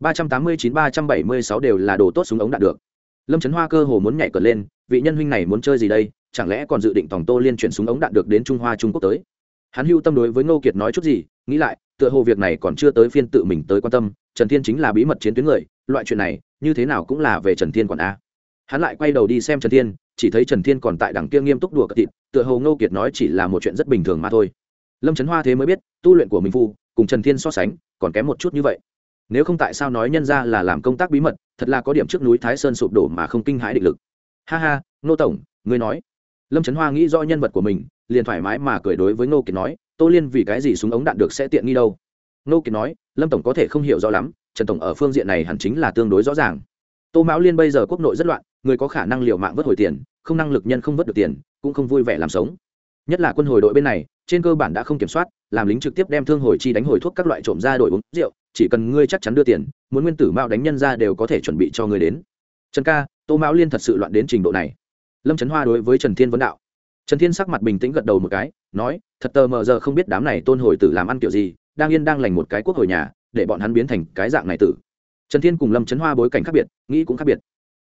ba trăm tám mươi chín, ba trăm bảy mươi sáu đều là đồ tốt súng ống đạn được. Lâm trấn hoa cơ hồ muốn nhảy cờ lên, vị nhân huynh này muốn chơi gì đây? Chẳng lẽ còn dự định tòng tô liên chuyển súng ống đạn được đến trung hoa, trung quốc tới? Hắn hưu tâm đối với ngô kiệt nói chút gì, nghĩ lại, tựa hồ việc này còn chưa tới phiên tự mình tới quan tâm, trần thiên chính là bí mật chiến tuyến người, loại chuyện này, như thế nào cũng là về trần thiên còn a. Hắn lại quay đầu đi xem trần thiên, chỉ thấy trần thiên còn tại đằng kia nghiêm túc đùa cật thịt, tựa hồ ngô kiệt nói chỉ là một chuyện rất bình thường mà thôi. Lâm trấn hoa thế mới biết, tu luyện của mình phu, cùng trần thiên so sánh, còn kém một chút như vậy. Nếu không tại sao nói nhân ra là làm công tác bí mật, thật là có điểm trước núi thái sơn sụp đổ mà không kinh hãi định lực. Ha ha nô tổng, ngươi nói lâm trấn hoa nghĩ rõ nhân vật của mình, liền thoải mái mà cười đối với ngô kiệt nói, tô liên vì cái gì súng ống đạn được sẽ tiện nghi đâu? Ngô kiệt nói, lâm tổng có thể không hiểu rõ lắm, trần tổng ở phương diện này hẳn chính là tương đối rõ ràng. Tô mão liên bây giờ quốc nội rất loạn, người có khả năng liều mạng vớt hồi tiền, không năng lực nhân không vớt được tiền, cũng không vui vẻ làm sống. Nhất là quân hồi đội bên này, trên cơ bản đã không kiểm soát, làm lính trực tiếp đem thương hồi chi đánh hồi thuốc các loại trộm ra đổi uống rượu, chỉ cần ngươi chắc chắn đưa tiền, muốn nguyên tử mao đánh nhân ra đều có thể chuẩn bị cho ngươi đến. Trần ca, tô mão liên thật sự loạn đến trình độ này lâm trấn hoa đối với trần thiên vấn đạo. Trần thiên sắc mặt bình tĩnh gật đầu một cái, nói, thật tờ mờ giờ không biết đám này tôn hồi tử làm ăn kiểu gì, đang yên đang lành một cái quốc hồi nhà, để bọn hắn biến thành cái dạng này tử. Trần thiên cùng lâm trấn hoa bối cảnh khác biệt, nghĩ cũng khác biệt.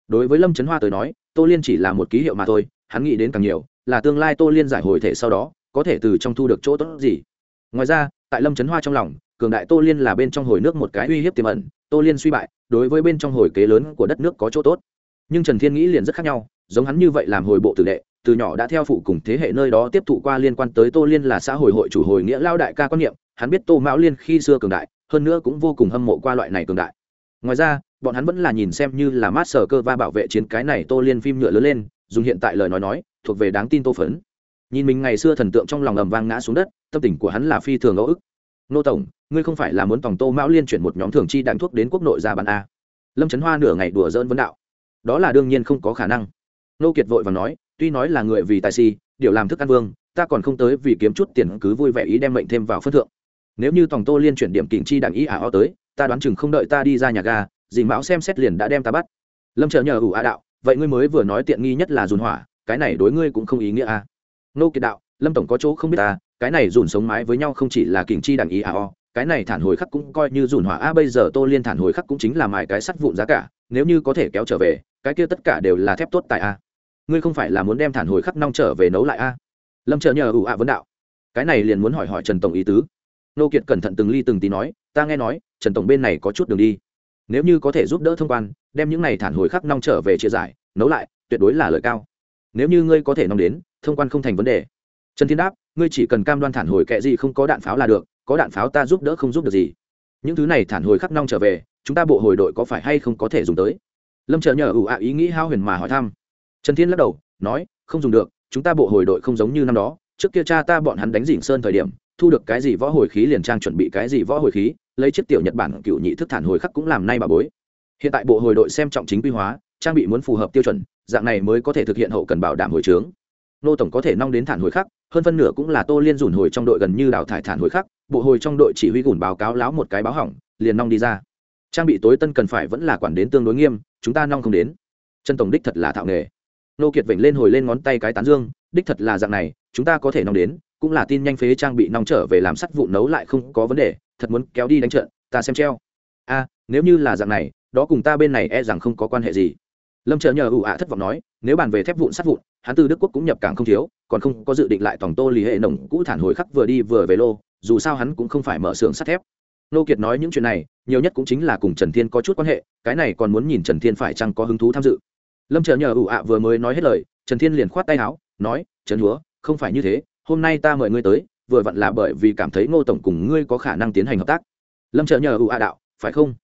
Đối với lâm trấn hoa tới nói, tô liên chỉ là một ký hiệu mà thôi, hắn nghĩ đến càng nhiều, là tương lai tô liên giải hồi thể sau đó, có thể từ trong thu được chỗ tốt gì. Ngoài ra, tại lâm trấn hoa trong lòng, cường đại tô liên là bên trong hồi nước một cái uy hiếp tiềm ẩn, tô liên suy bại, đối với bên trong hồi kế lớn của đất nước có chỗ tốt. Nhưng trần thiên nghĩ liền rất khác nhau giống hắn như vậy làm hồi bộ tử đệ, từ nhỏ đã theo phụ cùng thế hệ nơi đó tiếp thụ qua liên quan tới tô liên là xã hội hội chủ hồi nghĩa lao đại ca quan niệm, hắn biết tô mão liên khi xưa cường đại, hơn nữa cũng vô cùng hâm mộ qua loại này cường đại. Ngoài ra, bọn hắn vẫn là nhìn xem như là mát sở cơ va bảo vệ chiến cái này tô liên phim nhựa lớn lên, dùng hiện tại lời nói nói, thuộc về đáng tin tô phấn. Nhìn mình ngày xưa thần tượng trong lòng ầm vang ngã xuống đất, tâm tình của hắn là phi thường ngẫu ức. Nô tổng, ngươi không phải là muốn tòng tô mão liên chuyển một nhóm thường chi đạn thuốc đến quốc nội ra bán a? Lâm trấn hoa nửa ngày đùa dỡn vấn đạo. Đó là đương nhiên không có khả năng nô kiệt vội và nói, tuy nói là người vì tài si điều làm thức ăn vương, ta còn không tới vì kiếm chút tiền cứ vui vẻ ý đem mệnh thêm vào phân thượng. Nếu như tòng tô liên chuyển điểm kình chi đặng ý ả o tới, ta đoán chừng không đợi ta đi ra nhà ga, dì mão xem xét liền đã đem ta bắt. Lâm chờ nhờ ủ a đạo, vậy ngươi mới vừa nói tiện nghi nhất là dùn hỏa, cái này đối ngươi cũng không ý nghĩa a nô kiệt đạo, lâm tổng có chỗ không biết ta, cái này dùn sống mái với nhau không chỉ là kình chi đặng ý ả o, cái này thản hồi khắc cũng coi như dùn hỏa. A, bây giờ tô liên thản hồi khắc cũng chính là mài cái sắt vụn giá cả, nếu như có thể kéo trở về, cái kia tất cả đều là thép tốt tại a ngươi không phải là muốn đem thản hồi khắc nong trở về nấu lại a? Lâm trợ nhờ ủ ạ vấn đạo. Cái này liền muốn hỏi hỏi trần tổng ý tứ. Nô kiệt cẩn thận từng ly từng tí nói, ta nghe nói, trần tổng bên này có chút đường đi. Nếu như có thể giúp đỡ thông quan, đem những này thản hồi khắc nong trở về chia giải, nấu lại, tuyệt đối là lợi cao. Nếu như ngươi có thể nong đến, thông quan không thành vấn đề. Trần thiên đáp, ngươi chỉ cần cam đoan thản hồi kệ gì không có đạn pháo là được, có đạn pháo ta giúp đỡ không giúp được gì. Những thứ này thản hồi khắc nong trở về, chúng ta bộ hồi đội có phải hay không có thể dùng tới? Lâm trợ nhờ ủ ạ ý nghĩ hao huyền mà hỏi thăm trần thiên lắc đầu, nói, không dùng được, chúng ta bộ hồi đội không giống như năm đó. Trước kia cha ta bọn hắn đánh dỉnh sơn thời điểm, thu được cái gì võ hồi khí liền trang chuẩn bị cái gì võ hồi khí, lấy chiếc tiểu nhật bản cựu nhị thức thản hồi khắc cũng làm nay bà bối. Hiện tại bộ hồi đội xem trọng chính quy hóa, trang bị muốn phù hợp tiêu chuẩn, dạng này mới có thể thực hiện hậu cần bảo đảm hồi trướng. Nô tổng có thể nong đến thản hồi khắc, hơn phân nửa cũng là tô liên dùn hồi trong đội gần như đào thải thản hồi khắc, bộ hồi trong đội chỉ huy gùn báo cáo láo một cái báo hỏng, liền nong đi ra. Trang bị tối tân cần phải vẫn là quản đến tương đối nghiêm, chúng ta nong không đến. Chân tổng đích thật là thạo nghề nô kiệt vểnh lên hồi lên ngón tay cái tán dương, đích thật là dạng này, chúng ta có thể nong đến, cũng là tin nhanh phế trang bị nong trở về làm sắt vụ nấu lại không có vấn đề, thật muốn kéo đi đánh trận, ta xem treo. A, nếu như là dạng này, đó cùng ta bên này e rằng không có quan hệ gì. Lâm trợ nhờ ủ ạ thất vọng nói, nếu bàn về thép vụn sắt vụn, hắn từ đức quốc cũng nhập cảng không thiếu, còn không có dự định lại tổng tô lý hệ nồng cũ thản hồi khắc vừa đi vừa về lô, dù sao hắn cũng không phải mở xưởng sắt thép. Nô kiệt nói những chuyện này, nhiều nhất cũng chính là cùng trần thiên có chút quan hệ, cái này còn muốn nhìn trần thiên phải chăng có hứng thú tham dự lâm trợ nhờ ủ ạ vừa mới nói hết lời, trần thiên liền khoát tay áo, nói, trần húa không phải như thế, hôm nay ta mời ngươi tới, vừa vặn là bởi vì cảm thấy ngô tổng cùng ngươi có khả năng tiến hành hợp tác. Lâm trợ nhờ ủ ạ đạo, phải không?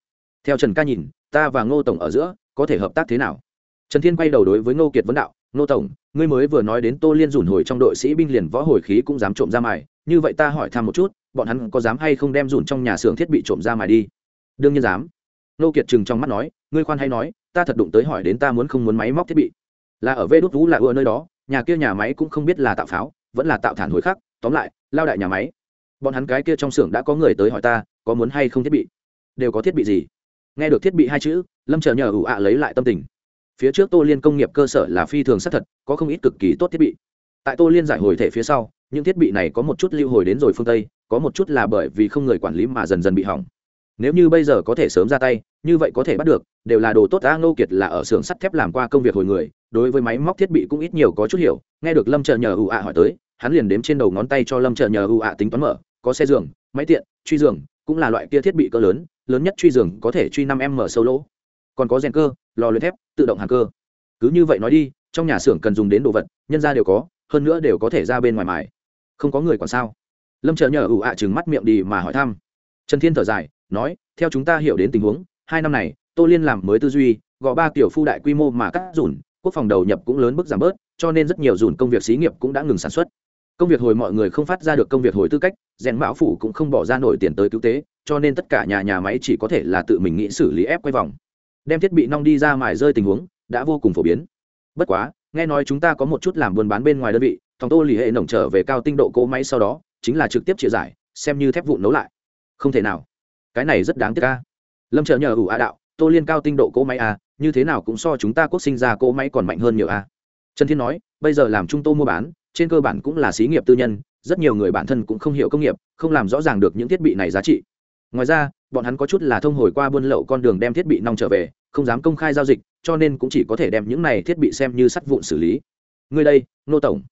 Theo trần ca nhìn, ta và ngô tổng ở giữa, có thể hợp tác thế nào? Trần thiên quay đầu đối với ngô kiệt vấn đạo, ngô tổng, ngươi mới vừa nói đến tô liên rủn hồi trong đội sĩ binh liền võ hồi khí cũng dám trộm ra mài, như vậy ta hỏi thăm một chút, bọn hắn có dám hay không đem rủn trong nhà xưởng thiết bị trộm ra mài đi? Đương nhiên dám. Nô kiệt trừng trong mắt nói, ngươi khoan hay nói, ta thật đụng tới hỏi đến ta muốn không muốn máy móc thiết bị. Là ở vê đốt vũ là ưa nơi đó, nhà kia nhà máy cũng không biết là tạo pháo, vẫn là tạo thản hồi khác tóm lại, lao đại nhà máy. Bọn hắn cái kia trong xưởng đã có người tới hỏi ta, có muốn hay không thiết bị? Đều có thiết bị gì? Nghe được thiết bị hai chữ, lâm chờ nhờ ủ ạ lấy lại tâm tình. Phía trước tô liên công nghiệp cơ sở là phi thường xác thật, có không ít cực kỳ tốt thiết bị. Tại tô liên giải hồi thể phía sau, những thiết bị này có một chút lưu hồi đến rồi phương tây, có một chút là bởi vì không người quản lý mà dần dần bị hỏng nếu như bây giờ có thể sớm ra tay, như vậy có thể bắt được, đều là đồ tốt a ngô kiệt là ở xưởng sắt thép làm qua công việc hồi người, đối với máy móc thiết bị cũng ít nhiều có chút hiểu, nghe được lâm chờ nhờ ưu ạ hỏi tới, hắn liền đếm trên đầu ngón tay cho lâm chờ nhờ ưu ạ tính toán mở, có xe giường, máy tiện, truy giường, cũng là loại kia thiết bị cỡ lớn lớn nhất truy giường có thể truy năm m sâu lỗ. Còn có rèn cơ, lò luyện thép, tự động hàng cơ. Cứ như vậy nói đi, trong nhà xưởng cần dùng đến đồ vật, nhân ra đều có, hơn nữa đều có thể ra bên ngoài mài. Không có người còn sao? Lâm chờ nhờ ủ ạ chừng mắt miệng đi mà hỏi thăm. Trần thiên thở dài nói, theo chúng ta hiểu đến tình huống, hai năm này, tô liên làm mới tư duy, gõ ba kiểu phu đại quy mô mà cắt dùn, quốc phòng đầu nhập cũng lớn mức giảm bớt, cho nên rất nhiều dùn công việc xí nghiệp cũng đã ngừng sản xuất. Công việc hồi mọi người không phát ra được công việc hồi tư cách, rèn mão phủ cũng không bỏ ra nổi tiền tới cứu tế, cho nên tất cả nhà nhà máy chỉ có thể là tự mình nghĩ xử lý ép quay vòng. Đem thiết bị nong đi ra mài rơi tình huống, đã vô cùng phổ biến. Bất quá, nghe nói chúng ta có một chút làm buôn bán bên ngoài đơn vị thằng tô lì hệ nồng trở về cao tinh độ cỗ máy sau đó, chính là trực tiếp chia giải, xem như thép vụn nấu lại. Không thể nào cái này rất đáng tiếc ca. Lâm trợ nhờ ủ a đạo, tô liên cao tinh độ cỗ máy a như thế nào cũng so chúng ta quốc sinh ra cỗ máy còn mạnh hơn nhiều a trần thiên nói, bây giờ làm trung tô mua bán, trên cơ bản cũng là xí nghiệp tư nhân, rất nhiều người bản thân cũng không hiểu công nghiệp, không làm rõ ràng được những thiết bị này giá trị. Ngoài ra, bọn hắn có chút là thông hồi qua buôn lậu con đường đem thiết bị nong trở về, không dám công khai giao dịch, cho nên cũng chỉ có thể đem những này thiết bị xem như sắt vụn xử lý. Người đây, nô tổng.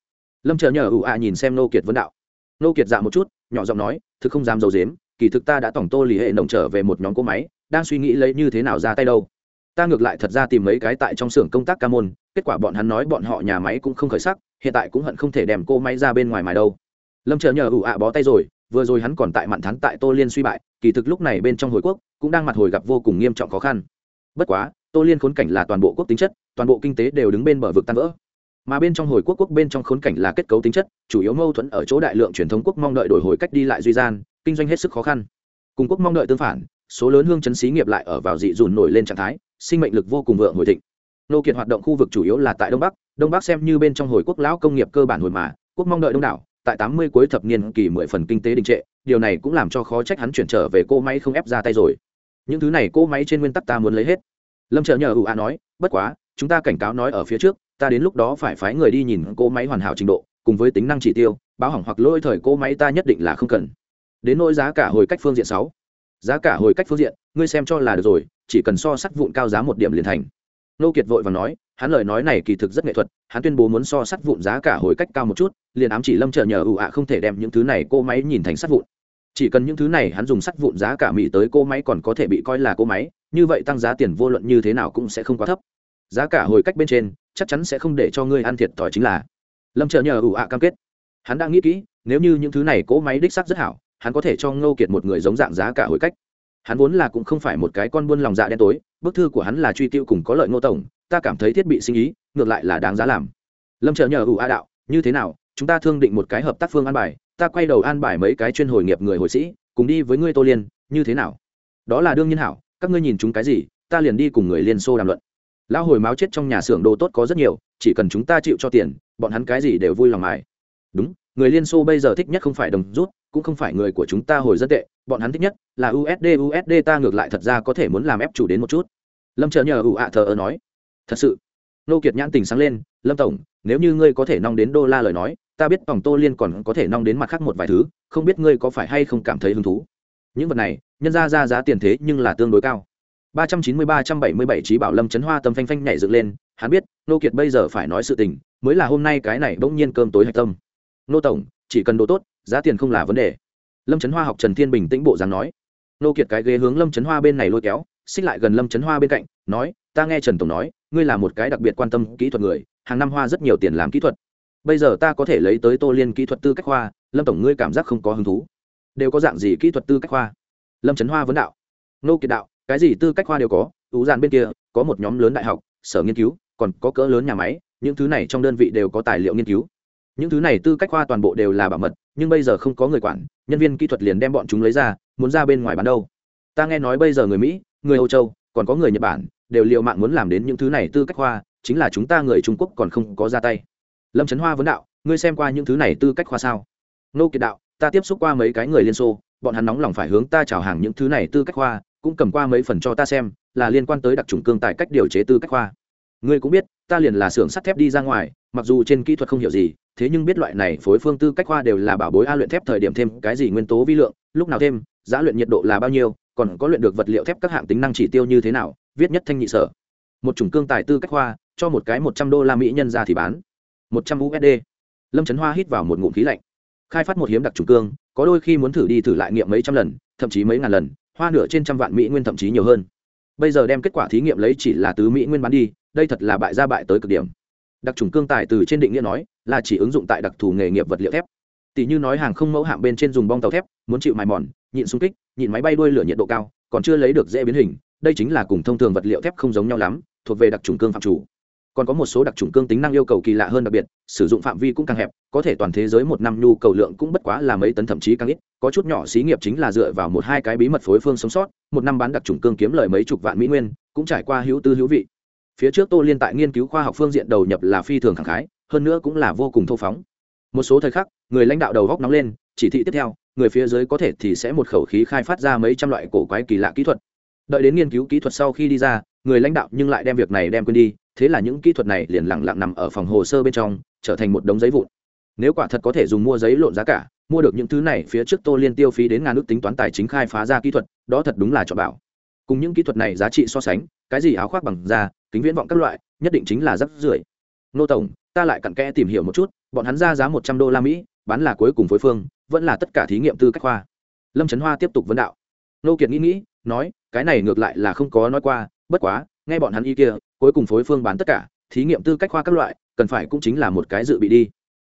Lâm chờ nhờ ủ ạ nhìn xem nô kiệt vấn đạo. Nô kiệt dạ một chút, nhỏ giọng nói, thực không dám d i dếm kỳ thực ta đã tổng tô lì hệ nồng trở về một nhóm cỗ máy, đang suy nghĩ lấy như thế nào ra tay đâu. Ta ngược lại thật ra tìm mấy cái tại trong xưởng công tác ca môn, kết quả bọn hắn nói bọn họ nhà máy cũng không khởi sắc, hiện tại cũng hận không thể đem cô máy ra bên ngoài mài đâu. Lâm chờ nhờ ủ ạ bó tay rồi, vừa rồi hắn còn tại mặn thắn tại tô liên suy bại, kỳ thực lúc này bên trong hồi quốc, cũng đang mặt hồi gặp vô cùng nghiêm trọng khó khăn. Bất quá, tô liên khốn cảnh là toàn bộ quốc tính chất, toàn bộ kinh tế đều đứng bên bờ vực tan vỡ. Mà bên trong hồi quốc quốc bên trong khốn cảnh là kết cấu tính chất, chủ yếu mâu thuẫn ở chỗ đại lượng truyền thống quốc mong đợi đổi hồi cách đi lại duy gian kinh doanh hết sức khó khăn. Cùng quốc mong đợi tương phản, số lớn hương chấn xí nghiệp lại ở vào dị dùn nổi lên trạng thái, sinh mệnh lực vô cùng vượng hồi thịnh. Nô kiệt hoạt động khu vực chủ yếu là tại đông bắc đông bắc xem như bên trong hồi quốc lão công nghiệp cơ bản hồi mà, quốc mong đợi đông đảo, tại tám mươi cuối thập niên kỳ mười phần kinh tế đình trệ, điều này cũng làm cho khó trách hắn chuyển trở về cô máy không ép ra tay rồi. Những thứ này cô máy trên nguyên tắc ta muốn lấy hết. Lâm trợ nhờ ủ a nói, bất quá, chúng ta cảnh cáo nói ở phía trước, ta đến lúc đó phải phái người đi nhìn cô máy hoàn hảo trình độ, cùng với tính năng chỉ tiêu, báo hỏng hoặc lỗi thời cô máy ta nhất định là không cần đến nỗi giá cả hồi cách phương diện sáu. Giá cả hồi cách phương diện, ngươi xem cho là được rồi, chỉ cần so sắt vụn cao giá một điểm liền thành. Nô kiệt vội và nói, hắn lời nói này kỳ thực rất nghệ thuật, hắn tuyên bố muốn so sắt vụn giá cả hồi cách cao một chút, liền ám chỉ lâm trợ nhờ ủ ạ không thể đem những thứ này cô máy nhìn thành sắt vụn. Chỉ cần những thứ này hắn dùng sắt vụn giá cả mỹ tới cô máy còn có thể bị coi là cô máy, như vậy tăng giá tiền vô luận như thế nào cũng sẽ không quá thấp. Giá cả hồi cách bên trên, chắc chắn sẽ không để cho ngươi ăn thiệt thòi chính là. Lâm trợ nhờ ủ ạ cam kết. Hắn đã nghĩ kỹ, nếu như những thứ này cỗ máy đích sắt rất hảo hắn có thể cho ngô kiệt một người giống dạng giá cả hồi cách. Hắn vốn là cũng không phải một cái con buôn lòng dạ đen tối, bức thư của hắn là truy tiêu cùng có lợi ngô tổng, ta cảm thấy thiết bị sinh ý, ngược lại là đáng giá làm. Lâm trợ nhờ ủ a đạo, như thế nào, chúng ta thương định một cái hợp tác phương an bài, ta quay đầu an bài mấy cái chuyên hồi nghiệp người hồi sĩ, cùng đi với ngươi tô liên, như thế nào? Đó là đương nhiên hảo, các ngươi nhìn chúng cái gì, ta liền đi cùng người liên xô đàm luận. Lão hồi máu chết trong nhà xưởng đồ tốt có rất nhiều, chỉ cần chúng ta chịu cho tiền, bọn hắn cái gì đều vui lòng mài. Đúng, người liên xô bây giờ thích nhất không phải đồng rút cũng không phải người của chúng ta hồi dân tệ, bọn hắn thích nhất là usd usd ta ngược lại thật ra có thể muốn làm ép chủ đến một chút. Lâm chờ nhờ ủ ạ thờ ơ nói. Thật sự, nô kiệt nhãn tình sáng lên, lâm tổng, nếu như ngươi có thể nong đến đô la lời nói, ta biết vòng tô liên còn có thể nong đến mặt khác một vài thứ, không biết ngươi có phải hay không cảm thấy hứng thú? Những vật này, nhân ra ra giá tiền thế nhưng là tương đối cao. ba trăm chín mươi ba trăm bảy mươi bảy trí bảo lâm chấn hoa tâm phanh phanh nhảy dựng lên, hắn biết, nô kiệt bây giờ phải nói sự tình, mới là hôm nay cái này bỗng nhiên cơm tối hạch tâm. Nô tổng, chỉ cần đồ tốt giá tiền không là vấn đề. Lâm chấn hoa học trần thiên bình tĩnh bộ dáng nói. Nô kiệt cái ghế hướng lâm chấn hoa bên này lôi kéo, xích lại gần lâm chấn hoa bên cạnh, nói, ta nghe trần tổng nói, ngươi là một cái đặc biệt quan tâm kỹ thuật người, hàng năm hoa rất nhiều tiền làm kỹ thuật. Bây giờ ta có thể lấy tới tô liên kỹ thuật tư cách hoa, lâm tổng ngươi cảm giác không có hứng thú. Đều có dạng gì kỹ thuật tư cách hoa? Lâm trấn hoa vấn đạo. Nô kiệt đạo, cái gì tư cách hoa đều có tú dàn bên kia, có một nhóm lớn đại học, sở nghiên cứu, còn có cỡ lớn nhà máy, những thứ này trong đơn vị đều có tài liệu nghiên cứu những thứ này tư cách khoa toàn bộ đều là bảo mật, nhưng bây giờ không có người quản, nhân viên kỹ thuật liền đem bọn chúng lấy ra, muốn ra bên ngoài bán đâu. Ta nghe nói bây giờ người mỹ, người âu châu, còn có người nhật bản, đều l i ề u mạng muốn làm đến những thứ này tư cách khoa, chính là chúng ta người trung quốc còn không có ra tay. Lâm trấn hoa vấn đạo, ngươi xem qua những thứ này tư cách khoa sao? Nô kiệt đạo, ta tiếp xúc qua mấy cái người liên xô, bọn hắn nóng lòng phải hướng ta chào hàng những thứ này tư cách khoa, cũng cầm qua mấy phần cho ta xem, là liên quan tới đặc trùng cương tại cách điều chế tư cách khoa ngươi cũng biết, ta liền là xưởng sắt thép đi ra ngoài, mặc dù trên kỹ thuật không hiểu gì, thế nhưng biết loại này phối phương tư cách khoa đều là bảo bối a luyện thép thời điểm thêm cái gì nguyên tố vi lượng, lúc nào thêm, giá luyện nhiệt độ là bao nhiêu, còn có luyện được vật liệu thép các hạng tính năng chỉ tiêu như thế nào, viết nhất thanh nhị sở. Một chủng cương tài tư cách khoa cho một cái một trăm đô la mỹ nhân ra thì bán. Một trăm usd lâm trấn hoa hít vào một ngụm khí lạnh. Khai phát một hiếm đặc trùng cương, có đôi khi muốn thử đi thử lại nghiệm mấy trăm lần, thậm chí mấy ngàn lần, hoa nửa trên trăm vạn mỹ nguyên thậm chí nhiều hơn. Bây giờ đem kết quả thí nghiệm lấy chỉ là tứ mỹ nguyên bán đi đây thật là bại gia bại tới cực điểm. Đặc trùng cương tài từ trên định nghĩa nói, là chỉ ứng dụng tại đặc thù nghề nghiệp vật liệu thép. Tỷ như nói hàng không mẫu hạng bên trên dùng bong tàu thép, muốn chịu mài mòn, nhịn xung kích, nhịn máy bay đuôi lửa nhiệt độ cao, còn chưa lấy được dễ biến hình, đây chính là cùng thông thường vật liệu thép không giống nhau lắm, thuộc về đặc trùng cương phạm chủ. Còn có một số đặc trùng cương tính năng yêu cầu kỳ lạ hơn đặc biệt, sử dụng phạm vi cũng càng hẹp, có thể toàn thế giới một năm nhu cầu lượng cũng bất quá là mấy tấn thậm chí càng ít, có chút nhỏ xí nghiệp chính là dựa vào một hai cái bí mật phối phương sống sót, một năm bán đặc trùng cương kiếm lời mấy chục vạn mỹ nguyên, cũng trải qua hữu tư hữu vị phía trước tô liên tại nghiên cứu khoa học phương diện đầu nhập là phi thường khẳng khái, hơn nữa cũng là vô cùng thô phóng. Một số thời khắc, người lãnh đạo đầu góc nóng lên, chỉ thị tiếp theo, người phía dưới có thể thì sẽ một khẩu khí khai phát ra mấy trăm loại cổ quái kỳ lạ kỹ thuật. Đợi đến nghiên cứu kỹ thuật sau khi đi ra, người lãnh đạo nhưng lại đem việc này đem quên đi, thế là những kỹ thuật này liền lẳng lặng nằm ở phòng hồ sơ bên trong, trở thành một đống giấy vụn. Nếu quả thật có thể dùng mua giấy lộn giá cả, mua được những thứ này phía trước tô liên tiêu phí đến ngàn nước tính toán tài chính khai phá ra kỹ thuật, đó thật đúng là cho bảo cùng những kỹ thuật này giá trị so sánh, cái gì áo khoác bằng da, kính viễn vọng các loại, nhất định chính là rắc rưởi. Nô tổng, ta lại cặn kẽ tìm hiểu một chút, bọn hắn ra giá một trăm đô la mỹ, bán là cuối cùng phối phương, vẫn là tất cả thí nghiệm tư cách khoa. Lâm trấn hoa tiếp tục vấn đạo. Nô kiệt nghĩ nghĩ, nói, cái này ngược lại là không có nói qua, bất quá, nghe bọn hắn y kia, cuối cùng phối phương bán tất cả, thí nghiệm tư cách khoa các loại, cần phải cũng chính là một cái dự bị đi.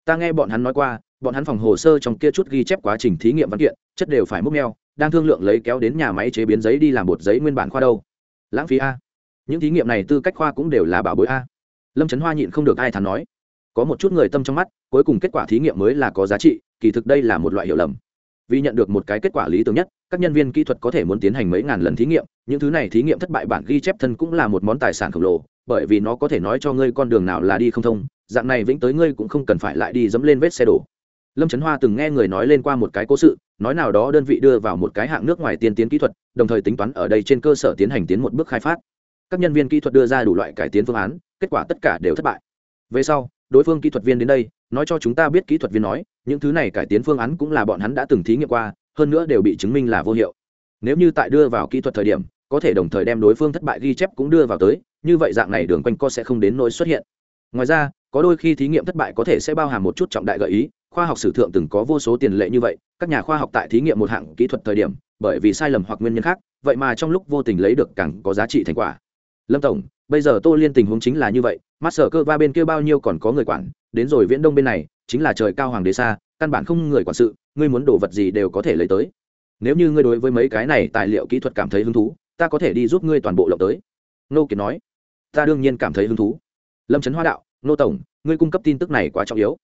Ta nghe bọn hắn nói qua bọn hắn phòng hồ sơ trong kia chút ghi chép quá trình thí nghiệm văn kiện, chất đều phải múc neo đang thương lượng lấy kéo đến nhà máy chế biến giấy đi làm bột giấy nguyên bản khoa đâu. Lãng phí a. Những thí nghiệm này tư cách khoa cũng đều là bảo bối a. Lâm trấn hoa nhịn không được ai thắn nói. Có một chút người tâm trong mắt, cuối cùng kết quả thí nghiệm mới là có giá trị, kỳ thực đây là một loại hiểu lầm. Vì nhận được một cái kết quả lý tưởng nhất, các nhân viên kỹ thuật có thể muốn tiến hành mấy ngàn lần thí nghiệm, những thứ này thí nghiệm thất bại bản ghi chép thân cũng là một món tài sản khổng lồ, bởi vì nó có thể nói cho ngươi con đường nào là đi không thông, dạng này vĩnh tới ngươi cũng không cần phải lại đi dẫm lên vết xe đổ lâm trấn hoa từng nghe người nói lên qua một cái cố sự, nói nào đó đơn vị đưa vào một cái hạng nước ngoài tiên tiến kỹ thuật, đồng thời tính toán ở đây trên cơ sở tiến hành tiến một bước khai phát. Các nhân viên kỹ thuật đưa ra đủ loại cải tiến phương án, kết quả tất cả đều thất bại. Về sau, đối phương kỹ thuật viên đến đây, nói cho chúng ta biết kỹ thuật viên nói, những thứ này cải tiến phương án cũng là bọn hắn đã từng thí nghiệm qua, hơn nữa đều bị chứng minh là vô hiệu. Nếu như tại đưa vào kỹ thuật thời điểm, có thể đồng thời đem đối phương thất bại ghi chép cũng đưa vào tới, như vậy dạng này đường quanh co sẽ không đến nỗi xuất hiện. Ngoài ra, có đôi khi thí nghiệm thất bại có thể sẽ bao hàm một chút trọng đại gợi ý khoa học sử thượng từng có vô số tiền lệ như vậy, các nhà khoa học tại thí nghiệm một hạng kỹ thuật thời điểm, bởi vì sai lầm hoặc nguyên nhân khác, vậy mà trong lúc vô tình lấy được càng có giá trị thành quả. Lâm tổng, bây giờ tô liên tình huống chính là như vậy mắt sở cơ va bên kia bao nhiêu còn có người quản, đến rồi viễn đông bên này, chính là trời cao hoàng đế xa, căn bản không người quản sự, ngươi muốn đồ vật gì đều có thể lấy tới. Nếu như ngươi đối với mấy cái này tài liệu kỹ thuật cảm thấy hứng thú, ta có thể đi giúp ngươi toàn bộ lộng tới. Nô kiệt nói. Ta đương nhiên cảm thấy hứng thú. Lâm trấn hoa đạo, nô tổng, ngươi cung cấp tin tức này quá trọng yếu.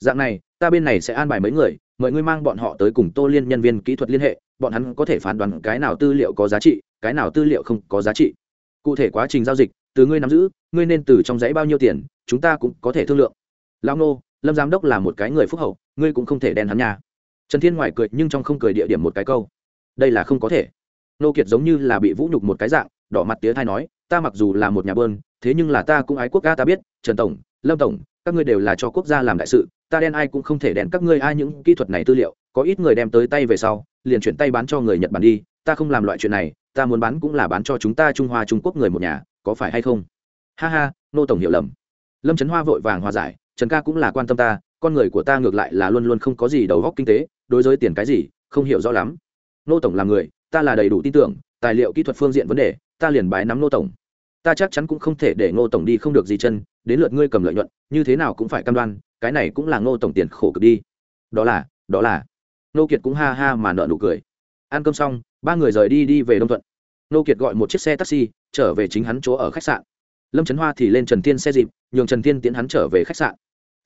Dạng này ta bên này sẽ an bài mấy người, mời ngươi mang bọn họ tới cùng tô liên nhân viên kỹ thuật liên hệ, bọn hắn có thể phán đoán cái nào tư liệu có giá trị, cái nào tư liệu không có giá trị. Cụ thể quá trình giao dịch, từ ngươi nắm giữ, ngươi nên từ trong dãy bao nhiêu tiền, chúng ta cũng có thể thương lượng. Lao nô, lâm giám đốc là một cái người phúc hậu, ngươi cũng không thể đen hắn nhà trần thiên ngoài cười nhưng trong không cười địa điểm một cái câu. Đây là không có thể. Nô kiệt giống như là bị vũ nhục một cái dạng, đỏ mặt tía thai nói, ta mặc dù là một nhà bơn, thế nhưng là ta cũng ái quốc ca ta biết, trần tổng, lâm tổng các ngươi đều là cho quốc gia làm đại sự, ta đen ai cũng không thể đèn các ngươi ai những kỹ thuật này tư liệu, có ít người đem tới tay về sau, liền chuyển tay bán cho người nhật bản đi, ta không làm loại chuyện này, ta muốn bán cũng là bán cho chúng ta trung hoa trung quốc người một nhà, có phải hay không? Ha ha, nô tổng hiểu lầm. Lâm trấn hoa vội vàng hòa giải, trần ca cũng là quan tâm ta, con người của ta ngược lại là luôn luôn không có gì đầu góc kinh tế, đối với tiền cái gì, không hiểu rõ lắm. Nô tổng là người, ta là đầy đủ tin tưởng, tài liệu kỹ thuật phương diện vấn đề, ta liền bái nắm nô tổng ta chắc chắn cũng không thể để ngô tổng đi không được gì chân, đến lượt ngươi cầm lợi nhuận, như thế nào cũng phải cam đoan, cái này cũng là ngô tổng tiền khổ cực đi. Đó là đó là. Nô kiệt cũng ha ha mà nợ nụ cười. Ăn cơm xong, ba người rời đi đi về đông thuận. Nô kiệt gọi một chiếc xe taxi, trở về chính hắn chỗ ở khách sạn. Lâm trấn hoa thì lên trần tiên xe dịp, nhường trần tiên tiến hắn trở về khách sạn.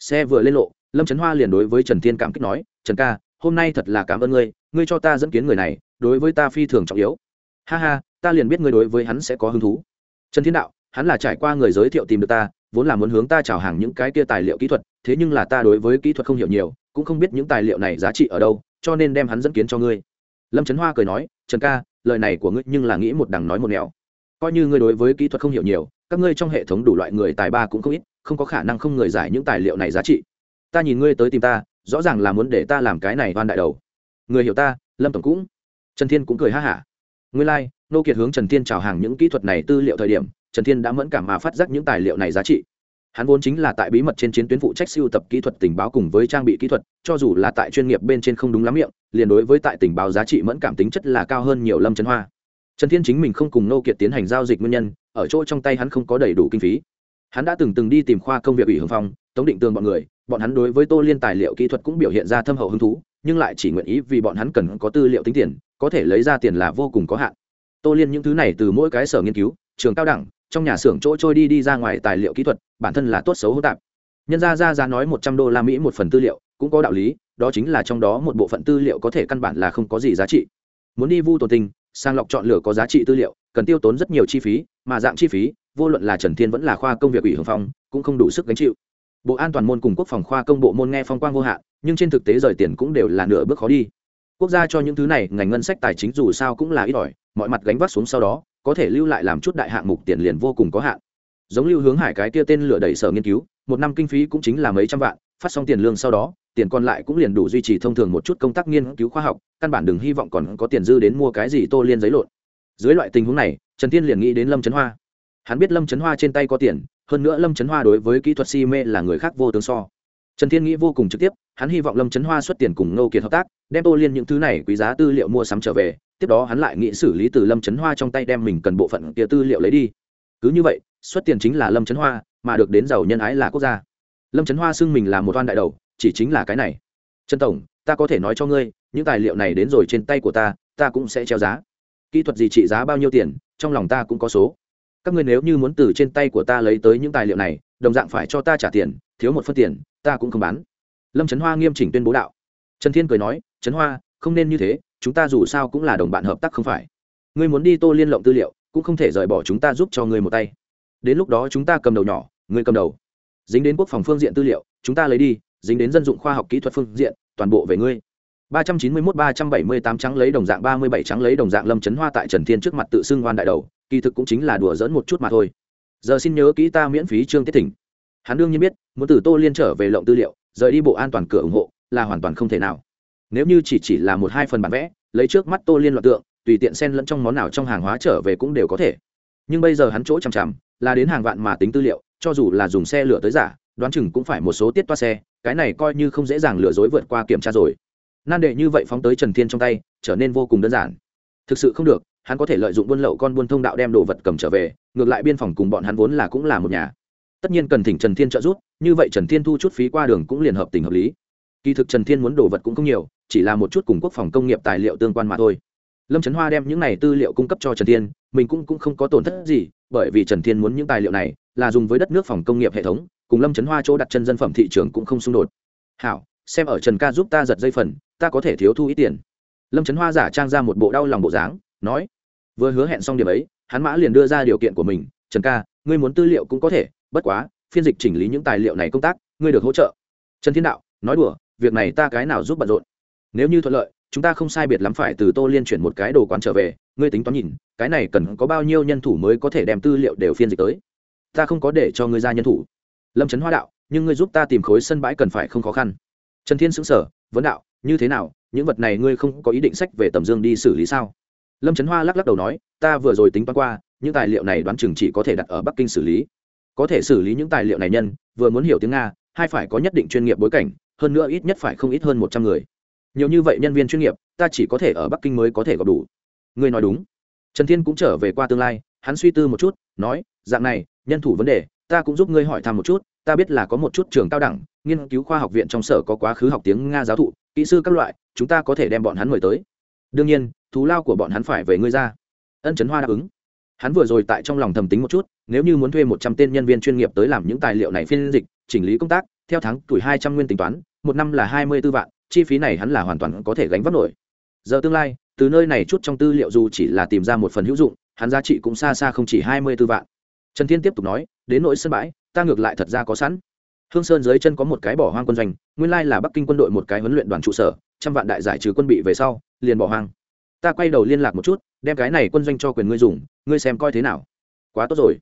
Xe vừa lên lộ, lâm trấn hoa liền đối với trần tiên cảm kích nói, trần ca, hôm nay thật là cảm ơn ngươi ngươi cho ta dẫn kiến người này, đối với ta phi thường trọng yếu. Ha ha, ta liền biết ngươi đối với hắn sẽ có hứng thú trần thiên đạo, hắn là trải qua người giới thiệu tìm được ta, vốn là muốn hướng ta chào hàng những cái kia tài liệu kỹ thuật, thế nhưng là ta đối với kỹ thuật không hiểu nhiều, cũng không biết những tài liệu này giá trị ở đâu, cho nên đem hắn dẫn kiến cho ngươi. Lâm trấn hoa cười nói, trần ca, lời này của ngươi nhưng là nghĩ một đằng nói một nẻo. Coi như ngươi đối với kỹ thuật không hiểu nhiều, các ngươi trong hệ thống đủ loại người tài ba cũng không ít, không có khả năng không người giải những tài liệu này giá trị. Ta nhìn ngươi tới tìm ta, rõ ràng là muốn để ta làm cái này oan đại đầu. Người hiểu ta, lâm tổng cũng. Trần thiên cũng cười ha hả ngươi lai、like, nô kiệt hướng trần thiên chào hàng những kỹ thuật này tư liệu thời điểm trần thiên đã mẫn cảm mà phát giác những tài liệu này giá trị. Hắn vốn chính là tại bí mật trên chiến tuyến phụ trách siêu tập kỹ thuật tình báo cùng với trang bị kỹ thuật cho dù là tại chuyên nghiệp bên trên không đúng lắm miệng liền đối với tại tình báo giá trị mẫn cảm tính chất là cao hơn nhiều lâm trấn hoa. Trần thiên chính mình không cùng nô kiệt tiến hành giao dịch nguyên nhân ở chỗ trong tay hắn không có đầy đủ kinh phí. Hắn đã từng từng đi tìm khoa công việc ủy hưởng phòng, tống định tường bọn người bọn hắn đối với tô liên tài liệu kỹ thuật cũng biểu hiện ra thâm hậu hứng thú nhưng lại chỉ nguyện ý vì bọn hắn cần có tư liệu tính tiền có thể lấy ra tiền là vô cùng có hạn. Tô liên những thứ này từ mỗi cái sở nghiên cứu, trường cao đẳng, trong nhà xưởng chỗ trôi đi đi ra ngoài tài liệu kỹ thuật, bản thân là tốt xấu hỗn tạp. Nhân ra ra ra nói một trăm đô la mỹ một phần tư liệu, cũng có đạo lý, đó chính là trong đó một bộ phận tư liệu có thể căn bản là không có gì giá trị. Muốn đi vu tồn tình sang lọc chọn lựa có giá trị tư liệu, cần tiêu tốn rất nhiều chi phí, mà dạng chi phí, vô luận là trần thiên vẫn là khoa công việc ủy hưởng phong, cũng không đủ sức gánh chịu. Bộ an toàn môn cùng quốc phòng khoa công bộ môn nghe phong quang vô hạn, nhưng trên thực tế rời tiền cũng đều là nửa bước khó đi quốc gia cho những thứ này, ngành ngân sách tài chính dù sao cũng là ít ỏi, mọi mặt gánh vác xuống sau đó, có thể lưu lại làm chút đại hạng mục tiền liền vô cùng có hạn. Giống lưu hướng hải cái kia tên lửa đẩy sở nghiên cứu, một năm kinh phí cũng chính là mấy trăm vạn, phát xong tiền lương sau đó, tiền còn lại cũng liền đủ duy trì thông thường một chút công tác nghiên cứu khoa học, căn bản đừng hy vọng còn có tiền dư đến mua cái gì tô liên giấy lộn. Dưới loại tình huống này, trần tiên liền nghĩ đến lâm trấn hoa. Hắn biết lâm trấn hoa trên tay có tiền, hơn nữa lâm trấn hoa đối với kỹ thuật si mê là người khác vô tướng so trần thiên nghĩ vô cùng trực tiếp, hắn hy vọng lâm trấn hoa xuất tiền cùng ngô kiệt hợp tác, đem tô liên những thứ này quý giá tư liệu mua sắm trở về, tiếp đó hắn lại nghĩ xử lý từ lâm trấn hoa trong tay đem mình cần bộ phận kia tư liệu lấy đi. Cứ như vậy, xuất tiền chính là lâm trấn hoa, mà được đến giàu nhân ái là quốc gia. Lâm trấn hoa xưng mình là một oan đại đầu, chỉ chính là cái này. Trần tổng, ta có thể nói cho ngươi, những tài liệu này đến rồi trên tay của ta ta cũng sẽ treo giá. Kỹ thuật gì trị giá bao nhiêu tiền, trong lòng ta cũng có số. Các ngươi nếu như muốn từ trên tay của ta lấy tới những tài liệu này, đồng dạng phải cho ta trả tiền, thiếu một phân tiền ta cũng không bán. Lâm trấn hoa nghiêm chỉnh tuyên bố đạo. Trần thiên cười nói trấn hoa, không nên như thế, chúng ta dù sao cũng là đồng bạn hợp tác không phải. Ngươi muốn đi tô liên lộng tư liệu, cũng không thể rời bỏ chúng ta giúp cho ngươi một tay. Đến lúc đó chúng ta cầm đầu nhỏ, ngươi cầm đầu. Dính đến quốc phòng phương diện tư liệu, chúng ta lấy đi, dính đến dân dụng khoa học kỹ thuật phương diện, toàn bộ về ngươi. ba trăm chín mươi mốt, ba trăm bảy mươi tám trắng lấy đồng dạng, ba mươi bảy trắng lấy đồng dạng lâm chấn hoa tại trần thiên trước mặt tự xưng oan đại đầu, kỳ thực cũng chính là đùa dỡn một chút mà thôi. Giờ xin nhớ kỹ ta miễn phí trương tiết thỉnh hắn đương nhiên biết, muốn từ tô liên trở về lộng tư liệu, rời đi bộ an toàn cửa ủng hộ, là hoàn toàn không thể nào. Nếu như chỉ chỉ là một hai phần bản vẽ, lấy trước mắt tô liên loạt tượng, tùy tiện xen lẫn trong món nào trong hàng hóa trở về cũng đều có thể. Nhưng bây giờ hắn chỗ chằm chằm, là đến hàng vạn mà tính tư liệu, cho dù là dùng xe lửa tới giả, đoán chừng cũng phải một số tiết toa xe, cái này coi như không dễ dàng lừa dối vượt qua kiểm tra rồi. Nan đệ như vậy phóng tới trần thiên trong tay, trở nên vô cùng đơn giản. Thực sự không được, hắn có thể lợi dụng buôn lậu con buôn thông đạo đem đồ vật cầm trở về, ngược lại biên phòng cùng bọn hắn vốn là cũng là một nhà tất nhiên cần thỉnh trần thiên trợ giúp như vậy trần thiên thu chút phí qua đường cũng liền hợp tình hợp lý. Kỳ thực trần thiên muốn đồ vật cũng không nhiều chỉ là một chút cùng quốc phòng công nghiệp tài liệu tương quan mà thôi. Lâm trấn hoa đem những này tư liệu cung cấp cho trần thiên mình cũng, cũng không có tổn thất gì bởi vì trần thiên muốn những tài liệu này là dùng với đất nước phòng công nghiệp hệ thống cùng lâm trấn hoa chỗ đặt chân dân phẩm thị trường cũng không xung đột. Hảo xem ở trần ca giúp ta giật dây phần ta có thể thiếu thu ít tiền. Lâm trấn hoa giả trang ra một bộ đau lòng bộ dáng nói. Vừa hứa hẹn xong điểm ấy hắn mã liền đưa ra điều kiện của mình. Trần ca ngươi muốn tư liệu cũng có thể bất quá, phiên dịch chỉnh lý những tài liệu này công tác, ngươi được hỗ trợ. Trần thiên đạo, nói đùa, việc này ta cái nào giúp bận rộn? Nếu như thuận lợi, chúng ta không sai biệt lắm phải từ tô liên chuyển một cái đồ quán trở về, ngươi tính toán nhìn, cái này cần có bao nhiêu nhân thủ mới có thể đem tư liệu đều phiên dịch tới? Ta không có để cho ngươi ra nhân thủ. Lâm trấn hoa đạo, nhưng ngươi giúp ta tìm khối sân bãi cần phải không khó khăn. Trần thiên xứng sở vấn đạo, như thế nào, những vật này ngươi không có ý định sách về tầm dương đi xử lý sao? Lâm trấn hoa lắc lắc đầu nói, ta vừa rồi tính toán qua, những tài liệu này đoán chừng chỉ có thể đặt ở bắc kinh xử lý có thể xử lý những tài liệu này nhân, vừa muốn hiểu tiếng nga, hai phải có nhất định chuyên nghiệp bối cảnh, hơn nữa ít nhất phải không ít hơn một trăm người. Nhiều như vậy nhân viên chuyên nghiệp, ta chỉ có thể ở bắc kinh mới có thể gặp đủ. Ngươi nói đúng. Trần thiên cũng trở về qua tương lai, hắn suy tư một chút, nói, dạng này, nhân thủ vấn đề, ta cũng giúp ngươi hỏi thăm một chút, ta biết là có một chút trường cao đẳng, nghiên cứu khoa học viện trong sở có quá khứ học tiếng nga giáo thụ, kỹ sư các loại, chúng ta có thể đem bọn hắn mời tới. Đương nhiên thú lao của bọn hắn phải về ngươi ra. Ân trấn hoa đáp ứng hắn vừa rồi tại trong lòng thầm tính một chút, nếu như muốn thuê một trăm tên nhân viên chuyên nghiệp tới làm những tài liệu này phiên dịch, chỉnh lý công tác, theo tháng tuổi hai trăm nguyên tính toán, một năm là hai mươi b ố vạn, chi phí này hắn là hoàn toàn có thể gánh vác nổi. Giờ tương lai, từ nơi này chút trong tư liệu dù chỉ là tìm ra một phần hữu dụng, hắn giá trị cũng xa xa không chỉ hai mươi b ố vạn. Trần thiên tiếp tục nói, đến nỗi sân bãi, ta ngược lại thật ra có sẵn. Hương sơn dưới chân có một cái bỏ hoang quân doanh, nguyên lai là bắc kinh quân đội một cái huấn luyện đoàn trụ sở, trăm vạn đại giải trừ quân bị về sau, liền bỏ hoang ta quay đầu liên lạc một chút, đem cái này quân doanh cho quyền ngươi dùng, ngươi xem coi thế nào. Quá tốt rồi.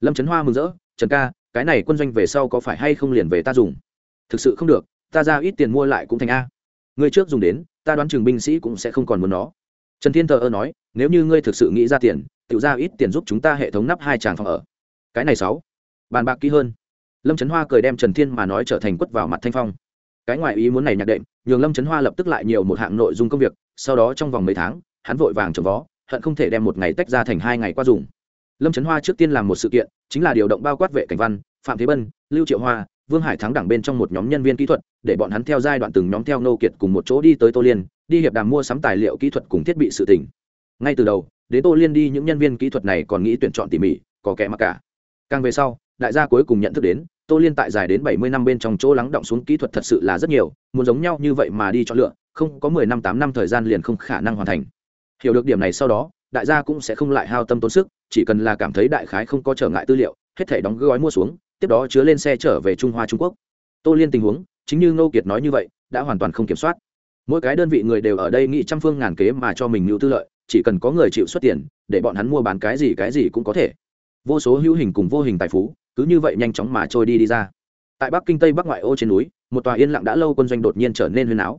Lâm trấn hoa mừng rỡ, trần ca, cái này quân doanh về sau có phải hay không liền về ta dùng? Thực sự không được, ta ra ít tiền mua lại cũng thành a. Ngươi trước dùng đến, ta đoán trường binh sĩ cũng sẽ không còn muốn nó. Trần thiên thờ ơ nói, nếu như ngươi thực sự nghĩ ra tiền tự ra ít tiền giúp chúng ta hệ thống nắp hai tràng phòng ở. Cái này sáu. Bàn bạc kỹ hơn. Lâm trấn hoa cười đem trần thiên mà nói trở thành quất vào mặt thanh phong cái ngoại ý muốn này nhạc đệm, nhường lâm trấn hoa lập tức lại nhiều một hạng nội dung công việc, sau đó trong vòng mấy tháng, hắn vội vàng trồng vó, hận không thể đem một ngày tách ra thành hai ngày qua dùng. Lâm trấn hoa trước tiên làm một sự kiện, chính là điều động bao quát vệ cảnh văn, phạm thế bân, lưu triệu hoa, vương hải thắng đẳng bên trong một nhóm nhân viên kỹ thuật, để bọn hắn theo giai đoạn từng nhóm theo nô kiệt cùng một chỗ đi tới tô liên, đi hiệp đàm mua sắm tài liệu kỹ thuật cùng thiết bị sự tỉnh ngay từ đầu, đến tô liên đi, những nhân viên kỹ thuật này còn nghĩ tuyển chọn tỉ mỉ, có kẻ mặc cả. Càng về sau, đại gia cuối cùng nhận thức đến tô liên tại dài đến bảy mươi năm bên trong chỗ lắng động xuống kỹ thuật thật sự là rất nhiều, muốn giống nhau như vậy mà đi chọn lựa, không có mười năm, tám năm thời gian liền không khả năng hoàn thành. Hiểu được điểm này sau đó, đại gia cũng sẽ không lại hao tâm tốn sức, chỉ cần là cảm thấy đại khái không có trở ngại tư liệu, hết thể đóng gói mua xuống, tiếp đó chứa lên xe trở về trung hoa, trung quốc. Tô liên tình huống, chính như ngô kiệt nói như vậy, đã hoàn toàn không kiểm soát. Mỗi cái đơn vị người đều ở đây nghĩ trăm phương ngàn kế mà cho mình mưu tư lợi, chỉ cần có người chịu xuất tiền, để bọn hắn mua bán cái gì cái gì cũng có thể. Vô số hữu hình cùng vô hình tài phú cứ như vậy nhanh chóng mà trôi đi đi ra. Tại bắc kinh tây bắc ngoại ô trên núi, một tòa yên lặng đã lâu quân doanh đột nhiên trở nên huyên áo.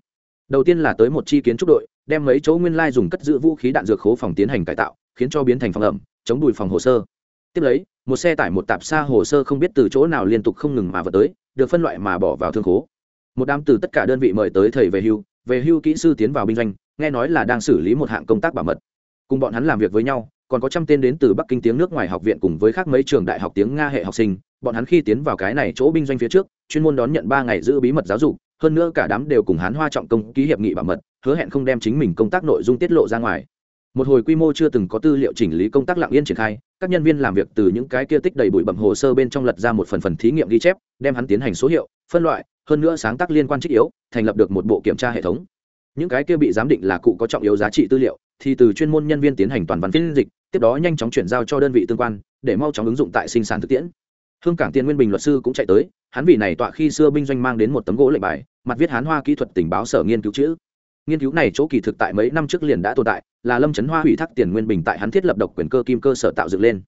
Đầu tiên là tới một chi kiến trúc đội, đem mấy chỗ nguyên lai dùng cất giữ vũ khí đạn dược khố phòng tiến hành cải tạo, khiến cho biến thành phòng ẩm, chống đùi phòng hồ sơ. Tiếp lấy, một xe tải một tạp xa hồ sơ không biết từ chỗ nào liên tục không ngừng mà vật tới, được phân loại mà bỏ vào thương khố. Một đám từ tất cả đơn vị mời tới thầy về hưu về hưu kỹ sư tiến vào binh doanh, nghe nói là đang xử lý một hạng công tác bảo mật. Cùng bọn hắn làm việc với nhau còn có trăm tên đến từ bắc kinh tiếng nước ngoài học viện cùng với khác mấy trường đại học tiếng nga hệ học sinh, bọn hắn khi tiến vào cái này chỗ binh doanh phía trước, chuyên môn đón nhận ba ngày giữ bí mật giáo dục, hơn nữa cả đám đều cùng hán hoa trọng công ký hiệp nghị bảo mật, hứa hẹn không đem chính mình công tác nội dung tiết lộ ra ngoài. Một hồi quy mô chưa từng có tư liệu chỉnh lý công tác lặng yên triển khai, các nhân viên làm việc từ những cái kia tích đầy bụi bẩm hồ sơ bên trong lật ra một phần phần thí nghiệm ghi chép, đem hắn tiến hành số hiệu, phân loại, hơn nữa sáng tác liên quan trích yếu, thành lập được một bộ kiểm tra hệ thống. Những cái kia bị giám định là cụ có trọng yếu giá trị tư liệu, thì từ chuyên môn nhân viên tiến hành toàn văn phiên dịch tiếp đó nhanh chóng chuyển giao cho đơn vị tương quan, để mau chóng ứng dụng tại sinh sản thực tiễn. Hương cảng tiên nguyên bình luật sư cũng chạy tới, hắn vì này tọa khi xưa binh doanh mang đến một tấm gỗ lệnh bài, mặt viết hán hoa kỹ thuật tình báo sở nghiên cứu chữ. Nghiên cứu này chỗ kỳ thực tại mấy năm trước liền đã tồn tại, là lâm trấn hoa hủy thác tiền nguyên bình tại hắn thiết lập độc quyền cơ kim cơ sở tạo dựng lên.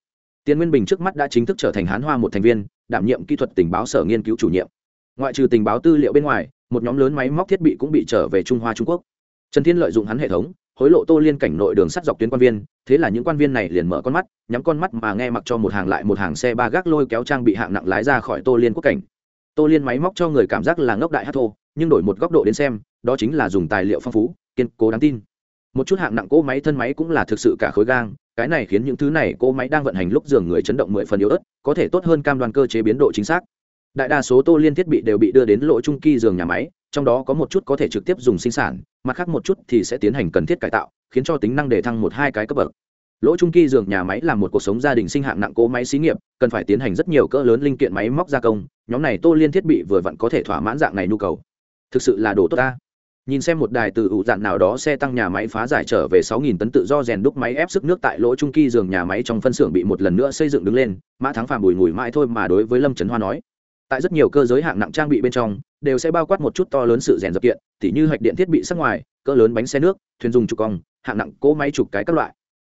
Tiền nguyên bình trước mắt đã chính thức trở thành hán hoa một thành viên, đảm nhiệm kỹ thuật tình báo sở nghiên cứu chủ nhiệm. Ngoại trừ tình báo tư liệu bên ngoài, một nhóm lớn máy móc thiết bị cũng bị trở về trung hoa trung quốc. Trần thiên lợi dụng hắn hệ thống hối lộ tô liên cảnh nội đường sắt dọc tuyến quan viên, thế là những quan viên này liền mở con mắt, nhắm con mắt mà nghe mặc cho một hàng lại một hàng xe ba gác lôi kéo trang bị hạng nặng lái ra khỏi tô liên quốc cảnh. Tô liên máy móc cho người cảm giác là ngốc đại hát thô, nhưng đổi một góc độ đến xem, đó chính là dùng tài liệu phong phú, kiên cố đáng tin. Một chút hạng nặng cỗ máy thân máy cũng là thực sự cả khối gang, cái này khiến những thứ này cỗ máy đang vận hành lúc giường người chấn động mười phần yếu ớt, có thể tốt hơn cam đoan cơ chế biến độ chính xác. Đại đa số tô liên thiết bị đều bị đưa đến lộ trung kỳ giường nhà máy trong đó có một chút có thể trực tiếp dùng sinh sản, mặt khác một chút thì sẽ tiến hành cần thiết cải tạo, khiến cho tính năng để thăng một hai cái cấp bậc. Lỗ trung kỳ dường nhà máy là một cuộc sống gia đình sinh hạng nặng cố máy xí nghiệp, cần phải tiến hành rất nhiều cỡ lớn linh kiện máy móc gia công, nhóm này tô liên thiết bị vừa vặn có thể thỏa mãn dạng này nhu cầu. Thực sự là đồ tốt ta. Nhìn xem một đài từ ủ dạn nào đó xe tăng nhà máy phá giải trở về 6.000 tấn tự do rèn đúc máy ép sức nước tại lỗ trung kỳ giường nhà máy trong phân xưởng bị một lần nữa xây dựng đứng lên, mã thắng phàm bùi ngùi mãi thôi mà đối với lâm trấn hoa nói tại rất nhiều cơ giới hạng nặng trang bị bên trong, đều sẽ bao quát một chút to lớn sự rèn dập kiện, tỉ như hạch điện thiết bị sắc ngoài, cỡ lớn bánh xe nước, thuyền dùng trục cong, hạng nặng cỗ máy trục cái các loại.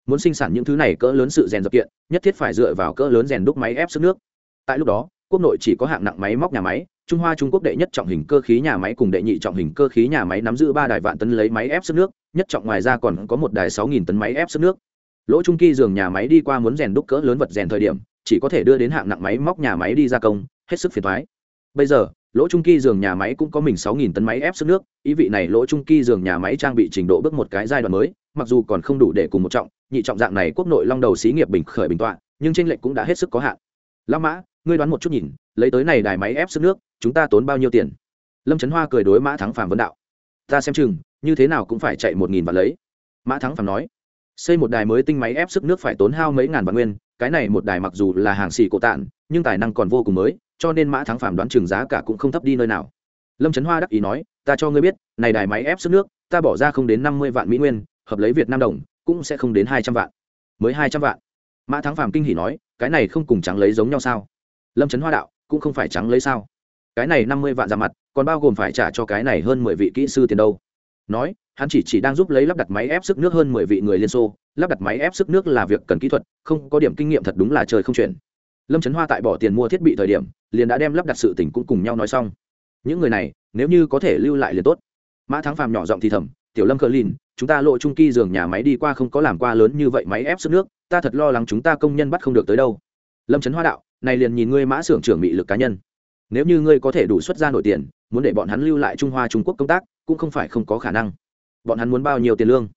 Muốn sinh sản những thứ này cỡ lớn sự rèn dập kiện, nhất thiết phải dựa vào cỡ lớn rèn đúc máy ép sức nước. Tại lúc đó, quốc nội chỉ có hạng nặng máy móc nhà máy, trung hoa trung quốc đệ nhất trọng hình cơ khí nhà máy cùng đệ nhị trọng hình cơ khí nhà máy nắm giữ ba đài vạn tấn lấy máy ép sức nước, nhất trọng ngoài ra còn có một đài sáu nghìn tấn máy ép sức nước. Lỗ trung kỳ dường nhà máy đi qua muốn rèn đúc cỡ lớn vật rèn thời điểm, chỉ có thể đưa đến hạng nặng máy móc nhà máy đi gia công hết sức phiền thoái. Bây giờ, lỗ trung kỳ giường nhà máy cũng có mình sáu nghìn tấn máy ép sức nước, ý vị này lỗ trung kỳ giường nhà máy trang bị trình độ bước một cái giai đoạn mới, mặc dù còn không đủ để cùng một trọng, nhị trọng dạng này quốc nội long đầu xí nghiệp bình khởi bình tọa, nhưng tranh lệch cũng đã hết sức có hạn. Lão mã, ngươi đoán một chút nhìn, lấy tới này đài máy ép sức nước, chúng ta tốn bao nhiêu tiền? Lâm trấn hoa cười đối mã thắng phàm vấn đạo. Ta xem chừng, như thế nào cũng phải chạy một nghìn và lấy. Mã thắng phàm nói, xây một đài mới tinh máy ép sức nước phải tốn hao mấy ngàn vạn nguyên, cái này một đài mặc dù là hàng xì cổ tạn nhưng tài năng còn vô cùng mới cho nên mã thắng phàm đoán chừng giá cả cũng không thấp đi nơi nào. Lâm trấn hoa đắc ý nói, ta cho ngươi biết, này đài máy ép sức nước, ta bỏ ra không đến năm mươi vạn mỹ nguyên, hợp lấy việt nam đồng, cũng sẽ không đến hai trăm vạn. Mới hai trăm vạn. Mã thắng phàm kinh hỉ nói, cái này không cùng trắng lấy giống nhau sao? Lâm trấn hoa đạo, cũng không phải trắng lấy sao? Cái này năm mươi vạn ra mặt, còn bao gồm phải trả cho cái này hơn mười vị kỹ sư tiền đâu. Nói, hắn chỉ chỉ đang giúp lấy lắp đặt máy ép sức nước hơn mười vị người liên xô. Lắp đặt máy ép sức nước là việc cần kỹ thuật, không có điểm kinh nghiệm thật đúng là trời không chuyển lâm trấn hoa tại bỏ tiền mua thiết bị thời điểm, liền đã đem lắp đặt sự tỉnh cũng cùng nhau nói xong. Những người này, nếu như có thể lưu lại liền tốt. Mã thắng phàm nhỏ giọng thì thầm, tiểu lâm cờ lìn, chúng ta lộ trung kỳ giường nhà máy đi qua không có làm qua lớn như vậy máy ép sức nước, ta thật lo lắng chúng ta công nhân bắt không được tới đâu. Lâm trấn hoa đạo, này liền nhìn ngươi mã xưởng trưởng bị lực cá nhân. Nếu như ngươi có thể đủ xuất ra nổi tiền, muốn để bọn hắn lưu lại trung hoa trung quốc công tác, cũng không phải không có khả năng. Bọn hắn muốn bao nhiêu tiền lương?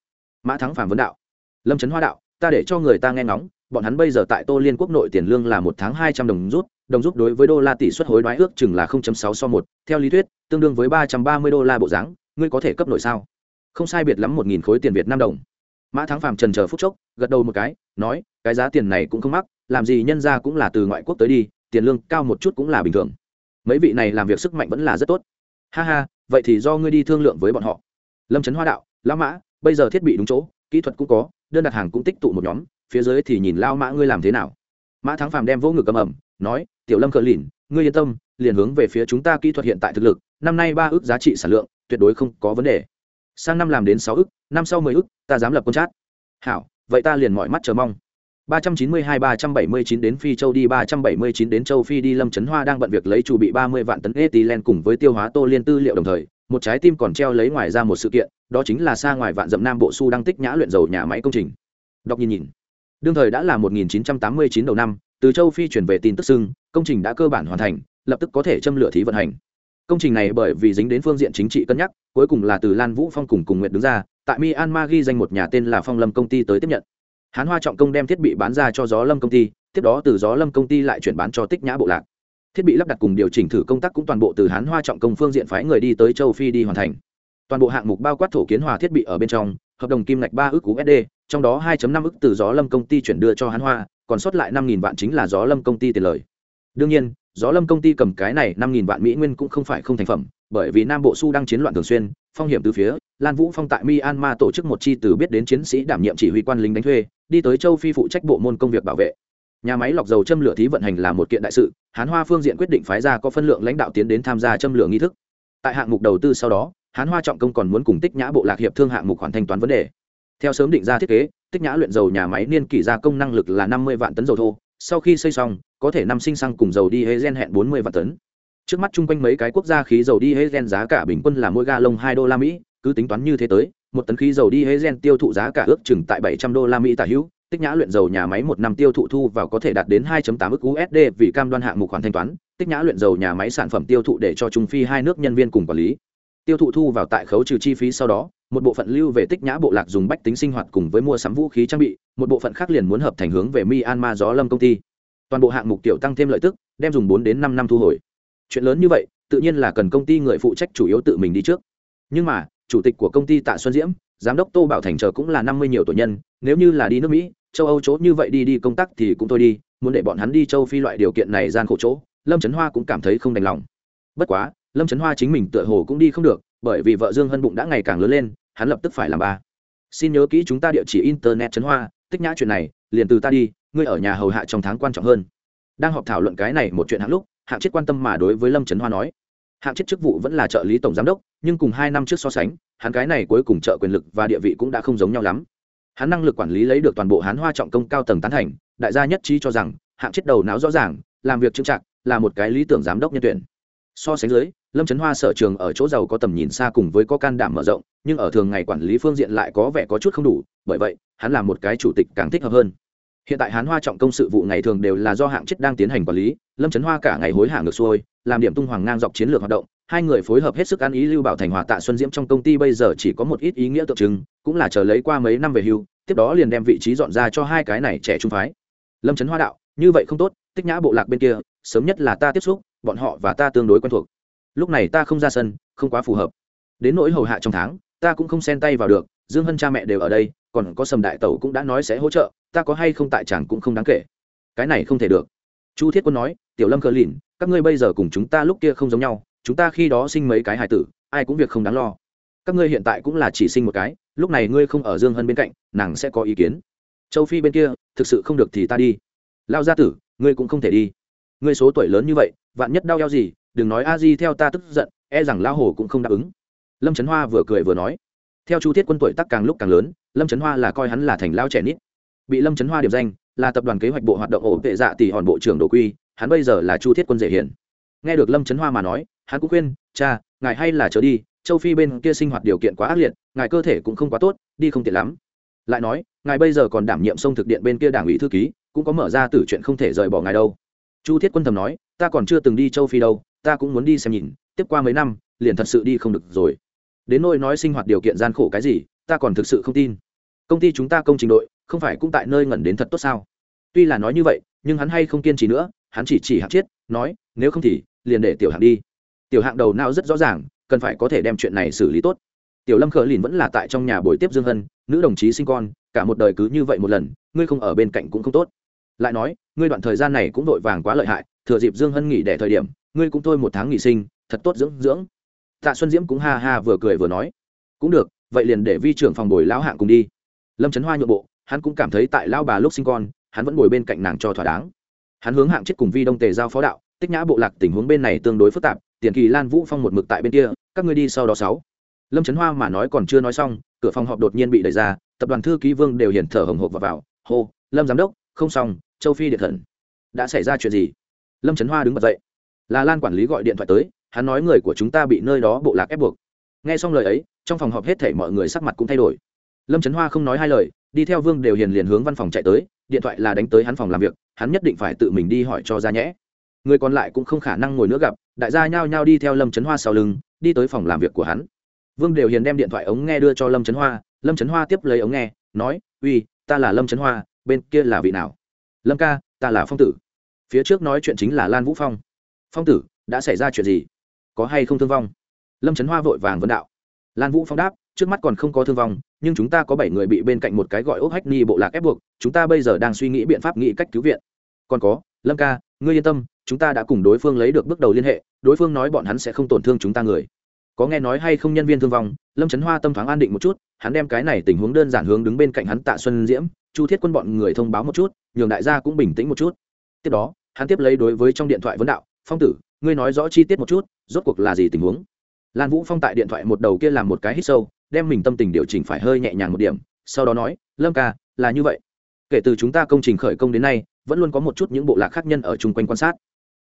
Mã thắng phàm vấn đạo. Lâm trấn hoa đạo, ta để cho người ta nghe ngóng bọn hắn bây giờ tại tô liên quốc nội tiền lương là một tháng hai trăm đồng rút đồng rút đối với đô la tỷ suất hối đoái ước chừng là sáu so một, theo lý thuyết, tương đương với ba trăm ba mươi đô la bộ dáng, ngươi có thể cấp nội sao? Không sai biệt lắm một nghìn khối tiền việt nam đồng. Mã thắng phàm trần chờ phút chốc, gật đầu một cái, nói, cái giá tiền này cũng không mắc, làm gì nhân ra cũng là từ ngoại quốc tới đi, tiền lương cao một chút cũng là bình thường. Mấy vị này làm việc sức mạnh vẫn là rất tốt. Ha ha, vậy thì do ngươi đi thương lượng với bọn họ. Lâm trấn hoa đạo, lão mã, bây giờ thiết bị đúng chỗ, kỹ thuật cũng có, đơn đặt hàng cũng tích tụ một nhóm phía dưới thì nhìn lao mã ngươi làm thế nào mã thắng phàm đem vô ngực cầm ẩm nói tiểu lâm cờ lìn ngươi yên tâm liền hướng về phía chúng ta kỹ thuật hiện tại thực lực năm nay ba ước giá trị sản lượng tuyệt đối không có vấn đề sang năm làm đến sáu ước năm sau mười ước ta dám lập con chát hảo vậy ta liền mọi mắt chờ mong 392-379 đến Phi Châu đi 379 đến Châu Phi đi Lâm Trấn Hoa đang bận việc lấy chủ bị 30 vạn tấn ethylene cùng với tiêu hóa tô liên tư liệu đồng thời, một trái tim còn treo lấy ngoài ra một sự kiện, đó chính là xa ngoài vạn dặm Nam Bộ Su đang tích nhã luyện dầu nhà máy công trình. Đọc nhìn nhìn. Đương thời đã là 1989 đầu năm, từ Châu Phi chuyển về tin tức xưng, công trình đã cơ bản hoàn thành, lập tức có thể châm lửa thí vận hành. Công trình này bởi vì dính đến phương diện chính trị cân nhắc, cuối cùng là từ Lan Vũ Phong cùng cùng Nguyệt đứng ra, tại Myanmar ghi danh một nhà tên là Phong Lâm công ty tới tiếp nhận. Hán hoa trọng công đem thiết bị bán ra cho gió lâm công ty tiếp đó từ gió lâm công ty lại chuyển bán cho tích nhã bộ lạc. Thiết bị lắp đặt cùng điều chỉnh thử công tác cũng toàn bộ từ hán hoa trọng công phương diện phái người đi tới châu phi đi hoàn thành toàn bộ hạng mục bao quát thổ kiến hòa thiết bị ở bên trong, hợp đồng kim ngạch ba ước usd trong đó 2 năm ước từ gió lâm công ty chuyển đưa cho hán hoa, còn sót lại năm vạn chính là gió lâm công ty tiền lời. Đương nhiên, gió lâm công ty cầm cái này năm vạn mỹ nguyên cũng không phải không thành phẩm, bởi vì nam bộ su đang chiến loạn thường xuyên, phong hiểm từ phía, lan vũ phong tại myanmar tổ chức một chi từ biết đến chiến sĩ đảm nhiệm chỉ huy quan lính đánh thuê, đi tới châu phi phụ trách bộ môn công việc bảo vệ. Nhà máy lọc dầu châm lửa thí vận hành là một kiện đại sự, hán hoa phương diện quyết định phái ra có phân lượng lãnh đạo tiến đến tham gia châm lửa nghi thức. Tại hạng mục đầu tư sau đó hán hoa trọng công còn muốn cùng tích nhã bộ lạc hiệp thương hạng mục khoản thanh toán vấn đề theo sớm định ra thiết kế tích nhã luyện dầu nhà máy niên kỷ gia công năng lực là năm mươi vạn tấn dầu thô sau khi xây xong có thể năm sinh xăng cùng dầu đi hê gen hẹn bốn mươi vạn tấn trước mắt chung quanh mấy cái quốc gia khí dầu đi hê gen giá cả bình quân là mỗi ga lông hai đô la mỹ cứ tính toán như thế tới một tấn khí dầu đi hê gen tiêu thụ giá cả ước chừng tại bảy trăm đô la mỹ tả hữu tích nhã luyện dầu nhà máy một năm tiêu thụ thu vào có thể đạt đến 2.8 ức USD vì cam đoan hạng mục khoản thanh toán, tích nhã luyện dầu nhà máy sản phẩm tiêu thụ để cho Trung Phi hai nước nhân viên cùng quản lý. Tiêu thụ thu vào tại khấu trừ chi phí sau đó, một bộ phận lưu về tích nhã bộ lạc dùng bách tính sinh hoạt cùng với mua sắm vũ khí trang bị, một bộ phận khác liền muốn hợp thành hướng về Myanmar gió lâm công ty. Toàn bộ hạng mục tiểu tăng thêm lợi tức, đem dùng bốn đến năm năm thu hồi. Chuyện lớn như vậy, tự nhiên là cần công ty người phụ trách chủ yếu tự mình đi trước nhưng mà chủ tịch của công ty tạ xuân diễm giám đốc tô bảo thành chờ cũng là năm mươi nhiều tổ nhân nếu như là đi nước mỹ châu âu chỗ như vậy đi đi công tác thì cũng thôi đi muốn để bọn hắn đi châu phi loại điều kiện này gian khổ chỗ lâm trấn hoa cũng cảm thấy không đành lòng bất quá lâm trấn hoa chính mình tựa hồ cũng đi không được, bởi vì vợ dương hân bụng đã ngày càng lớn lên, hắn lập tức phải làm ba. Xin nhớ kỹ chúng ta địa chỉ internet trấn hoa, tích nhã chuyện này, liền từ ta đi, ngươi ở nhà hầu hạ trong tháng quan trọng hơn. Đang họp thảo luận cái này một chuyện hạng lúc, hạng chết quan tâm mà đối với lâm trấn hoa nói. Hạng chết chức vụ vẫn là trợ lý tổng giám đốc, nhưng cùng hai năm trước so sánh, hắn cái này cuối cùng trợ quyền lực và địa vị cũng đã không giống nhau lắm. Hắn năng lực quản lý lấy được toàn bộ hán hoa trọng công cao tầng tán thành, đại gia nhất trí cho rằng, hạng chết đầu não rõ ràng, làm việc trưng trạc là một cái lý tưởng giám đốc nhân tuyển so sánh dưới, lâm trấn hoa sở trường ở chỗ giàu có tầm nhìn xa cùng với có can đảm mở rộng, nhưng ở thường ngày quản lý phương diện lại có vẻ có chút không đủ, bởi vậy, hắn là một cái chủ tịch càng thích hợp hơn. Hiện tại hán hoa trọng công sự vụ ngày thường đều là do hạng chết đang tiến hành quản lý, lâm trấn hoa cả ngày hối hả ngược xuôi, làm điểm tung hoàng ngang dọc chiến lược hoạt động, hai người phối hợp hết sức ăn ý lưu bảo thành hòa tạ xuân diễm trong công ty bây giờ chỉ có một ít ý nghĩa tượng trưng, cũng là chờ lấy qua mấy năm về hưu, tiếp đó liền đem vị trí dọn ra cho hai cái này trẻ trung phái. Lâm trấn hoa đạo như vậy không tốt, tích nhã bộ lạc bên kia, sớm nhất là ta tiếp xúc, bọn họ và ta tương đối quen thuộc. Lúc này ta không ra sân, không quá phù hợp. Đến nỗi hầu hạ trong tháng, ta cũng không xen tay vào được, dương hân cha mẹ đều ở đây, còn có sầm đại tẩu cũng đã nói sẽ hỗ trợ, ta có hay không tại chàng cũng không đáng kể. Cái này không thể được. Chu thiết quân nói, tiểu lâm cờ lìn, các ngươi bây giờ cùng chúng ta lúc kia không giống nhau, chúng ta khi đó sinh mấy cái hài tử, ai cũng việc không đáng lo. Các ngươi hiện tại cũng là chỉ sinh một cái, lúc này ngươi không ở dương hân bên cạnh, nàng sẽ có ý kiến. Châu phi bên kia, thực sự không được thì ta đi lao gia tử, ngươi cũng không thể đi. Ngươi số tuổi lớn như vậy, vạn nhất đau eo gì, đừng nói a di theo ta tức giận e rằng lao hồ cũng không đáp ứng. Lâm trấn hoa vừa cười vừa nói. Theo chu thiết quân tuổi tắc càng lúc càng lớn, lâm trấn hoa là coi hắn là thành lao trẻ nít. Bị lâm trấn hoa điểm danh, là tập đoàn kế hoạch bộ hoạt động ổn tệ dạ tỷ hòn bộ trưởng đồ quy, hắn bây giờ là chu thiết quân dễ hiển nghe được lâm trấn hoa mà nói, hắn cũng khuyên, cha, ngài hay là trở đi, châu phi bên kia sinh hoạt điều kiện quá ác liệt, ngài cơ thể cũng không quá tốt, đi không tiện lắm. Lại nói, ngài bây giờ còn đảm nhiệm sông thực điện bên kia đảng ủy thư ký cũng có mở ra tử chuyện không thể rời bỏ ngài đâu. Chu thiết quân thầm nói, ta còn chưa từng đi châu phi đâu, ta cũng muốn đi xem nhìn, tiếp qua mấy năm, liền thật sự đi không được rồi. Đến nỗi nói sinh hoạt điều kiện gian khổ cái gì, ta còn thực sự không tin. Công ty chúng ta công trình đội, không phải cũng tại nơi ngẩn đến thật tốt sao? Tuy là nói như vậy, nhưng hắn hay không kiên trì nữa, hắn chỉ chỉ hạng chiết, nói, nếu không thì, liền để tiểu hạng đi. Tiểu hạng đầu não rất rõ ràng, cần phải có thể đem chuyện này xử lý tốt. Tiểu lâm khờ lìn vẫn là tại trong nhà buổi tiếp dương hân, nữ đồng chí sinh con, cả một đời cứ như vậy một lần, ngươi không ở bên cạnh cũng không tốt lại nói ngươi đoạn thời gian này cũng vội vàng quá lợi hại thừa dịp dương hân nghỉ để thời điểm ngươi cũng thôi một tháng nghỉ sinh thật tốt dưỡng dưỡng. Tạ xuân diễm cũng ha ha vừa cười vừa nói cũng được vậy liền để vi trưởng phòng bồi lão hạng cùng đi. Lâm trấn hoa nhượng bộ hắn cũng cảm thấy tại lao bà lúc sinh con hắn vẫn ngồi bên cạnh nàng cho thỏa đáng. Hắn hướng hạng chết cùng vi đông tề giao phó đạo tích nhã bộ lạc tình huống bên này tương đối phức tạp tiền kỳ lan vũ phong một mực tại bên kia các ngươi đi sau đó sáu. Lâm trấn hoa mà nói còn chưa nói xong cửa phòng họp đột nhiên bị đẩy ra tập đoàn thư ký vương đều hiển thở hồng hộp vào, vào hô lâm giám đốc không xong châu phi điện thần. Đã xảy ra chuyện gì? Lâm trấn hoa đứng bật dậy. Là lan quản lý gọi điện thoại tới, hắn nói người của chúng ta bị nơi đó bộ lạc ép buộc. Nghe xong lời ấy, trong phòng họp hết thể mọi người sắc mặt cũng thay đổi. Lâm trấn hoa không nói hai lời, đi theo vương đều hiền liền hướng văn phòng chạy tới, điện thoại là đánh tới hắn phòng làm việc, hắn nhất định phải tự mình đi hỏi cho ra nhẽ. Người còn lại cũng không khả năng ngồi nữa gặp, đại gia nhao nhao đi theo lâm trấn hoa sau lưng, đi tới phòng làm việc của hắn. Vương đều hiền đem điện thoại ống nghe đưa cho lâm trấn hoa, lâm trấn hoa tiếp lấy ống nghe, nói, uy, ta là lâm trấn hoa, bên kia là vị nào? Lâm ca ta là phong tử phía trước nói chuyện chính là lan vũ phong phong tử đã xảy ra chuyện gì có hay không thương vong lâm trấn hoa vội vàng vấn đạo lan vũ phong đáp trước mắt còn không có thương vong nhưng chúng ta có bảy người bị bên cạnh một cái gọi ốc hách ni bộ lạc ép buộc chúng ta bây giờ đang suy nghĩ biện pháp nghĩ cách cứu viện còn có lâm ca ngươi yên tâm chúng ta đã cùng đối phương lấy được bước đầu liên hệ đối phương nói bọn hắn sẽ không tổn thương chúng ta người có nghe nói hay không nhân viên thương vong lâm trấn hoa tâm thoáng an định một chút hắn đem cái này tình huống đơn giản hướng đứng bên cạnh hắn tạ xuân diễm chu thiết quân bọn người thông báo một chút, nhường đại gia cũng bình tĩnh một chút. Tiếp đó, hắn tiếp lấy đối với trong điện thoại vấn đạo, phong tử, ngươi nói rõ chi tiết một chút, rốt cuộc là gì tình huống? Lan vũ phong tại điện thoại một đầu kia làm một cái hít sâu, đem mình tâm tình điều chỉnh phải hơi nhẹ nhàng một điểm, sau đó nói, lâm ca, là như vậy. Kể từ chúng ta công trình khởi công đến nay, vẫn luôn có một chút những bộ lạc khác nhân ở chung quanh quan sát.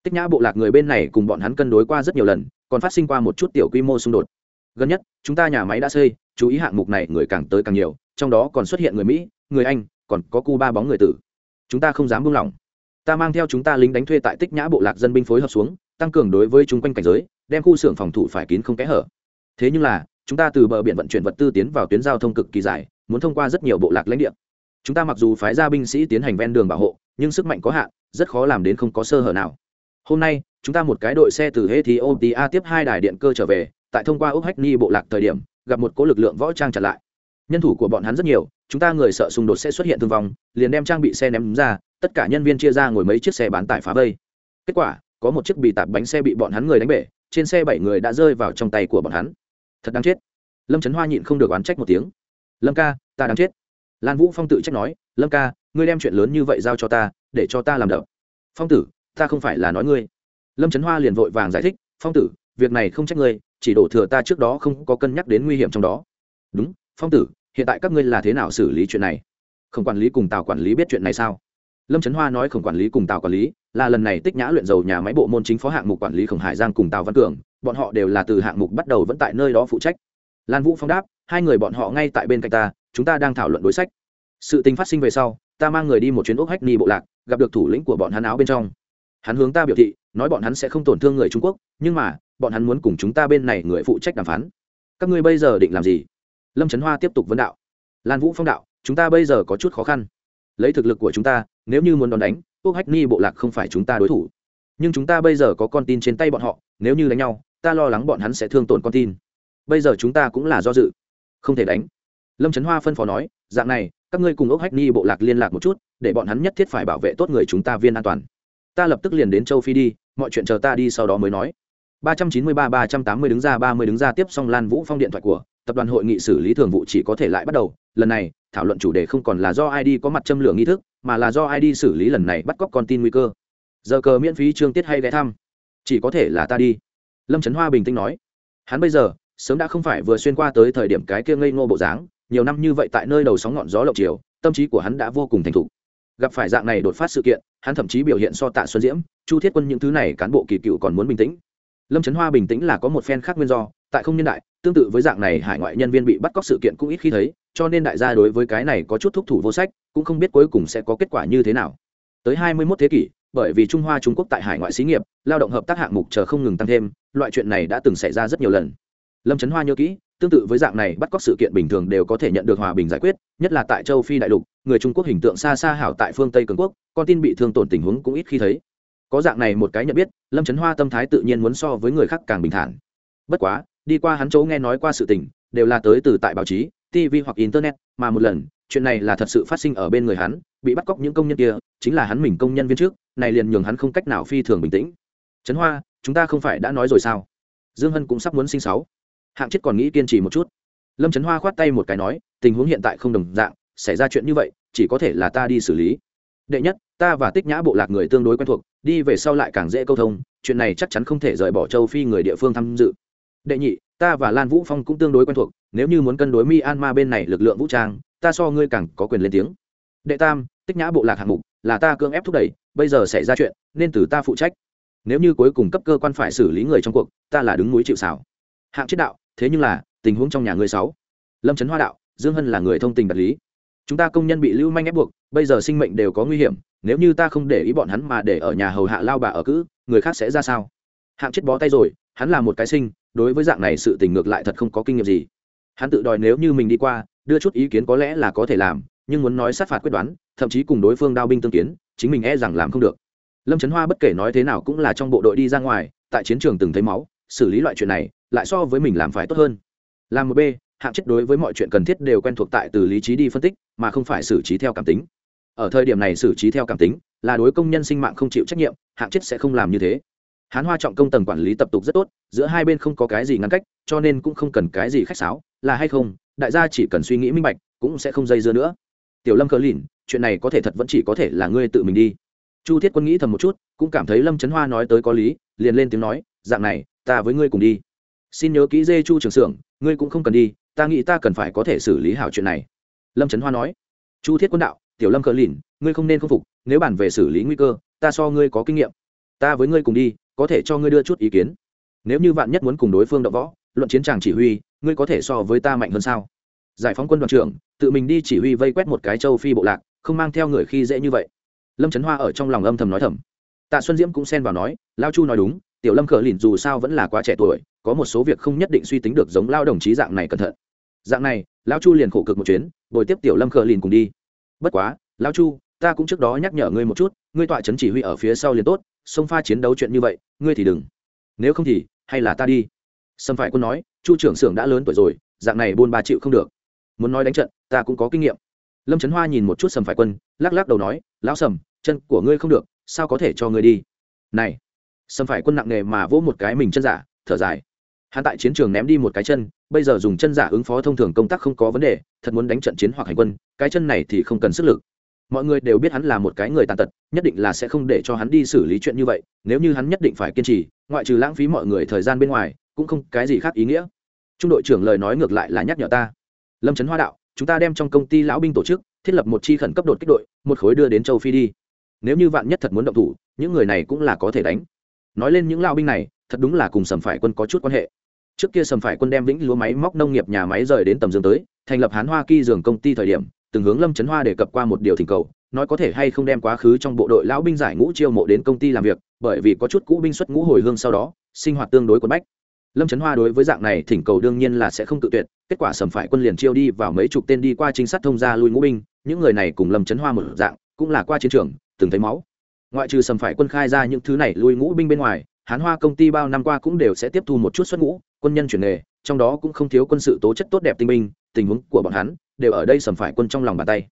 Tích nhã bộ lạc người bên này cùng bọn hắn cân đối qua rất nhiều lần, còn phát sinh qua một chút tiểu quy mô xung đột. Gần nhất, chúng ta nhà máy đã xây, chú ý hạng mục này người càng tới càng nhiều, trong đó còn xuất hiện người mỹ, người anh còn có cu ba bóng người tử. Chúng ta không dám buông lỏng. Ta mang theo chúng ta lính đánh thuê tại tích nhã bộ lạc dân binh phối hợp xuống, tăng cường đối với chúng quanh cảnh giới, đem khu xưởng phòng thủ phải kín không kẽ hở. Thế nhưng là, chúng ta từ bờ biển vận chuyển vật tư tiến vào tuyến giao thông cực kỳ dài, muốn thông qua rất nhiều bộ lạc lãnh địa. Chúng ta mặc dù phái ra binh sĩ tiến hành ven đường bảo hộ, nhưng sức mạnh có hạn, rất khó làm đến không có sơ hở nào. Hôm nay, chúng ta một cái đội xe từ ethiopia tiếp hai đài điện cơ trở về, tại thông qua úc hách ni bộ lạc thời điểm, gặp một cố lực lượng võ trang chặn lại nhân thủ của bọn hắn rất nhiều, chúng ta người sợ xung đột sẽ xuất hiện thương vong, liền đem trang bị xe ném ra, tất cả nhân viên chia ra ngồi mấy chiếc xe bán tải phá vây. Kết quả, có một chiếc bị tạp bánh xe bị bọn hắn người đánh bể, trên xe bảy người đã rơi vào trong tay của bọn hắn. Thật đáng chết. Lâm trấn hoa nhịn không được oán trách một tiếng. Lâm ca, ta đáng chết. Lan vũ phong tự trách nói, lâm ca, ngươi đem chuyện lớn như vậy giao cho ta, để cho ta làm đậu phong tử, ta không phải là nói ngươi. Lâm trấn hoa liền vội vàng giải thích, phong tử, việc này không trách ngươi, chỉ đổ thừa ta trước đó không có cân nhắc đến nguy hiểm trong đó. Đúng, phong tử hiện tại các ngươi là thế nào xử lý chuyện này? Không quản lý cùng tàu quản lý biết chuyện này sao? Lâm trấn hoa nói không quản lý cùng tàu quản lý là lần này tích nhã luyện dầu nhà máy bộ môn chính phó hạng mục quản lý khổng hải giang cùng tàu văn cường, bọn họ đều là từ hạng mục bắt đầu vẫn tại nơi đó phụ trách. Lan vũ phong đáp, hai người bọn họ ngay tại bên cạnh ta, chúng ta đang thảo luận đối sách. Sự tình phát sinh về sau, ta mang người đi một chuyến ốc hách ni bộ lạc, gặp được thủ lĩnh của bọn hắn áo bên trong. Hắn hướng ta biểu thị, nói bọn hắn sẽ không tổn thương người trung quốc, nhưng mà, bọn hắn muốn cùng chúng ta bên này người phụ trách đàm phán. Các ngươi bây giờ định làm gì? Lâm trấn hoa tiếp tục vấn đạo, lan vũ phong đạo, chúng ta bây giờ có chút khó khăn. Lấy thực lực của chúng ta, nếu như muốn đón đánh quốc hách ni bộ lạc không phải chúng ta đối thủ. Nhưng chúng ta bây giờ có con tin trên tay bọn họ, nếu như đánh nhau, ta lo lắng bọn hắn sẽ thương tổn con tin. Bây giờ chúng ta cũng là do dự. Không thể đánh. Lâm trấn hoa phân phó nói, dạng này, các ngươi cùng ốc hách ni bộ lạc liên lạc một chút, để bọn hắn nhất thiết phải bảo vệ tốt người chúng ta viên an toàn. Ta lập tức liền đến châu phi đi, mọi chuyện chờ ta đi sau đó mới nói. Ba trăm chín mươi ba ba trăm tám mươi đứng ra, ba mươi đứng ra tiếp xong lan vũ phong điện thoại của tập đoàn hội nghị xử lý thường vụ chỉ có thể lại bắt đầu. Lần này, thảo luận chủ đề không còn là do id có mặt châm lửa nghi thức, mà là do id xử lý lần này bắt cóc con tin nguy cơ. Giờ cờ miễn phí trương tiết hay ghé thăm. Chỉ có thể là ta đi. Lâm trấn hoa bình tĩnh nói. Hắn bây giờ, sớm đã không phải vừa xuyên qua tới thời điểm cái kia ngây ngô bộ dáng, nhiều năm như vậy tại nơi đầu sóng ngọn gió lộng chiều, tâm trí của hắn đã vô cùng thành thục. Gặp phải dạng này đột phát sự kiện, hắn thậm chí biểu hiện so tạ xuân diễm, chu thiết quân những thứ này cán bộ kỳ cựu còn muốn bình tĩnh. Lâm trấn hoa bình tĩnh là có một phen khác nguyên do, tại không nhân đại tương tự với dạng này hải ngoại nhân viên bị bắt cóc sự kiện cũng ít khi thấy, cho nên đại gia đối với cái này có chút thúc thủ vô sách, cũng không biết cuối cùng sẽ có kết quả như thế nào. Tới hai mươi 21 thế kỷ, bởi vì trung hoa trung quốc tại hải ngoại xí nghiệp, lao động hợp tác hạng mục chờ không ngừng tăng thêm, loại chuyện này đã từng xảy ra rất nhiều lần. Lâm trấn hoa nhớ kỹ, tương tự với dạng này bắt cóc sự kiện bình thường đều có thể nhận được hòa bình giải quyết, nhất là tại châu phi đại lục, người trung quốc hình tượng xa xa hảo tại phương tây cường quốc, con tin bị thương tổn tình huống cũng ít khi thấy. Có dạng này một cái nhận biết, lâm trấn hoa tâm thái tự nhiên muốn so với người khác càng bình thản. Bất quá đi qua hắn chỗ nghe nói qua sự tình, đều là tới từ tại báo chí tv hoặc internet, mà một lần, chuyện này là thật sự phát sinh ở bên người hắn, bị bắt cóc những công nhân kia, chính là hắn mình công nhân viên trước, này liền nhường hắn không cách nào phi thường bình tĩnh. Trấn hoa, chúng ta không phải đã nói rồi sao? Dương hân cũng sắp muốn sinh sáu. Hạng chết còn nghĩ kiên trì một chút. Lâm trấn hoa khoát tay một cái nói, tình huống hiện tại không đồng dạng, xảy ra chuyện như vậy, chỉ có thể là ta đi xử lý. Đệ nhất, ta và tích nhã bộ lạc người tương đối quen thuộc, đi về sau lại càng dễ câu thông, chuyện này chắc chắn không thể rời bỏ châu phi người địa phương tham dự đệ nhị, ta và lan vũ phong cũng tương đối quen thuộc, nếu như muốn cân đối myanmar bên này lực lượng vũ trang, ta so ngươi càng có quyền lên tiếng. Đệ tam, tích nhã bộ lạc hạng mục, là ta cưỡng ép thúc đẩy, bây giờ xảy ra chuyện, nên từ ta phụ trách. Nếu như cuối cùng cấp cơ quan phải xử lý người trong cuộc, ta là đứng núi chịu xảo hạng chết đạo, thế nhưng là, tình huống trong nhà ngươi sáu. Lâm trấn hoa đạo, dương hân là người thông tình đạt lý. Chúng ta công nhân bị lưu manh ép buộc, bây giờ sinh mệnh đều có nguy hiểm, nếu như ta không để ý bọn hắn mà để ở nhà hầu hạ lao bà ở cữ người khác sẽ ra sao? Hạng chết bó tay rồi, hắn là một cái sinh đối với dạng này sự tình ngược lại thật không có kinh nghiệm gì. Hắn tự đòi nếu như mình đi qua, đưa chút ý kiến có lẽ là có thể làm, nhưng muốn nói sát phạt quyết đoán, thậm chí cùng đối phương đao binh tương kiến, chính mình e rằng làm không được. Lâm trấn hoa bất kể nói thế nào cũng là trong bộ đội đi ra ngoài, tại chiến trường từng thấy máu, xử lý loại chuyện này, lại so với mình làm phải tốt hơn. Làm một b, hạng chất đối với mọi chuyện cần thiết đều quen thuộc tại từ lý trí đi phân tích, mà không phải xử trí theo cảm tính. Ở thời điểm này xử trí theo cảm tính, là đối công nhân sinh mạng không chịu trách nhiệm, hạng chất sẽ không làm như thế hán hoa trọng công tầng quản lý tập tục rất tốt, giữa hai bên không có cái gì ngăn cách, cho nên cũng không cần cái gì khách sáo, là hay không, đại gia chỉ cần suy nghĩ minh bạch, cũng sẽ không dây dưa nữa. Tiểu lâm cờ lìn, chuyện này có thể thật vẫn chỉ có thể là ngươi tự mình đi. Chu thiết quân nghĩ thầm một chút, cũng cảm thấy lâm trấn hoa nói tới có lý, liền lên tiếng nói, dạng này, ta với ngươi cùng đi. Xin nhớ kỹ dê chu trường xưởng ngươi cũng không cần đi, ta nghĩ ta cần phải có thể xử lý hảo chuyện này. Lâm trấn hoa nói. Chu thiết quân đạo, tiểu lâm cờ lìn, ngươi không nên k phục, nếu bàn về xử lý nguy cơ, ta so ngươi có kinh nghiệm. Ta với ngươi cùng đi có thể cho ngươi đưa chút ý kiến. Nếu như vạn nhất muốn cùng đối phương đọ võ, luận chiến tràng chỉ huy, ngươi có thể so với ta mạnh hơn sao? Giải phóng quân đoàn trưởng, tự mình đi chỉ huy vây quét một cái châu phi bộ lạc, không mang theo người khi dễ như vậy. Lâm trấn hoa ở trong lòng âm thầm nói thầm. Tạ xuân diễm cũng xen vào nói, lao chu nói đúng, tiểu lâm cờ lìn dù sao vẫn là quá trẻ tuổi, có một số việc không nhất định suy tính được giống lao đồng chí dạng này cẩn thận. Dạng này, lao chu liền khổ cực một chuyến, bồi tiếp tiểu lâm cờ lìn cùng đi. Bất quá, lao chu, ta cũng trước đó nhắc nhở ngươi một chút, ngươi tọa trấn chỉ huy ở phía sau liền tốt sông pha chiến đấu chuyện như vậy, ngươi thì đừng. Nếu không thì, hay là ta đi. Sâm phải quân nói, chu trưởng xưởng đã lớn tuổi rồi, dạng này buôn ba chịu không được. Muốn nói đánh trận, ta cũng có kinh nghiệm. Lâm trấn hoa nhìn một chút sầm phải quân, lắc lắc đầu nói, lão sầm chân của ngươi không được, sao có thể cho ngươi đi? Này. Sầm phải quân nặng nề mà vỗ một cái mình chân giả, thở dài. Hắn tại chiến trường ném đi một cái chân, bây giờ dùng chân giả ứng phó thông thường công tác không có vấn đề, thật muốn đánh trận chiến hoặc hành quân, cái chân này thì không cần sức lực mọi người đều biết hắn là một cái người tàn tật, nhất định là sẽ không để cho hắn đi xử lý chuyện như vậy, nếu như hắn nhất định phải kiên trì, ngoại trừ lãng phí mọi người thời gian bên ngoài, cũng không cái gì khác ý nghĩa. Trung đội trưởng lời nói ngược lại là nhắc nhở ta. Lâm trấn hoa đạo, chúng ta đem trong công ty lão binh tổ chức, thiết lập một chi khẩn cấp đột kích đội, một khối đưa đến châu phi đi. Nếu như vạn nhất thật muốn động thủ, những người này cũng là có thể đánh. Nói lên những lão binh này, thật đúng là cùng sầm phải quân có chút quan hệ. Trước kia sầm phải quân đem vĩnh lúa máy móc nông nghiệp nhà máy rời đến tầm dương tới, thành lập hán hoa kỳ dường công ty thời điểm từng hướng lâm trấn hoa đề cập qua một điều thỉnh cầu, nói có thể hay không đem quá khứ trong bộ đội lão binh giải ngũ chiêu mộ đến công ty làm việc, bởi vì có chút cũ binh xuất ngũ hồi hương sau đó, sinh hoạt tương đối quần bách. Lâm trấn hoa đối với dạng này thỉnh cầu đương nhiên là sẽ không tự tuyệt, kết quả sầm phải quân liền chiêu đi vào mấy chục tên đi qua trinh sát thông gia lui ngũ binh, những người này cùng lâm trấn hoa một dạng, cũng là qua chiến trường, từng thấy máu. Ngoại trừ sầm phải quân khai ra những thứ này lui ngũ binh bên ngoài, hán hoa công ty bao năm qua cũng đều sẽ tiếp thu một chút xuất ngũ, quân nhân chuyển nghề, trong đó cũng không thiếu quân sự tố chất tốt đẹp tinh binh tình huống của bọn hắn đều ở đây sầm phải quân trong lòng bàn tay.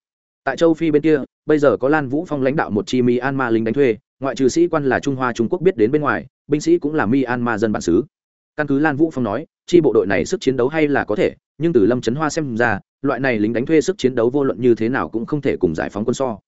Tại châu phi bên kia, bây giờ có lan vũ phong lãnh đạo một chi myanmar lính đánh thuê, ngoại trừ sĩ quan là trung hoa trung quốc biết đến bên ngoài, binh sĩ cũng là myanmar dân bản xứ. Căn cứ lan vũ phong nói, chi bộ đội này sức chiến đấu hay là có thể, nhưng từ lâm trấn hoa xem ra, loại này lính đánh thuê sức chiến đấu vô luận như thế nào cũng không thể cùng giải phóng quân so.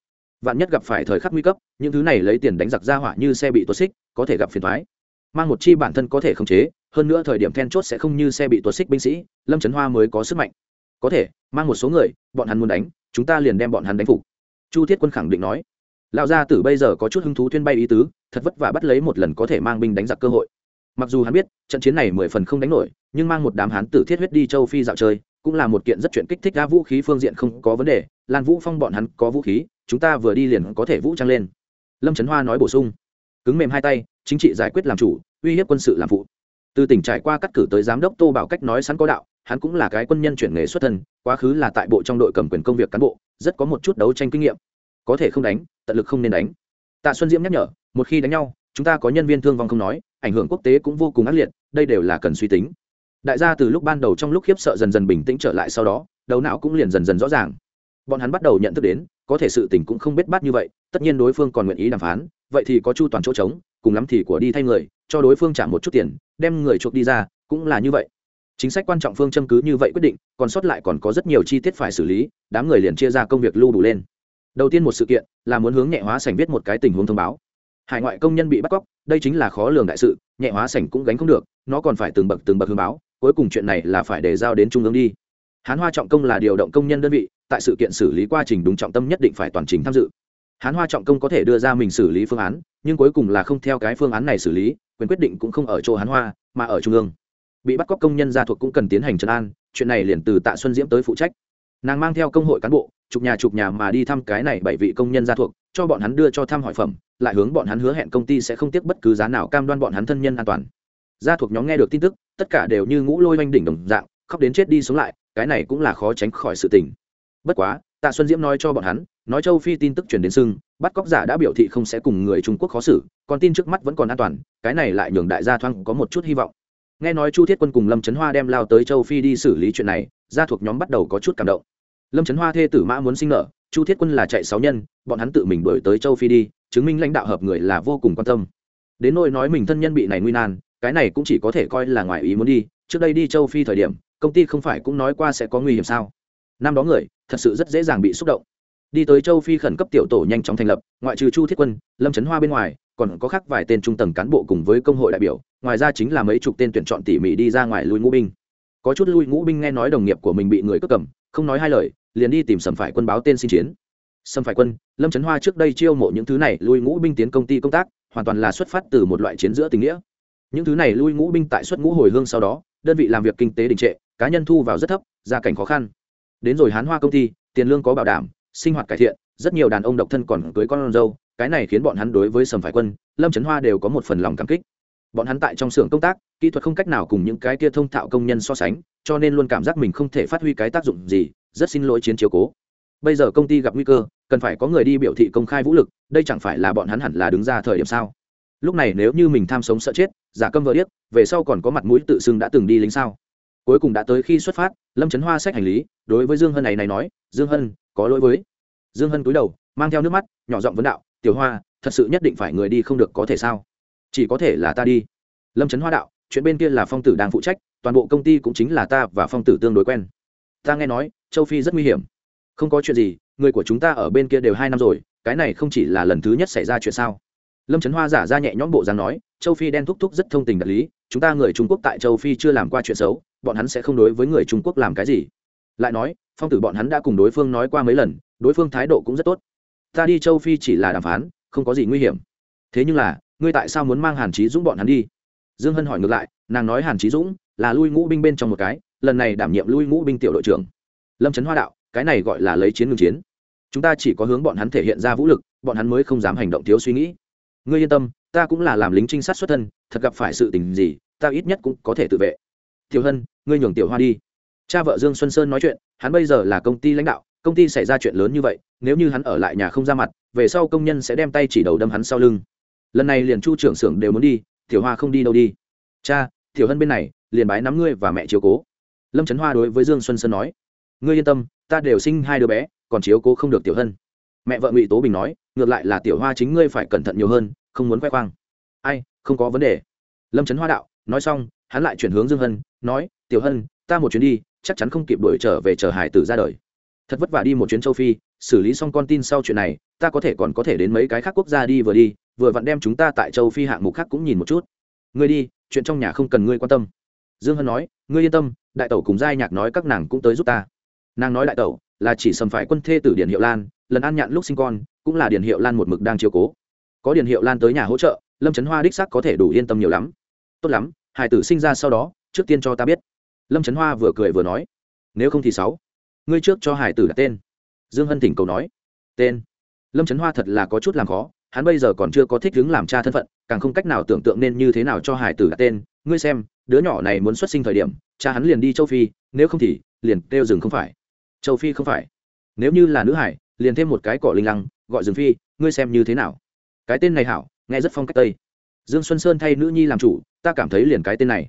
Vạn nhất gặp phải thời khắc nguy cấp, những thứ này lấy tiền đánh giặc ra hỏa như xe bị tuột xích, có thể gặp phiền thoái mang một chi bản thân có thể khống chế, hơn nữa thời điểm then chốt sẽ không như xe bị tuột xích binh sĩ, lâm trấn hoa mới có sức mạnh có thể, mang một số người, bọn hắn muốn đánh, chúng ta liền đem bọn hắn đánh phục. Chu thiết quân khẳng định nói. Lão gia tử bây giờ có chút hứng thú thuyên bay ý tứ, thật vất vả bắt lấy một lần có thể mang binh đánh giặc cơ hội. Mặc dù hắn biết, trận chiến này mười phần không đánh nổi, nhưng mang một đám hán tử thiết huyết đi châu phi dạo chơi, cũng là một kiện rất chuyện kích thích ra vũ khí phương diện không có vấn đề. Lan vũ phong bọn hắn có vũ khí, chúng ta vừa đi liền có thể vũ trang lên. Lâm trấn hoa nói bổ sung. Cứng mềm hai tay, chính trị giải quyết làm chủ, uy hiếp quân sự làm phụ. Từ tỉnh trải qua cắt cử tới giám đốc tô bảo cách nói sẵn có đạo hắn cũng là cái quân nhân chuyển nghề xuất thân, quá khứ là tại bộ trong đội cầm quyền công việc cán bộ, rất có một chút đấu tranh kinh nghiệm. Có thể không đánh, tận lực không nên đánh. Tạ xuân diễm nhắc nhở, một khi đánh nhau, chúng ta có nhân viên thương vong không nói, ảnh hưởng quốc tế cũng vô cùng ác liệt, đây đều là cần suy tính. Đại gia từ lúc ban đầu trong lúc khiếp sợ dần dần bình tĩnh trở lại sau đó, đầu não cũng liền dần dần rõ ràng. Bọn hắn bắt đầu nhận thức đến, có thể sự tình cũng không biết bắt như vậy, tất nhiên đối phương còn nguyện ý đàm phán, vậy thì có chu toàn chỗ trống, cùng lắm thì của đi thay người, cho đối phương trả một chút tiền, đem người chuộc đi ra, cũng là như vậy chính sách quan trọng phương châm cứ như vậy quyết định, còn sót lại còn có rất nhiều chi tiết phải xử lý, đám người liền chia ra công việc lưu đủ lên. Đầu tiên một sự kiện, là muốn hướng nhẹ hóa sảnh viết một cái tình huống thông báo. Hải ngoại công nhân bị bắt cóc, đây chính là khó lường đại sự, nhẹ hóa sảnh cũng gánh không được, nó còn phải từng bậc từng bậc hướng báo, cuối cùng chuyện này là phải để giao đến trung ương đi. Hán hoa trọng công là điều động công nhân đơn vị, tại sự kiện xử lý quá trình đúng trọng tâm nhất định phải toàn trình tham dự. Hán hoa trọng công có thể đưa ra mình xử lý phương án, nhưng cuối cùng là không theo cái phương án này xử lý, quyền quyết định cũng không ở chỗ hán hoa, mà ở trung ương bị bắt cóc công nhân gia thuộc cũng cần tiến hành trấn an, chuyện này liền từ tạ xuân diễm tới phụ trách. Nàng mang theo công hội cán bộ chục nhà chục nhà mà đi thăm cái này bảy vị công nhân gia thuộc, cho bọn hắn đưa cho thăm hỏi phẩm, lại hướng bọn hắn hứa hẹn công ty sẽ không tiếc bất cứ giá nào cam đoan bọn hắn thân nhân an toàn. Gia thuộc nhóm nghe được tin tức, tất cả đều như ngũ lôi oanh đỉnh đồng dạng, khóc đến chết đi sống lại, cái này cũng là khó tránh khỏi sự tình. Bất quá, tạ xuân diễm nói cho bọn hắn, nói châu phi tin tức truyền đến sưng bắt cóc giả đã biểu thị không sẽ cùng người trung quốc khó xử còn tin trước mắt vẫn còn an toàn, cái này lại nhường đại gia thoáng có một chút hy vọng nghe nói chu thiết quân cùng lâm trấn hoa đem lao tới châu phi đi xử lý chuyện này, gia thuộc nhóm bắt đầu có chút cảm động. Lâm trấn hoa thê tử mã muốn sinh nợ, chu thiết quân là chạy sáu nhân, bọn hắn tự mình đổi tới châu phi đi, chứng minh lãnh đạo hợp người là vô cùng quan tâm. Đến nỗi nói mình thân nhân bị này nguy nan, cái này cũng chỉ có thể coi là ngoài ý muốn đi, trước đây đi châu phi thời điểm, công ty không phải cũng nói qua sẽ có nguy hiểm sao? Năm đó người, thật sự rất dễ dàng bị xúc động. Đi tới châu phi khẩn cấp tiểu tổ nhanh chóng thành lập, ngoại trừ chu thiết quân, lâm trấn hoa bên ngoài còn có khác vài tên trung tầng cán bộ cùng với công hội đại biểu, ngoài ra chính là mấy chục tên tuyển chọn tỉ mỉ đi ra ngoài lui ngũ binh. Có chút lui ngũ binh nghe nói đồng nghiệp của mình bị người cướp cầm, không nói hai lời, liền đi tìm sầm phải quân báo tên xin chiến. Sầm phải quân, lâm trấn hoa trước đây chiêu mộ những thứ này, lui ngũ binh tiến công ty công tác, hoàn toàn là xuất phát từ một loại chiến giữa tình nghĩa. Những thứ này lui ngũ binh tại xuất ngũ hồi hương sau đó, đơn vị làm việc kinh tế đình trệ, cá nhân thu vào rất thấp, gia cảnh khó khăn. Đến rồi hán hoa công ty, tiền lương có bảo đảm, sinh hoạt cải thiện rất nhiều đàn ông độc thân còn cưới con dâu, cái này khiến bọn hắn đối với sầm phải quân, lâm trấn hoa đều có một phần lòng cảm kích. Bọn hắn tại trong xưởng công tác, kỹ thuật không cách nào cùng những cái kia thông thạo công nhân so sánh, cho nên luôn cảm giác mình không thể phát huy cái tác dụng gì, rất xin lỗi chiến chiếu cố. Bây giờ công ty gặp nguy cơ, cần phải có người đi biểu thị công khai vũ lực, đây chẳng phải là bọn hắn hẳn là đứng ra thời điểm sao? Lúc này nếu như mình tham sống sợ chết, giả câm vợ điếc, về sau còn có mặt mũi tự xưng đã từng đi lính sao? Cuối cùng đã tới khi xuất phát, lâm trấn hoa xách hành lý, đối với dương hân này này nói, dương hân, có lỗi với dương hân cúi đầu, mang theo nước mắt, nhỏ giọng vấn đạo, tiểu hoa, thật sự nhất định phải người đi không được có thể sao? Chỉ có thể là ta đi. Lâm trấn hoa đạo, chuyện bên kia là phong tử đang phụ trách, toàn bộ công ty cũng chính là ta và phong tử tương đối quen. Ta nghe nói, châu phi rất nguy hiểm. Không có chuyện gì, người của chúng ta ở bên kia đều hai năm rồi, cái này không chỉ là lần thứ nhất xảy ra chuyện sao? Lâm trấn hoa giả ra nhẹ nhõm bộ dáng nói, châu phi đen thúc thúc rất thông tình đạt lý, chúng ta người trung quốc tại châu phi chưa làm qua chuyện xấu, bọn hắn sẽ không đối với người trung quốc làm cái gì. Lại nói phong tử bọn hắn đã cùng đối phương nói qua mấy lần, đối phương thái độ cũng rất tốt. Ta đi châu phi chỉ là đàm phán, không có gì nguy hiểm. Thế nhưng là, ngươi tại sao muốn mang hàn trí dũng bọn hắn đi? Dương hân hỏi ngược lại, nàng nói hàn trí dũng là lui ngũ binh bên trong một cái, lần này đảm nhiệm lui ngũ binh tiểu đội trưởng. Lâm trấn hoa đạo, cái này gọi là lấy chiến ngừng chiến. Chúng ta chỉ có hướng bọn hắn thể hiện ra vũ lực, bọn hắn mới không dám hành động thiếu suy nghĩ. Ngươi yên tâm, ta cũng là làm lính trinh sát xuất thân, thật gặp phải sự tình gì, ta ít nhất cũng có thể tự vệ. Tiểu hân, ngươi nhường tiểu hoa đi cha vợ dương xuân sơn nói chuyện, hắn bây giờ là công ty lãnh đạo, công ty xảy ra chuyện lớn như vậy, nếu như hắn ở lại nhà không ra mặt, về sau công nhân sẽ đem tay chỉ đầu đâm hắn sau lưng. Lần này liền chu trưởng xưởng đều muốn đi, tiểu hoa không đi đâu đi. Cha, tiểu hân bên này, liền bái nắm ngươi và mẹ chiếu cố. Lâm trấn hoa đối với dương xuân sơn nói, ngươi yên tâm, ta đều sinh hai đứa bé, còn chiếu cố không được tiểu hân. Mẹ vợ ngụy tố bình nói, ngược lại là tiểu hoa chính ngươi phải cẩn thận nhiều hơn, không muốn khoe khoang. Ai, không có vấn đề. Lâm trấn hoa đạo, nói xong, hắn lại chuyển hướng dương hân, nói, tiểu hân, ta một chuyến đi chắc chắn không kịp đuổi trở về chờ hải tử ra đời. Thật vất vả đi một chuyến châu phi, xử lý xong con tin sau chuyện này, ta có thể còn có thể đến mấy cái khác quốc gia đi vừa đi, vừa vặn đem chúng ta tại châu phi hạng mục khác cũng nhìn một chút. Ngươi đi, chuyện trong nhà không cần ngươi quan tâm. Dương hân nói, ngươi yên tâm, đại tẩu cùng giai nhạc nói các nàng cũng tới giúp ta. Nàng nói đại tẩu là chỉ sầm phải quân thê tử điển hiệu lan, lần an nhạn lúc sinh con, cũng là điển hiệu lan một mực đang chiều cố. Có điển hiệu lan tới nhà hỗ trợ, lâm trấn hoa đích sắc có thể đủ yên tâm nhiều lắm. Tốt lắm, hải tử sinh ra sau đó, trước tiên cho ta biết lâm trấn hoa vừa cười vừa nói, nếu không thì sáu, ngươi trước cho hải tử đặt tên. Dương hân thỉnh cầu nói, tên? Lâm trấn hoa thật là có chút làm khó, hắn bây giờ còn chưa có thích đứng làm cha thân phận, càng không cách nào tưởng tượng nên như thế nào cho hải tử đặt tên. Ngươi xem, đứa nhỏ này muốn xuất sinh thời điểm, cha hắn liền đi châu phi, nếu không thì liền kêu rừng không phải. Châu phi không phải. Nếu như là nữ hải, liền thêm một cái cỏ linh lăng, gọi rừng phi, ngươi xem như thế nào? Cái tên này hảo, nghe rất phong cách tây. Dương xuân sơn thay nữ nhi làm chủ, ta cảm thấy liền cái tên này.